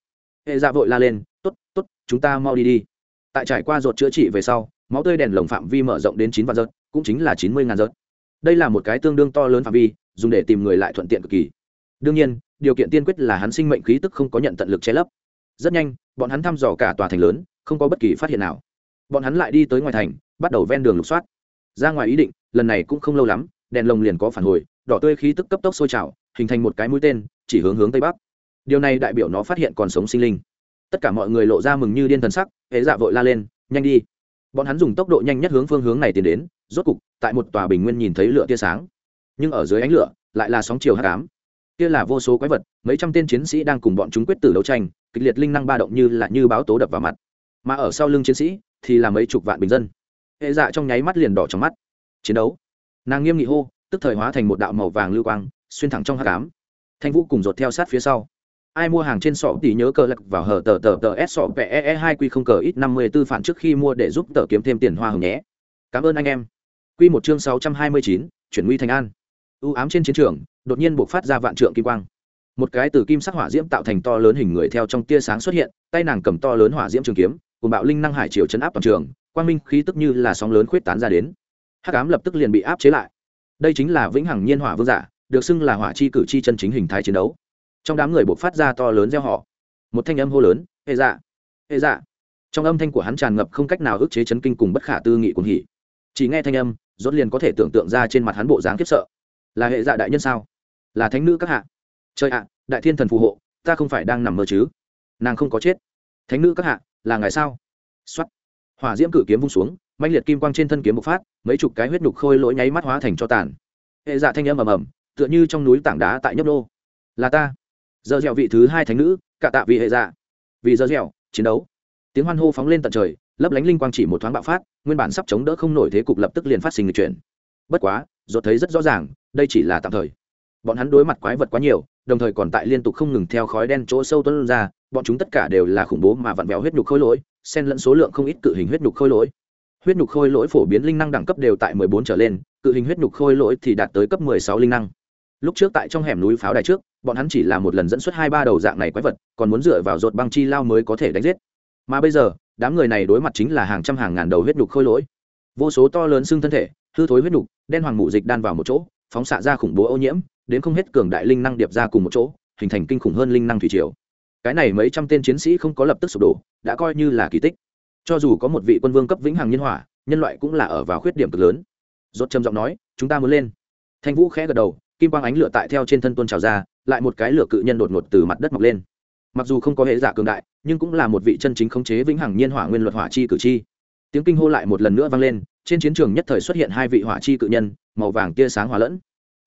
Hệ dạ vội la lên t ố t t ố t chúng ta mau đi đi. Tại trải qua ruột chữa trị về sau máu tươi đèn lồng phạm vi mở rộng đến chín vạn giật, cũng chính là chín mươi ngàn giật. Đây là một cái tương đương to lớn phạm vi, dùng để tìm người lại thuận tiện cực kỳ. Đương nhiên, điều kiện tiên quyết là hắn sinh mệnh khí tức không có nhận tận lực che lấp. Rất nhanh, bọn hắn thăm dò cả tòa thành lớn, không có bất kỳ phát hiện nào. Bọn hắn lại đi tới ngoài thành, bắt đầu ven đường lục soát. Ra ngoài ý định, lần này cũng không lâu lắm, đèn lồng liền có phản hồi, đỏ tươi khí tức cấp tốc sôi trào, hình thành một cái mũi tên, chỉ hướng hướng tây bắc. Điều này đại biểu nó phát hiện còn sống sinh linh. Tất cả mọi người lộ ra mừng như điên thần sắc, hễ dạ vội la lên, nhanh đi! Bọn hắn dùng tốc độ nhanh nhất hướng phương hướng này tiến đến, rốt cục, tại một tòa bình nguyên nhìn thấy lửa tia sáng. Nhưng ở dưới ánh lửa, lại là sóng chiều hát cám kia là vô số quái vật, mấy trăm tên chiến sĩ đang cùng bọn chúng quyết tử đấu tranh, kịch liệt linh năng ba động như là như báo tố đập vào mặt. Mà ở sau lưng chiến sĩ, thì là mấy chục vạn bình dân. Hệ dạ trong nháy mắt liền đỏ trong mắt. Chiến đấu. Nàng nghiêm nghị hô, tức thời hóa thành một đạo màu vàng lưu quang, xuyên thẳng trong hát cám thanh vũ cùng dột theo sát phía sau ai mua hàng trên sọ thì nhớ cờ lật vào hở tờ tờ tờ s sọ pe e hai q không cờ ít năm mươi b ố phản trước khi mua để giúp tờ kiếm thêm tiền hoa hồng nhé. Cảm ơn anh em. Q một chương sáu trăm hai mươi chín, chuyển nguy thành an. Ưu ám trên chiến trường, đột nhiên buộc phát ra vạn trượng kim quang. Một cái từ kim sắc hỏa diễm tạo thành to lớn hình người theo trong tia sáng xuất hiện, tay nàng cầm to lớn hỏa diễm trường kiếm, cùng bạo linh năng hải triều chấn áp toàn trường, quang minh khí tức như là sóng lớn khuyết tán ra đến. Hắc ám lập tức liền bị áp chế lại. Đây chính là vĩnh hằng nhiên hỏa vương giả, được xưng là hỏa chi cử chi chân chính hình thái chiến đấu trong đám người buộc phát ra to lớn gieo họ một thanh âm hô lớn hệ dạ hệ dạ. Trong âm thanh của hắn tràn ngập không cách nào ức chế chấn kinh cùng bất khả tư nghị cùng hỉ. Chỉ nghe thanh âm, rốt liền có thể tưởng tượng ra trên mặt hắn bộ dáng khiếp sợ. Là hệ dạ đại nhân sao? Là thánh nữ các hạ? Trời ạ, đại thiên thần phù hộ, ta không phải đang nằm mơ chứ? Nàng không có chết. Thánh nữ các hạ, là ngài sao? Xuất hỏa diễm cử kiếm vung xuống mạnh liệt kim quang trên thân kiếm bộc phát, mấy chục cái huyết nhục khôi lỗi nháy mắt hóa thành cho tàn. Hệ dạ thanh âm ầm ầm, tựa như trong núi tảng đá tại nhấp đô là ta giờ dẻo vị thứ hai thánh nữ, cả tạ vị hệ dạ. Vì giờ dẻo, chiến đấu. Tiếng hoan hô phóng lên tận trời, lấp lánh linh quang chỉ một thoáng bạo phát, nguyên bản sắp chống đỡ không nổi thế cục lập tức liền phát sinh người chuyển bất quá dột thấy rất rõ ràng, đây chỉ là tạm thời. Bọn hắn đối mặt quái vật quá nhiều, đồng thời còn tại liên tục không ngừng theo khói đen chỗ sâu tuân ra, bọn chúng tất cả đều là khủng bố mà vặn vẹo huyết nhục khôi lỗi, xen lẫn số lượng không ít cự hình huyết nhục khôi lỗi. Huyết nhục khôi lỗi phổ biến linh năng đẳng cấp đều tại mười bốn trở lên, cự hình huyết nhục khôi lỗi thì đạt tới cấp mười sáu linh năng. Lúc trước tại trong hẻm núi pháo đài trước bọn hắn chỉ là một lần dẫn xuất hai ba đầu dạng này quái vật còn muốn dựa vào rột băng chi lao mới có thể đánh giết. Mà bây giờ đám người này đối mặt chính là hàng trăm hàng ngàn đầu huyết nhục khôi lỗi. Vô số to lớn xương thân thể hư thối huyết nhục, đen hoàng mụ dịch đan vào một chỗ phóng xạ ra khủng bố ô nhiễm đến không hết cường đại linh năng điệp ra cùng một chỗ hình thành kinh khủng hơn linh năng thủy triều. Cái này mấy trăm tên chiến sĩ không có lập tức sụp đổ đã coi như là kỳ tích. Cho dù có một vị quân vương cấp vĩnh hằng nhân hỏa nhân loại cũng là ở vào khuyết điểm cực lớn. Rốt trầm giọng nói chúng ta muốn lên. Thanh vũ khẽ gật đầu kim quang ánh lửa tại theo trên thân tôn trào ra, lại một cái lửa cự nhân đột ngột từ mặt đất mọc lên. Mặc dù không có hệ giả cường đại, nhưng cũng là một vị chân chính khống chế vĩnh hằng nhiên hỏa nguyên luật hỏa chi cử chi tiếng kinh hô lại một lần nữa vang lên, trên chiến trường nhất thời xuất hiện hai vị hỏa chi cự nhân, màu vàng tia sáng hòa lẫn.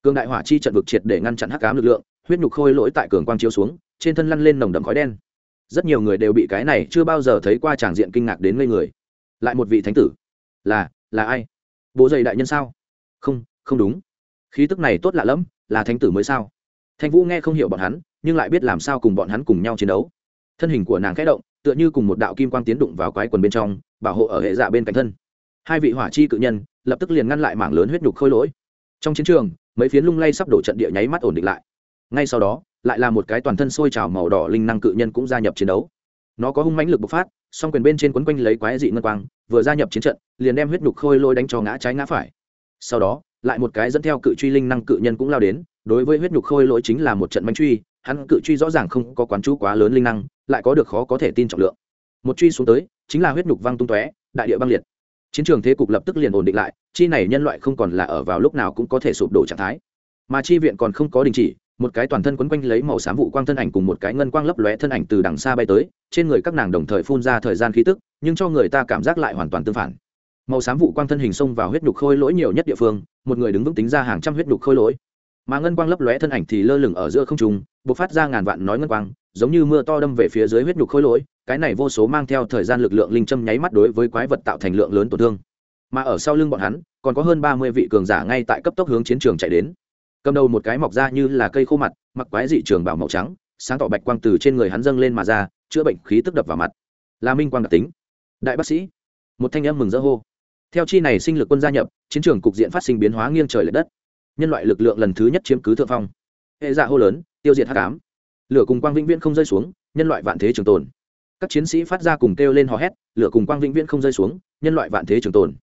Cường đại hỏa chi trận vực triệt để ngăn chặn hắc ám lực lượng, huyết nhục khôi lỗi tại cường quang chiếu xuống, trên thân lăn lên nồng đậm khói đen. Rất nhiều người đều bị cái này chưa bao giờ thấy qua tràng diện kinh ngạc đến ngây người. Lại một vị thánh tử. Là là ai? Bố dày đại nhân sao? Không không đúng khí tức này tốt lạ lẫm, là thánh tử mới sao? Thanh vũ nghe không hiểu bọn hắn, nhưng lại biết làm sao cùng bọn hắn cùng nhau chiến đấu. Thân hình của nàng khẽ động, tựa như cùng một đạo kim quang tiến đụng vào quái quần bên trong, bảo hộ ở hệ dạ bên cạnh thân. Hai vị hỏa chi cự nhân, lập tức liền ngăn lại mảng lớn huyết nhục khôi lỗi. Trong chiến trường, mấy phiến lung lay sắp đổ trận địa nháy mắt ổn định lại. Ngay sau đó, lại là một cái toàn thân sôi trào màu đỏ linh năng cự nhân cũng gia nhập chiến đấu. Nó có hung mãnh lực bộc phát, song quyền bên trên quấn quanh lấy quái dị ngân quang, vừa gia nhập chiến trận, liền đem huyết nhục khôi lôi đánh cho ngã trái ngã phải. Sau đó lại một cái dẫn theo cự truy linh năng cự nhân cũng lao đến, đối với huyết nhục khôi lỗi chính là một trận bánh truy, hắn cự truy rõ ràng không có quán chú quá lớn linh năng, lại có được khó có thể tin trọng lượng. Một truy xuống tới, chính là huyết nhục văng tung tóe, đại địa băng liệt. Chiến trường thế cục lập tức liền ổn định lại, chi này nhân loại không còn là ở vào lúc nào cũng có thể sụp đổ trạng thái. Mà chi viện còn không có đình chỉ, một cái toàn thân quấn quanh lấy màu xám vụ quang thân ảnh cùng một cái ngân quang lấp lóe thân ảnh từ đằng xa bay tới, trên người các nàng đồng thời phun ra thời gian khí tức, nhưng cho người ta cảm giác lại hoàn toàn tương phản màu xám vụ quang thân hình xông vào huyết nhục khôi lỗi nhiều nhất địa phương, một người đứng vững tính ra hàng trăm huyết nhục khôi lỗi. Mà ngân quang lấp lóe thân ảnh thì lơ lửng ở giữa không trung, bộc phát ra ngàn vạn nói ngân quang, giống như mưa to đâm về phía dưới huyết nhục khôi lỗi, cái này vô số mang theo thời gian lực lượng linh châm nháy mắt đối với quái vật tạo thành lượng lớn tổn thương. Mà ở sau lưng bọn hắn, còn có hơn ba mươi vị cường giả ngay tại cấp tốc hướng chiến trường chạy đến. Cầm đầu một cái mọc ra như là cây khô mặt, mặc quái dị trường bảo màu trắng, sáng tỏ bạch quang từ trên người hắn dâng lên mà ra, chữa bệnh khí tức đập vào mặt. Là minh quang đặc tính. Đại bác sĩ. Một thanh em mừng rỡ hô theo chi này sinh lực quân gia nhập, chiến trường cục diện phát sinh biến hóa nghiêng trời l ệ đất. Nhân loại lực lượng lần thứ nhất chiếm cứ thượng phong. Hệ dạ hô lớn, tiêu diệt h tám lửa cùng quang vĩnh viễn không rơi xuống, nhân loại vạn thế trường tồn. Các chiến sĩ phát ra cùng kêu lên hò hét, lửa cùng quang vĩnh viễn không rơi xuống, nhân loại vạn thế trường tồn.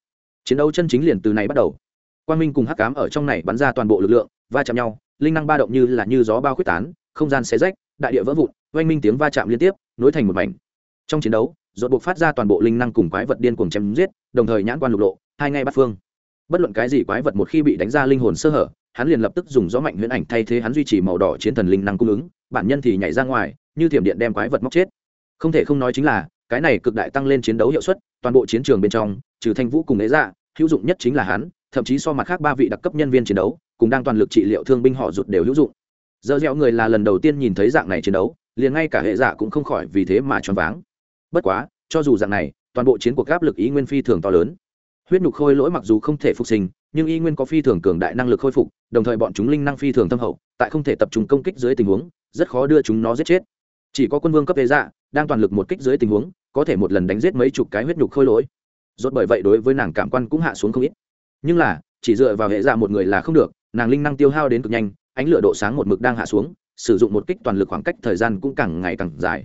Chiến đấu chân chính liền từ này bắt đầu. Quang minh cùng hắc cám ở trong này bắn ra toàn bộ lực lượng, va chạm nhau, linh năng ba động như là như gió bao quyết tán, không gian xé rách, đại địa vỡ vụn, oanh minh tiếng va chạm liên tiếp, nối thành một mảnh. Trong chiến đấu rốt buộc phát ra toàn bộ linh năng cùng quái vật điên cuồng chém giết, đồng thời nhãn quan lục lộ, hai ngay bắt phương. Bất luận cái gì quái vật một khi bị đánh ra linh hồn sơ hở, hắn liền lập tức dùng gió mạnh huyễn ảnh thay thế hắn duy trì màu đỏ chiến thần linh năng cung ứng, bản nhân thì nhảy ra ngoài, như thiểm điện đem quái vật móc chết. Không thể không nói chính là, cái này cực đại tăng lên chiến đấu hiệu suất, toàn bộ chiến trường bên trong, trừ thanh vũ cùng Lễ dạ hữu dụng nhất chính là hắn, thậm chí so mặt khác ba vị đặc cấp nhân viên chiến đấu, cùng đang toàn lực trị liệu thương binh họ rụt đều hữu dụng. Giờ dẻo người là lần đầu tiên nhìn thấy dạng này chiến đấu, liền ngay cả hệ giả dạ cũng không khỏi vì thế mà choáng váng bất quá, cho dù dạng này, toàn bộ chiến cuộc áp lực ý nguyên phi thường to lớn. Huyết nhục khôi lỗi mặc dù không thể phục sinh, nhưng y nguyên có phi thường cường đại năng lực khôi phục, đồng thời bọn chúng linh năng phi thường thâm hậu, tại không thể tập trung công kích dưới tình huống, rất khó đưa chúng nó giết chết. Chỉ có quân vương cấp thế dạ đang toàn lực một kích dưới tình huống, có thể một lần đánh giết mấy chục cái huyết nhục khôi lỗi. Rốt bởi vậy đối với nàng cảm quan cũng hạ xuống không ít. Nhưng là, chỉ dựa vào hệ dạ một người là không được, nàng linh năng tiêu hao đến cực nhanh, ánh lửa độ sáng một mực đang hạ xuống, sử dụng một kích toàn lực khoảng cách thời gian cũng càng ngày càng dài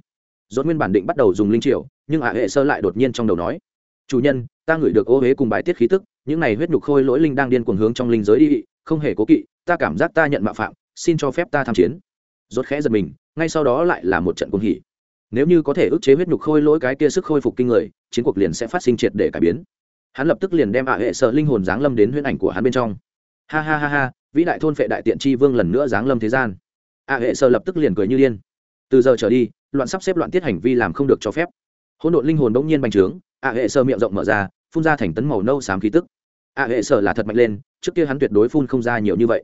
rốt nguyên bản định bắt đầu dùng linh triệu, nhưng ạ hệ sơ lại đột nhiên trong đầu nói chủ nhân ta ngửi được ô huế cùng bài tiết khí tức những này huyết nhục khôi lỗi linh đang điên cuồng hướng trong linh giới đi không hề cố kỵ ta cảm giác ta nhận mạo phạm xin cho phép ta tham chiến. Rốt khẽ giật mình ngay sau đó lại là một trận cuồng hỉ. Nếu như có thể ức chế huyết nhục khôi lỗi cái kia sức khôi phục kinh người chiến cuộc liền sẽ phát sinh triệt để cải biến. Hắn lập tức liền đem ạ hệ sợ linh hồn giáng lâm đến huyễn ảnh của hắn bên trong. Ha ha ha ha vĩ đại thôn phệ đại tiện tri vương lần nữa giáng lâm thế gian. Ạ hệ sợ lập tức liền cười như điên. Từ giờ trở đi loạn sắp xếp loạn tiết hành vi làm không được cho phép. Hỗn độn linh hồn bỗng nhiên bành trướng ả hệ sơ miệng rộng mở ra, phun ra thành tấn màu nâu xám khí tức. Ả hệ sơ là thật mạnh lên, trước kia hắn tuyệt đối phun không ra nhiều như vậy.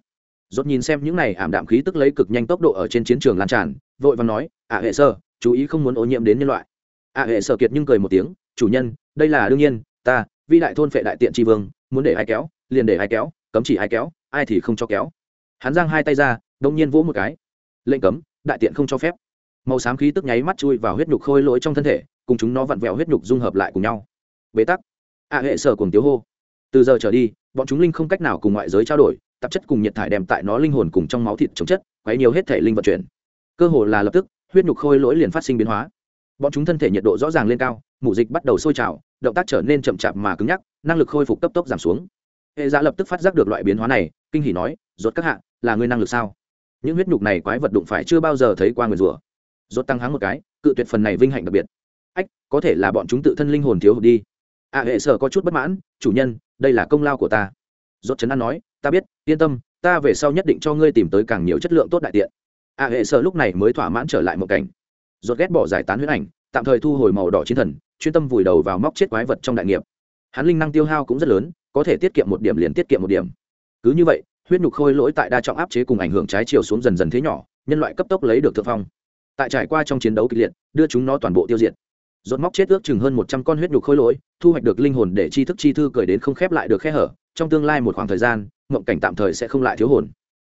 Dốt nhìn xem những này ảm đạm khí tức lấy cực nhanh tốc độ ở trên chiến trường lan tràn, vội và nói ả hệ sơ chú ý không muốn ô nhiễm đến nhân loại. Ạ hệ sơ kiệt nhưng cười một tiếng, chủ nhân, đây là đương nhiên, ta, vi đại thôn phệ đại tiện tri vương, muốn để ai kéo, liền để ai kéo, cấm chỉ ai kéo, ai thì không cho kéo. Hắn giang hai tay ra, đông nhiên vỗ một cái. Lệnh cấm, đại tiện không cho phép màu xám khí tức nháy mắt chui vào huyết nhục khôi lỗi trong thân thể, cùng chúng nó vặn vẹo huyết nhục dung hợp lại cùng nhau. Bế tắc. A hệ sở cùng tiếu hô. Từ giờ trở đi, bọn chúng linh không cách nào cùng ngoại giới trao đổi, tạp chất cùng nhiệt thải đem tại nó linh hồn cùng trong máu thịt chống chất, quấy nhiều hết thể linh vận chuyển. Cơ hồ là lập tức, huyết nhục khôi lỗi liền phát sinh biến hóa. Bọn chúng thân thể nhiệt độ rõ ràng lên cao mủ dịch bắt đầu sôi trào, động tác trở nên chậm chạp mà cứng nhắc, năng lực khôi phục cấp tốc giảm xuống. Hệ giả lập tức phát giác được loại biến hóa này, kinh hỉ nói, rốt các hạ, là người năng lực sao? Những huyết nhục này quái vật đụng phải chưa bao giờ thấy qua người rùa rốt tăng háng một cái, cự tuyệt phần này vinh hạnh đặc biệt. Ách, có thể là bọn chúng tự thân linh hồn thiếu hụt đi. A hệ sở có chút bất mãn, chủ nhân, đây là công lao của ta. Rốt chấn an nói, ta biết, yên tâm, ta về sau nhất định cho ngươi tìm tới càng nhiều chất lượng tốt đại tiện. A hệ sở lúc này mới thỏa mãn trở lại một cảnh. Rốt ghét bỏ giải tán huyết ảnh, tạm thời thu hồi màu đỏ chiến thần, chuyên tâm vùi đầu vào móc chết quái vật trong đại nghiệp. Hắn linh năng tiêu hao cũng rất lớn, có thể tiết kiệm một điểm liền tiết kiệm một điểm. Cứ như vậy, huyết nhục khôi lỗi tại đa trọng áp chế cùng ảnh hưởng trái chiều xuống dần dần thế nhỏ, nhân loại cấp tốc lấy được thượng phong tại trải qua trong chiến đấu kịch liệt, đưa chúng nó toàn bộ tiêu diệt. Rốt móc chết ước chừng hơn một trăm con huyết nhục khôi lỗi, thu hoạch được linh hồn để chi thức chi thư cười đến không khép lại được khe hở, trong tương lai một khoảng thời gian, mộng cảnh tạm thời sẽ không lại thiếu hồn.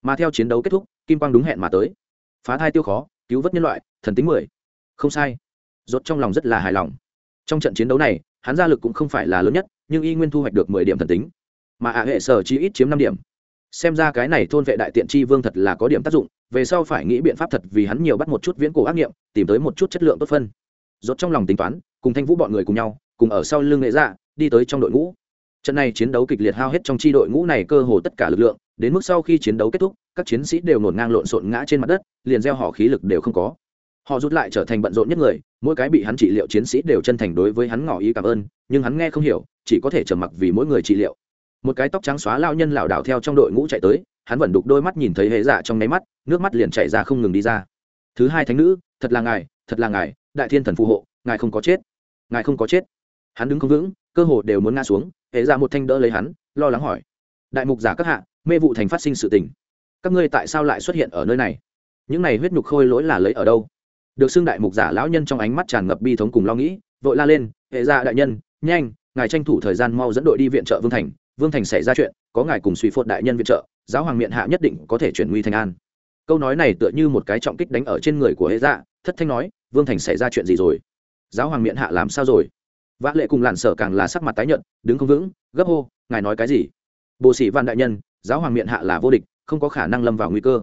Mà theo chiến đấu kết thúc, kim quang đúng hẹn mà tới. Phá thai tiêu khó, cứu vớt nhân loại, thần tính mười. Không sai. Rốt trong lòng rất là hài lòng. Trong trận chiến đấu này, hắn gia lực cũng không phải là lớn nhất, nhưng y nguyên thu hoạch được mười điểm thần tính. Mà ạ hệ sở chi ít chiếm năm điểm xem ra cái này thôn vệ đại tiện chi vương thật là có điểm tác dụng, về sau phải nghĩ biện pháp thật vì hắn nhiều bắt một chút viễn cổ ác nghiệm, tìm tới một chút chất lượng tốt phân. Rốt trong lòng tính toán, cùng thanh vũ bọn người cùng nhau, cùng ở sau lưng nghệ dạ đi tới trong đội ngũ. Trận này chiến đấu kịch liệt hao hết trong chi đội ngũ này cơ hồ tất cả lực lượng, đến mức sau khi chiến đấu kết thúc, các chiến sĩ đều nổn ngang lộn xộn ngã trên mặt đất, liền gieo họ khí lực đều không có. Họ rút lại trở thành bận rộn nhất người, mỗi cái bị hắn trị liệu chiến sĩ đều chân thành đối với hắn ngỏ ý cảm ơn, nhưng hắn nghe không hiểu, chỉ có thể trở mặc vì mỗi người trị liệu một cái tóc trắng xóa lao nhân lảo đảo theo trong đội ngũ chạy tới, hắn vẫn đục đôi mắt nhìn thấy hệ dạ trong nháy mắt, nước mắt liền chảy ra không ngừng đi ra. Thứ hai thánh nữ, thật là ngài, thật là ngài, đại thiên thần phù hộ, ngài không có chết, ngài không có chết. Hắn đứng không vững, cơ hồ đều muốn ngã xuống, hệ dạ một thanh đỡ lấy hắn, lo lắng hỏi. Đại mục giả các hạ, mê vụ thành phát sinh sự tình. Các ngươi tại sao lại xuất hiện ở nơi này? Những này huyết nhục khôi lỗi là lấy ở đâu? Được xưng đại mục giả lão nhân trong ánh mắt tràn ngập bi thống cùng lo nghĩ, vội la lên, hệ dạ đại nhân, nhanh, ngài tranh thủ thời gian mau dẫn đội đi viện trợ vương thành vương thành xảy ra chuyện, có ngài cùng suy phốt đại nhân viện trợ, giáo hoàng miệng hạ nhất định có thể chuyển nguy thành an. Câu nói này tựa như một cái trọng kích đánh ở trên người của hệ dạ thất thanh nói, vương thành xảy ra chuyện gì rồi? Giáo hoàng miệng hạ làm sao rồi? Vã lệ cùng làn sở càng là sắc mặt tái nhận đứng không vững, gấp hô, ngài nói cái gì? Bồ sĩ văn đại nhân, giáo hoàng miệng hạ là vô địch, không có khả năng lâm vào nguy cơ.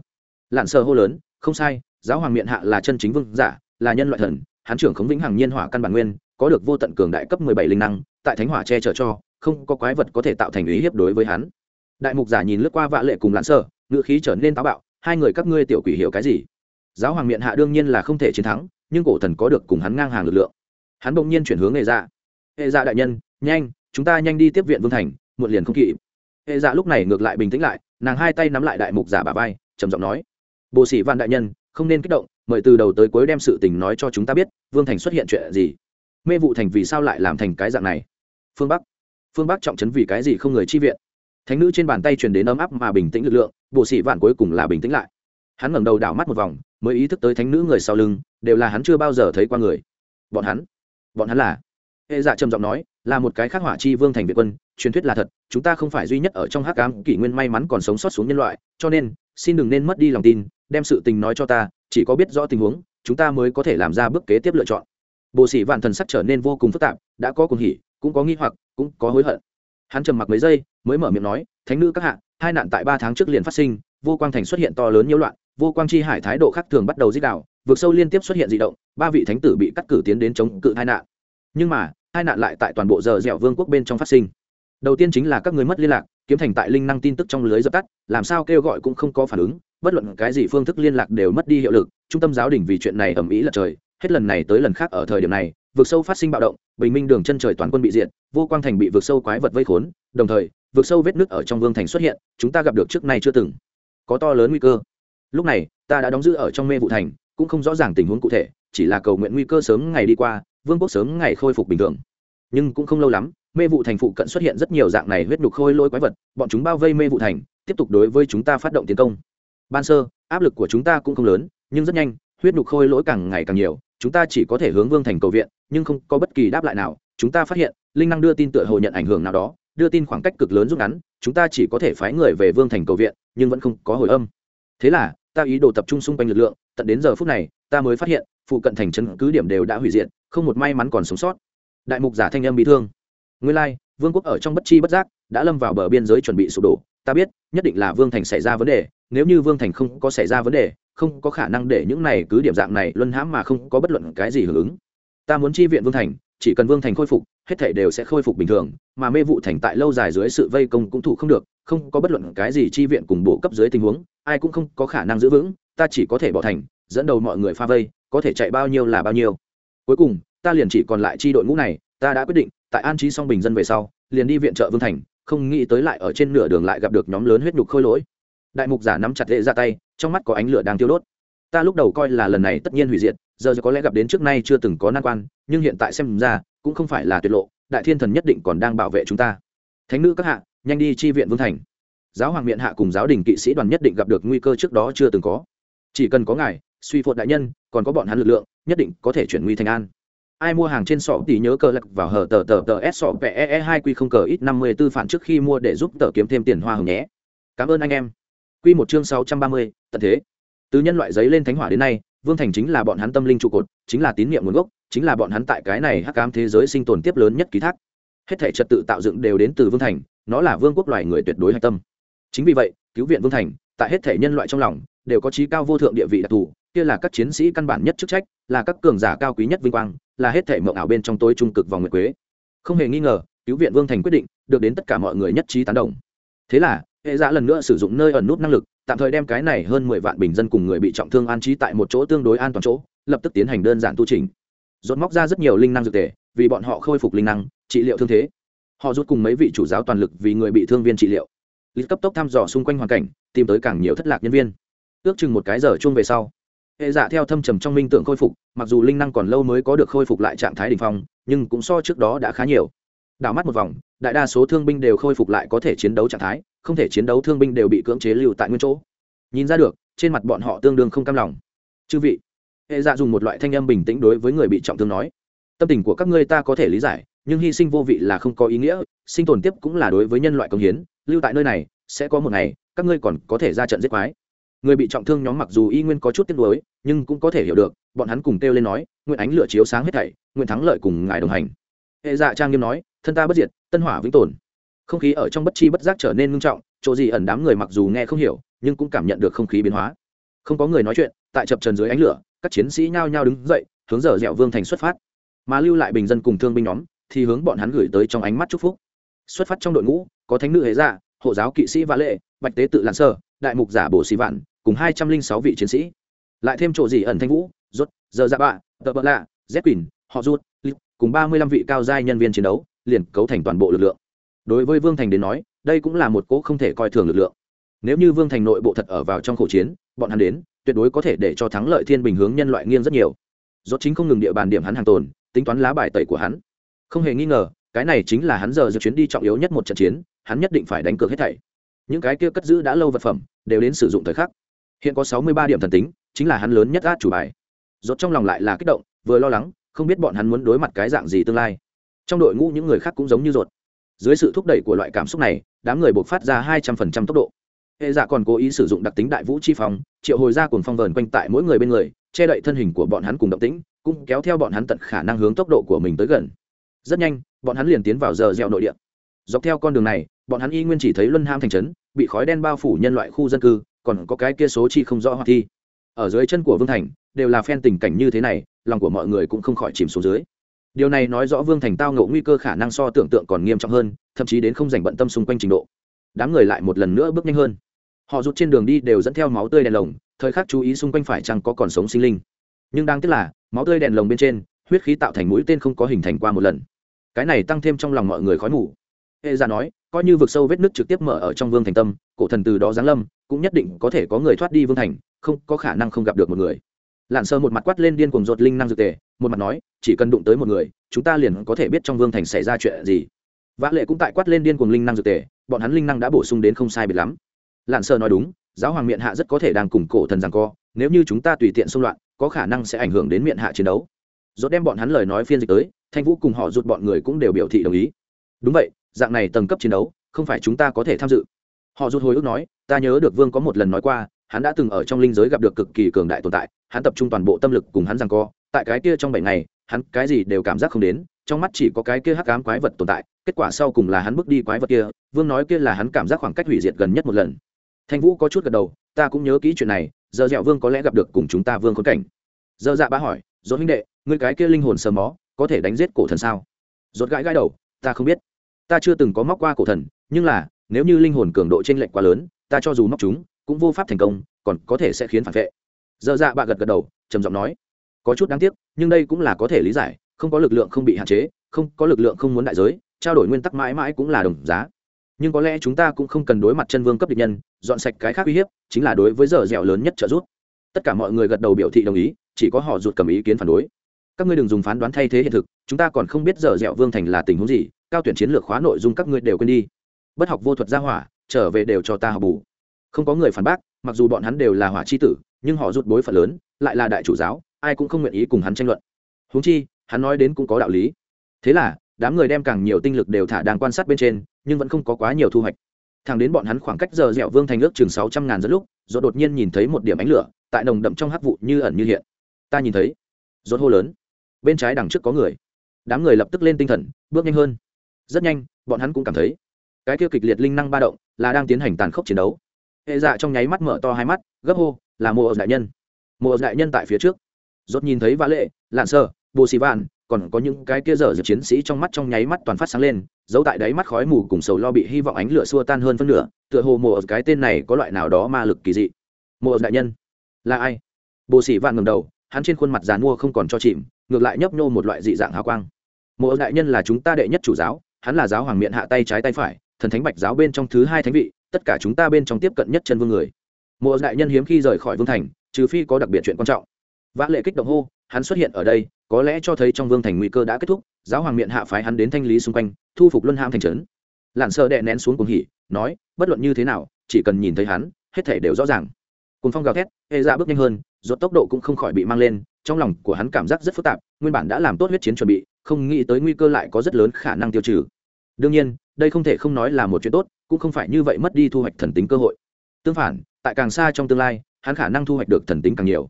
Lạn sở hô lớn, không sai, giáo hoàng miệng hạ là chân chính vương giả, là nhân loại thần, hán trưởng khống vĩnh hằng nhiên hỏa căn bản nguyên, có được vô tận cường đại cấp mười bảy linh năng, tại thánh hỏa che chở cho không có quái vật có thể tạo thành ý hiếp đối với hắn. Đại mục giả nhìn lướt qua vạ lệ cùng lạn sở ngựa khí trở nên táo bạo, hai người các ngươi tiểu quỷ hiểu cái gì? Giáo hoàng miệng hạ đương nhiên là không thể chiến thắng, nhưng cổ thần có được cùng hắn ngang hàng lực lượng. Hắn bỗng nhiên chuyển hướng hệ dạ. Hệ dạ đại nhân, nhanh, chúng ta nhanh đi tiếp viện vương thành, muộn liền không kịp. Hệ dạ lúc này ngược lại bình tĩnh lại, nàng hai tay nắm lại đại mục giả bà vai, trầm giọng nói. Bộ sĩ văn đại nhân, không nên kích động, mời từ đầu tới cuối đem sự tình nói cho chúng ta biết, vương thành xuất hiện chuyện gì? Mê vụ thành vì sao lại làm thành cái dạng này? Phương bắc phương bắc trọng trấn vì cái gì không người chi viện thánh nữ trên bàn tay truyền đến ấm áp mà bình tĩnh lực lượng bộ sĩ vạn cuối cùng là bình tĩnh lại hắn ngẩng đầu đảo mắt một vòng mới ý thức tới thánh nữ người sau lưng đều là hắn chưa bao giờ thấy qua người bọn hắn bọn hắn là hệ dạ trầm giọng nói là một cái khắc hỏa chi vương thành việt quân truyền thuyết là thật chúng ta không phải duy nhất ở trong hắc ám kỷ nguyên may mắn còn sống sót xuống nhân loại cho nên xin đừng nên mất đi lòng tin đem sự tình nói cho ta chỉ có biết rõ tình huống chúng ta mới có thể làm ra bước kế tiếp lựa chọn bộ sĩ vạn thần sắc trở nên vô cùng phức tạp, đã có cuồng hỉ, cũng có nghi hoặc, cũng có hối hận. Hắn trầm mặc mấy giây, mới mở miệng nói, thánh nữ các hạ, hai nạn tại ba tháng trước liền phát sinh, vô quang thành xuất hiện to lớn nhiễu loạn, vô quang chi hải thái độ khác thường bắt đầu dích đạo vượt sâu liên tiếp xuất hiện di động, ba vị thánh tử bị cắt cử tiến đến chống cự hai nạn. Nhưng mà, hai nạn lại tại toàn bộ giờ dẻo vương quốc bên trong phát sinh. Đầu tiên chính là các người mất liên lạc, kiếm thành tại linh năng tin tức trong lưới dập tắt, làm sao kêu gọi cũng không có phản ứng, bất luận cái gì phương thức liên lạc đều mất đi hiệu lực, trung tâm giáo đình vì chuyện này ầm ĩ lật trời hết lần này tới lần khác ở thời điểm này vượt sâu phát sinh bạo động bình minh đường chân trời toàn quân bị diện, vô quang thành bị vượt sâu quái vật vây khốn đồng thời vượt sâu vết nứt ở trong vương thành xuất hiện chúng ta gặp được trước nay chưa từng có to lớn nguy cơ. Lúc này ta đã đóng giữ ở trong mê vụ thành cũng không rõ ràng tình huống cụ thể chỉ là cầu nguyện nguy cơ sớm ngày đi qua vương quốc sớm ngày khôi phục bình thường. Nhưng cũng không lâu lắm mê vụ thành phụ cận xuất hiện rất nhiều dạng này huyết nhục khôi lôi quái vật bọn chúng bao vây mê vụ thành tiếp tục đối với chúng ta phát động tiến công. Ban sơ áp lực của chúng ta cũng không lớn nhưng rất nhanh huyết nhục khôi lỗi càng ngày càng nhiều chúng ta chỉ có thể hướng vương thành cầu viện, nhưng không có bất kỳ đáp lại nào. Chúng ta phát hiện, linh năng đưa tin tựa hồ nhận ảnh hưởng nào đó, đưa tin khoảng cách cực lớn rút ngắn, chúng ta chỉ có thể phái người về vương thành cầu viện, nhưng vẫn không có hồi âm. Thế là, ta ý đồ tập trung xung quanh lực lượng, tận đến giờ phút này, ta mới phát hiện, phụ cận thành chân cứ điểm đều đã hủy diệt, không một may mắn còn sống sót. Đại mục giả thanh âm bị thương. Nguyên lai, vương quốc ở trong bất chi bất giác, đã lâm vào bờ biên giới chuẩn bị sụp đổ. Ta biết, nhất định là vương thành xảy ra vấn đề, nếu như vương thành không có xảy ra vấn đề không có khả năng để những này cứ điểm dạng này luân hãm mà không có bất luận cái gì hưởng ứng. Ta muốn chi viện vương thành, chỉ cần vương thành khôi phục, hết thể đều sẽ khôi phục bình thường, mà mê vụ thành tại lâu dài dưới sự vây công cũng thủ không được, không có bất luận cái gì chi viện cùng bộ cấp dưới tình huống, ai cũng không có khả năng giữ vững, ta chỉ có thể bỏ thành, dẫn đầu mọi người pha vây, có thể chạy bao nhiêu là bao nhiêu. Cuối cùng, ta liền chỉ còn lại chi đội ngũ này, ta đã quyết định, tại an trí xong bình dân về sau, liền đi viện trợ vương thành, không nghĩ tới lại ở trên nửa đường lại gặp được nhóm lớn huyết nhục khôi lỗi đại mục giả nắm chặt lệ ra tay, trong mắt có ánh lửa đang tiêu đốt. Ta lúc đầu coi là lần này tất nhiên hủy diệt, giờ có lẽ gặp đến trước nay chưa từng có nan quan, nhưng hiện tại xem ra, cũng không phải là tuyệt lộ, đại thiên thần nhất định còn đang bảo vệ chúng ta. Thánh nữ các hạ, nhanh đi chi viện vương thành. Giáo hoàng miện hạ cùng giáo đình kỵ sĩ đoàn nhất định gặp được nguy cơ trước đó chưa từng có. Chỉ cần có ngài, suy phột đại nhân, còn có bọn hắn lực lượng, nhất định có thể chuyển nguy thành an. Ai mua hàng trên sọ thì nhớ cờ lạc vào hở tờ tờ tờ s sọ pe hai quy không cờ ít năm mươi tư phản trước khi mua để giúp tờ kiếm thêm tiền hoa hồng nhé. Cảm ơn anh em quy một chương sáu trăm ba mươi, tận thế. Từ nhân loại giấy lên thánh hỏa đến nay, vương thành chính là bọn hắn tâm linh trụ cột, chính là tín niệm nguồn gốc, chính là bọn hắn tại cái này hắc ám thế giới sinh tồn tiếp lớn nhất ký thác. Hết thể trật tự tạo dựng đều đến từ vương thành, nó là vương quốc loài người tuyệt đối hạch tâm. Chính vì vậy, cứu viện vương thành, tại hết thể nhân loại trong lòng, đều có trí cao vô thượng địa vị đặc thù, kia là các chiến sĩ căn bản nhất chức trách, là các cường giả cao quý nhất vinh quang, là hết thể mộng ảo bên trong tối trung cực vòng nguyệt quế. Không hề nghi ngờ, cứu viện vương thành quyết định, được đến tất cả mọi người nhất trí tán đồng. Thế là hệ giả lần nữa sử dụng nơi ẩn nút năng lực tạm thời đem cái này hơn mười vạn bình dân cùng người bị trọng thương an trí tại một chỗ tương đối an toàn chỗ lập tức tiến hành đơn giản tu trình dồn móc ra rất nhiều linh năng dược thể, vì bọn họ khôi phục linh năng trị liệu thương thế. Họ rút cùng mấy vị chủ giáo toàn lực vì người bị thương viên trị liệu. Lịch cấp tốc thăm dò xung quanh hoàn cảnh tìm tới càng nhiều thất lạc nhân viên. Ước chừng một cái giờ chung về sau hệ dạ theo thâm trầm trong minh tượng khôi phục mặc dù linh năng còn lâu mới có được khôi phục lại trạng thái đ ỉ n h phong nhưng cũng so trước đó đã khá nhiều đảo mắt một vòng, đại đa số thương binh đều khôi phục lại có thể chiến đấu trạng thái, không thể chiến đấu thương binh đều bị cưỡng chế lưu tại nguyên chỗ. Nhìn ra được, trên mặt bọn họ tương đương không cam lòng. Chư vị. Hệ dạ dùng một loại thanh âm bình tĩnh đối với người bị trọng thương nói. Tâm tình của các ngươi ta có thể lý giải, nhưng hy sinh vô vị là không có ý nghĩa, sinh tồn tiếp cũng là đối với nhân loại công hiến, lưu tại nơi này, sẽ có một ngày, các ngươi còn có thể ra trận giết quái. Người bị trọng thương nhóm mặc dù y nguyên có chút tiếc nuối, nhưng cũng có thể hiểu được, bọn hắn cùng kêu lên nói, nguyện ánh lửa chiếu sáng hết thảy, nguyện thắng lợi cùng ngài đồng hành. Hệ dạ trang nghiêm nói thân ta bất diệt, tân hỏa vĩnh tồn. Không khí ở trong bất chi bất giác trở nên ngưng trọng, chỗ gì ẩn đám người mặc dù nghe không hiểu, nhưng cũng cảm nhận được không khí biến hóa. Không có người nói chuyện, tại chập trần dưới ánh lửa, các chiến sĩ nhao nhao đứng dậy, hướng dở dẻo vương thành xuất phát. Mà lưu lại bình dân cùng thương binh nhóm, thì hướng bọn hắn gửi tới trong ánh mắt chúc phúc. Xuất phát trong đội ngũ, có thánh nữ hệ gia dạ, hộ giáo kỵ sĩ vã lệ, bạch tế tự làn sơ, đại mục giả bổ xì vạn, cùng hai trăm linh sáu vị chiến sĩ. Lại thêm chỗ gì ẩn thanh vũ rốt giờ dạ bạ tờ bợ lạ z quỳnh, họ rút cùng ba mươi lăm vị cao giai nhân viên chiến đấu liền cấu thành toàn bộ lực lượng. Đối với vương thành đến nói, đây cũng là một cỗ không thể coi thường lực lượng. Nếu như vương thành nội bộ thật ở vào trong khẩu chiến, bọn hắn đến, tuyệt đối có thể để cho thắng lợi thiên bình hướng nhân loại nghiêng rất nhiều. Rốt chính không ngừng địa bàn điểm hắn hàng tồn, tính toán lá bài tẩy của hắn. Không hề nghi ngờ, cái này chính là hắn giờ dự chuyến đi trọng yếu nhất một trận chiến, hắn nhất định phải đánh cược hết thảy. Những cái kia cất giữ đã lâu vật phẩm, đều đến sử dụng thời khắc. Hiện có sáu mươi ba điểm thần tính, chính là hắn lớn nhất át chủ bài. Rốt trong lòng lại là kích động, vừa lo lắng, không biết bọn hắn muốn đối mặt cái dạng gì tương lai trong đội ngũ những người khác cũng giống như ruột. Dưới sự thúc đẩy của loại cảm xúc này, đám người buộc phát ra hai trăm phần trăm tốc độ. Hệ dạ còn cố ý sử dụng đặc tính đại vũ chi phong, triệu hồi ra cùng phong vờn quanh tại mỗi người bên người, che đậy thân hình của bọn hắn cùng động tĩnh, cũng kéo theo bọn hắn tận khả năng hướng tốc độ của mình tới gần. Rất nhanh, bọn hắn liền tiến vào giờ gieo nội địa. Dọc theo con đường này, bọn hắn y nguyên chỉ thấy luân ham thành trấn, bị khói đen bao phủ nhân loại khu dân cư, còn có cái kia số chi không rõ hoạt thi. Ở dưới chân của vương thành, đều là phen tình cảnh như thế này, lòng của mọi người cũng không khỏi chìm xuống dưới điều này nói rõ vương thành tao ngộ nguy cơ khả năng so tưởng tượng còn nghiêm trọng hơn, thậm chí đến không dành bận tâm xung quanh trình độ. Đám người lại một lần nữa bước nhanh hơn. Họ rút trên đường đi đều dẫn theo máu tươi đèn lồng, thời khắc chú ý xung quanh phải chăng có còn sống sinh linh. Nhưng đáng tiếc là, máu tươi đèn lồng bên trên, huyết khí tạo thành mũi tên không có hình thành qua một lần. Cái này tăng thêm trong lòng mọi người khói mù. Hệ ra nói, coi như vực sâu vết nước trực tiếp mở ở trong vương thành tâm, cổ thần từ đó giáng lâm, cũng nhất định có thể có người thoát đi vương thành, không có khả năng không gặp được một người lặn sơ một mặt quát lên điên cuồng rột linh năng dược tề, một mặt nói, chỉ cần đụng tới một người, chúng ta liền có thể biết trong vương thành xảy ra chuyện gì. Vã lệ cũng tại quát lên điên cuồng linh năng dược tề, bọn hắn linh năng đã bổ sung đến không sai biệt lắm. Lặn sơ nói đúng, giáo hoàng miệng hạ rất có thể đang cùng cổ thần rằng co, nếu như chúng ta tùy tiện xung loạn, có khả năng sẽ ảnh hưởng đến miệng hạ chiến đấu. Rốt đem bọn hắn lời nói phiên dịch tới, thanh vũ cùng họ rụt bọn người cũng đều biểu thị đồng ý. Đúng vậy, dạng này tầng cấp chiến đấu, không phải chúng ta có thể tham dự. Họ rụt hồi ức nói, ta nhớ được vương có một lần nói qua hắn đã từng ở trong linh giới gặp được cực kỳ cường đại tồn tại, hắn tập trung toàn bộ tâm lực cùng hắn rằng co, tại cái kia trong bảy ngày, hắn cái gì đều cảm giác không đến, trong mắt chỉ có cái kia hắc ám quái vật tồn tại, kết quả sau cùng là hắn bước đi quái vật kia, vương nói kia là hắn cảm giác khoảng cách hủy diệt gần nhất một lần. Thanh vũ có chút gật đầu, ta cũng nhớ kỹ chuyện này, giờ dẹo vương có lẽ gặp được cùng chúng ta vương khốn cảnh. Giờ dạ bá hỏi dỗ huynh đệ người cái kia linh hồn sờ mó, có thể đánh giết cổ thần sao? Rốt gãi gãi đầu, ta không biết. Ta chưa từng có móc qua cổ thần, nhưng là, nếu như linh hồn cường độ trên lệnh quá lớn, ta cho dù móc chúng cũng vô pháp thành công, còn có thể sẽ khiến phản vệ. Dơ dạ bạ gật gật đầu, trầm giọng nói, có chút đáng tiếc, nhưng đây cũng là có thể lý giải, không có lực lượng không bị hạn chế, không có lực lượng không muốn đại giới, trao đổi nguyên tắc mãi mãi cũng là đồng giá. Nhưng có lẽ chúng ta cũng không cần đối mặt chân vương cấp địch nhân, dọn sạch cái khác uy hiếp, chính là đối với giờ dẻo lớn nhất trợ giúp. Tất cả mọi người gật đầu biểu thị đồng ý, chỉ có họ rụt cầm ý kiến phản đối. Các ngươi đừng dùng phán đoán thay thế hiện thực, chúng ta còn không biết giờ dẻo vương thành là tình huống gì, cao tuyển chiến lược khóa nội dung các ngươi đều quên đi. Bất học vô thuật gia hỏa, trở về đều cho ta học bù không có người phản bác, mặc dù bọn hắn đều là hỏa c h i tử, nhưng họ rút bối phận lớn, lại là đại chủ giáo, ai cũng không nguyện ý cùng hắn tranh luận. Húng chi, hắn nói đến cũng có đạo lý. Thế là, đám người đem càng nhiều tinh lực đều thả đang quan sát bên trên, nhưng vẫn không có quá nhiều thu hoạch. Thẳng đến bọn hắn khoảng cách giờ dẻo vương thành ước chừng sáu trăm ngàn dẫn lúc rồi đột nhiên nhìn thấy một điểm ánh lửa, tại nồng đậm trong hắc vụ như ẩn như hiện. Ta nhìn thấy. Rốt hô lớn. Bên trái đằng trước có người. Đám người lập tức lên tinh thần, bước nhanh hơn. Rất nhanh, bọn hắn cũng cảm thấy, cái kia kịch liệt linh năng ba động, là đang tiến hành tàn khốc chiến đấu hệ dạ trong nháy mắt mở to hai mắt, gấp hô, là mùa đại nhân. Mùa đại nhân tại phía trước. Rốt nhìn thấy vã lệ, lạn sơ, bồ xì vạn, còn có những cái kia dở dở chiến sĩ trong mắt trong nháy mắt toàn phát sáng lên, giấu tại đáy mắt khói mù cùng sầu lo bị hy vọng ánh lửa xua tan hơn phân nửa, tựa hồ mùa cái tên này có loại nào đó ma lực kỳ dị. Mùa đại nhân, là ai? Bồ xì vạn ngầm đầu, hắn trên khuôn mặt dàn mua không còn cho chìm, ngược lại nhấp nhô một loại dị dạng hào quang. Mộ đại nhân là chúng ta đệ nhất chủ giáo, hắn là giáo hoàng miệng hạ tay trái tay phải, thần thánh bạch giáo bên trong thứ hai thánh vị tất cả chúng ta bên trong tiếp cận nhất chân vương người. Mùa đại nhân hiếm khi rời khỏi vương thành, trừ phi có đặc biệt chuyện quan trọng. Vã lệ kích động hô, hắn xuất hiện ở đây, có lẽ cho thấy trong vương thành nguy cơ đã kết thúc, giáo hoàng miệng hạ phái hắn đến thanh lý xung quanh, thu phục luân ham thành trấn. Lặn sơ đệ nén xuống cùng hỉ, nói, bất luận như thế nào, chỉ cần nhìn thấy hắn, hết thể đều rõ ràng. Cùng phong gào thét hệ ra dạ bước nhanh hơn rốt tốc độ cũng không khỏi bị mang lên, trong lòng của hắn cảm giác rất phức tạp, nguyên bản đã làm tốt huyết chiến chuẩn bị, không nghĩ tới nguy cơ lại có rất lớn khả năng tiêu trừ. Đương nhiên, đây không thể không nói là một chuyện tốt cũng không phải như vậy mất đi thu hoạch thần tính cơ hội. Tương phản, tại càng xa trong tương lai, hắn khả năng thu hoạch được thần tính càng nhiều.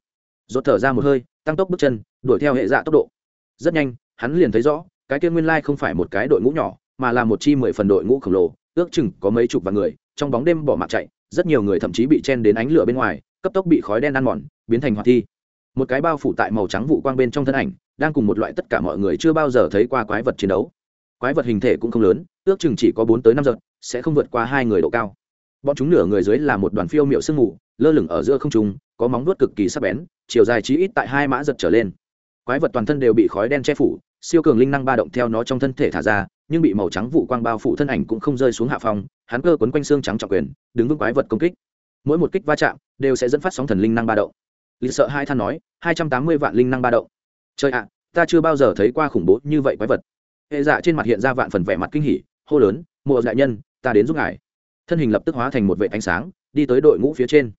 Rốt thở ra một hơi, tăng tốc bước chân, đuổi theo hệ dạ tốc độ. Rất nhanh, hắn liền thấy rõ, cái kia nguyên lai không phải một cái đội ngũ nhỏ, mà là một chi mười phần đội ngũ khổng lồ, ước chừng có mấy chục vạn người, trong bóng đêm bỏ mạng chạy, rất nhiều người thậm chí bị chen đến ánh lửa bên ngoài, cấp tốc bị khói đen ăn mòn, biến thành hoạt thi. Một cái bao phủ tại màu trắng vụ quang bên trong thân ảnh, đang cùng một loại tất cả mọi người chưa bao giờ thấy qua quái vật chiến đấu. Quái vật hình thể cũng không lớn, ước chừng chỉ có bốn tới năm giật sẽ không vượt qua hai người độ cao. Bọn chúng nửa người dưới là một đoàn phiêu miệu sương mù, lơ lửng ở giữa không trung, có móng vuốt cực kỳ sắc bén, chiều dài chí ít tại hai mã giật trở lên. Quái vật toàn thân đều bị khói đen che phủ, siêu cường linh năng ba động theo nó trong thân thể thả ra, nhưng bị màu trắng vụ quang bao phủ thân ảnh cũng không rơi xuống hạ phòng hắn cơ quấn quanh xương trắng trọng quyền, đứng vững quái vật công kích. Mỗi một kích va chạm đều sẽ dẫn phát sóng thần linh năng ba động. Lý sợ hai than nói, hai trăm tám mươi vạn linh năng ba động. Trời ạ, ta chưa bao giờ thấy qua khủng bố như vậy quái vật. Hệ dạ trên mặt hiện ra vạn phần vẻ mặt kinh hỉ, hô lớn mùa đại nhân ta đến giúp ngài. Thân hình lập tức hóa thành một vệ ánh sáng, đi tới đội ngũ phía trên.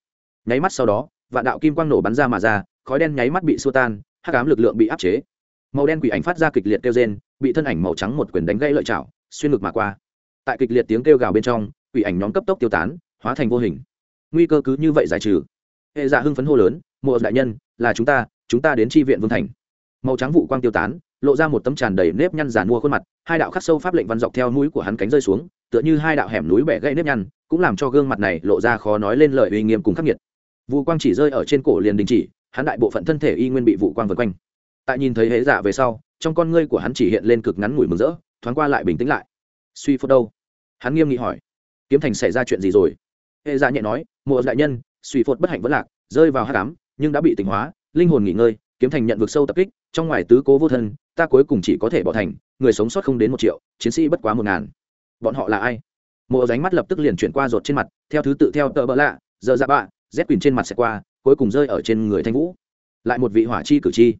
Nháy mắt sau đó, vạn đạo kim quang nổ bắn ra mà ra, khói đen nháy mắt bị xua tan, hắc ám lực lượng bị áp chế. Màu đen quỷ ảnh phát ra kịch liệt kêu rên, bị thân ảnh màu trắng một quyền đánh gãy lợi chảo, xuyên ngực mà qua. Tại kịch liệt tiếng kêu gào bên trong, quỷ ảnh nhóm cấp tốc tiêu tán, hóa thành vô hình. Nguy cơ cứ như vậy giải trừ. Hệ dạ hưng phấn hô lớn mùa đại nhân, là chúng ta chúng ta đến tri viện vương thành. Màu trắng vụ quang tiêu tán, lộ ra một tấm tràn đầy nếp nhăn giàn mua khuôn mặt, hai đạo khắc sâu pháp lệnh văn dọc theo núi của hắn cánh rơi xuống tựa như hai đạo hẻm núi bẻ gãy nếp nhăn, cũng làm cho gương mặt này lộ ra khó nói lên lời uy nghiêm cùng khắc nghiệt. Vu quang chỉ rơi ở trên cổ liền đình chỉ, hắn đại bộ phận thân thể y nguyên bị vụ quang vượt quanh. Tại nhìn thấy hễ dạ về sau, trong con ngươi của hắn chỉ hiện lên cực ngắn ngủi mừng rỡ, thoáng qua lại bình tĩnh lại. Suy phốt đâu? Hắn nghiêm nghị hỏi. Kiếm thành xảy ra chuyện gì rồi? Hệ dạ nhẹ nói, mộ đại nhân, suy phốt bất hạnh vẫn lạc, rơi vào hát cám nhưng đã bị tỉnh hóa, linh hồn nghỉ ngơi, kiếm thành nhận vực sâu tập kích, trong ngoài tứ cố vô thân, ta cuối cùng chỉ có thể bỏ thành, người sống sót không đến một triệu, chiến sĩ bất quá một ngàn bọn họ là ai? Mộ ránh mắt lập tức liền chuyển qua rột trên mặt, theo thứ tự theo tờ bỡ lạ, giờ dạ bạ rét quỳnh trên mặt sẽ qua, cuối cùng rơi ở trên người thanh vũ. Lại một vị hỏa chi cử chi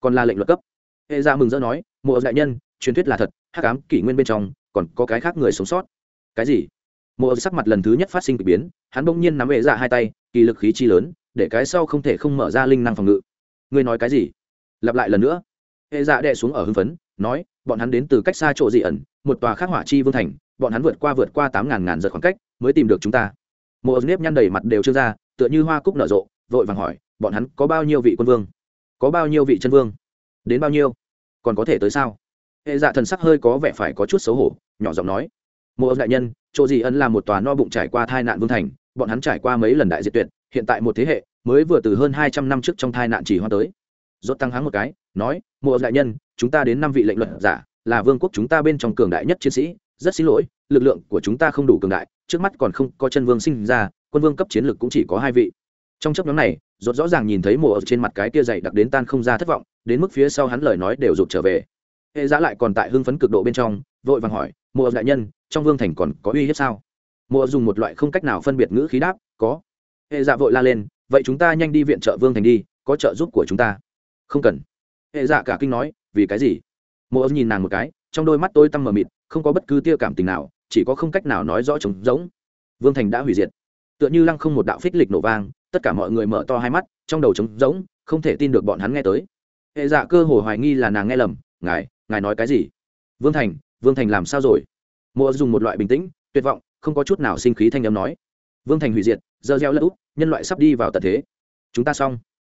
còn là lệnh luật cấp. Hệ ra mừng rỡ nói, Mộ đại nhân, truyền thuyết là thật, hắc ám kỷ nguyên bên trong, còn có cái khác người sống sót. Cái gì? Mộ sắc mặt lần thứ nhất phát sinh k ỳ biến, hắn bỗng nhiên nắm hệ ra hai tay, kỳ lực khí chi lớn, để cái sau không thể không mở ra linh năng phòng ngự. Ngươi nói cái gì? Lặp lại lần nữa. Hệ dạ đè xuống ở hưng phấn, nói, bọn hắn đến từ cách xa chỗ dị ẩn, một tòa khác hỏa chi vương thành bọn hắn vượt qua vượt qua tám ngàn ngàn giật khoảng cách mới tìm được chúng ta. Mộ một nếp nhăn đầy mặt đều chưa ra, tựa như hoa cúc nở rộ, vội vàng hỏi, bọn hắn có bao nhiêu vị quân vương? Có bao nhiêu vị chân vương? Đến bao nhiêu? Còn có thể tới sao? Hệ dạ thần sắc hơi có vẻ phải có chút xấu hổ, nhỏ giọng nói, Mộ một đại nhân, chỗ gì ân là một tòa no bụng trải qua thai nạn vương thành, bọn hắn trải qua mấy lần đại diệt tuyệt, hiện tại một thế hệ mới vừa từ hơn hai trăm năm trước trong thai nạn chỉ hoa tới. Rốt tăng háng một cái, nói, Mộ một đại nhân, chúng ta đến năm vị lệnh luật giả, là vương quốc chúng ta bên trong cường đại nhất chiến sĩ rất xin lỗi, lực lượng của chúng ta không đủ cường đại, trước mắt còn không có chân vương sinh ra, quân vương cấp chiến lược cũng chỉ có hai vị. Trong chấp nhóm này rốt rõ ràng nhìn thấy mồ ở trên mặt cái kia dày đặc đến tan không ra thất vọng, đến mức phía sau hắn lời nói đều rụt trở về. Hệ giá lại còn tại hưng phấn cực độ bên trong, vội vàng hỏi mùa đại nhân, trong vương thành còn có uy hiếp sao? Mùa dùng một loại không cách nào phân biệt ngữ khí đáp, có. Hệ dạ vội la lên, vậy chúng ta nhanh đi viện trợ vương thành đi, có trợ giúp của chúng ta. Không cần. Hệ dạ cả kinh nói, vì cái gì? Mùa nhìn nàng một cái trong đôi mắt tôi tăm mờ mịt, không có bất cứ tia cảm tình nào, chỉ có không cách nào nói rõ trống rỗng. Vương thành đã hủy diệt. Tựa như lăng không một đạo phích lịch nổ vang, tất cả mọi người mở to hai mắt, trong đầu trống rỗng, không thể tin được bọn hắn nghe tới. Hệ dạ cơ hồ hoài nghi là nàng nghe lầm, ngài ngài nói cái gì? Vương thành vương thành làm sao rồi? Mùa dùng một loại bình tĩnh, tuyệt vọng, không có chút nào sinh khí thanh âm nói. Vương thành hủy diệt dơ gieo lỡ út nhân loại sắp đi vào tận thế. Chúng ta xong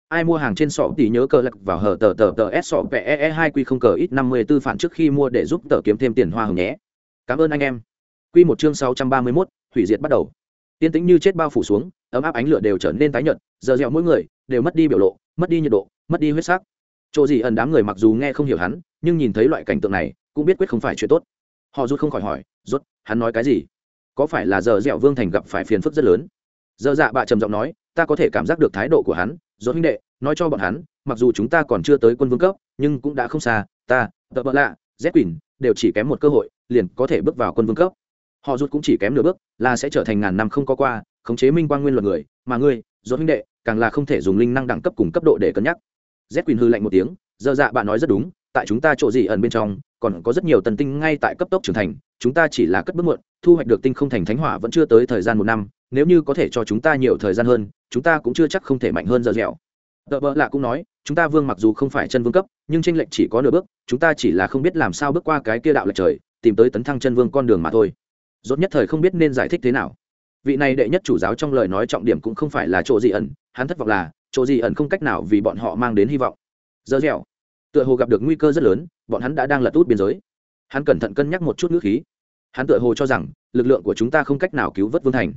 ai mua hàng trên sọ thì nhớ cờ lật vào hở tờ tờ tờ s sọ pe e hai q không cờ ít năm mươi b ố phản trước khi mua để giúp tờ kiếm thêm tiền hoa hồng nhé. Cảm ơn anh em. Q một chương sáu trăm ba mươi mốt, hủy diệt bắt đầu. Tiên tĩnh như chết bao phủ xuống, ấm áp ánh lửa đều trở nên tái nhợt, giờ dẻo mỗi người đều mất đi biểu lộ, mất đi nhiệt độ, mất đi huyết sắc. Chỗ gì ẩn đám người mặc dù nghe không hiểu hắn, nhưng nhìn thấy loại cảnh tượng này, cũng biết quyết không phải chuyện tốt. Họ rút không khỏi hỏi rút hắn nói cái gì? Có phải là giờ dẻo vương thành gặp phải phiền phức rất lớn? Giờ dạ bạ trầm giọng nói, ta có thể cảm giác được thái độ của hắn rốt huynh đệ, nói cho bọn hắn, mặc dù chúng ta còn chưa tới quân vương cấp, nhưng cũng đã không xa, ta, tợ bợ lạ, z quỳnh đều chỉ kém một cơ hội, liền có thể bước vào quân vương cấp. Họ rút cũng chỉ kém nửa bước, là sẽ trở thành ngàn năm không có qua, khống chế minh quang nguyên luật người. Mà ngươi rốt huynh đệ, càng là không thể dùng linh năng đẳng cấp cùng cấp độ để cân nhắc. Z quỳnh hư lạnh một tiếng, giờ dạ bạn nói rất đúng, tại chúng ta chỗ gì ẩn bên trong, còn có rất nhiều tần tinh ngay tại cấp tốc trưởng thành chúng ta chỉ là cất bước muộn, thu hoạch được tinh không thành thánh hỏa vẫn chưa tới thời gian một năm, nếu như có thể cho chúng ta nhiều thời gian hơn, chúng ta cũng chưa chắc không thể mạnh hơn giờ dẻo. Tờ vợ lạ cũng nói, chúng ta vương mặc dù không phải chân vương cấp, nhưng tranh lệch chỉ có nửa bước, chúng ta chỉ là không biết làm sao bước qua cái kia đạo lệch trời, tìm tới tấn thăng chân vương con đường mà thôi. Dốt nhất thời không biết nên giải thích thế nào. Vị này đệ nhất chủ giáo trong lời nói trọng điểm cũng không phải là chỗ gì ẩn, hắn thất vọng là, chỗ gì ẩn không cách nào vì bọn họ mang đến hy vọng. Giờ dẻo, tựa hồ gặp được nguy cơ rất lớn, bọn hắn đã đang lật út biên giới hắn cẩn thận cân nhắc một chút ngữ khí. Hắn tựa hồ cho rằng, lực lượng của chúng ta không cách nào cứu vớt vương thành.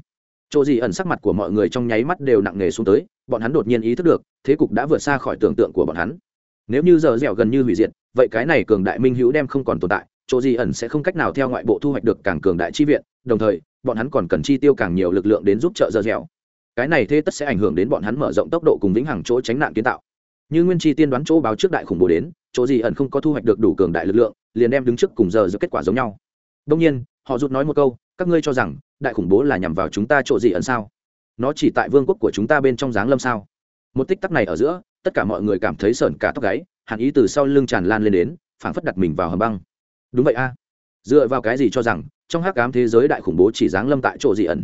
Chỗ gì ẩn sắc mặt của mọi người trong nháy mắt đều nặng nề xuống tới, bọn hắn đột nhiên ý thức được, thế cục đã vượt xa khỏi tưởng tượng của bọn hắn. Nếu như giờ dẻo gần như hủy diệt, vậy cái này cường đại minh hữu đem không còn tồn tại, chỗ gì ẩn sẽ không cách nào theo ngoại bộ thu hoạch được càng cường đại chi viện, đồng thời, bọn hắn còn cần chi tiêu càng nhiều lực lượng đến giúp trợ giờ dẻo. Cái này thế tất sẽ ảnh hưởng đến bọn hắn mở rộng tốc độ cùng vĩnh hằng chỗ tránh nạn kiến tạo như nguyên chi tiên đoán chỗ báo trước đại khủng bố đến, chỗ gì ẩn không có thu hoạch được đủ cường đại lực lượng, liền đem đứng trước cùng giờ giữa kết quả giống nhau. Đông nhiên, họ rút nói một câu, các ngươi cho rằng, đại khủng bố là nhằm vào chúng ta chỗ gì ẩn sao? Nó chỉ tại vương quốc của chúng ta bên trong giáng lâm sao? Một tích tắc này ở giữa, tất cả mọi người cảm thấy sởn cả tóc gáy, hàn ý từ sau lưng tràn lan lên đến, phảng phất đặt mình vào hầm băng. Đúng vậy a. Dựa vào cái gì cho rằng, trong hắc ám thế giới đại khủng bố chỉ giáng lâm tại chỗ gì ẩn?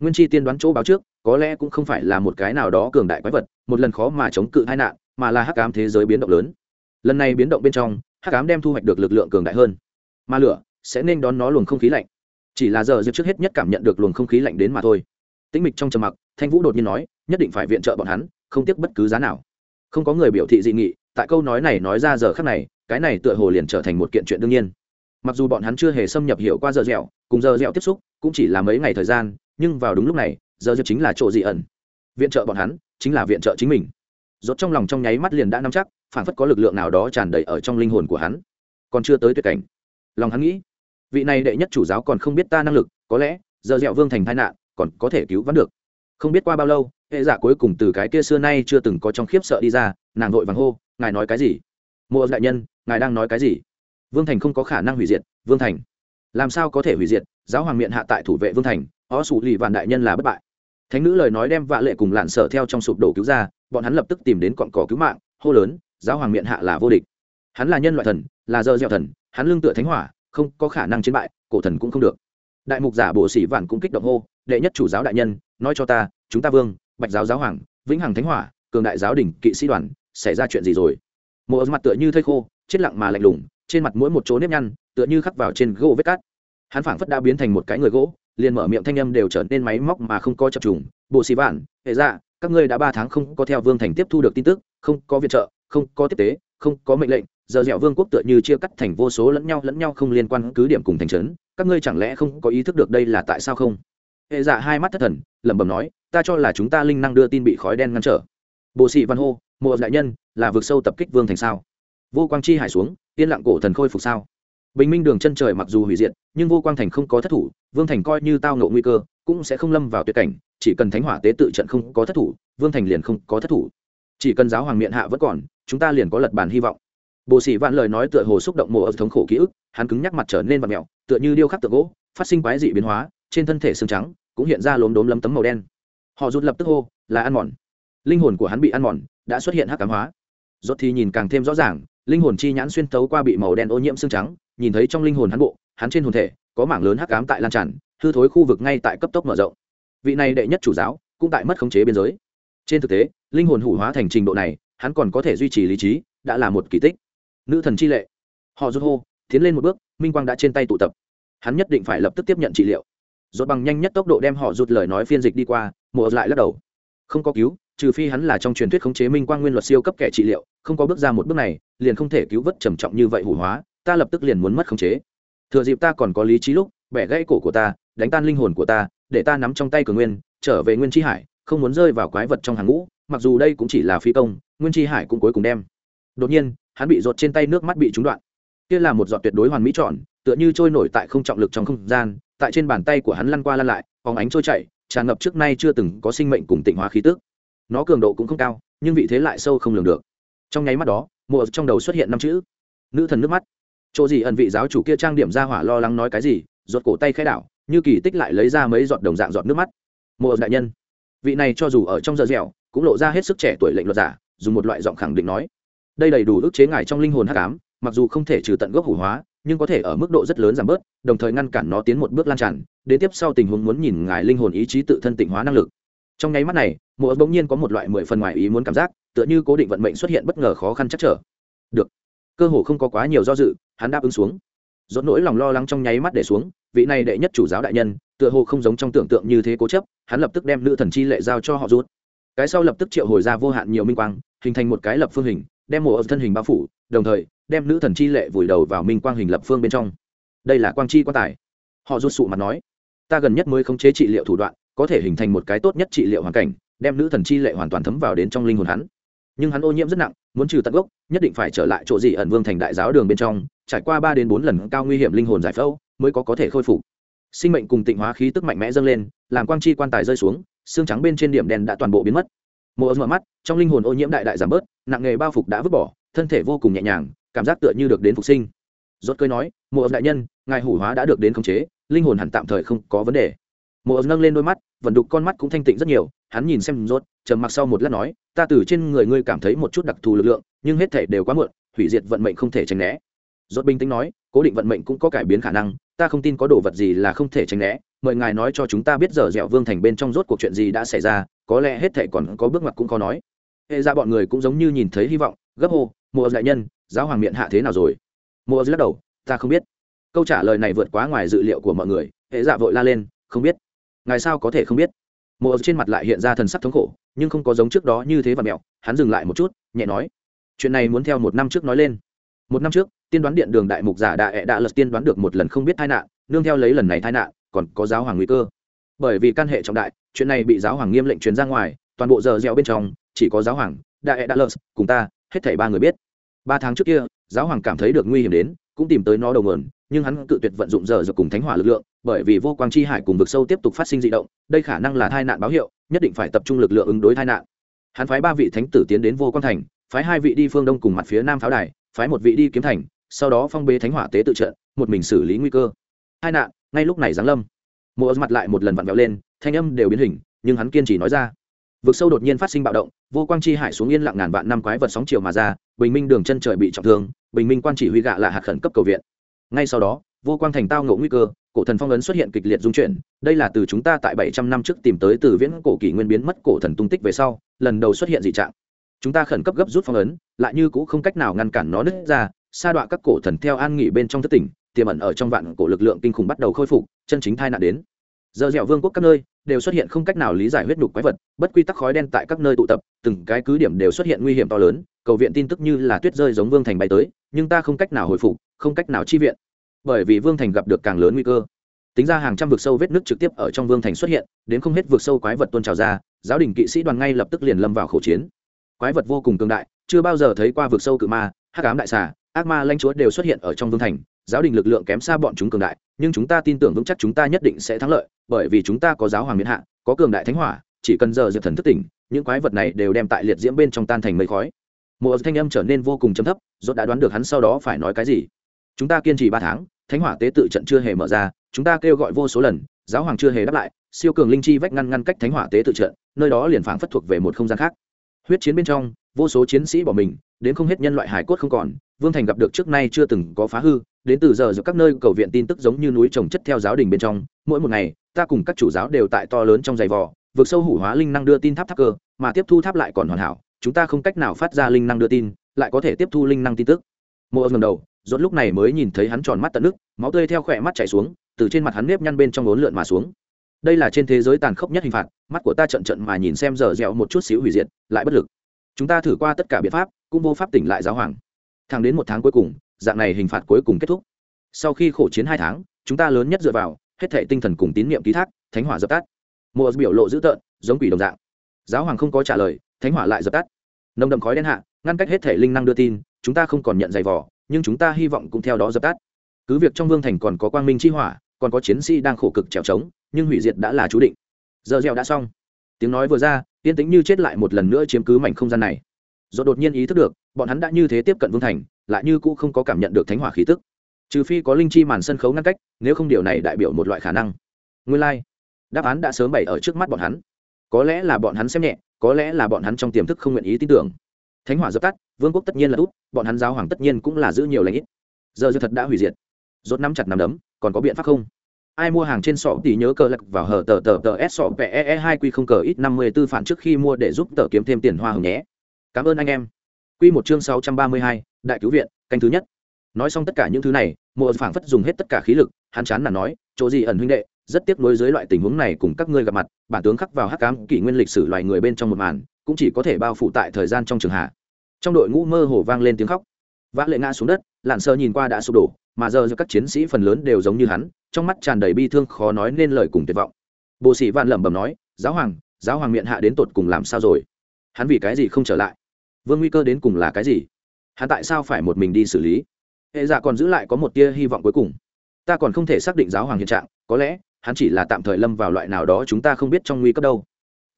Nguyên chi tiên đoán chỗ báo trước, có lẽ cũng không phải là một cái nào đó cường đại quái vật, một lần khó mà chống cự hai nạn mà là hắc ám thế giới biến động lớn. Lần này biến động bên trong, hắc ám đem thu hoạch được lực lượng cường đại hơn. Mà lửa sẽ nên đón nó luồng không khí lạnh. Chỉ là giờ dịp trước hết nhất cảm nhận được luồng không khí lạnh đến mà thôi. Tĩnh mịch trong trầm mặc, thanh vũ đột nhiên nói, nhất định phải viện trợ bọn hắn, không tiếc bất cứ giá nào. Không có người biểu thị dị nghị, tại câu nói này nói ra giờ khác này, cái này tựa hồ liền trở thành một kiện chuyện đương nhiên. Mặc dù bọn hắn chưa hề xâm nhập hiểu qua giờ dẻo, cùng giờ dẻo tiếp xúc cũng chỉ là mấy ngày thời gian, nhưng vào đúng lúc này, giờ dẻo chính là chỗ dị ẩn. Viện trợ bọn hắn chính là viện trợ chính mình rốt trong lòng trong nháy mắt liền đã nắm chắc phản phất có lực lượng nào đó tràn đầy ở trong linh hồn của hắn. Còn chưa tới tuyệt cảnh, lòng hắn nghĩ, vị này đệ nhất chủ giáo còn không biết ta năng lực, có lẽ, giờ dẹo vương thành tai nạn, còn có thể cứu vãn được. Không biết qua bao lâu, hệ giả cuối cùng từ cái kia xưa nay chưa từng có trong khiếp sợ đi ra, nàng vội vàng hô, ngài nói cái gì? Mùa đại nhân, ngài đang nói cái gì? Vương thành không có khả năng hủy diệt, vương thành. Làm sao có thể hủy diệt? Giáo hoàng miệng hạ tại thủ vệ vương thành, ó sụ lì vạn đại nhân là bất bại. Thánh nữ lời nói đem vạ lệ cùng lạn sở theo trong sụp đổ cứu ra bọn hắn lập tức tìm đến cọn cỏ cứu mạng, hô lớn, giáo hoàng miệng hạ là vô địch. Hắn là nhân loại thần, là dơ gieo thần, hắn lương tựa thánh hỏa, không có khả năng chiến bại, cổ thần cũng không được. Đại mục giả bộ sĩ vạn cũng kích động hô, đệ nhất chủ giáo đại nhân, nói cho ta, chúng ta vương, bạch giáo giáo hoàng, vĩnh hằng thánh hỏa, cường đại giáo đình, kỵ sĩ đoàn, xảy ra chuyện gì rồi? Một mặt tựa như thây khô, chết lặng mà lạnh lùng, trên mặt mỗi một chỗ nếp nhăn, tựa như khắc vào trên gỗ vết cát. Hắn phảng phất đã biến thành một cái người gỗ, liền mở miệng thanh âm đều trở nên máy móc mà không có chập trùng. Bộ sĩ vạn, hệ ra các ngươi đã ba tháng không có theo vương thành tiếp thu được tin tức, không có viện trợ, không có tiếp tế, không có mệnh lệnh, giờ dẻo vương quốc tựa như chia cắt thành vô số lẫn nhau lẫn nhau không liên quan cứ điểm cùng thành trấn, các ngươi chẳng lẽ không có ý thức được đây là tại sao không? Hệ dạ hai mắt thất thần, lẩm bẩm nói, ta cho là chúng ta linh năng đưa tin bị khói đen ngăn trở. Bộ sĩ văn hô, mộ đại nhân, là vực sâu tập kích vương thành sao? Vô quang chi hải xuống, yên lặng cổ thần khôi phục sao? Bình minh đường chân trời mặc dù hủy diệt, nhưng vô quang thành không có thất thủ, vương thành coi như tao ngộ nguy cơ, cũng sẽ không lâm vào tuyệt cảnh chỉ cần thánh hỏa tế tự trận không có thất thủ, vương thành liền không có thất thủ. Chỉ cần giáo hoàng miệng hạ vẫn còn, chúng ta liền có lật bàn hy vọng. Bộ sĩ vạn lời nói tựa hồ xúc động mộ ở thống khổ ký ức, hắn cứng nhắc mặt trở nên vật mẹo tựa như điêu khắc tượng gỗ, phát sinh quái dị biến hóa, trên thân thể xương trắng cũng hiện ra lốm đốm lấm tấm màu đen. Họ rút lập tức hô, là ăn mòn. Linh hồn của hắn bị ăn mòn, đã xuất hiện hắc cám hóa. Rốt thì nhìn càng thêm rõ ràng, linh hồn chi nhãn xuyên tấu qua bị màu đen ô nhiễm xương trắng, nhìn thấy trong linh hồn hắn bộ, hắn trên hồn thể có mảng lớn hắc ám tại lan tràn, hư thối khu vực ngay tại cấp tốc mở rộng vị này đệ nhất chủ giáo cũng tại mất khống chế biên giới. Trên thực tế, linh hồn hủ hóa thành trình độ này, hắn còn có thể duy trì lý trí, đã là một kỳ tích. Nữ thần chi lệ. Họ rút hô, tiến lên một bước, minh quang đã trên tay tụ tập. Hắn nhất định phải lập tức tiếp nhận trị liệu. Rốt bằng nhanh nhất tốc độ đem họ rút lời nói phiên dịch đi qua, mùa lại lắc đầu. Không có cứu, trừ phi hắn là trong truyền thuyết khống chế minh quang nguyên luật siêu cấp kẻ trị liệu, không có bước ra một bước này, liền không thể cứu vớt trầm trọng như vậy hủ hóa, ta lập tức liền muốn mất khống chế. Thừa dịp ta còn có lý trí lúc, bẻ gãy cổ của ta, đánh tan linh hồn của ta để ta nắm trong tay cường nguyên, trở về nguyên tri hải, không muốn rơi vào quái vật trong hàng ngũ, mặc dù đây cũng chỉ là phi công, nguyên tri hải cũng cuối cùng đem. Đột nhiên, hắn bị rột trên tay nước mắt bị trúng đoạn. Kia là một giọt tuyệt đối hoàn mỹ tròn tựa như trôi nổi tại không trọng lực trong không gian, tại trên bàn tay của hắn lăn qua lăn lại phóng ánh trôi chảy, tràn ngập trước nay chưa từng có sinh mệnh cùng tịnh hóa khí tức. Nó cường độ cũng không cao, nhưng vị thế lại sâu không lường được. Trong nháy mắt đó mùa trong đầu xuất hiện năm chữ. Nữ thần nước mắt. Chỗ gì ẩn vị giáo chủ kia trang điểm ra hỏa lo lắng nói cái gì ruột cổ tay khai đảo như kỳ tích lại lấy ra mấy giọt đồng dạng giọt nước mắt. Mộ đại nhân, vị này cho dù ở trong giờ dẻo, cũng lộ ra hết sức trẻ tuổi lệnh luật giả, dùng một loại giọng khẳng định nói. Đây đầy đủ ức chế ngài trong linh hồn hắc ám, mặc dù không thể trừ tận gốc hủ hóa, nhưng có thể ở mức độ rất lớn giảm bớt, đồng thời ngăn cản nó tiến một bước lan tràn, đến tiếp sau tình huống muốn nhìn ngài linh hồn ý chí tự thân tịnh hóa năng lực. Trong nháy mắt này mùa bỗng nhiên có một loại mười phần ngoài ý muốn cảm giác, tựa như cố định vận mệnh xuất hiện bất ngờ khó khăn chắc trở. Được. Cơ hồ không có quá nhiều do dự, hắn đáp ứng xuống. Dốt nỗi lòng lo lắng trong nháy mắt để xuống vị này đệ nhất chủ giáo đại nhân, tựa hồ không giống trong tưởng tượng như thế cố chấp, hắn lập tức đem nữ thần chi lệ giao cho họ rút. Cái sau lập tức triệu hồi ra vô hạn nhiều minh quang, hình thành một cái lập phương hình, đem mùa thân hình bao phủ, đồng thời, đem nữ thần chi lệ vùi đầu vào minh quang hình lập phương bên trong. Đây là quang chi quan tài. Họ rút sụ mặt nói, ta gần nhất mới khống chế trị liệu thủ đoạn, có thể hình thành một cái tốt nhất trị liệu hoàn cảnh, đem nữ thần chi lệ hoàn toàn thấm vào đến trong linh hồn hắn. Nhưng hắn ô nhiễm rất nặng, muốn trừ tận gốc, nhất định phải trở lại chỗ gì ẩn vương thành đại giáo đường bên trong, trải qua ba đến bốn lần cao nguy hiểm linh hồn giải phẫu mới có có thể khôi phục. Sinh mệnh cùng tịnh hóa khí tức mạnh mẽ dâng lên, làm quang chi quan tài rơi xuống, xương trắng bên trên điểm đèn đã toàn bộ biến mất. Mộ ấm mở mắt, trong linh hồn ô nhiễm đại đại giảm bớt, nặng nghề bao phục đã vứt bỏ, thân thể vô cùng nhẹ nhàng, cảm giác tựa như được đến phục sinh. Rốt cười nói, mộ ấm đại nhân, ngài hủ hóa đã được đến khống chế, linh hồn hẳn tạm thời không có vấn đề. Mộ ấm nâng lên đôi mắt, vận đục con mắt cũng thanh tịnh rất nhiều, hắn nhìn xem rốt, trầm mặc sau một lát nói, ta từ trên người ngươi cảm thấy một chút đặc thù lực lượng, nhưng hết thể đều quá muộn, hủy diệt vận mệnh không thể tránh né. Rốt bình tĩnh nói, cố định vận mệnh cũng có cải biến khả năng ta không tin có đồ vật gì là không thể tránh né, mời ngài nói cho chúng ta biết giờ dẻo vương thành bên trong rốt cuộc chuyện gì đã xảy ra, có lẽ hết thể còn có bước ngoặt cũng khó nói. Hệ ra bọn người cũng giống như nhìn thấy hy vọng, gấp hô mùa đại nhân, giáo hoàng miệng hạ thế nào rồi? Mùa lắc đầu, ta không biết. Câu trả lời này vượt quá ngoài dự liệu của mọi người, hệ dạ vội la lên, không biết. Ngài sao có thể không biết? Mùa trên mặt lại hiện ra thần sắc thống khổ, nhưng không có giống trước đó như thế và mẹo, hắn dừng lại một chút, nhẹ nói, chuyện này muốn theo một năm trước nói lên một năm trước, tiên đoán điện đường đại mục giả đại ẹ đã lật tiên đoán được một lần không biết tai nạn, nương theo lấy lần này tai nạn, còn có giáo hoàng nguy cơ. Bởi vì căn hệ trọng đại, chuyện này bị giáo hoàng nghiêm lệnh truyền ra ngoài, toàn bộ giờ dẻo bên trong, chỉ có giáo hoàng đại ẹ đã lật, cùng ta, hết thảy ba người biết. Ba tháng trước kia, giáo hoàng cảm thấy được nguy hiểm đến, cũng tìm tới nó đầu nguồn, nhưng hắn cự tuyệt vận dụng giờ giờ cùng thánh hỏa lực lượng, bởi vì vô quang chi hải cùng vực sâu tiếp tục phát sinh dị động, đây khả năng là tai nạn báo hiệu, nhất định phải tập trung lực lượng ứng đối tai nạn. Hắn phái ba vị thánh tử tiến đến vô quang thành, phái hai vị đi phương đông cùng mặt phía nam pháo đài phái một vị đi kiếm thành, sau đó phong bế thánh hỏa tế tự trận, một mình xử lý nguy cơ. Hai nạn, ngay lúc này giáng lâm. Mùa mặt lại một lần vặn vẹo lên, thanh âm đều biến hình, nhưng hắn kiên trì nói ra. Vực sâu đột nhiên phát sinh bạo động, vô quang chi hải xuống yên lặng ngàn vạn năm quái vật sóng chiều mà ra, bình minh đường chân trời bị trọng thương, bình minh quan chỉ huy gạ là hạt khẩn cấp cầu viện. Ngay sau đó, vô quang thành tao ngộ nguy cơ, cổ thần phong ấn xuất hiện kịch liệt dung chuyển, đây là từ chúng ta tại bảy trăm năm trước tìm tới từ viễn cổ kỷ nguyên biến mất cổ thần tung tích về sau, lần đầu xuất hiện dị trạng chúng ta khẩn cấp gấp rút phong ấn, lại như cũng không cách nào ngăn cản nó nứt ra, sa đọa các cổ thần theo an nghỉ bên trong thất tỉnh, tiềm ẩn ở trong vạn cổ lực lượng kinh khủng bắt đầu khôi phục, chân chính thai nạn đến. Giờ dẻo vương quốc các nơi đều xuất hiện không cách nào lý giải huyết nhục quái vật, bất quy tắc khói đen tại các nơi tụ tập, từng cái cứ điểm đều xuất hiện nguy hiểm to lớn, cầu viện tin tức như là tuyết rơi giống vương thành bay tới, nhưng ta không cách nào hồi phục, không cách nào chi viện. Bởi vì vương thành gặp được càng lớn nguy cơ. Tính ra hàng trăm vực sâu vết nước trực tiếp ở trong vương thành xuất hiện, đến không hết vực sâu quái vật tôn trào ra, giáo đình kỵ sĩ đoàn ngay lập tức liền lâm vào khẩu chiến quái vật vô cùng cường đại, chưa bao giờ thấy qua vực sâu cự ma, hắc ám đại xà, ác ma lanh chúa đều xuất hiện ở trong vương thành, giáo đình lực lượng kém xa bọn chúng cường đại, nhưng chúng ta tin tưởng vững chắc chúng ta nhất định sẽ thắng lợi, bởi vì chúng ta có giáo hoàng miễn hạ, có cường đại thánh hỏa, chỉ cần giờ diệp thần thức tỉnh, những quái vật này đều đem tại liệt diễm bên trong tan thành mây khói. Một thanh âm trở nên vô cùng chấm thấp dốt đã đoán được hắn sau đó phải nói cái gì. Chúng ta kiên trì ba tháng, thánh hỏa tế tự trận chưa hề mở ra, chúng ta kêu gọi vô số lần, giáo hoàng chưa hề đáp lại, siêu cường linh chi vách ngăn ngăn cách thánh hỏa tế tự trận, nơi đó liền phảng phất thuộc về một không gian khác huyết chiến bên trong, vô số chiến sĩ bỏ mình, đến không hết nhân loại hải cốt không còn, vương thành gặp được trước nay chưa từng có phá hư, đến từ giờ giữa các nơi cầu viện tin tức giống như núi trồng chất theo giáo đình bên trong, mỗi một ngày, ta cùng các chủ giáo đều tại to lớn trong giày vò vượt sâu hủ hóa linh năng đưa tin tháp tháp cơ, mà tiếp thu tháp lại còn hoàn hảo, chúng ta không cách nào phát ra linh năng đưa tin, lại có thể tiếp thu linh năng tin tức. Mộ ngầm đầu, rốt lúc này mới nhìn thấy hắn tròn mắt tận nước, máu tươi theo khỏe mắt chảy xuống, từ trên mặt hắn nếp nhăn bên trong ốn lượn mà xuống đây là trên thế giới tàn khốc nhất hình phạt, mắt của ta trận trận mà nhìn xem giờ dẻo một chút xíu hủy diệt, lại bất lực. Chúng ta thử qua tất cả biện pháp, cũng vô pháp tỉnh lại giáo hoàng. Thẳng đến một tháng cuối cùng, dạng này hình phạt cuối cùng kết thúc. Sau khi khổ chiến hai tháng, chúng ta lớn nhất dựa vào, hết thệ tinh thần cùng tín niệm ký thác, thánh hỏa dập tắt. Mùa biểu lộ dữ tợn, giống quỷ đồng dạng. Giáo hoàng không có trả lời, thánh hỏa lại dập tắt. Nồng đậm khói đen hạ, ngăn cách hết thể linh năng đưa tin, chúng ta không còn nhận giày vò, nhưng chúng ta hy vọng cũng theo đó dập tắt. Cứ việc trong vương thành còn có quang minh chi hỏa, còn có chiến sĩ đang khổ cực trèo trống nhưng hủy diệt đã là chú định. Giờ gieo đã xong. Tiếng nói vừa ra, yên tĩnh như chết lại một lần nữa chiếm cứ mảnh không gian này. Do đột nhiên ý thức được, bọn hắn đã như thế tiếp cận vương thành, lại như cũ không có cảm nhận được thánh hỏa khí tức. Trừ phi có linh chi màn sân khấu ngăn cách, nếu không điều này đại biểu một loại khả năng. Nguyên lai、like. đáp án đã sớm bày ở trước mắt bọn hắn. Có lẽ là bọn hắn xem nhẹ, có lẽ là bọn hắn trong tiềm thức không nguyện ý tin tưởng. Thánh hỏa dập tắt, vương quốc tất nhiên là út bọn hắn giáo hoàng tất nhiên cũng là giữ nhiều lãnh ít. Giờ giờ thật đã hủy diệt. Rốt nắm chặt nắm đấm, còn có biện pháp không? Ai mua hàng trên sọ thì nhớ cờ lật vào hở tờ tờ tờ s sọ pe e hai q không cờ ít năm mươi tư phản trước khi mua để giúp tờ kiếm thêm tiền hoa hồng nhé. Cảm ơn anh em. Q một chương sáu trăm ba mươi hai, đại cứu viện, canh thứ nhất. Nói xong tất cả những thứ này, mộ phảng phất dùng hết tất cả khí lực, hắn chán là nói, chỗ gì ẩn huynh đệ, rất tiếc nuối dưới loại tình huống này cùng các ngươi gặp mặt, bản tướng khắc vào hắc cám kỷ nguyên lịch sử loài người bên trong một màn, cũng chỉ có thể bao phủ tại thời gian trong trường hạ. Trong đội ngũ mơ hồ vang lên tiếng khóc. Vã lệ ngã xuống đất lặn sơ nhìn qua đã sụp đổ mà giờ các chiến sĩ phần lớn đều giống như hắn, trong mắt tràn đầy bi thương khó nói nên lời cùng tuyệt vọng. Bồ sĩ vạn lẩm bẩm nói, giáo hoàng giáo hoàng miệng hạ đến tột cùng làm sao rồi? Hắn vì cái gì không trở lại? Vương nguy cơ đến cùng là cái gì? Hắn tại sao phải một mình đi xử lý? Hệ giả còn giữ lại có một tia hy vọng cuối cùng. Ta còn không thể xác định giáo hoàng hiện trạng, có lẽ hắn chỉ là tạm thời lâm vào loại nào đó chúng ta không biết trong nguy cấp đâu.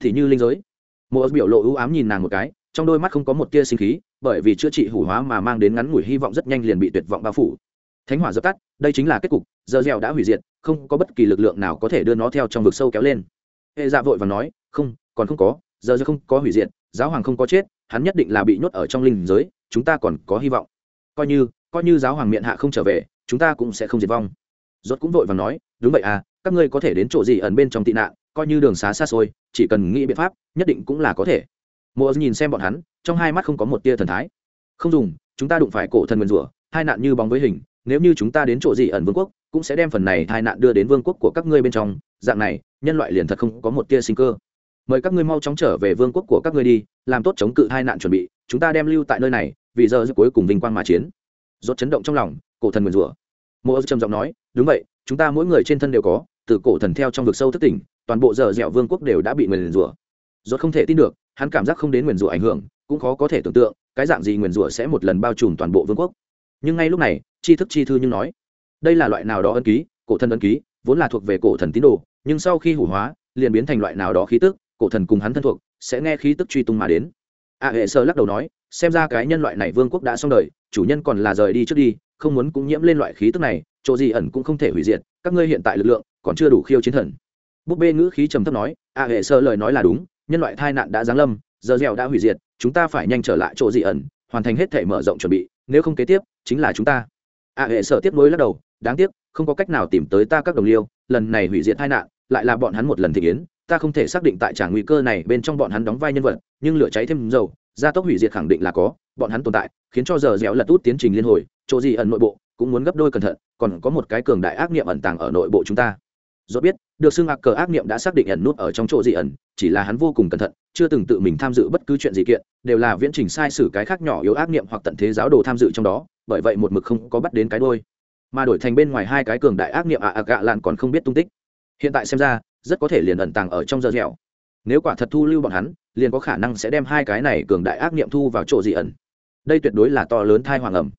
Thì như linh giới. Một biểu lộ ưu ám nhìn nàng một cái, trong đôi mắt không có một tia sinh khí, bởi vì chữa trị hủ hóa mà mang đến ngắn ngủi hy vọng rất nhanh liền bị tuyệt vọng bao phủ thánh hỏa dập tắt, đây chính là kết cục, giờ dẻo đã hủy diệt, không có bất kỳ lực lượng nào có thể đưa nó theo trong vực sâu kéo lên. Hệ dạ vội và nói, không, còn không có, giờ dẻo không có hủy diệt, giáo hoàng không có chết, hắn nhất định là bị nhốt ở trong linh giới, chúng ta còn có hy vọng. Coi như coi như giáo hoàng miệng hạ không trở về, chúng ta cũng sẽ không diệt vong. Rốt cũng vội và nói, đúng vậy à các ngươi có thể đến chỗ gì ẩn bên trong tị nạn, coi như đường xá xa xôi, chỉ cần nghĩ biện pháp, nhất định cũng là có thể. Mùa nhìn xem bọn hắn, trong hai mắt không có một tia thần thái. Không dùng, chúng ta đụng phải cổ thần nguyên rủa, hai nạn như bóng với hình nếu như chúng ta đến chỗ gì ẩn vương quốc, cũng sẽ đem phần này tai nạn đưa đến vương quốc của các ngươi bên trong. Dạng này, nhân loại liền thật không có một tia sinh cơ. Mời các ngươi mau chóng trở về vương quốc của các ngươi đi, làm tốt chống cự hai nạn chuẩn bị, chúng ta đem lưu tại nơi này, vì giờ cuối cùng vinh quang mà chiến. Rốt chấn động trong lòng, cổ thần nguyền rủa. Mộ trầm giọng nói, đúng vậy, chúng ta mỗi người trên thân đều có, từ cổ thần theo trong vực sâu thức tỉnh, toàn bộ giờ dẻo vương quốc đều đã bị nguyền rủa. Rốt không thể tin được, hắn cảm giác không đến nguyền rủa ảnh hưởng, cũng khó có thể tưởng tượng, cái dạng gì nguyền rủa sẽ một lần bao trùm toàn bộ vương quốc. Nhưng ngay lúc này tri thức chi thư nhưng nói, đây là loại nào đó ân ký, cổ thần ân ký, vốn là thuộc về cổ thần tín đồ, nhưng sau khi hủ hóa, liền biến thành loại nào đó khí tức, cổ thần cùng hắn thân thuộc, sẽ nghe khí tức truy tung mà đến. A hệ sơ lắc đầu nói, xem ra cái nhân loại này vương quốc đã xong đời, chủ nhân còn là rời đi trước đi, không muốn cũng nhiễm lên loại khí tức này, chỗ gì ẩn cũng không thể hủy diệt, các ngươi hiện tại lực lượng còn chưa đủ khiêu chiến thần. Búp bê ngữ khí trầm thấp nói, a hệ sơ lời nói là đúng, nhân loại tai nạn đã giáng lâm, giờ dẻo đã hủy diệt, chúng ta phải nhanh trở lại chỗ dị ẩn, hoàn thành hết thể mở rộng chuẩn bị, nếu không kế tiếp, chính là chúng ta a hệ sở tiếp nối lắc đầu, đáng tiếc, không có cách nào tìm tới ta các đồng liêu, lần này hủy diệt tai nạn, lại là bọn hắn một lần thị kiến ta không thể xác định tại trả nguy cơ này bên trong bọn hắn đóng vai nhân vật, nhưng lửa cháy thêm dầu, gia tốc hủy diệt khẳng định là có, bọn hắn tồn tại, khiến cho giờ dẻo lật út tiến trình liên hồi, chỗ gì ẩn nội bộ, cũng muốn gấp đôi cẩn thận, còn có một cái cường đại ác niệm ẩn tàng ở nội bộ chúng ta. Do biết, được xưng ạc cờ ác niệm đã xác định ẩn nút ở trong chỗ gì ẩn, chỉ là hắn vô cùng cẩn thận, chưa từng tự mình tham dự bất cứ chuyện gì kiện, đều là viễn trình sai sử cái khác nhỏ yếu ác niệm hoặc tận thế giáo đồ tham dự trong đó bởi vậy một mực không có bắt đến cái đôi. Mà đổi thành bên ngoài hai cái cường đại ác niệm ạ ạ, gạ lạn còn không biết tung tích. Hiện tại xem ra, rất có thể liền ẩn tàng ở trong giờ dẻo. Nếu quả thật thu lưu bọn hắn, liền có khả năng sẽ đem hai cái này cường đại ác niệm thu vào chỗ dị ẩn. Đây tuyệt đối là to lớn thai hoàng ẩm.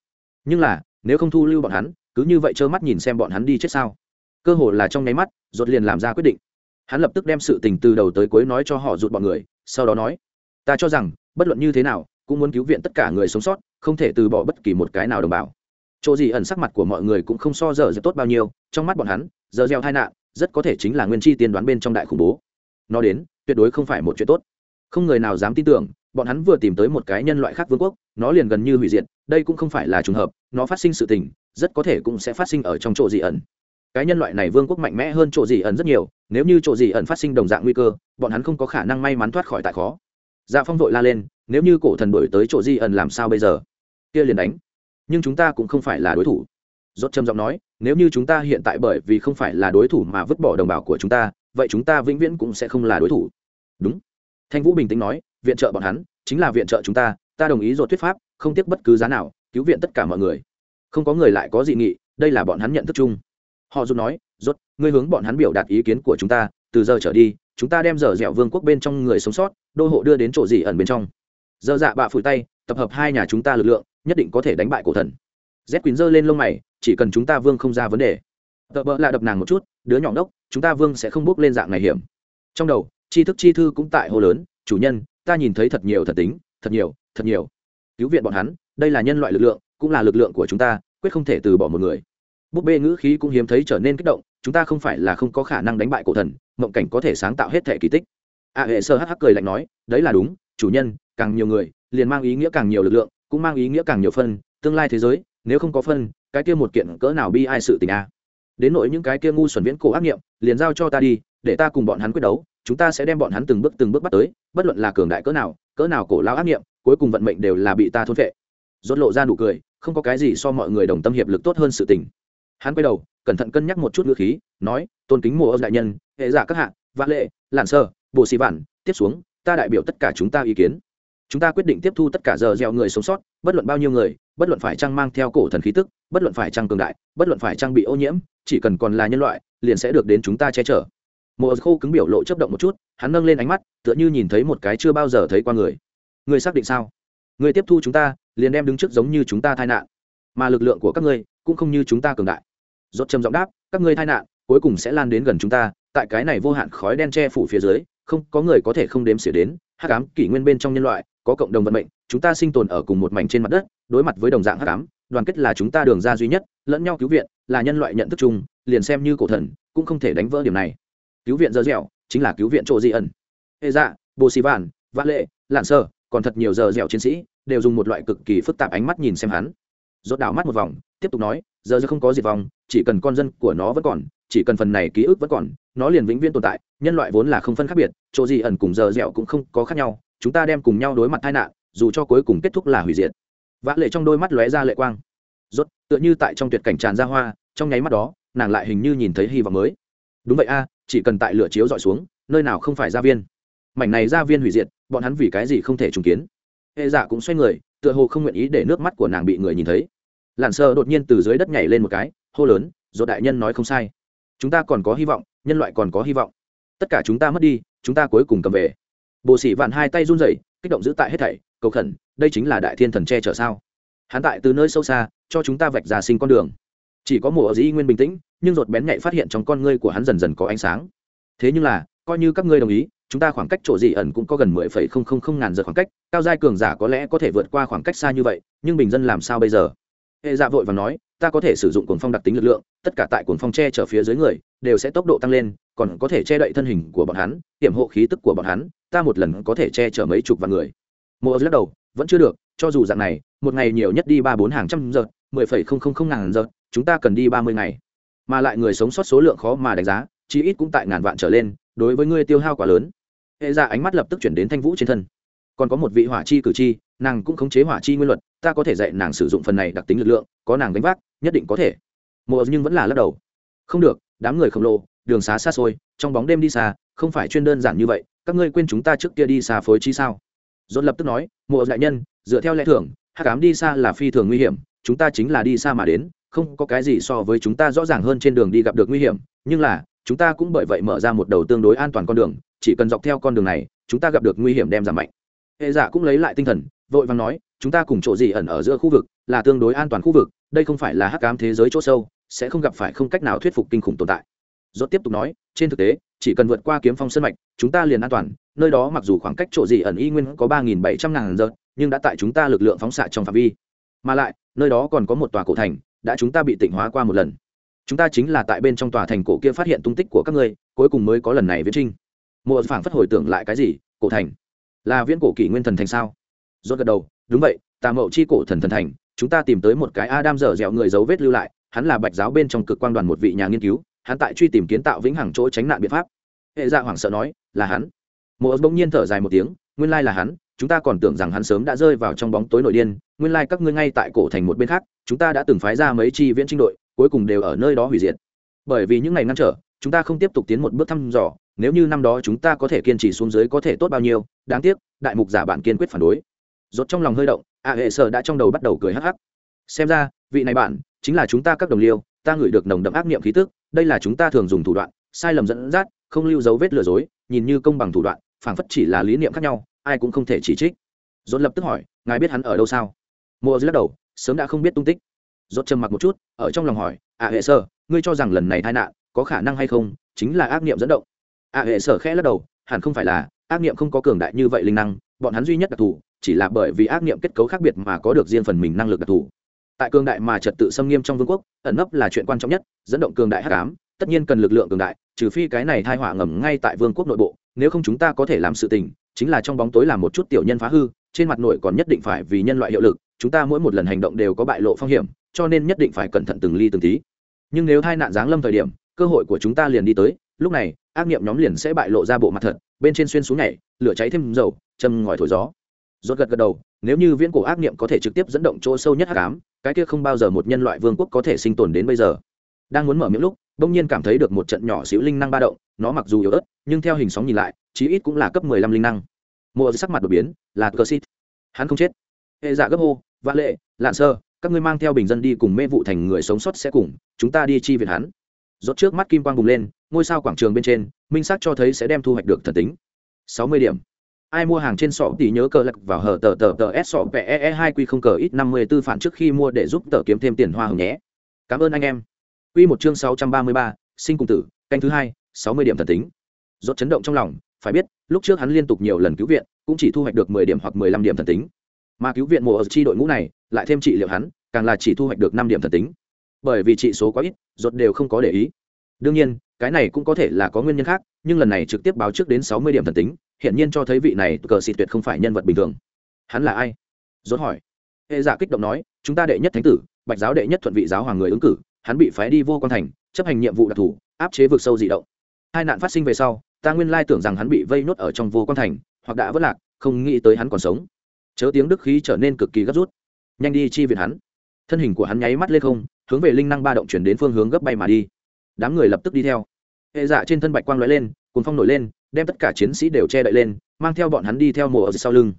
Nhưng là, nếu không thu lưu bọn hắn, cứ như vậy trơ mắt nhìn xem bọn hắn đi chết sao? Cơ hồ là trong nháy mắt rột liền làm ra quyết định. Hắn lập tức đem sự tình từ đầu tới cuối nói cho họ rụt bọn người, sau đó nói, ta cho rằng, bất luận như thế nào cũng muốn cứu viện tất cả người sống sót, không thể từ bỏ bất kỳ một cái nào đồng bào. Chỗ gì ẩn sắc mặt của mọi người cũng không so giờ dẹp tốt bao nhiêu, trong mắt bọn hắn, giờ gieo tai nạn rất có thể chính là nguyên chi tiên đoán bên trong đại khủng bố. Nó đến, tuyệt đối không phải một chuyện tốt. Không người nào dám tin tưởng, bọn hắn vừa tìm tới một cái nhân loại khác vương quốc, nó liền gần như hủy diệt, đây cũng không phải là trùng hợp, nó phát sinh sự tình, rất có thể cũng sẽ phát sinh ở trong chỗ dị ẩn. Cái nhân loại này vương quốc mạnh mẽ hơn chỗ dị ẩn rất nhiều, nếu như chỗ dị ẩn phát sinh đồng dạng nguy cơ, bọn hắn không có khả năng may mắn thoát khỏi tại khó. Dạ phong vội la lên nếu như cổ thần đổi tới chỗ Di ẩn làm sao bây giờ? Kia liền đánh. Nhưng chúng ta cũng không phải là đối thủ. Dốt trầm giọng nói, nếu như chúng ta hiện tại bởi vì không phải là đối thủ mà vứt bỏ đồng bào của chúng ta, vậy chúng ta vĩnh viễn cũng sẽ không là đối thủ. Đúng. Thanh vũ bình tĩnh nói, viện trợ bọn hắn, chính là viện trợ chúng ta ta đồng ý dột thuyết pháp, không tiếc bất cứ giá nào, cứu viện tất cả mọi người. Không có người lại có dị nghị, đây là bọn hắn nhận thức chung. Họ dù nói, rốt, ngươi hướng bọn hắn biểu đạt ý kiến của chúng ta, từ giờ trở đi, chúng ta đem dở dẻo vương quốc bên trong người sống sót, đô hộ đưa đến chỗ gì ẩn bên trong dơ dạ bạ phủi tay, tập hợp hai nhà chúng ta lực lượng, nhất định có thể đánh bại cổ thần. Z quỳnh giơ lên lông mày, chỉ cần chúng ta vương không ra vấn đề. Tợ bỡ là đập nàng một chút, đứa nhỏ đốc chúng ta vương sẽ không bước lên dạng này hiểm. Trong đầu, tri thức chi thư cũng tại hồ lớn, chủ nhân, ta nhìn thấy thật nhiều thật tính, thật nhiều thật nhiều. Cứu viện bọn hắn, đây là nhân loại lực lượng, cũng là lực lượng của chúng ta, quyết không thể từ bỏ một người. Búp bê ngữ khí cũng hiếm thấy trở nên kích động, chúng ta không phải là không có khả năng đánh bại cổ thần, mộng cảnh có thể sáng tạo hết thể kỳ tích. A hệ sơ hắc hắc cười lạnh nói, đấy là đúng chủ nhân càng nhiều người liền mang ý nghĩa càng nhiều lực lượng cũng mang ý nghĩa càng nhiều phân tương lai thế giới nếu không có phân cái kia một kiện cỡ nào bi ai sự tình a. Đến nỗi những cái kia ngu xuẩn viễn cổ ác nghiệm liền giao cho ta đi để ta cùng bọn hắn quyết đấu chúng ta sẽ đem bọn hắn từng bước từng bước bắt tới bất luận là cường đại cỡ nào cỡ nào cổ lao ác nghiệm cuối cùng vận mệnh đều là bị ta thôn vệ rốt lộ ra nụ cười không có cái gì so mọi người đồng tâm hiệp lực tốt hơn sự tình. Hắn quay đầu cẩn thận cân nhắc một chút ngữ khí nói tôn kính mùa âm đại nhân hệ giả các hạng vạn lệ lạn sơ bồ xì bản, tiếp xuống ta đại biểu tất cả chúng ta ý kiến. Chúng ta quyết định tiếp thu tất cả giờ gieo người sống sót, bất luận bao nhiêu người, bất luận phải chăng mang theo cổ thần khí tức, bất luận phải chăng cường đại, bất luận phải chăng bị ô nhiễm, chỉ cần còn là nhân loại, liền sẽ được đến chúng ta che chở. Mùa khô cứng biểu lộ chấp động một chút, hắn nâng lên ánh mắt, tựa như nhìn thấy một cái chưa bao giờ thấy qua người. Người xác định sao? Người tiếp thu chúng ta, liền đem đứng trước giống như chúng ta tai nạn. Mà lực lượng của các ngươi cũng không như chúng ta cường đại. Rốt trầm giọng đáp, các ngươi tai nạn cuối cùng sẽ lan đến gần chúng ta, tại cái này vô hạn khói đen che phủ phía dưới không có người có thể không đếm xỉa đến, hắc ám kỷ nguyên bên trong nhân loại, có cộng đồng vận mệnh, chúng ta sinh tồn ở cùng một mảnh trên mặt đất, đối mặt với đồng dạng hắc ám, đoàn kết là chúng ta đường ra duy nhất, lẫn nhau cứu viện, là nhân loại nhận thức chung, liền xem như cổ thần, cũng không thể đánh vỡ điểm này. Cứu viện dơ dẻo, chính là cứu viện chỗ di ẩn. Hệ dạ bồ xì vạn, vã lệ, lạn sơ, còn thật nhiều giờ dẻo chiến sĩ, đều dùng một loại cực kỳ phức tạp ánh mắt nhìn xem hắn. Rốt đảo mắt một vòng, tiếp tục nói, giờ giờ không có diệt vong, chỉ cần con dân của nó vẫn còn chỉ cần phần này ký ức vẫn còn, nó liền vĩnh viễn tồn tại, nhân loại vốn là không phân khác biệt, chỗ gì ẩn cùng giờ dẻo cũng không có khác nhau, chúng ta đem cùng nhau đối mặt tai nạn, dù cho cuối cùng kết thúc là hủy diệt. Vã lệ trong đôi mắt lóe ra lệ quang. Rốt, tựa như tại trong tuyệt cảnh tràn ra hoa, trong nháy mắt đó, nàng lại hình như nhìn thấy hy vọng mới. Đúng vậy a, chỉ cần tại lửa chiếu dọi xuống, nơi nào không phải gia viên. Mảnh này gia viên hủy diệt, bọn hắn vì cái gì không thể trùng kiến? Hệ giả cũng xoay người, tựa hồ không nguyện ý để nước mắt của nàng bị người nhìn thấy. Lặn sơ đột nhiên từ dưới đất nhảy lên một cái, hô lớn rồi đại nhân nói không sai chúng ta còn có hy vọng, nhân loại còn có hy vọng. Tất cả chúng ta mất đi, chúng ta cuối cùng cầm về. Bồ sĩ vạn hai tay run rẩy, kích động giữ tại hết thảy, cầu khẩn, đây chính là đại thiên thần che chở sao? Hắn tại từ nơi sâu xa, cho chúng ta vạch ra sinh con đường. Chỉ có mùa dĩ nguyên bình tĩnh, nhưng rột bén nhạy phát hiện trong con ngươi của hắn dần dần có ánh sáng. Thế nhưng là, coi như các ngươi đồng ý, chúng ta khoảng cách chỗ dị ẩn cũng có gần mười phẩy không không không ngàn giờ khoảng cách, cao giai cường giả có lẽ có thể vượt qua khoảng cách xa như vậy, nhưng bình dân làm sao bây giờ? Hệ dạ vội và nói ta có thể sử dụng cuồng phong đặc tính lực lượng, tất cả tại cuồng phong che chở phía dưới người, đều sẽ tốc độ tăng lên, còn có thể che đậy thân hình của bọn hắn hiểm hộ khí tức của bọn hắn, ta một lần có thể che chở mấy chục vạn người. Mùa lắc đầu, vẫn chưa được, cho dù dạng này, một ngày nhiều nhất đi ba bốn hàng trăm giờ, mười phẩy không không không ngàn giờ, chúng ta cần đi ba mươi ngày. Mà lại người sống sót số lượng khó mà đánh giá, chí ít cũng tại ngàn vạn trở lên, đối với ngươi tiêu hao quá lớn. Hệ ra ánh mắt lập tức chuyển đến thanh vũ trên thân. Còn có một vị hỏa chi cử chi nàng cũng khống chế hỏa chi nguyên luật, ta có thể dạy nàng sử dụng phần này đặc tính lực lượng, có nàng đánh vác nhất định có thể. Mùa nhưng vẫn là lắc đầu. Không được, đám người khổng lồ, đường xá xa xôi, trong bóng đêm đi xa, không phải chuyên đơn giản như vậy, các ngươi quên chúng ta trước kia đi xa phối chi sao? Dồn lập tức nói mùa đại nhân, dựa theo lẽ thường hát cám đi xa là phi thường nguy hiểm, chúng ta chính là đi xa mà đến, không có cái gì so với chúng ta rõ ràng hơn trên đường đi gặp được nguy hiểm, nhưng là, chúng ta cũng bởi vậy mở ra một đầu tương đối an toàn con đường, chỉ cần dọc theo con đường này, chúng ta gặp được nguy hiểm đem giảm mạnh. Hệ giả cũng lấy lại tinh thần, vội vàng nói, chúng ta cùng chỗ gì ẩn ở giữa khu vực, là tương đối an toàn khu vực đây không phải là hắc ám thế giới chỗ sâu, sẽ không gặp phải không cách nào thuyết phục kinh khủng tồn tại. Dốt tiếp tục nói, trên thực tế, chỉ cần vượt qua kiếm phong sân mạch, chúng ta liền an toàn, nơi đó mặc dù khoảng cách chỗ gì ẩn y nguyên có ba nghìn bảy trăm ngàn giờ, nhưng đã tại chúng ta lực lượng phóng xạ trong phạm vi. Mà lại, nơi đó còn có một tòa cổ thành, đã chúng ta bị tịnh hóa qua một lần. Chúng ta chính là tại bên trong tòa thành cổ kia phát hiện tung tích của các ngươi, cuối cùng mới có lần này viễn trinh. Mùa phảng phất hồi tưởng lại cái gì, cổ thành? Là viễn cổ kỷ nguyên thần thành sao? Rốt gật đầu, đúng vậy, tà mậu chi cổ thần thần thành chúng ta tìm tới một cái adam dở dẻo người dấu vết lưu lại, hắn là bạch giáo bên trong cực quang đoàn một vị nhà nghiên cứu, hắn tại truy tìm kiến tạo vĩnh hằng chỗ tránh nạn biện pháp. Hệ dạ hoảng sợ nói, là hắn. Mùa bỗng nhiên thở dài một tiếng, nguyên lai là hắn, chúng ta còn tưởng rằng hắn sớm đã rơi vào trong bóng tối nội điên, nguyên lai các ngươi ngay tại cổ thành một bên khác, chúng ta đã từng phái ra mấy chi viễn trinh đội, cuối cùng đều ở nơi đó hủy diệt. Bởi vì những ngày ngăn trở, chúng ta không tiếp tục tiến một bước thăm dò, nếu như năm đó chúng ta có thể kiên trì xuống dưới có thể tốt bao nhiêu, đáng tiếc, đại mục giả bạn kiên quyết phản đối. Rốt trong lòng hơi động a hệ sở đã trong đầu bắt đầu cười hắc hắc. Xem ra, vị này bạn, chính là chúng ta các đồng liêu, ta ngửi được nồng đậm ác niệm khí tức, đây là chúng ta thường dùng thủ đoạn, sai lầm dẫn dắt, không lưu dấu vết lừa dối, nhìn như công bằng thủ đoạn, phảng phất chỉ là lý niệm khác nhau, ai cũng không thể chỉ trích. Dốt lập tức hỏi, ngài biết hắn ở đâu sao? Mua dưới lắc đầu, sớm đã không biết tung tích. Dốt trầm mặc một chút, ở trong lòng hỏi ạ hệ sơ ngươi cho rằng lần này tai nạn có khả năng hay không? Chính là ác niệm dẫn động. Ạ hệ sở khẽ lắc đầu, hẳn không phải là, ác niệm không có cường đại như vậy linh năng, bọn hắn duy nhất đặc thù chỉ là bởi vì ác niệm kết cấu khác biệt mà có được riêng phần mình năng lực đặc thù. Tại cường đại mà trật tự xâm nghiêm trong vương quốc, ẩn nấp là chuyện quan trọng nhất, dẫn động cường đại hắc ám, tất nhiên cần lực lượng cường đại, trừ phi cái này thai họa ngầm ngay tại vương quốc nội bộ, nếu không chúng ta có thể làm sự tình, chính là trong bóng tối làm một chút tiểu nhân phá hư, trên mặt nội còn nhất định phải vì nhân loại hiệu lực, chúng ta mỗi một lần hành động đều có bại lộ phong hiểm, cho nên nhất định phải cẩn thận từng ly từng tí. Nhưng nếu thai nạn giáng lâm thời điểm, cơ hội của chúng ta liền đi tới, lúc này, ác nghiệm nhóm liền sẽ bại lộ ra bộ mặt thật, bên trên xuyên xuống nhảy, lửa cháy thêm dầu, châm ngòi thổi gió rốt gật gật đầu, nếu như viễn cổ ác niệm có thể trực tiếp dẫn động chỗ sâu nhất hắc ám, cái kia không bao giờ một nhân loại vương quốc có thể sinh tồn đến bây giờ. Đang muốn mở miệng lúc, bỗng nhiên cảm thấy được một trận nhỏ xíu linh năng ba động, nó mặc dù yếu ớt, nhưng theo hình sóng nhìn lại, chí ít cũng là cấp mười lăm linh năng. Mùa sắc mặt đột biến, là cơ xít. Hắn không chết. Hệ dạ gấp hô vã lệ, lạn sơ, các ngươi mang theo bình dân đi cùng mê vụ thành người sống sót sẽ cùng, chúng ta đi chi viện hắn. Rốt trước mắt kim quang bùng lên, ngôi sao quảng trường bên trên, minh xác cho thấy sẽ đem thu hoạch được thần tính. Sáu mươi điểm ai mua hàng trên sọ thì nhớ cờ lạc vào hở tờ tờ tờ s sọ pe e hai q không cờ ít năm mươi tư phản trước khi mua để giúp tờ kiếm thêm tiền hoa hồng nhé cảm ơn anh em Quy một chương 633, sinh cùng tử, canh thứ hai, 60 điểm thần tính. dốt chấn động trong lòng, phải biết, lúc trước hắn liên tục nhiều lần cứu viện, cũng chỉ thu hoạch được 10 điểm hoặc 15 điểm thần tính. Mà cứu viện mùa ở chi đội ngũ này, lại thêm trị liệu hắn, càng là chỉ thu hoạch được năm điểm thần tính. Bởi vì trị số quá ít, dốt đều không có để ý. Đương nhiên, cái này cũng có thể là có nguyên nhân khác, nhưng lần này trực tiếp báo trước đến 60 điểm thần tính, hiện nhiên cho thấy vị này cờ xịt tuyệt không phải nhân vật bình thường. Hắn là ai? Rốt hỏi. Hệ giả kích động nói, chúng ta đệ nhất thánh tử, Bạch giáo đệ nhất thuận vị giáo hoàng người ứng cử, hắn bị phái đi vô quan thành chấp hành nhiệm vụ đặc thù áp chế vực sâu dị động hai nạn phát sinh về sau ta nguyên lai tưởng rằng hắn bị vây nốt ở trong vô quan thành hoặc đã vất lạc không nghĩ tới hắn còn sống chớ tiếng đức khí trở nên cực kỳ gấp rút nhanh đi chi viện hắn thân hình của hắn nháy mắt lên không hướng về linh năng ba động chuyển đến phương hướng gấp bay mà đi đám người lập tức đi theo hệ dạ trên thân bạch quang lóe lên cuốn phong nổi lên đem tất cả chiến sĩ đều che đậy lên, mang theo bọn hắn đi theo mùa ở sau lưng.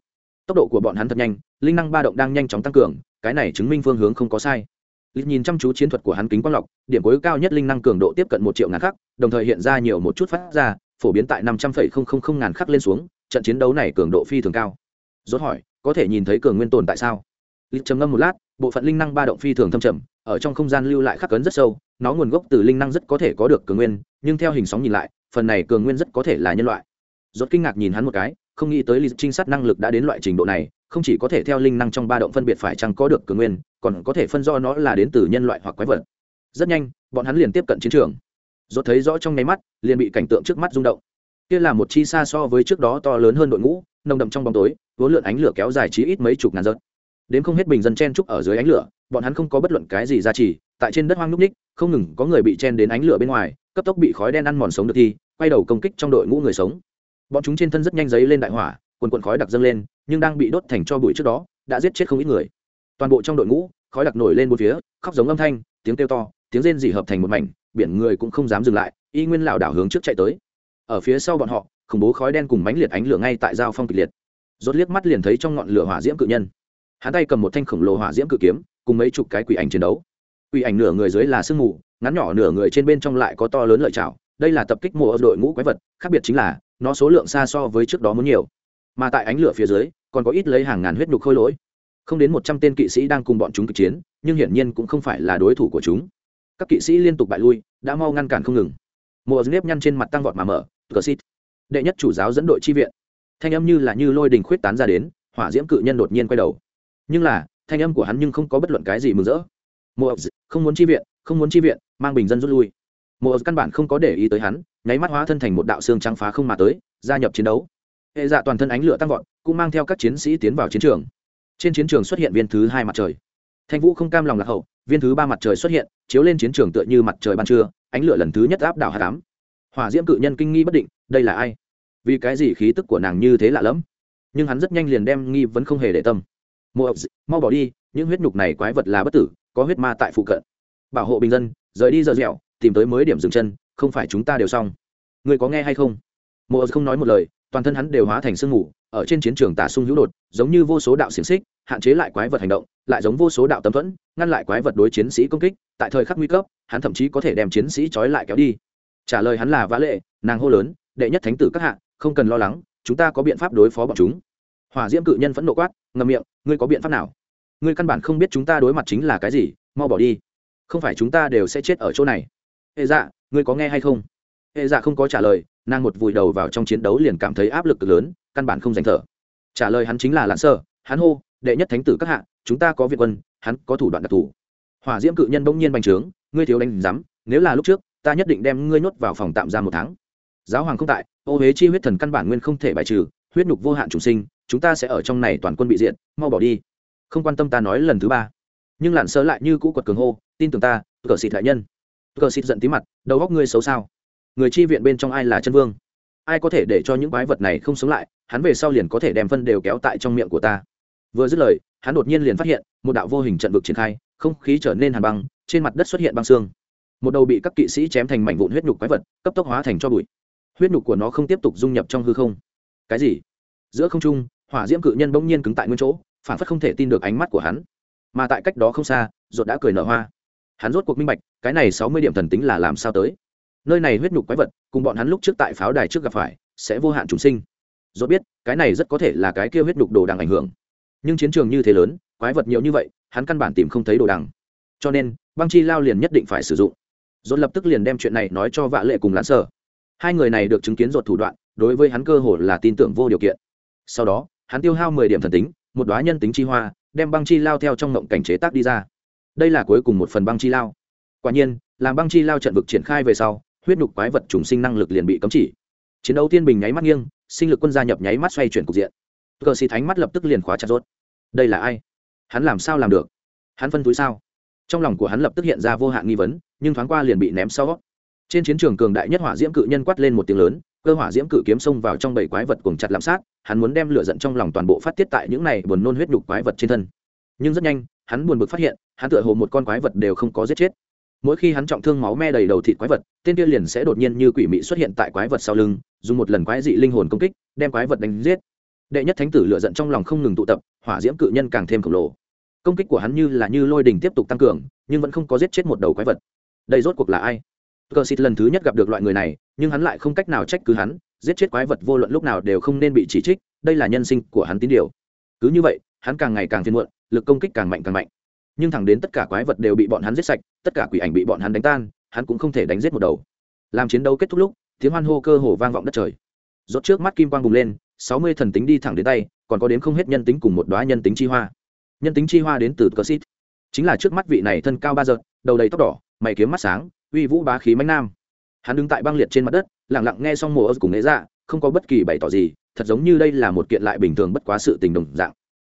Tốc độ của bọn hắn thật nhanh, linh năng ba động đang nhanh chóng tăng cường, cái này chứng minh phương hướng không có sai. Lịch nhìn chăm chú chiến thuật của hắn kính quang lọc, điểm cuối cao nhất linh năng cường độ tiếp cận một triệu ngàn khắc, đồng thời hiện ra nhiều một chút phát ra, phổ biến tại năm trăm phẩy không không không ngàn khắc lên xuống, trận chiến đấu này cường độ phi thường cao. Rốt hỏi, có thể nhìn thấy cường nguyên tồn tại sao? Lịch trầm ngâm một lát, bộ phận linh năng ba động phi thường thâm trầm, ở trong không gian lưu lại khắc cấn rất sâu, nó nguồn gốc từ linh năng rất có thể có được cường nguyên, nhưng theo hình sóng nhìn lại phần này cường nguyên rất có thể là nhân loại. Rốt kinh ngạc nhìn hắn một cái, không nghĩ tới lý trinh sát năng lực đã đến loại trình độ này, không chỉ có thể theo linh năng trong ba động phân biệt phải chăng có được cường nguyên, còn có thể phân do nó là đến từ nhân loại hoặc quái vật. Rất nhanh, bọn hắn liền tiếp cận chiến trường. Dốt thấy rõ trong nháy mắt, liền bị cảnh tượng trước mắt rung động. Kia là một chi xa so với trước đó to lớn hơn đội ngũ, nồng đậm trong bóng tối, vốn lượn ánh lửa kéo dài chí ít mấy chục ngàn giật. Đến không hết bình dân chen trúc ở dưới ánh lửa, bọn hắn không có bất luận cái gì ra trì tại trên đất hoang núc ních, không ngừng có người bị chen đến ánh lửa bên ngoài cấp tốc bị khói đen ăn mòn sống được thi quay đầu công kích trong đội ngũ người sống. Bọn chúng trên thân rất nhanh giấy lên đại hỏa, quần quần khói đặc dâng lên, nhưng đang bị đốt thành cho bụi trước đó, đã giết chết không ít người. Toàn bộ trong đội ngũ, khói đặc nổi lên một phía, khóc giống âm thanh, tiếng kêu to, tiếng rên rỉ hợp thành một mảnh, biển người cũng không dám dừng lại, y nguyên lảo đảo hướng trước chạy tới. Ở phía sau bọn họ, khủng bố khói đen cùng mánh liệt ánh lửa ngay tại giao phong kịch liệt. Rốt liếc mắt liền thấy trong ngọn lửa hỏa diễm cự nhân. Hắn tay cầm một thanh khổng lồ hỏa diễm cự kiếm, cùng mấy chục cái quỷ ảnh chiến đấu. Quỷ ảnh nửa người dưới là sương mù ngắn nhỏ nửa người trên bên trong lại có to lớn lợi chảo, đây là tập kích mùa ở đội ngũ quái vật, khác biệt chính là, nó số lượng xa so với trước đó muốn nhiều. Mà tại ánh lửa phía dưới, còn có ít lấy hàng ngàn huyết nhục khôi lỗi. Không đến một trăm tên kỵ sĩ đang cùng bọn chúng kịch chiến, nhưng hiển nhiên cũng không phải là đối thủ của chúng. Các kỵ sĩ liên tục bại lui, đã mau ngăn cản không ngừng. Mùa nếp nhăn trên mặt tăng vọt mà mở cờ xít đệ nhất chủ giáo dẫn đội chi viện. Thanh âm như là như lôi đình khuyết tán ra đến, hỏa diễm cự nhân đột nhiên quay đầu. Nhưng là, thanh âm của hắn nhưng không có bất luận cái gì mừng rỡ. Mùa không muốn chi viện, không muốn chi viện mang bình dân rút lui. Mộ căn bản không có để ý tới hắn, nháy mắt hóa thân thành một đạo xương trắng phá không mà tới, gia nhập chiến đấu. Hệ dạ toàn thân ánh lửa tăng vọt, cũng mang theo các chiến sĩ tiến vào chiến trường. Trên chiến trường xuất hiện viên thứ hai mặt trời. Thanh vũ không cam lòng lạc hậu, viên thứ ba mặt trời xuất hiện, chiếu lên chiến trường tựa như mặt trời ban trưa, ánh lửa lần thứ nhất áp đảo hà tám hỏa diễm cự nhân kinh nghi bất định, đây là ai? Vì cái gì khí tức của nàng như thế lạ lẫm? Nhưng hắn rất nhanh liền đem nghi vấn không hề để tâm. Mộ mau bỏ đi, những huyết nhục này quái vật là bất tử, có huyết ma tại phụ cận. Bảo hộ bình dân rời đi giờ dẻo, tìm tới mới điểm dừng chân, không phải chúng ta đều xong. Người có nghe hay không? Mộ không nói một lời, toàn thân hắn đều hóa thành sương mù, ở trên chiến trường tả sung hữu đột, giống như vô số đạo xiềng xích, hạn chế lại quái vật hành động, lại giống vô số đạo tấm thuẫn, ngăn lại quái vật đối chiến sĩ công kích, tại thời khắc nguy cấp, hắn thậm chí có thể đem chiến sĩ trói lại kéo đi. Trả lời hắn là vã lệ, nàng hô lớn, đệ nhất thánh tử các hạ, không cần lo lắng, chúng ta có biện pháp đối phó bọn chúng. Hỏa diễm cự nhân phẫn nộ quát ngầm miệng, ngươi có biện pháp nào? Ngươi căn bản không biết chúng ta đối mặt chính là cái gì, mau bỏ đi không phải chúng ta đều sẽ chết ở chỗ này. Hệ dạ ngươi có nghe hay không? Hệ dạ không có trả lời, nàng một vùi đầu vào trong chiến đấu liền cảm thấy áp lực cực lớn, căn bản không giành thở. Trả lời hắn chính là lãn sơ, hắn hô, đệ nhất thánh tử các hạ, chúng ta có việt quân, hắn có thủ đoạn đặc thù. Hỏa diễm cự nhân bỗng nhiên bành trướng, ngươi thiếu đánh rắm nếu là lúc trước, ta nhất định đem ngươi nhốt vào phòng tạm giam một tháng. Giáo hoàng không tại, ô huế chi huyết thần căn bản nguyên không thể bài trừ, huyết nhục vô hạn trùng sinh, chúng ta sẽ ở trong này toàn quân bị diện mau bỏ đi. Không quan tâm ta nói lần thứ ba nhưng lặn sơ lại như cũ quật cường hô, tin tưởng ta, cờ xịt đại nhân. Cờ xịt giận tí mặt, đầu góc ngươi xấu sao? Người chi viện bên trong ai là chân vương? Ai có thể để cho những quái vật này không sống lại? Hắn về sau liền có thể đem phân đều kéo tại trong miệng của ta. Vừa dứt lời, hắn đột nhiên liền phát hiện, một đạo vô hình trận vực triển khai, không khí trở nên hàn băng, trên mặt đất xuất hiện băng xương. Một đầu bị các kỵ sĩ chém thành mảnh vụn huyết nhục quái vật, cấp tốc hóa thành cho bụi. Huyết nhục của nó không tiếp tục dung nhập trong hư không. Cái gì? Giữa không trung, hỏa diễm cự nhân bỗng nhiên cứng tại nguyên chỗ, phản phất không thể tin được ánh mắt của hắn mà tại cách đó không xa, ruột đã cười nở hoa. Hắn rốt cuộc minh bạch, cái này sáu mươi điểm thần tính là làm sao tới. Nơi này huyết nhục quái vật, cùng bọn hắn lúc trước tại pháo đài trước gặp phải, sẽ vô hạn trùng sinh. Dốt biết, cái này rất có thể là cái kia huyết nhục đồ đằng ảnh hưởng. Nhưng chiến trường như thế lớn, quái vật nhiều như vậy, hắn căn bản tìm không thấy đồ đằng. Cho nên, băng chi lao liền nhất định phải sử dụng. Dốt lập tức liền đem chuyện này nói cho vạ lệ cùng lãn sở. Hai người này được chứng kiến dột thủ đoạn, đối với hắn cơ hồ là tin tưởng vô điều kiện. Sau đó, hắn tiêu hao mười điểm thần tính một đoá nhân tính chi hoa, đem băng chi lao theo trong ngộng cảnh chế tác đi ra. Đây là cuối cùng một phần băng chi lao. Quả nhiên, làm băng chi lao trận vực triển khai về sau, huyết nhục quái vật trùng sinh năng lực liền bị cấm chỉ. Chiến đấu tiên bình nháy mắt nghiêng, sinh lực quân gia nhập nháy mắt xoay chuyển cục diện. Cờ xì thánh mắt lập tức liền khóa chặt rốt. Đây là ai? Hắn làm sao làm được? Hắn phân túi sao? Trong lòng của hắn lập tức hiện ra vô hạn nghi vấn, nhưng thoáng qua liền bị ném sau. Trên chiến trường cường đại nhất hỏa diễm cự nhân quát lên một tiếng lớn cơ hỏa diễm cự kiếm xông vào trong bảy quái vật cùng chặt lạm sát, hắn muốn đem lửa giận trong lòng toàn bộ phát tiết tại những này buồn nôn huyết đục quái vật trên thân. Nhưng rất nhanh, hắn buồn bực phát hiện, hắn tựa hồ một con quái vật đều không có giết chết. Mỗi khi hắn trọng thương máu me đầy đầu thịt quái vật, tên kia liền sẽ đột nhiên như quỷ mị xuất hiện tại quái vật sau lưng, dùng một lần quái dị linh hồn công kích, đem quái vật đánh giết. Đệ nhất thánh tử lựa giận trong lòng không ngừng tụ tập, hỏa diễm cự nhân càng thêm khổng lồ. Công kích của hắn như là như lôi đình tiếp tục tăng cường, nhưng vẫn không có giết chết một đầu quái vật. Đây rốt cuộc là ai? Cờ xịt lần thứ nhất gặp được loại người này, nhưng hắn lại không cách nào trách cứ hắn, giết chết quái vật vô luận lúc nào đều không nên bị chỉ trích, đây là nhân sinh của hắn tín điều. Cứ như vậy, hắn càng ngày càng phiên muộn, lực công kích càng mạnh càng mạnh. Nhưng thẳng đến tất cả quái vật đều bị bọn hắn giết sạch, tất cả quỷ ảnh bị bọn hắn đánh tan, hắn cũng không thể đánh giết một đầu. Làm chiến đấu kết thúc lúc, tiếng hoan hô cơ hồ vang vọng đất trời. Rốt trước mắt kim quang bùng lên, sáu mươi thần tính đi thẳng đến tay, còn có đến không hết nhân tính cùng một đoá nhân tính chi hoa. Nhân tính chi hoa đến từ cờ xít. Chính là trước mắt vị này thân cao ba giật, đầu đầy tóc đỏ, mày kiếm mắt sáng uy vũ bá khí mãnh nam. Hắn đứng tại băng liệt trên mặt đất, lặng lặng nghe xong mùa ớt cùng nghệ dạ không có bất kỳ bày tỏ gì, thật giống như đây là một kiện lại bình thường bất quá sự tình đồng dạng.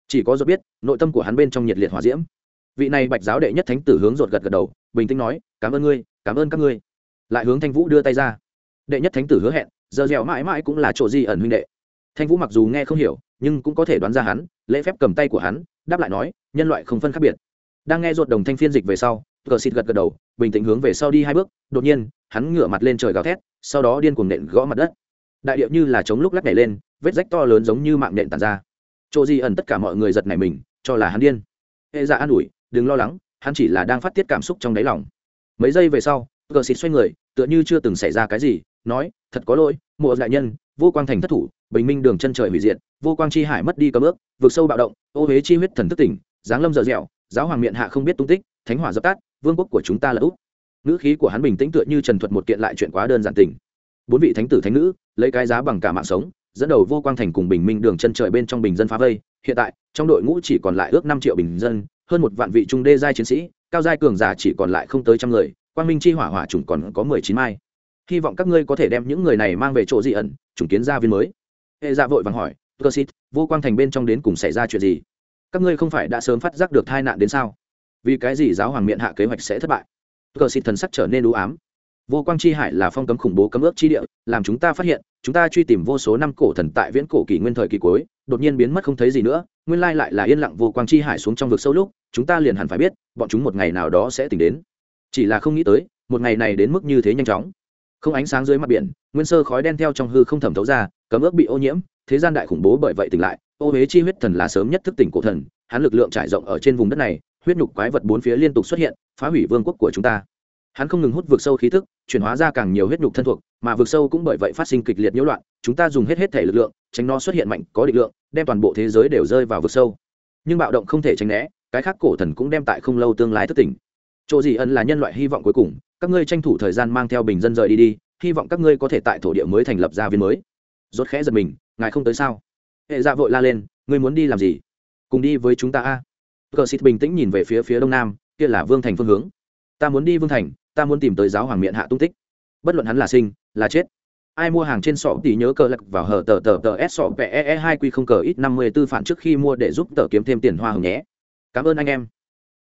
Chỉ có do biết, nội tâm của hắn bên trong nhiệt liệt hòa diễm. Vị này bạch giáo đệ nhất thánh tử hướng rột gật gật đầu, bình tĩnh nói, cảm ơn ngươi, cảm ơn các ngươi. Lại hướng thanh vũ đưa tay ra. Đệ nhất thánh tử hứa hẹn, giờ dẻo mãi mãi cũng là chỗ di ẩn huynh đệ. Thanh vũ mặc dù nghe không hiểu, nhưng cũng có thể đoán ra hắn, lễ phép cầm tay của hắn, đáp lại nói, nhân loại không phân khác biệt. Đang nghe ruột đồng thanh phiên dịch về sau cờ xịt gật gật đầu, bình tĩnh hướng về sau đi hai bước, đột nhiên, hắn ngửa mặt lên trời gào thét, sau đó điên cuồng nện gõ mặt đất. Đại điệu như là chống lúc lắc nảy lên, vết rách to lớn giống như mạng nện tàn ra. Chỗ di ẩn tất cả mọi người giật nảy mình, cho là hắn điên. Hệ dạ an ủi, đừng lo lắng, hắn chỉ là đang phát tiết cảm xúc trong đáy lòng. Mấy giây về sau, cờ xịt xoay người, tựa như chưa từng xảy ra cái gì, nói, thật có lỗi, mộ đại nhân, vô quang thành thất thủ, bình minh đường chân trời hủy diệt, vô quang chi hải mất đi cấm ước vượt sâu bạo động, ô huế chi huyết thần thức tỉnh, giáng lâm dở dẻo, giáo hoàng miệng hạ không biết tung tích, thánh hỏa dập tắt vương quốc của chúng ta là úc. Ngữ khí của hắn bình tĩnh tựa như trần thuật một kiện lại chuyện quá đơn giản tình. Bốn vị thánh tử thánh nữ, lấy cái giá bằng cả mạng sống, dẫn đầu vô quang thành cùng bình minh đường chân trời bên trong bình dân phá vây. Hiện tại, trong đội ngũ chỉ còn lại ước năm triệu bình dân, hơn một vạn vị trung đê giai chiến sĩ, cao giai cường giả chỉ còn lại không tới trăm người, quang minh chi hỏa hỏa chủng còn có mười chín mai. Hy vọng các ngươi có thể đem những người này mang về chỗ dị ẩn, chủng kiến gia viên mới. Hệ dạ vội vàng hỏi, cơ xít vô quang thành bên trong đến cùng xảy ra chuyện gì? Các ngươi không phải đã sớm phát giác được tai nạn đến sao? Vì cái gì giáo hoàng miệng hạ kế hoạch sẽ thất bại? Cờ xịt thần sắc trở nên ưu ám. Vô quang chi hải là phong cấm khủng bố cấm ước chi địa, làm chúng ta phát hiện, chúng ta truy tìm vô số năm cổ thần tại viễn cổ kỷ nguyên thời kỳ cuối, đột nhiên biến mất không thấy gì nữa, nguyên lai lại là yên lặng vô quang chi hải xuống trong vực sâu lúc, chúng ta liền hẳn phải biết, bọn chúng một ngày nào đó sẽ tỉnh đến. Chỉ là không nghĩ tới, một ngày này đến mức như thế nhanh chóng. Không ánh sáng dưới mặt biển, nguyên sơ khói đen theo trong hư không thẩm thấu ra, cấm ước bị ô nhiễm, thế gian đại khủng bố bởi vậy tỉnh lại, ô huế chi huyết thần là sớm nhất thức tỉnh cổ thần, hắn lực lượng trải rộng ở trên vùng đất này huyết nhục quái vật bốn phía liên tục xuất hiện, phá hủy vương quốc của chúng ta. Hắn không ngừng hút vượt sâu khí thức chuyển hóa ra càng nhiều huyết nhục thân thuộc, mà vượt sâu cũng bởi vậy phát sinh kịch liệt nhiễu loạn, chúng ta dùng hết hết thể lực lượng, tránh nó xuất hiện mạnh, có định lượng, đem toàn bộ thế giới đều rơi vào vực sâu. Nhưng bạo động không thể tránh né, cái khác cổ thần cũng đem tại không lâu tương lai thất tỉnh. Chỗ gì ẩn là nhân loại hy vọng cuối cùng, các ngươi tranh thủ thời gian mang theo bình dân rời đi đi, hy vọng các ngươi có thể tại thổ địa mới thành lập gia viên mới. Rốt khẽ giật mình, ngài không tới sao? Hệ dạ vội la lên, ngươi muốn đi làm gì? Cùng đi với chúng ta a cờ xịt bình tĩnh nhìn về phía phía đông nam, kia là vương thành phương hướng. Ta muốn đi vương thành, ta muốn tìm tới giáo hoàng miệng hạ tung tích. Bất luận hắn là sinh, là chết. Ai mua hàng trên sọ thì nhớ cờ lật vào hở tờ tờ tờ s sọ pe e hai q không cờ ít năm mươi tư phản trước khi mua để giúp tờ kiếm thêm tiền hoa hồng nhé. Cảm ơn anh em.